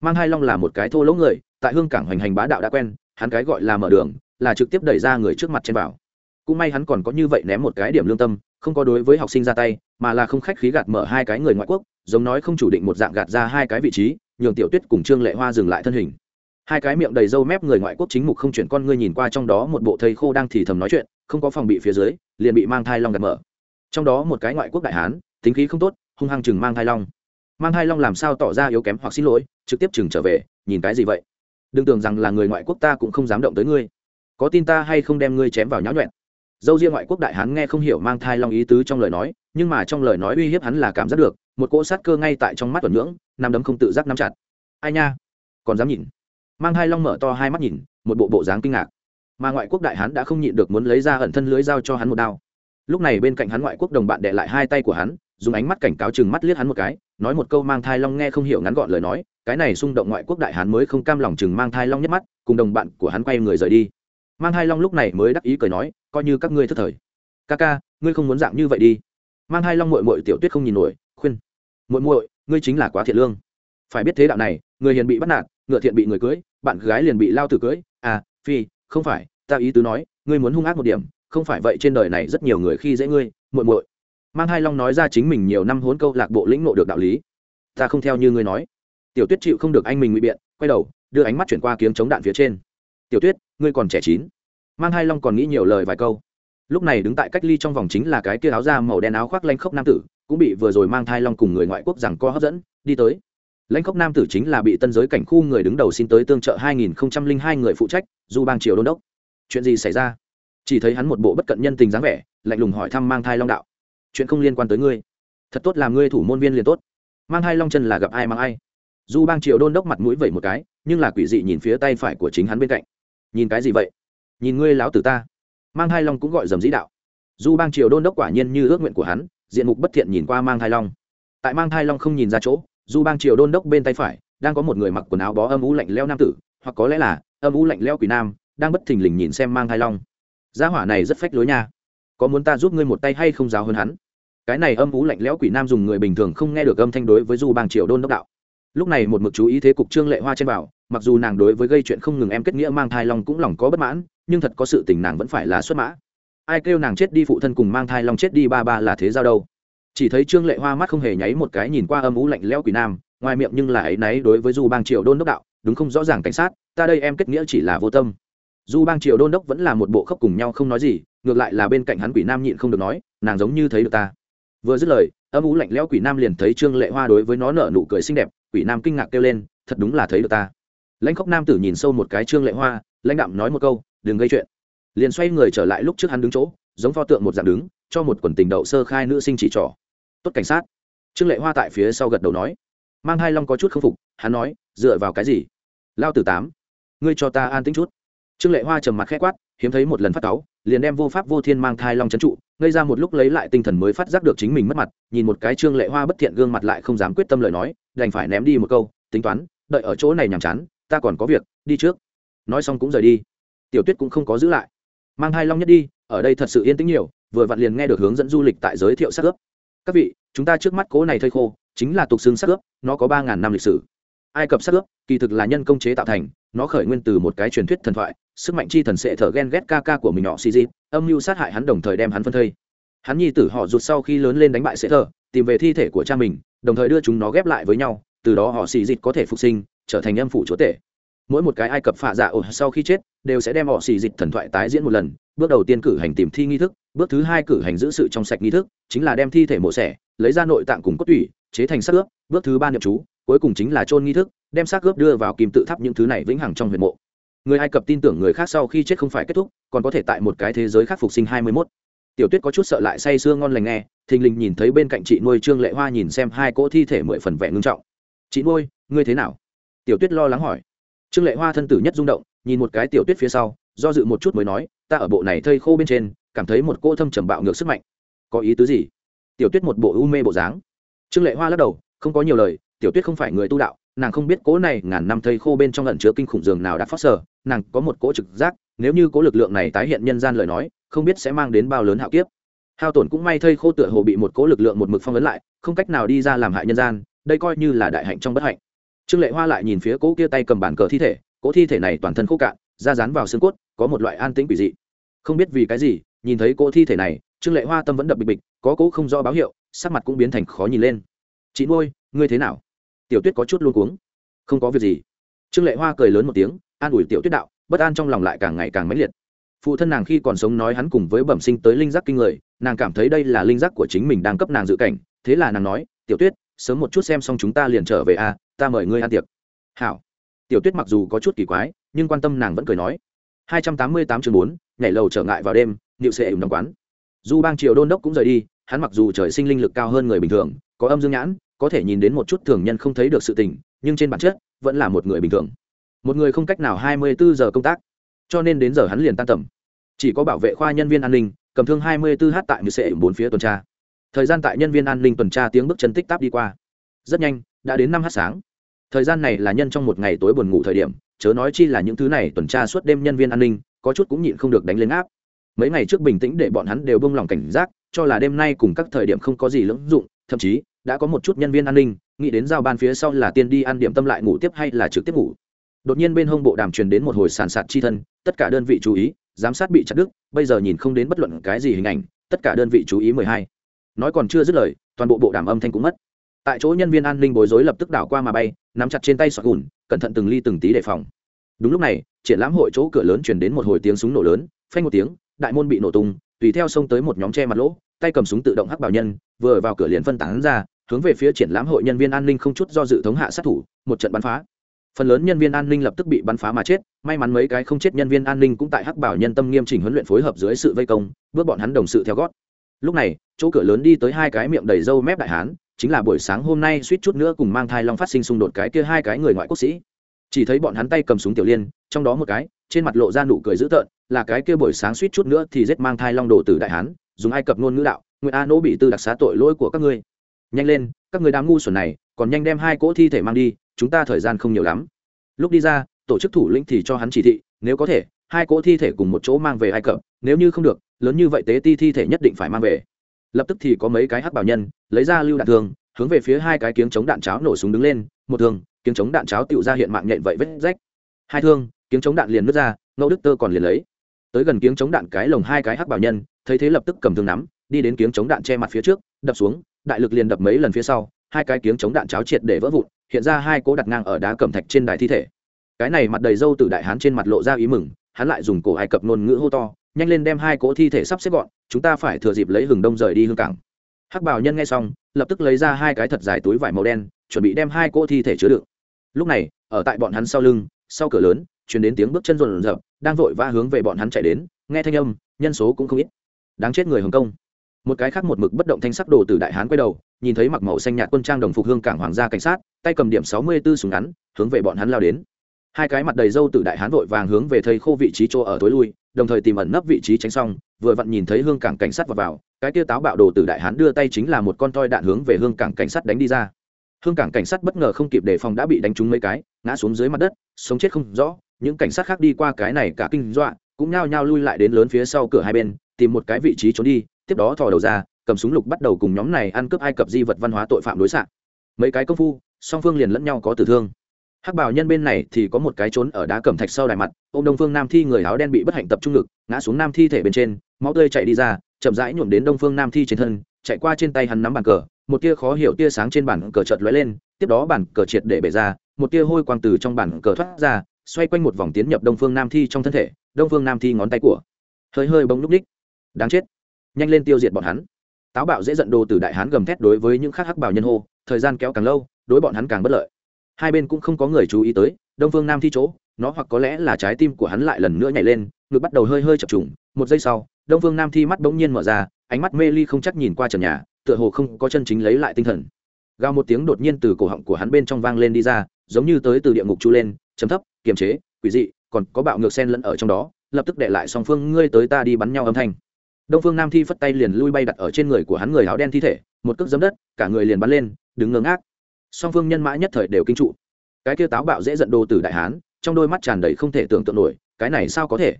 Mang hai long là một cái thô lỗ người, tại hương cảng hoành hành bá đạo đã quen hắn cái gọi là mở đường, là trực tiếp đẩy ra người trước mặt trên bảo. cũng may hắn còn có như vậy ném một cái điểm lương tâm, không có đối với học sinh ra tay, mà là không khách khí gạt mở hai cái người ngoại quốc, giống nói không chủ định một dạng gạt ra hai cái vị trí, nhường tiểu tuyết cùng trương lệ hoa dừng lại thân hình. Hai cái miệng đầy râu mép người ngoại quốc chính mục không chuyển con ngươi nhìn qua trong đó một bộ thầy khô đang thì thầm nói chuyện, không có phòng bị phía dưới, liền bị mang thai long gạt mở. Trong đó một cái ngoại quốc đại hán, tính khí không tốt, hung hăng chừng mang thai long. Mang thai long làm sao tỏ ra yếu kém hoặc xin lỗi, trực tiếp chừng trở về, nhìn cái gì vậy? Đừng tưởng rằng là người ngoại quốc ta cũng không dám động tới ngươi. Có tin ta hay không đem ngươi chém vào nháo nhuẹn? Dâu riêng ngoại quốc đại hán nghe không hiểu mang thai long ý tứ trong lời nói, nhưng mà trong lời nói uy hiếp hắn là cảm giác được, một cỗ sát cơ ngay tại trong mắt tuần ngưỡng nằm đấm không tự giác nắm chặt. Ai nha? Còn dám nhìn? Mang hai long mở to hai mắt nhìn, một bộ bộ dáng kinh ngạc. Mà ngoại quốc đại hán đã không nhịn được muốn lấy ra ẩn thân lưới dao cho hắn một đao. Lúc này bên cạnh hắn ngoại quốc đồng bạn đệ lại hai tay của hắn, dùng ánh mắt cảnh cáo chừng mắt liếc hắn một cái nói một câu mang thai long nghe không hiểu ngắn gọn lời nói, cái này xung động ngoại quốc đại hán mới không cam lòng chừng mang thai long nhất mắt, cùng đồng bạn của hắn quay người rời đi. Mang thai long lúc này mới đắc ý cười nói, coi như các ngươi thất thời. Ca ca, ngươi không muốn dạng như vậy đi. Mang thai long mội mội tiểu tuyết không nhìn nổi, khuyên. Muội muội, ngươi chính là quá thiện lương. Phải biết thế đạo này, người hiền bị bắt nạt, ngựa thiện bị người cưới, bạn gái liền bị lao tử cưới. À phi, không phải, ta ý tứ nói, ngươi muốn hung ác một điểm, không phải vậy trên đời này rất nhiều người khi dễ ngươi, muội muội mang hai long nói ra chính mình nhiều năm hốn câu lạc bộ lĩnh nộ được đạo lý. Ta không theo như ngươi nói. Tiểu tuyết chịu không được anh mình ngụy biện, quay đầu, đưa ánh mắt chuyển qua kiếng chống đạn phía trên. Tiểu tuyết, ngươi còn trẻ chín. Mang hai long còn nghĩ nhiều lời vài câu. Lúc này đứng tại cách ly trong vòng chính là cái kia áo da màu đen áo khoác lanh khốc nam tử, cũng bị vừa rồi mang thai long cùng người ngoại quốc rằng co hấp dẫn, đi tới. Lãnh khốc nam tử chính là bị tân giới cảnh khu người đứng đầu xin tới tương trợ 2002 người phụ trách, du bang triều đôn đốc. Chuyện gì xảy ra? Chỉ thấy hắn một bộ bất cận nhân tình dáng vẻ, lạnh lùng hỏi thăm mang thai long đạo chuyện không liên quan tới ngươi. Thật tốt làm ngươi thủ môn viên liền tốt. Mang hai long chân là gặp ai mang ai. Du bang triều đôn đốc mặt mũi vẩy một cái, nhưng là quỷ dị nhìn phía tay phải của chính hắn bên cạnh. Nhìn cái gì vậy? Nhìn ngươi láo tử ta. Mang hai long cũng gọi dầm dĩ đạo. Du bang triều đôn đốc quả nhiên như ước nguyện của hắn, diện mục bất thiện nhìn qua mang hai long. Tại mang hai long không nhìn ra chỗ du bang triều đôn đốc bên tay phải, đang có một người mặc quần áo bó âm ú lạnh leo nam tử, hoặc có lẽ là âm ú lạnh leo quỷ nam, đang bất thình lình nhìn xem mang hai long. Gia hỏa này rất phách lối nha. Có muốn ta giúp ngươi một tay hay không giáo hơn hắn? Cái này âm ú lạnh lẽo quỷ nam dùng người bình thường không nghe được âm thanh đối với du bang triều đôn đốc đạo. Lúc này một mực chú ý thế cục trương lệ hoa trên bảo, mặc dù nàng đối với gây chuyện không ngừng em kết nghĩa mang thai long cũng lòng có bất mãn, nhưng thật có sự tình nàng vẫn phải là xuất mã. Ai kêu nàng chết đi phụ thân cùng mang thai long chết đi ba ba là thế giao đâu? Chỉ thấy trương lệ hoa mắt không hề nháy một cái nhìn qua âm ú lạnh lẽo quỷ nam, ngoài miệng nhưng là ấy náy đối với du bang triều đôn đốc đạo, đúng không? Rõ ràng cảnh sát, ta đây em kết nghĩa chỉ là vô tâm. Du bang triều đôn đốc vẫn là một bộ khóc cùng nhau không nói gì, ngược lại là bên cạnh hắn quỷ nam nhịn không được nói, nàng giống như thấy được ta vừa dứt lời, âm ú lạnh lẽo quỷ nam liền thấy trương lệ hoa đối với nó nở nụ cười xinh đẹp, quỷ nam kinh ngạc kêu lên, thật đúng là thấy được ta. Lãnh khóc nam tử nhìn sâu một cái trương lệ hoa, lãnh đạm nói một câu, đừng gây chuyện. Liền xoay người trở lại lúc trước hắn đứng chỗ, giống pho tượng một dạng đứng, cho một quần tình đậu sơ khai nữ sinh chỉ trỏ. Tốt cảnh sát. Trương lệ hoa tại phía sau gật đầu nói. Mang hai long có chút không phục, hắn nói, dựa vào cái gì? Lao tử tám, ngươi cho ta an tính chút. Trương lệ hoa trầm mặt khẽ quát, hiếm thấy một lần phát cáu liền đem vô pháp vô thiên mang thai long trấn trụ gây ra một lúc lấy lại tinh thần mới phát giác được chính mình mất mặt, nhìn một cái trương lệ hoa bất thiện gương mặt lại không dám quyết tâm lời nói, đành phải ném đi một câu, tính toán, đợi ở chỗ này nhàm chán, ta còn có việc, đi trước. Nói xong cũng rời đi. Tiểu tuyết cũng không có giữ lại. Mang hai long nhất đi, ở đây thật sự yên tĩnh nhiều, vừa vặn liền nghe được hướng dẫn du lịch tại giới thiệu sắc ướp. Các vị, chúng ta trước mắt cố này thây khô, chính là tục xương sắc ướp, nó có ba ngàn năm lịch sử ai cập sắc ướp kỳ thực là nhân công chế tạo thành, nó khởi nguyên từ một cái truyền thuyết thần thoại, sức mạnh chi thần sẽ thở ghen ghét ca ca của mình nhỏ xì dịp âm mưu sát hại hắn đồng thời đem hắn phân thây. Hắn nhi tử họ rụt sau khi lớn lên đánh bại sẽ thở, tìm về thi thể của cha mình, đồng thời đưa chúng nó ghép lại với nhau, từ đó họ xì dịp có thể phục sinh, trở thành âm phủ chúa tể. Mỗi một cái ai cập phạ dạ ổ sau khi chết, đều sẽ đem họ xì dịch thần thoại tái diễn một lần, bước đầu tiên cử hành tìm thi nghi thức, bước thứ hai cử hành giữ sự trong sạch nghi thức, chính là đem thi thể mổ xẻ, lấy ra nội tạng cùng cốt tủy, chế thành sắc ướp bước thứ ba niệm chú cuối cùng chính là chôn nghi thức, đem xác gớp đưa vào kim tự tháp những thứ này vĩnh hằng trong huyệt mộ. Người ai cập tin tưởng người khác sau khi chết không phải kết thúc, còn có thể tại một cái thế giới khác phục sinh hai mươi mốt. Tiểu tuyết có chút sợ lại say sưa ngon lành nghe, thình lình nhìn thấy bên cạnh chị nuôi trương lệ hoa nhìn xem hai cỗ thi thể mười phần vẻ ngưng trọng. Chị nuôi, ngươi thế nào? Tiểu tuyết lo lắng hỏi. Trương lệ hoa thân tử nhất rung động, nhìn một cái tiểu tuyết phía sau, do dự một chút mới nói, ta ở bộ này thây khô bên trên, cảm thấy một cô thâm trầm bạo ngược sức mạnh. Có ý tứ gì? Tiểu tuyết một bộ u mê bộ dáng. Trương lệ hoa lắc đầu, không có nhiều lời tiểu tuyết không phải người tu đạo, nàng không biết cố này ngàn năm thây khô bên trong lẩn chứa kinh khủng giường nào đã phát sở, nàng có một cỗ trực giác, nếu như cố lực lượng này tái hiện nhân gian lời nói, không biết sẽ mang đến bao lớn hạo kiếp. Hao tổn cũng may thây khô tựa hồ bị một cố lực lượng một mực phong ấn lại, không cách nào đi ra làm hại nhân gian, đây coi như là đại hạnh trong bất hạnh. Trương lệ hoa lại nhìn phía cỗ kia tay cầm bản cờ thi thể cỗ thi thể này toàn thân khô cạn, da rán vào xương cốt, có một loại an tĩnh quỷ dị. Không biết vì cái gì, nhìn thấy cỗ thi thể này, trương lệ hoa tâm vẫn đập bịch bịch, có cỗ không rõ báo hiệu, sắc mặt cũng biến thành khó nhìn lên. Chị nuôi ngươi thế nào? Tiểu tuyết có chút luôn cuống. Không có việc gì. Trương lệ hoa cười lớn một tiếng an ủi tiểu tuyết đạo bất an trong lòng lại càng ngày càng mãnh liệt. Phụ thân nàng khi còn sống nói hắn cùng với bẩm sinh tới linh giác kinh người nàng cảm thấy đây là linh giác của chính mình đang cấp nàng dự cảnh thế là nàng nói tiểu tuyết sớm một chút xem xong chúng ta liền trở về a à, ta mời ngươi ăn tiệc. Hảo. Tiểu tuyết mặc dù có chút kỳ quái nhưng quan tâm nàng vẫn cười nói. Hai trăm tám mươi tám chương bốn nhảy lầu trở ngại vào đêm nịu sệ ủng đóng quán. Du bang triều đôn đốc cũng rời đi hắn mặc dù trời sinh linh lực cao hơn người bình thường có âm dương nhãn có thể nhìn đến một chút thường nhân không thấy được sự tình, nhưng trên bản chất, vẫn là một người bình thường. Một người không cách nào hai mươi bốn giờ công tác. Cho nên đến giờ hắn liền tan tầm. Chỉ có bảo vệ khoa nhân viên an ninh, cầm thương hai mươi 24 h tại như sệ bốn phía tuần tra. Thời gian tại nhân viên an ninh tuần tra tiếng bước chân tích tắc đi qua. Rất nhanh, đã đến năm h sáng. Thời gian này là nhân trong một ngày tối buồn ngủ thời điểm, chớ nói chi là những thứ này tuần tra suốt đêm nhân viên an ninh, có chút cũng nhịn không được đánh lên áp. Mấy ngày trước bình tĩnh để bọn hắn đều bông lòng cảnh giác, cho là đêm nay cùng các thời điểm không có gì lưỡng dụng thậm chí, đã có một chút nhân viên an ninh, nghĩ đến giao ban phía sau là tiên đi ăn điểm tâm lại ngủ tiếp hay là trực tiếp ngủ. Đột nhiên bên hông bộ đàm truyền đến một hồi sàn sạt chi thân, tất cả đơn vị chú ý, giám sát bị chặt đứt, bây giờ nhìn không đến bất luận cái gì hình ảnh, tất cả đơn vị chú ý mười hai. Nói còn chưa dứt lời, toàn bộ bộ đàm âm thanh cũng mất. Tại chỗ nhân viên an ninh bối rối lập tức đảo qua mà bay, nắm chặt trên tay sọt gùn, cẩn thận từng ly từng tí đề phòng. Đúng lúc này, triển lãm hội chỗ cửa lớn chuyển đến một hồi tiếng súng nổ lớn, phanh một tiếng, đại môn bị nổ tung, tùy theo xông tới một nhóm che mặt lỗ tay cầm súng tự động hắc bảo nhân, vừa vào cửa liền phân tán ra, hướng về phía triển lãm hội nhân viên an ninh không chút do dự thống hạ sát thủ, một trận bắn phá. Phần lớn nhân viên an ninh lập tức bị bắn phá mà chết, may mắn mấy cái không chết nhân viên an ninh cũng tại hắc bảo nhân tâm nghiêm chỉnh huấn luyện phối hợp dưới sự vây công, bước bọn hắn đồng sự theo gót. Lúc này, chỗ cửa lớn đi tới hai cái miệng đầy râu mép đại hán, chính là buổi sáng hôm nay suýt chút nữa cùng mang thai long phát sinh xung đột cái kia hai cái người ngoại quốc sĩ. Chỉ thấy bọn hắn tay cầm súng tiểu liên, trong đó một cái, trên mặt lộ ra nụ cười dữ tợn, là cái kia buổi sáng suýt chút nữa thì giết mang thai long đồ tử đại hán dùng ai cập ngôn ngữ đạo nguyễn a nỗ bị tư đặc xá tội lỗi của các ngươi. Nhanh lên, các người đám ngu xuẩn này, còn nhanh đem hai cỗ thi thể mang đi, chúng ta thời gian không nhiều lắm. Lúc đi ra, tổ chức thủ lĩnh thì cho hắn chỉ thị, nếu có thể, hai cỗ thi thể cùng một chỗ mang về ai cập, nếu như không được, lớn như vậy tế ti thi thể nhất định phải mang về. Lập tức thì có mấy cái hắc bảo nhân, lấy ra lưu đạn thương hướng về phía hai cái kiếng chống đạn cháo nổ súng đứng lên, một thương kiếng chống đạn cháo tựu ra hiện mạng nhện vậy vết rách. Hai thương kiếng chống đạn liền nứt ra ngẫu đức tơ còn liền lấy. Tới gần kiếng chống đạn cái lồng hai cái hắc bảo nhân thấy thế lập tức cầm thương nắm, đi đến kiếng chống đạn che mặt phía trước, đập xuống, đại lực liền đập mấy lần phía sau, hai cái kiếng chống đạn cháo triệt để vỡ vụn, hiện ra hai cố đặt ngang ở đá cẩm thạch trên đài thi thể. Cái này mặt đầy dâu từ đại hán trên mặt lộ ra ý mừng, hắn lại dùng cổ ai cập ngôn ngữ hô to, nhanh lên đem hai cỗ thi thể sắp xếp gọn, chúng ta phải thừa dịp lấy hừng đông rời đi hương cảng. Hắc bảo nhân nghe xong, lập tức lấy ra hai cái thật dài túi vải màu đen, chuẩn bị đem hai cỗ thi thể chứa đựng. Lúc này, ở tại bọn hắn sau lưng, sau cửa lớn chuyển đến tiếng bước chân rộn rập đang vội vã hướng về bọn hắn chạy đến, nghe thanh âm, nhân số cũng không ít đáng chết người hồng công một cái khác một mực bất động thanh sắc đồ từ đại hán quay đầu nhìn thấy mặc màu xanh nhạt quân trang đồng phục hương cảng hoàng gia cảnh sát tay cầm điểm sáu mươi 64 súng ngắn hướng về bọn hắn lao đến. Hai cái mặt đầy râu từ đại hán vội vàng hướng về thầy khô vị trí chỗ ở tối lui đồng thời tìm ẩn nấp vị trí tránh xong vừa vặn nhìn thấy hương cảng cảnh sát vào, vào cái tiêu táo bạo đồ từ đại hán đưa tay chính là một con toi đạn hướng về hương cảng cảnh sát đánh đi ra. Hương cảng cảnh sát bất ngờ không kịp đề phòng đã bị đánh trúng mấy cái ngã xuống dưới mặt đất sống chết không rõ những cảnh sát khác đi qua cái này cả kinh dọa cũng nhao nhao lui lại đến lớn phía sau cửa hai bên tìm một cái vị trí trốn đi, tiếp đó thò đầu ra, cầm súng lục bắt đầu cùng nhóm này ăn cướp ai cập di vật văn hóa tội phạm đối xạ. Mấy cái công phu, song phương liền lẫn nhau có tử thương. Hắc bảo nhân bên này thì có một cái trốn ở đá cẩm thạch sau đài mặt ô đông phương nam thi người áo đen bị bất hạnh tập trung ngực, ngã xuống nam thi thể bên trên, máu tươi chạy đi ra, chậm rãi nhuộm đến đông phương nam thi trên thân, chạy qua trên tay hắn nắm bàn cờ, một tia khó hiểu tia sáng trên bàn cờ chợt lóe lên, tiếp đó bàn cờ triệt để bể ra, một tia hôi quang từ trong bàn cờ thoát ra, xoay quanh một vòng tiến nhập đông phương nam thi trong thân thể, đông phương nam thi ngón tay của. Hơi hơi bông lúc ních đáng chết. Nhanh lên tiêu diệt bọn hắn. Táo bạo dễ giận đồ từ đại hán gầm thét đối với những khác hắc bảo nhân hô, thời gian kéo càng lâu, đối bọn hắn càng bất lợi. Hai bên cũng không có người chú ý tới, đông phương nam thi chỗ, nó hoặc có lẽ là trái tim của hắn lại lần nữa nhảy lên, ngực bắt đầu hơi hơi chập trùng. Một giây sau, đông phương nam thi mắt bỗng nhiên mở ra, ánh mắt mê ly không chắc nhìn qua trần nhà, tựa hồ không có chân chính lấy lại tinh thần. Gào một tiếng đột nhiên từ cổ họng của hắn bên trong vang lên đi ra, giống như tới từ địa ngục chu lên, chấm thấp, kiềm chế, quỷ dị, còn có bạo ngược sen lẫn ở trong đó, lập tức để lại song phương ngươi tới ta đi bắn nhau âm thanh đông phương nam thi phất tay liền lui bay đặt ở trên người của hắn người áo đen thi thể, một cước giấm đất, cả người liền bắn lên, đứng ngơ ngác. Song phương nhân mã nhất thời đều kinh trụ. Cái kia táo bạo dễ giận đồ từ đại hán, trong đôi mắt tràn đầy không thể tưởng tượng nổi, cái này sao có thể?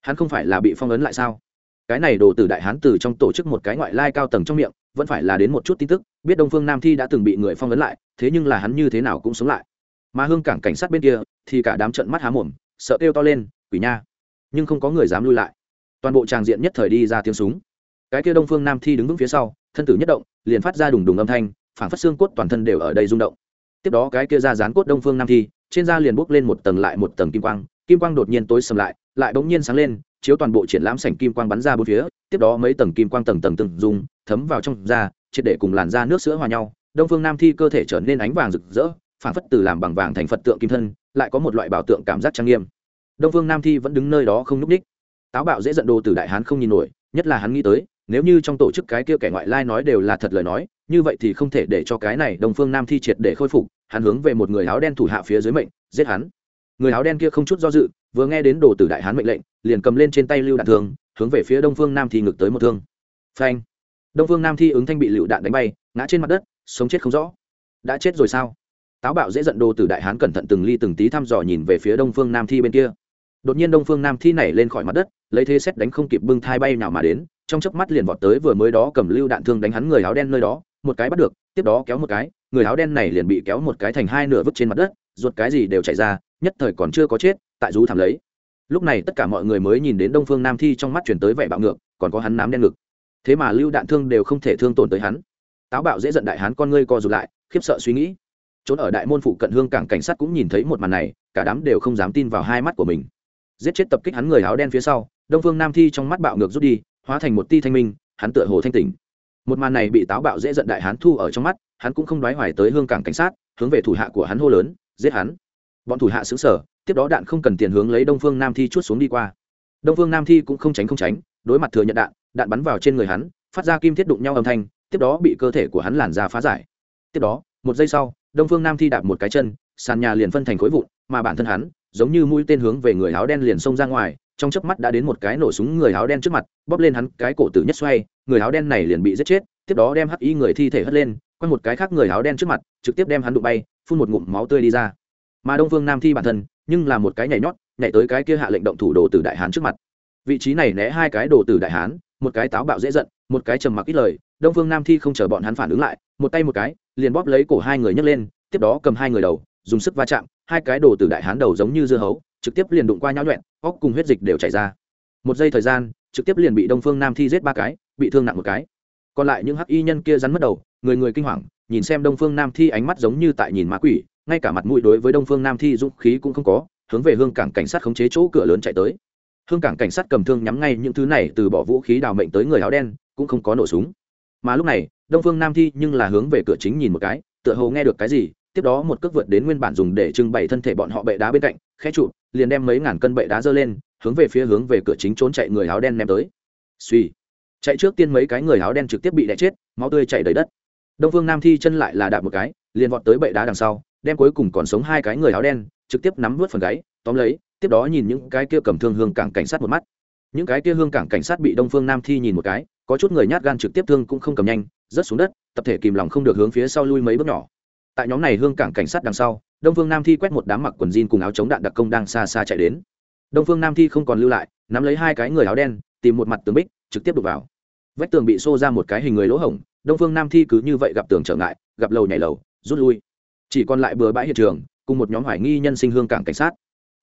Hắn không phải là bị phong ấn lại sao? Cái này đồ từ đại hán từ trong tổ chức một cái ngoại lai cao tầng trong miệng, vẫn phải là đến một chút tin tức, biết đông phương nam thi đã từng bị người phong ấn lại, thế nhưng là hắn như thế nào cũng sống lại. Mà hương cảng cảnh sát bên kia, thì cả đám trận mắt há mồm, sợ kêu to lên, quỷ nha! Nhưng không có người dám lui lại toàn bộ tràng diện nhất thời đi ra tiếng súng. Cái kia đông phương nam thi đứng vững phía sau, thân tử nhất động, liền phát ra đùng đùng âm thanh phản phát xương cốt toàn thân đều ở đây rung động. Tiếp đó cái kia ra dán cốt đông phương nam thi, trên da liền bốc lên một tầng lại một tầng kim quang kim quang đột nhiên tối sầm lại lại bỗng nhiên sáng lên, chiếu toàn bộ triển lãm sảnh kim quang bắn ra bốn phía, tiếp đó mấy tầng kim quang tầng tầng từng dùng thấm vào trong da, triệt để cùng làn da nước sữa hòa nhau. Đông phương nam thi cơ thể trở nên ánh vàng rực rỡ phản phất từ làm bằng vàng thành phật tượng kim thân, lại có một loại bảo tượng cảm giác trang nghiêm. Đông phương nam thi vẫn đứng nơi đó không n ú c ních táo bạo dễ giận đồ từ đại hán không nhìn nổi, nhất là hắn nghĩ tới, nếu như trong tổ chức cái kia kẻ ngoại lai nói đều là thật lời nói, như vậy thì không thể để cho cái này đông phương nam thi triệt để khôi phục, hắn hướng về một người áo đen thủ hạ phía dưới mệnh, giết hắn. Người áo đen kia không chút do dự, vừa nghe đến đồ tử đại hán mệnh lệnh, liền cầm lên trên tay lưu đạn thương, hướng về phía đông phương nam thi ngực tới một thương. Phanh! Đông phương nam thi ứng thanh bị lựu đạn đánh bay, ngã trên mặt đất, sống chết không rõ. Đã chết rồi sao? Táo bạo dễ giận đồ tử đại hán cẩn thận từng ly từng tí thăm dò nhìn về phía đông phương nam thi bên kia đột nhiên đông phương nam thi nảy lên khỏi mặt đất, lấy thế xét đánh không kịp bưng thai bay nào mà đến, trong chớp mắt liền vọt tới vừa mới đó cầm lưu đạn thương đánh hắn người áo đen nơi đó, một cái bắt được, tiếp đó kéo một cái, người áo đen này liền bị kéo một cái thành hai nửa vứt trên mặt đất, ruột cái gì đều chạy ra, nhất thời còn chưa có chết, tại rú thảm lấy. Lúc này tất cả mọi người mới nhìn đến đông phương nam thi trong mắt chuyển tới vẻ bạo ngược, còn có hắn nám đen ngực. Thế mà lưu đạn thương đều không thể thương tổn tới hắn. Táo bạo dễ giận đại hán con ngươi co rụt lại, khiếp sợ suy nghĩ. Trốn ở đại môn phụ cận hương cảng cảnh sát cũng nhìn thấy một màn này, cả đám đều không dám tin vào hai mắt của mình giết chết tập kích hắn người áo đen phía sau, đông phương nam thi trong mắt bạo ngược rút đi, hóa thành một ti thanh minh, hắn tựa hồ thanh tỉnh. Một màn này bị táo bạo dễ giận đại hán thu ở trong mắt, hắn cũng không đoái hoài tới hương cảng cảnh sát, hướng về thủ hạ của hắn hô lớn, giết hắn. Bọn thủ hạ xứng sở tiếp đó đạn không cần tiền hướng lấy đông phương nam thi chút xuống đi qua. Đông phương nam thi cũng không tránh không tránh, đối mặt thừa nhận đạn đạn bắn vào trên người hắn, phát ra kim thiết đụng nhau âm thanh, tiếp đó bị cơ thể của hắn làn ra phá giải. Tiếp đó, một giây sau, đông phương nam thi đạp một cái chân, sàn nhà liền phân thành khối vụn, mà bản thân hắn giống như mũi tên hướng về người áo đen liền xông ra ngoài, trong chớp mắt đã đến một cái nổ súng người áo đen trước mặt, bóp lên hắn cái cổ tử nhất xoay, người áo đen này liền bị giết chết, tiếp đó đem hắc y người thi thể hất lên quanh một cái khác người áo đen trước mặt, trực tiếp đem hắn đụng bay, phun một ngụm máu tươi đi ra. Mà đông phương nam thi bản thân, nhưng là một cái nhảy nhót, nhảy tới cái kia hạ lệnh động thủ đồ tử đại hán trước mặt. Vị trí này né hai cái đồ tử đại hán, một cái táo bạo dễ giận, một cái trầm mặc ít lời, đông phương nam thi không chờ bọn hắn phản ứng lại, một tay một cái, liền bóp lấy cổ hai người nhấc lên, tiếp đó cầm hai người đầu dùng sức va chạm, hai cái đồ từ đại hán đầu giống như dưa hấu, trực tiếp liền đụng qua nhau nhuẹn, óc cùng huyết dịch đều chảy ra. Một giây thời gian, trực tiếp liền bị đông phương nam thi giết ba cái, bị thương nặng một cái. Còn lại những hắc y nhân kia rắn mất đầu, người người kinh hoàng, nhìn xem đông phương nam thi ánh mắt giống như tại nhìn ma quỷ, ngay cả mặt mũi đối với đông phương nam thi dũng khí cũng không có, hướng về hương cảng cảnh sát khống chế chỗ cửa lớn chạy tới. Hương cảng cảnh sát cầm thương nhắm ngay những thứ này, từ bỏ vũ khí đào mệnh tới người áo đen, cũng không có nổ súng. Mà lúc này, đông phương nam thi nhưng là hướng về cửa chính nhìn một cái, tựa hồ nghe được cái gì tiếp đó một cước vượt đến nguyên bản dùng để trưng bày thân thể bọn họ bệ đá bên cạnh, khẽ trụ liền đem mấy ngàn cân bệ đá dơ lên, hướng về phía hướng về cửa chính trốn chạy người áo đen ném tới. Suy chạy trước tiên mấy cái người áo đen trực tiếp bị đẻ chết, máu tươi chảy đầy đất. Đông phương nam thi chân lại là đạp một cái, liền vọt tới bệ đá đằng sau, đem cuối cùng còn sống hai cái người áo đen, trực tiếp nắm vớt phần gáy, tóm lấy, tiếp đó nhìn những cái kia cầm thương hương cảng cảnh sát một mắt. Những cái kia hương cảng cảnh sát bị đông phương nam thi nhìn một cái, có chút người nhát gan trực tiếp thương cũng không cầm nhanh, rớt xuống đất, tập thể kìm lòng không được hướng phía sau lui mấy bước nhỏ tại nhóm này hương cảng cảnh sát đằng sau, đông phương nam thi quét một đám mặc quần jean cùng áo chống đạn đặc công đang xa xa chạy đến. Đông phương nam thi không còn lưu lại, nắm lấy hai cái người áo đen, tìm một mặt tường bích, trực tiếp đục vào. Vách tường bị xô ra một cái hình người lỗ hổng, đông phương nam thi cứ như vậy gặp tường trở ngại, gặp lầu nhảy lầu, rút lui. Chỉ còn lại bừa bãi hiện trường, cùng một nhóm hoài nghi nhân sinh hương cảng cảnh sát.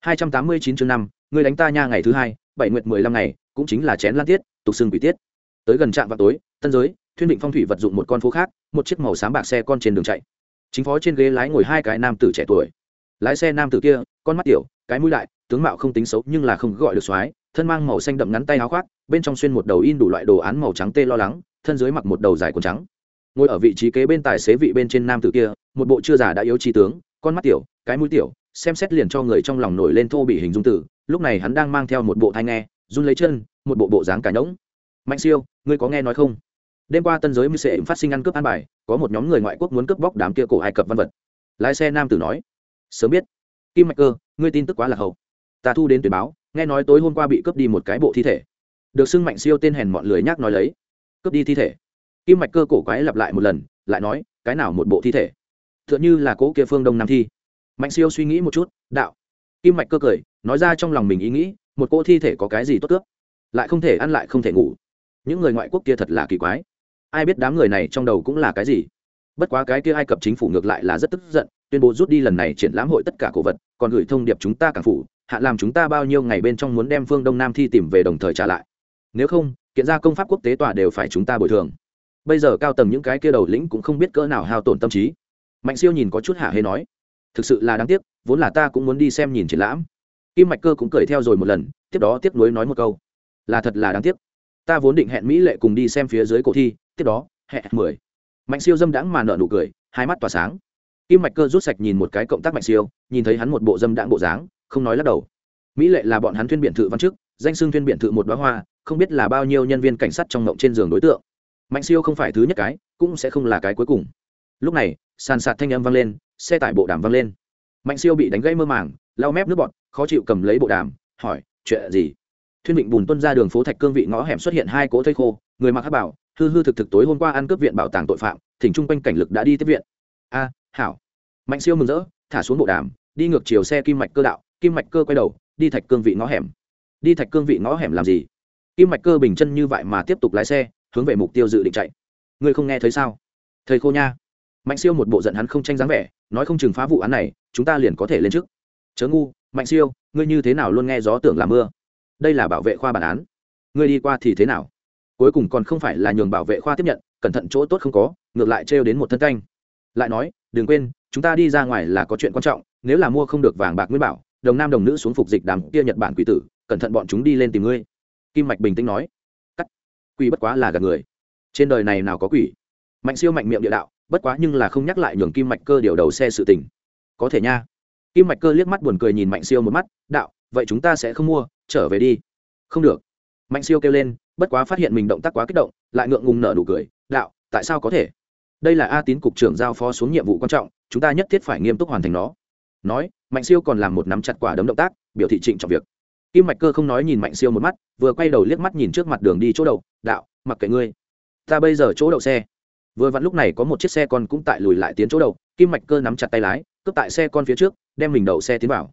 289 chương năm, người đánh ta nha ngày thứ hai, bảy nguyệt mười lăm ngày, cũng chính là chén lan tiết, tục xương quỷ tiết. Tới gần trạm vào tối, tân giới, thuyên định phong thủy vật dụng một con phố khác, một chiếc màu xám bạc xe con trên đường chạy chính phó trên ghế lái ngồi hai cái nam tử trẻ tuổi. Lái xe nam tử kia, con mắt tiểu, cái mũi đại, tướng mạo không tính xấu nhưng là không gọi được soái thân mang màu xanh đậm ngắn tay áo khoác, bên trong xuyên một đầu in đủ loại đồ án màu trắng tê lo lắng, thân dưới mặc một đầu dài quần trắng. Ngồi ở vị trí kế bên tài xế vị bên trên nam tử kia, một bộ chưa già đã yếu trí tướng, con mắt tiểu, cái mũi tiểu, xem xét liền cho người trong lòng nổi lên thô bị hình dung tử, lúc này hắn đang mang theo một bộ thai nghe, run lấy chân, một bộ bộ dáng cả nhỗng. Mạnh siêu, ngươi có nghe nói không? Đêm qua tân giới mưu sệ phát sinh ăn cướp an bài, có một nhóm người ngoại quốc muốn cướp bóc đám kia cổ ai cập văn vật. Lái xe nam tử nói, sớm biết. Kim mạch cơ, ngươi tin tức quá là hậu. Ta thu đến tuyển báo, nghe nói tối hôm qua bị cướp đi một cái bộ thi thể. Được xưng mạnh siêu tên hèn mọn lười nhác nói lấy, cướp đi thi thể. Kim mạch cơ cổ quái lặp lại một lần, lại nói, cái nào một bộ thi thể? T h ư ợ n h ư là cỗ kia phương đông nam thi. Mạnh siêu suy nghĩ một chút, đạo. Kim mạch cơ cười, nói ra trong lòng mình ý nghĩ, một cỗ thi thể có cái gì tốt cướp lại không thể ăn lại không thể ngủ. Những người ngoại quốc kia thật là kỳ quái ai biết đám người này trong đầu cũng là cái gì. Bất quá cái kia ai cập chính phủ ngược lại là rất tức giận, tuyên bố rút đi lần này triển lãm hội tất cả cổ vật, còn gửi thông điệp chúng ta càng phủ, hạ làm chúng ta bao nhiêu ngày bên trong muốn đem phương đông nam thi tìm về đồng thời trả lại. Nếu không, kiện ra công pháp quốc tế tòa đều phải chúng ta bồi thường. Bây giờ cao tầng những cái kia đầu lĩnh cũng không biết cỡ nào hao tổn tâm trí. Mạnh siêu nhìn có chút hạ hê nói, thực sự là đáng tiếc, vốn là ta cũng muốn đi xem nhìn triển lãm. Kim mạch cơ cũng cười theo rồi một lần, tiếp đó tiếp nối nói một câu, là thật là đáng tiếc. Ta vốn định hẹn mỹ lệ cùng đi xem phía dưới cổ thi tiếp đó, hẹ mười. Mạnh siêu dâm đãng mà nợ nụ cười, hai mắt tỏa sáng. Kim mạch cơ rút sạch nhìn một cái cộng tác mạnh siêu, nhìn thấy hắn một bộ dâm đãng bộ dáng, không nói lắc đầu. Mỹ lệ là bọn hắn thuyên biện thự văn chức, danh xưng thuyên biện thự một đoá hoa, không biết là bao nhiêu nhân viên cảnh sát trong ngộng trên giường đối tượng. Mạnh siêu không phải thứ nhất cái, cũng sẽ không là cái cuối cùng. Lúc này, sàn sạt thanh âm vang lên, xe tải bộ đàm vang lên. Mạnh siêu bị đánh gây mơ màng, lau mép nước bọt, khó chịu cầm lấy bộ đàm, hỏi, chuyện gì? Thuyên định bùn tuân ra đường phố thạch cương vị ngõ hẻm xuất hiện hai cỗ thây khô, người mặc hát bảo, hư hư thực thực tối hôm qua ăn cướp viện bảo tàng tội phạm, thỉnh chung quanh cảnh lực đã đi tiếp viện. A, hảo. Mạnh siêu mừng rỡ, thả xuống bộ đàm, đi ngược chiều xe kim mạch cơ đạo, kim mạch cơ quay đầu, đi thạch cương vị ngõ hẻm. Đi thạch cương vị ngõ hẻm làm gì? Kim mạch cơ bình chân như vậy mà tiếp tục lái xe, hướng về mục tiêu dự định chạy. Ngươi không nghe thấy sao? Thầy khô nha. Mạnh siêu một bộ giận hắn không tranh dáng vẻ, nói không chừng phá vụ án này, chúng ta liền có thể lên trước. Chớ ngu, mạnh siêu, ngươi như thế nào luôn nghe gió tưởng làm mưa? Đây là bảo vệ khoa bản án. Ngươi đi qua thì thế nào? Cuối cùng còn không phải là nhường bảo vệ khoa tiếp nhận, cẩn thận chỗ tốt không có, ngược lại trêu đến một thân canh. Lại nói, đừng quên, chúng ta đi ra ngoài là có chuyện quan trọng, nếu là mua không được vàng bạc nguyên bảo, đồng nam đồng nữ xuống phục dịch đàm kia nhật bản quỷ tử, cẩn thận bọn chúng đi lên tìm ngươi. Kim mạch bình tĩnh nói. Quỷ bất quá là gạt người. Trên đời này nào có quỷ? Mạnh siêu mạnh miệng địa đạo, bất quá nhưng là không nhắc lại nhường kim mạch cơ điều đầu xe sự tình. Có thể nha. Kim mạch cơ liếc mắt buồn cười nhìn mạnh siêu một mắt, đạo, vậy chúng ta sẽ không mua trở về đi. Không được. Mạnh siêu kêu lên, bất quá phát hiện mình động tác quá kích động, lại ngượng ngùng nở nụ cười, đạo, tại sao có thể? Đây là a tín cục trưởng giao phó xuống nhiệm vụ quan trọng, chúng ta nhất thiết phải nghiêm túc hoàn thành nó. Nói, mạnh siêu còn làm một nắm chặt quả đấm động tác, biểu thị trịnh trọng việc. Kim mạch cơ không nói nhìn mạnh siêu một mắt, vừa quay đầu liếc mắt nhìn trước mặt đường đi chỗ đậu, đạo, mặc kệ ngươi. Ta bây giờ chỗ đậu xe. Vừa vặn lúc này có một chiếc xe con cũng tại lùi lại tiến chỗ đậu, kim mạch cơ nắm chặt tay lái, cướp tại xe con phía trước, đem mình đậu xe tiến vào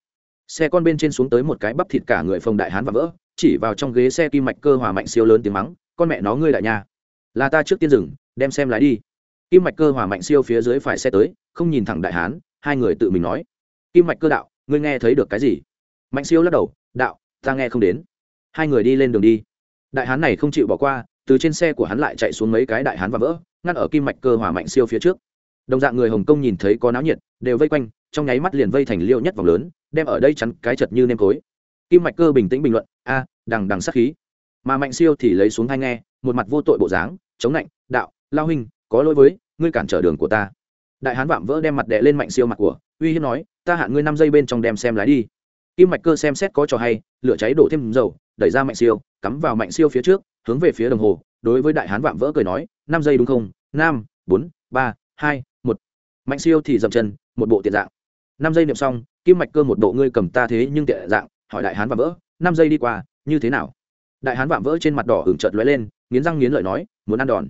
xe con bên trên xuống tới một cái bắp thịt cả người phồng đại hán và vỡ, chỉ vào trong ghế xe kim mạch cơ hòa mạnh siêu lớn tiếng mắng, con mẹ nó ngươi đại nhà là ta trước tiên dừng, đem xem lái đi. Kim mạch cơ hòa mạnh siêu phía dưới phải xe tới, không nhìn thẳng đại hán, hai người tự mình nói. Kim mạch cơ đạo, ngươi nghe thấy được cái gì? Mạnh siêu lắc đầu, đạo, ta nghe không đến. Hai người đi lên đường đi. Đại hán này không chịu bỏ qua, từ trên xe của hắn lại chạy xuống mấy cái đại hán và vỡ, ngăn ở kim mạch cơ hòa mạnh siêu phía trước đồng dạng người hồng kông nhìn thấy có náo nhiệt, đều vây quanh, trong nháy mắt liền vây thành liêu nhất vòng lớn, đem ở đây chắn cái chật như nêm cối. Kim mạch cơ bình tĩnh bình luận, a, đằng đằng sắc khí. Mà mạnh siêu thì lấy xuống hai nghe, một mặt vô tội bộ dáng, chống lạnh đạo, lao huynh, có lỗi với, ngươi cản trở đường của ta. Đại hán vạm vỡ đem mặt đè lên mạnh siêu mặt của, uy hiếp nói, ta hạn ngươi năm giây bên trong đem xem lái đi. Kim mạch cơ xem xét có trò hay, lửa cháy đổ thêm dầu, đẩy ra mạnh siêu, cắm vào mạnh siêu phía trước, hướng về phía đồng hồ, đối với đại hán vạm vỡ cười nói, năm giây đúng không? Năm, bốn, ba, hai mạnh siêu thì dậm chân một bộ tiện dạng. Năm giây niệm xong kim mạch cơ một bộ ngươi cầm ta thế nhưng tiện dạng hỏi đại hán vạm vỡ năm giây đi qua như thế nào? Đại hán vạm vỡ trên mặt đỏ hưởng trợt lóe lên nghiến răng nghiến lợi nói muốn ăn đòn.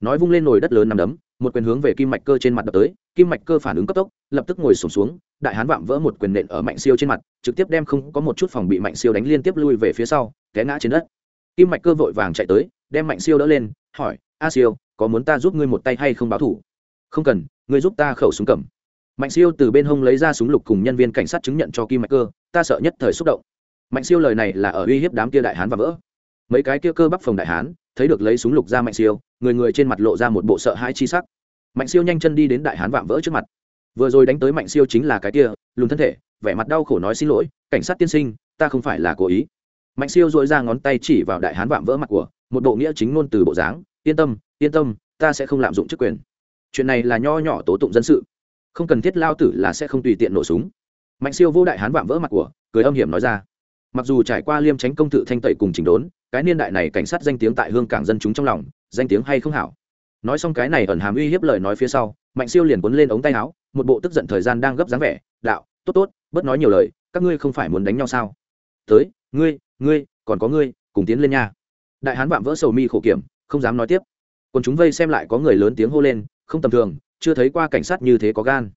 Nói vung lên nồi đất lớn nằm đấm một quyền hướng về kim mạch cơ trên mặt đập tới kim mạch cơ phản ứng cấp tốc lập tức ngồi sổm xuống, xuống đại hán vạm vỡ một quyền nện ở mạnh siêu trên mặt trực tiếp đem không có một chút phòng bị mạnh siêu đánh liên tiếp lui về phía sau té ngã trên đất. Kim mạch cơ vội vàng chạy tới đem mạnh siêu đỡ lên hỏi a siêu có muốn ta giúp ngươi một tay hay không báo thủ? Không cần ngươi giúp ta khẩu súng cầm. Mạnh siêu từ bên hông lấy ra súng lục cùng nhân viên cảnh sát chứng nhận cho kim mạch cơ, ta sợ nhất thời xúc động. Mạnh siêu lời này là ở uy hiếp đám kia đại hán và vỡ. Mấy cái kia cơ bắp phòng đại hán, thấy được lấy súng lục ra mạnh siêu, người người trên mặt lộ ra một bộ sợ hãi chi sắc. Mạnh siêu nhanh chân đi đến đại hán vạm vỡ trước mặt. Vừa rồi đánh tới mạnh siêu chính là cái kia, lùn thân thể, vẻ mặt đau khổ nói xin lỗi, cảnh sát tiên sinh, ta không phải là cố ý. Mạnh siêu dội ra ngón tay chỉ vào đại hán vạm vỡ mặt của, một bộ nghĩa chính ngôn từ bộ dáng, yên tâm yên tâm, ta sẽ không lạm dụng chức quyền chuyện này là nho nhỏ tố tụng dân sự. Không cần thiết lao tử là sẽ không tùy tiện nổ súng. Mạnh siêu vô đại hán vạm vỡ mặt của, cười âm hiểm nói ra. Mặc dù trải qua liêm tránh công tự thanh tẩy cùng chỉnh đốn, cái niên đại này cảnh sát danh tiếng tại hương cảng dân chúng trong lòng, danh tiếng hay không hảo. Nói xong cái này ẩn hàm uy hiếp lời nói phía sau, mạnh siêu liền cuốn lên ống tay áo, một bộ tức giận thời gian đang gấp dáng vẻ, đạo, tốt tốt, bớt nói nhiều lời, các ngươi không phải muốn đánh nhau sao? Tới, ngươi ngươi, còn có ngươi, cùng tiến lên nha. Đại hán vạm vỡ sầu mi khổ kiểm, không dám nói tiếp. Còn chúng vây xem lại có người lớn tiếng hô lên không tầm thường, chưa thấy qua cảnh sát như thế có gan.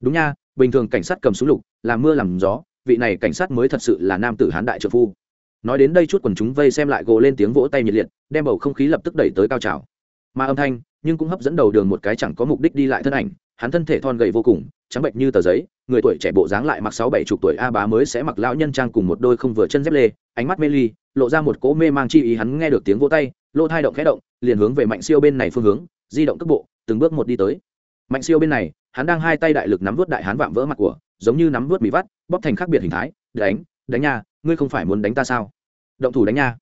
Đúng nha, bình thường cảnh sát cầm súng lục làm mưa làm gió, vị này cảnh sát mới thật sự là nam tử hán đại trợ phu. Nói đến đây chút quần chúng vây xem lại gồ lên tiếng vỗ tay nhiệt liệt, đem bầu không khí lập tức đẩy tới cao trào. Mà âm thanh, nhưng cũng hấp dẫn đầu đường một cái chẳng có mục đích đi lại thân ảnh, hắn thân thể thon gầy vô cùng, trắng bệnh như tờ giấy, người tuổi trẻ bộ dáng lại mặc sáu bảy chục tuổi a bá mới sẽ mặc lão nhân trang cùng một đôi không vừa chân dép lê, ánh mắt mê ly, lộ ra một cỗ mê mang chi ý hắn nghe được tiếng vỗ tay, lỗ thai động khẽ động, liền hướng về mạnh siêu bên này phương hướng, di động cước bộ từng bước một đi tới. Mạnh siêu bên này, hắn đang hai tay đại lực nắm vớt đại hán vạm vỡ mặt của, giống như nắm vớt mì vắt, bóp thành khác biệt hình thái. Đánh đánh nha, ngươi không phải muốn đánh ta sao? Động thủ đánh nha.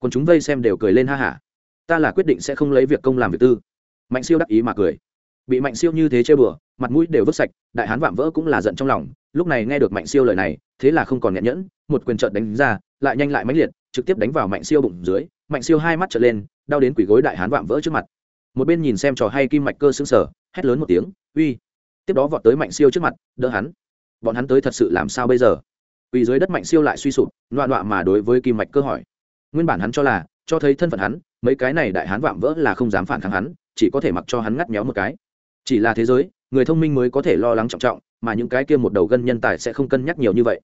Còn chúng vây xem đều cười lên ha hả. Ta là quyết định sẽ không lấy việc công làm việc tư. Mạnh siêu đắc ý mà cười. Bị mạnh siêu như thế chơi bừa, mặt mũi đều vứt sạch, đại hán vạm vỡ cũng là giận trong lòng. Lúc này nghe được mạnh siêu lời này, thế là không còn nhẹ nhẫn, một quyền trợn đánh ra, lại nhanh lại mãnh liệt, trực tiếp đánh vào mạnh siêu bụng dưới. Mạnh siêu hai mắt trở lên, đau đến quỷ gối đại hán vạm vỡ trước mặt một bên nhìn xem trò hay kim mạch cơ xứng sở, hét lớn một tiếng, uy! Tiếp đó vọt tới mạnh siêu trước mặt, đỡ hắn. Bọn hắn tới thật sự làm sao bây giờ? Quỳ dưới đất mạnh siêu lại suy sụp loạ loạ mà đối với kim mạch cơ hỏi. Nguyên bản hắn cho là, cho thấy thân phận hắn, mấy cái này đại hán vạm vỡ là không dám phản kháng hắn, chỉ có thể mặc cho hắn ngắt méo một cái. Chỉ là thế giới, người thông minh mới có thể lo lắng trọng trọng, mà những cái kia một đầu gân nhân tài sẽ không cân nhắc nhiều như vậy.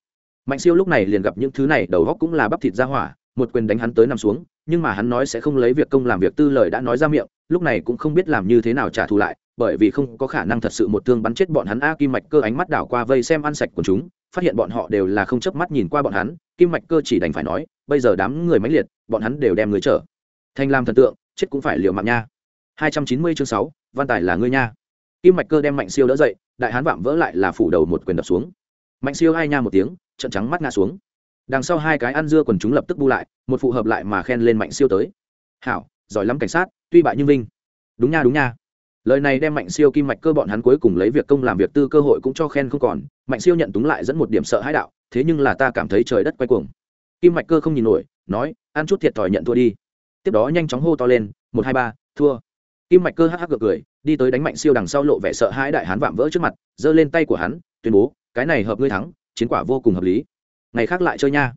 Mạnh siêu lúc này liền gặp những thứ này, đầu góc cũng là bắp thịt ra hỏa một quyền đánh hắn tới nằm xuống nhưng mà hắn nói sẽ không lấy việc công làm việc tư lời đã nói ra miệng lúc này cũng không biết làm như thế nào trả thù lại bởi vì không có khả năng thật sự một thương bắn chết bọn hắn. A kim mạch cơ ánh mắt đảo qua vây xem ăn sạch của chúng phát hiện bọn họ đều là không chớp mắt nhìn qua bọn hắn kim mạch cơ chỉ đành phải nói bây giờ đám người mãnh liệt bọn hắn đều đem người trở thành làm thần tượng chết cũng phải liều mạng nha. 290 chương 6, văn tài là ngươi nha. Kim mạch cơ đem mạnh siêu đỡ dậy đại hán vạm vỡ lại là phủ đầu một quyền đập xuống. Mạnh siêu hai nha một tiếng trận trắng mắt ngã xuống đằng sau hai cái ăn dưa quần chúng lập tức bu lại, một phụ hợp lại mà khen lên mạnh siêu tới. Hảo, giỏi lắm cảnh sát, tuy bại nhưng vinh. Đúng nha đúng nha. Lời này đem mạnh siêu kim mạch cơ bọn hắn cuối cùng lấy việc công làm việc tư cơ hội cũng cho khen không còn, mạnh siêu nhận túng lại dẫn một điểm sợ hãi đạo, thế nhưng là ta cảm thấy trời đất quay cuồng. Kim mạch cơ không nhìn nổi, nói, ăn chút thiệt thòi nhận thua đi. Tiếp đó nhanh chóng hô to lên, một, hai, ba, thua. Kim mạch cơ hắc hắc gật cười, đi tới đánh mạnh siêu đằng sau lộ vẻ sợ hãi đại hán vạm vỡ trước mặt, giơ lên tay của hắn, tuyên bố, cái này hợp ngươi thắng, chiến quả vô cùng hợp lý ngày khác lại chơi nha.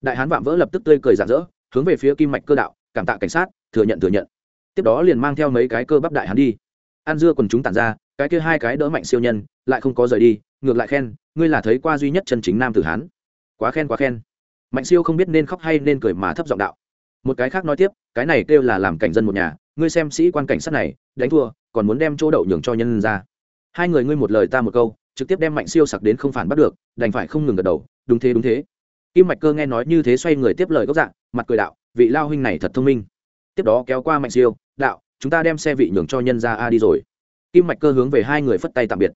Đại hán vạm vỡ lập tức tươi cười rạng rỡ, hướng về phía kim mạch cơ đạo, cảm tạ cảnh sát, thừa nhận thừa nhận. Tiếp đó liền mang theo mấy cái cơ bắp đại hán đi. An dưa quần chúng tản ra, cái kia hai cái đỡ mạnh siêu nhân, lại không có rời đi, ngược lại khen, ngươi là thấy qua duy nhất chân chính nam tử hán. Quá khen quá khen. Mạnh siêu không biết nên khóc hay nên cười mà thấp giọng đạo. Một cái khác nói tiếp, cái này kêu là làm cảnh dân một nhà, ngươi xem sĩ quan cảnh sát này, đánh thua, còn muốn đem chỗ đậu nhường cho nhân ra. Hai người ngươi một lời ta một câu trực tiếp đem mạnh siêu sặc đến không phản bắt được, đành phải không ngừng gật đầu, đúng thế đúng thế. Kim mạch cơ nghe nói như thế xoay người tiếp lời gốc dạng mặt cười đạo, vị lao huynh này thật thông minh. Tiếp đó kéo qua mạnh siêu, đạo, chúng ta đem xe vị nhường cho nhân ra a đi rồi. Kim mạch cơ hướng về hai người phất tay tạm biệt.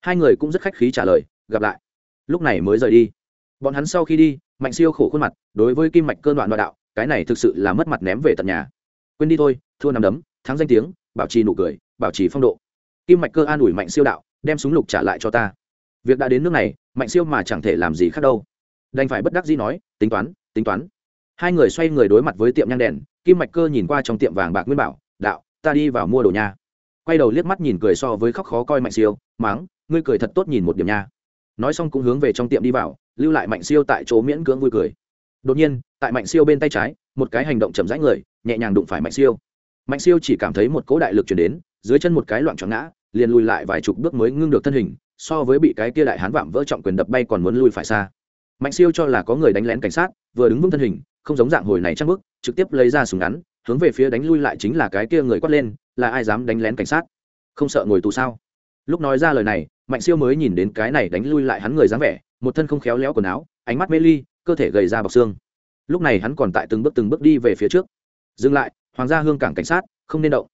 Hai người cũng rất khách khí trả lời, gặp lại. Lúc này mới rời đi. Bọn hắn sau khi đi, mạnh siêu khổ khuôn mặt, đối với kim mạch cơ đoạn đoạn đạo, cái này thực sự là mất mặt ném về tận nhà. Quên đi thôi, thua nằm đấm, thắng danh tiếng, bảo trì nụ cười, bảo trì phong độ kim mạch cơ an ủi mạnh siêu đạo, đem súng lục trả lại cho ta. Việc đã đến nước này, mạnh siêu mà chẳng thể làm gì khác đâu. Đành phải bất đắc dĩ nói, tính toán tính toán. Hai người xoay người đối mặt với tiệm nhang đèn, kim mạch cơ nhìn qua trong tiệm vàng bạc nguyên bảo, đạo, ta đi vào mua đồ nha. Quay đầu liếc mắt nhìn cười so với khóc khó coi mạnh siêu máng ngươi cười thật tốt nhìn một điểm nha. Nói xong cũng hướng về trong tiệm đi vào, lưu lại mạnh siêu tại chỗ miễn cưỡng vui cười. Đột nhiên, tại mạnh siêu bên tay trái, một cái hành động chậm rãi người, nhẹ nhàng đụng phải mạnh siêu. Mạnh siêu chỉ cảm thấy một cỗ đại lực chuyển đến dưới chân một cái loạn trọn ngã, liền lùi lại vài chục bước mới ngưng được thân hình, so với bị cái kia đại hán vạm vỡ trọng quyền đập bay còn muốn lùi phải xa. Mạnh siêu cho là có người đánh lén cảnh sát, vừa đứng vững thân hình, không giống dạng hồi này chắc bước, trực tiếp lấy ra súng ngắn, hướng về phía đánh lui lại chính là cái kia người quát lên, là ai dám đánh lén cảnh sát? Không sợ ngồi tù sao? Lúc nói ra lời này, mạnh siêu mới nhìn đến cái này đánh lui lại hắn người dáng vẻ, một thân không khéo léo quần áo, ánh mắt mê ly, cơ thể gầy ra bọc xương. Lúc này hắn còn tại từng bước từng bước đi về phía trước. Dừng lại, hoàng gia hương cảng cảnh sát, không nên động.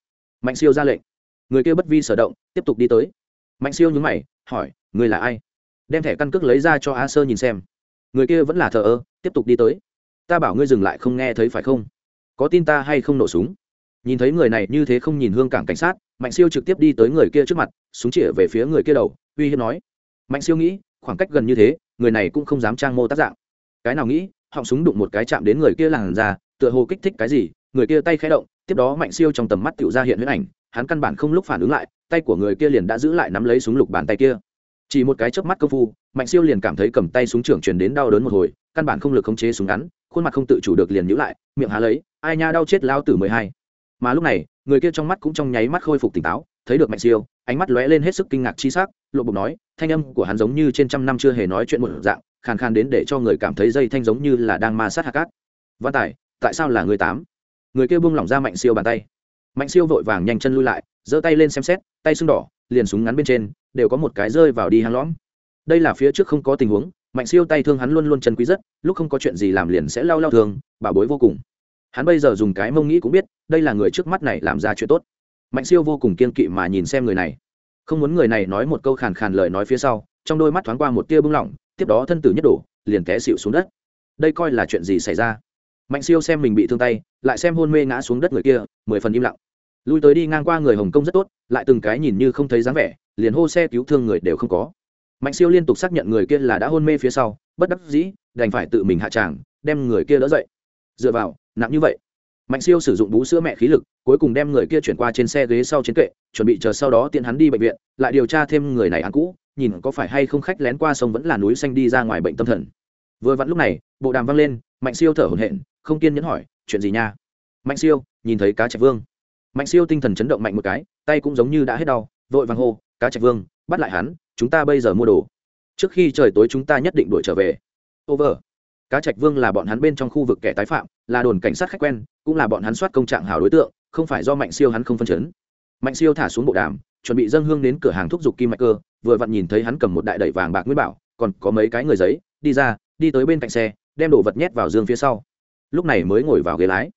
Mạnh siêu ra lệnh người kia bất vi sở động, tiếp tục đi tới. Mạnh siêu nhúng mày, hỏi người là ai? Đem thẻ căn cước lấy ra cho a sơ nhìn xem. Người kia vẫn là thờ ơ, tiếp tục đi tới. Ta bảo ngươi dừng lại không nghe thấy phải không? Có tin ta hay không nổ súng? Nhìn thấy người này như thế không nhìn hương cảng cảnh sát, mạnh siêu trực tiếp đi tới người kia trước mặt, súng chĩa về phía người kia đầu, uy hiếp nói. Mạnh siêu nghĩ, khoảng cách gần như thế, người này cũng không dám trang mô tác dạng. Cái nào nghĩ, họng súng đụng một cái chạm đến người kia làn ra tựa hồ kích thích cái gì, người kia tay khẽ động, tiếp đó mạnh siêu trong tầm mắt tựu ra hiện huyết ảnh hắn căn bản không lúc phản ứng lại, tay của người kia liền đã giữ lại nắm lấy súng lục bàn tay kia. Chỉ một cái chớp mắt công phu, mạnh siêu liền cảm thấy cầm tay súng trưởng truyền đến đau đớn một hồi, căn bản không lực khống chế súng ngắn, khuôn mặt không tự chủ được liền nhữ lại, miệng há lấy, ai nha, đau chết lao tử mười hai. Mà lúc này, người kia trong mắt cũng trong nháy mắt khôi phục tỉnh táo, thấy được mạnh siêu, ánh mắt lóe lên hết sức kinh ngạc chi sắc, lộ bụng nói, thanh âm của hắn giống như trên trăm năm chưa hề nói chuyện một dạng, khàn khàn đến để cho người cảm thấy dây thanh giống như là đang ma sát hạ cát. Văn tài, tại sao là người tám? Người kia buông lỏng ra mạnh siêu bàn tay mạnh siêu vội vàng nhanh chân lui lại, giơ tay lên xem xét, tay sưng đỏ, liền súng ngắn bên trên, đều có một cái rơi vào đi hang lõm. Đây là phía trước không có tình huống, mạnh siêu tay thương hắn luôn luôn chân quý rất, lúc không có chuyện gì làm liền sẽ lao lao thường, bảo bối vô cùng. Hắn bây giờ dùng cái mông nghĩ cũng biết, đây là người trước mắt này làm ra chuyện tốt. Mạnh siêu vô cùng kiên kỵ mà nhìn xem người này. Không muốn người này nói một câu khàn khàn lời nói phía sau, trong đôi mắt thoáng qua một tia bưng lỏng, tiếp đó thân tử nhất đổ, liền té xịu xuống đất. Đây coi là chuyện gì xảy ra? Mạnh siêu xem mình bị thương tay, lại xem hôn mê ngã xuống đất người kia, mười phần im lặng. Lui tới đi ngang qua người hồng kông rất tốt, lại từng cái nhìn như không thấy dáng vẻ, liền hô xe cứu thương người đều không có. Mạnh siêu liên tục xác nhận người kia là đã hôn mê phía sau, bất đắc dĩ, đành phải tự mình hạ tràng, đem người kia đỡ dậy. Dựa vào, nặng như vậy. Mạnh siêu sử dụng bú sữa mẹ khí lực, cuối cùng đem người kia chuyển qua trên xe ghế sau chiến kệ, chuẩn bị chờ sau đó tiện hắn đi bệnh viện, lại điều tra thêm người này ăn cũ, nhìn có phải hay không khách lén qua sông vẫn là núi xanh đi ra ngoài bệnh tâm thần. Vừa vặn lúc này, bộ đàm vang lên, mạnh siêu thở hổn hển không kiên nhẫn hỏi, chuyện gì nha? Mạnh siêu, nhìn thấy cá trạch vương. Mạnh siêu tinh thần chấn động mạnh một cái, tay cũng giống như đã hết đau, vội vàng hô, cá trạch vương, bắt lại hắn, chúng ta bây giờ mua đồ. Trước khi trời tối chúng ta nhất định đuổi trở về. Over. Cá trạch vương là bọn hắn bên trong khu vực kẻ tái phạm, là đồn cảnh sát khách quen, cũng là bọn hắn soát công trạng hảo đối tượng, không phải do mạnh siêu hắn không phân chấn. Mạnh siêu thả xuống bộ đàm, chuẩn bị dâng hương đến cửa hàng thuốc dục kim mạch cơ, vừa vặn nhìn thấy hắn cầm một đại đẩy vàng bạc nguyên bảo, còn có mấy cái người giấy, đi ra, đi tới bên cạnh xe, đem đồ vật nhét vào dương phía sau lúc này mới ngồi vào ghế lái.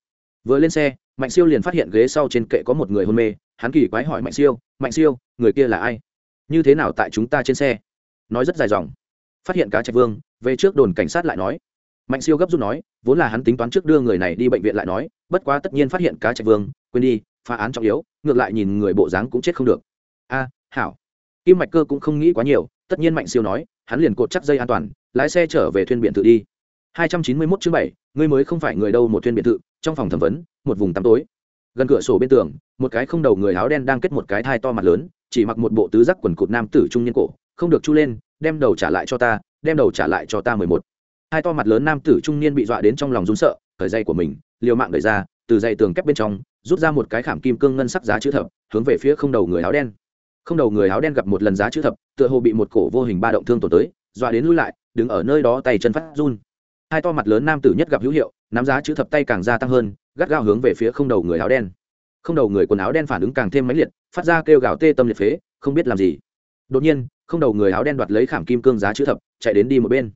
Vừa lên xe, mạnh siêu liền phát hiện ghế sau trên kệ có một người hôn mê, hắn kỳ quái hỏi mạnh siêu mạnh siêu, người kia là ai? Như thế nào tại chúng ta trên xe? Nói rất dài dòng. Phát hiện cá trạch vương, về trước đồn cảnh sát lại nói. Mạnh siêu gấp rút nói, vốn là hắn tính toán trước đưa người này đi bệnh viện lại nói, bất quá tất nhiên phát hiện cá trạch vương, quên đi, phá án trọng yếu, ngược lại nhìn người bộ dáng cũng chết không được. A, hảo. Kim mạch cơ cũng không nghĩ quá nhiều, tất nhiên mạnh siêu nói, hắn liền cột chắc dây an toàn, lái xe trở về thuyên biển tự đi. Hai trăm chín mươi 291 chương bảy ngươi mới không phải người đâu một thuyên biệt thự, trong phòng thẩm vấn, một vùng tắm tối. Gần cửa sổ bên tường, một cái không đầu người áo đen đang kết một cái thai to mặt lớn, chỉ mặc một bộ tứ giác quần cụt nam tử trung niên cổ, không được chu lên, đem đầu trả lại cho ta, đem đầu trả lại cho ta mười một. Hai to mặt lớn nam tử trung niên bị dọa đến trong lòng run sợ thời dây của mình, liều mạng đẩy ra, từ dây tường kép bên trong, rút ra một cái khảm kim cương ngân sắc giá chữ thập, hướng về phía không đầu người áo đen. Không đầu người áo đen gặp một lần giá chữ thập, tựa hồ bị một cổ vô hình ba động thương tổn tới, dọa đến lui lại, đứng ở nơi đó tay chân phát run hai to mặt lớn nam tử nhất gặp hữu hiệu, nắm giá chữ thập tay càng gia tăng hơn, gắt gao hướng về phía không đầu người áo đen. Không đầu người quần áo đen phản ứng càng thêm mãnh liệt, phát ra kêu gào tê tâm liệt phế, không biết làm gì. Đột nhiên, không đầu người áo đen đoạt lấy khảm kim cương giá chữ thập, chạy đến đi một bên.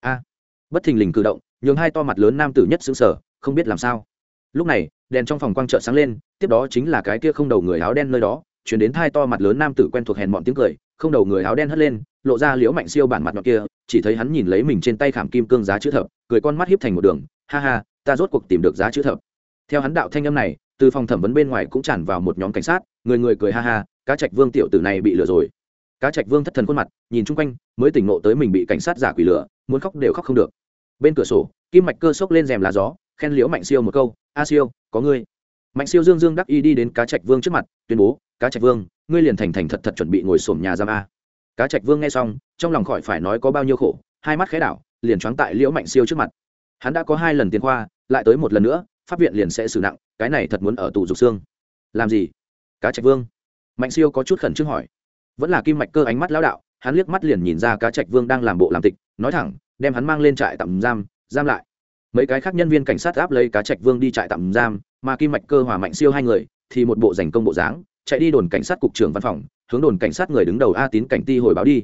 A! Bất thình lình cử động, nhường hai to mặt lớn nam tử nhất xứng sở không biết làm sao. Lúc này, đèn trong phòng quang trợ sáng lên, tiếp đó chính là cái kia không đầu người áo đen nơi đó, chuyển đến hai to mặt lớn nam tử quen thuộc hèn mọn tiếng cười không đầu người áo đen hất lên, lộ ra liễu mạnh siêu bản mặt mặt kia, chỉ thấy hắn nhìn lấy mình trên tay khảm kim cương giá chữ thập, cười con mắt hiếp thành một đường, ha ha, ta rốt cuộc tìm được giá chữ thập. Theo hắn đạo thanh âm này, từ phòng thẩm vấn bên ngoài cũng tràn vào một nhóm cảnh sát, người người cười ha ha, cá trạch vương tiểu tử này bị lừa rồi. Cá trạch vương thất thần khuôn mặt, nhìn chung quanh, mới tỉnh ngộ tới mình bị cảnh sát giả quỷ lừa, muốn khóc đều khóc không được. Bên cửa sổ, kim mạch cơ sốc lên rèm lá gió, khen liễu mạnh siêu một câu, a siêu, có ngươi. Mạnh siêu dương dương đắc y đi đến cá trạch vương trước mặt, tuyên bố, cá trạch vương ngươi liền thành thành thật thật chuẩn bị ngồi sổm nhà giam a. Cá trạch vương nghe xong, trong lòng khỏi phải nói có bao nhiêu khổ, hai mắt khẽ đảo, liền choáng tại liễu mạnh siêu trước mặt. Hắn đã có hai lần tiền khoa, lại tới một lần nữa, pháp viện liền sẽ xử nặng, cái này thật muốn ở tù dục xương. Làm gì? Cá trạch vương. Mạnh siêu có chút khẩn trương hỏi. Vẫn là kim mạch cơ ánh mắt lão đạo, hắn liếc mắt liền nhìn ra cá trạch vương đang làm bộ làm tịch, nói thẳng, đem hắn mang lên trại tạm giam giam lại. Mấy cái khác nhân viên cảnh sát áp lấy cá trạch vương đi trại tạm giam, mà kim mạch cơ hòa mạnh siêu hai người, thì một bộ giành công bộ dáng chạy đi đồn cảnh sát cục trưởng văn phòng hướng đồn cảnh sát người đứng đầu a tín cảnh ti hồi báo đi.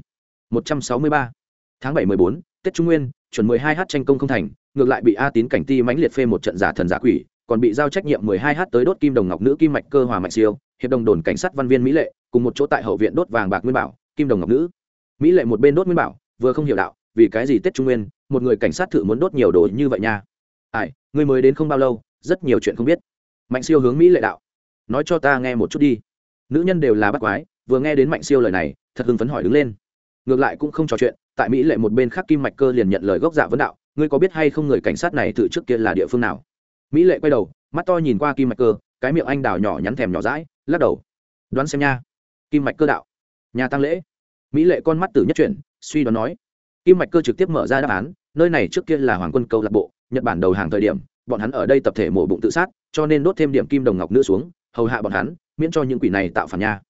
163. tháng 7 14, tết trung nguyên chuẩn 12 h tranh công không thành ngược lại bị a tín cảnh ti mãnh liệt phê một trận giả thần giả quỷ còn bị giao trách nhiệm 12 h tới đốt kim đồng ngọc nữ kim mạch cơ hòa mạnh siêu hiệp đồng đồn cảnh sát văn viên mỹ lệ cùng một chỗ tại hậu viện đốt vàng bạc nguyên bảo kim đồng ngọc nữ. Mỹ lệ một bên đốt nguyên bảo vừa không hiểu đạo vì cái gì tết trung nguyên một người cảnh sát thử muốn đốt nhiều đồ như vậy nha. Ai người mới đến không bao lâu rất nhiều chuyện không biết. Mạnh siêu hướng mỹ lệ đạo nói cho ta nghe một chút đi nữ nhân đều là bắt quái, vừa nghe đến mạnh siêu lời này, thật hưng phấn hỏi đứng lên. Ngược lại cũng không trò chuyện, tại mỹ lệ một bên khác kim mạch cơ liền nhận lời gốc dạ vấn đạo, ngươi có biết hay không người cảnh sát này thử trước kia là địa phương nào? Mỹ lệ quay đầu, mắt to nhìn qua kim mạch cơ, cái miệng anh đào nhỏ nhắn thèm nhỏ rãi lắc đầu. Đoán xem nha. Kim mạch cơ đạo. Nhà tăng lễ. Mỹ lệ con mắt tử nhất chuyển, suy đoán nói. Kim mạch cơ trực tiếp mở ra đáp án, nơi này trước kia là hoàng quân câu lạc bộ, nhật bản đầu hàng thời điểm, bọn hắn ở đây tập thể mổ bụng tự sát, cho nên đốt thêm điểm kim đồng ngọc nữ xuống, hầu hạ bọn hắn miễn cho những quỷ này tạo phản nha.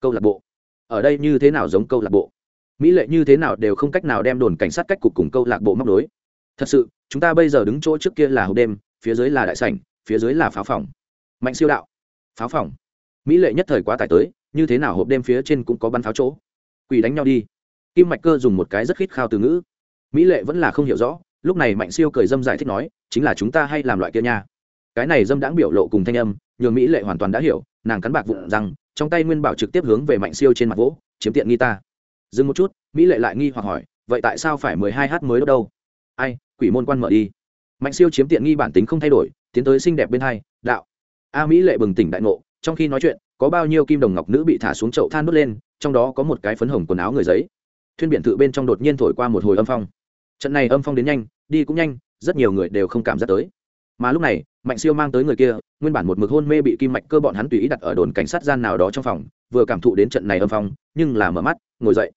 Câu lạc bộ. Ở đây như thế nào giống câu lạc bộ? Mỹ lệ như thế nào đều không cách nào đem đồn cảnh sát cách cục cùng câu lạc bộ móc đối thật sự, chúng ta bây giờ đứng chỗ trước kia là hộp đêm, phía dưới là đại sảnh, phía dưới là pháo phòng. Mạnh siêu đạo. Pháo phòng. Mỹ lệ nhất thời quá tải tới, như thế nào hộp đêm phía trên cũng có bắn pháo chỗ. Quỷ đánh nhau đi. Kim mạch cơ dùng một cái rất khít khao từ ngữ. Mỹ lệ vẫn là không hiểu rõ, lúc này mạnh siêu cười dâm giải thích nói, chính là chúng ta hay làm loại kia nha. Cái này dâm đãng biểu lộ cùng thanh âm nhường mỹ lệ hoàn toàn đã hiểu, nàng cắn bạc vụn rằng, trong tay nguyên bảo trực tiếp hướng về mạnh siêu trên mặt vỗ, chiếm tiện nghi ta. Dừng một chút, mỹ lệ lại nghi hoặc hỏi, vậy tại sao phải mười hai h mới đâu? Ai, quỷ môn quan mở đi. Mạnh siêu chiếm tiện nghi bản tính không thay đổi, tiến tới xinh đẹp bên hai, đạo. A mỹ lệ bừng tỉnh đại ngộ, trong khi nói chuyện, có bao nhiêu kim đồng ngọc nữ bị thả xuống chậu than đốt lên, trong đó có một cái phấn hồng quần áo người giấy. Thuyên biển tự bên trong đột nhiên thổi qua một hồi âm phong. Trận này âm phong đến nhanh, đi cũng nhanh, rất nhiều người đều không cảm giác tới mà lúc này, mạnh siêu mang tới người kia, nguyên bản một mực hôn mê bị kim mạch cơ bọn hắn tùy ý đặt ở đồn cảnh sát gian nào đó trong phòng, vừa cảm thụ đến trận này âm phong, nhưng là mở mắt, ngồi dậy.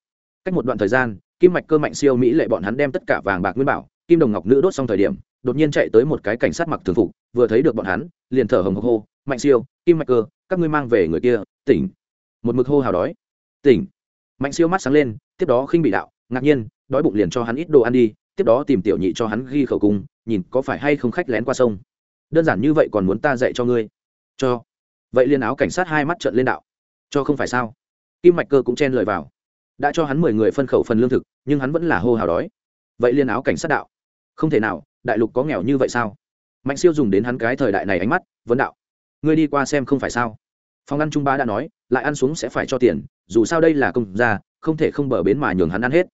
Cách một đoạn thời gian, kim mạch cơ mạnh siêu mỹ lệ bọn hắn đem tất cả vàng bạc nguyên bảo, kim đồng ngọc nữ đốt xong thời điểm, đột nhiên chạy tới một cái cảnh sát mặc thường phục, vừa thấy được bọn hắn, liền thở hồng hộc hô, mạnh siêu, kim mạch cơ, các ngươi mang về người kia, tỉnh. Một mực hô hào đói, tỉnh. Mạnh siêu mắt sáng lên, tiếp đó khinh bị đạo, ngạc nhiên, đói bụng liền cho hắn ít đồ ăn đi tiếp đó tìm tiểu nhị cho hắn ghi khẩu cung, nhìn có phải hay không khách lén qua sông. Đơn giản như vậy còn muốn ta dạy cho ngươi? Cho. Vậy liên áo cảnh sát hai mắt trợn lên đạo. Cho không phải sao? Kim mạch cơ cũng chen lời vào. Đã cho hắn mười người phân khẩu phần lương thực, nhưng hắn vẫn là hô hào đói. Vậy liên áo cảnh sát đạo. Không thể nào, đại lục có nghèo như vậy sao? Mạnh siêu dùng đến hắn cái thời đại này ánh mắt, vấn đạo. Ngươi đi qua xem không phải sao? Phòng ăn trung ba đã nói, lại ăn xuống sẽ phải cho tiền, dù sao đây là công gia, không thể không bờ bến mà nhường hắn ăn hết.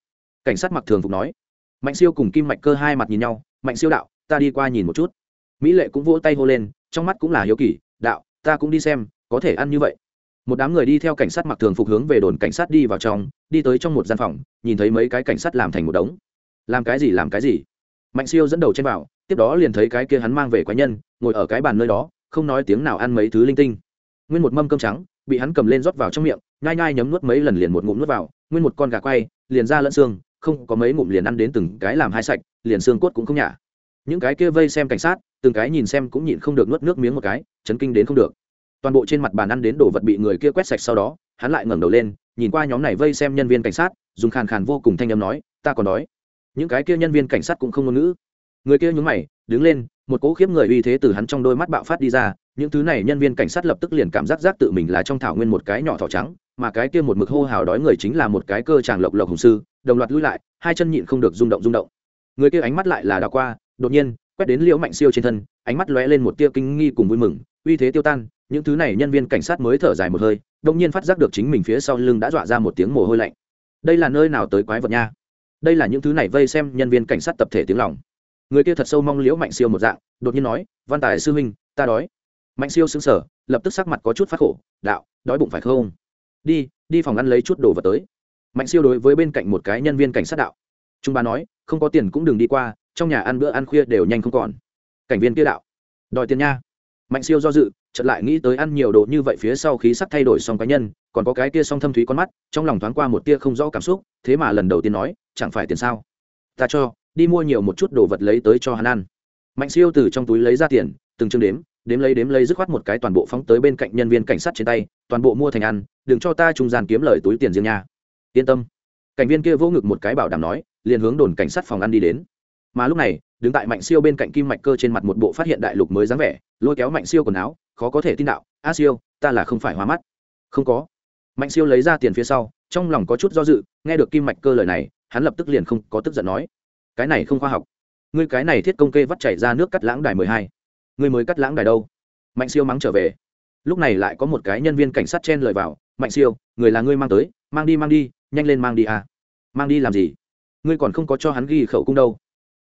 Cảnh sát mặc thường phục nói mạnh siêu cùng kim mạch cơ hai mặt nhìn nhau, mạnh siêu đạo, ta đi qua nhìn một chút. Mỹ lệ cũng vỗ tay hô lên, trong mắt cũng là hiếu kỳ, đạo, ta cũng đi xem, có thể ăn như vậy. Một đám người đi theo cảnh sát mặc thường phục hướng về đồn cảnh sát đi vào trong, đi tới trong một gian phòng, nhìn thấy mấy cái cảnh sát làm thành một đống. Làm cái gì, làm cái gì? Mạnh siêu dẫn đầu trên vào tiếp đó liền thấy cái kia hắn mang về quái nhân, ngồi ở cái bàn nơi đó, không nói tiếng nào ăn mấy thứ linh tinh. Nguyên một mâm cơm trắng, bị hắn cầm lên rót vào trong miệng, nhai nhai nhấm nuốt mấy lần liền một ngụm nuốt vào, nguyên một con gà quay, liền ra lẫn xương không có mấy ngụm liền ăn đến từng cái làm hai sạch, liền xương cốt cũng không nhả. Những cái kia vây xem cảnh sát, từng cái nhìn xem cũng nhịn không được nuốt nước miếng một cái, chấn kinh đến không được. Toàn bộ trên mặt bàn ăn đến đồ vật bị người kia quét sạch sau đó, hắn lại ngẩng đầu lên, nhìn qua nhóm này vây xem nhân viên cảnh sát, dùng khàn khàn vô cùng thanh âm nói, ta còn đói. Những cái kia nhân viên cảnh sát cũng không ngôn ngữ. Người kia nhúng mày, đứng lên, một cỗ khiếp người uy thế từ hắn trong đôi mắt bạo phát đi ra, những thứ này nhân viên cảnh sát lập tức liền cảm giác giác tự mình là trong thảo nguyên một cái nhỏ thỏ trắng, mà cái kia một mực hô hào đói người chính là một cái cơ tràng lộc lộc hùng sư đồng loạt lui lại, hai chân nhịn không được rung động rung động. Người kia ánh mắt lại là đào qua, đột nhiên, quét đến liễu mạnh siêu trên thân, ánh mắt lóe lên một tia kinh nghi cùng vui mừng, uy thế tiêu tan, những thứ này nhân viên cảnh sát mới thở dài một hơi đông nhiên phát giác được chính mình phía sau lưng đã dọa ra một tiếng mồ hôi lạnh. Đây là nơi nào tới quái vật nha? Đây là những thứ này vây xem nhân viên cảnh sát tập thể tiếng lòng. Người kia thật sâu mong liễu mạnh siêu một dạng, đột nhiên nói, văn tài sư huynh, ta đói. Mạnh siêu xứng sở lập tức sắc mặt có chút phát khổ, đạo, đói bụng phải không? Đi đi phòng ăn lấy chút đồ vật tới mạnh siêu đối với bên cạnh một cái nhân viên cảnh sát đạo. Trung ba nói, không có tiền cũng đừng đi qua, trong nhà ăn bữa ăn khuya đều nhanh không còn. Cảnh viên kia đạo, đòi tiền nha. Mạnh siêu do dự, chợt lại nghĩ tới ăn nhiều đồ như vậy phía sau khí sắc thay đổi xong cá nhân, còn có cái kia song thâm thúy con mắt, trong lòng thoáng qua một tia không rõ cảm xúc, thế mà lần đầu tiên nói, chẳng phải tiền sao? Ta cho, đi mua nhiều một chút đồ vật lấy tới cho hắn ăn. Mạnh siêu từ trong túi lấy ra tiền, từng chương đếm đếm lấy đếm lấy dứt khoát một cái toàn bộ phóng tới bên cạnh nhân viên cảnh sát trên tay, toàn bộ mua thành ăn, đừng cho ta trung gian kiếm lời túi tiền riêng nha yên tâm. Cảnh viên kia vỗ ngực một cái bảo đảm nói, liền hướng đồn cảnh sát phòng ăn đi đến. Mà lúc này, đứng tại mạnh siêu bên cạnh kim mạch cơ trên mặt một bộ phát hiện đại lục mới dáng vẻ, lôi kéo mạnh siêu quần áo, khó có thể tin đạo, a siêu, ta là không phải hóa mắt. Không có. Mạnh siêu lấy ra tiền phía sau, trong lòng có chút do dự, nghe được kim mạch cơ lời này, hắn lập tức liền không có tức giận nói, cái này không khoa học. Ngươi cái này thiết công kê vắt chảy ra nước cắt lãng đài mười hai. Ngươi mới cắt lãng đài đâu? Mạnh siêu mắng trở về. Lúc này lại có một cái nhân viên cảnh sát chen lời vào, mạnh siêu, người là ngươi mang tới, mang đi mang đi nhanh lên mang đi à. Mang đi làm gì? Ngươi còn không có cho hắn ghi khẩu cung đâu.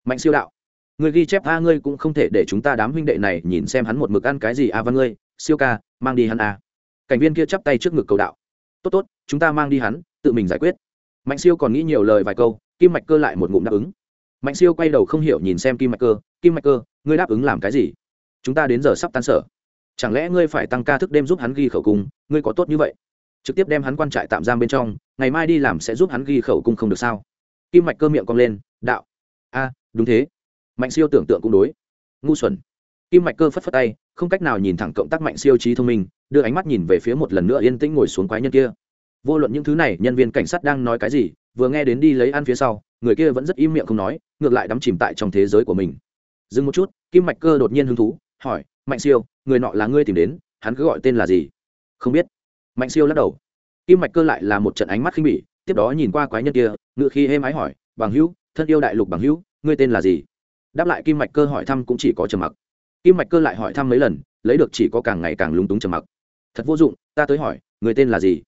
Mạnh siêu đạo. Ngươi ghi chép a ngươi cũng không thể để chúng ta đám huynh đệ này nhìn xem hắn một mực ăn cái gì a văn ngươi. Siêu ca, mang đi hắn a cảnh viên kia chắp tay trước ngực cầu đạo. Tốt tốt, chúng ta mang đi hắn, tự mình giải quyết. Mạnh siêu còn nghĩ nhiều lời vài câu, kim mạch cơ lại một ngụm đáp ứng. Mạnh siêu quay đầu không hiểu nhìn xem kim mạch cơ. Kim mạch cơ, ngươi đáp ứng làm cái gì? Chúng ta đến giờ sắp tan sở. Chẳng lẽ ngươi phải tăng ca thức đêm giúp hắn ghi khẩu cung, ngươi có tốt như vậy? Trực tiếp đem hắn quan trại tạm giam bên trong, ngày mai đi làm sẽ giúp hắn ghi khẩu cung không được sao? Kim mạch cơ miệng cong lên, đạo. A, đúng thế. Mạnh siêu tưởng tượng cũng đối. Ngu xuẩn. Kim mạch cơ phất phất tay, không cách nào nhìn thẳng cộng tác mạnh siêu trí thông minh, đưa ánh mắt nhìn về phía một lần nữa yên tĩnh ngồi xuống quái nhân kia. Vô luận những thứ này, nhân viên cảnh sát đang nói cái gì, vừa nghe đến đi lấy ăn phía sau, người kia vẫn rất im miệng không nói, ngược lại đắm chìm tại trong thế giới của mình. Dừng một chút, kim mạch cơ đột nhiên hứng thú, hỏi, mạnh siêu, người nọ là ngươi tìm đến, hắn cứ gọi tên là gì? Không biết mạnh siêu lắc đầu. Kim mạch cơ lại là một trận ánh mắt khinh bỉ, tiếp đó nhìn qua quái nhân kia, ngự khi êm ái hỏi, bằng hữu, thân yêu đại lục bằng hữu, ngươi tên là gì? Đáp lại kim mạch cơ hỏi thăm cũng chỉ có trầm mặc. Kim mạch cơ lại hỏi thăm mấy lần, lấy được chỉ có càng ngày càng lúng túng trầm mặc. Thật vô dụng, ta tới hỏi người tên là gì?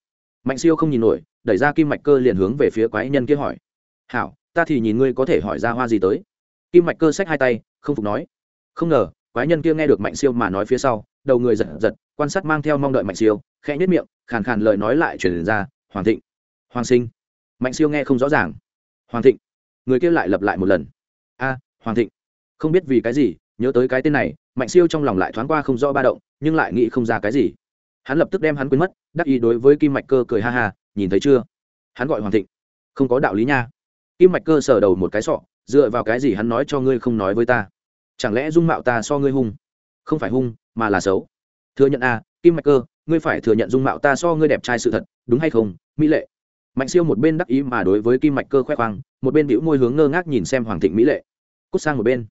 Mạnh siêu không nhìn nổi, đẩy ra kim mạch cơ liền hướng về phía quái nhân kia hỏi, hảo, ta thì nhìn ngươi có thể hỏi ra hoa gì tới? Kim mạch cơ xách hai tay, không phục nói, không ngờ, quái nhân kia nghe được mạnh siêu mà nói phía sau, đầu người giật giật, quan sát mang theo mong đợi mạnh siêu khẽ nhất miệng, khàn khàn lời nói lại truyền ra, hoàng thịnh, hoàng sinh. Mạnh siêu nghe không rõ ràng. Hoàng thịnh. Người kia lại lặp lại một lần. A, hoàng thịnh. Không biết vì cái gì, nhớ tới cái tên này, mạnh siêu trong lòng lại thoáng qua không rõ ba động, nhưng lại nghĩ không ra cái gì. Hắn lập tức đem hắn quên mất, đắc ý đối với kim mạch cơ cười ha ha, nhìn thấy chưa? Hắn gọi hoàng thịnh. Không có đạo lý nha. Kim mạch cơ sờ đầu một cái sọ, dựa vào cái gì hắn nói cho ngươi không nói với ta? Chẳng lẽ dung mạo ta so ngươi hung? Không phải hung, mà là xấu. Thừa nhận a kim mạch cơ ngươi phải thừa nhận dung mạo ta so ngươi đẹp trai sự thật, đúng hay không, mỹ lệ? Mạnh siêu một bên đắc ý mà đối với kim mạch cơ khoe khoang, một bên bĩu môi hướng ngơ ngác nhìn xem hoàng thịnh mỹ lệ. Cút sang một bên.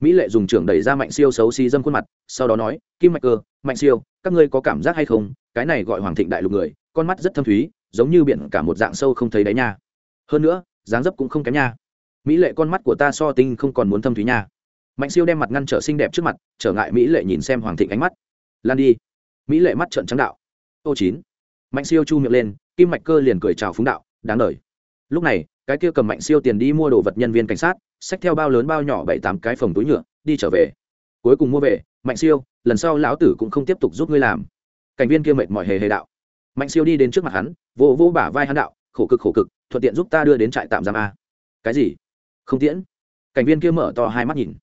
Mỹ lệ dùng trưởng đẩy ra mạnh siêu xấu xí dâm khuôn mặt, sau đó nói, kim mạch cơ, mạnh siêu, các ngươi có cảm giác hay không? Cái này gọi hoàng thịnh đại lục người, con mắt rất thâm thúy, giống như biển cả một dạng sâu không thấy đáy nha. Hơn nữa, dáng dấp cũng không kém nha. Mỹ lệ con mắt của ta so tinh không còn muốn thâm thúy nha. Mạnh siêu đem mặt ngăn trở xinh đẹp trước mặt, trở ngại mỹ lệ nhìn xem hoàng thịnh ánh mắt. Lan đi mỹ lệ mắt trợn trắng đạo. Ô chín. Mạnh siêu chu miệng lên, kim mạch cơ liền cười chào phúng đạo, đáng đời. Lúc này, cái kia cầm mạnh siêu tiền đi mua đồ vật nhân viên cảnh sát, xách theo bao lớn bao nhỏ bảy tám cái phòng túi nhựa, đi trở về. Cuối cùng mua về, mạnh siêu, lần sau lão tử cũng không tiếp tục giúp ngươi làm. Cảnh viên kia mệt mỏi hề hề đạo. Mạnh siêu đi đến trước mặt hắn, vỗ vỗ bả vai hắn đạo, khổ cực khổ cực, thuận tiện giúp ta đưa đến trại tạm giam a. Cái gì? Không tiễn. Cảnh viên kia mở to hai mắt nhìn.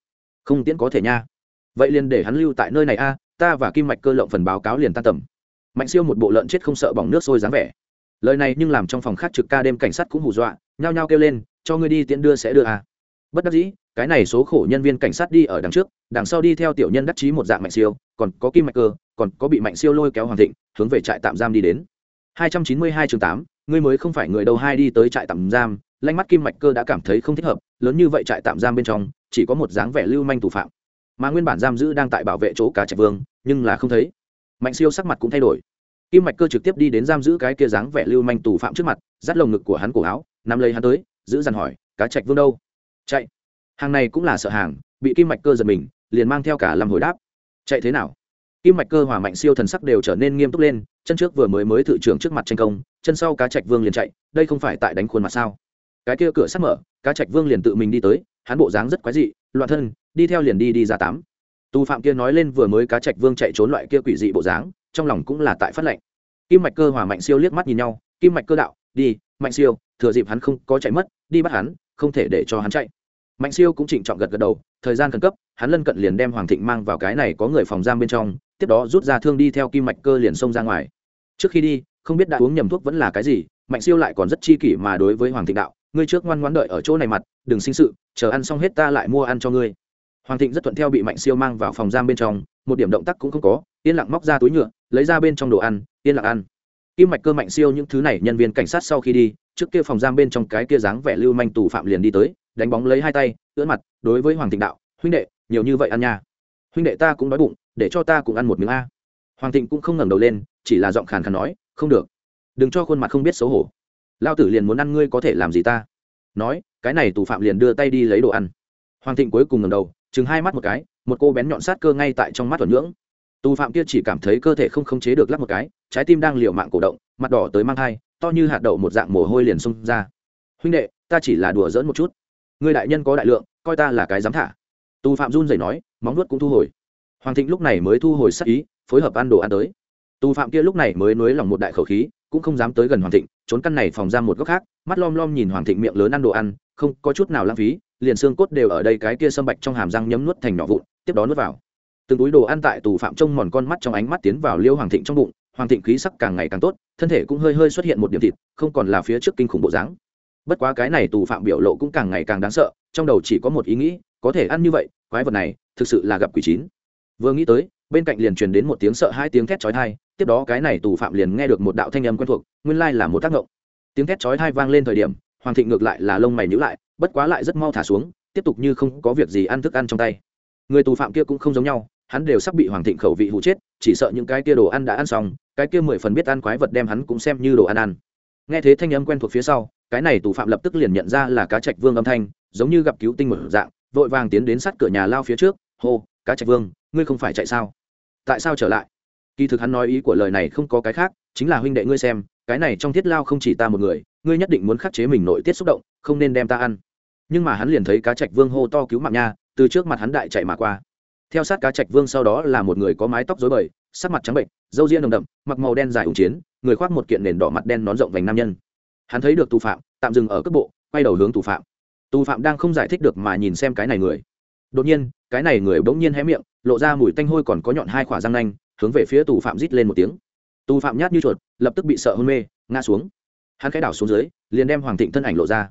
Không tiễn có thể nha. Vậy liền để hắn lưu tại nơi này a ta và kim mạch cơ lộng phần báo cáo liền tan tầm. Mạnh siêu một bộ lợn chết không sợ bỏng nước sôi dáng vẻ. Lời này nhưng làm trong phòng khác trực ca đêm cảnh sát cũng hù dọa nhao nhao kêu lên cho ngươi đi tiễn đưa sẽ đưa à? bất đắc dĩ cái này số khổ nhân viên cảnh sát đi ở đằng trước đằng sau đi theo tiểu nhân đắc chí một dạng mạnh siêu còn có kim mạch cơ còn có bị mạnh siêu lôi kéo hoàng thịnh hướng về trại tạm giam đi đến. 292 chương 8, ngươi mới không phải người đâu hai đi tới trại tạm giam lanh mắt kim mạch cơ đã cảm thấy không thích hợp lớn như vậy trại tạm giam bên trong chỉ có một dáng vẻ lưu manh thủ phạm mà nguyên bản giam giữ đang tại bảo vệ chỗ cá trạch vương, nhưng là không thấy. Mạnh siêu sắc mặt cũng thay đổi. Kim mạch cơ trực tiếp đi đến giam giữ cái kia dáng vẻ lưu manh tù phạm trước mặt, dắt lồng ngực của hắn cổ áo, nắm lấy hắn tới, giữ dằn hỏi, cá trạch vương đâu? Chạy. Hàng này cũng là sợ hàng, bị kim mạch cơ giật mình, liền mang theo cả làm hồi đáp, chạy thế nào? Kim mạch cơ hòa mạnh siêu thần sắc đều trở nên nghiêm túc lên, chân trước vừa mới mới thự trưởng trước mặt tranh công, chân sau cá trạch vương liền chạy, đây không phải tại đánh khuôn mặt sao? Cái kia cửa sắt mở, cá trạch vương liền tự mình đi tới, hắn bộ dáng rất quái dị, loạn thân đi theo liền đi đi ra tám. Tù phạm kia nói lên vừa mới cá trạch vương chạy trốn loại kia quỷ dị bộ dáng, trong lòng cũng là tại phát lệnh. Kim mạch cơ hòa mạnh siêu liếc mắt nhìn nhau, kim mạch cơ đạo, đi, mạnh siêu, thừa dịp hắn không có chạy mất, đi bắt hắn, không thể để cho hắn chạy. Mạnh siêu cũng trịnh trọng gật gật đầu, thời gian khẩn cấp, hắn lân cận liền đem hoàng thịnh mang vào cái này có người phòng giam bên trong, tiếp đó rút ra thương đi theo kim mạch cơ liền xông ra ngoài. Trước khi đi, không biết đã uống nhầm thuốc vẫn là cái gì, mạnh siêu lại còn rất chi kỷ mà đối với hoàng thịnh đạo, ngươi trước ngoan ngoãn đợi ở chỗ này mặt, đừng sinh sự, chờ ăn xong hết ta lại mua ăn cho ngươi hoàng thịnh rất thuận theo bị mạnh siêu mang vào phòng giam bên trong, một điểm động tác cũng không có, yên lặng móc ra túi nhựa, lấy ra bên trong đồ ăn, yên lặng ăn. Kim mạch cơ mạnh siêu những thứ này nhân viên cảnh sát sau khi đi, trước kia phòng giam bên trong cái kia dáng vẻ lưu manh tù phạm liền đi tới, đánh bóng lấy hai tay, ưỡn mặt, đối với hoàng thịnh đạo, huynh đệ, nhiều như vậy ăn nha. Huynh đệ ta cũng đói bụng, để cho ta cũng ăn một miếng a. Hoàng thịnh cũng không ngẩng đầu lên, chỉ là giọng khàn khàn nói, không được. Đừng cho khuôn mặt không biết xấu hổ. Lao tử liền muốn ăn ngươi có thể làm gì ta? Nói, cái này tù phạm liền đưa tay đi lấy đồ ăn. Hoàng thịnh cuối cùng ngẩng đầu chừng hai mắt một cái, một cô bén nhọn sát cơ ngay tại trong mắt thuần nhưỡng. Tù phạm kia chỉ cảm thấy cơ thể không khống chế được lắp một cái, trái tim đang liều mạng cổ động, mặt đỏ tới mang thai, to như hạt đậu một dạng mồ hôi liền xông ra. Huynh đệ, ta chỉ là đùa dỡn một chút. Người đại nhân có đại lượng, coi ta là cái dám thả. Tù phạm run rẩy nói, móng nuốt cũng thu hồi. Hoàng thịnh lúc này mới thu hồi sắc ý, phối hợp ăn đồ ăn tới. Tù phạm kia lúc này mới nới lòng một đại khẩu khí, cũng không dám tới gần hoàng thịnh, trốn căn này phòng ra một góc khác, mắt lom lom nhìn hoàng thịnh miệng lớn ăn đồ ăn, không có chút nào lãng phí liền xương cốt đều ở đây cái kia sâm bạch trong hàm răng nhấm nuốt thành nhỏ vụn, tiếp đó nuốt vào. Từng túi đồ ăn tại tù phạm trông mòn con mắt trong ánh mắt tiến vào liêu hoàng thịnh trong bụng, hoàng thịnh khí sắc càng ngày càng tốt, thân thể cũng hơi hơi xuất hiện một điểm thịt, không còn là phía trước kinh khủng bộ dáng. Bất quá cái này tù phạm biểu lộ cũng càng ngày càng đáng sợ, trong đầu chỉ có một ý nghĩ, có thể ăn như vậy, quái vật này thực sự là gặp quỷ chín. Vừa nghĩ tới, bên cạnh liền truyền đến một tiếng sợ hai tiếng thét chói tai, tiếp đó cái này tù phạm liền nghe được một đạo thanh âm quen thuộc, nguyên lai là một tác động tiếng thét chói tai vang lên thời điểm, hoàng thịnh ngược lại là lông mày nhíu lại bất quá lại rất mau thả xuống, tiếp tục như không có việc gì ăn thức ăn trong tay. Người tù phạm kia cũng không giống nhau, hắn đều sắp bị hoàng thịnh khẩu vị hụ chết, chỉ sợ những cái kia đồ ăn đã ăn xong, cái kia mười phần biết ăn quái vật đem hắn cũng xem như đồ ăn ăn. Nghe thế thanh âm quen thuộc phía sau, cái này tù phạm lập tức liền nhận ra là cá trạch vương âm thanh, giống như gặp cứu tinh một dạng, vội vàng tiến đến sát cửa nhà lao phía trước, hô, cá trạch vương, ngươi không phải chạy sao? Tại sao trở lại? Kỳ thực hắn nói ý của lời này không có cái khác, chính là huynh đệ ngươi xem, cái này trong thiết lao không chỉ ta một người, ngươi nhất định muốn khắc chế mình nội tiết xúc động, không nên đem ta ăn nhưng mà hắn liền thấy cá trạch vương hô to cứu mạng nha, từ trước mặt hắn đại chạy mà qua. Theo sát cá trạch vương sau đó là một người có mái tóc dối bời, sắc mặt trắng bệnh, râu ria nồng đậm, mặc màu đen dài ủng chiến, người khoác một kiện nền đỏ mặt đen nón rộng vành nam nhân. Hắn thấy được tù phạm, tạm dừng ở cấp bộ, quay đầu hướng tù phạm. Tù phạm đang không giải thích được mà nhìn xem cái này người. Đột nhiên, cái này người bỗng nhiên hé miệng, lộ ra mùi tanh hôi còn có nhọn hai khỏa răng nanh, hướng về phía tù phạm rít lên một tiếng. Tù phạm nhát như chuột, lập tức bị sợ hôn mê, ngã xuống. Hắn cái đảo xuống dưới, liền đem hoàng thịnh thân ảnh lộ ra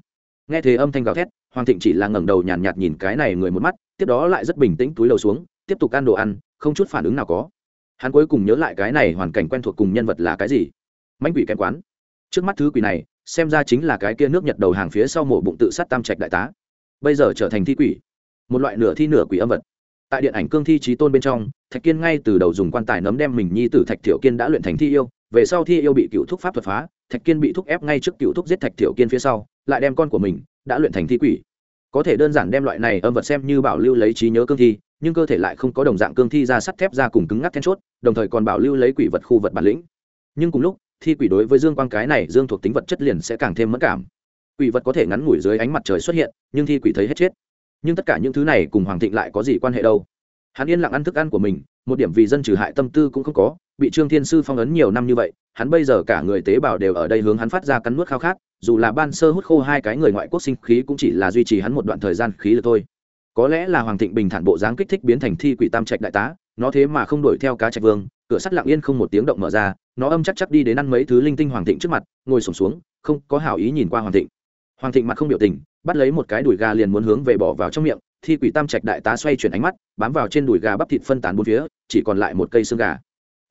nghe thế âm thanh gào thét hoàng thịnh chỉ là ngẩng đầu nhàn nhạt, nhạt nhìn cái này người một mắt tiếp đó lại rất bình tĩnh túi đầu xuống tiếp tục ăn đồ ăn không chút phản ứng nào có. Hắn cuối cùng nhớ lại cái này hoàn cảnh quen thuộc cùng nhân vật là cái gì? Mãnh quỷ kém quán. Trước mắt thứ quỷ này xem ra chính là cái kia nước nhật đầu hàng phía sau mổ bụng tự sát tam trạch đại tá. Bây giờ trở thành thi quỷ một loại nửa thi nửa quỷ âm vật. Tại điện ảnh cương thi trí tôn bên trong thạch kiên ngay từ đầu dùng quan tài nấm đem mình nhi tử thạch thiểu kiên đã luyện thành thi yêu về sau thi yêu bị cựu thúc pháp thuật phá thạch kiên bị thúc ép ngay trước cựu thúc giết thạch thiểu kiên phía sau, lại đem con của mình đã luyện thành thi quỷ. Có thể đơn giản đem loại này âm vật xem như bảo lưu lấy trí nhớ cương thi, nhưng cơ thể lại không có đồng dạng cương thi ra sắt thép ra cùng cứng ngắc then chốt, đồng thời còn bảo lưu lấy quỷ vật khu vật bản lĩnh. Nhưng cùng lúc, thi quỷ đối với dương quang cái này dương thuộc tính vật chất liền sẽ càng thêm mất cảm. Quỷ vật có thể ngắn ngủi dưới ánh mặt trời xuất hiện, nhưng thi quỷ thấy hết chết. Nhưng tất cả những thứ này cùng hoàng thịnh lại có gì quan hệ đâu? Hắn yên lặng ăn thức ăn của mình, một điểm vì dân trừ hại tâm tư cũng không có bị trương thiên sư phong ấn nhiều năm như vậy, hắn bây giờ cả người tế bào đều ở đây hướng hắn phát ra cắn nuốt khao khát, dù là ban sơ hút khô hai cái người ngoại quốc sinh khí cũng chỉ là duy trì hắn một đoạn thời gian khí được thôi. Có lẽ là hoàng thịnh bình thản bộ dáng kích thích biến thành thi quỷ tam trạch đại tá, nó thế mà không đuổi theo cá trạch vương, cửa sắt lặng yên không một tiếng động mở ra, nó âm chắc chắc đi đến ăn mấy thứ linh tinh hoàng thịnh trước mặt, ngồi sổm xuống, không có hảo ý nhìn qua hoàng thịnh. Hoàng thịnh mặt không biểu tình, bắt lấy một cái đùi gà liền muốn hướng về bỏ vào trong miệng, thi quỷ tam trạch đại tá xoay chuyển ánh mắt, bám vào trên đùi gà bắp thịt phân tán bốn phía, chỉ còn lại một cây xương gà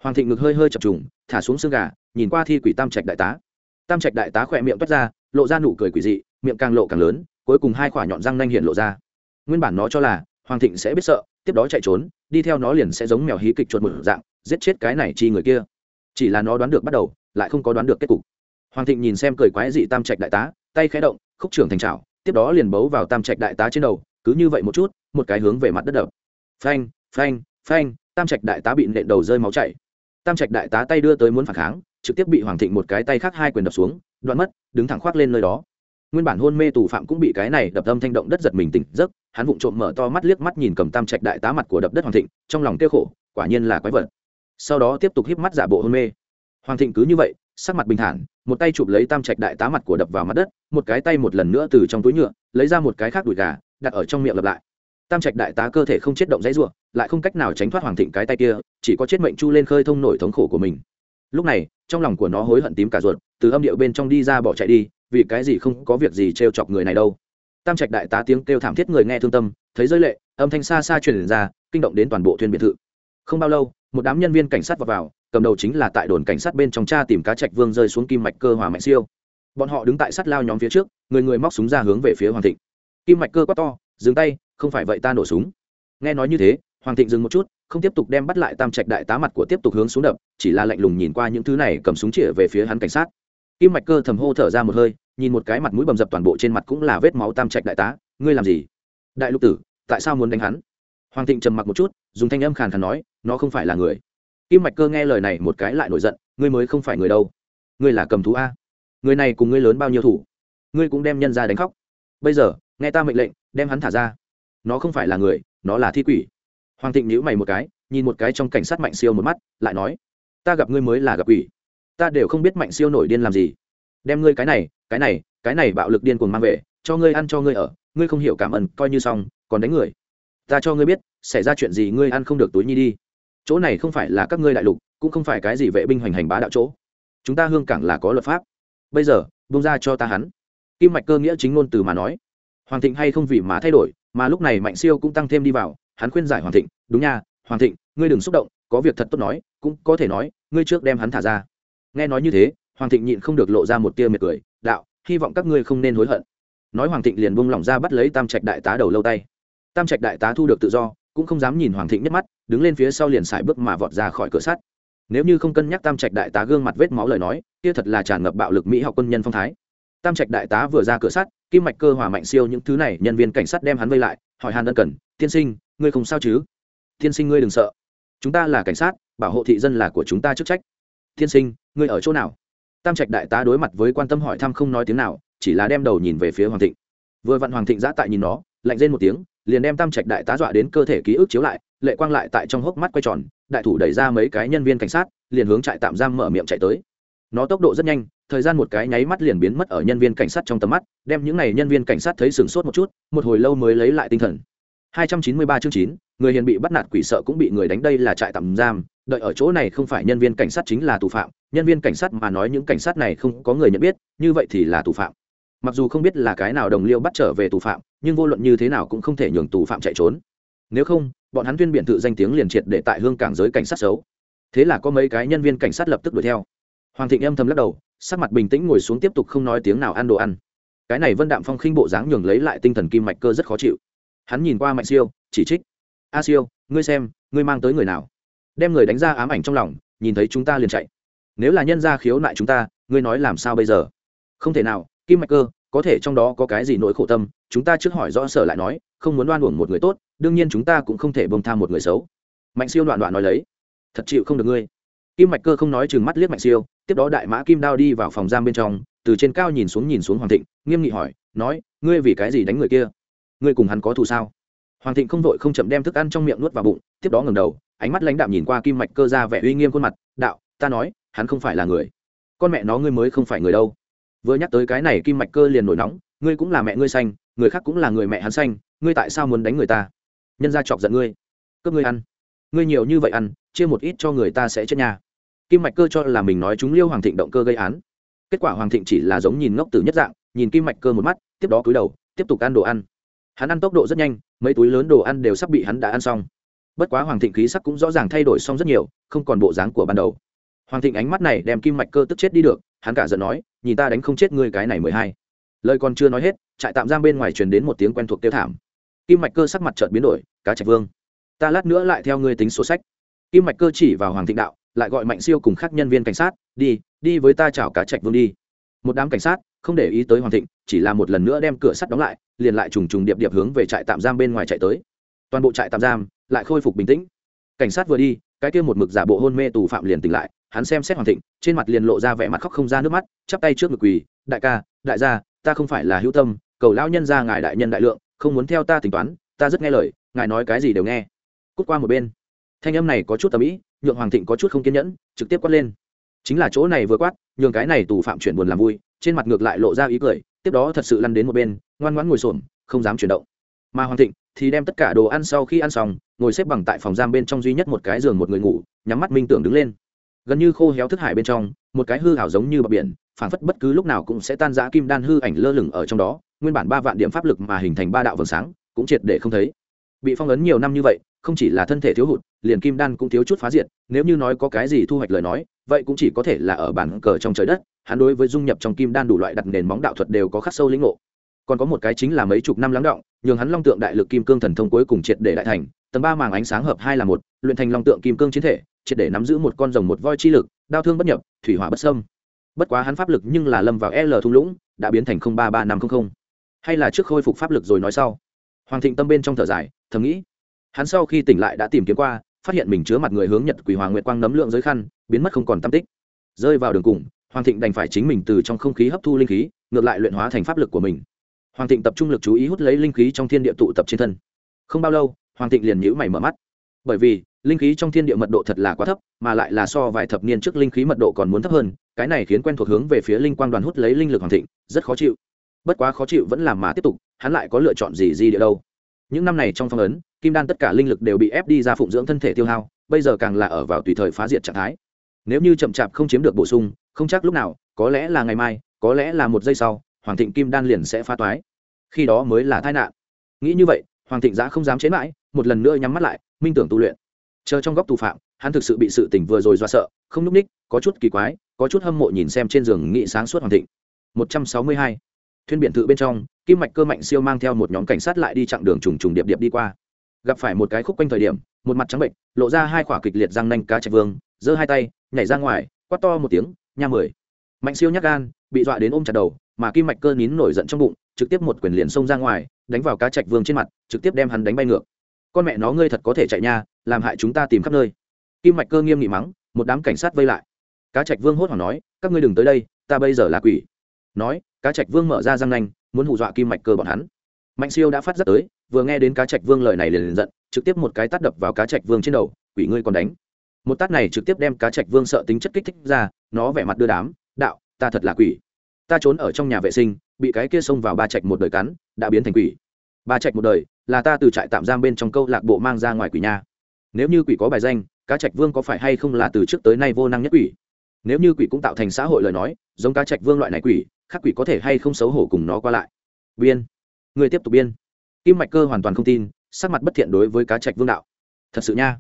hoàng thịnh ngực hơi hơi chập trùng, thả xuống xương gà, nhìn qua thi quỷ tam trạch đại tá. Tam trạch đại tá khỏe miệng toát ra, lộ ra nụ cười quỷ dị, miệng càng lộ càng lớn, cuối cùng hai quả nhọn răng nanh hiện lộ ra. Nguyên bản nó cho là, hoàng thịnh sẽ biết sợ, tiếp đó chạy trốn, đi theo nó liền sẽ giống mèo hí kịch chuột mực dạng, giết chết cái này chi người kia. Chỉ là nó đoán được bắt đầu, lại không có đoán được kết cục. Hoàng thịnh nhìn xem cười quái dị tam trạch đại tá, tay khẽ động, khúc trưởng thành trào tiếp đó liền bấu vào tam trạch đại tá trên đầu, cứ như vậy một chút, một cái hướng về mặt đất đập. Phanh phanh phanh, tam trạch đại tá bị nện đầu rơi máu chảy tam trạch đại tá tay đưa tới muốn phản kháng, trực tiếp bị hoàng thịnh một cái tay khác hai quyền đập xuống, đoạn mất, đứng thẳng khoác lên nơi đó. Nguyên bản hôn mê tù phạm cũng bị cái này đập âm thanh động đất giật mình tỉnh giấc, hắn vụng trộm mở to mắt liếc mắt nhìn cầm tam trạch đại tá mặt của đập đất hoàng thịnh, trong lòng kêu khổ, quả nhiên là quái vật. Sau đó tiếp tục híp mắt giả bộ hôn mê. Hoàng thịnh cứ như vậy, sắc mặt bình thản, một tay chụp lấy tam trạch đại tá mặt của đập vào mặt đất, một cái tay một lần nữa từ trong túi nhựa, lấy ra một cái khác đùi gà, đặt ở trong miệng lặp lại tam trạch đại tá cơ thể không chết động dãy ruộng lại không cách nào tránh thoát hoàng thịnh cái tay kia chỉ có chết mệnh chu lên khơi thông nổi thống khổ của mình. Lúc này trong lòng của nó hối hận tím cả ruột từ âm điệu bên trong đi ra bỏ chạy đi vì cái gì không có việc gì trêu chọc người này đâu. Tam trạch đại tá tiếng kêu thảm thiết người nghe thương tâm thấy rơi lệ âm thanh xa xa truyền ra kinh động đến toàn bộ thuyền biệt thự. Không bao lâu một đám nhân viên cảnh sát vào, vào cầm đầu chính là tại đồn cảnh sát bên trong cha tìm cá trạch vương rơi xuống kim mạch cơ hỏa mạnh siêu. Bọn họ đứng tại sát lao nhóm phía trước người người móc súng ra hướng về phía hoàng thịnh. Kim mạch cơ quá to dừng tay, không phải vậy ta nổ súng. Nghe nói như thế, hoàng thịnh dừng một chút, không tiếp tục đem bắt lại tam trạch đại tá mặt của tiếp tục hướng xuống đập, chỉ là lạnh lùng nhìn qua những thứ này cầm súng chĩa về phía hắn cảnh sát. Kim mạch cơ thầm hô thở ra một hơi, nhìn một cái mặt mũi bầm dập toàn bộ trên mặt cũng là vết máu tam trạch đại tá, ngươi làm gì? Đại lục tử, tại sao muốn đánh hắn? Hoàng thịnh trầm mặc một chút, dùng thanh âm khàn khàn nói, nó không phải là người. Kim mạch cơ nghe lời này một cái lại nổi giận, ngươi mới không phải người đâu. Ngươi là cầm thú a. Người này cùng ngươi lớn bao nhiêu thủ? Ngươi cũng đem nhân ra đánh khóc. Bây giờ nghe ta mệnh lệnh, đem hắn thả ra. Nó không phải là người, nó là thi quỷ. Hoàng thịnh nhíu mày một cái, nhìn một cái trong cảnh sát mạnh siêu một mắt, lại nói, ta gặp ngươi mới là gặp quỷ. Ta đều không biết mạnh siêu nổi điên làm gì. Đem ngươi cái này cái này cái này bạo lực điên cuồng mang về, cho ngươi ăn, cho ngươi ở. Ngươi không hiểu cảm ơn, coi như xong, còn đánh người. Ta cho ngươi biết, xảy ra chuyện gì ngươi ăn không được túi nhi đi. Chỗ này không phải là các ngươi đại lục, cũng không phải cái gì vệ binh hoành hành bá đạo chỗ. Chúng ta hương cảng là có luật pháp. Bây giờ bung ra cho ta hắn. Kim mạch cơ nghĩa chính ngôn từ mà nói hoàng thịnh hay không vì mà thay đổi, mà lúc này mạnh siêu cũng tăng thêm đi vào, hắn khuyên giải hoàng thịnh, đúng nha, hoàng thịnh, ngươi đừng xúc động, có việc thật tốt nói, cũng có thể nói, ngươi trước đem hắn thả ra. Nghe nói như thế, hoàng thịnh nhịn không được lộ ra một tia mệt cười, đạo, hy vọng các ngươi không nên hối hận. Nói hoàng thịnh liền buông lỏng ra bắt lấy tam trạch đại tá đầu lâu tay. Tam trạch đại tá thu được tự do, cũng không dám nhìn hoàng thịnh nhất mắt, đứng lên phía sau liền xài bước mà vọt ra khỏi cửa sắt. Nếu như không cân nhắc tam trạch đại tá gương mặt vết máu lời nói, kia thật là tràn ngập bạo lực mỹ học quân nhân phong thái. Tam trạch đại tá vừa ra cửa sắt kim mạch cơ hòa mạnh siêu những thứ này, nhân viên cảnh sát đem hắn vây lại, hỏi hàn ân cần, tiên sinh, ngươi không sao chứ? Tiên sinh ngươi đừng sợ. Chúng ta là cảnh sát, bảo hộ thị dân là của chúng ta chức trách. Tiên sinh, ngươi ở chỗ nào? Tam trạch đại tá đối mặt với quan tâm hỏi thăm không nói tiếng nào, chỉ là đem đầu nhìn về phía hoàng thịnh. Vừa vặn hoàng thịnh giã tại nhìn nó, lạnh lên một tiếng, liền đem tam trạch đại tá dọa đến cơ thể ký ức chiếu lại, lệ quang lại tại trong hốc mắt quay tròn, đại thủ đẩy ra mấy cái nhân viên cảnh sát, liền hướng trại tạm giam mở miệng chạy tới. Nó tốc độ rất nhanh thời gian một cái nháy mắt liền biến mất ở nhân viên cảnh sát trong tầm mắt đem những n à y nhân viên cảnh sát thấy sửng sốt một chút một hồi lâu mới lấy lại tinh thần. 293 chương 9, người hiền bị bắt nạt quỷ sợ cũng bị người đánh đây là trại tạm giam đợi ở chỗ này không phải nhân viên cảnh sát chính là tù phạm nhân viên cảnh sát mà nói những cảnh sát này không có người nhận biết như vậy thì là tù phạm. Mặc dù không biết là cái nào đồng liêu bắt trở về tù phạm nhưng vô luận như thế nào cũng không thể nhường tù phạm chạy trốn. Nếu không bọn hắn tuyên biện tự danh tiếng liền triệt để tại hương cảng giới cảnh sát xấu. Thế là có mấy cái nhân viên cảnh sát lập tức đuổi theo hoàng thịnh âm thầm lắc đầu, sắc mặt bình tĩnh ngồi xuống tiếp tục không nói tiếng nào ăn đồ ăn. Cái này vân đạm phong khinh bộ dáng nhường lấy lại tinh thần kim mạch cơ rất khó chịu. Hắn nhìn qua mạnh siêu, chỉ trích. A siêu, ngươi xem, ngươi mang tới người nào? Đem người đánh ra ám ảnh trong lòng, nhìn thấy chúng ta liền chạy. Nếu là nhân gia khiếu nại chúng ta, ngươi nói làm sao bây giờ? Không thể nào, kim mạch cơ, có thể trong đó có cái gì nỗi khổ tâm, chúng ta trước hỏi rõ sở lại nói, không muốn đoan uổng một người tốt, đương nhiên chúng ta cũng không thể bông tha một người xấu. Mạnh siêu đoạn đoạn nói lấy. Thật chịu không được ngươi kim mạch cơ không nói chừng mắt liếc mạnh siêu, tiếp đó đại mã kim đao đi vào phòng giam bên trong, từ trên cao nhìn xuống nhìn xuống hoàng thịnh, nghiêm nghị hỏi, nói, ngươi vì cái gì đánh người kia? Ngươi cùng hắn có thù sao? Hoàng thịnh không vội không chậm đem thức ăn trong miệng nuốt vào bụng, tiếp đó ngầm đầu, ánh mắt lãnh đạm nhìn qua kim mạch cơ ra vẻ uy nghiêm khuôn mặt, đạo, ta nói, hắn không phải là người. Con mẹ nó ngươi mới không phải người đâu. Vừa nhắc tới cái này kim mạch cơ liền nổi nóng, ngươi cũng là mẹ ngươi xanh người khác cũng là người mẹ hắn xanh ngươi tại sao muốn đánh người ta? Nhân ra chọc giận ngươi. Cướp ngươi ăn. Ngươi nhiều như vậy ăn, chia một ít cho người ta sẽ chết nhà kim mạch cơ cho là mình nói chúng liêu hoàng thịnh động cơ gây án. Kết quả hoàng thịnh chỉ là giống nhìn ngốc từ nhất dạng, nhìn kim mạch cơ một mắt, tiếp đó cúi đầu, tiếp tục ăn đồ ăn. Hắn ăn tốc độ rất nhanh, mấy túi lớn đồ ăn đều sắp bị hắn đã ăn xong. Bất quá hoàng thịnh khí sắc cũng rõ ràng thay đổi xong rất nhiều, không còn bộ dáng của ban đầu. Hoàng thịnh ánh mắt này đem kim mạch cơ tức chết đi được, hắn cả giận nói, nhìn ta đánh không chết ngươi cái này mười hai. Lời còn chưa nói hết, trại tạm giam bên ngoài truyền đến một tiếng quen thuộc tiêu thảm. Kim mạch cơ sắc mặt chợt biến đổi, cá trạch vương, ta lát nữa lại theo ngươi tính số sách. Kim mạch cơ chỉ vào hoàng thịnh đạo lại gọi mạnh siêu cùng các nhân viên cảnh sát, đi đi với ta chào cá trạch vương đi. Một đám cảnh sát không để ý tới hoàng thịnh, chỉ là một lần nữa đem cửa sắt đóng lại, liền lại trùng trùng điệp điệp hướng về trại tạm giam bên ngoài chạy tới. Toàn bộ trại tạm giam lại khôi phục bình tĩnh. Cảnh sát vừa đi, cái kia một mực giả bộ hôn mê tù phạm liền tỉnh lại, hắn xem xét hoàng thịnh, trên mặt liền lộ ra vẻ mặt khóc không ra nước mắt, chắp tay trước ngực quỳ, đại ca, đại gia, ta không phải là hữu tâm, cầu lão nhân ra ngài đại nhân đại lượng, không muốn theo ta tính toán, ta rất nghe lời, ngài nói cái gì đều nghe. Cút qua một bên thanh âm này có chút tầm ý nhượng hoàng thịnh có chút không kiên nhẫn, trực tiếp quát lên. Chính là chỗ này vừa quát, nhường cái này tù phạm chuyển buồn làm vui, trên mặt ngược lại lộ ra ý cười, tiếp đó thật sự lăn đến một bên, ngoan ngoãn ngồi xổm, không dám chuyển động. Mà hoàng thịnh thì đem tất cả đồ ăn sau khi ăn xong, ngồi xếp bằng tại phòng giam bên trong duy nhất một cái giường một người ngủ, nhắm mắt minh tưởng đứng lên. Gần như khô héo thức hải bên trong, một cái hư hảo giống như bờ biển phản phất bất cứ lúc nào cũng sẽ tan giã kim đan hư ảnh lơ lửng ở trong đó, nguyên bản ba vạn điểm pháp lực mà hình thành ba đạo vầng sáng, cũng triệt để không thấy. Bị phong ấn nhiều năm như vậy không chỉ là thân thể thiếu hụt, liền kim đan cũng thiếu chút phá diệt, nếu như nói có cái gì thu hoạch lời nói, vậy cũng chỉ có thể là ở bản cờ trong trời đất, hắn đối với dung nhập trong kim đan đủ loại đặt nền móng đạo thuật đều có khắc sâu lĩnh ngộ. Còn có một cái chính là mấy chục năm lắng động, nhường hắn long tượng đại lực kim cương thần thông cuối cùng triệt để đại thành, tầng ba màng ánh sáng hợp hai là một, luyện thành long tượng kim cương chiến thể, triệt để nắm giữ một con rồng một voi chi lực, đao thương bất nhập, thủy hỏa bất sâm bất quá hắn pháp lực nhưng là lâm vào l thung lũng, đã biến thành ba ba năm trăm linh hay là trước khôi phục pháp lực rồi nói sau. Hoàng thịnh tâm bên trong thở dài, thầm nghĩ hắn sau khi tỉnh lại đã tìm kiếm qua, phát hiện mình chứa mặt người hướng nhật quỷ hoàng nguyệt quang nấm lượng giới khăn, biến mất không còn tam tích. Rơi vào đường cùng, hoàng thịnh đành phải chính mình từ trong không khí hấp thu linh khí, ngược lại luyện hóa thành pháp lực của mình. Hoàng thịnh tập trung lực chú ý hút lấy linh khí trong thiên địa tụ tập trên thân. Không bao lâu, hoàng thịnh liền nhữ mày mở mắt. Bởi vì, linh khí trong thiên địa mật độ thật là quá thấp, mà lại là so vài thập niên trước linh khí mật độ còn muốn thấp hơn, cái này khiến quen thuộc hướng về phía linh quang đoàn hút lấy linh lực hoàng thịnh, rất khó chịu. Bất quá khó chịu vẫn làm mà tiếp tục, hắn lại có lựa chọn gì gì địa đâu? Những năm này trong phong ấn, kim đan tất cả linh lực đều bị ép đi ra phụng dưỡng thân thể tiêu hao, bây giờ càng là ở vào tùy thời phá diệt trạng thái. Nếu như chậm chạp không chiếm được bổ sung, không chắc lúc nào, có lẽ là ngày mai, có lẽ là một giây sau, hoàng thịnh kim đan liền sẽ phá toái. Khi đó mới là tai nạn. Nghĩ như vậy, hoàng thịnh giã không dám chế mãi, một lần nữa nhắm mắt lại, minh tưởng tu luyện. Chờ trong góc tù phạm, hắn thực sự bị sự tỉnh vừa rồi do sợ, không núp ních, có chút kỳ quái, có chút hâm mộ nhìn xem trên giường nghị sáng suốt hoàng thịnh. Một trăm sáu mươi hai. Thuyên biển thự bên trong kim mạch cơ mạnh siêu mang theo một nhóm cảnh sát lại đi chặng đường trùng trùng điệp điệp đi qua. Gặp phải một cái khúc quanh thời điểm, một mặt trắng bệnh, lộ ra hai quả kịch liệt răng nanh cá trạch vương, giơ hai tay, nhảy ra ngoài, quát to một tiếng, nha mười. Mạnh siêu nhắc gan, bị dọa đến ôm chặt đầu, mà kim mạch cơ nín nổi giận trong bụng, trực tiếp một quyền liền xông ra ngoài, đánh vào cá trạch vương trên mặt, trực tiếp đem hắn đánh bay ngược. Con mẹ nó, ngươi thật có thể chạy nha, làm hại chúng ta tìm khắp nơi. Kim mạch cơ nghiêm nghị mắng, một đám cảnh sát vây lại. Cá trạch vương hốt hoảng nói, các ngươi đừng tới đây, ta bây giờ là quỷ. Nói, cá trạch vương mở ra răng nanh muốn hù dọa kim mạch cơ bọn hắn. Mạnh siêu đã phát giác tới, vừa nghe đến cá trạch vương lời này liền liền giận, trực tiếp một cái tát đập vào cá trạch vương trên đầu, quỷ ngươi còn đánh. Một tát này trực tiếp đem cá trạch vương sợ tính chất kích thích ra, nó vẻ mặt đưa đám, đạo, ta thật là quỷ. Ta trốn ở trong nhà vệ sinh, bị cái kia xông vào ba trạch một đời cắn, đã biến thành quỷ. Ba trạch một đời, là ta từ trại tạm giam bên trong câu lạc bộ mang ra ngoài quỷ nha. Nếu như quỷ có bài danh, cá trạch vương có phải hay không là từ trước tới nay vô năng nhất quỷ? Nếu như quỷ cũng tạo thành xã hội lời nói, giống cá trạch vương loại này quỷ, khác quỷ có thể hay không xấu hổ cùng nó qua lại. Biên. Người tiếp tục biên. Kim mạch cơ hoàn toàn không tin, sắc mặt bất thiện đối với cá trạch vương đạo. Thật sự nha.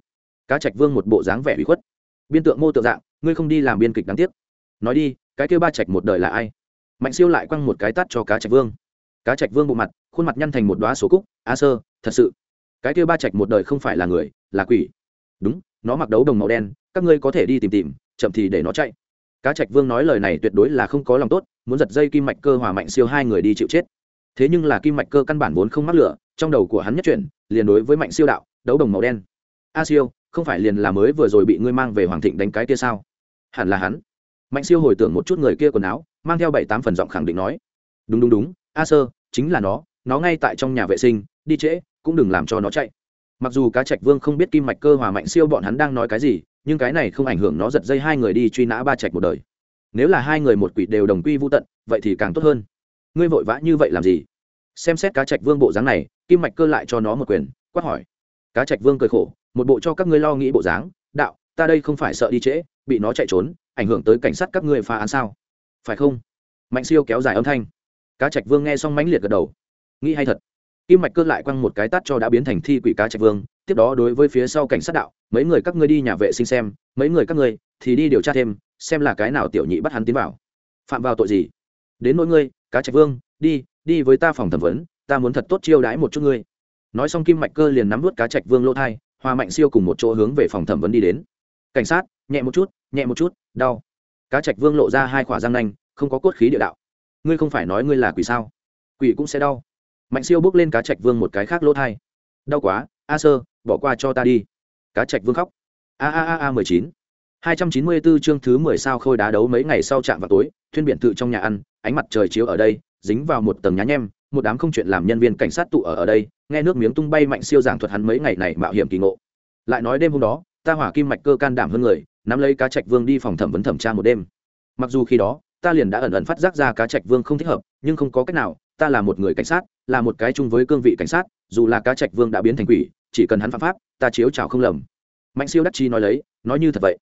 Cá trạch vương một bộ dáng vẻ bị khuất. Biên tượng mô tượng dạng, ngươi không đi làm biên kịch đáng tiếc. Nói đi, cái kêu ba trạch một đời là ai? Mạnh siêu lại quăng một cái tắt cho cá trạch vương. Cá trạch vương bộ mặt, khuôn mặt nhăn thành một đoá số cúc á sơ, thật sự, cái kêu ba trạch một đời không phải là người, là quỷ. Đúng, nó mặc đấu đồng màu đen, các ngươi có thể đi tìm tìm chậm thì để nó chạy. Cá trạch vương nói lời này tuyệt đối là không có lòng tốt, muốn giật dây kim mạch cơ hòa mạnh siêu hai người đi chịu chết. Thế nhưng là kim mạch cơ căn bản vốn không mắc lửa, trong đầu của hắn nhất chuyển, liền đối với mạnh siêu đạo, đấu đồng màu đen. A siêu, không phải liền là mới vừa rồi bị ngươi mang về hoàng thịnh đánh cái kia sao? Hẳn là hắn. Mạnh siêu hồi tưởng một chút người kia quần áo, mang theo bảy tám phần giọng khẳng định nói. Đúng đúng đúng, a sơ, chính là nó nó ngay tại trong nhà vệ sinh, đi trễ, cũng đừng làm cho nó chạy. Mặc dù cá trạch vương không biết kim mạch cơ hòa mạnh siêu bọn hắn đang nói cái gì nhưng cái này không ảnh hưởng nó giật dây hai người đi truy nã ba trạch một đời. Nếu là hai người một quỷ đều đồng quy vô tận, vậy thì càng tốt hơn. Ngươi vội vã như vậy làm gì? Xem xét cá trạch vương bộ dáng này, kim mạch cơ lại cho nó một quyền, quát hỏi. Cá trạch vương cười khổ, một bộ cho các ngươi lo nghĩ bộ dáng, đạo, ta đây không phải sợ đi trễ, bị nó chạy trốn, ảnh hưởng tới cảnh sát các ngươi phá án sao? Phải không? Mạnh siêu kéo dài âm thanh. Cá trạch vương nghe xong mãnh liệt gật đầu. Nghĩ hay thật. Kim mạch cơ lại quăng một cái tát cho đã biến thành thi quỷ cá trạch vương, tiếp đó đối với phía sau cảnh sát đạo mấy người các ngươi đi nhà vệ sinh xem, mấy người các ngươi thì đi điều tra thêm, xem là cái nào tiểu nhị bắt hắn tiến vào. Phạm vào tội gì? Đến nỗi ngươi, cá trạch vương, đi đi với ta phòng thẩm vấn, ta muốn thật tốt chiêu đãi một chút ngươi. Nói xong kim mạch cơ liền nắm vút cá trạch vương lỗ thai, hoa mạnh siêu cùng một chỗ hướng về phòng thẩm vấn đi đến. Cảnh sát, nhẹ một chút, nhẹ một chút, đau. Cá trạch vương lộ ra hai khỏa răng nanh, không có cốt khí địa đạo. Ngươi không phải nói ngươi là quỷ sao? Quỷ cũng sẽ đau. Mạnh siêu bước lên cá trạch vương một cái khác lỗ thai. Đau quá, a sơ, bỏ qua cho ta đi cá trạch vương khóc. A a a a mười chín. hai trăm chín mươi bốn chương thứ mười sao khôi đá đấu mấy ngày sau chạm vào tối thuyên biển tự trong nhà ăn, ánh mặt trời chiếu ở đây, dính vào một tầng nhá nhem, một đám không chuyện làm nhân viên cảnh sát tụ ở ở đây, nghe nước miếng tung bay mạnh siêu giảng thuật hắn mấy ngày này mạo hiểm kỳ ngộ. Lại nói đêm hôm đó, ta hỏa kim mạch cơ can đảm hơn người, nắm lấy cá trạch vương đi phòng thẩm vấn thẩm tra một đêm. Mặc dù khi đó, ta liền đã ẩn ẩn phát giác ra cá trạch vương không thích hợp, nhưng không có cách nào, ta là một người cảnh sát, là một cái chung với cương vị cảnh sát, dù là cá trạch vương đã biến thành quỷ chỉ cần hắn phạm pháp, ta chiếu chào không lầm. Mạnh siêu đắc chi nói lấy, nói như thật vậy.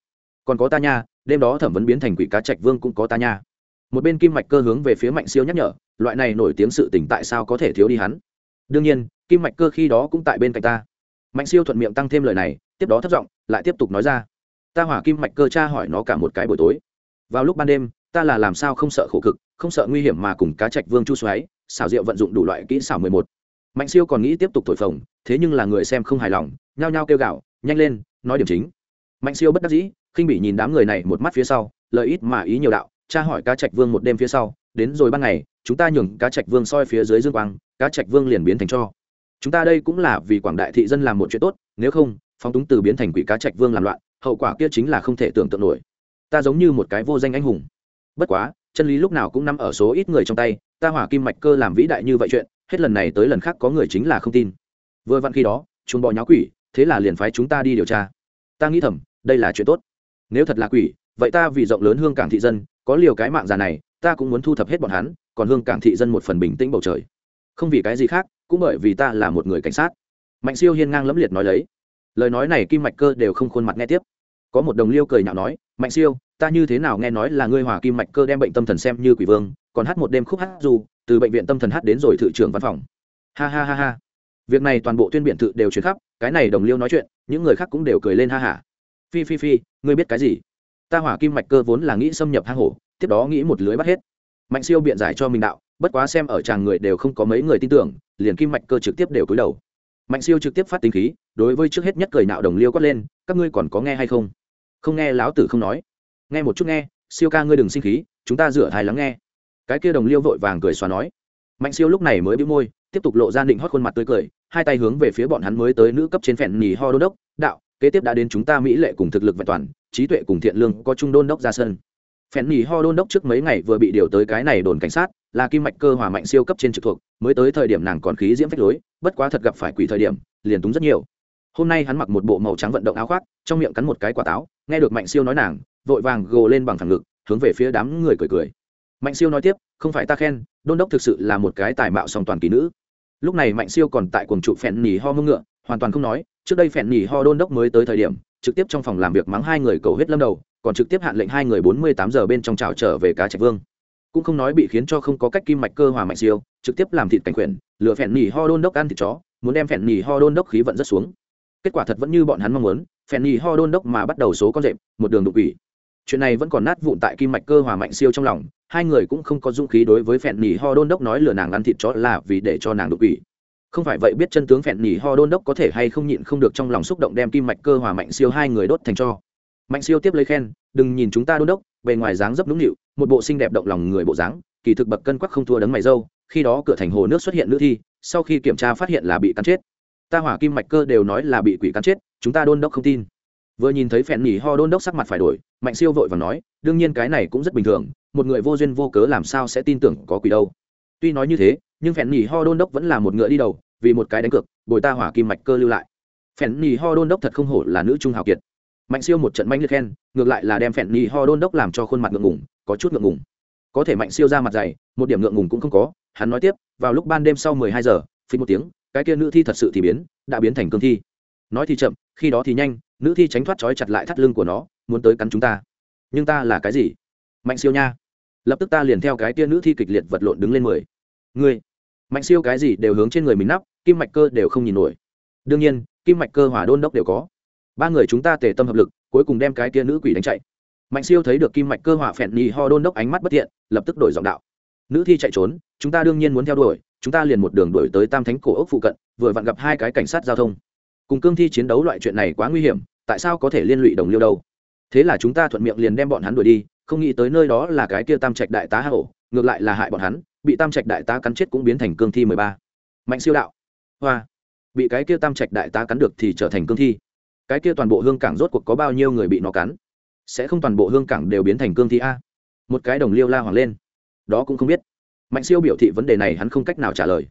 Còn có ta nha, đêm đó thẩm vấn biến thành quỷ cá trạch vương cũng có ta nha. Một bên kim mạch cơ hướng về phía mạnh siêu nhắc nhở, loại này nổi tiếng sự tỉnh tại sao có thể thiếu đi hắn? Đương nhiên, kim mạch cơ khi đó cũng tại bên cạnh ta. Mạnh siêu thuận miệng tăng thêm lời này, tiếp đó thất giọng, lại tiếp tục nói ra. Ta hỏa kim mạch cơ tra hỏi nó cả một cái buổi tối. Vào lúc ban đêm, ta là làm sao không sợ khổ cực, không sợ nguy hiểm mà cùng cá trạch vương chu xoáy, xảo diệu vận dụng đủ loại kỹ xảo mười một mạnh siêu còn nghĩ tiếp tục thổi phồng, thế nhưng là người xem không hài lòng, nhao nhao kêu gạo nhanh lên, nói điểm chính. Mạnh siêu bất đắc dĩ, khinh bị nhìn đám người này một mắt phía sau lợi ít mà ý nhiều đạo cha hỏi cá trạch vương một đêm phía sau, đến rồi ban ngày, chúng ta nhường cá trạch vương soi phía dưới dương quang, cá trạch vương liền biến thành cho. Chúng ta đây cũng là vì quảng đại thị dân làm một chuyện tốt, nếu không, phóng túng từ biến thành quỷ cá trạch vương làm loạn, hậu quả kia chính là không thể tưởng tượng nổi. Ta giống như một cái vô danh anh hùng. Bất quá, chân lý lúc nào cũng nằm ở số ít người trong tay, ta hỏa kim mạch cơ làm vĩ đại như vậy chuyện hết lần này tới lần khác có người chính là không tin. Vừa vặn khi đó, chúng bọ nháo quỷ, thế là liền phái chúng ta đi điều tra. Ta nghĩ thầm, đây là chuyện tốt. Nếu thật là quỷ, vậy ta vì rộng lớn hương cảng thị dân, có liều cái mạng già này, ta cũng muốn thu thập hết bọn hắn, còn hương cảng thị dân một phần bình tĩnh bầu trời. Không vì cái gì khác, cũng bởi vì ta là một người cảnh sát. Mạnh siêu hiên ngang lẫm liệt nói lấy. Lời nói này kim mạch cơ đều không khuôn mặt nghe tiếp. Có một đồng liêu cười nhạo nói, mạnh siêu, ta như thế nào nghe nói là ngươi hòa kim mạch cơ đem bệnh tâm thần xem như quỷ vương, còn hát một đêm khúc hát dù từ bệnh viện tâm thần hát đến rồi thự trưởng văn phòng. Ha ha ha ha. Việc này toàn bộ tuyên biện tự đều chuyển khắp, cái này đồng liêu nói chuyện, những người khác cũng đều cười lên ha hả phi phi phi, ngươi biết cái gì? Ta hỏa kim mạch cơ vốn là nghĩ xâm nhập hang hổ, tiếp đó nghĩ một lưới bắt hết. Mạnh siêu biện giải cho mình đạo, bất quá xem ở chàng người đều không có mấy người tin tưởng, liền kim mạch cơ trực tiếp đều cúi đầu. Mạnh siêu trực tiếp phát tính khí, đối với trước hết nhất cười nạo đồng liêu quát lên, các ngươi còn có nghe hay không? Không nghe láo tử không nói. Nghe một chút nghe, siêu ca ngươi đừng sinh khí, chúng ta rửa thai lắng nghe cái kia đồng liêu vội vàng cười xóa nói. Mạnh siêu lúc này mới bị môi, tiếp tục lộ ra định hót khuôn mặt tươi cười, hai tay hướng về phía bọn hắn mới tới nữ cấp trên phèn nhì ho đô đốc, đạo, kế tiếp đã đến chúng ta mỹ lệ cùng thực lực vẹn toàn, trí tuệ cùng thiện lương có trung đôn đốc ra sân. Phèn nhì ho đôn đốc trước mấy ngày vừa bị điều tới cái này đồn cảnh sát, là kim mạch cơ hòa mạnh siêu cấp trên trực thuộc, mới tới thời điểm nàng còn khí diễm phách lối, bất quá thật gặp phải quỷ thời điểm, liền túng rất nhiều. Hôm nay hắn mặc một bộ màu trắng vận động áo khoác, trong miệng cắn một cái quả táo, nghe được mạnh siêu nói nàng, vội vàng gồ lên bằng thẳng ngực, hướng về phía đám người cười cười mạnh siêu nói tiếp, không phải ta khen, đôn đốc thực sự là một cái tài mạo song toàn kỳ nữ. Lúc này mạnh siêu còn tại cuồng trụ phèn nỉ ho mưng ngựa, hoàn toàn không nói, trước đây phèn nỉ ho đôn đốc mới tới thời điểm, trực tiếp trong phòng làm việc mắng hai người cầu hết lâm đầu, còn trực tiếp hạn lệnh hai người bốn mươi tám giờ bên trong trào trở về cá trạch vương. Cũng không nói bị khiến cho không có cách kim mạch cơ hòa mạnh siêu, trực tiếp làm thịt cảnh quyền lựa phèn nỉ ho đôn đốc ăn thịt chó, muốn đem phèn nỉ ho đôn đốc khí vận rất xuống. Kết quả thật vẫn như bọn hắn mong muốn, phèn nỉ ho đôn đốc mà bắt đầu số con rệm một đường đục ủy chuyện này vẫn còn nát vụn tại kim mạch cơ hòa mạnh siêu trong lòng, hai người cũng không có dũng khí đối với phèn nỉ ho đôn đốc nói lừa nàng ăn thịt chó là vì để cho nàng đột quỷ không phải vậy biết chân tướng phèn nỉ ho đôn đốc có thể hay không nhịn không được trong lòng xúc động đem kim mạch cơ hòa mạnh siêu hai người đốt thành cho. Mạnh siêu tiếp lấy khen, đừng nhìn chúng ta đôn đốc, bề ngoài dáng dấp nũng nịu, một bộ xinh đẹp động lòng người bộ dáng, kỳ thực bậc cân quắc không thua đấng mày dâu, khi đó cửa thành hồ nước xuất hiện nữ thi, sau khi kiểm tra phát hiện là bị cắn chết. Ta hỏa kim mạch cơ đều nói là bị quỷ cắn chết, chúng ta đôn đốc không tin vừa nhìn thấy phèn nhỉ ho đôn đốc sắc mặt phải đổi, mạnh siêu vội và nói, đương nhiên cái này cũng rất bình thường, một người vô duyên vô cớ làm sao sẽ tin tưởng có quỷ đâu. Tuy nói như thế, nhưng phèn nhỉ ho đôn đốc vẫn là một ngựa đi đầu, vì một cái đánh cược, bồi ta hỏa kim mạch cơ lưu lại. Phèn nhỉ ho đôn đốc thật không hổ là nữ trung hào kiệt. Mạnh siêu một trận manh liệt khen, ngược lại là đem phèn nhỉ ho đôn đốc làm cho khuôn mặt ngượng ngùng, có chút ngượng ngùng. Có thể mạnh siêu ra mặt dày, một điểm ngượng ngùng cũng không có, hắn nói tiếp, vào lúc ban đêm sau mười hai giờ, phí một tiếng, cái kia nữ thi thật sự thì biến, đã biến thành cương thi. Nói thì chậm, khi đó thì nhanh nữ thi tránh thoát trói chặt lại thắt lưng của nó, muốn tới cắn chúng ta. Nhưng ta là cái gì? Mạnh siêu nha. Lập tức ta liền theo cái tia nữ thi kịch liệt vật lộn đứng lên mười. Người mạnh siêu cái gì đều hướng trên người mình nắp, kim mạch cơ đều không nhìn nổi. Đương nhiên, kim mạch cơ hỏa đôn đốc đều có. Ba người chúng ta tề tâm hợp lực, cuối cùng đem cái tia nữ quỷ đánh chạy. Mạnh siêu thấy được kim mạch cơ hỏa phẹn nhì ho đôn đốc ánh mắt bất thiện, lập tức đổi giọng đạo. Nữ thi chạy trốn, chúng ta đương nhiên muốn theo đuổi, chúng ta liền một đường đuổi tới tam thánh cổ ốc phụ cận, vừa vặn gặp hai cái cảnh sát giao thông cùng cương thi chiến đấu loại chuyện này quá nguy hiểm, tại sao có thể liên lụy đồng liêu đâu? Thế là chúng ta thuận miệng liền đem bọn hắn đuổi đi, không nghĩ tới nơi đó là cái kia tam trạch đại tá hạ hổ, ngược lại là hại bọn hắn, bị tam trạch đại tá cắn chết cũng biến thành cương thi mười ba. Mạnh siêu đạo. Hoa. Bị cái kia tam trạch đại tá cắn được thì trở thành cương thi. Cái kia toàn bộ hương cảng rốt cuộc có bao nhiêu người bị nó cắn? Sẽ không toàn bộ hương cảng đều biến thành cương thi a. Một cái đồng liêu la hoàng lên. Đó cũng không biết. Mạnh siêu biểu thị vấn đề này hắn không cách nào trả lời.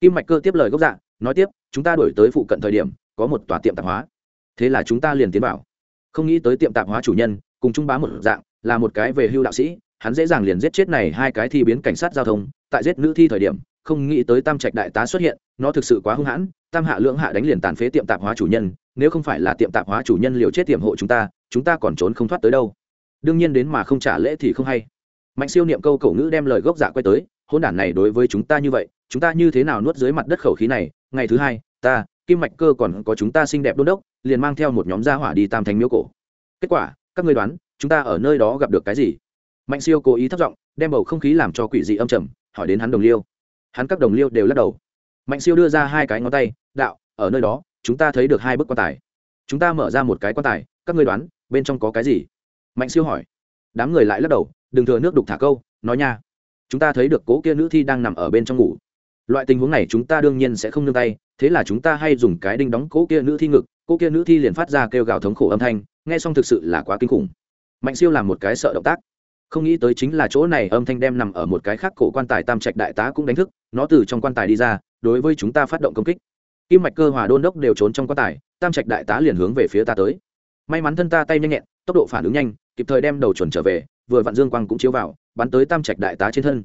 Kim mạch cơ tiếp lời gốc dạ nói tiếp, chúng ta đổi tới phụ cận thời điểm có một tòa tiệm tạp hóa. Thế là chúng ta liền tiến vào. Không nghĩ tới tiệm tạp hóa chủ nhân, cùng trung bá một dạng, là một cái về hưu đạo sĩ, hắn dễ dàng liền giết chết này hai cái thi biến cảnh sát giao thông, tại giết nữ thi thời điểm, không nghĩ tới tam trạch đại tá xuất hiện, nó thực sự quá hung hãn, tam hạ lưỡng hạ đánh liền tàn phế tiệm tạp hóa chủ nhân, nếu không phải là tiệm tạp hóa chủ nhân liều chết tiệm hộ chúng ta chúng ta còn trốn không thoát tới đâu. Đương nhiên đến mà không trả lễ thì không hay. Mạnh siêu niệm câu cổ ngữ đem lời gốc dạ quay tới hôn đản này đối với chúng ta như vậy, chúng ta như thế nào nuốt dưới mặt đất khẩu khí này, ngày thứ hai, ta kim mạch cơ còn có chúng ta xinh đẹp đôn đốc, liền mang theo một nhóm gia hỏa đi tam thánh miếu cổ. Kết quả, các người đoán, chúng ta ở nơi đó gặp được cái gì? Mạnh siêu cố ý thất giọng, đem bầu không khí làm cho quỷ dị âm trầm, hỏi đến hắn đồng liêu. Hắn các đồng liêu đều lắc đầu. Mạnh siêu đưa ra hai cái ngón tay, đạo, ở nơi đó, chúng ta thấy được hai bức quan tài. Chúng ta mở ra một cái quan tài, các ngươi đoán, bên trong có cái gì? Mạnh siêu hỏi. Đám người lại lắc đầu, đừng thừa nước đục thả câu, nói nha. Chúng ta thấy được cố kia nữ thi đang nằm ở bên trong ngủ loại tình huống này chúng ta đương nhiên sẽ không nương tay, thế là chúng ta hay dùng cái đinh đóng cỗ kia nữ thi ngực, cỗ kia nữ thi liền phát ra kêu gào thống khổ âm thanh, nghe xong thực sự là quá kinh khủng. Mạnh siêu làm một cái sợ động tác. Không nghĩ tới chính là chỗ này âm thanh đem nằm ở một cái khác cổ quan tài tam trạch đại tá cũng đánh thức, nó từ trong quan tài đi ra, đối với chúng ta phát động công kích. Kim mạch cơ hòa đôn đốc đều trốn trong quan tài, tam trạch đại tá liền hướng về phía ta tới. May mắn thân ta tay nhanh nhẹn, tốc độ phản ứng nhanh, kịp thời đem đầu chuẩn trở về, vừa vặn dương quang cũng chiếu vào, bắn tới tam trạch đại tá trên thân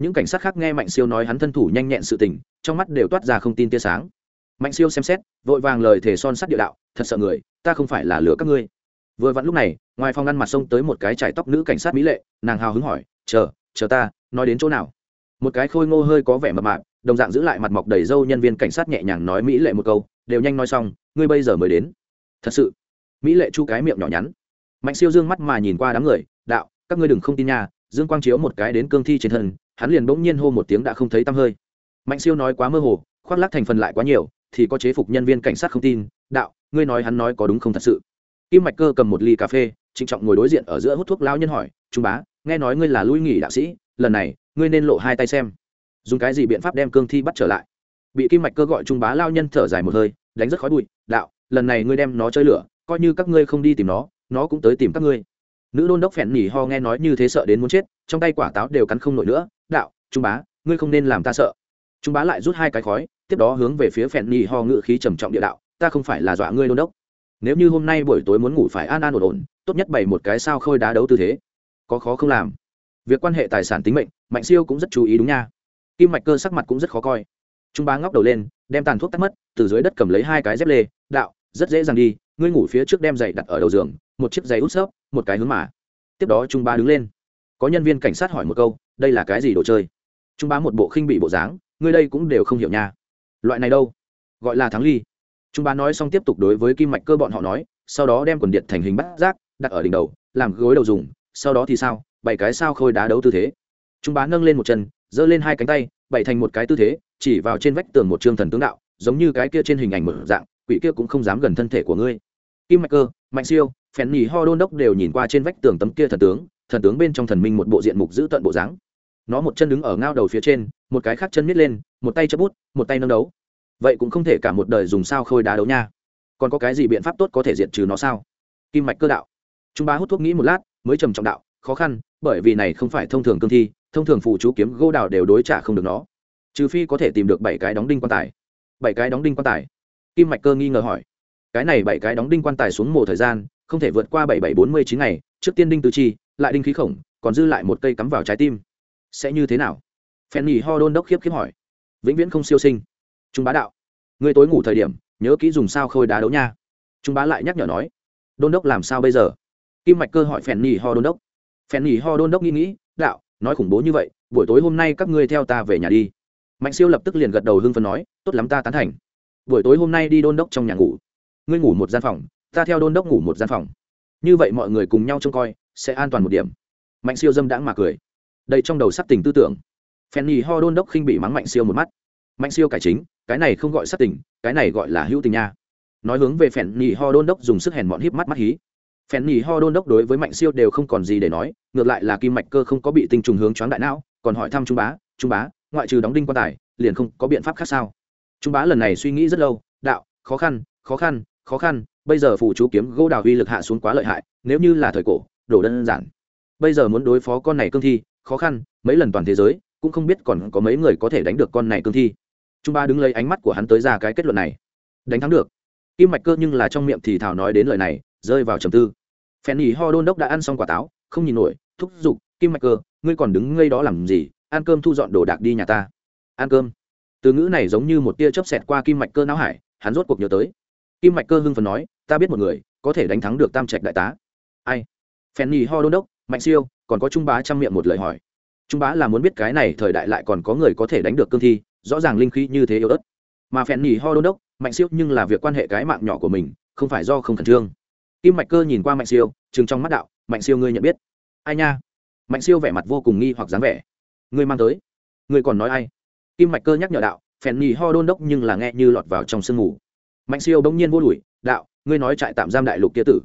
những cảnh sát khác nghe mạnh siêu nói hắn thân thủ nhanh nhẹn sự tình, trong mắt đều toát ra không tin tia sáng. Mạnh siêu xem xét, vội vàng lời thể son sắt địa đạo, thật sợ người, ta không phải là lừa các ngươi. Vừa vặn lúc này, ngoài phòng ngăn mặt sông tới một cái chải tóc nữ cảnh sát mỹ lệ, nàng hào hứng hỏi, chờ chờ ta, nói đến chỗ nào? Một cái khôi ngô hơi có vẻ mập mạp, đồng dạng giữ lại mặt mọc đầy râu nhân viên cảnh sát nhẹ nhàng nói mỹ lệ một câu, đều nhanh nói xong, ngươi bây giờ mới đến. Thật sự? Mỹ lệ chu cái miệng nhỏ nhắn. Mạnh siêu dương mắt mà nhìn qua đám người, đạo, các ngươi đừng không tin nha dương quang chiếu một cái đến cương thi trên thân, hắn liền bỗng nhiên hô một tiếng đã không thấy tăm hơi. Mạnh siêu nói quá mơ hồ, khoác lác thành phần lại quá nhiều, thì có chế phục nhân viên cảnh sát không tin, đạo, ngươi nói hắn nói có đúng không thật sự? Kim mạch cơ cầm một ly cà phê, trịnh trọng ngồi đối diện ở giữa hút thuốc lao nhân hỏi, trung bá, nghe nói ngươi là lui nghỉ đạo sĩ, lần này, ngươi nên lộ hai tay xem. Dùng cái gì biện pháp đem cương thi bắt trở lại? Bị kim mạch cơ gọi trung bá lao nhân thở dài một hơi, đánh rất khói bụi, đạo, lần này ngươi đem nó chơi lửa, coi như các ngươi không đi tìm nó nó cũng tới tìm các ngươi nữ đôn đốc phèn nhỉ ho nghe nói như thế sợ đến muốn chết, trong tay quả táo đều cắn không nổi nữa. Đạo, trung bá, ngươi không nên làm ta sợ. Trung bá lại rút hai cái khói, tiếp đó hướng về phía phèn nhỉ ho ngự khí trầm trọng địa đạo, ta không phải là dọa ngươi đôn đốc. Nếu như hôm nay buổi tối muốn ngủ phải an an ổn ổn, tốt nhất bày một cái sao khôi đá đấu tư thế. Có khó không làm. Việc quan hệ tài sản tính mệnh, mạnh siêu cũng rất chú ý đúng nha. Kim mạch cơ sắc mặt cũng rất khó coi. Trung bá ngóc đầu lên, đem tàn thuốc tắt mất, từ dưới đất cầm lấy hai cái dép lê. Đạo, rất dễ dàng đi, ngươi ngủ phía trước đem giày đặt ở đầu giường, một chiếc giày út xớp một cái hướng mà. Tiếp đó trung bá đứng lên. Có nhân viên cảnh sát hỏi một câu, đây là cái gì đồ chơi? Trung bá một bộ khinh bị bộ dáng, ngươi đây cũng đều không hiểu nha. Loại này đâu? Gọi là thắng ly. Trung bá nói xong tiếp tục đối với kim mạch cơ bọn họ nói, sau đó đem quần điện thành hình bắt rác đặt ở đỉnh đầu, làm gối đầu dùng, sau đó thì sao? Bảy cái sao khôi đá đấu tư thế. Trung bá nâng lên một chân, giơ lên hai cánh tay, bảy thành một cái tư thế, chỉ vào trên vách tường một trương thần tướng đạo, giống như cái kia trên hình ảnh mở dạng, quỷ kia cũng không dám gần thân thể của ngươi kim mạch cơ, mạnh siêu, phèn nhì ho đôn đốc đều nhìn qua trên vách tường tấm kia thần tướng thần tướng bên trong thần minh một bộ diện mục giữ tận bộ dáng. Nó một chân đứng ở ngao đầu phía trên, một cái khác chân miết lên, một tay chấp bút, một tay nâng đấu. Vậy cũng không thể cả một đời dùng sao khôi đá đấu nha. Còn có cái gì biện pháp tốt có thể diệt trừ nó sao? Kim mạch cơ đạo. Chúng ba hút thuốc nghĩ một lát, mới trầm trọng đạo, khó khăn, bởi vì này không phải thông thường cương thi, thông thường phụ chú kiếm gỗ đào đều đối trả không được nó. Trừ phi có thể tìm được bảy cái đóng đinh quan tài. Bảy cái đóng đinh quan tài. Kim mạch cơ nghi ngờ hỏi cái này bảy cái đóng đinh quan tài xuống mồ thời gian, không thể vượt qua bảy bảy bốn mươi chín ngày, trước tiên đinh tứ chi, lại đinh khí khổng, còn dư lại một cây cắm vào trái tim. Sẽ như thế nào? Phen nhì ho đôn đốc khiếp khiếp hỏi. Vĩnh viễn không siêu sinh. Trung bá đạo, người tối ngủ thời điểm, nhớ kỹ dùng sao khôi đá đấu nha. Trung bá lại nhắc nhở nói. Đôn đốc làm sao bây giờ? Kim mạch cơ hỏi phen nhì ho đôn đốc. Phen nhì ho đôn đốc nghĩ nghĩ, đạo, nói khủng bố như vậy, buổi tối hôm nay các ngươi theo ta về nhà đi. Mạnh siêu lập tức liền gật đầu hưng phấn nói, tốt lắm ta tán thành. Buổi tối hôm nay đi đôn đốc trong nhà ngủ ngươi ngủ một gian phòng, ta theo đôn đốc ngủ một gian phòng. Như vậy mọi người cùng nhau trông coi, sẽ an toàn một điểm. Mạnh siêu dâm đãng mà cười. Đây trong đầu sắc tình tư tưởng. Phen nhì ho đôn đốc khinh bị mắng mạnh siêu một mắt. Mạnh siêu cải chính, cái này không gọi sắc tình, cái này gọi là hữu tình nha. Nói hướng về phen nhì ho đôn đốc dùng sức hèn mọn híp mắt mắt hí. Phen nhì ho đôn đốc đối với mạnh siêu đều không còn gì để nói, ngược lại là kim mạch cơ không có bị tinh trùng hướng choáng đại não, còn hỏi thăm trung bá trung bá, ngoại trừ đóng đinh quan tài, liền không có biện pháp khác sao? Trung bá lần này suy nghĩ rất lâu, đạo, khó khăn khó khăn khó khăn, bây giờ phụ chú kiếm gỗ đào uy lực hạ xuống quá lợi hại, nếu như là thời cổ đổ đơn giản. Bây giờ muốn đối phó con này cương thi, khó khăn, mấy lần toàn thế giới, cũng không biết còn có mấy người có thể đánh được con này cương thi. Trung ba đứng lấy ánh mắt của hắn tới ra cái kết luận này. Đánh thắng được. Kim mạch cơ nhưng là trong miệng thì thảo nói đến lời này, rơi vào trầm tư. Phen nhì ho đôn đốc đã ăn xong quả táo, không nhìn nổi, thúc giục, kim mạch cơ, ngươi còn đứng ngây đó làm gì? Ăn cơm thu dọn đồ đạc đi nhà ta. Ăn cơm. Từ ngữ này giống như một tia chớp xẹt qua kim mạch cơ não hải, hắn rốt cuộc nhớ tới kim mạch cơ hưng phần nói, ta biết một người, có thể đánh thắng được tam trạch đại tá. Ai? Phen nhì ho đôn đốc, mạnh siêu, còn có trung bá chăm miệng một lời hỏi. Trung bá là muốn biết cái này thời đại lại còn có người có thể đánh được cương thi, rõ ràng linh khí như thế yếu ớt. Mà phen nhì ho đôn đốc, mạnh siêu, nhưng là việc quan hệ cái mạng nhỏ của mình, không phải do không khẩn trương. Kim mạch cơ nhìn qua mạnh siêu chừng trong mắt đạo, mạnh siêu ngươi nhận biết. Ai nha? Mạnh siêu vẻ mặt vô cùng nghi hoặc dáng vẻ. Ngươi mang tới. Ngươi còn nói ai? Kim mạch cơ nhắc nhở đạo, phèn nhì ho đôn đốc nhưng là nghe như lọt vào trong sương mù mạnh siêu bỗng nhiên vô lùi đạo, ngươi nói trại tạm giam đại lục kia tử.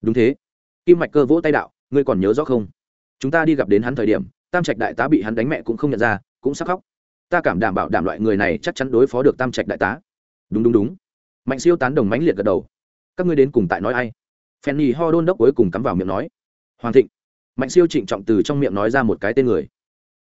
Đúng thế. Kim mạch cơ vỗ tay đạo, ngươi còn nhớ rõ không? Chúng ta đi gặp đến hắn thời điểm, tam trạch đại tá bị hắn đánh mẹ cũng không nhận ra, cũng sắc khóc. Ta cảm đảm bảo đảm loại người này chắc chắn đối phó được tam trạch đại tá. Đúng đúng đúng. Mạnh siêu tán đồng mãnh liệt gật đầu. Các ngươi đến cùng tại nói ai? Phen nhì ho đôn đốc cuối cùng cắm vào miệng nói. Hoàng thịnh. Mạnh siêu trịnh trọng từ trong miệng nói ra một cái tên người.